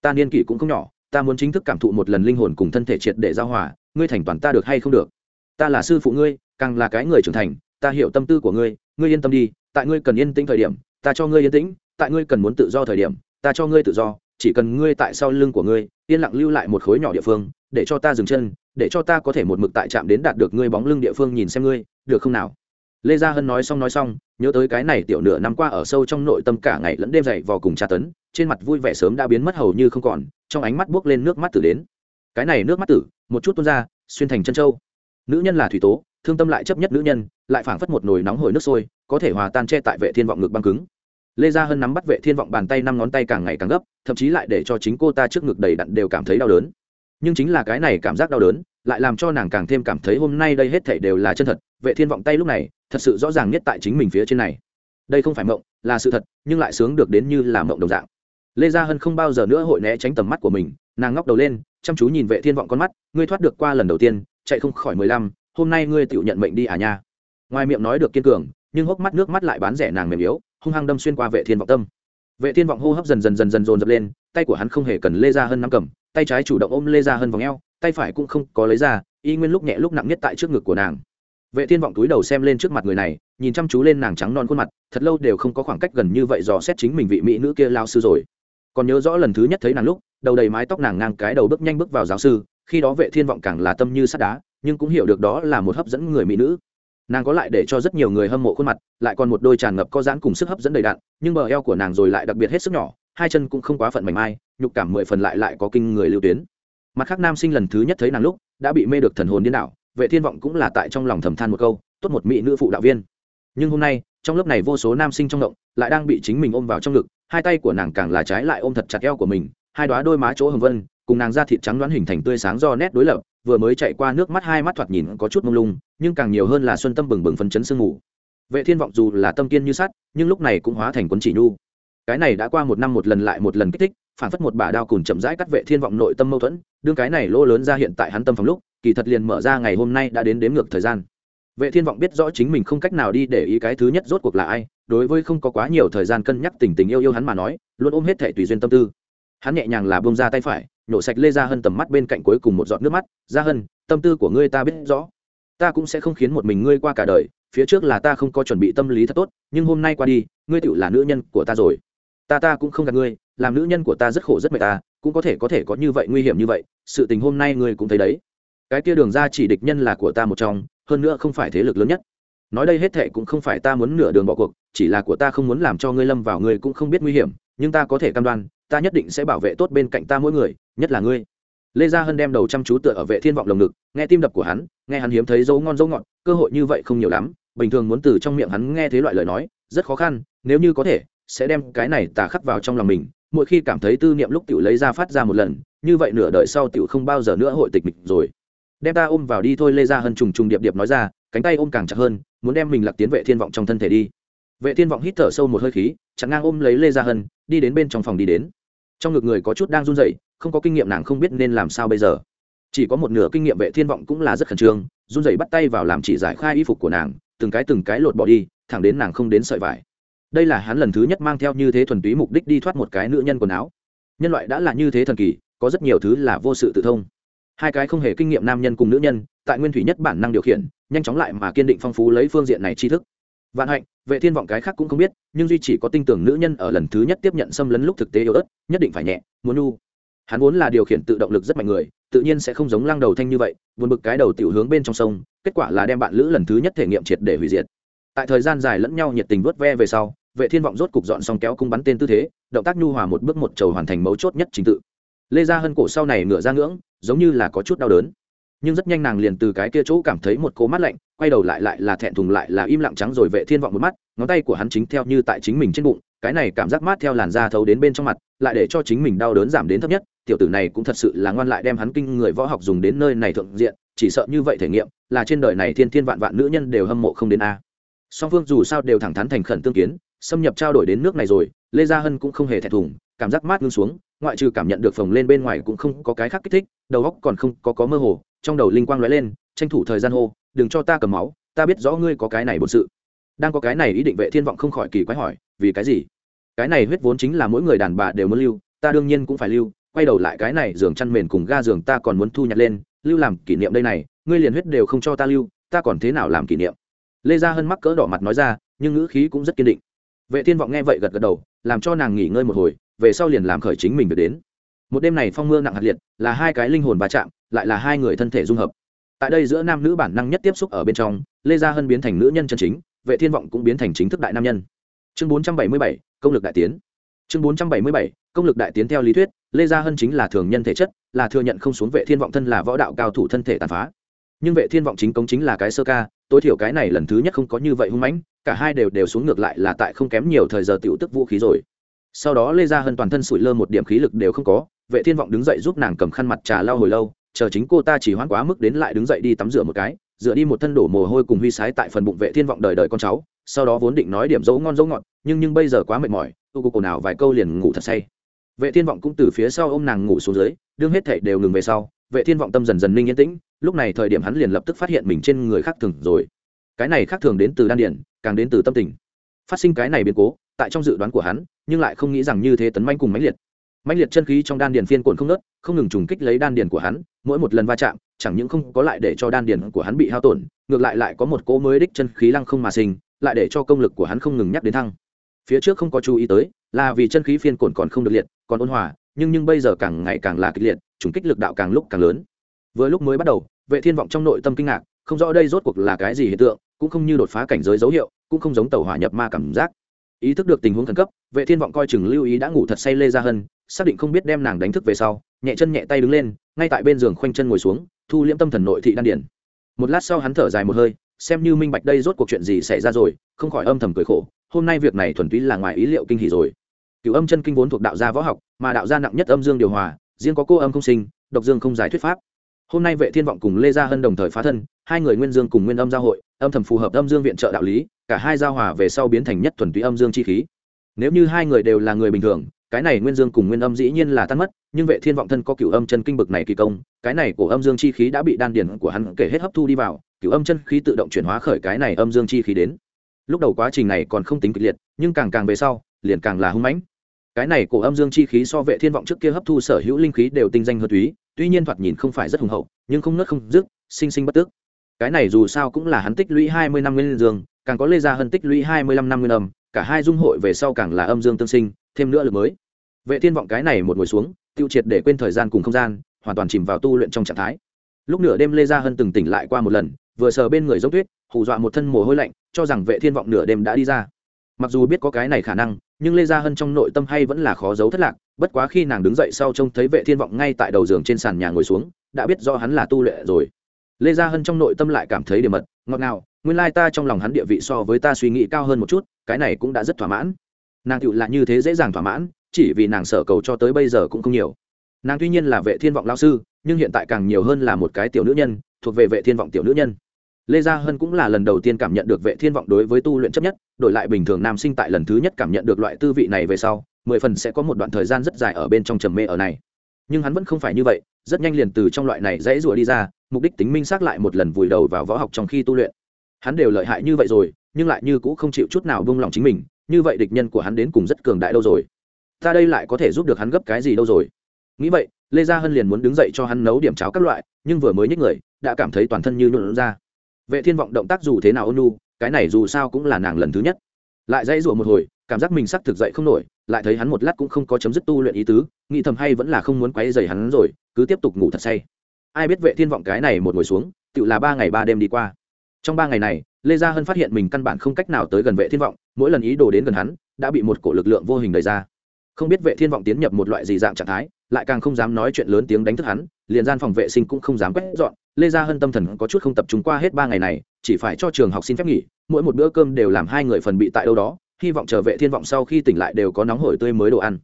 S1: Ta niên kỷ cũng không nhỏ, ta muốn chính thức cảm thụ một lần linh hồn cùng thân thể triệt để giao hòa, ngươi thành toàn ta được hay không được? Ta là sư phụ ngươi, càng là cái người trưởng thành, ta hiểu tâm tư của ngươi ngươi yên tâm đi, tại ngươi cần yên tĩnh thời điểm, ta cho ngươi yên tĩnh tại ngươi cần muốn tự do thời điểm, ta cho ngươi tự do, chỉ cần ngươi tại sau lưng của ngươi, yên lặng lưu lại một khối nhỏ địa phương, để cho ta dừng chân, để cho ta có thể một mực tại trạm đến đạt được ngươi bóng lưng địa phương nhìn xem ngươi, được không nào? Lê gia hân nói xong nói xong, nhớ tới cái này tiểu nửa năm qua ở sâu trong nội tâm cả ngày lẫn đêm dậy vò cùng tra tấn, trên mặt vui vẻ sớm đã biến mất hầu như không còn, trong ánh mắt buốc lên nước mắt tử đến. Cái này nước mắt tử, một chút tuôn ra, xuyên thành chân châu. Nữ nhân là thủy tố, thương tâm lại chấp nhất nữ nhân, lại phảng phất một nồi nóng hổi nước sôi, có thể hòa tan che tại vệ thiên vọng ngực băng cứng lê gia hân nắm bắt vệ thiên vọng bàn tay năm ngón tay càng ngày càng gấp, thậm chí lại để cho chính cô ta trước ngực đầy đặn đều cảm thấy đau đớn. Nhưng chính là cái này cảm giác đau đớn, lại làm cho nàng càng thêm cảm thấy hôm nay đây hết thảy đều là chân thật. Vệ thiên vọng tay lúc này, thật sự rõ ràng nhất tại chính mình phía trên này. Đây không phải mộng, là sự thật, nhưng lại sướng được đến như là mộng đồng dạng. Lê gia hân không bao giờ nữa hội né tránh tầm mắt của mình, nàng ngóc đầu lên, chăm chú nhìn vệ thiên vọng con mắt, ngươi thoát được qua lần đầu tiên, chạy không khỏi mười lăm, hôm nay ngươi tự nhận mệnh đi à nha. Ngoài miệng nói được kiên cường, nhưng hốc mắt nước mắt lại bán rẻ nàng mềm yếu hung hăng đâm xuyên qua vệ thiên vọng tâm. Vệ thiên vọng hô hấp dần dần dần dần dồn dập lên, tay của hắn không hề cần lê ra hơn nắm cầm, tay trái chủ động ôm lê ra hơn vòng eo, tay phải cũng không có lấy ra, y nguyên lúc nhẹ lúc nặng nhất tại trước ngực của nàng. Vệ thiên vọng túi đầu xem lên trước mặt người này, nhìn chăm chú lên nàng trắng non khuôn mặt, thật lâu đều không có khoảng cách gần như vậy dò xét chính mình vị mỹ nữ kia lao sư rồi. Còn nhớ rõ lần thứ nhất thấy nàng lúc, đầu đầy mái tóc nàng ngang cái đầu bước nhanh bước vào giáo sư, khi đó vệ thiên vọng càng là tâm như sắt đá, nhưng cũng hiểu được đó là một hấp dẫn người mỹ nữ nàng có lại để cho rất nhiều người hâm mộ khuôn mặt, lại còn một đôi tràn ngập có giãn cùng sức hấp dẫn đầy đạn nhưng bờ eo của nàng rồi lại đặc biệt hết sức nhỏ, hai chân cũng không quá phận mảnh mai, nhục cảm mười phần lại lại có kinh người lưu tuyến. Mặt khác nam sinh lần thứ nhất thấy nàng lúc, đã bị mê được thần hồn điên đảo, vệ thiên vọng cũng là tại trong lòng thầm than một câu, tốt một mỹ nữ phụ đạo viên. Nhưng hôm nay, trong lớp này vô số nam sinh trong động, lại đang bị chính mình ôm vào trong ngực, hai tay của nàng càng là trái lại ôm thật chặt eo của mình, hai đóa đôi má chỗ hồng vân, cùng nàng da thịt trắng đoán hình thành tươi sáng do nét đối lập vừa mới chạy qua nước mắt hai mắt thoạt nhìn có chút mông lung, nhưng càng nhiều hơn là xuân tâm bừng bừng phấn chấn sương ngủ vệ thiên vọng dù là tâm kiên như sắt, nhưng lúc này cũng hóa thành quân chỉ nhu. Cái này đã qua một năm một lần lại một lần kích thích, phản phất một bà đao cùn chậm rãi cắt vệ thiên vọng nội tâm mâu thuẫn, đương cái này lỗ lớn ra hiện tại hắn tâm phòng lúc, kỳ thật liền mở ra ngày hôm nay đã đến đếm ngược thời gian. Vệ thiên vọng biết rõ chính mình không cách nào đi để ý cái thứ nhất rốt cuộc là ai, đối với không có quá nhiều thời gian cân nhắc tình tình yêu yêu hắn mà nói, luôn ôm hết thể tùy duyên tâm tư. Hắn nhẹ nhàng là bông ra tay phải nhổ sạch lê gia hân tầm mắt bên cạnh cuối cùng một giọt nước mắt, gia hân, tâm tư của ngươi ta biết rõ. Ta cũng sẽ không khiến một mình ngươi qua cả đời, phía trước là ta không có chuẩn bị tâm lý thật tốt, nhưng hôm nay qua đi, ngươi tựu là nữ nhân của ta rồi. Ta ta cũng không gạt ngươi, làm nữ nhân của ta rất khổ rất mệt ta, cũng có thể có thể có như vậy nguy hiểm như vậy, sự tình hôm nay ngươi cũng thấy đấy. Cái kia đường ra chỉ địch nhân là của ta một trong, hơn nữa không phải thế lực lớn nhất. Nói đây hết thệ cũng không phải ta muốn nửa đường bỏ cuộc, chỉ là của ta không muốn làm cho ngươi lâm vào ngươi cũng không biết nguy hiểm, nhưng ta có thể cam đoan ta nhất định sẽ bảo vệ tốt bên cạnh ta mỗi người, nhất là ngươi. Lê gia hân đem đầu chăm chú tựa ở vệ thiên vọng lồng ngực, nghe tim đập của hắn, nghe hắn hiếm thấy dấu ngon dấu ngọt, cơ hội như vậy không nhiều lắm, bình thường muốn từ trong miệng hắn nghe thấy loại lời nói, rất khó khăn, nếu như có thể, sẽ đem cái này tà khắc vào trong lòng mình, mỗi khi cảm thấy tư niệm lúc tiểu lấy ra phát ra một lần, như vậy nửa đời sau tiểu không bao giờ nữa hội tịch mịch rồi. Đem ta ôm vào đi thôi, lê gia hân trùng trùng điệp điệp nói ra, cánh tay ôm càng chặt hơn, muốn đem mình lạc tiến vệ thiên vọng trong thân thể đi. Vệ thiên vọng hít thở sâu một hơi khí, chặn ngang ôm lấy lê gia hân, đi đến bên trong phòng đi đến trong ngực người có chút đang run rẩy, không có kinh nghiệm nàng không biết nên làm sao bây giờ. Chỉ có một nửa kinh nghiệm vệ thiên vọng cũng là rất khẩn trương, run rẩy bắt tay vào làm chỉ giải khai y phục của nàng, từng cái từng cái lột bỏ đi, thẳng đến nàng không đến sợi vải. Đây là hắn lần thứ nhất mang theo như thế thuần túy mục đích đi thoát một cái nữ nhân quần áo. Nhân loại đã là như thế thần kỳ, có rất nhiều thứ là vô sự tự thông. Hai cái không hề kinh nghiệm nam nhân cùng nữ nhân, tại nguyên thủy nhất bản năng điều khiển, nhanh chóng lại mà kiên định phong phú lấy phương diện này tri thức vạn hạnh, vệ thiên vọng cái khác cũng không biết, nhưng duy chỉ có tinh tưởng nữ nhân ở lần thứ nhất tiếp nhận xâm lấn lúc thực tế yếu ớt, nhất định phải nhẹ, muốn nu hắn vốn là điều khiển tự động lực rất mạnh người, tự nhiên sẽ không giống lăng đầu thanh như vậy, buồn bực cái đầu tiểu hướng bên trong sông, kết quả là đem bạn lữ lần thứ nhất thể nghiệm triệt để hủy diệt. Tại thời gian dài lẫn nhau nhiệt tình vớt ve về sau, vệ thiên vọng rốt cục dọn xong kéo cung bắn tên tư thế, động tác nhu hòa một bước một trầu hoàn thành mấu chốt nhất trình tự. Lê ra hơn cổ sau này ngửa ra ngưỡng, giống như là có chút đau đớn nhưng rất nhanh nàng liền từ cái kia chỗ cảm thấy một cố mắt lạnh, quay đầu lại lại là thẹn thùng lại là im lặng trắng rồi vệ thiên vọng một mắt, ngón tay của hắn chính theo như tại chính mình trên bụng, cái này cảm giác mát theo làn da thấu đến bên trong mặt, lại để cho chính mình đau đớn giảm đến thấp nhất, tiểu tử này cũng thật sự là ngoan lại đem hắn kinh người võ học dùng đến nơi này thượng diện, chỉ sợ như vậy thể nghiệm, là trên đời này thiên thiên vạn vạn nữ nhân đều hâm mộ không đến a. Song phương dù sao đều thẳng thắn thành khẩn tương kiến, xâm nhập trao đổi đến nước này rồi, lê gia hân cũng không hề thẹn thùng, cảm giác mát ngưng xuống ngoại trừ cảm nhận được phồng lên bên ngoài cũng không có cái khác kích thích, đầu óc còn không có có mơ hồ, trong đầu linh quang lóe lên, tranh thủ thời gian hô, đừng cho ta cầm máu, ta biết rõ ngươi có cái này bổn sự. Đang có cái này ý định vệ thiên vọng không khỏi kỳ quái hỏi, vì cái gì? Cái này huyết vốn chính là mỗi người đàn bà đều muốn lưu, ta đương nhiên cũng phải lưu, quay đầu lại cái này giường chăn mền cùng ga giường ta còn muốn thu nhặt lên, lưu làm kỷ niệm đây này, ngươi liền huyết đều không cho ta lưu, ta còn thế nào làm kỷ niệm? Lê gia hân mắc cỡ đỏ mặt nói ra, nhưng ngữ khí cũng rất kiên định. Vệ thiên vọng nghe vậy gật gật đầu, làm cho nàng nghỉ ngơi một hồi về sau liền làm khởi chính mình việc đến. Một đêm này phong mưa nặng hạt liệt là hai cái linh hồn va chạm lại là hai người thân thể dung hợp. Tại đây giữa nam nữ bản năng nhất tiếp xúc ở bên trong lê gia hân biến thành nữ nhân chân chính vệ thiên vọng cũng biến thành chính thức đại nam nhân. Chương 477, công lực đại tiến. Chương 477, công lực đại tiến theo lý thuyết lê gia hân chính là thường nhân thể chất là thừa nhận không xuống vệ thiên vọng thân là võ đạo cao thủ thân thể tàn phá. Nhưng vệ thiên vọng chính công chính là cái sơ ca tối thiểu cái này lần thứ nhất không có như vậy hung mãnh cả hai đều đều xuống ngược lại là tại không kém nhiều thời giờ tiểu tức vũ khí rồi sau đó lê gia hân toàn thân sụi lơ một điểm khí lực đều không có, vệ thiên vọng đứng dậy giúp nàng cầm khăn mặt trà lau hồi lâu, chờ chính cô ta chỉ hoãn quá mức đến lại đứng dậy đi tắm rửa một cái, rửa đi một thân đổ mồ hôi cùng huy sái tại phần bụng vệ thiên vọng đời đời con cháu, sau đó vốn định nói điểm dấu ngon dấu ngọt, nhưng nhưng bây giờ quá mệt mỏi tu cô cổ nào vài câu liền ngủ thật say. Vệ thiên vọng cũng từ phía sau ôm nàng ngủ xuống dưới, đương hết thể đều ngừng về sau, vệ thiên vọng tâm dần dần ninh yên tĩnh, lúc này thời điểm hắn liền lập tức phát hiện mình trên người khác thường rồi. Cái này khác thường đến từ đan điển, càng đến từ tâm tình. Phát sinh cái này biến cố, tại trong dự đoán của hắn nhưng lại không nghĩ rằng như thế tấn manh cùng mãnh liệt. Mãnh liệt chân khí trong đan điền phiên cuộn không nớt không ngừng trùng kích lấy đan điền của hắn, mỗi một lần va chạm, chẳng những không có lại để cho đan điền của hắn bị hao tổn, ngược lại lại có một cỗ mới đích chân khí lăng không mà sinh, lại để cho công lực của hắn không ngừng nhắc đến thăng. Phía trước không có chú ý tới, là vì chân khí phiên cuộn còn không được liệt, còn ôn hòa, nhưng nhưng bây giờ càng ngày càng là kịch liệt, trùng kích lực đạo càng lúc càng lớn. Vừa lúc mới bắt đầu, vệ thiên vọng trong nội tâm kinh ngạc, không rõ đây rốt cuộc là cái gì hiện tượng, cũng không như đột phá cảnh giới dấu hiệu, cũng không giống tàu hỏa nhập ma cảm giác ý thức được tình huống khẩn cấp vệ thiên vọng coi chừng lưu ý đã ngủ thật say lê ra hân, xác định không biết đem nàng đánh thức về sau nhẹ chân nhẹ tay đứng lên ngay tại bên giường khoanh chân ngồi xuống thu liễm tâm thần nội thị đan điển. Một lát sau hắn thở dài một hơi xem như minh bạch đây rốt cuộc chuyện gì xảy ra rồi không khỏi âm thầm cười khổ hôm nay việc này thuần túy là ngoài ý liệu kinh hỉ rồi. Cựu âm chân kinh vốn thuộc đạo gia võ học mà đạo gia nặng nhất âm dương điều hòa riêng có cô âm không sinh độc dương không giải thuyết pháp. Hôm nay vệ thiên vọng cùng lê gia hân đồng thời phá thân hai người nguyên dương cùng nguyên âm giao hội âm thầm phù hợp âm dương viện trợ đạo lý cả hai giao hòa về sau biến thành nhất thuần túy âm dương chi khí. Nếu như hai người đều là người bình thường, cái này nguyên dương cùng nguyên âm dĩ nhiên là tan mất, nhưng vệ thiên vọng thân có cửu âm chân kinh bực này kỳ công, cái này của âm dương chi khí đã bị đan điển của hắn kể hết hấp thu đi vào, cửu âm chân khí tự động chuyển hóa khởi cái này âm dương chi khí đến. Lúc đầu quá trình này còn không tính kịch liệt, nhưng càng càng về sau, liền càng là hung mãnh. Cái này của âm dương chi khí so vệ thiên vọng trước kia hấp thu sở hữu linh khí đều tinh danh hơn túy, tuy nhiên thoạt nhìn không phải rất hùng hậu, nhưng không nứt không dứt, sinh sinh bất tức. Cái này dù sao cũng là hắn tích lũy hai mươi năm nguyên dương càng có lê gia hân tích lũy hai mươi lăm năm nguyên âm cả hai dung hội về sau càng là âm dương tương sinh, thêm nữa lực mới. Vệ thiên vọng cái này một ngồi xuống, tiêu triệt để quên thời gian cùng không gian, hoàn toàn chìm vào tu luyện trong trạng thái. Lúc nửa đêm lê gia hân từng tỉnh lại qua một lần, vừa sờ bên người giống tuyết, hù dọa một thân mồ hôi lạnh, cho rằng vệ thiên vọng nửa đêm đã đi ra. Mặc dù biết có cái này khả năng, nhưng lê gia hân trong nội tâm hay vẫn là khó giấu thất lạc, bất quá khi nàng đứng dậy sau trông thấy vệ thiên vọng ngay tại đầu giường trên sàn nhà ngồi xuống, đã biết do hắn là tu luyện rồi. Lê gia hân trong nội tâm lại cảm thấy điểm mật ngọt ngào, nguyên lai ta trong lòng hắn địa vị so với ta suy nghĩ cao hơn một chút, cái này cũng đã rất thỏa mãn. Nàng tựu là như thế dễ dàng thỏa mãn, chỉ vì nàng sở cầu cho tới bây giờ cũng không nhiều. Nàng tuy nhiên là vệ thiên vọng lao sư, nhưng hiện tại càng nhiều hơn là một cái tiểu nữ nhân, thuộc về vệ thiên vọng tiểu nữ nhân. Lê gia hân cũng là lần đầu tiên cảm nhận được vệ thiên vọng đối với tu luyện chấp nhất, đổi lại bình thường nam sinh tại lần thứ nhất cảm nhận được loại tư vị này về sau, mười phần sẽ có một đoạn thời gian rất dài ở bên trong trầm mê ở này nhưng hắn vẫn không phải như vậy, rất nhanh liền từ trong loại này dãy rủa đi ra, mục đích tính minh xác lại một lần vùi đầu vào võ học trong khi tu luyện. Hắn đều lợi hại như vậy rồi, nhưng lại như cũ không chịu chút nào buông lòng chính mình, như vậy địch nhân của hắn đến cùng rất cường đại đâu rồi? Ta đây lại có thể giúp được hắn gấp cái gì đâu rồi? Nghĩ vậy, lê gia hân liền muốn đứng dậy cho hắn nấu điểm cháo các loại, nhưng vừa mới nhích người, đã cảm thấy toàn thân như nhuộn ra. Vệ thiên vọng động tác dù thế nào ôn nu cái này dù sao cũng là nàng lần thứ nhất. Lại dãy rủa một hồi cảm giác mình sắc thực dậy không nổi, lại thấy hắn một lát cũng không có chấm dứt tu luyện ý tứ, nghĩ thầm hay vẫn là không muốn quấy rầy hắn rồi, cứ tiếp tục ngủ thật say. Ai biết vệ thiên vọng cái này một ngồi xuống tự là ba ngày ba đêm đi qua. Trong ba ngày này, lê gia hân phát hiện mình căn bản không cách nào tới gần vệ thiên vọng, mỗi lần ý đồ đến gần hắn, đã bị một cổ lực lượng vô hình đẩy ra. Không biết vệ thiên vọng tiến nhập một loại gì dạng trạng thái, lại càng không dám nói chuyện lớn tiếng đánh thức hắn, liền gian phòng vệ sinh cũng không dám quét dọn. Lê gia hân tâm thần có chút không tập trung qua hết ba ngày này, chỉ phải cho trường học xin phép nghỉ, mỗi một bữa cơm đều làm hai người phần bị tại đâu đó hy vọng trở vệ thiên vọng sau khi tỉnh lại đều có nóng hổi tươi mới đồ ăn.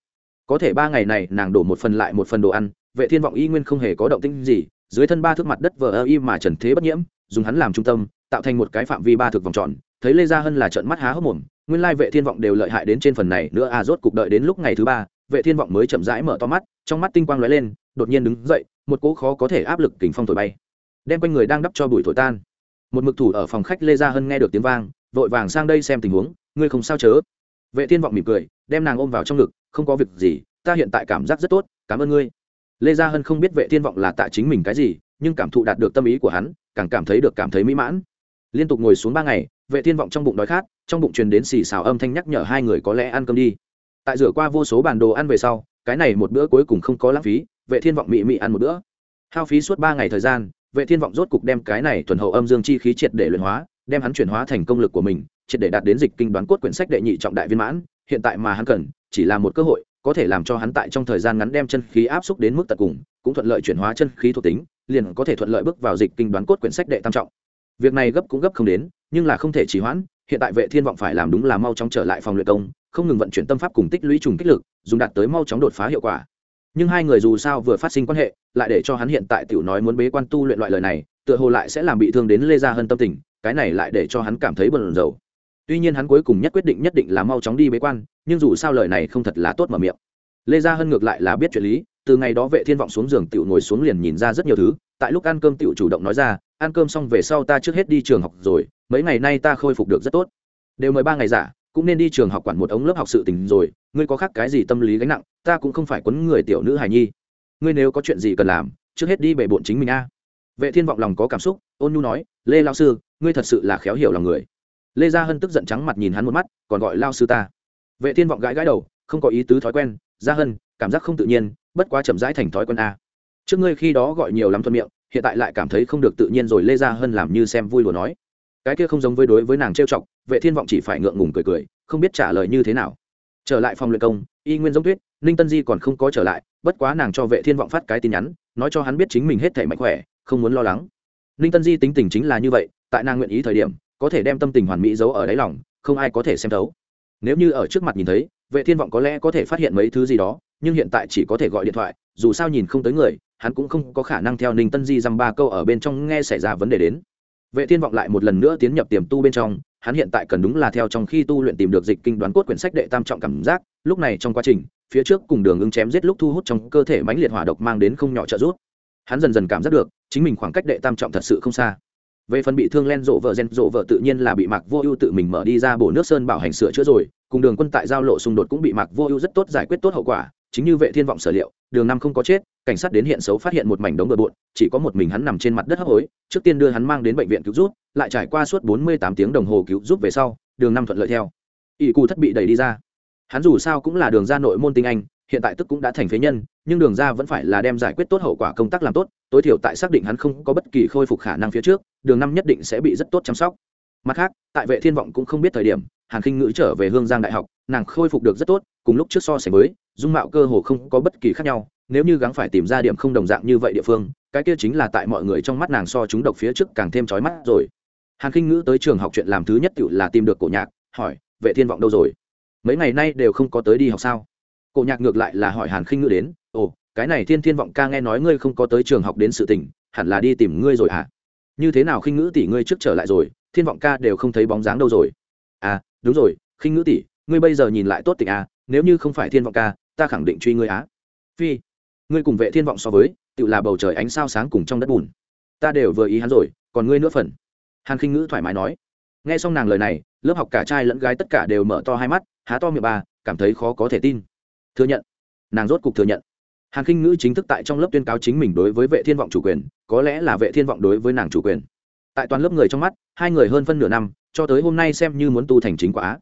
S1: Có thể ba ngày này nàng đổ một phần lại một phần đồ ăn, vệ thiên vọng y nguyên không hề có động tĩnh gì, dưới thân ba thước mặt đất vờ ơ y mà trần thế bất nhiễm, dùng hắn làm trung tâm, tạo thành một cái phạm vi ba thực vòng tròn, thấy lê gia hân là trợn mắt há hốc mồm, nguyên lai vệ thiên vọng đều lợi hại đến trên phần này nữa à rốt cục đợi đến lúc ngày thứ ba, vệ thiên vọng mới chậm rãi mở to mắt, trong mắt tinh quang lóe lên, đột nhiên đứng dậy, một cỗ khó có thể áp lực kình phong thổi bay, đem quanh người đang đắp cho bụi thổi tan. Một mực thủ ở phòng khách lê gia hân nghe được tiếng vang, vội vàng sang đây xem tình huống ngươi không sao chớ. Vệ thiên vọng mỉm cười, đem nàng ôm vào trong ngực, không có việc gì, ta hiện tại cảm giác rất tốt, cảm ơn ngươi. Lê gia hân không biết vệ thiên vọng là tại chính mình cái gì, nhưng cảm thụ đạt được tâm ý của hắn, càng cảm thấy được cảm thấy mỹ mãn. Liên tục ngồi xuống ba ngày, vệ thiên vọng trong bụng đói khát, trong bụng truyền đến xì xào âm thanh nhắc nhở hai người có lẽ ăn cơm đi. Tại rửa qua vô số bản đồ ăn về sau, cái này một bữa cuối cùng không có lãng phí, vệ thiên vọng mị mị ăn một bữa. Hao phí suốt ba ngày thời gian, vệ thiên vọng rốt cục đem cái này thuần hậu âm dương chi khí triệt để luyện hóa, đem hắn chuyển hóa thành công lực của mình triệt để đạt đến dịch kinh đoán cốt quyển sách đệ nhị trọng đại viên mãn, hiện tại mà hắn cần, chỉ là một cơ hội, có thể làm cho hắn tại trong thời gian ngắn đem chân khí áp xúc đến mức tận cùng, cũng thuận lợi chuyển hóa chân khí thuộc tính, liền có thể thuận lợi bước vào dịch kinh đoán cốt quyển sách đệ tam trọng. Việc này gấp cũng gấp không đến, nhưng là không thể trì hoãn, hiện tại vệ thiên vọng phải làm đúng là mau chóng trở lại phòng luyện công, không ngừng vận chuyển tâm pháp cùng tích lũy trùng kích lực, dùng đạt tới mau chóng đột phá hiệu quả. Nhưng hai người dù sao vừa phát sinh quan hệ, lại để cho hắn hiện tại tiểu nói muốn bế quan tu luyện loại lời này, tựa hồ lại sẽ làm bị thương đến lê gia hơn tâm tình, cái này lại để cho hắn cảm thấy bận rầu tuy nhiên hắn cuối cùng nhất quyết định nhất định là mau chóng đi bế quan, nhưng dù sao lời này không thật là tốt mở miệng. Lê gia hân ngược lại là biết chuyện lý, từ ngày đó vệ thiên vọng xuống giường tiểu ngồi xuống liền nhìn ra rất nhiều thứ, tại lúc ăn cơm tiểu chủ động nói ra, ăn cơm xong về sau ta trước hết đi trường học rồi, mấy ngày nay ta khôi phục được rất tốt. Đều mười ba ngày giả cũng nên đi trường học quản một ống lớp học sự tình rồi, ngươi có khác cái gì tâm lý gánh nặng, ta cũng không phải quấn người tiểu nữ hài nhi. Ngươi nếu có chuyện gì cần làm, trước hết đi bể bộn chính mình a. Vệ thiên vọng lòng có cảm xúc, ôn nhu nói, lê lao sư, ngươi thật sự là khéo hiểu lòng người lê gia hân tức giận trắng mặt nhìn hắn một mắt, còn gọi lao sư ta. Vệ thiên vọng gãi gãi đầu, không có ý tứ thói quen. Gia hân, cảm giác không tự nhiên, bất quá chậm rãi thành thói quen a. Trước ngươi khi đó gọi nhiều lắm thuận miệng, hiện tại lại cảm thấy không được tự nhiên rồi, lê gia hân làm như xem vui đùa nói. Cái kia không giống với đối với nàng trêu chọc, vệ thiên vọng chỉ phải ngượng ngùng cười cười, không biết trả lời như thế nào. Trở lại phòng luyện công, y nguyên giống tuyết, ninh tân di còn không có trở lại, bất quá nàng cho vệ thiên vọng phát cái tin nhắn, nói cho hắn biết chính mình hết thể mạnh khỏe, không muốn lo lắng. Ninh tân di tính tình chính là như vậy, tại nàng nguyện ý thời điểm có thể đem tâm tình hoàn mỹ giấu ở đáy lòng, không ai có thể xem thấu. Nếu như ở trước mặt nhìn thấy, vệ thiên vọng có lẽ có thể phát hiện mấy thứ gì đó, nhưng hiện tại chỉ có thể gọi điện thoại, dù sao nhìn không tới người, hắn cũng không có khả năng theo ninh tân di dăm ba câu ở bên trong nghe xảy ra vấn đề đến. Vệ thiên vọng lại một lần nữa tiến nhập tiềm tu bên trong, hắn hiện tại cần đúng là theo trong khi tu luyện tìm được dịch kinh đoán cốt quyển sách đệ tam trọng cảm giác, lúc này trong quá trình, phía trước cùng đường ứng chém giết lúc thu hút trong cơ thể mãnh liệt hỏa độc mang đến không nhỏ trợ giúp. Hắn dần dần cảm giác được, chính mình khoảng cách đệ tam trọng thật sự không xa về phần bị thương len rộ vợ gen rộ vợ tự nhiên là bị mạc vô ưu tự mình mở đi ra bổ nước sơn bảo hành sửa chữa rồi, cùng đường quân tại giao lộ xung đột cũng bị mạc vô ưu rất tốt giải quyết tốt hậu quả, chính như vệ thiên vọng sở liệu, đường năm không có chết, cảnh sát đến hiện xấu phát hiện một mảnh đống bừa bộn, chỉ có một mình hắn nằm trên mặt đất hấp hối, trước tiên đưa hắn mang đến bệnh viện cứu giúp, lại trải qua suốt 48 tiếng đồng hồ cứu giúp về sau, đường năm thuận lợi theo. Ỷ cù thất bị đẩy đi ra. Hắn dù sao cũng là đường ra nội môn tinh anh hiện tại tức cũng đã thành phế nhân, nhưng đường ra vẫn phải là đem giải quyết tốt hậu quả công tác làm tốt, tối thiểu tại xác định hắn không có bất kỳ khôi phục khả năng phía trước, đường năm nhất định sẽ bị rất tốt chăm sóc. Mặt khác, tại vệ thiên vọng cũng không biết thời điểm, hàn khinh ngữ trở về hương giang đại học, nàng khôi phục được rất tốt, cùng lúc trước so sánh với, dung mạo cơ hồ không có bất kỳ khác nhau, nếu như gắng phải tìm ra điểm không đồng dạng như vậy địa phương, cái kia chính là tại mọi người trong mắt nàng so chúng độc phía trước càng thêm chói mắt rồi. Hàn khinh ngữ tới trường học chuyện làm thứ nhất tự là tìm được cổ nhạc, hỏi, vệ thiên vọng đâu rồi? Mấy ngày nay đều không có tới đi học sao? Cổ nhạc ngược lại là hỏi hàn khinh ngữ đến, ồ, cái này thiên thiên vọng ca nghe nói ngươi không có tới trường học đến sự tình, hẳn là đi tìm ngươi rồi hả? À? như thế nào khinh ngữ tỷ ngươi trước trở lại rồi, thiên vọng ca đều không thấy bóng dáng đâu rồi. À đúng rồi, khinh ngữ tỷ, ngươi bây giờ nhìn lại tốt tình à nếu như không phải thiên vọng ca, ta khẳng định truy ngươi á. Phi, ngươi cùng vệ thiên vọng so với tự là bầu trời ánh sao sáng cùng trong đất bùn. Ta đều vừa ý hắn rồi, còn ngươi nữa phần. Hàn khinh ngữ thoải mái nói. Nghe xong nàng lời này, lớp học cả trai lẫn gái tất cả đều mở to hai mắt, há to miệng ba cảm thấy khó có thể tin thừa nhận. Nàng rốt cục thừa nhận. Hàn khinh ngữ chính thức tại trong lớp tuyên cáo chính mình đối với vệ thiên vọng chủ quyền, có lẽ là vệ thiên vọng đối với nàng chủ quyền. Tại toàn lớp người trong mắt, hai người hơn phân nửa năm, cho tới hôm nay xem như muốn tu thành chính quả.